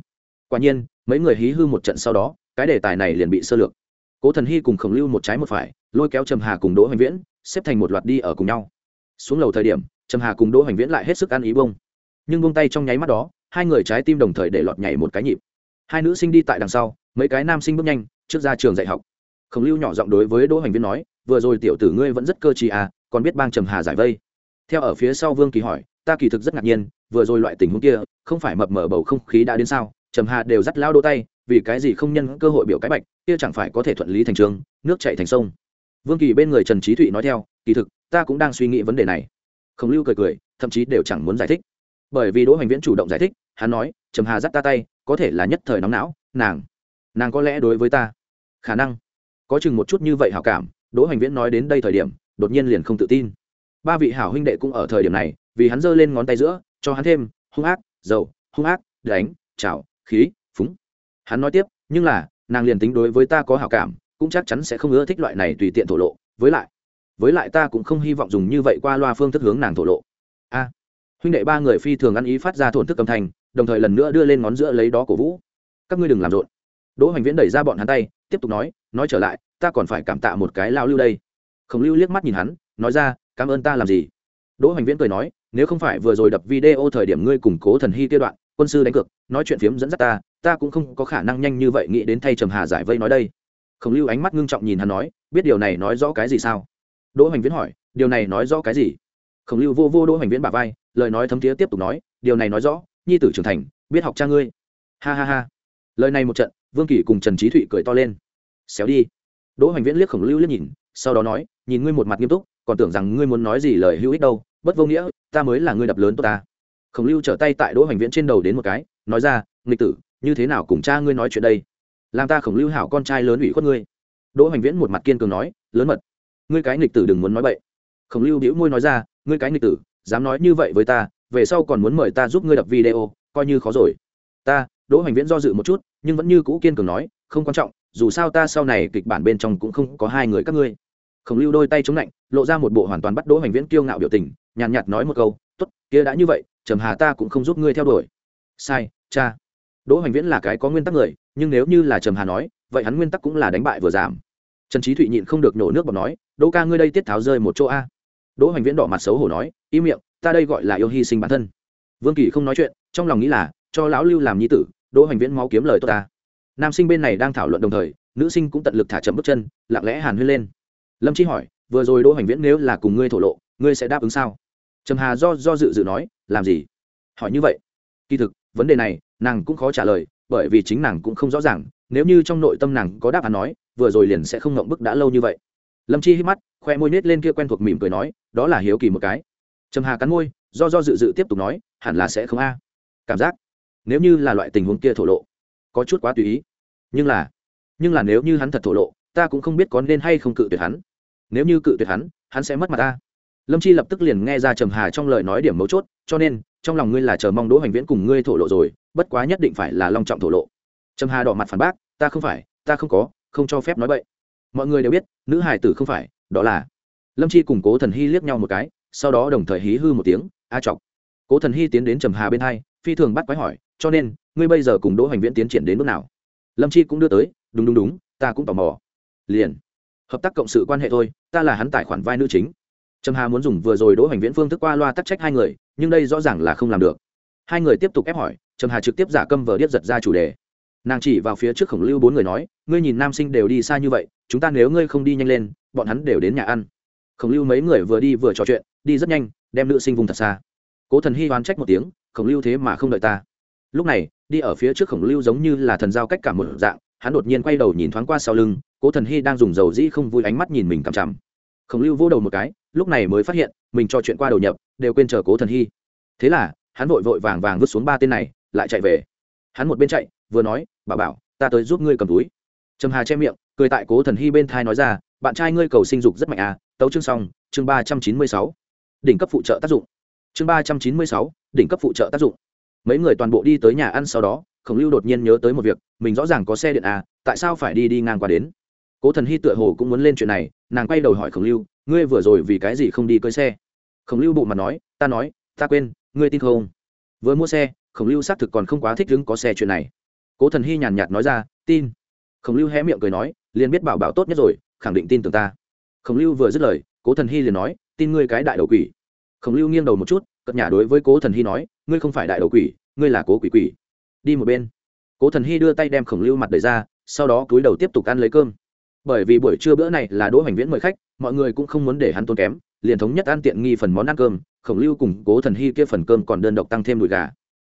Quả nhiên, mấy người hí hư một trận sau đó, cái đề tài này liền bị sơ lược. Cố thần hy cùng khổng lưu một trái một phải, lôi kéo trầm hà cùng đỗ hoành viễn, xếp thành một loạt đi ở cùng nhau. Xuống lầu thời điểm, trầm hà cùng đỗ hoành viễn lại hết sức ăn ý bông. Nhưng bông tay trong nháy mắt đó, hai người trái tim đồng thời để lọt nhảy một cái nhịp. Hai nữ sinh đi tại đằng sau, mấy cái nam sinh bước nhanh, trước ra trường dạy học. Khổng lưu nhỏ giọng đối với đỗ hoành viễn nói, vừa rồi tiểu tử ngươi vẫn rất cơ trì à còn biết bang trầm hà giải vây theo ở phía sau vương kỳ hỏi, ta kỳ thực rất ngạc nhiên, vừa rồi loại tình huống kia, không phải mập mở bầu không khí đã đến sao? Trầm hà đều dắt lao đỗ tay, vì cái gì không nhân cơ hội biểu cái bạch, kia chẳng phải có thể thuận lý thành trường, nước chạy thành sông. Vương kỳ bên người trần trí thụy nói theo, kỳ thực, ta cũng đang suy nghĩ vấn đề này. Khổng lưu cười cười, thậm chí đều chẳng muốn giải thích. Bởi vì đỗ hoành viễn chủ động giải thích, hắn nói, trầm hà dắt ta tay, có thể là nhất thời nóng não, nàng nàng có lẽ đối với ta, khả năng, có chừng một chút như vậy hảo cảm. Đỗ hoành viễn nói đến đây thời điểm, đột nhiên liền không tự tin ba vị hảo huynh đệ cũng ở thời điểm này, vì hắn giơ lên ngón tay giữa, cho hắn thêm, hung ác, dầu, hung ác, đánh, chảo, khí, phúng. Hắn nói tiếp, nhưng là, nàng liền tính đối với ta có hảo cảm, cũng chắc chắn sẽ không ưa thích loại này tùy tiện thổ lộ. Với lại với lại ta cũng không hy vọng dùng như vậy qua loa phương thức hướng nàng thổ lộ. A. Huynh đệ ba người phi thường ăn ý phát ra thổn thức âm thanh, đồng thời lần nữa đưa lên ngón giữa lấy đó cổ vũ. Các ngươi đừng làm rộn. Đỗ hoành viễn đẩy ra bọn hắn tay, tiếp tục nói nói trở lại, ta còn phải cảm tạ một cái lao lưu đây. Khổng lưu liếc mắt nhìn hắn, nói ra cảm ơn ta làm gì? Đỗ hoành viễn cười nói, nếu không phải vừa rồi đập video thời điểm ngươi củng cố thần hy kia đoạn, quân sư đánh cược, nói chuyện phiếm dẫn dắt ta ta cũng không có khả năng nhanh như vậy nghĩ đến thay trầm hà giải vây nói đây. Khổng lưu ánh mắt ngưng trọng nhìn hắn nói, biết điều này nói rõ cái gì sao? Đỗ hoành viễn hỏi, điều này nói rõ cái gì? Khổng lưu vô vô đỗ hoành viễn bà vai, lời nói thấm thiế tiếp tục nói, điều này nói rõ, nhi tử trưởng thành, biết học cha ngươi. Ha ha ha. Lời này một trận, vương kỳ cùng trần trí thụy cười to lên. Xéo đi. Đỗ hoành viễn liếc khổng lưu liếc nhìn, sau đó nói, nhìn ngươi một mặt nghiêm túc còn tưởng rằng ngươi muốn nói gì lời hữu ích đâu, bất vô nghĩa, ta mới là ngươi đập lớn tốt ta. Khổng lưu trở tay tại đỗ hoành viễn trên đầu đến một cái, nói ra, nghịch tử, như thế nào cùng cha ngươi nói chuyện đây? Làm ta khổng lưu hảo con trai lớn ủy khuất ngươi. Đỗ hoành viễn một mặt kiên cường nói, lớn mật, ngươi cái nghịch tử đừng muốn nói bậy. Khổng lưu đĩu môi nói ra, ngươi cái nghịch tử, dám nói như vậy với ta, về sau còn muốn mời ta giúp ngươi đập video, coi như khó rồi. Ta, đỗ hoành viễn do dự một chút, nhưng vẫn như cũ kiên cường nói, không quan trọng, dù sao ta sau này kịch bản bên trong cũng không có hai người các ngươi khổng lưu đôi tay chống lạnh, lộ ra một bộ hoàn toàn bắt đỗ hoành viễn kiêu ngạo biểu tình, nhàn nhạt nói một câu t ố t kia đã như vậy, trầm hà ta cũng không giúp ngươi theo đuổi. Sai, cha. Đỗ hoành viễn là cái có nguyên tắc người, nhưng nếu như là trầm hà nói, vậy hắn nguyên tắc cũng là đánh bại vừa giảm. Trần trí thụy nhịn không được nổ nước bọt nói, đỗ ca ngươi đây tiết tháo rơi một chỗ a. Đỗ hoành viễn đỏ mặt xấu hổ nói, im miệng, ta đây gọi là yêu hy sinh bản thân. Vương kỳ không nói chuyện, trong lòng nghĩ là, cho lão lưu làm nhi tử, đỗ hoành viễn máu kiếm lời tốt ta. Nam sinh bên này đang thảo luận đồng thời, nữ sinh cũng tận lực thả chậm bước chân, lặng lẽ hàn huyên lên lâm chi hỏi, vừa rồi đỗ hoành viễn nếu là cùng ngươi thổ lộ, ngươi sẽ đáp ứng sao? Trầm hà do do dự dự nói, làm gì? Hỏi như vậy. Kỳ thực, vấn đề này, nàng cũng khó trả lời, bởi vì chính nàng cũng không rõ ràng, nếu như trong nội tâm nàng có đáp án nói, vừa rồi liền sẽ không ngộng bức đã lâu như vậy. Lâm chi hít mắt, khoe môi nết lên kia quen thuộc mỉm cười nói, đó là hiếu kỳ một cái. Trầm hà cắn môi, do do dự dự tiếp tục nói, hẳn là sẽ không a. Cảm giác, nếu như là loại tình huống kia thổ lộ, có chút quá tùy ý. Nhưng là nhưng là nếu như hắn thật thổ lộ, ta cũng không biết có nên hay không cự tuyệt hắn nếu như cự tuyệt hắn hắn sẽ mất mặt ta. Lâm chi lập tức liền nghe ra trầm hà trong lời nói điểm mấu chốt, cho nên, trong lòng ngươi là chờ mong đỗ hành viễn cùng ngươi thổ lộ rồi, bất quá nhất định phải là long trọng thổ lộ. Trầm hà đỏ mặt phản bác, ta không phải, ta không có, không cho phép nói vậy mọi người đều biết, nữ hài tử không phải, đó là. Lâm chi cùng cố thần hy liếc nhau một cái, sau đó đồng thời hí hư một tiếng, a chọc cố thần hy tiến đến trầm hà bên hai, phi thường bắt quái hỏi, cho nên, ngươi bây giờ cùng đỗ hoành viễn tiến triển đến bước nào? Lâm chi cũng đưa tới, đúng đúng đúng, ta cũng tò mò. Liền hợp tác cộng sự quan hệ thôi, ta là hắn tài khoản vai nữ chính. Trầm hà muốn dùng vừa rồi đỗ hoành viễn phương thức qua loa tắc trách hai người, nhưng đây rõ ràng là không làm được. Hai người tiếp tục ép hỏi, trầm hà trực tiếp giả câm vờ điếp giật ra chủ đề. Nàng chỉ vào phía trước khổng lưu bốn người nói, ngươi nhìn nam sinh đều đi xa như vậy, chúng ta nếu ngươi không đi nhanh lên, bọn hắn đều đến nhà ăn. Khổng lưu mấy người vừa đi vừa trò chuyện, đi rất nhanh, đem nữ sinh vùng thật xa. Cố thần hy oán trách một tiếng, khổng lưu thế mà không đợi ta. Lúc này, đi ở phía trước khổng lưu giống như là thần giao cách cả một dạng, hắn đột nhiên quay đầu nhìn thoáng qua sau lưng cố thần hy đang dùng dầu dĩ không vui ánh mắt nhìn mình cằm chằm. Khổng lưu vô đầu một cái, lúc này mới phát hiện, mình cho chuyện qua đầu nhập, đều quên chờ cố thần hy thế là, hắn vội vội vàng vàng vứt xuống ba tên này, lại chạy về. Hắn một bên chạy, vừa nói, bà bảo, ta tới giúp ngươi cầm túi. Trầm hà che miệng, cười tại cố thần hy bên thai nói ra, bạn trai ngươi cầu sinh dục rất mạnh à tấu chương xong, chương ba trăm chín mươi sáu. Đỉnh cấp phụ trợ tác dụng. Chương ba trăm chín mươi sáu, đỉnh cấp phụ trợ tác dụng. Mấy người toàn bộ đi tới nhà ăn sau đó, khổng lưu đột nhiên nhớ tới một việc, mình rõ ràng có xe điện à tại sao phải đi đi ngang qua đến? Cố thần hy tựa hồ cũng muốn lên chuyện này, nàng quay đầu hỏi khổng lưu, ngươi vừa rồi vì cái gì không đi cưới xe? Khổng lưu bụng mặt nói, ta nói, ta quên, ngươi tin không? Vừa mua xe, khổng lưu xác thực còn không quá thích đứng có xe chuyện này. Cố thần hy nhàn nhạt nói ra, tin. Khổng lưu hé miệng cười nói, liền biết bảo bảo tốt nhất rồi, khẳng định tin tưởng ta. Khổng lưu vừa dứt lời, cố thần hy liền nói, tin ngươi cái đại đầu quỷ. Khổng lưu nghiêng đầu một chút cất nhà đối với cố thần hy nói, ngươi không phải đại đầu quỷ, ngươi là cố quỷ quỷ. Đi một bên. Cố thần hy đưa tay đem khổng lưu mặt đầy ra, sau đó cúi đầu tiếp tục ăn lấy cơm bởi vì buổi trưa bữa này là đỗ hoành viễn mời khách, mọi người cũng không muốn để hắn tốn kém, liền thống nhất ăn tiện nghi phần món ăn cơm, khổng lưu cùng cố thần hy kia phần cơm còn đơn độc tăng thêm đùi gà.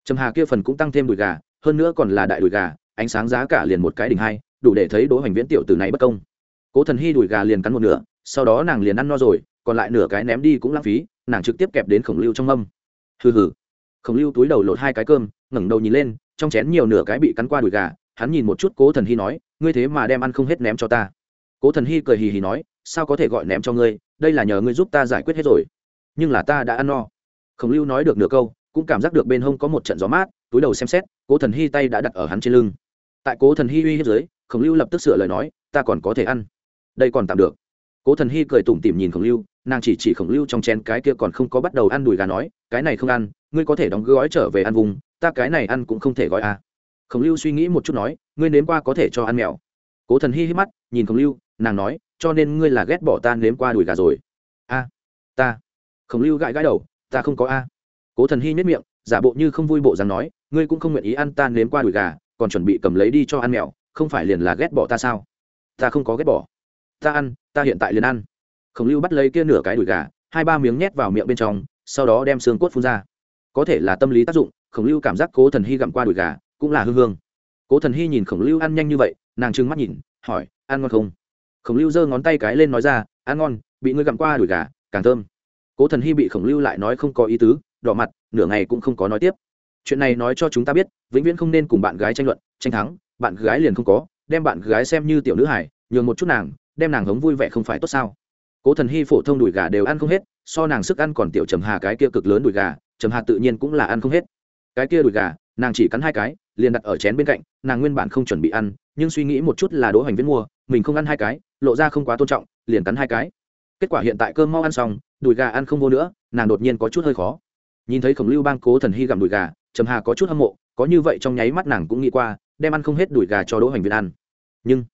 Trầm hà kia phần cũng tăng thêm đùi gà, hơn nữa còn là đại đùi gà, ánh sáng giá cả liền một cái đỉnh hai, đủ để thấy đỗ hoành viễn tiểu từ này bất công. Cố thần hy đùi gà liền cắn một nửa, sau đó nàng liền ăn no rồi, còn lại nửa cái ném đi cũng lãng phí, nàng trực tiếp kẹp đến khổng lưu trong âm hừ hừ. Khổng lưu túi đầu lột hai cái cơm, ngẩng đầu nhìn lên, trong chén nhiều nửa cái bị cắn qua đùi gà hắn nhìn một chút cố thần hy nói, ngươi thế mà đem ăn không hết ném cho ta. Cố thần hy cười hì hì nói, sao có thể gọi ném cho ngươi, đây là nhờ ngươi giúp ta giải quyết hết rồi. Nhưng là ta đã ăn no. Khổng lưu nói được nửa câu, cũng cảm giác được bên hông có một trận gió mát, túi đầu xem xét, cố thần hy tay đã đặt ở hắn trên lưng. Tại cố thần hy uy hiếp dưới, khổng lưu lập tức sửa lời nói, ta còn có thể ăn. Đây còn tạm được. Cố thần hy cười tủm tỉm nhìn khổng lưu, nàng chỉ chỉ khổng lưu trong chén cái kia còn không có bắt đầu ăn đùi gà nói, cái này không ăn, ngươi có thể đóng gói trở về ăn vùng, ta cái này ăn cũng không thể gói à khổng lưu suy nghĩ một chút nói, ngươi nếm qua có thể cho ăn mèo. Cố thần Hi hít mắt, nhìn khổng lưu, nàng nói, cho nên ngươi là ghét bỏ ta nếm qua đùi gà rồi. A, ta. Khổng lưu gãi gãi đầu, ta không có a. Cố thần Hi nhất miệng, giả bộ như không vui bộ rằng nói, ngươi cũng không nguyện ý ăn ta nếm qua đùi gà, còn chuẩn bị cầm lấy đi cho ăn mèo, không phải liền là ghét bỏ ta sao? Ta không có ghét bỏ. Ta ăn, ta hiện tại liền ăn. Khổng lưu bắt lấy kia nửa cái đùi gà, hai ba miếng nhét vào miệng bên trong, sau đó đem xương cốt phun ra. Có thể là tâm lý tác dụng, khổng lưu cảm giác cố thần hy gặm qua đùi gà cũng là hương hương. Cố thần hy nhìn khổng lưu ăn nhanh như vậy, nàng trừng mắt nhìn, hỏi, ăn ngon không? Khổng lưu giơ ngón tay cái lên nói ra, ăn ngon, bị ngươi gặm qua đuổi gà, càng thơm. Cố thần hy bị khổng lưu lại nói không có ý tứ, đỏ mặt, nửa ngày cũng không có nói tiếp. Chuyện này nói cho chúng ta biết, vĩnh viễn không nên cùng bạn gái tranh luận, tranh thắng, bạn gái liền không có, đem bạn gái xem như tiểu nữ hải nhường một chút nàng, đem nàng hống vui vẻ không phải tốt sao? Cố thần hy phổ thông đùi gà đều ăn không hết, so nàng sức ăn còn tiểu trầm hà cái kia cực lớn đùi gà, trầm hà tự nhiên cũng là ăn không hết. Cái kia đùi gà nàng chỉ cắn hai cái, liền đặt ở chén bên cạnh, nàng nguyên bản không chuẩn bị ăn, nhưng suy nghĩ một chút là đỗ hoành viễn mua, mình không ăn hai cái, lộ ra không quá tôn trọng, liền cắn hai cái. Kết quả hiện tại cơm mau ăn xong, đùi gà ăn không vô nữa, nàng đột nhiên có chút hơi khó. Nhìn thấy khổng lưu bang cố thần hy gặm đùi gà, trầm hà có chút hâm mộ, có như vậy trong nháy mắt nàng cũng nghĩ qua, đem ăn không hết đùi gà cho đỗ hoành viễn ăn. Nhưng,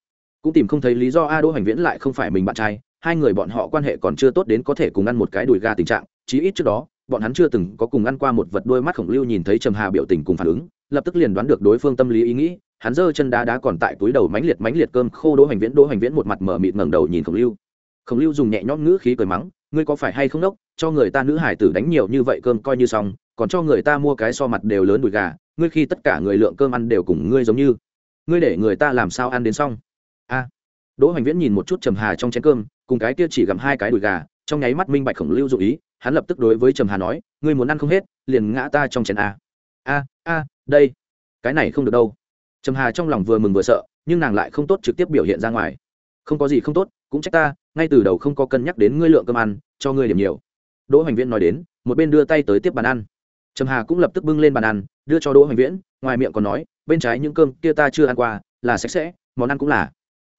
cũng tìm không thấy lý do a đỗ hoành viễn lại không phải mình bạn trai, hai người bọn họ quan hệ còn chưa tốt đến có thể cùng ăn một cái đùi gà tình trạng, chí ít trước đó bọn hắn chưa từng có cùng ăn qua một vật đôi mắt khổng lưu nhìn thấy trầm hà biểu tình cùng phản ứng, lập tức liền đoán được đối phương tâm lý ý nghĩ, hắn giơ chân đá đá còn tại túi đầu mánh liệt mánh liệt cơm khô đỗ hoành viễn, đỗ hoành viễn một mặt mở mịt ngẩng đầu nhìn khổng lưu. Khổng lưu dùng nhẹ nhõm ngữ khí cười mắng, ngươi có phải hay không đốc, cho người ta nữ hải tử đánh nhiều như vậy cơm coi như xong, còn cho người ta mua cái so mặt đều lớn đùi gà, ngươi khi tất cả người lượng cơm ăn đều cùng ngươi giống như. Ngươi để người ta làm sao ăn đến xong? A. Đỗ hoành viễn nhìn một chút trầm hà trong chén cơm, cùng cái kia chỉ gặm hai cái đùi gà, trong nháy mắt minh bạch khổng lưu dụ ý hắn lập tức đối với trầm hà nói, ngươi muốn ăn không hết, liền ngã ta trong chén a. A a, đây, cái này không được đâu. Trầm hà trong lòng vừa mừng vừa sợ, nhưng nàng lại không tốt trực tiếp biểu hiện ra ngoài. Không có gì không tốt, cũng trách ta, ngay từ đầu không có cân nhắc đến ngươi lượng cơm ăn, cho ngươi điểm nhiều. Đỗ hoành viễn nói đến, một bên đưa tay tới tiếp bàn ăn. Trầm hà cũng lập tức bưng lên bàn ăn, đưa cho đỗ hoành viễn, ngoài miệng còn nói, bên trái những cơm kia ta chưa ăn qua, là sạch sẽ, món ăn cũng là.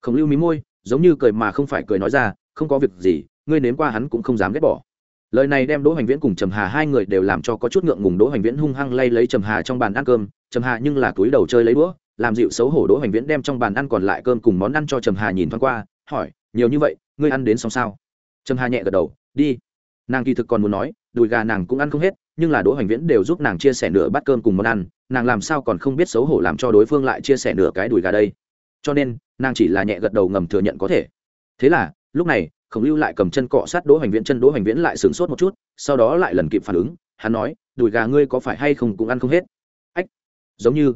Khổng lưu mí môi, giống như cười mà không phải cười nói ra, không có việc gì, ngươi nếm qua hắn cũng không dám ghét bỏ lời này đem đỗ hoành viễn cùng trầm hà hai người đều làm cho có chút ngượng ngùng. Đỗ hoành viễn hung hăng lay lấy trầm hà trong bàn ăn cơm. Trầm hà nhưng là túi đầu chơi lấy đũa, làm dịu xấu hổ đỗ hoành viễn đem trong bàn ăn còn lại cơm cùng món ăn cho trầm hà nhìn thoáng qua, hỏi, nhiều như vậy, ngươi ăn đến xong sao? Trầm hà nhẹ gật đầu, đi. Nàng kỳ thực còn muốn nói, đùi gà nàng cũng ăn không hết, nhưng là đỗ hoành viễn đều giúp nàng chia sẻ nửa bát cơm cùng món ăn, nàng làm sao còn không biết xấu hổ làm cho đối phương lại chia sẻ nửa cái đùi gà đây. Cho nên, nàng chỉ là nhẹ gật đầu ngầm thừa nhận có thể. Thế là, lúc này khổng lưu lại cầm chân cọ sát đỗ hoành viễn, chân đỗ hoành viễn lại sửng sốt một chút, sau đó lại lần kịp phản ứng, hắn nói, đùi gà ngươi có phải hay không cũng ăn không hết? Ách, giống như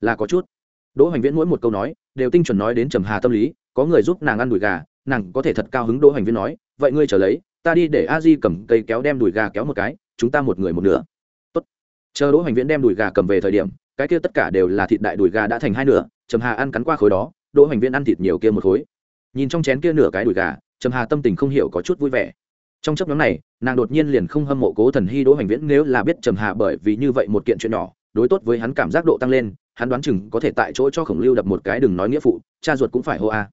là có chút. Đỗ hoành viễn mỗi một câu nói, đều tinh chuẩn nói đến trầm hà tâm lý, có người giúp nàng ăn đùi gà, nàng có thể thật cao hứng, đỗ hoành viễn nói, vậy ngươi trở lấy, ta đi để a di cầm cây kéo đem đùi gà kéo một cái, chúng ta một người một nửa. Tốt. chờ đỗ hoành viễn đem đùi gà cầm về thời điểm, cái kia tất cả đều là thịt đại đùi gà đã thành hai nửa, trầm hà ăn cắn qua khối đó, đỗ hoành viễn ăn thịt nhiều kia một khối. Nhìn trong chén kia nửa cái đùi gà trầm hà tâm tình không hiểu có chút vui vẻ. Trong chấp nhóm này, nàng đột nhiên liền không hâm mộ cố thần hy, đỗ hoành viễn nếu là biết trầm hà bởi vì như vậy một kiện chuyện nhỏ, đối tốt với hắn cảm giác độ tăng lên, hắn đoán chừng có thể tại chỗ cho khổng lưu đập một cái đừng nói nghĩa phụ, cha ruột cũng phải hô a.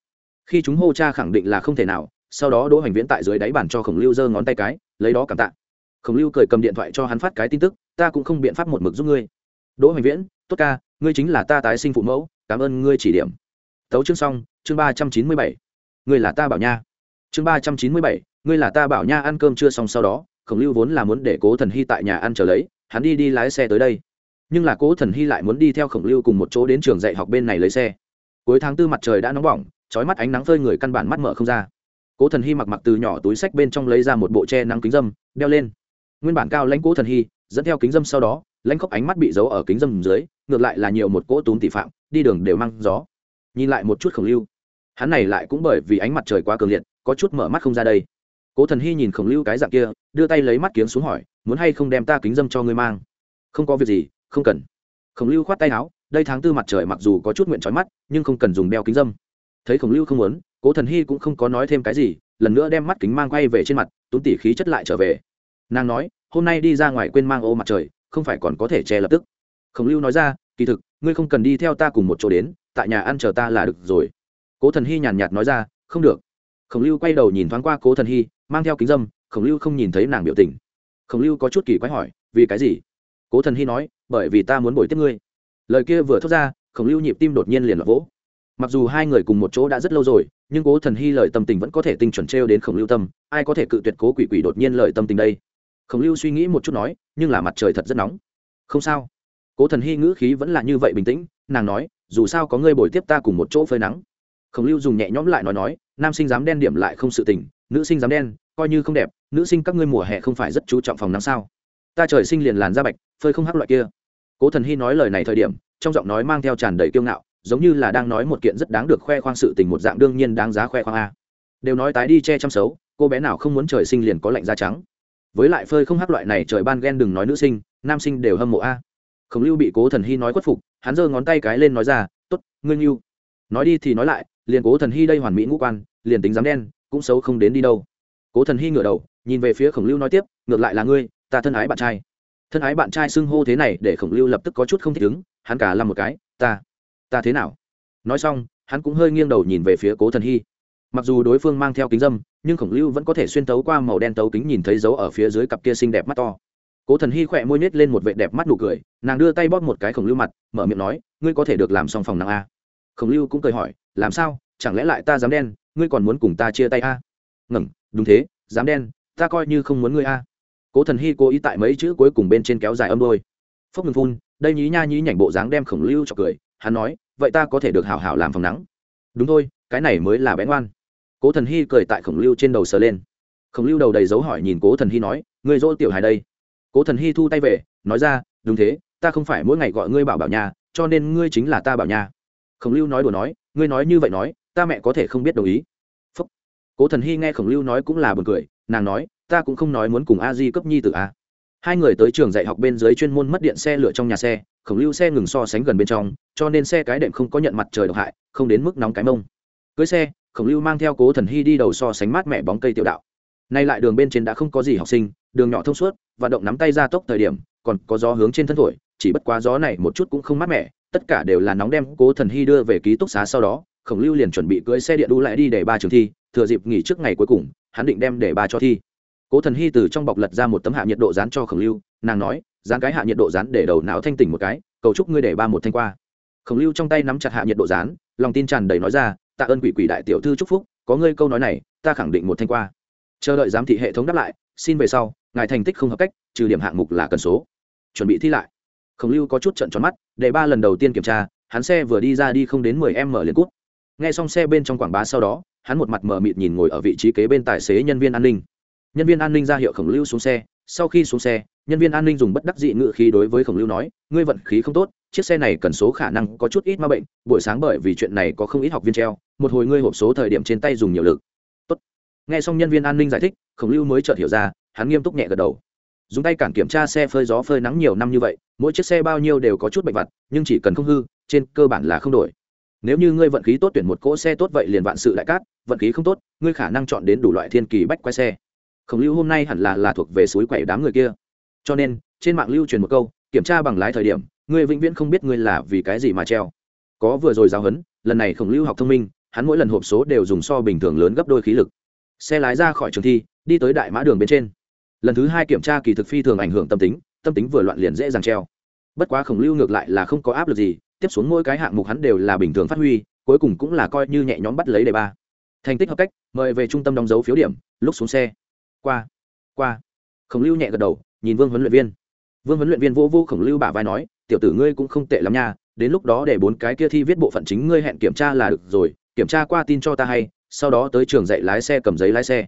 Khi chúng hô cha khẳng định là không thể nào, sau đó đỗ hoành viễn tại dưới đáy bàn cho khổng lưu giơ ngón tay cái, lấy đó cảm tạ. Khổng lưu cười cầm điện thoại cho hắn phát cái tin tức, ta cũng không biện pháp một mực giúp ngươi. Đỗ hoành viễn, tốt ca, ngươi chính là ta tái sinh phụ mẫu, cảm ơn ngươi chỉ điểm. Tấu chương xong, chương ba trăm chín mươi bảy. Ngươi là ta bảo nha chương ba trăm chín mươi bảy, ngươi là ta bảo nha ăn cơm chưa xong sau đó, khổng lưu vốn là muốn để cố thần hy tại nhà ăn chờ lấy, hắn đi đi lái xe tới đây. Nhưng là cố thần hy lại muốn đi theo khổng lưu cùng một chỗ đến trường dạy học bên này lấy xe. Cuối tháng tư mặt trời đã nóng bỏng trói mắt ánh nắng phơi người căn bản mắt mở không ra. Cố thần hy mặc mặc từ nhỏ túi sách bên trong lấy ra một bộ che nắng kính dâm, đeo lên. Nguyên bản cao lãnh cố thần hy, dẫn theo kính dâm sau đó, lãnh khóc ánh mắt bị giấu ở kính dâm dưới, ngược lại là nhiều một cỗ túm tị phạm, đi đường đều mang gió. Nhìn lại một chút khổng lưu, hắn này lại cũng bởi vì ánh mặt trời quá cường liệt có chút mở mắt không ra đây. Cố thần hy nhìn khổng lưu cái dạng kia, đưa tay lấy mắt kiếm xuống hỏi, muốn hay không đem ta kính dâm cho ngươi mang? Không có việc gì, không cần. Khổng lưu khoát tay áo, đây tháng tư mặt trời mặc dù có chút nguyện trói mắt, nhưng không cần dùng đeo kính dâm. Thấy khổng lưu không muốn, cố thần hy cũng không có nói thêm cái gì, lần nữa đem mắt kính mang quay về trên mặt, tốn tỉ khí chất lại trở về. Nàng nói, hôm nay đi ra ngoài quên mang ô mặt trời, không phải còn có thể che lập tức. Khổng lưu nói ra, kỳ thực, ngươi không cần đi theo ta cùng một chỗ đến, tại nhà ăn chờ ta là được rồi. Cố thần hy nhàn nhạt nói ra, không được khổng lưu quay đầu nhìn thoáng qua cố thần hy, mang theo kính dâm, khổng lưu không nhìn thấy nàng biểu tình. Khổng lưu có chút kỳ quái hỏi, vì cái gì? Cố thần hy nói, bởi vì ta muốn bồi tiếp ngươi. Lời kia vừa thốt ra, khổng lưu nhịp tim đột nhiên liền lọt vỗ. Mặc dù hai người cùng một chỗ đã rất lâu rồi, nhưng cố thần hy lời tâm tình vẫn có thể tinh chuẩn t r e o đến khổng lưu tâm, ai có thể cự tuyệt cố quỷ quỷ đột nhiên lời tâm tình đây? Khổng lưu suy nghĩ một chút nói, nhưng là mặt trời thật rất nóng. Không sao. Cố thần hy ngữ khí vẫn là như vậy bình tĩnh, nàng nói, dù sao có ngươi bồi tiếp ta cùng một chỗ phơi nắng khổng lưu dùng nhẹ nhõm lại nói nói, nam sinh dám đen điểm lại không sự tình, nữ sinh dám đen, coi như không đẹp, nữ sinh các ngươi mùa hè không phải rất chú trọng phòng nắng sao? Ta trời sinh liền làn da bạch, phơi không hắc loại kia. Cố thần hy nói lời này thời điểm, trong giọng nói mang theo tràn đầy kiêu ngạo, giống như là đang nói một kiện rất đáng được khoe khoang sự tình một dạng đương nhiên đáng giá khoe khoang a. Đều nói tái đi che chăm xấu cô bé nào không muốn trời sinh liền có lạnh da trắng. Với lại phơi không hắc loại này trời ban ghen đừng nói nữ sinh, nam sinh đều hâm mộ a. Khổng lưu bị cố thần hy nói khuất phục, hắn giơ ngón tay cái lên nói ra t ố t ngươi nghiêu nói đi thì nói lại liền cố thần hy đây hoàn mỹ ngũ quan, liền tính dám đen, cũng xấu không đến đi đâu. Cố thần hy ngửa đầu, nhìn về phía khổng lưu nói tiếp, ngược lại là ngươi, ta thân ái bạn trai. Thân ái bạn trai xưng hô thế này để khổng lưu lập tức có chút không thích ứng, hắn cả làm một cái, ta ta thế nào? Nói xong, hắn cũng hơi nghiêng đầu nhìn về phía cố thần hy. Mặc dù đối phương mang theo kính dâm, nhưng khổng lưu vẫn có thể xuyên tấu qua màu đen tấu kính nhìn thấy dấu ở phía dưới cặp kia xinh đẹp mắt to. Cố thần hy khỏe môi nhét lên một vệ đẹp mắt nụ cười, nàng đưa tay bóp một cái khổng lưu mặt, mở miệng nói, ngươi có thể được làm xong phòng nàng a khổng lưu cũng cười hỏi, làm sao? Chẳng lẽ lại ta dám đen? Ngươi còn muốn cùng ta chia tay a? Ngẩng đúng thế, dám đen, ta coi như không muốn ngươi a. Cố thần hy cố ý tại mấy chữ cuối cùng bên trên kéo dài âm đôi. Phốc ngừng phun, đây nhí nha nhí nhảnh bộ dáng đem khổng lưu cho cười, hắn nói, vậy ta có thể được hảo hảo làm phòng nắng. Đúng thôi, cái này mới là bé ngoan. Cố thần hy cười tại khổng lưu trên đầu sờ lên. Khổng lưu đầu đầy dấu hỏi nhìn cố thần hy nói, ngươi dỗ tiểu hài đây? Cố thần hy thu tay về, nói ra, đúng thế, ta không phải mỗi ngày gọi ngươi bảo bảo nhà, cho nên ngươi chính là ta bảo nhà khổng lưu nói đùa nói, ngươi nói như vậy nói, ta mẹ có thể không biết đồng ý. Phúc. cố thần hy nghe khổng lưu nói cũng là b u ồ n cười, nàng nói, ta cũng không nói muốn cùng a di cấp nhi từ a. Hai người tới trường dạy học bên dưới chuyên môn mất điện xe lửa trong nhà xe, khổng lưu xe ngừng so sánh gần bên trong, cho nên xe cái đệm không có nhận mặt trời độc hại, không đến mức nóng cái mông. Cưới xe, khổng lưu mang theo cố thần hy đi đầu so sánh mát mẹ bóng cây tiểu đạo. Nay lại đường bên trên đã không có gì học sinh, đường nhỏ thông suốt và động nắm tay ra tốc thời điểm, còn có gió hướng trên thân thổi, chỉ bất quá gió này một chút cũng không mát mẻ tất cả đều là nóng đem cố thần hy đưa về ký túc xá sau đó, khổng lưu liền chuẩn bị cưỡi xe điện đu lại đi để ba trường thi, thừa dịp nghỉ trước ngày cuối cùng, hắn định đem để ba cho thi. Cố thần hy từ trong bọc lật ra một tấm hạ nhiệt độ dán cho khổng lưu, nàng nói, dán cái hạ nhiệt độ dán để đầu não thanh tỉnh một cái, cầu chúc ngươi để ba một thanh qua. Khổng lưu trong tay nắm chặt hạ nhiệt độ dán, lòng tin tràn đầy nói ra, tạ ơn quỷ quỷ đại tiểu thư chúc phúc, có ngươi câu nói này, ta khẳng định một thanh qua. Chờ đợi giám thị hệ thống đáp lại, xin về sau, ngài thành tích không hợp cách, trừ điểm hạng mục là cần số. Chuẩn bị thi lại khổng lưu có chút trận tròn mắt để ba lần đầu tiên kiểm tra, hắn xe vừa đi ra đi không đến mười em mở liền cút. Nghe xong xe bên trong quảng bá sau đó, hắn một mặt mờ mịt nhìn ngồi ở vị trí kế bên tài xế nhân viên an ninh. Nhân viên an ninh ra hiệu khổng lưu xuống xe, sau khi xuống xe, nhân viên an ninh dùng bất đắc dị ngự khí đối với khổng lưu nói, ngươi vận khí không tốt, chiếc xe này cần số khả năng có chút ít ma bệnh, buổi sáng bởi vì chuyện này có không ít học viên treo, một hồi ngươi hộp số thời điểm trên tay dùng nhiều lực. Tốt. nghe xong nhân viên an ninh giải thích, khổng lưu mới chợt hiểu ra, hắn nghiêm túc nhẹ gật đầu dùng tay cản kiểm tra xe phơi gió phơi nắng nhiều năm như vậy, mỗi chiếc xe bao nhiêu đều có chút bệnh vặt, nhưng chỉ cần không hư, trên cơ bản là không đổi. Nếu như ngươi vận khí tốt tuyển một cỗ xe tốt vậy liền vạn sự đại cát, vận khí không tốt, ngươi khả năng chọn đến đủ loại thiên kỳ bách quay xe. Khổng lưu hôm nay hẳn là là thuộc về suối quẩy đám người kia. Cho nên, trên mạng lưu truyền một câu, kiểm tra bằng lái thời điểm, ngươi vĩnh viễn không biết ngươi là vì cái gì mà treo. Có vừa rồi giáo huấn, lần này khổng lưu học thông minh, hắn mỗi lần hộp số đều dùng so bình thường lớn gấp đôi khí lực. Xe lái ra khỏi trường thi, đi tới đại mã đường bên trên lần thứ hai kiểm tra kỳ thực phi thường ảnh hưởng tâm tính tâm tính vừa loạn liền dễ dàng treo. Bất quá khổng lưu ngược lại là không có áp lực gì, tiếp xuống mỗi cái hạng mục hắn đều là bình thường phát huy, cuối cùng cũng là coi như nhẹ nhõm bắt lấy đề ba. Thành tích hợp cách, mời về trung tâm đóng dấu phiếu điểm, lúc xuống xe. Qua qua. Khổng lưu nhẹ gật đầu, nhìn vương huấn luyện viên. Vương huấn luyện viên vô vô khổng lưu bả vai nói, tiểu tử ngươi cũng không tệ lắm nha, đến lúc đó để bốn cái kia thi viết bộ phận chính ngươi hẹn kiểm tra là được rồi, kiểm tra qua tin cho ta hay, sau đó tới trường dạy lái xe cầm giấy lái xe.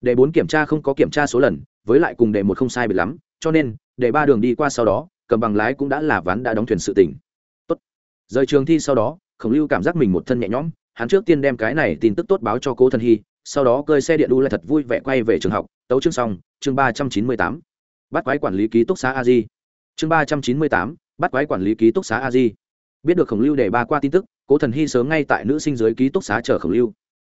Để bốn kiểm tra không có kiểm tra số lần với lại cùng đề một không sai biệt lắm, cho nên để ba đường đi qua sau đó, cầm bằng lái cũng đã là ván đã đóng thuyền sự tỉnh. Tốt. Rời trường thi sau đó, khổng lưu cảm giác mình một thân nhẹ nhõm, hắn trước tiên đem cái này tin tức tốt báo cho cố thân hy, sau đó cơi xe điện đu lại thật vui vẻ quay về trường học, tấu chương xong, chương ba trăm chín mươi tám. Bắt quái quản lý ký túc xá a di chương ba trăm chín mươi tám, bắt quái quản lý ký túc xá a di biết được khổng lưu để ba qua tin tức, cố thần hy sớm ngay tại nữ sinh dưới ký túc xá chờ khổng lưu.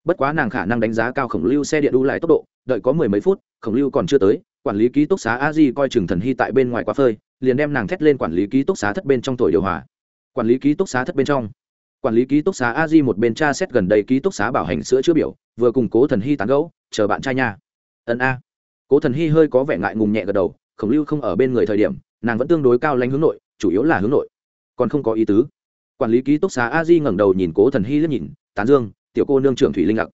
Bất quá nàng khả năng đánh giá cao khổng lưu xe điện đu lại tốc độ đợi có mười mấy phút, khổng lưu còn chưa tới, quản lý ký túc xá a di coi chừng thần hy tại bên ngoài quá phơi, liền đem nàng thét lên quản lý ký túc xá thất bên trong tuổi điều hòa. Quản lý ký túc xá thất bên trong. Quản lý ký túc xá a di một bên tra xét gần đây ký túc xá bảo hành sữa chữa biểu, vừa cùng cố thần hy tán gẫu, chờ bạn trai nha. Ân a. Cố thần hy hơi có vẻ ngại ngùng nhẹ gật đầu, khổng lưu không ở bên người thời điểm, nàng vẫn tương đối cao lãnh hướng nội, chủ yếu là hướng nội. Còn không có ý tứ. Quản lý ký túc xá a di ngẩng đầu nhìn cố thần hy liếc nhìn, tán dương, tiểu cô nương trưởng thủy linh lặc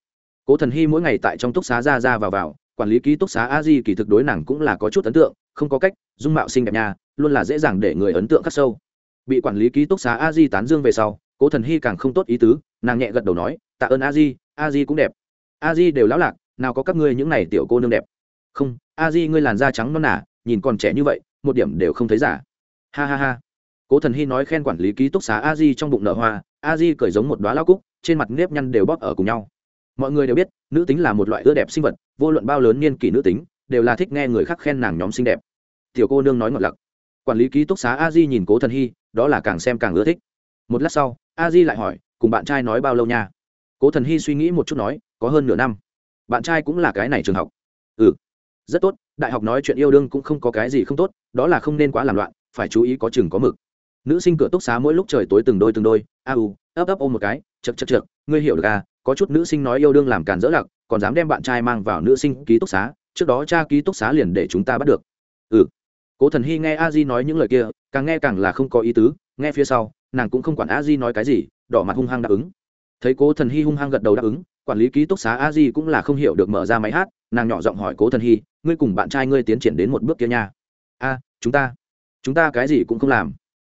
cố thần hy mỗi ngày tại trong túc xá ra ra vào vào, quản lý ký túc xá a di kỳ thực đối nàng cũng là có chút ấn tượng, không có cách, dung mạo xinh đẹp nhà luôn là dễ dàng để người ấn tượng khắc sâu. Bị quản lý ký túc xá a di tán dương về sau, cố thần hy càng không tốt ý tứ, nàng nhẹ gật đầu nói, tạ ơn a di a di cũng đẹp. A di đều lão lạc, nào có các ngươi những này tiểu cô nương đẹp. Không, a di ngươi làn da trắng non nả nhìn còn trẻ như vậy, một điểm đều không thấy giả. Ha ha ha. Cố thần hy nói khen quản lý ký túc xá a di trong bụng nở hoa, a di cởi giống một đoá lao cúc, trên mặt nếp nhăn đều bóp ở cùng nhau mọi người đều biết, nữ tính là một loại ưa đẹp sinh vật, vô luận bao lớn niên kỷ nữ tính, đều là thích nghe người khác khen nàng nhóm xinh đẹp. Tiểu cô nương nói ngọt lặc. Quản lý ký túc xá a di nhìn cố thần hy, đó là càng xem càng ưa thích. Một lát sau, a di lại hỏi, cùng bạn trai nói bao lâu nha? Cố thần hy suy nghĩ một chút nói, có hơn nửa năm. Bạn trai cũng là cái này trường học. Ừ rất tốt, đại học nói chuyện yêu đương cũng không có cái gì không tốt, đó là không nên quá làm loạn, phải chú ý có chừng có mực. Nữ sinh cửa túc xá mỗi lúc trời tối từng đôi từng đôi, a u, ấp ấp ôm một cái chật chật chật ngươi hiểu được à có chút nữ sinh nói yêu đương làm càn dỡ lặc, còn dám đem bạn trai mang vào nữ sinh ký túc xá, trước đó cha ký túc xá liền để chúng ta bắt được. Ừ. Cố thần hy nghe a di nói những lời kia, càng nghe càng là không có ý tứ, nghe phía sau, nàng cũng không quản a di nói cái gì, đỏ mặt hung hăng đáp ứng. Thấy cố thần hy hung hăng gật đầu đáp ứng, quản lý ký túc xá a di cũng là không hiểu được mở ra máy hát, nàng nhỏ giọng hỏi cố thần hy, ngươi cùng bạn trai ngươi tiến triển đến một bước kia nha? A, chúng ta chúng ta cái gì cũng không làm.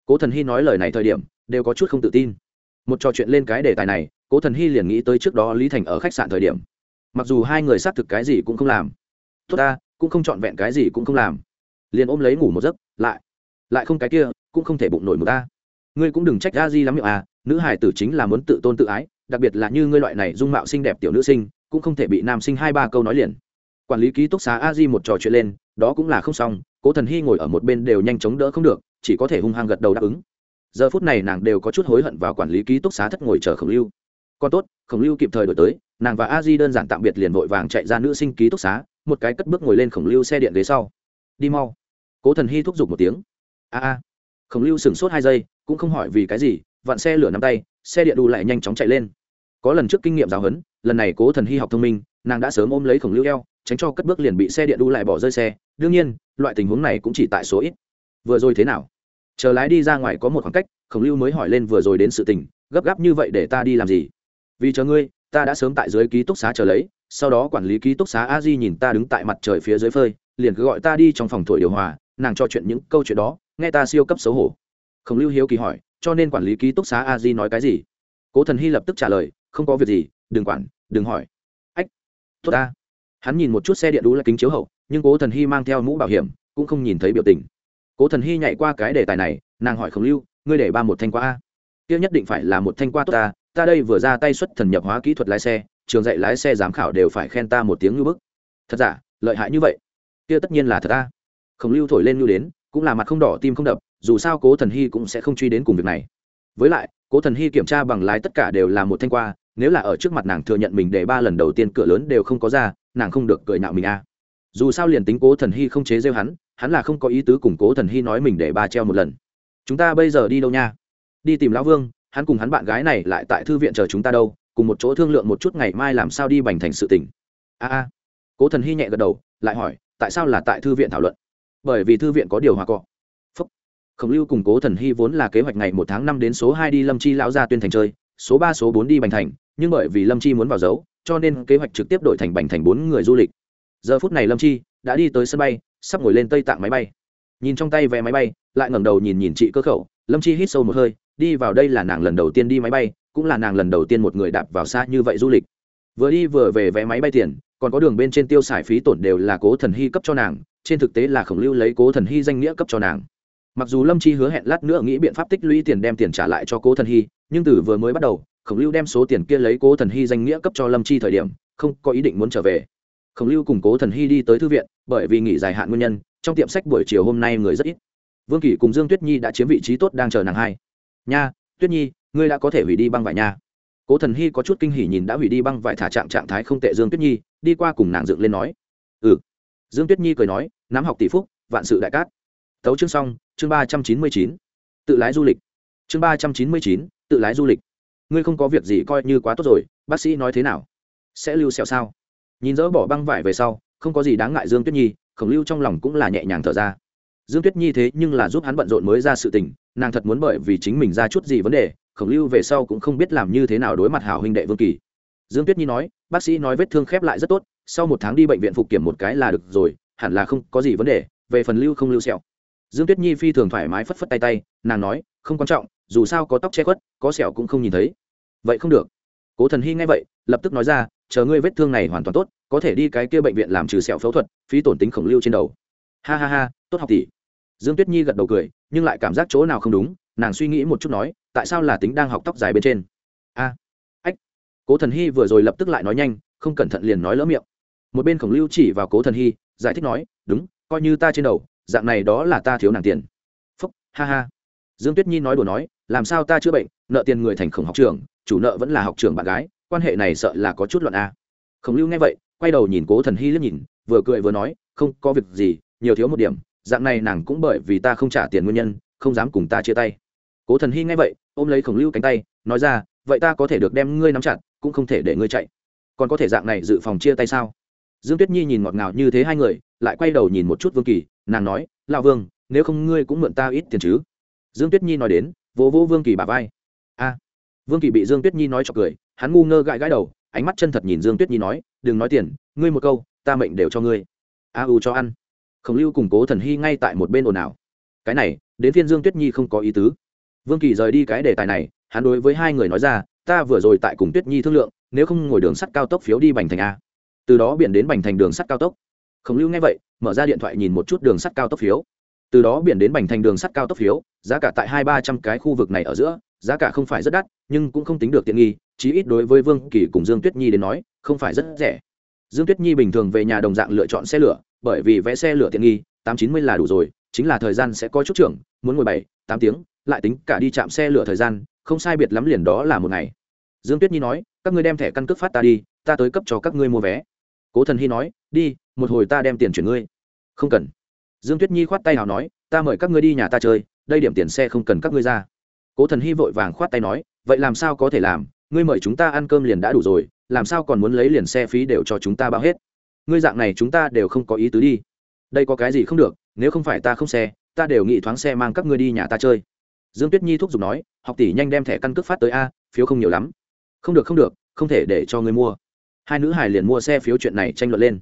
Cố thần hy nói lời này thời điểm, đều có chút không tự tin. Một trò chuyện lên cái đề tài này cố thần hy liền nghĩ tới trước đó lý thành ở khách sạn thời điểm. Mặc dù hai người xác thực cái gì cũng không làm, tốt ta, cũng không trọn vẹn cái gì cũng không làm. Liền ôm lấy ngủ một giấc, lại lại không cái kia, cũng không thể bụng nổi một ta. Ngươi cũng đừng trách a di lắm miệng à nữ hải tử chính là muốn tự tôn tự ái, đặc biệt là như ngươi loại này dung mạo xinh đẹp tiểu nữ sinh, cũng không thể bị nam sinh hai ba câu nói liền. Quản lý ký túc xá a di một trò chuyện lên, đó cũng là không xong, cố thần hy ngồi ở một bên đều nhanh chóng đỡ không được, chỉ có thể hung hăng gật đầu đáp ứng. Giờ phút này nàng đều có chút hối hận vào quản lý ký túc xá thất ngồi chờ khổng lưu còn tốt, khổng lưu kịp thời đổi tới, nàng và a di đơn giản tạm biệt liền vội vàng chạy ra nữ sinh ký túc xá, một cái cất bước ngồi lên khổng lưu xe điện ghế sau. Đi mau. Cố thần hy thúc giục một tiếng. A a. Khổng lưu sửng sốt hai giây, cũng không hỏi vì cái gì, vặn xe lửa nắm tay, xe điện đu lại nhanh chóng chạy lên. Có lần trước kinh nghiệm giáo huấn, lần này cố thần hy học thông minh, nàng đã sớm ôm lấy khổng lưu eo, tránh cho cất bước liền bị xe điện đu lại bỏ rơi xe. Đương nhiên, loại tình huống này cũng chỉ tại số ít. Vừa rồi thế nào? Chờ lái đi ra ngoài có một khoảng cách, khổng lưu mới hỏi lên vừa rồi đến sự tình, gấp gáp như vậy để ta đi làm gì? Vì chờ ngươi, ta đã sớm tại dưới ký túc xá chờ lấy, sau đó quản lý ký túc xá a di nhìn ta đứng tại mặt trời phía dưới phơi, liền cứ gọi ta đi trong phòng thổi điều hòa, nàng cho chuyện những câu chuyện đó, nghe ta siêu cấp xấu hổ. Khổng lưu hiếu kỳ hỏi, cho nên quản lý ký túc xá a di nói cái gì? Cố thần hy lập tức trả lời, không có việc gì, đừng quản, đừng hỏi. Ách, tốt ta. Hắn nhìn một chút xe điện đũ là kính chiếu hậu, nhưng cố thần hy mang theo mũ bảo hiểm, cũng không nhìn thấy biểu tình. Cố thần hy nhảy qua cái đề tài này, nàng hỏi khổng lưu, ngươi để ba một thanh qua a? Kia nhất định phải là một thanh qua tốt ta ta đây vừa ra tay xuất thần nhập hóa kỹ thuật lái xe, trường dạy lái xe giám khảo đều phải khen ta một tiếng như bức. Thật giả, lợi hại như vậy? Kia tất nhiên là thật ta khổng lưu thổi lên ngưu đến, cũng là mặt không đỏ tim không đập, dù sao cố thần hy cũng sẽ không truy đến cùng việc này. Với lại, cố thần hy kiểm tra bằng lái tất cả đều là một thanh qua, nếu là ở trước mặt nàng thừa nhận mình để ba lần đầu tiên cửa lớn đều không có ra, nàng không được cười nạo mình a. Dù sao liền tính cố thần hy không chế rêu hắn hắn là không có ý tứ cùng cố thần hy nói mình để ba treo một lần. Chúng ta bây giờ đi đâu nha? Đi tìm lão vương hắn cùng hắn bạn gái này lại tại thư viện chờ chúng ta đâu, cùng một chỗ thương lượng một chút ngày mai làm sao đi bành thành sự tỉnh a a. Cố thần hy nhẹ gật đầu, lại hỏi, tại sao là tại thư viện thảo luận? Bởi vì thư viện có điều hòa cọ. Phúc. Khổng lưu cùng cố thần hy vốn là kế hoạch ngày một tháng năm đến số hai đi lâm chi lão gia tuyên thành chơi, số ba, số bốn đi bành thành, nhưng bởi vì lâm chi muốn vào dấu, cho nên kế hoạch trực tiếp đổi thành bành thành bốn người du lịch. Giờ phút này lâm chi đã đi tới sân bay, sắp ngồi lên tây tạng máy bay. Nhìn trong tay vé máy bay, lại ngẩng đầu nhìn nhìn chị cơ khẩu, lâm chi hít sâu một hơi đi vào đây là nàng lần đầu tiên đi máy bay, cũng là nàng lần đầu tiên một người đạp vào xa như vậy du lịch. Vừa đi vừa về vé máy bay tiền, còn có đường bên trên tiêu xài phí tổn đều là cố thần hy cấp cho nàng, trên thực tế là khổng lưu lấy cố thần hy danh nghĩa cấp cho nàng. Mặc dù lâm chi hứa hẹn lát nữa nghĩ biện pháp tích lũy tiền đem tiền trả lại cho cố thần hy, nhưng từ vừa mới bắt đầu, khổng lưu đem số tiền kia lấy cố thần hy danh nghĩa cấp cho lâm chi thời điểm, không có ý định muốn trở về. Khổng lưu cùng cố thần hy đi tới thư viện, bởi vì nghỉ dài hạn nguyên nhân, trong tiệm sách buổi chiều hôm nay người rất ít. Vương kỷ cùng dương tuyết nhi đã chiếm vị trí tốt đang chờ nàng hai nha, tuyết nhi, ngươi đã có thể hủy đi băng vải nha. Cố thần hy có chút kinh hỉ nhìn đã hủy đi băng vải thả trạng trạng thái không tệ dương tuyết nhi, đi qua cùng nàng dựng lên nói. Ừ. Dương tuyết nhi cười nói, nắm học tỷ phúc, vạn sự đại cát. Thấu chương xong, chương ba trăm chín mươi chín. Tự lái du lịch. Chương ba trăm chín mươi chín, tự lái du lịch. Ngươi không có việc gì coi như quá tốt rồi, bác sĩ nói thế nào? Sẽ lưu sẹo sao? Nhìn dỡ bỏ băng vải về sau, không có gì đáng ngại dương tuyết nhi, khổng lưu trong lòng cũng là nhẹ nhàng thở ra. Dương tuyết nhi thế nhưng là giúp hắn bận rộn mới ra sự tình nàng thật muốn bởi vì chính mình ra chút gì vấn đề, khổng lưu về sau cũng không biết làm như thế nào đối mặt hảo huynh đệ vương kỳ. Dương tuyết nhi nói, bác sĩ nói vết thương khép lại rất tốt, sau một tháng đi bệnh viện phục kiểm một cái là được rồi, hẳn là không có gì vấn đề, về phần lưu không lưu sẹo. Dương tuyết nhi phi thường thoải mái phất phất tay tay, nàng nói, không quan trọng, dù sao có tóc che khuất, có sẹo cũng không nhìn thấy. Vậy không được. Cố thần hy nghe vậy, lập tức nói ra, chờ ngươi vết thương này hoàn toàn tốt, có thể đi cái kia bệnh viện làm trừ sẹo phẫu thuật, phí tổn tính khổng lưu trên đầu. Ha ha ha, tốt học tỷ dương tuyết nhi gật đầu cười, nhưng lại cảm giác chỗ nào không đúng, nàng suy nghĩ một chút nói, tại sao là tính đang học tóc dài bên trên? A, ách, cố thần hy vừa rồi lập tức lại nói nhanh, không cẩn thận liền nói lỡ miệng. Một bên khổng lưu chỉ vào cố thần hy, giải thích nói, đúng, coi như ta trên đầu, dạng này đó là ta thiếu nàng tiền. Phúc, ha ha. Dương tuyết nhi nói đùa nói, làm sao ta chữa bệnh, nợ tiền người thành khổng học trường chủ nợ vẫn là học trường bạn gái, quan hệ này sợ là có chút loạn a. Khổng lưu nghe vậy, quay đầu nhìn cố thần hy liếc nhìn, vừa cười vừa nói, không có việc gì, nhiều thiếu một điểm dạng này nàng cũng bởi vì ta không trả tiền nguyên nhân, không dám cùng ta chia tay. Cố thần hy nghe vậy, ôm lấy khổng lưu cánh tay, nói ra, vậy ta có thể được đem ngươi nắm chặt, cũng không thể để ngươi chạy. Còn có thể dạng này dự phòng chia tay sao? Dương tuyết nhi nhìn ngọt ngào như thế hai người, lại quay đầu nhìn một chút vương kỳ, nàng nói lao vương, nếu không ngươi cũng mượn ta ít tiền chứ? Dương tuyết nhi nói đến, vỗ vỗ vương kỳ bà vai. A. Vương kỳ bị dương tuyết nhi nói cho cười, hắn ngu ngơ gãi gãi đầu, ánh mắt chân thật nhìn dương tuyết nhi nói, đừng nói tiền, ngươi một câu, ta mệnh đều cho ngươi. A u cho ăn khổng lưu củng cố thần hy ngay tại một bên ồn ào. Cái này, đến phiên dương tuyết nhi không có ý tứ. Vương kỳ rời đi cái đề tài này, hắn đối với hai người nói ra, ta vừa rồi tại cùng tuyết nhi thương lượng, nếu không ngồi đường sắt cao tốc phiếu đi bành thành a. Từ đó biển đến bành thành đường sắt cao tốc. Khổng lưu nghe vậy, mở ra điện thoại nhìn một chút đường sắt cao tốc phiếu. Từ đó biển đến bành thành đường sắt cao tốc phiếu, giá cả tại hai ba trăm cái khu vực này ở giữa, giá cả không phải rất đắt, nhưng cũng không tính được tiện nghi, chí ít đối với vương kỳ cùng dương tuyết nhi đến nói, không phải rất rẻ dương tuyết nhi bình thường về nhà đồng dạng lựa chọn xe lửa, bởi vì vé xe lửa tiện nghi, tám chín mươi là đủ rồi, chính là thời gian sẽ có chút trưởng, muốn ngồi bảy, tám tiếng, lại tính cả đi chạm xe lửa thời gian, không sai biệt lắm liền đó là một ngày. Dương tuyết nhi nói, các ngươi đem thẻ căn cước phát ta đi, ta tới cấp cho các ngươi mua vé. Cố thần hy nói, đi, một hồi ta đem tiền chuyển ngươi. Không cần. Dương tuyết nhi khoát tay nào nói, ta mời các ngươi đi nhà ta chơi, đây điểm tiền xe không cần các ngươi ra. Cố thần hy vội vàng khoát tay nói, vậy làm sao có thể làm ngươi mời chúng ta ăn cơm liền đã đủ rồi, làm sao còn muốn lấy liền xe phí đều cho chúng ta bao hết? Ngươi dạng này chúng ta đều không có ý tứ đi. Đây có cái gì không được, nếu không phải ta không xe, ta đều nghĩ thoáng xe mang các ngươi đi nhà ta chơi. Dương tuyết nhi thúc giục nói, học tỷ nhanh đem thẻ căn cước phát tới a, phiếu không nhiều lắm. Không được không được, không thể để cho ngươi mua. Hai nữ hải liền mua xe phiếu chuyện này tranh luận lên.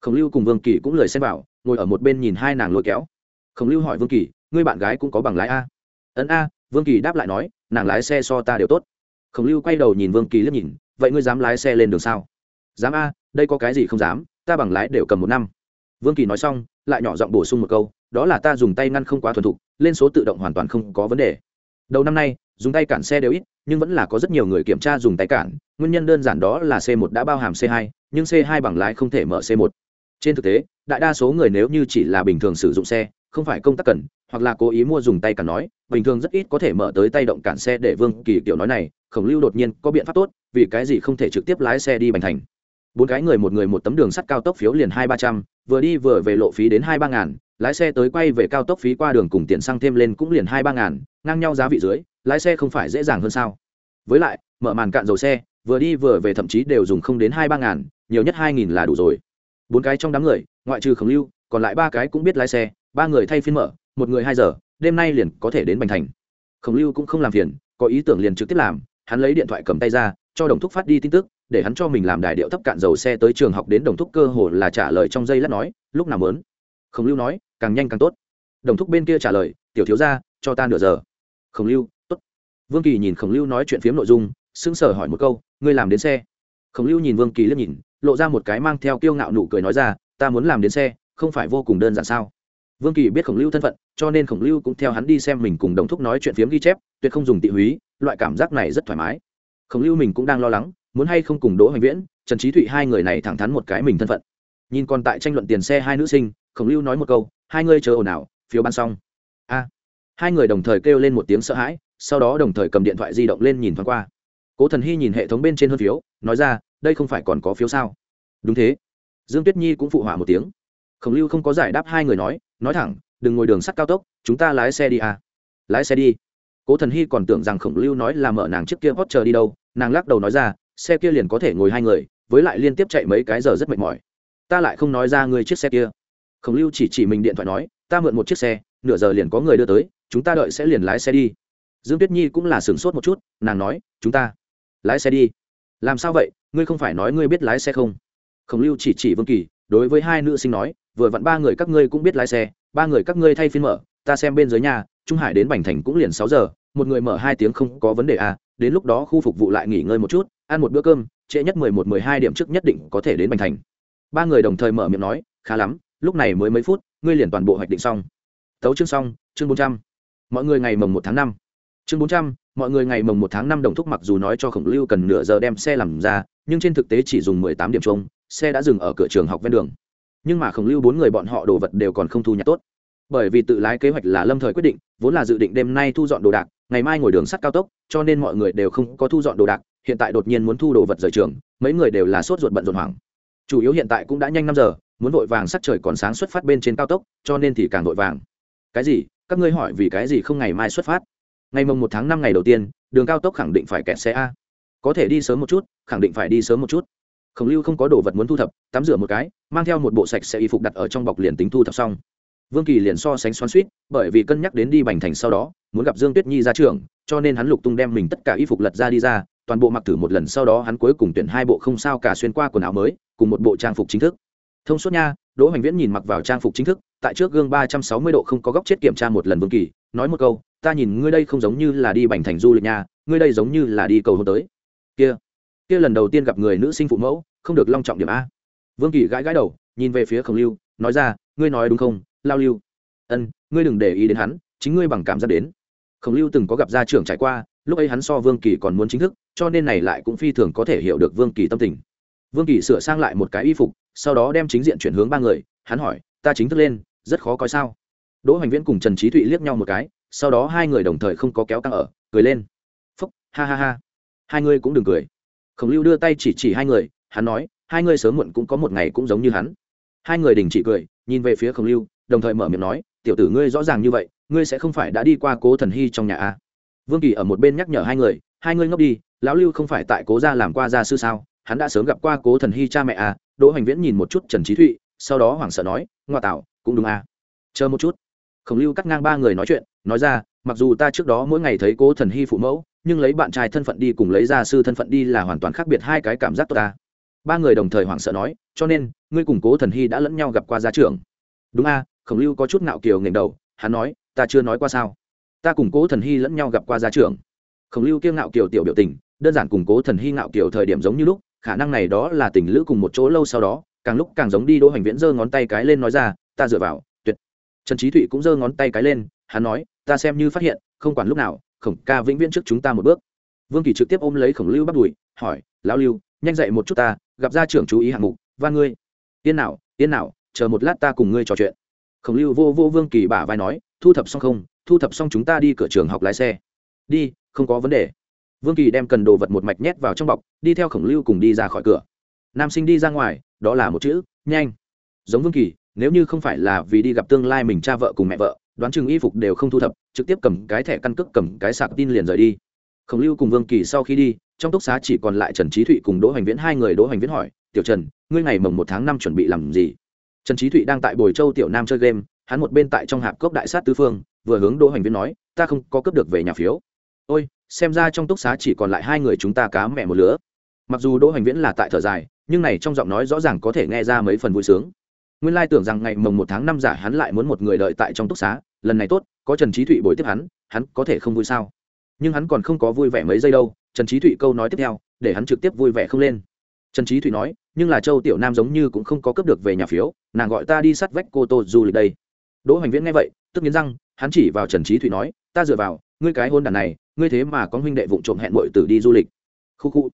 Khổng lưu cùng vương kỳ cũng lời xem vào, ngồi ở một bên nhìn hai nàng lôi kéo. Khổng lưu hỏi vương kỳ, ngươi bạn gái cũng có bằng lái a? Ấn a, vương kỳ đáp lại nói, nàng lái xe so ta đều tốt khổng lưu quay đầu nhìn vương kỳ liếc nhìn, vậy ngươi dám lái xe lên đường sao? Dám a, đây có cái gì không dám, ta bằng lái đều cầm một năm. Vương kỳ nói xong, lại nhỏ giọng bổ sung một câu, đó là ta dùng tay ngăn không quá thuần thục, lên số tự động hoàn toàn không có vấn đề. Đầu năm nay, dùng tay cản xe đều ít, nhưng vẫn là có rất nhiều người kiểm tra dùng tay cản, nguyên nhân đơn giản đó là c 1 đã bao hàm c 2 nhưng c 2 bằng lái không thể mở c 1 trên thực tế, đại đa số người nếu như chỉ là bình thường sử dụng xe, không phải công tác cần hoặc là cố ý mua dùng tay cản nói, bình thường rất ít có thể mở tới tay động cản xe để vương kỳ kiểu nói này, khổng lưu đột nhiên có biện pháp tốt, vì cái gì không thể trực tiếp lái xe đi bành thành. Bốn cái người một người một tấm đường sắt cao tốc phiếu liền hai ba trăm, vừa đi vừa về lộ phí đến hai ba ngàn, lái xe tới quay về cao tốc phí qua đường cùng tiền xăng thêm lên cũng liền hai ba ngàn, ngang nhau giá vị dưới, lái xe không phải dễ dàng hơn sao. Với lại, mở màn cạn dầu xe, vừa đi vừa về thậm chí đều dùng không đến hai ba ngàn, nhiều nhất hai nghìn là đủ rồi. Bốn cái trong đám người, ngoại trừ khổng lưu, còn lại ba cái cũng biết lái xe, ba người thay phiên mở một người hai giờ, đêm nay liền có thể đến bành thành. Khổng lưu cũng không làm phiền, có ý tưởng liền trực tiếp làm, hắn lấy điện thoại cầm tay ra, cho đồng thúc phát đi tin tức, để hắn cho mình làm đài điệu thấp cạn dầu xe tới trường học đến đồng thúc cơ hồ là trả lời trong giây lát nói, lúc nào mớn khổng lưu nói, càng nhanh càng tốt. Đồng thúc bên kia trả lời, tiểu thiếu ra cho ta nửa giờ. Khổng lưu, tốt. Vương kỳ nhìn khổng lưu nói chuyện phiếm nội dung, sững sờ hỏi một câu, ngươi làm đến xe? Khổng lưu nhìn vương kỳ liếc nhìn, lộ ra một cái mang theo kiêu ngạo nụ cười nói ra, ta muốn làm đến xe, không phải vô cùng đơn giản sao? Vương kỳ biết khổng lưu thân phận, cho nên khổng lưu cũng theo hắn đi xem mình cùng đồng thúc nói chuyện phiếm ghi chép, tuyệt không dùng tị húy, loại cảm giác này rất thoải mái. Khổng lưu mình cũng đang lo lắng, muốn hay không cùng đỗ hoành viễn, trần trí thụy hai người này thẳng thắn một cái mình thân phận. Nhìn còn tại tranh luận tiền xe hai nữ sinh, khổng lưu nói một câu, hai ngươi chờ ồn ào, phiếu bán xong. A. Hai người đồng thời kêu lên một tiếng sợ hãi, sau đó đồng thời cầm điện thoại di động lên nhìn thoáng qua. Cố thần hy nhìn hệ thống bên trên hơn phiếu, nói ra, đây không phải còn có phiếu sao? Đúng thế. Dương tuyết nhi cũng phụ họa một tiếng. Khổng lưu không có giải đáp hai người nói nói thẳng, đừng ngồi đường sắt cao tốc, chúng ta lái xe đi à. Lái xe đi. Cố thần hy còn tưởng rằng khổng lưu nói là mở nàng trước kia hót chờ đi đâu, nàng lắc đầu nói ra, xe kia liền có thể ngồi hai người, với lại liên tiếp chạy mấy cái giờ rất mệt mỏi. Ta lại không nói ra người chiếc xe kia. Khổng lưu chỉ chỉ mình điện thoại nói, ta mượn một chiếc xe, nửa giờ liền có người đưa tới, chúng ta đợi sẽ liền lái xe đi. Dương tuyết nhi cũng là sửng sốt một chút, nàng nói, chúng ta lái xe đi. Làm sao vậy? Ngươi không phải nói ngươi biết lái xe không? Khổng lưu chỉ chỉ vương kỳ, đối với hai nữ sinh nói vừa vặn ba người các ngươi cũng biết lái xe, ba người các ngươi thay phiên mở, ta xem bên dưới nhà, trung hải đến bành thành cũng liền sáu giờ, một người mở hai tiếng không có vấn đề à đến lúc đó khu phục vụ lại nghỉ ngơi một chút, ăn một bữa cơm, trễ nhất mười một, mười hai điểm trước nhất định có thể đến bành thành. Ba người đồng thời mở miệng nói, khá lắm, lúc này mới mấy phút, ngươi liền toàn bộ hoạch định xong. Tấu chương xong, chương bốn trăm. Mọi người ngày mồng một tháng năm. Chương bốn trăm, mọi người ngày mồng một tháng năm đồng thúc mặc dù nói cho khổng lưu cần nửa giờ đem xe làm ra, nhưng trên thực tế chỉ dùng mười tám điểm chung, xe đã dừng ở cửa trường học ven đường nhưng mà khổng lưu bốn người bọn họ đồ vật đều còn không thu nhặt tốt. Bởi vì tự lái kế hoạch là lâm thời quyết định, vốn là dự định đêm nay thu dọn đồ đạc, ngày mai ngồi đường sắt cao tốc, cho nên mọi người đều không có thu dọn đồ đạc, hiện tại đột nhiên muốn thu đồ vật rời trường, mấy người đều là sốt ruột bận rộn hoảng. Chủ yếu hiện tại cũng đã nhanh năm giờ, muốn vội vàng sắc trời còn sáng xuất phát bên trên cao tốc, cho nên thì càng vội vàng. Cái gì? Các ngươi hỏi vì cái gì không ngày mai xuất phát? Ngày mồng một tháng năm ngày đầu tiên, đường cao tốc khẳng định phải kẹt xe a. Có thể đi sớm một chút, khẳng định phải đi sớm một chút khổng lưu không có đồ vật muốn thu thập, tắm rửa một cái, mang theo một bộ sạch sẽ y phục đặt ở trong bọc liền tính thu thập xong. Vương kỳ liền so sánh xoắn suýt, bởi vì cân nhắc đến đi bành thành sau đó, muốn gặp dương tuyết nhi ra trường, cho nên hắn lục tung đem mình tất cả y phục lật ra đi ra, toàn bộ mặc thử một lần sau đó hắn cuối cùng tuyển hai bộ không sao cả xuyên qua quần áo mới, cùng một bộ trang phục chính thức. Thông suốt nha, đỗ hoành viễn nhìn mặc vào trang phục chính thức, tại trước gương ba trăm sáu mươi độ không có góc chết kiểm tra một lần vương kỳ, nói một câu, ta nhìn ngươi đây không giống như là đi bành thành du lịch nha, ngươi đây giống như là đi cầu hôn tới. Kia kia lần đầu tiên gặp người nữ sinh phụ mẫu, không được long trọng điểm a. Vương kỳ gãi gãi đầu, nhìn về phía khổng lưu, nói ra, ngươi nói đúng không, lao lưu? Ân, ngươi đừng để ý đến hắn, chính ngươi bằng cảm giác đến. Khổng lưu từng có gặp gia trưởng trải qua, lúc ấy hắn so vương kỳ còn muốn chính thức, cho nên này lại cũng phi thường có thể hiểu được vương kỳ tâm tình. Vương kỳ sửa sang lại một cái y phục, sau đó đem chính diện chuyển hướng ba người, hắn hỏi, ta chính thức lên, rất khó coi sao? Đỗ hoành viễn cùng trần trí thụy liếc nhau một cái, sau đó hai người đồng thời không có kéo căng ở, cười lên. Phúc, ha ha ha. Hai ngươi cũng đừng cười khổng lưu đưa tay chỉ chỉ hai người, hắn nói, hai người sớm muộn cũng có một ngày cũng giống như hắn. Hai người đình chỉ cười, nhìn về phía khổng lưu, đồng thời mở miệng nói, tiểu tử ngươi rõ ràng như vậy, ngươi sẽ không phải đã đi qua cố thần hy trong nhà a à? vương kỳ ở một bên nhắc nhở hai người, hai ngươi ngốc đi, lão lưu không phải tại cố gia làm qua gia sư sao? Hắn đã sớm gặp qua cố thần hy cha mẹ à? Đỗ hoành viễn nhìn một chút trần trí thụy, sau đó hoảng sợ nói, ngoa tạo, cũng đúng à? Chờ một chút. Khổng lưu cắt ngang ba người nói chuyện, nói ra, mặc dù ta trước đó mỗi ngày thấy cố thần hy phụ mẫu nhưng lấy bạn trai thân phận đi cùng lấy gia sư thân phận đi là hoàn toàn khác biệt hai cái cảm giác tốt ta. Ba người đồng thời hoảng sợ nói, cho nên, ngươi cùng cố thần hy đã lẫn nhau gặp qua gia trưởng. Đúng a, khổng lưu có chút ngạo kiều nghềnh đầu, hắn nói, ta chưa nói qua sao? Ta cùng cố thần hy lẫn nhau gặp qua gia trưởng. Khổng lưu kiêng ngạo kiều tiểu biểu tình, đơn giản củng cố thần hy ngạo kiều thời điểm giống như lúc, khả năng này đó là tình lữ cùng một chỗ lâu sau đó, càng lúc càng giống đi đỗ hoành viễn giơ ngón tay cái lên nói ra, ta dựa vào, tuyệt. Trần trí thụy cũng giơ ngón tay cái lên, hắn nói, ta xem như phát hiện, không quản lúc nào khổng ca vĩnh viễn trước chúng ta một bước. Vương kỳ trực tiếp ôm lấy khổng lưu bắt đùi, hỏi, lão lưu, nhanh dậy một chút ta, gặp gia trưởng chú ý hạng mục, và ngươi. Yên nào yên nào, chờ một lát ta cùng ngươi trò chuyện. Khổng lưu vô vô vương kỳ bả vai nói, thu thập xong không? Thu thập xong chúng ta đi cửa trường học lái xe. Đi, không có vấn đề. Vương kỳ đem cần đồ vật một mạch nhét vào trong bọc, đi theo khổng lưu cùng đi ra khỏi cửa. Nam sinh đi ra ngoài, đó là một chữ, nhanh. Giống vương kỳ, nếu như không phải là vì đi gặp tương lai mình cha vợ cùng mẹ vợ đoán chừng y phục đều không thu thập, trực tiếp cầm cái thẻ căn cước, cầm cái sạc tin liền rời đi. Khổng lưu cùng vương kỳ sau khi đi, trong túc xá chỉ còn lại trần trí thụy cùng đỗ hoành viễn, hai người đỗ hoành viễn hỏi, tiểu trần, ngươi ngày mồng một tháng năm chuẩn bị làm gì? Trần trí thụy đang tại bồi châu tiểu nam chơi game, hắn một bên tại trong hạp cốc đại sát tứ phương, vừa hướng đỗ hoành viễn nói, ta không có cướp được về nhà phiếu. Ôi, xem ra trong túc xá chỉ còn lại hai người chúng ta cá mẹ một lứa. Mặc dù đỗ hoành viễn là tại thở dài, nhưng này trong giọng nói rõ ràng có thể nghe ra mấy phần vui sướng. Nguyên lai tưởng rằng ngày mồng một tháng năm giả hắn lại muốn một người đợi tại trong túc xá lần này tốt, có trần trí thụy bồi tiếp hắn hắn có thể không vui sao? Nhưng hắn còn không có vui vẻ mấy giây đâu, trần trí thụy câu nói tiếp theo, để hắn trực tiếp vui vẻ không lên. Trần trí thụy nói, nhưng là châu tiểu nam giống như cũng không có cướp được về nhà phiếu, nàng gọi ta đi sát vách cô tô du lịch đây. Đỗ hoành viễn nghe vậy, tức nghiến răng, hắn chỉ vào trần trí thụy nói, ta dựa vào, ngươi cái hôn đàn này, ngươi thế mà có huynh đệ vụng trộm hẹn muội tử đi du lịch. Khu khu.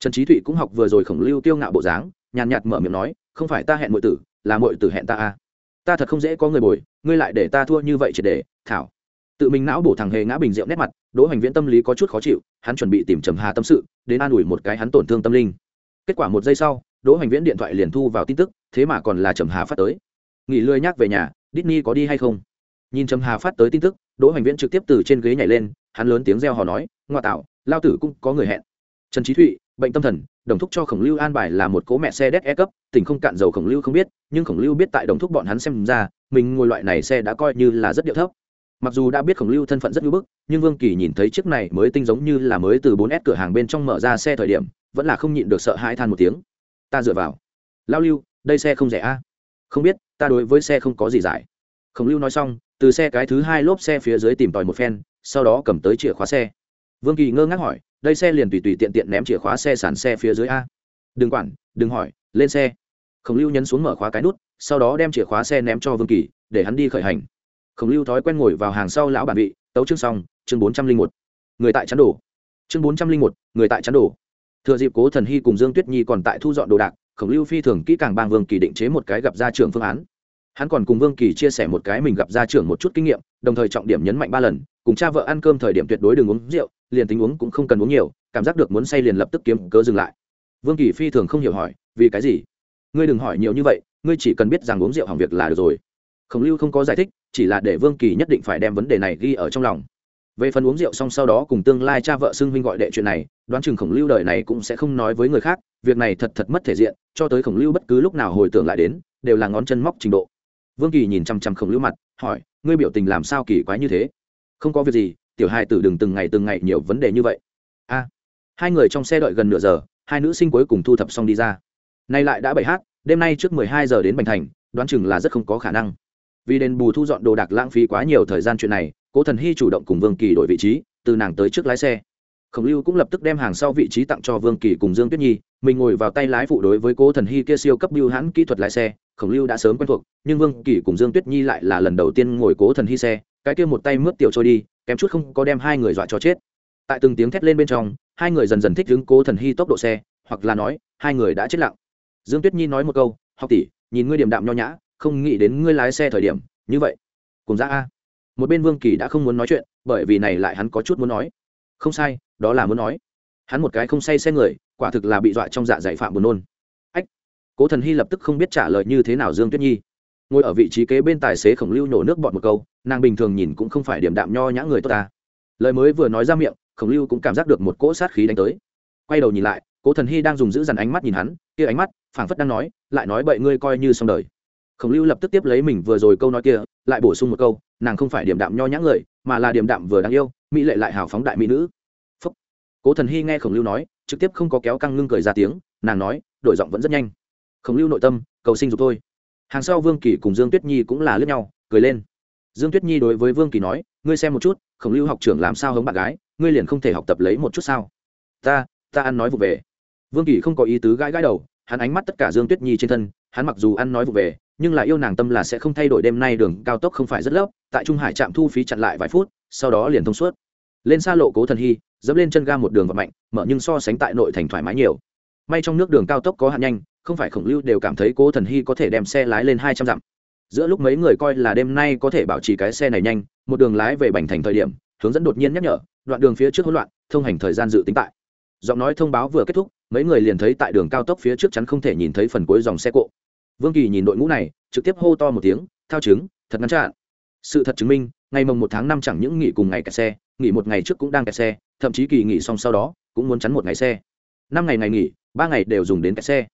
Trần trí thụy cũng học vừa rồi khổng lưu tiêu ngạo bộ dáng, nhàn nhạt mở miệng nói, không phải ta hẹn muội tử, là muội tử hẹn ta à ta thật không dễ có người bồi, ngươi lại để ta thua như vậy chỉ để, thảo. Tự mình não bổ thằng hề ngã bình rượu nét mặt, đỗ hoành viễn tâm lý có chút khó chịu, hắn chuẩn bị tìm trầm hà tâm sự, đến an ủi một cái hắn tổn thương tâm linh. Kết quả một giây sau, đỗ hoành viễn điện thoại liền thu vào tin tức, thế mà còn là trầm hà phát tới. Nghỉ lười nhắc về nhà, Disney có đi hay không? Nhìn trầm hà phát tới tin tức, đỗ hoành viễn trực tiếp từ trên ghế nhảy lên, hắn lớn tiếng reo hò nói, ngoa tạo, lao tử cũng có người hẹn. Trần trí thụy bệnh tâm thần, đồng thúc cho khổng lưu an bài là một cố mẹ xe đét e cấp tỉnh không cạn dầu khổng lưu không biết, nhưng khổng lưu biết tại đồng thúc bọn hắn xem ra, mình ngồi loại này xe đã coi như là rất điệu thấp. Mặc dù đã biết khổng lưu thân phận rất ngưỡng bức, nhưng vương kỳ nhìn thấy chiếc này mới tinh giống như là mới từ 4 s cửa hàng bên trong mở ra xe thời điểm, vẫn là không nhịn được sợ hãi than một tiếng. Ta dựa vào. Lao lưu, đây xe không rẻ a. Không biết, ta đối với xe không có gì giải. Khổng lưu nói xong, từ xe cái thứ hai lốp xe phía dưới tìm tòi một phen, sau đó cầm tới chìa khóa xe vương kỳ ngơ ngác hỏi đây xe liền tùy tùy tiện tiện ném chìa khóa xe sàn xe phía dưới a? Đừng quản đừng hỏi lên xe. Khổng lưu nhấn xuống mở khóa cái nút sau đó đem chìa khóa xe ném cho vương kỳ để hắn đi khởi hành. Khổng lưu thói quen ngồi vào hàng sau lão bản vị tấu chương xong chương bốn trăm linh một. Người tại chắn đổ, chương bốn trăm linh một người tại chắn đổ. thừa dịp cố thần hy cùng dương tuyết nhi còn tại thu dọn đồ đạc khổng lưu phi thường kỹ càng bang vương kỳ định chế một cái gặp gia trưởng phương án. Hắn còn cùng vương kỳ chia sẻ một cái mình gặp gia trưởng một chút kinh nghiệm đồng thời trọng điểm nhấn mạnh ba lần cùng cha vợ ăn cơm thời điểm tuyệt đối đừng uống rượu, liền tính uống cũng không cần uống nhiều, cảm giác được muốn say liền lập tức kiếm cớ dừng lại. Vương kỳ phi thường không hiểu hỏi, vì cái gì? Ngươi đừng hỏi nhiều như vậy, ngươi chỉ cần biết rằng uống rượu hỏng việc là được rồi. Khổng lưu không có giải thích, chỉ là để vương kỳ nhất định phải đem vấn đề này ghi ở trong lòng. Về phần uống rượu xong sau đó cùng tương lai cha vợ xưng huynh gọi đệ chuyện này, đoán chừng khổng lưu đời này cũng sẽ không nói với người khác, việc này thật thật mất thể diện, cho tới khổng lưu bất cứ lúc nào hồi tưởng lại đến, đều là ngón chân móc trình độ. Vương kỳ nhìn chằm chằm khổng lưu mặt, hỏi, ngươi biểu tình làm sao kỳ quái như thế? Không có việc gì, tiểu hai tử đừng từng ngày từng ngày nhiều vấn đề như vậy. A. Hai người trong xe đợi gần nửa giờ, hai nữ sinh cuối cùng thu thập xong đi ra. Nay lại đã bảy h đêm nay trước mười hai giờ đến bành thành, đoán chừng là rất không có khả năng. Vì đền bù thu dọn đồ đạc lãng phí quá nhiều thời gian chuyện này, cố thần hy chủ động cùng vương kỳ đổi vị trí, từ nàng tới trước lái xe. Khổng lưu cũng lập tức đem hàng sau vị trí tặng cho vương kỳ cùng dương tuyết nhi, mình ngồi vào tay lái phụ đối với cố thần hy kia siêu cấp biêu hãn kỹ thuật lái xe, khổng lưu đã sớm quen thuộc, nhưng vương kỳ cùng dương tuyết nhi lại là lần đầu tiên ngồi cố thần hy xe cái kia một tay mướt tiểu trôi đi, kém chút không có đem hai người dọa cho chết. Tại từng tiếng thét lên bên trong, hai người dần dần thích đứng cố thần hy tốc độ xe, hoặc là nói, hai người đã chết lặng. Dương tuyết nhi nói một câu, học tỷ, nhìn ngươi điểm đạm nho nhã, không nghĩ đến ngươi lái xe thời điểm, như vậy. Cùng ra a. Một bên vương kỳ đã không muốn nói chuyện, bởi vì này lại hắn có chút muốn nói. Không sai, đó là muốn nói. Hắn một cái không say xe người, quả thực là bị dọa trong dạ giải phạm buồn nôn. Ách! Cố thần hy lập tức không biết trả lời như thế nào dương tuyết nhi. Ngồi ở vị trí kế bên tài xế khổng lưu nổ nước bọt một câu nàng bình thường nhìn cũng không phải điểm đạm nho nhã người tốt ta. Lời mới vừa nói ra miệng, khổng lưu cũng cảm giác được một cỗ sát khí đánh tới. Quay đầu nhìn lại, cố thần hy đang dùng giữ dằn ánh mắt nhìn hắn, kia ánh mắt, phảng phất đang nói, lại nói bậy ngươi coi như xong đời. Khổng lưu lập tức tiếp lấy mình vừa rồi câu nói kia, lại bổ sung một câu, nàng không phải điểm đạm nho nhã người, mà là điểm đạm vừa đáng yêu, mỹ lệ lại hào phóng đại mỹ nữ. Phúc. cố thần hy nghe khổng lưu nói, trực tiếp không có kéo căng ngưng cười ra tiếng, nàng nói, đổi giọng vẫn rất nhanh. Khổng lưu nội tâm, cầu sinh dục thôi. Hàng sau vương kỳ cùng dương tuyết nhi cũng là lướt nhau, cười lên dương tuyết nhi đối với vương kỳ nói, ngươi xem một chút, khổng lưu học trưởng làm sao hống bạn gái, ngươi liền không thể học tập lấy một chút sao? Ta ta ăn nói vụ về. Vương kỳ không có ý tứ gãi gãi đầu, hắn ánh mắt tất cả dương tuyết nhi trên thân, hắn mặc dù ăn nói vụ về, nhưng là yêu nàng tâm là sẽ không thay đổi đêm nay đường cao tốc không phải rất lấp, tại trung hải trạm thu phí chặn lại vài phút, sau đó liền thông suốt. Lên xa lộ cố thần hy, dẫm lên chân ga một đường vật mạnh, mở nhưng so sánh tại nội thành thoải mái nhiều. May trong nước đường cao tốc có hạn nhanh, không phải khổng lưu đều cảm thấy cố thần hy có thể đem xe lái lên hai trăm dặm giữa lúc mấy người coi là đêm nay có thể bảo trì cái xe này nhanh, một đường lái về bành thành thời điểm, hướng dẫn đột nhiên nhắc nhở, đoạn đường phía trước hỗn loạn, thông hành thời gian dự tính tại. Giọng nói thông báo vừa kết thúc, mấy người liền thấy tại đường cao tốc phía trước chắn không thể nhìn thấy phần cuối dòng xe cộ. Vương kỳ nhìn đội ngũ này, trực tiếp hô to một tiếng, thao chứng, thật ngắn chặn. Sự thật chứng minh, ngày mồng một tháng năm chẳng những nghỉ cùng ngày kẹt xe, nghỉ một ngày trước cũng đang kẹt xe, thậm chí kỳ nghỉ xong sau đó, cũng muốn chắn một ngày xe. Năm ngày ngày nghỉ, ba ngày đều dùng đến kẹt xe.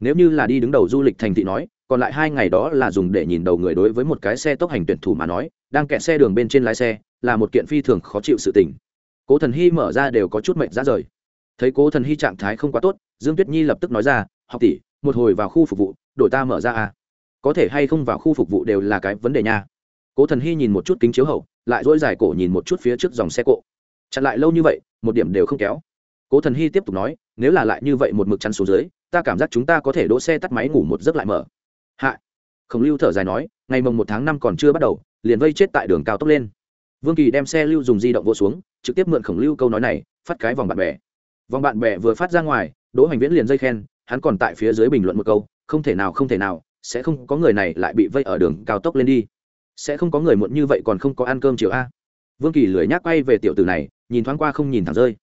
Nếu như là đi đứng đầu du lịch thành thị nói còn lại hai ngày đó là dùng để nhìn đầu người đối với một cái xe tốc hành tuyển thủ mà nói, đang kẹt xe đường bên trên lái xe, là một kiện phi thường khó chịu sự tình. Cố thần hy mở ra đều có chút mệnh ra rời. Thấy cố thần hy trạng thái không quá tốt, dương tuyết nhi lập tức nói ra, học tỷ, một hồi vào khu phục vụ đội ta mở ra à? Có thể hay không vào khu phục vụ đều là cái vấn đề nha. Cố thần hy nhìn một chút kính chiếu hậu, lại dỗi dài cổ nhìn một chút phía trước dòng xe cộ. Chặn lại lâu như vậy, một điểm đều không kéo. Cố thần hy tiếp tục nói, nếu là lại như vậy một mực chăn xuống dưới, ta cảm giác chúng ta có thể đỗ xe tắt máy ngủ một giấc lại mở hạ. Khổng lưu thở dài nói, ngày mồng một tháng năm còn chưa bắt đầu, liền vây chết tại đường cao tốc lên. Vương kỳ đem xe lưu dùng di động vô xuống, trực tiếp mượn khổng lưu câu nói này, phát cái vòng bạn bè. Vòng bạn bè vừa phát ra ngoài, đỗ hoành viễn liền dây khen, hắn còn tại phía dưới bình luận một câu, không thể nào, không thể nào, sẽ không có người này lại bị vây ở đường cao tốc lên đi. Sẽ không có người muộn như vậy còn không có ăn cơm chiều a. Vương kỳ lười nhác quay về tiểu tử này, nhìn thoáng qua không nhìn thẳng rơi.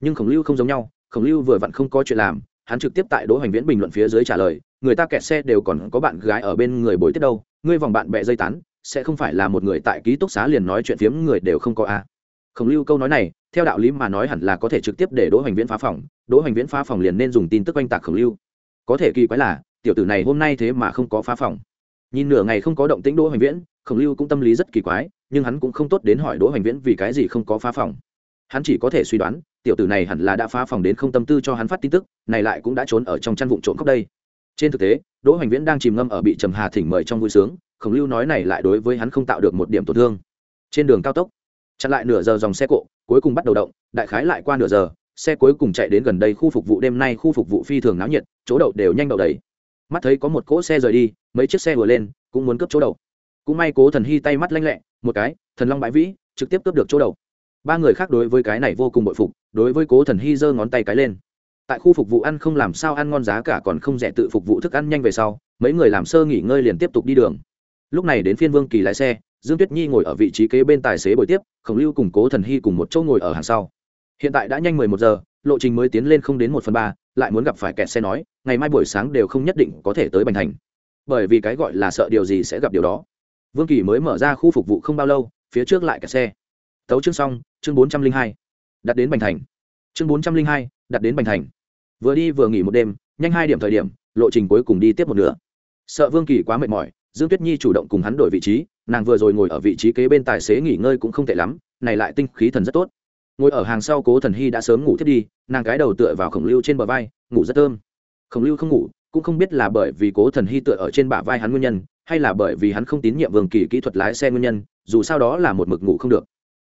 Nhưng khổng lưu không giống nhau, khổng lưu vừa vặn không có chuyện làm, hắn trực tiếp tại đỗ hoành viễn bình luận phía dưới trả lời người ta kẹt xe đều còn có bạn gái ở bên người bồi tiếp đâu, ngươi vòng bạn bè dây tán, sẽ không phải là một người tại ký túc xá liền nói chuyện phiếm người đều không có a khổng lưu câu nói này, theo đạo lý mà nói hẳn là có thể trực tiếp để đỗ hoành viễn phá phòng, đỗ hoành viễn phá phòng liền nên dùng tin tức oanh tạc khổng lưu. Có thể kỳ quái là, tiểu tử này hôm nay thế mà không có phá phòng. Nhìn nửa ngày không có động tĩnh đỗ hoành viễn, khổng lưu cũng tâm lý rất kỳ quái, nhưng hắn cũng không tốt đến hỏi đỗ hoành viễn vì cái gì không có phá phòng. Hắn chỉ có thể suy đoán, tiểu tử này hẳn là đã phá phòng đến không tâm tư cho hắn phát tin tức, này lại cũng đã trốn ở trong chăn vụn trộm cốc đây trên thực tế, đỗ hoành viễn đang chìm ngâm ở bị trầm hà thỉnh mời trong vui sướng, khổng lưu nói này lại đối với hắn không tạo được một điểm tổn thương. Trên đường cao tốc, chặn lại nửa giờ dòng xe cộ, cuối cùng bắt đầu động, đại khái lại qua nửa giờ, xe cuối cùng chạy đến gần đây khu phục vụ đêm nay khu phục vụ phi thường náo nhiệt, chỗ đậu đều nhanh đậu đầy. Mắt thấy có một cỗ xe rời đi, mấy chiếc xe vừa lên, cũng muốn cướp chỗ đậu. Cũng may cố thần hy tay mắt lanh lẹ, một cái, thần long bãi vĩ, trực tiếp cướp được chỗ đậu. Ba người khác đối với cái này vô cùng bội phục, đối với cố thần hy giơ ngón tay cái lên tại khu phục vụ ăn không làm sao ăn ngon giá cả còn không rẻ tự phục vụ thức ăn nhanh về sau, mấy người làm sơ nghỉ ngơi liền tiếp tục đi đường. Lúc này đến phiên vương kỳ lái xe, dương tuyết nhi ngồi ở vị trí kế bên tài xế bồi tiếp, khổng lưu cùng cố thần hy cùng một chỗ ngồi ở hàng sau. Hiện tại đã nhanh mười một giờ, lộ trình mới tiến lên không đến một phần ba, lại muốn gặp phải kẹt xe nói, ngày mai buổi sáng đều không nhất định có thể tới bành thành. Bởi vì cái gọi là sợ điều gì sẽ gặp điều đó. Vương kỳ mới mở ra khu phục vụ không bao lâu, phía trước lại kẹt xe. Tấu chương xong, chương bốn trăm linh hai, đặt đến bành thành. Chương bốn trăm linh hai, đặt đến bành thành vừa đi vừa nghỉ một đêm, nhanh hai điểm thời điểm, lộ trình cuối cùng đi tiếp một nửa. Sợ vương kỳ quá mệt mỏi, dương tuyết nhi chủ động cùng hắn đổi vị trí, nàng vừa rồi ngồi ở vị trí kế bên tài xế nghỉ ngơi cũng không tệ lắm, này lại tinh khí thần rất tốt. Ngồi ở hàng sau cố thần hy đã sớm ngủ thiết đi, nàng cái đầu tựa vào khổng lưu trên bờ vai, ngủ rất thơm. Khổng lưu không ngủ, cũng không biết là bởi vì cố thần hy tựa ở trên bả vai hắn nguyên nhân, hay là bởi vì hắn không tín nhiệm vương kỳ kỹ thuật lái xe nguyên nhân, dù sao đó là một mực ngủ không được.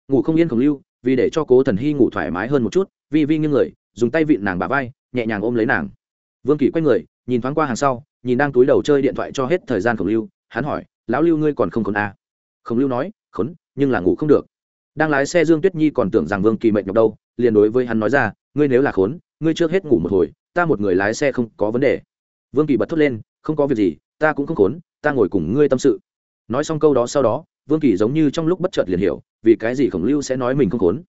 Ngủ không yên khổng lưu, vì để cho cố thần hy ngủ thoải mái hơn một chút, vi vi nghiêng người, dùng tay vịn nàng bả vai nhẹ nhàng ôm lấy nàng. Vương kỳ quay người, nhìn thoáng qua hàng sau, nhìn đang túi đầu chơi điện thoại cho hết thời gian khổng lưu, hắn hỏi, lão lưu ngươi còn không khốn à? khổng lưu nói, khốn, nhưng là ngủ không được. Đang lái xe dương tuyết nhi còn tưởng rằng vương kỳ mệt nhọc đâu, liền đối với hắn nói ra, ngươi nếu là khốn, ngươi trước hết ngủ một hồi, ta một người lái xe không có vấn đề. Vương kỳ bật thốt lên, không có việc gì, ta cũng không khốn, ta ngồi cùng ngươi tâm sự. Nói xong câu đó sau đó, vương kỳ giống như trong lúc bất chợt liền hiểu, vì cái gì khổng lưu sẽ nói mình không khốn.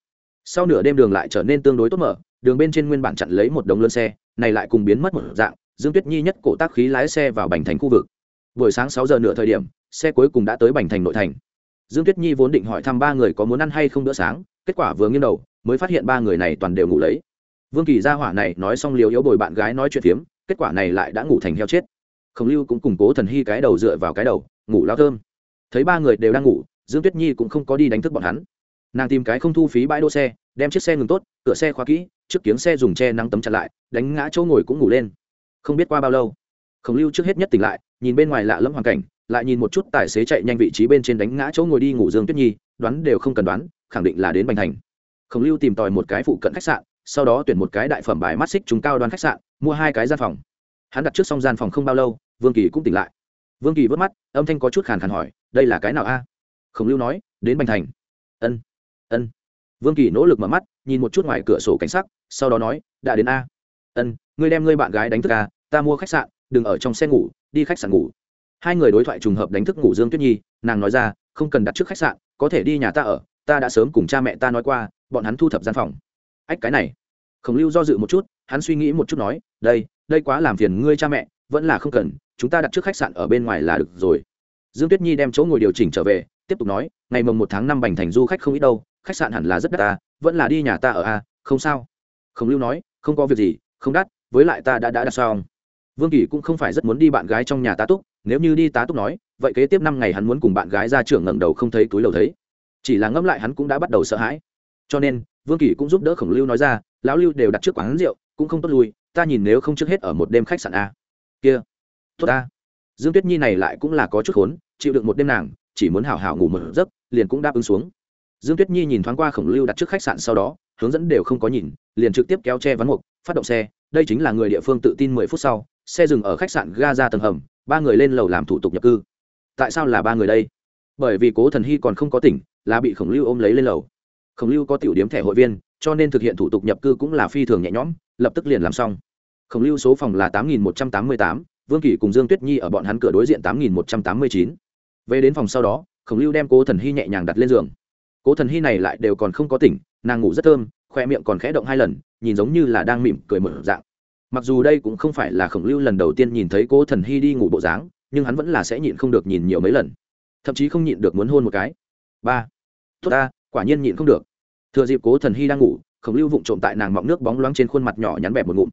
Sau nửa đêm đường lại trở nên tương đối tốt mở đường bên trên nguyên bản chặn lấy một đống lớn xe, này lại cùng biến mất một dạng, dương tuyết nhi nhất cổ tác khí lái xe vào bành thành khu vực. Buổi sáng sáu giờ nửa thời điểm, xe cuối cùng đã tới bành thành nội thành. Dương tuyết nhi vốn định hỏi thăm ba người có muốn ăn hay không bữa sáng, kết quả vừa nghiêng đầu, mới phát hiện ba người này toàn đều ngủ lấy. Vương kỳ gia hỏa này nói xong liều yếu bồi bạn gái nói chuyện phiếm, kết quả này lại đã ngủ thành heo chết. Khổng lưu cũng củng cố thần hy cái đầu dựa vào cái đầu, ngủ lao thơm. Thấy ba người đều đang ngủ, dương tuyết nhi cũng không có đi đánh thức bọn hắn. Nàng tìm cái không thu phí bãi đỗ xe, đem chiếc xe ngừng tốt, cửa xe khóa kỹ trước kiếng xe dùng che nắng tấm chặt lại, đánh ngã chỗ ngồi cũng ngủ lên. Không biết qua bao lâu, khổng lưu trước hết nhất tỉnh lại, nhìn bên ngoài lạ lẫm hoàn cảnh, lại nhìn một chút tài xế chạy nhanh vị trí bên trên đánh ngã chỗ ngồi đi ngủ dương tuyết nhi, đoán đều không cần đoán, khẳng định là đến bành thành. Khổng lưu tìm tòi một cái phụ cận khách sạn, sau đó tuyển một cái đại phẩm bài mắt xích chúng cao đoàn khách sạn, mua hai cái gian phòng. Hắn đặt trước xong gian phòng không bao lâu, vương kỳ cũng tỉnh lại. Vương kỳ vớt mắt, âm thanh có chút khàn khàn hỏi, đây là cái nào a? Khổng lưu nói, đến bành thành. Ân ân vương kỳ nỗ lực mở mắt, nhìn một chút ngoài cửa sổ cảnh sắc, sau đó nói, đã đến a. Ân, ngươi đem ngươi bạn gái đánh thức a, ta mua khách sạn, đừng ở trong xe ngủ, đi khách sạn ngủ. Hai người đối thoại trùng hợp đánh thức ngủ dương tuyết nhi, nàng nói ra, không cần đặt trước khách sạn, có thể đi nhà ta ở, ta đã sớm cùng cha mẹ ta nói qua, bọn hắn thu thập gian phòng. Ách, cái này. Khổng lưu do dự một chút, hắn suy nghĩ một chút nói, đây đây quá làm phiền ngươi cha mẹ, vẫn là không cần, chúng ta đặt trước khách sạn ở bên ngoài là được rồi. Dương tuyết nhi đem chỗ ngồi điều chỉnh trở về, tiếp tục nói, ngày mồng một tháng năm bành thành du khách không ít đâu khách sạn hẳn là rất đắt ta, vẫn là đi nhà ta ở a, không sao. Khổng lưu nói, không có việc gì, không đắt, với lại ta đã đã đặt xong. Vương kỳ cũng không phải rất muốn đi bạn gái trong nhà tá túc, nếu như đi tá túc nói, vậy kế tiếp năm ngày hắn muốn cùng bạn gái ra trưởng ngẩng đầu không thấy túi lầu thấy. Chỉ là ngẫm lại hắn cũng đã bắt đầu sợ hãi. Cho nên, vương kỳ cũng giúp đỡ khổng lưu nói ra, lão lưu đều đặt trước quán rượu, cũng không tốt lui ta nhìn nếu không trước hết ở một đêm khách sạn a. Kia, tốt ta. Dương tuyết nhi này lại cũng là có chút khốn, chịu được một đêm nàng, chỉ muốn hào hào ngủ một giấc, liền cũng đáp ứng xuống dương tuyết nhi nhìn thoáng qua khổng lưu đặt trước khách sạn sau đó, hướng dẫn đều không có nhìn, liền trực tiếp kéo che ván mục, phát động xe, đây chính là người địa phương tự tin mười phút sau, xe dừng ở khách sạn ga ra tầng hầm, ba người lên lầu làm thủ tục nhập cư. Tại sao là ba người đây? Bởi vì cố thần hy còn không có tỉnh, là bị khổng lưu ôm lấy lên lầu. Khổng lưu có tiểu điếm thẻ hội viên, cho nên thực hiện thủ tục nhập cư cũng là phi thường nhẹ nhõm, lập tức liền làm xong. Khổng lưu số phòng là tám nghìn một trăm tám mươi tám, vương kỷ cùng dương tuyết nhi ở bọn hắn cửa đối diện tám nghìn một trăm tám mươi chín. Về đến phòng sau đó, khổng lưu đem cố thần hy nhẹ nhàng đặt lên giường cố thần hy này lại đều còn không có tỉnh, nàng ngủ rất thơm, khoe miệng còn khẽ động hai lần, nhìn giống như là đang mỉm cười mở dạng. Mặc dù đây cũng không phải là khổng lưu lần đầu tiên nhìn thấy cố thần hy đi ngủ bộ dáng, nhưng hắn vẫn là sẽ nhịn không được nhìn nhiều mấy lần. Thậm chí không nhịn được muốn hôn một cái. Ba. Tốt ta, quả nhiên nhịn không được. Thừa dịp cố thần hy đang ngủ, khổng lưu vụng trộm tại nàng mọng nước bóng loáng trên khuôn mặt nhỏ nhắn bẹp một ngụm.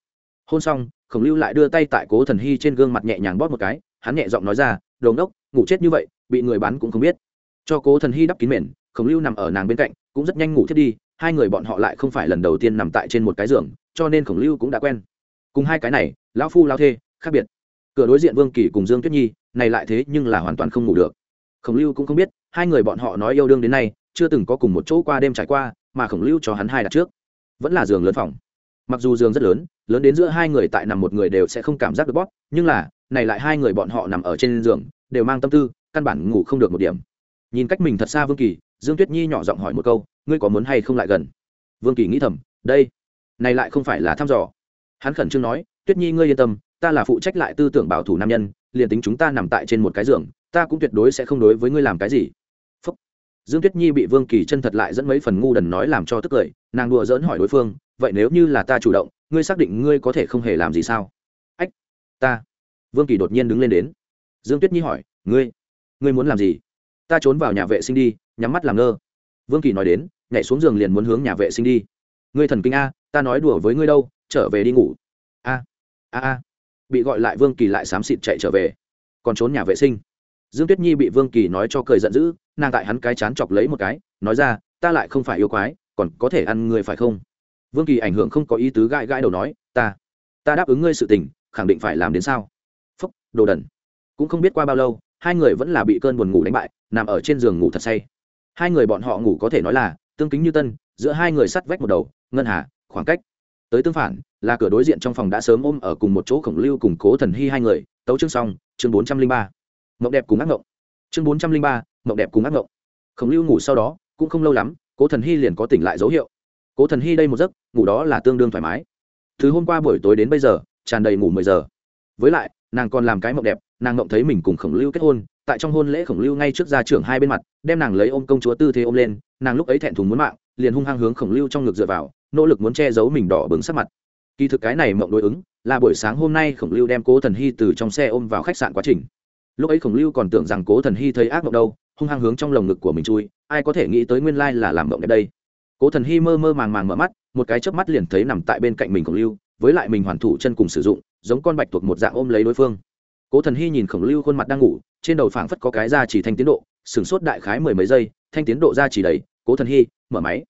Hôn xong, khổng lưu lại đưa tay tại cố thần hy trên gương mặt nhẹ nhàng bóp một cái, hắn nhẹ giọng nói ra đồn đốc ngủ chết như vậy, bị người bán cũng không biết. Cho cố thần hy đắp kín mền khổng lưu nằm ở nàng bên cạnh, cũng rất nhanh ngủ thiết đi, hai người bọn họ lại không phải lần đầu tiên nằm tại trên một cái giường, cho nên khổng lưu cũng đã quen. Cùng hai cái này, lão phu lao thê, khác biệt. Cửa đối diện vương kỳ cùng dương tuyết nhi, này lại thế nhưng là hoàn toàn không ngủ được. Khổng lưu cũng không biết, hai người bọn họ nói yêu đương đến nay, chưa từng có cùng một chỗ qua đêm trải qua, mà khổng lưu cho hắn hai đặt trước. Vẫn là giường lớn phòng. Mặc dù giường rất lớn lớn đến giữa hai người tại nằm một người đều sẽ không cảm giác được bóp, nhưng là, này lại hai người bọn họ nằm ở trên giường, đều mang tâm tư, căn bản ngủ không được một điểm. Nhìn cách mình thật xa vương kỳ dương tuyết nhi nhỏ giọng hỏi một câu, ngươi có muốn hay không lại gần? Vương kỳ nghĩ thầm, đây, này lại không phải là thăm dò. Hắn khẩn trương nói, tuyết nhi ngươi yên tâm, ta là phụ trách lại tư tưởng bảo thủ nam nhân, liền tính chúng ta nằm tại trên một cái giường, ta cũng tuyệt đối sẽ không đối với ngươi làm cái gì. Phúc. dương tuyết nhi bị vương kỳ chân thật lại dẫn mấy phần ngu đần nói làm cho tức cười, nàng đùa dỡn hỏi đối phương, vậy nếu như là ta chủ động, ngươi xác định ngươi có thể không hề làm gì sao? Ách, ta. Vương kỳ đột nhiên đứng lên đến. Dương tuyết nhi hỏi, ngươi ngươi muốn làm gì? Ta trốn vào nhà vệ sinh đi nhắm mắt làm ngơ. Vương kỳ nói đến, nhảy xuống giường liền muốn hướng nhà vệ sinh đi. Ngươi thần kinh a, ta nói đùa với ngươi đâu, trở về đi ngủ. A a a. Bị gọi lại vương kỳ lại xám xịt chạy trở về. Còn trốn nhà vệ sinh. Dương tuyết nhi bị vương kỳ nói cho cười giận dữ, nàng tại hắn cái chán chọc lấy một cái, nói ra, ta lại không phải yêu quái, còn có thể ăn người phải không? Vương kỳ ảnh hưởng không có ý tứ gãi gãi đầu nói, ta ta đáp ứng ngươi sự tình, khẳng định phải làm đến sao? Phúc, đồ đần. Cũng không biết qua bao lâu, hai người vẫn là bị cơn buồn ngủ đánh bại, nằm ở trên giường ngủ thật say hai người bọn họ ngủ có thể nói là tương kính như tân, giữa hai người sắt vách một đầu, ngân hà, khoảng cách. Tới tương phản, là cửa đối diện trong phòng đã sớm ôm ở cùng một chỗ khổng lưu cùng cố thần hy hai người, tấu chương xong, chương bốn trăm linh ba. Mộng đẹp cùng ác mộng. Chương bốn trăm linh ba, mộng đẹp cùng ác mộng. Khổng lưu ngủ sau đó, cũng không lâu lắm, cố thần hy liền có tỉnh lại dấu hiệu. Cố thần hy đây một giấc, ngủ đó là tương đương thoải mái. Từ hôm qua buổi tối đến bây giờ, tràn đầy ngủ mười giờ. Với lại, nàng còn làm cái mộng đẹp, nàng mộng thấy mình cùng khổng lưu kết hôn tại trong hôn lễ khổng lưu ngay trước gia trưởng hai bên mặt, đem nàng lấy ôm công chúa tư thế ôm lên, nàng lúc ấy thẹn thùng muốn mạng, liền hung hăng hướng khổng lưu trong ngực dựa vào, nỗ lực muốn che giấu mình đỏ bừng sắc mặt. Kỳ thực cái này mộng đối ứng, là buổi sáng hôm nay khổng lưu đem cố thần hy từ trong xe ôm vào khách sạn quá trình. Lúc ấy khổng lưu còn tưởng rằng cố thần hy thấy ác mộng đâu, hung hăng hướng trong lồng ngực của mình chui, ai có thể nghĩ tới nguyên lai là làm mộng đẹp đây. Cố thần hy mơ mơ màng màng mở mắt, một cái chớp mắt liền thấy nằm tại bên cạnh mình khổng lưu, với lại mình hoàn thủ chân cùng sử dụng, giống con bạch thuộc một dạng ôm lấy đối phương. Cố thần hy nhìn khổng lưu khuôn mặt đang ngủ trên đầu phảng phất có cái ra chỉ thanh tiến độ, sửng sốt đại khái mười mấy giây, thanh tiến độ ra chỉ đầy, cố thần hy, mở máy.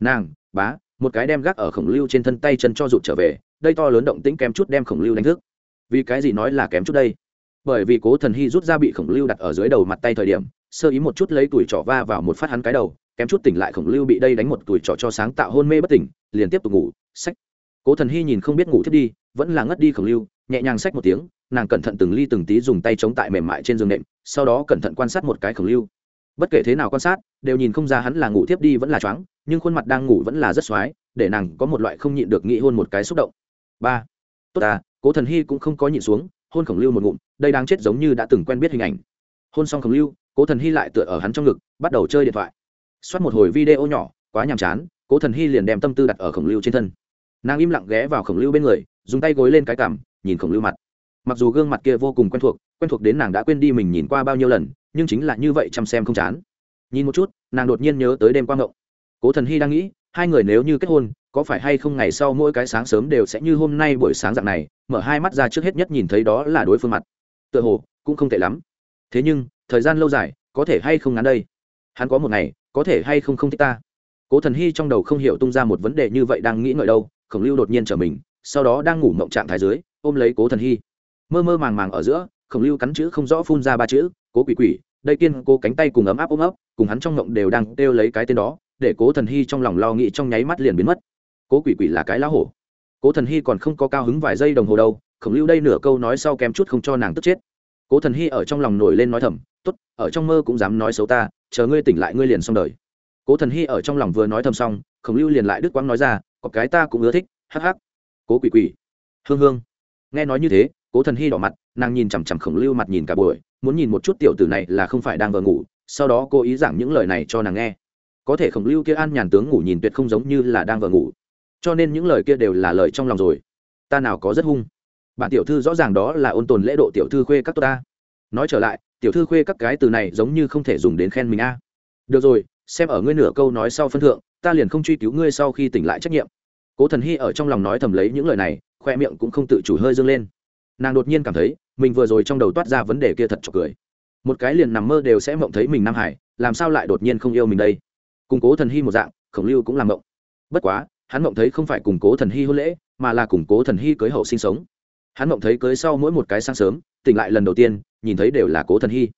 Nàng, bá, một cái đem gác ở khổng lưu trên thân tay chân cho rụt trở về, đây to lớn động tĩnh kém chút đem khổng lưu đánh thức. Vì cái gì nói là kém chút đây? Bởi vì cố thần hy rút ra bị khổng lưu đặt ở dưới đầu mặt tay thời điểm, sơ ý một chút lấy tuổi trỏ va vào một phát hắn cái đầu, kém chút tỉnh lại khổng lưu bị đây đánh một tuổi trỏ cho sáng tạo hôn mê bất tỉnh, liền tiếp tục ngủ, sách. Cố thần hy nhìn không biết ngủ thiết đi, vẫn là ngất đi khổng lưu, nhẹ nhàng sách một tiếng nàng cẩn thận từng ly từng tí dùng tay chống tại mềm mại trên giường nệm, sau đó cẩn thận quan sát một cái khổng lưu. Bất kể thế nào quan sát, đều nhìn không ra hắn là ngủ tiếp đi vẫn là choáng, nhưng khuôn mặt đang ngủ vẫn là rất x để nàng có một loại không nhịn được nghĩ hôn một cái xúc động. Ba. Tốt à cố thần hy cũng không có nhịn xuống, hôn khổng lưu một ngụm, đây đang chết giống như đã từng quen biết hình ảnh. Hôn xong khổng lưu, cố thần hy lại tựa ở hắn trong ngực, bắt đầu chơi điện thoại. Xoát một hồi video nhỏ, quá nhàm chán, cố thần hy liền đem tâm tư đặt ở khổng lưu trên thân. Nàng im lặng ghé vào khổng lưu bên người, dùng tay gối lên cái cằm, nhìn khổng lưu mặt mặc dù gương mặt kia vô cùng quen thuộc quen thuộc đến nàng đã quên đi mình nhìn qua bao nhiêu lần, nhưng chính là như vậy chăm xem không chán. Nhìn một chút, nàng đột nhiên nhớ tới đêm quang ngộng. Cố thần hy đang nghĩ, hai người nếu như kết hôn, có phải hay không ngày sau mỗi cái sáng sớm đều sẽ như hôm nay buổi sáng dạng này, mở hai mắt ra trước hết nhất nhìn thấy đó là đối phương mặt. Tựa hồ, cũng không tệ lắm. Thế nhưng, thời gian lâu dài, có thể hay không ngắn đây? Hắn có một ngày, có thể hay không không thích ta? Cố thần hy trong đầu không hiểu tung ra một vấn đề như vậy đang nghĩ ngợi đâu, khổng lưu đột nhiên trở mình, sau đó đang ngủ mộng trạng thái dưới, ôm lấy cố thần hy mơ mơ màng màng ở giữa, khổng lưu cắn chữ không rõ phun ra ba chữ, cố quỷ quỷ. Đây kiên cố cánh tay cùng ấm áp ôm ấp, cùng hắn trong ngộng đều đang kêu lấy cái tên đó, để cố thần hy trong lòng lo nghĩ trong nháy mắt liền biến mất. Cố quỷ quỷ là cái lá hổ. Cố thần hy còn không có cao hứng vài giây đồng hồ đâu, khổng lưu đây nửa câu nói sau kém chút không cho nàng tức chết. Cố thần hy ở trong lòng nổi lên nói thầm t ố t ở trong mơ cũng dám nói xấu ta, chờ ngươi tỉnh lại ngươi liền xong đời. Cố thần hy ở trong lòng vừa nói thầm xong, khổng lưu liền lại đức quang nói ra, có cái ta cũng ưa thích, hắc hắc. Cố quỷ quỷ, hương hương. Nghe nói như thế cố thần hy đỏ mặt, nàng nhìn chằm chằm khổng lưu mặt nhìn cả buổi, muốn nhìn một chút tiểu tử này là không phải đang vờ ngủ, sau đó cố ý giảng những lời này cho nàng nghe. Có thể khổng lưu kia an nhàn tướng ngủ nhìn tuyệt không giống như là đang vờ ngủ. Cho nên những lời kia đều là lời trong lòng rồi. Ta nào có rất hung. Bản tiểu thư rõ ràng đó là ôn tồn lễ độ tiểu thư khuê các tốt ta. Nói trở lại, tiểu thư khuê các cái từ này giống như không thể dùng đến khen mình a. Được rồi, xem ở ngươi nửa câu nói sau phân thượng, ta liền không truy cứu ngươi sau khi tỉnh lại trách nhiệm. Cố thần hy ở trong lòng nói thầm lấy những lời này, khoe miệng cũng không tự chủ hơi dâng lên nàng đột nhiên cảm thấy mình vừa rồi trong đầu toát ra vấn đề kia thật chọc cười. Một cái liền nằm mơ đều sẽ mộng thấy mình nam hải, làm sao lại đột nhiên không yêu mình đây? Củng cố thần hy một dạng, khổng lưu cũng làm mộng. Bất quá, hắn mộng thấy không phải củng cố thần hy hôn lễ, mà là củng cố thần hy cưới hậu sinh sống. Hắn mộng thấy cưới sau mỗi một cái sáng sớm, tỉnh lại lần đầu tiên, nhìn thấy đều là cố thần hy.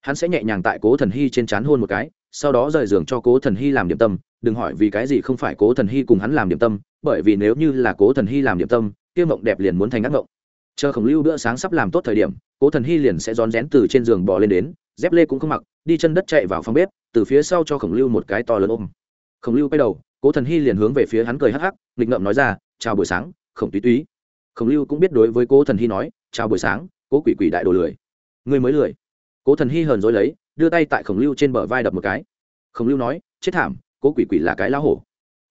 Hắn sẽ nhẹ nhàng tại cố thần hy trên c h á n hôn một cái, sau đó rời giường cho cố thần hy làm điểm tâm, đừng hỏi vì cái gì không phải cố thần hy cùng hắn làm điểm tâm, bởi vì nếu như là cố thần hy làm điểm tâm, kia mộng đẹp liền muốn thành ác mộng chờ khổng lưu bữa sáng sắp làm tốt thời điểm, cố thần hy liền sẽ rón rén từ trên giường bò lên đến, dép lê cũng không mặc, đi chân đất chạy vào phòng bếp, từ phía sau cho khổng lưu một cái to lớn ôm. Khổng lưu quay đầu, cố thần hy liền hướng về phía hắn cười hắc hắc, nghịch ngợm nói ra, chào buổi sáng, khổng túy túy. Khổng lưu cũng biết đối với cố thần hy nói, chào buổi sáng, cố quỷ quỷ đại đồ lười. Người mới lười. Cố thần hy hờn dối lấy, đưa tay tại khổng lưu trên bờ vai đập một cái. Khổng lưu nói, chết thảm, cố quỷ quỷ là cái lá hổ.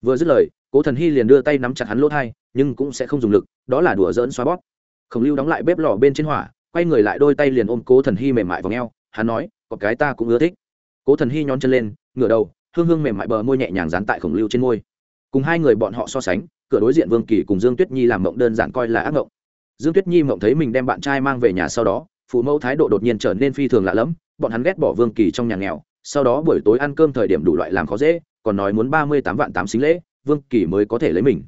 Vừa dứt lời, cố thần hy liền đưa tay nắm chặt hắn lỗ thai, nhưng cũng sẽ không dùng lực, đó là đùa dỡn xoa bóp khổng lưu đóng lại bếp lò bên trên hỏa, quay người lại đôi tay liền ôm cố thần hy mềm mại vào ngheo hắn nói, có cái ta cũng ưa thích. Cố thần hy nhón chân lên, ngửa đầu, hương hương mềm mại bờ môi nhẹ nhàng dán tại khổng lưu trên môi. Cùng hai người bọn họ so sánh, cửa đối diện vương kỳ cùng dương tuyết nhi làm mộng đơn giản coi là ác mộng. Dương tuyết nhi mộng thấy mình đem bạn trai mang về nhà sau đó, phụ mẫu thái độ đột nhiên trở nên phi thường lạ lẫm, bọn hắn ghét bỏ vương kỳ trong nhà nghèo, sau đó buổi tối ăn cơm thời điểm đủ loại làm khó dễ, còn nói muốn ba mươi tám vạn tám xính lễ, vương kỳ mới có thể lấy mình.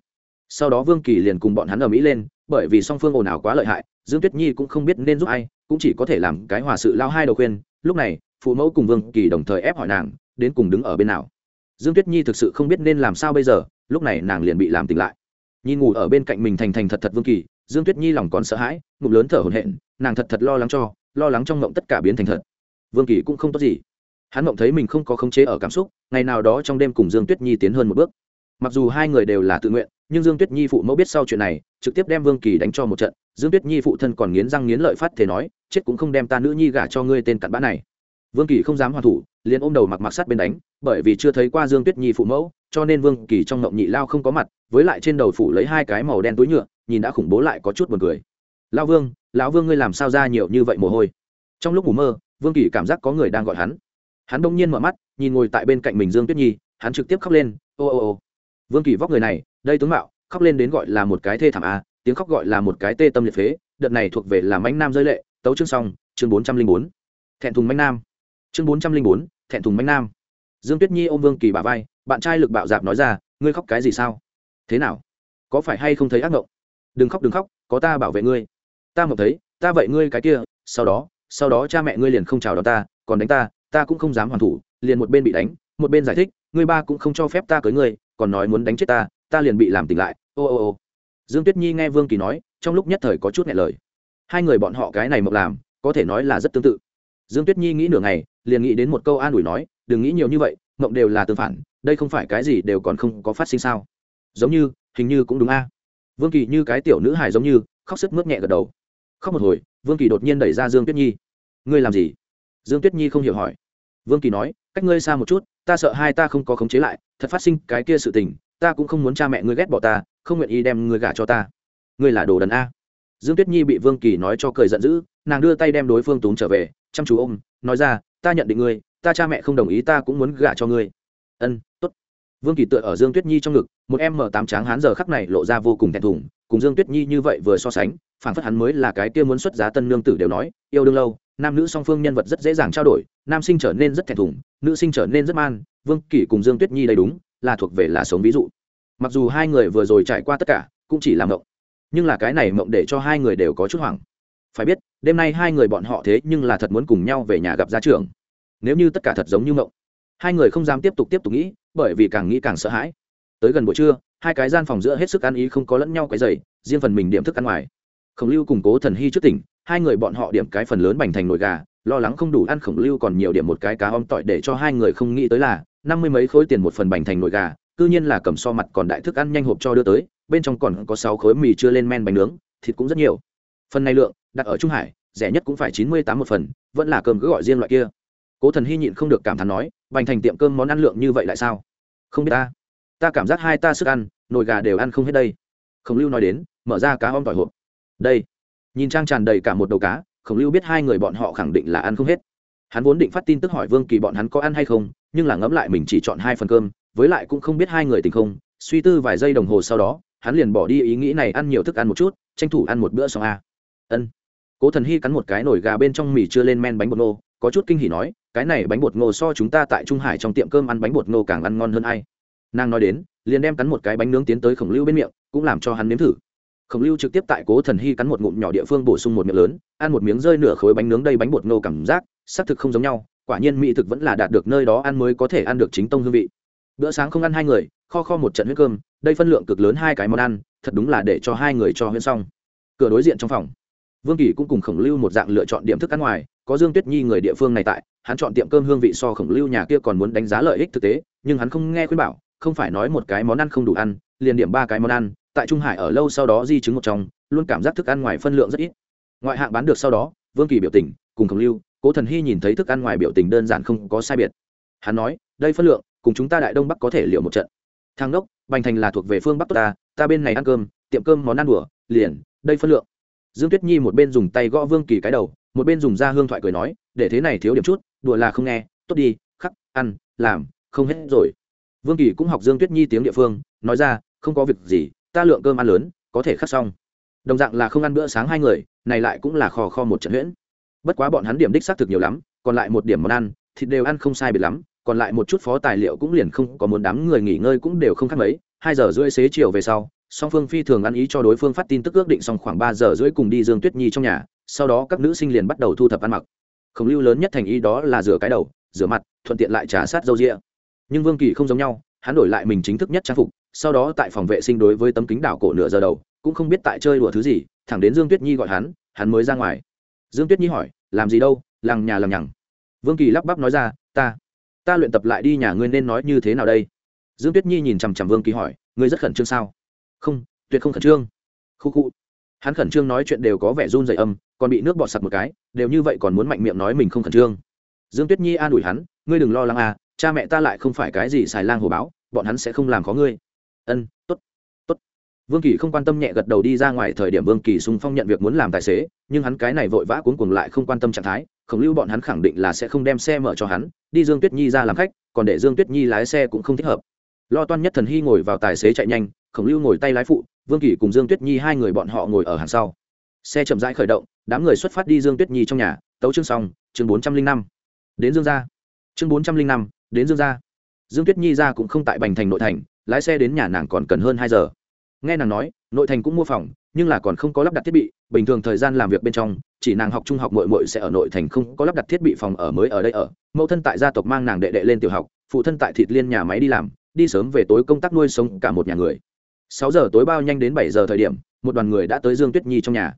Sau đó vương kỳ liền cùng bọn hắn ở mỹ lên bởi vì song phương ồn ào quá lợi hại, dương tuyết nhi cũng không biết nên giúp ai, cũng chỉ có thể làm cái hòa sự lao hai đầu khuyên, lúc này, phụ mẫu cùng vương kỳ đồng thời ép hỏi nàng, đến cùng đứng ở bên nào. Dương tuyết nhi thực sự không biết nên làm sao bây giờ, lúc này nàng liền bị làm tỉnh lại. Nhìn ngủ ở bên cạnh mình thành thành thật thật vương kỳ, dương tuyết nhi lòng còn sợ hãi, ngụm lớn thở hổn hển, nàng thật thật lo lắng cho, lo lắng trong ngộng tất cả biến thành thật. Vương kỳ cũng không tốt gì. Hắn ngộng thấy mình không có khống chế ở cảm xúc, ngày nào đó trong đêm cùng dương tuyết nhi tiến hơn một bước. Mặc dù hai người đều là tự nguyện nhưng dương tuyết nhi phụ mẫu biết sau chuyện này, trực tiếp đem vương kỳ đánh cho một trận. Dương tuyết nhi phụ thân còn nghiến răng nghiến lợi phát thế nói, chết cũng không đem ta nữ nhi gả cho ngươi tên cặn bã này. Vương kỳ không dám hoàn thủ, liền ôm đầu mặc mặc sát bên đánh, bởi vì chưa thấy qua dương tuyết nhi phụ mẫu, cho nên vương kỳ trong ngộng nhị lao không có mặt, với lại trên đầu phủ lấy hai cái màu đen túi nhựa, nhìn đã khủng bố lại có chút buồn cười. Lao vương, lão vương ngươi làm sao ra nhiều như vậy mồ hôi? Trong lúc ngủ mơ, vương kỳ cảm giác có người đang gọi hắn. Hắn đông nhiên mở mắt, nhìn ngồi tại bên cạnh mình dương tuyết nhi, hắn trực tiếp khóc lên, ô ô ô. Vương kỳ vóc người này đây tướng mạo, khóc lên đến gọi là một cái thê thảm a, tiếng khóc gọi là một cái tê tâm liệt phế, đợt này thuộc về là mãnh nam rơi lệ, tấu chương xong, chương bốn trăm linh bốn. Thẹn thùng mãnh nam. Chương bốn trăm linh bốn, thẹn thùng mãnh nam. Dương tuyết nhi ôm vương kỳ bà vai, bạn trai lực bạo dạp nói ra, ngươi khóc cái gì sao? Thế nào? Có phải hay không thấy ác mộng? Đừng khóc đừng khóc, có ta bảo vệ ngươi. Ta mộng thấy, ta vậy ngươi cái kia, sau đó sau đó cha mẹ ngươi liền không chào đón ta, còn đánh ta ta cũng không dám hoàn thủ, liền một bên bị đánh, một bên giải thích, ngươi ba cũng không cho phép ta cưới ngươi, còn nói muốn đánh chết ta ta liền bị làm tỉnh lại, ô ô ô. Dương tuyết nhi nghe vương kỳ nói, trong lúc nhất thời có chút nghe lời. Hai người bọn họ cái này mộng làm, có thể nói là rất tương tự. Dương tuyết nhi nghĩ nửa ngày, liền nghĩ đến một câu an ủi nói, đừng nghĩ nhiều như vậy, mộng đều là tương phản, đây không phải cái gì đều còn không có phát sinh sao. Giống như, hình như cũng đúng a. À. Vương kỳ như cái tiểu nữ hài giống như, khóc sức mướt nhẹ gật đầu. Khóc một hồi, vương kỳ đột nhiên đẩy ra dương tuyết nhi. Ngươi làm gì? Dương tuyết nhi không hiểu hỏi. Vương kỳ nói, cách ngươi xa một chút, ta sợ hai ta không có khống chế lại, thật phát sinh cái kia sự tình ta cũng không muốn cha mẹ ngươi ghét bỏ ta, không nguyện ý đem ngươi gả cho ta. Ngươi là đồ đần a. Dương tuyết nhi bị vương kỳ nói cho cười giận dữ, nàng đưa tay đem đối phương Túm trở về, chăm chú ôm, nói ra, ta nhận định ngươi, ta cha mẹ không đồng ý, ta cũng muốn gả cho ngươi. Ân t ố t vương kỳ tựa ở dương tuyết nhi trong ngực, một em m tám tráng hán giờ khắc này lộ ra vô cùng thẹn thùng, cùng dương tuyết nhi như vậy vừa so sánh phản phất hắn mới là cái kia muốn xuất giá tân nương tử đều nói, yêu đương lâu, nam nữ song phương nhân vật rất dễ dàng trao đổi, nam sinh trở nên rất thẹn thùng, nữ sinh trở nên rất man. Vương kỷ cùng dương tuyết nhi đây đúng là thuộc về là sống ví dụ. Mặc dù hai người vừa rồi trải qua tất cả, cũng chỉ là mộng. Nhưng là cái này mộng để cho hai người đều có chút hoảng. Phải biết, đêm nay hai người bọn họ thế nhưng là thật muốn cùng nhau về nhà gặp gia trưởng. Nếu như tất cả thật giống như mộng, hai người không dám tiếp tục tiếp tục nghĩ, bởi vì càng nghĩ càng sợ hãi. Tới gần buổi trưa, hai cái gian phòng giữa hết sức ăn ý không có lẫn nhau cái dày riêng phần mình điểm thức ăn ngoài. Khổng lưu củng cố thần hy trước tỉnh, hai người bọn họ điểm cái phần lớn bành thành nồi gà, lo lắng không đủ ăn khổng lưu còn nhiều điểm một cái cá om tỏi để cho hai người không nghĩ tới là năm mươi mấy khối tiền một phần bành thành nội gà, cư nhiên là cầm so mặt còn đại thức ăn nhanh hộp cho đưa tới, bên trong còn có sáu khối mì chưa lên men bánh nướng, thịt cũng rất nhiều. Phần này lượng, đặt ở trung hải, rẻ nhất cũng phải chín mươi tám một phần, vẫn là cơm cứ gọi riêng loại kia. Cố thần hy nhịn không được cảm thán nói, bành thành tiệm cơm món ăn lượng như vậy lại sao? Không biết ta. Ta cảm giác hai ta sức ăn, nồi gà đều ăn không hết đây. Khổng lưu nói đến, mở ra cá om tỏi hộp. Đây. Nhìn trang tràn đầy cả một đầu cá, khổng lưu biết hai người bọn họ khẳng định là ăn không hết hắn vốn định phát tin tức hỏi vương kỳ bọn hắn có ăn hay không, nhưng là ngẫm lại mình chỉ chọn hai phần cơm, với lại cũng không biết hai người tình không, suy tư vài giây đồng hồ sau đó, hắn liền bỏ đi ý nghĩ này ăn nhiều thức ăn một chút, tranh thủ ăn một bữa xong a. Ân. Cố thần hy cắn một cái nổi gà bên trong mì chưa lên men bánh bột ngô, có chút kinh hỉ nói, cái này bánh bột ngô so chúng ta tại trung hải trong tiệm cơm ăn bánh bột ngô càng ăn ngon hơn ai. Nàng nói đến, liền đem cắn một cái bánh nướng tiến tới khổng lưu bên miệng, cũng làm cho hắn nếm thử khổng lưu trực tiếp tại cố thần hy cắn một ngụm nhỏ địa phương bổ sung một miệng lớn, ăn một miếng rơi nửa khối bánh nướng đây bánh bột ngô cảm giác, xác thực không giống nhau, quả nhiên mỹ thực vẫn là đạt được nơi đó ăn mới có thể ăn được chính tông hương vị. Bữa sáng không ăn hai người, kho kho một trận huyết cơm, đây phân lượng cực lớn hai cái món ăn, thật đúng là để cho hai người cho huyễn xong. Cửa đối diện trong phòng, vương kỳ cũng cùng khổng lưu một dạng lựa chọn điểm thức ăn ngoài, có dương tuyết nhi người địa phương này tại, hắn chọn tiệm cơm hương vị so khổng lưu nhà kia còn muốn đánh giá lợi ích thực tế, nhưng hắn không nghe khuyên bảo, không phải nói một cái món ăn không đủ ăn, liền điểm ba cái món ăn tại trung hải ở lâu sau đó di chứng một trong, luôn cảm giác thức ăn ngoài phân lượng rất ít. Ngoại hạng bán được sau đó, vương kỳ biểu tình, cùng khổng lưu, cố thần hy nhìn thấy thức ăn ngoài biểu tình đơn giản không có sai biệt. Hắn nói, đây phân lượng, cùng chúng ta đại đông bắc có thể liệu một trận. Thang đốc bành thành là thuộc về phương bắc ta ta bên này ăn cơm, tiệm cơm món ăn đùa, liền, đây phân lượng. Dương tuyết nhi một bên dùng tay gõ vương kỳ cái đầu, một bên dùng da hương thoại cười nói, để thế này thiếu điểm chút, đùa là không nghe, tốt đi, khắc, ăn, làm, không hết rồi. Vương kỳ cũng học dương tuyết nhi tiếng địa phương, nói ra, không có việc gì ta lượng cơm ăn lớn, có thể khắc xong. Đồng dạng là không ăn bữa sáng hai người, này lại cũng là khò kho một trận huyễn. Bất quá bọn hắn điểm đích xác thực nhiều lắm, còn lại một điểm món ăn, thịt đều ăn không sai biệt lắm, còn lại một chút phó tài liệu cũng liền không có muốn đám người nghỉ ngơi cũng đều không khác mấy. Hai giờ rưỡi xế chiều về sau, song phương phi thường ăn ý cho đối phương phát tin tức ước định xong khoảng ba giờ rưỡi cùng đi dương tuyết nhi trong nhà, sau đó các nữ sinh liền bắt đầu thu thập ăn mặc. Khổng lưu lớn nhất thành ý đó là rửa cái đầu, rửa mặt, thuận tiện lại trả sát dâu rịa nhưng vương kỳ không giống nhau, hắn đổi lại mình chính thức nhất trang phục sau đó tại phòng vệ sinh đối với tấm kính đảo cổ nửa giờ đầu, cũng không biết tại chơi đùa thứ gì, thẳng đến dương tuyết nhi gọi hắn hắn mới ra ngoài. Dương tuyết nhi hỏi, làm gì đâu làng nhà lằng nhằng. Vương kỳ lắp bắp nói ra, ta ta luyện tập lại đi nhà ngươi nên nói như thế nào đây? Dương tuyết nhi nhìn chằm chằm vương kỳ hỏi, ngươi rất khẩn trương sao? Không, tuyệt không khẩn trương. Khu khu. Hắn khẩn trương nói chuyện đều có vẻ run dày âm, còn bị nước bọt sặc một cái, đều như vậy còn muốn mạnh miệng nói mình không khẩn trương. Dương tuyết nhi an ủi hắn, ngươi đừng lo lắng à cha mẹ ta lại không phải cái gì xài lang hồ báo, bọn hắn sẽ không làm khó ngươi ân t ố t t ố t vương kỳ không quan tâm nhẹ gật đầu đi ra ngoài thời điểm vương kỳ sung phong nhận việc muốn làm tài xế, nhưng hắn cái này vội vã cuốn cuồng lại không quan tâm trạng thái khổng lưu bọn hắn khẳng định là sẽ không đem xe mở cho hắn, đi dương tuyết nhi ra làm khách, còn để dương tuyết nhi lái xe cũng không thích hợp. Lo toan nhất thần hy ngồi vào tài xế chạy nhanh khổng lưu ngồi tay lái phụ, vương kỳ cùng dương tuyết nhi hai người bọn họ ngồi ở hàng sau. Xe chậm rãi khởi động, đám người xuất phát đi dương tuyết nhi trong nhà, tấu chương xong, chương bốn trăm linh năm. Đến dương gia. Chương bốn trăm linh năm, đến dương gia. Dương tuyết nhi ra cũng không tại bành thành nội thành lái xe đến nhà nàng còn cần hơn hai giờ. Nghe nàng nói, nội thành cũng mua phòng, nhưng là còn không có lắp đặt thiết bị, bình thường thời gian làm việc bên trong, chỉ nàng học trung học mội mội sẽ ở nội thành không có lắp đặt thiết bị phòng ở mới ở đây ở. Mẫu thân tại gia tộc mang nàng đệ đệ lên tiểu học, phụ thân tại thịt liên nhà máy đi làm, đi sớm về tối công tác nuôi sống cả một nhà người. Sáu giờ tối bao nhanh đến bảy giờ thời điểm, một đoàn người đã tới dương tuyết nhi trong nhà.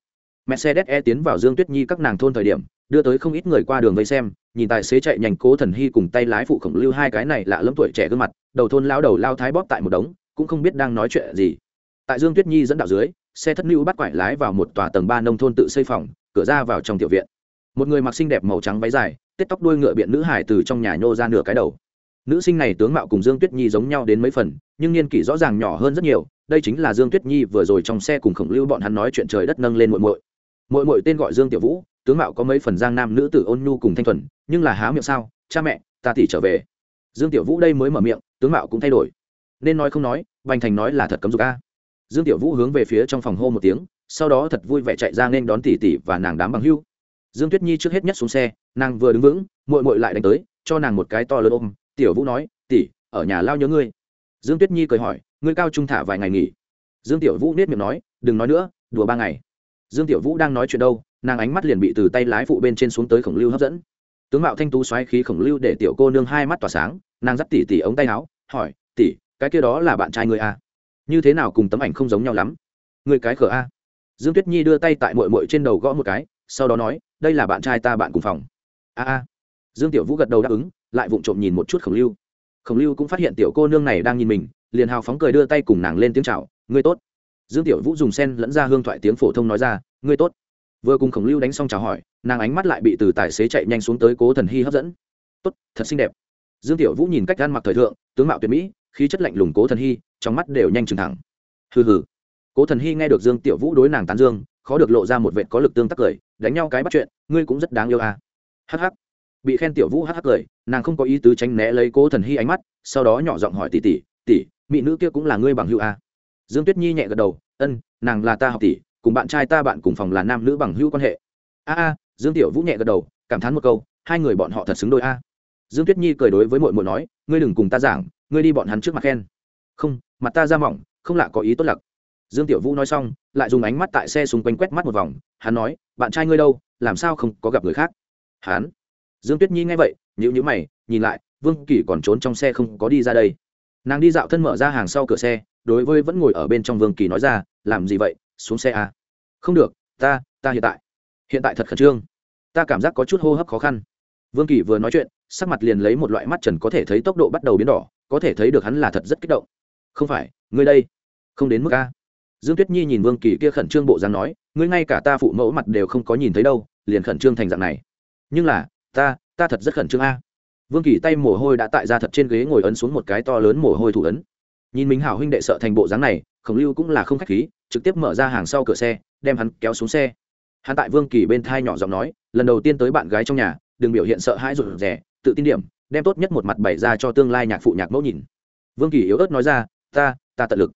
Mercedes e tiến vào dương tuyết nhi các nàng thôn thời điểm đưa tới không ít người qua đường vây xem, nhìn tài xế chạy nhanh cố thần hy cùng tay lái phụ khổng lưu hai cái này lạ lẫm tuổi trẻ gương mặt, đầu thôn lao đầu lao thái bóp tại một đống, cũng không biết đang nói chuyện gì. Tại dương tuyết nhi dẫn đạo dưới, xe thất lưu bắt quải lái vào một tòa tầng ba nông thôn tự xây phòng, cửa ra vào trong tiểu viện. Một người mặc xinh đẹp màu trắng váy dài tết tóc đuôi ngựa biện nữ hải từ trong nhà nhô ra nửa cái đầu. Nữ sinh này tướng mạo cùng dương tuyết nhi giống nhau đến mấy phần, nhưng niên kỷ rõ ràng nhỏ hơn rất nhiều, đây chính là dương tuyết nhi vừa rồi trong xe cùng khổng lưu bọn hắn nói chuyện trời đất nâng lên muội muội. Muội muội tên gọi dương tiểu vũ tướng mạo có mấy phần giang nam nữ tử ôn nhu cùng thanh thuần, nhưng là há miệng sao, cha mẹ, ta tỉ trở về. Dương tiểu vũ đây mới mở miệng, tướng mạo cũng thay đổi. Nên nói không nói, bành thành nói là thật cấm dục a. Dương tiểu vũ hướng về phía trong phòng hô một tiếng, sau đó thật vui vẻ chạy ra nên đón tỷ tỷ và nàng đám bằng hưu. Dương tuyết nhi trước hết nhất xuống xe, nàng vừa đứng vững mội mội lại đánh tới, cho nàng một cái to lớn ôm. Tiểu vũ nói tỷ ở nhà lao nhớ ngươi. Dương tuyết nhi cười hỏi, ngươi cao trung thả vài ngày nghỉ? Dương tiểu vũ nết miệng nói, đừng nói nữa, đùa ba ngày. Dương tiểu vũ đang nói chuyện đâu nàng ánh mắt liền bị từ tay lái phụ bên trên xuống tới khổng lưu hấp dẫn. Tướng mạo thanh tú xoáy khí khổng lưu để tiểu cô nương hai mắt tỏa sáng, nàng dắt tỉ tỉ ống tay áo, hỏi, tỉ, cái kia đó là bạn trai người a à? như thế nào cùng tấm ảnh không giống nhau lắm? Người cái khở a. Dương tuyết nhi đưa tay tại mội mội trên đầu gõ một cái, sau đó nói, đây là bạn trai ta bạn cùng phòng. A a. Dương tiểu vũ gật đầu đáp ứng, lại vụng trộm nhìn một chút khổng lưu. Khổng lưu cũng phát hiện tiểu cô nương này đang nhìn mình, liền hào phóng cười đưa tay cùng nàng lên tiếng chào, ngươi tốt. Dương tiểu vũ dùng sen lẫn ra hương thoại tiếng phổ thông nói ra, ngươi tốt vừa cùng khổng lưu đánh xong chào hỏi, nàng ánh mắt lại bị từ tài xế chạy nhanh xuống tới cố thần hy hấp dẫn. Tốt, thật xinh đẹp. Dương tiểu vũ nhìn cách Gan mặc thời thượng, tướng mạo tuyệt mỹ, khí chất lạnh lùng cố thần hy, trong mắt đều nhanh chừng thẳng. Hừ hừ. Cố thần hy nghe được dương tiểu vũ đối nàng tán dương, khó được lộ ra một vệ có lực tương tác cười, đánh nhau cái bắt chuyện, ngươi cũng rất đáng yêu à. hh bị khen tiểu vũ hh cười, nàng không có ý tứ tránh né lấy cố thần hy ánh mắt, sau đó nhỏ giọng hỏi tỷ tỷ tỷ, mỹ nữ kia cũng là ngươi bằng hữu à. dương tuyết nhi nhẹ gật đầu, ân, nàng là ta học tỷ cùng bạn trai ta bạn cùng phòng là nam nữ bằng hữu quan hệ. A a, dương tiểu vũ nhẹ gật đầu, cảm thán một câu, hai người bọn họ thật xứng đôi a. Dương tuyết nhi cười đối với mội mội nói, ngươi đừng cùng ta giảng, ngươi đi bọn hắn trước mặt khen. Không, mặt ta ra mỏng, không lạ có ý tốt lặc. Dương tiểu vũ nói xong, lại dùng ánh mắt tại xe xung quanh quét mắt một vòng, hắn nói, bạn trai ngươi đâu, làm sao không có gặp người khác? Hắn. Dương tuyết nhi nghe vậy nhữ nhữ mày, nhìn lại, vương kỳ còn trốn trong xe không có đi ra đây. Nàng đi dạo thân mở ra hàng sau cửa xe, đối với vẫn ngồi ở bên trong vương kỳ nói ra, làm gì vậy xuống xe à? không được, ta ta hiện tại. Hiện tại thật khẩn trương. Ta cảm giác có chút hô hấp khó khăn. Vương kỳ vừa nói chuyện, sắc mặt liền lấy một loại mắt trần có thể thấy tốc độ bắt đầu biến đỏ, có thể thấy được hắn là thật rất kích động. Không phải, ngươi đây. Không đến mức a. Dương tuyết nhi nhìn vương kỳ kia khẩn trương bộ dáng nói, ngươi ngay cả ta phụ mẫu mặt đều không có nhìn thấy đâu, liền khẩn trương thành dạng này. Nhưng là, ta ta thật rất khẩn trương a. Vương kỳ tay mồ hôi đã tại ra thật trên ghế ngồi ấn xuống một cái to lớn mồ hôi thủ ấn. Nhìn mình hảo huynh đệ sợ thành bộ dáng này, khổng lưu cũng là không khách khí trực tiếp mở ra hàng sau cửa xe, đem hắn kéo xuống xe. Hắn tại vương kỳ bên thai nhỏ giọng nói, lần đầu tiên tới bạn gái trong nhà, đừng biểu hiện sợ hãi rụt rè, tự tin điểm, đem tốt nhất một mặt bày ra cho tương lai nhạc phụ nhạc mẫu nhìn. Vương kỳ yếu ớt nói ra, ta ta tận lực.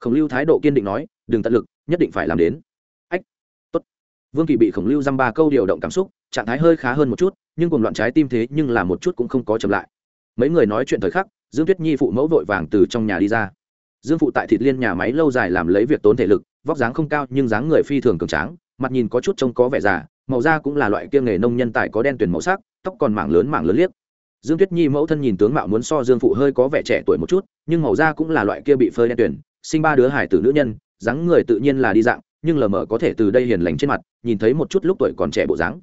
Khổng lưu thái độ kiên định nói, đừng tận lực, nhất định phải làm đến. Ách, tốt. Vương kỳ bị khổng lưu dăm ba câu điều động cảm xúc, trạng thái hơi khá hơn một chút, nhưng cùng loạn trái tim thế nhưng là một chút cũng không có chậm lại. Mấy người nói chuyện thời khắc, dương tuyết nhi phụ mẫu vội vàng từ trong nhà đi ra dương phụ tại thịt liên nhà máy lâu dài làm lấy việc tốn thể lực, vóc dáng không cao nhưng dáng người phi thường cường tráng, mặt nhìn có chút trông có vẻ già, màu da cũng là loại kia nghề nông nhân tài có đen tuyển màu sắc, tóc còn mảng lớn mảng lớn liếc. Dương tuyết nhi mẫu thân nhìn tướng mạo muốn so dương phụ hơi có vẻ trẻ tuổi một chút, nhưng màu da cũng là loại kia bị phơi đen tuyển sinh ba đứa hải tử nữ nhân, dáng người tự nhiên là đi dạng, nhưng lờ mờ có thể từ đây hiền lành trên mặt, nhìn thấy một chút lúc tuổi còn trẻ bộ dáng.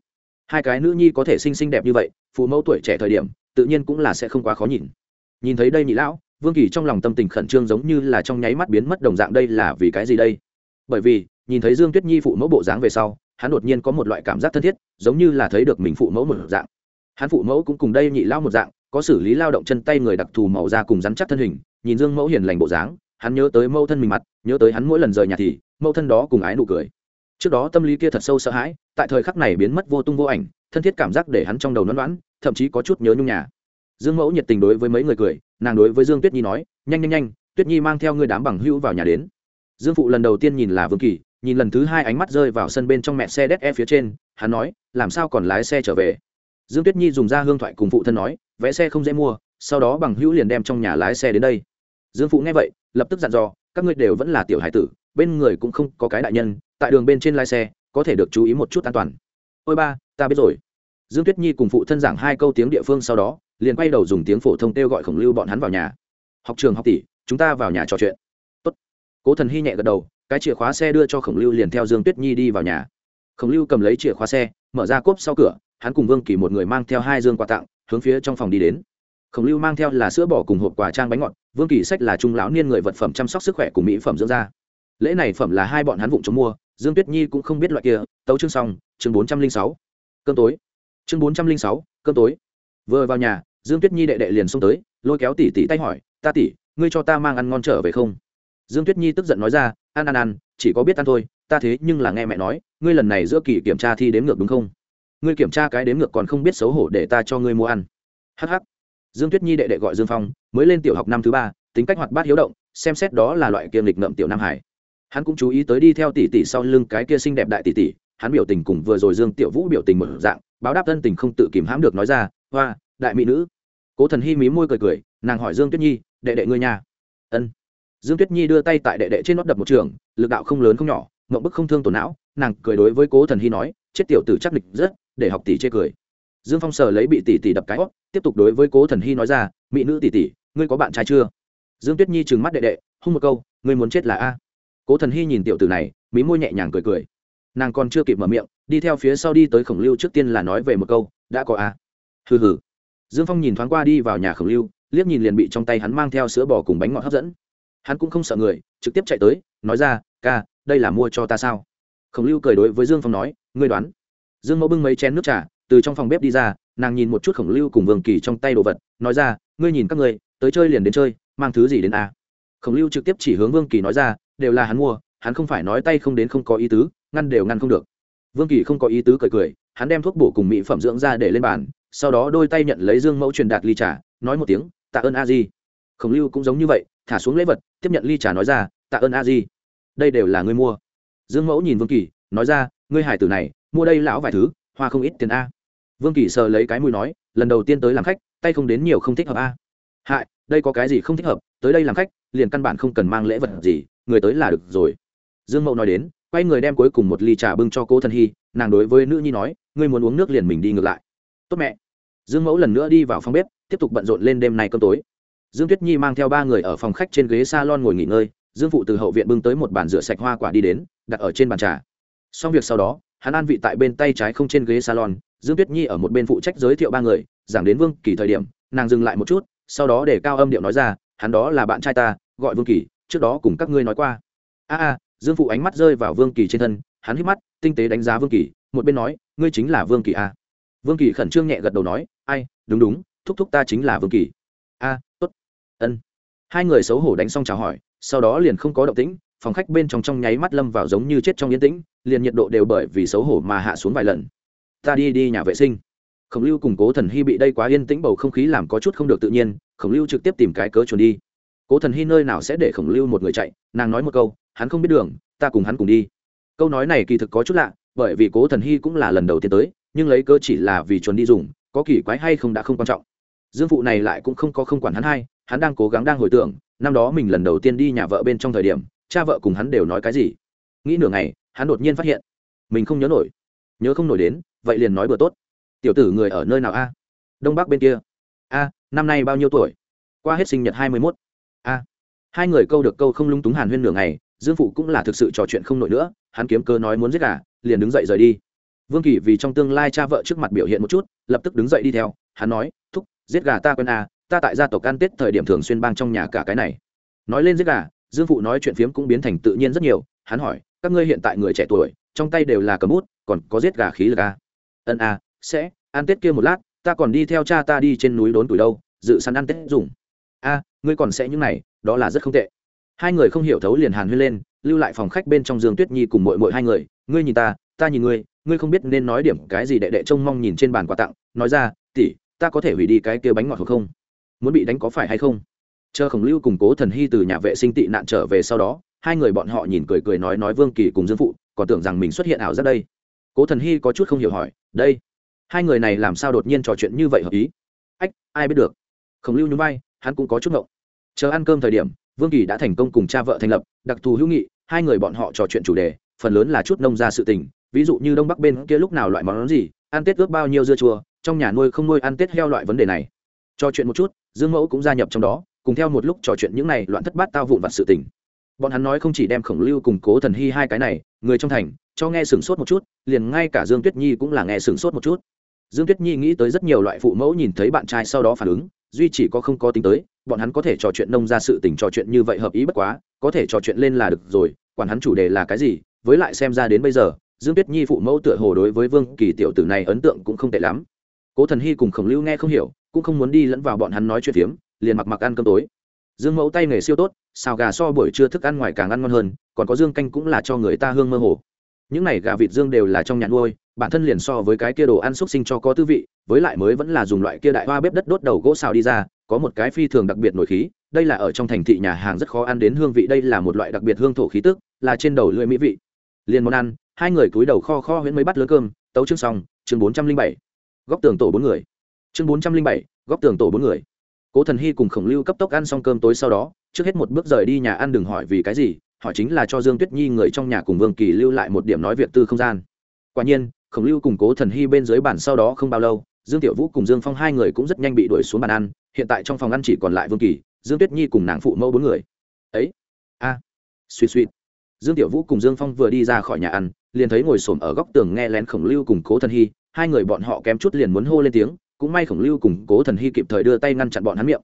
Hai cái nữ nhi có thể xinh xinh đẹp như vậy, phụ mẫu tuổi trẻ thời điểm, tự nhiên cũng là sẽ không quá khó nhìn. Nhìn thấy đây nhị lão vương kỳ trong lòng tâm tình khẩn trương giống như là trong nháy mắt biến mất đồng dạng đây là vì cái gì đây? Bởi vì, nhìn thấy dương tuyết nhi phụ mẫu bộ dáng về sau, hắn đột nhiên có một loại cảm giác thân thiết, giống như là thấy được mình phụ mẫu một dạng. Hắn phụ mẫu cũng cùng đây nhị lao một dạng, có xử lý lao động chân tay người đặc thù màu da cùng rắn chắc thân hình, nhìn dương mẫu hiền lành bộ dáng, hắn nhớ tới mẫu thân mình mặt, nhớ tới hắn mỗi lần rời nhà thì, mẫu thân đó cùng ái nụ cười. Trước đó tâm lý kia thật sâu sợ hãi, tại thời khắc này biến mất vô tung vô ảnh, thân thiết cảm giác để hắn trong đầu nón đoán thậm chí có chút nhớ nhung nhà. Dương mẫu nhiệt tình đối với mấy người cười nàng đối với dương tuyết nhi nói, nhanh nhanh nhanh, tuyết nhi mang theo người đám bằng hữu vào nhà đến. Dương phụ lần đầu tiên nhìn là vương kỳ, nhìn lần thứ hai ánh mắt rơi vào sân bên trong mẹ xe đét e phía trên, hắn nói, làm sao còn lái xe trở về? Dương tuyết nhi dùng ra hương thoại cùng phụ thân nói vẽ xe không dễ mua, sau đó bằng hữu liền đem trong nhà lái xe đến đây. Dương phụ nghe vậy, lập tức dặn dò, các ngươi đều vẫn là tiểu hải tử, bên người cũng không có cái đại nhân, tại đường bên trên lái xe, có thể được chú ý một chút an toàn. Ôi ba, ta biết rồi. Dương tuyết nhi cùng phụ thân giảng hai câu tiếng địa phương sau đó liền quay đầu dùng tiếng phổ thông kêu gọi khổng lưu bọn hắn vào nhà. Học trường học tỷ, chúng ta vào nhà trò chuyện. Tốt. cố thần hy nhẹ gật đầu, cái chìa khóa xe đưa cho khổng lưu liền theo dương tuyết nhi đi vào nhà. Khổng lưu cầm lấy chìa khóa xe, mở ra cốp sau cửa, hắn cùng vương kỳ một người mang theo hai dương quà tặng, hướng phía trong phòng đi đến. Khổng lưu mang theo là sữa bỏ cùng hộp quà trang bánh ngọt, vương kỳ sách là trung lão niên người vật phẩm chăm sóc sức khỏe cùng mỹ phẩm dưỡng da. Lễ này phẩm là hai bọn hắn vụng chống mua, dương tuyết nhi cũng không biết loại kia, tấu chương xong, chương bốn trăm linh sáu, cơm tối. Chương bốn trăm linh sáu, cơm tối vừa vào nhà, dương tuyết nhi đệ đệ liền xông tới, lôi kéo tỉ tỉ tay hỏi, ta tỉ ngươi cho ta mang ăn ngon trở về không? Dương tuyết nhi tức giận nói ra, ăn ăn ăn, chỉ có biết ăn thôi, ta thế nhưng là nghe mẹ nói, ngươi lần này giữa kỳ kiểm tra thi đếm ngược đúng không? Ngươi kiểm tra cái đếm ngược còn không biết xấu hổ để ta cho ngươi mua ăn. Hh dương tuyết nhi đệ đệ gọi dương phong, mới lên tiểu học năm thứ ba, tính cách hoạt bát hiếu động, xem xét đó là loại kiềm lịch ngậm tiểu nam hải. Hắn cũng chú ý tới đi theo tỷ tỷ sau lưng cái kia xinh đẹp đại tỷ tỷ, hắn biểu tình cùng vừa rồi dương tiểu vũ biểu tình một dạng, báo đáp thân tình không tự kìm hãm được nói ra hoa, đại mỹ nữ. Cố thần hy mí môi cười cười, nàng hỏi dương tuyết nhi, đệ đệ ngươi nhà? Ân. Dương tuyết nhi đưa tay tại đệ đệ trên nót đập một trường, lực đạo không lớn không nhỏ, mộng bức không thương tổn não, nàng cười đối với cố thần hy nói, chết tiểu tử chắc lịch rất, để học tỷ chê cười. Dương phong sờ lấy bị tỷ tỷ đập cái hót tiếp tục đối với cố thần hy nói ra, mỹ nữ tỷ tỷ, ngươi có bạn trai chưa? Dương tuyết nhi trừng mắt đệ đệ, hung một câu, ngươi muốn chết là a? Cố thần hy nhìn tiểu tử này, mí môi nhẹ nhàng cười cười. Nàng còn chưa kịp mở miệng, đi theo phía sau đi tới khổng lưu trước tiên là nói về một câu, đã có a hừ hừ. Dương phong nhìn thoáng qua đi vào nhà khổng lưu, liếc nhìn liền bị trong tay hắn mang theo sữa bò cùng bánh ngọt hấp dẫn. Hắn cũng không sợ người, trực tiếp chạy tới, nói ra, ca, đây là mua cho ta sao? Khổng lưu cười đối với dương phong nói, ngươi đoán. Dương mẫu bưng mấy chén nước trà, từ trong phòng bếp đi ra, nàng nhìn một chút khổng lưu cùng vương kỳ trong tay đồ vật, nói ra, ngươi nhìn các ngươi, tới chơi liền đến chơi, mang thứ gì đến a khổng lưu trực tiếp chỉ hướng vương kỳ nói ra, đều là hắn mua, hắn không phải nói tay không đến không có ý tứ, ngăn đều ngăn không được. Vương kỳ không có ý tứ cười cười, hắn đem thuốc bổ cùng mỹ phẩm dưỡng ra để lên bàn sau đó đôi tay nhận lấy dương mẫu truyền đạt ly trà, nói một tiếng, tạ ơn a di khổng lưu cũng giống như vậy, thả xuống lễ vật, tiếp nhận ly trà nói ra, tạ ơn a di đây đều là ngươi mua. Dương mẫu nhìn vương kỳ, nói ra, ngươi hải tử này, mua đây lão vài thứ, hoa không ít tiền a. Vương kỳ sờ lấy cái mùi nói, lần đầu tiên tới làm khách, tay không đến nhiều không thích hợp a. Hại, đây có cái gì không thích hợp, tới đây làm khách, liền căn bản không cần mang lễ vật gì, người tới là được rồi. Dương mẫu nói đến, quay người đem cuối cùng một ly trà bưng cho cô thần hy, nàng đối với nữ nhi nói, ngươi muốn uống nước liền mình đi ngược lại. Tốt mẹ dương mẫu lần nữa đi vào phòng bếp, tiếp tục bận rộn lên đêm nay cơm tối. Dương tuyết nhi mang theo ba người ở phòng khách trên ghế s a lon ngồi nghỉ ngơi, dương phụ từ hậu viện bưng tới một bàn rửa sạch hoa quả đi đến, đặt ở trên bàn trà. Xong việc sau đó, hắn an vị tại bên tay trái không trên ghế salon, dương tuyết nhi ở một bên phụ trách giới thiệu ba người, giảng đến vương kỳ thời điểm, nàng dừng lại một chút, sau đó để cao âm điệu nói ra, hắn đó là bạn trai ta, gọi vương kỳ, trước đó cùng các ngươi nói qua. A a, dương phụ ánh mắt rơi vào vương kỳ trên thân, hắn hít mắt, tinh tế đánh giá vương kỳ, một bên nói, ngươi chính là vương kỳ a vương kỳ khẩn trương nhẹ gật đầu nói ai, đúng đúng, thúc thúc ta chính là vương kỳ. A, tốt. Ân. Hai người xấu hổ đánh xong chào hỏi, sau đó liền không có động tĩnh, phòng khách bên trong trong nháy mắt lâm vào giống như chết trong yên tĩnh, liền nhiệt độ đều bởi vì xấu hổ mà hạ xuống vài lần. Ta đi đi nhà vệ sinh. Khổng lưu cùng cố thần hy bị đây quá yên tĩnh bầu không khí làm có chút không được tự nhiên, khổng lưu trực tiếp tìm cái cớ chuồn đi. Cố thần hy nơi nào sẽ để khổng lưu một người chạy, nàng nói một câu, hắn không biết đường, ta cùng hắn cùng đi. Câu nói này kỳ thực có chút lạ, bởi vì cố thần hy cũng là lần đầu tiên tới, nhưng lấy cớ chỉ là vì chuồn đi dùng có kỳ quái hay không đã không quan trọng. Dương phụ này lại cũng không có không quản hắn hay hắn đang cố gắng đang hồi tưởng, năm đó mình lần đầu tiên đi nhà vợ bên trong thời điểm, cha vợ cùng hắn đều nói cái gì. Nghĩ nửa ngày, hắn đột nhiên phát hiện, mình không nhớ nổi. Nhớ không nổi đến, vậy liền nói bữa tốt. Tiểu tử người ở nơi nào a? Đông bắc bên kia. A, năm nay bao nhiêu tuổi? Qua hết sinh nhật hai mươi mốt. A. Hai người câu được câu không lung túng hàn huyên nửa ngày, dương phụ cũng là thực sự trò chuyện không nổi nữa, hắn kiếm cơ nói muốn giết gà, liền đứng dậy rời đi vương kỳ vì trong tương lai cha vợ trước mặt biểu hiện một chút, lập tức đứng dậy đi theo. Hắn nói, thúc, giết gà ta quen à ta tại gia tộc ăn tết thời điểm thường xuyên bang trong nhà cả cái này. Nói lên giết gà, dương phụ nói chuyện phiếm cũng biến thành tự nhiên rất nhiều. Hắn hỏi, các ngươi hiện tại người trẻ tuổi, trong tay đều là cầm bút, còn có giết gà khí lực à? ân à sẽ, ăn tết kia một lát, ta còn đi theo cha ta đi trên núi đốn tuổi đâu, dự săn ăn tết dùng. A ngươi còn sẽ những này, đó là rất không tệ. Hai người không hiểu thấu liền hàn huyên lên, lưu lại phòng khách bên trong dương tuyết nhi cùng mội mội hai người. Ngươi nhìn ta ta nhìn ngươi ngươi không biết nên nói điểm cái gì đệ đệ trông mong nhìn trên bàn quà tặng, nói ra tỉ ta có thể hủy đi cái kia bánh ngọt hoặc không? Muốn bị đánh có phải hay không? Chờ khổng lưu cùng cố thần hy từ nhà vệ sinh tị nạn trở về sau đó, hai người bọn họ nhìn cười cười nói nói vương kỳ cùng dương phụ, còn tưởng rằng mình xuất hiện ảo giác đây. Cố thần hy có chút không hiểu hỏi, đây, hai người này làm sao đột nhiên trò chuyện như vậy hợp ý? Ách, ai biết được. Khổng lưu nhún vai, hắn cũng có chút ngộng. Chờ ăn cơm thời điểm, vương kỳ đã thành công cùng cha vợ thành lập, đặc thù hữu nghị, hai người bọn họ trò chuyện chủ đề, phần lớn là chút nông ra sự tình ví dụ như đông bắc bên kia lúc nào loại món gì, ăn tết ướp bao nhiêu dưa chua, trong nhà nuôi không nuôi ăn tết heo loại vấn đề này. Trò chuyện một chút, dương mẫu cũng gia nhập trong đó, cùng theo một lúc trò chuyện những này loạn thất bát tao vụn vặt sự tình. Bọn hắn nói không chỉ đem khổng lưu cùng cố thần hy hai cái này, người trong thành, cho nghe sửng sốt một chút, liền ngay cả dương tuyết nhi cũng là nghe sửng sốt một chút. Dương tuyết nhi nghĩ tới rất nhiều loại phụ mẫu nhìn thấy bạn trai sau đó phản ứng, duy chỉ có không có tính tới, bọn hắn có thể trò chuyện nông ra sự tình trò chuyện như vậy hợp ý bất quá, có thể trò chuyện lên là được rồi, quản hắn chủ đề là cái gì, với lại xem ra đến bây giờ dương tuyết nhi phụ mẫu tựa hồ đối với vương kỳ tiểu tử này ấn tượng cũng không tệ lắm. Cố thần hy cùng khổng lưu nghe không hiểu, cũng không muốn đi lẫn vào bọn hắn nói chuyện phiếm, liền mặc mặc ăn cơm tối. Dương mẫu tay nghề siêu tốt, xào gà so buổi trưa thức ăn ngoài càng ăn ngon hơn, còn có dương canh cũng là cho người ta hương mơ hồ. Những này gà vịt dương đều là trong nhà nuôi, bản thân liền so với cái kia đồ ăn xúc sinh cho có tư vị, với lại mới vẫn là dùng loại kia đại hoa bếp đất đốt đầu gỗ xào đi ra, có một cái phi thường đặc biệt nổi khí, đây là ở trong thành thị nhà hàng rất khó ăn đến hương vị, đây là một loại đặc biệt hương thổ khí tức, là trên đầu lưỡi mỹ vị. Liền món ăn hai người cúi đầu kho kho huyễn mới bắt lớn cơm tấu chương xong chương bốn trăm linh bảy góc tường tổ bốn người. Chương bốn trăm linh bảy góc tường tổ bốn người. Cố thần hy cùng khổng lưu cấp tốc ăn xong cơm tối sau đó trước hết một bước rời đi nhà ăn đừng hỏi vì cái gì hỏi chính là cho dương tuyết nhi người trong nhà cùng vương kỳ lưu lại một điểm nói việc tư không gian. Quả nhiên khổng lưu cùng cố thần hy bên dưới bàn sau đó không bao lâu dương tiểu vũ cùng dương phong hai người cũng rất nhanh bị đuổi xuống bàn ăn hiện tại trong phòng ăn chỉ còn lại vương kỳ dương tuyết nhi cùng nàng phụ mẫu bốn người. Ấy a à, suy suy dương tiểu vũ cùng dương phong vừa đi ra khỏi nhà ăn, liền thấy ngồi xổm ở góc tường nghe lén khổng lưu cùng cố thần hy, hai người bọn họ kém chút liền muốn hô lên tiếng, cũng may khổng lưu cùng cố thần hy kịp thời đưa tay ngăn chặn bọn hắn miệng.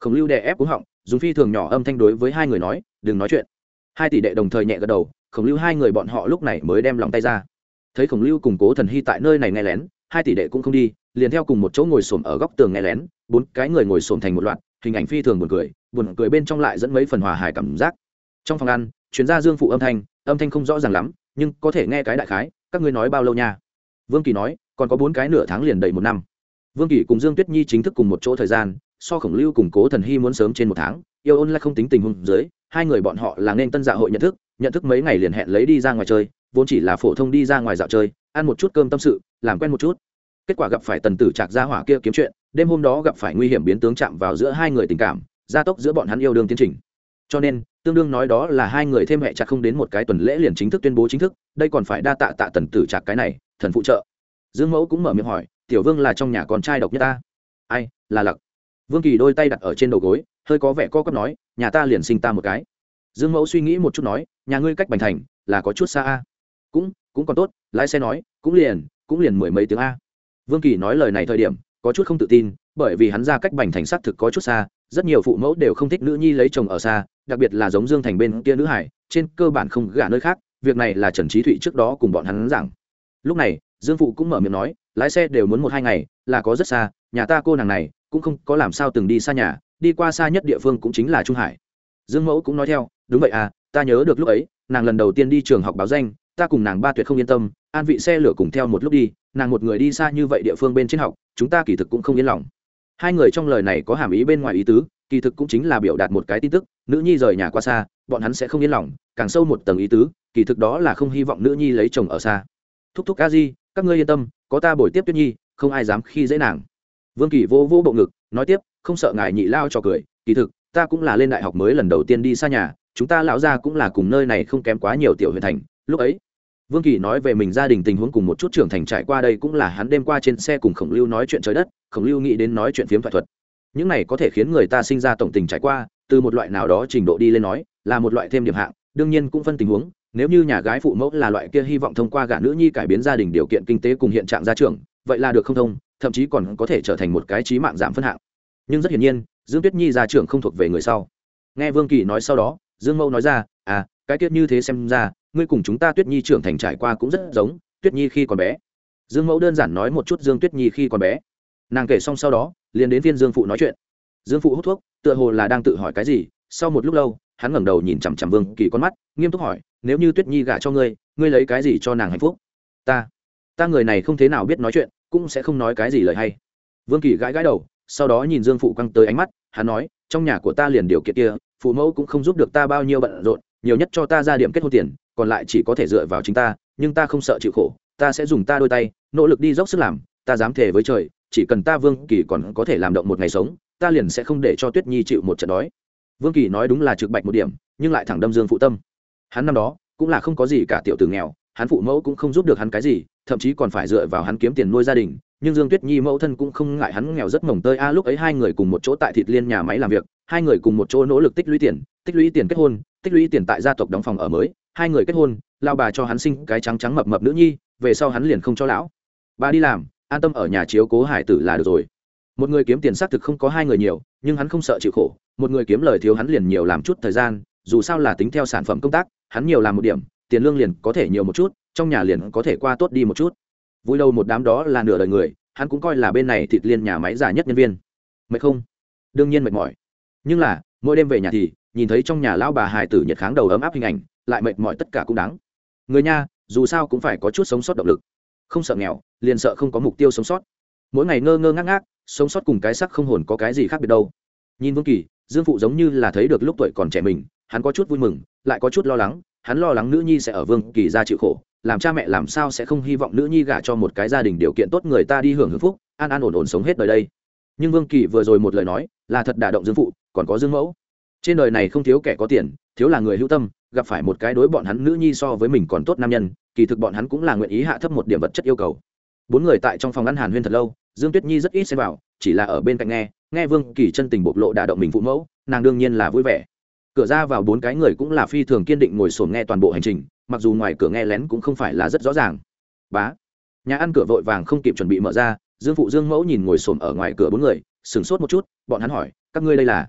Khổng lưu đè ép cúng họng, dùng phi thường nhỏ âm thanh đối với hai người nói, đừng nói chuyện. Hai tỷ đệ đồng thời nhẹ gật đầu, khổng lưu hai người bọn họ lúc này mới đem lòng tay ra. Thấy khổng lưu cùng cố thần hy tại nơi này nghe lén, hai tỷ đệ cũng không đi, liền theo cùng một chỗ ngồi xổm ở góc tường nghe lén, bốn cái người ngồi xổm thành một loạt, hình ảnh phi thường buồn cười buồn cười bên trong lại dẫn mấy phần hòa hài cảm giác. Trong phòng ăn chuyên gia dương phụ âm thanh âm thanh không rõ ràng lắm, nhưng có thể nghe cái đại khái, các ngươi nói bao lâu nha? Vương kỳ nói, còn có bốn cái nửa tháng liền đầy một năm. Vương kỳ cùng dương tuyết nhi chính thức cùng một chỗ thời gian, so khổng lưu cùng cố thần hy muốn sớm trên một tháng, yêu ôn lại không tính tình huống dưới, hai người bọn họ là nên tân dạ hội nhận thức nhận thức mấy ngày liền hẹn lấy đi ra ngoài chơi, vốn chỉ là phổ thông đi ra ngoài dạo chơi, ăn một chút cơm tâm sự, làm quen một chút. Kết quả gặp phải tần tử trạc gia hỏa kia kiếm chuyện, đêm hôm đó gặp phải nguy hiểm biến tướng chạm vào giữa hai người tình cảm, gia tốc giữa bọn hắn yêu đương tiến trình. Cho nên tương đương nói đó là hai người thêm hệ chặt không đến một cái tuần lễ liền chính thức tuyên bố chính thức, đây còn phải đa tạ tạ tần tử trạc cái này, thần phụ trợ. Dương mẫu cũng mở miệng hỏi, tiểu vương là trong nhà con trai độc nhất ta? Ai, là lặc. Vương kỳ đôi tay đặt ở trên đầu gối, hơi có vẻ co quắp nói, nhà ta liền sinh ta một cái. Dương mẫu suy nghĩ một chút nói, nhà ngươi cách bành thành, là có chút xa a. Cũng cũng còn tốt, lái xe nói, cũng liền cũng liền mười mấy tiếng a. Vương kỳ nói lời này thời điểm, có chút không tự tin, bởi vì hắn ra cách bành thành xác thực có chút xa rất nhiều phụ mẫu đều không thích nữ nhi lấy chồng ở xa, đặc biệt là giống dương thành bên kia nữ hải, trên cơ bản không gả nơi khác, việc này là trần trí thụy trước đó cùng bọn hắn giảng. Lúc này, dương phụ cũng mở miệng nói, lái xe đều muốn một hai ngày, là có rất xa, nhà ta cô nàng này, cũng không có làm sao từng đi xa nhà, đi qua xa nhất địa phương cũng chính là trung hải. Dương mẫu cũng nói theo, đúng vậy à ta nhớ được lúc ấy, nàng lần đầu tiên đi trường học báo danh, ta cùng nàng ba tuyệt không yên tâm, an vị xe lửa cùng theo một lúc đi, nàng một người đi xa như vậy địa phương bên trên học, chúng ta kỳ thực cũng không yên lòng hai người trong lời này có hàm ý bên ngoài ý tứ, kỳ thực cũng chính là biểu đạt một cái tin tức, nữ nhi rời nhà qua xa, bọn hắn sẽ không yên lòng, càng sâu một tầng ý tứ, kỳ thực đó là không hy vọng nữ nhi lấy chồng ở xa. Thúc thúc ca di, các ngươi yên tâm, có ta bồi tiếp tuyết nhi, không ai dám khi dễ nàng. Vương kỳ vô vô bộ ngực, nói tiếp, không sợ ngài nhị lao cho cười, kỳ thực, ta cũng là lên đại học mới lần đầu tiên đi xa nhà, chúng ta lão gia cũng là cùng nơi này không kém quá nhiều tiểu huyện thành, lúc ấy vương kỳ nói về mình gia đình tình huống cùng một chút trưởng thành trải qua đây cũng là hắn đêm qua trên xe cùng khổng lưu nói chuyện trời đất, khổng lưu nghĩ đến nói chuyện phiếm thoại thuật. Những này có thể khiến người ta sinh ra tổng tình trải qua, từ một loại nào đó trình độ đi lên nói, là một loại thêm điểm hạng, đương nhiên cũng phân tình huống, nếu như nhà gái phụ mẫu là loại kia hy vọng thông qua gả nữ nhi cải biến gia đình điều kiện kinh tế cùng hiện trạng gia trưởng, vậy là được không thông, thậm chí còn có thể trở thành một cái trí mạng giảm phân hạng. Nhưng rất hiển nhiên, dương tuyết nhi gia trưởng không thuộc về người sau. Nghe vương kỳ nói sau đó, dương Mâu nói ra à cái tiết như thế xem ra ngươi cùng chúng ta tuyết nhi trưởng thành trải qua cũng rất giống, tuyết nhi khi còn bé. Dương mẫu đơn giản nói một chút dương tuyết nhi khi còn bé. Nàng kể xong sau đó, liền đến viên dương phụ nói chuyện. Dương phụ hút thuốc, tựa hồ là đang tự hỏi cái gì, sau một lúc lâu, hắn ngẩng đầu nhìn chằm chằm vương kỳ con mắt, nghiêm túc hỏi, nếu như tuyết nhi gả cho ngươi ngươi lấy cái gì cho nàng hạnh phúc? Ta ta người này không thế nào biết nói chuyện, cũng sẽ không nói cái gì lời hay. Vương kỳ gãi gãi đầu, sau đó nhìn dương phụ quăng tới ánh mắt, hắn nói, trong nhà của ta liền điều kiện kia, phụ mẫu cũng không giúp được ta bao nhiêu bận rộn, nhiều nhất cho ta ra điểm kết hôn tiền còn lại chỉ có thể dựa vào chính ta, nhưng ta không sợ chịu khổ, ta sẽ dùng ta đôi tay, nỗ lực đi dốc sức làm, ta dám thề với trời, chỉ cần ta vương kỳ còn có thể làm động một ngày sống, ta liền sẽ không để cho tuyết nhi chịu một trận đói. Vương kỳ nói đúng là trực bạch một điểm, nhưng lại thẳng đâm dương phụ tâm. Hắn năm đó, cũng là không có gì cả tiểu tử nghèo, hắn phụ mẫu cũng không giúp được hắn cái gì, thậm chí còn phải dựa vào hắn kiếm tiền nuôi gia đình, nhưng dương tuyết nhi mẫu thân cũng không ngại hắn nghèo rất mồng tơi. A, lúc ấy hai người cùng một chỗ tại thịt liên nhà máy làm việc, hai người cùng một chỗ nỗ lực tích lũy tiền, tích lũy tiền kết hôn, tích lũy tiền tại gia tộc đóng phòng ở mới hai người kết hôn lao bà cho hắn sinh cái trắng trắng mập mập nữ nhi, về sau hắn liền không cho lão. Bà đi làm, an tâm ở nhà chiếu cố hải tử là được rồi. Một người kiếm tiền xác thực không có hai người nhiều, nhưng hắn không sợ chịu khổ. Một người kiếm lời thiếu hắn liền nhiều làm chút thời gian, dù sao là tính theo sản phẩm công tác, hắn nhiều làm một điểm, tiền lương liền có thể nhiều một chút, trong nhà liền có thể qua tốt đi một chút. Vui đâu một đám đó là nửa đời người, hắn cũng coi là bên này thịt liên nhà máy già nhất nhân viên. Mệt không? Đương nhiên mệt mỏi. Nhưng là, mỗi đêm về nhà thì, nhìn thấy trong nhà lão bà hài tử nhiệt kháng đầu ấm áp hình ảnh lại mệt mỏi tất cả cũng đáng. Người nha, dù sao cũng phải có chút sống sót động lực. Không sợ nghèo, liền sợ không có mục tiêu sống sót. Mỗi ngày ngơ ngơ ngác ngác, sống sót cùng cái sắc không hồn có cái gì khác biệt đâu. Nhìn vương kỳ, dương phụ giống như là thấy được lúc tuổi còn trẻ mình, hắn có chút vui mừng, lại có chút lo lắng, hắn lo lắng nữ nhi sẽ ở vương kỳ ra chịu khổ, làm cha mẹ làm sao sẽ không hy vọng nữ nhi gả cho một cái gia đình điều kiện tốt người ta đi hưởng hưởng phúc, an an ổn ổn sống hết đời đây. Nhưng vương kỳ vừa rồi một lời nói, là thật đả động dương phụ, còn có dương mẫu trên đời này không thiếu kẻ có tiền, thiếu là người hữu tâm, gặp phải một cái đối bọn hắn nữ nhi so với mình còn tốt nam nhân, kỳ thực bọn hắn cũng là nguyện ý hạ thấp một điểm vật chất yêu cầu. Bốn người tại trong phòng ăn hàn huyên thật lâu, dương tuyết nhi rất ít xem vào, chỉ là ở bên cạnh nghe nghe vương kỳ chân tình bộc lộ đả động mình phụ mẫu, nàng đương nhiên là vui vẻ. Cửa ra vào bốn cái người cũng là phi thường kiên định ngồi sổn nghe toàn bộ hành trình, mặc dù ngoài cửa nghe lén cũng không phải là rất rõ ràng. Bá, nhà ăn cửa vội vàng không kịp chuẩn bị mở ra, dương phụ dương mẫu nhìn ngồi sổm ở ngoài cửa bốn người, sửng sốt một chút, bọn hắn hỏi, các ngươi đây là?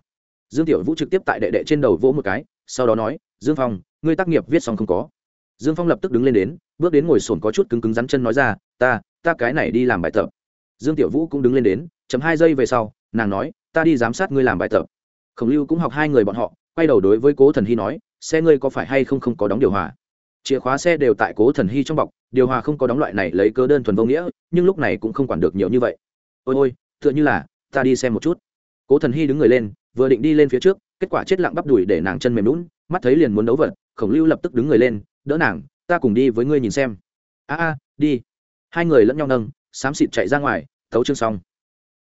Dương tiểu vũ trực tiếp tại đệ đệ trên đầu vỗ một cái, sau đó nói, dương phong, ngươi tác nghiệp viết xong không có? Dương phong lập tức đứng lên đến, bước đến ngồi sồn có chút cứng cứng rắn chân nói ra, ta ta cái này đi làm bài tập. Dương tiểu vũ cũng đứng lên đến chấm hai giây về sau, nàng nói, ta đi giám sát ngươi làm bài tập. Khổng lưu cũng học hai người bọn họ, quay đầu đối với cố thần hy nói, xe ngươi có phải hay không không có đóng điều hòa? Chìa khóa xe đều tại cố thần hy trong bọc, điều hòa không có đóng loại này lấy cớ đơn thuần vô nghĩa, nhưng lúc này cũng không quản được nhiều như vậy. Ôi ôi, tựa như là, ta đi xem một chút. Cố thần hy đứng người lên vừa định đi lên phía trước, kết quả chết lặng bắp đùi để nàng chân mềm lún mắt thấy liền muốn đấu vật, khổng lưu lập tức đứng người lên, đỡ nàng, ta cùng đi với ngươi nhìn xem. A a, đi. Hai người lẫn nhau nâng, xám xịt chạy ra ngoài tấu chương xong.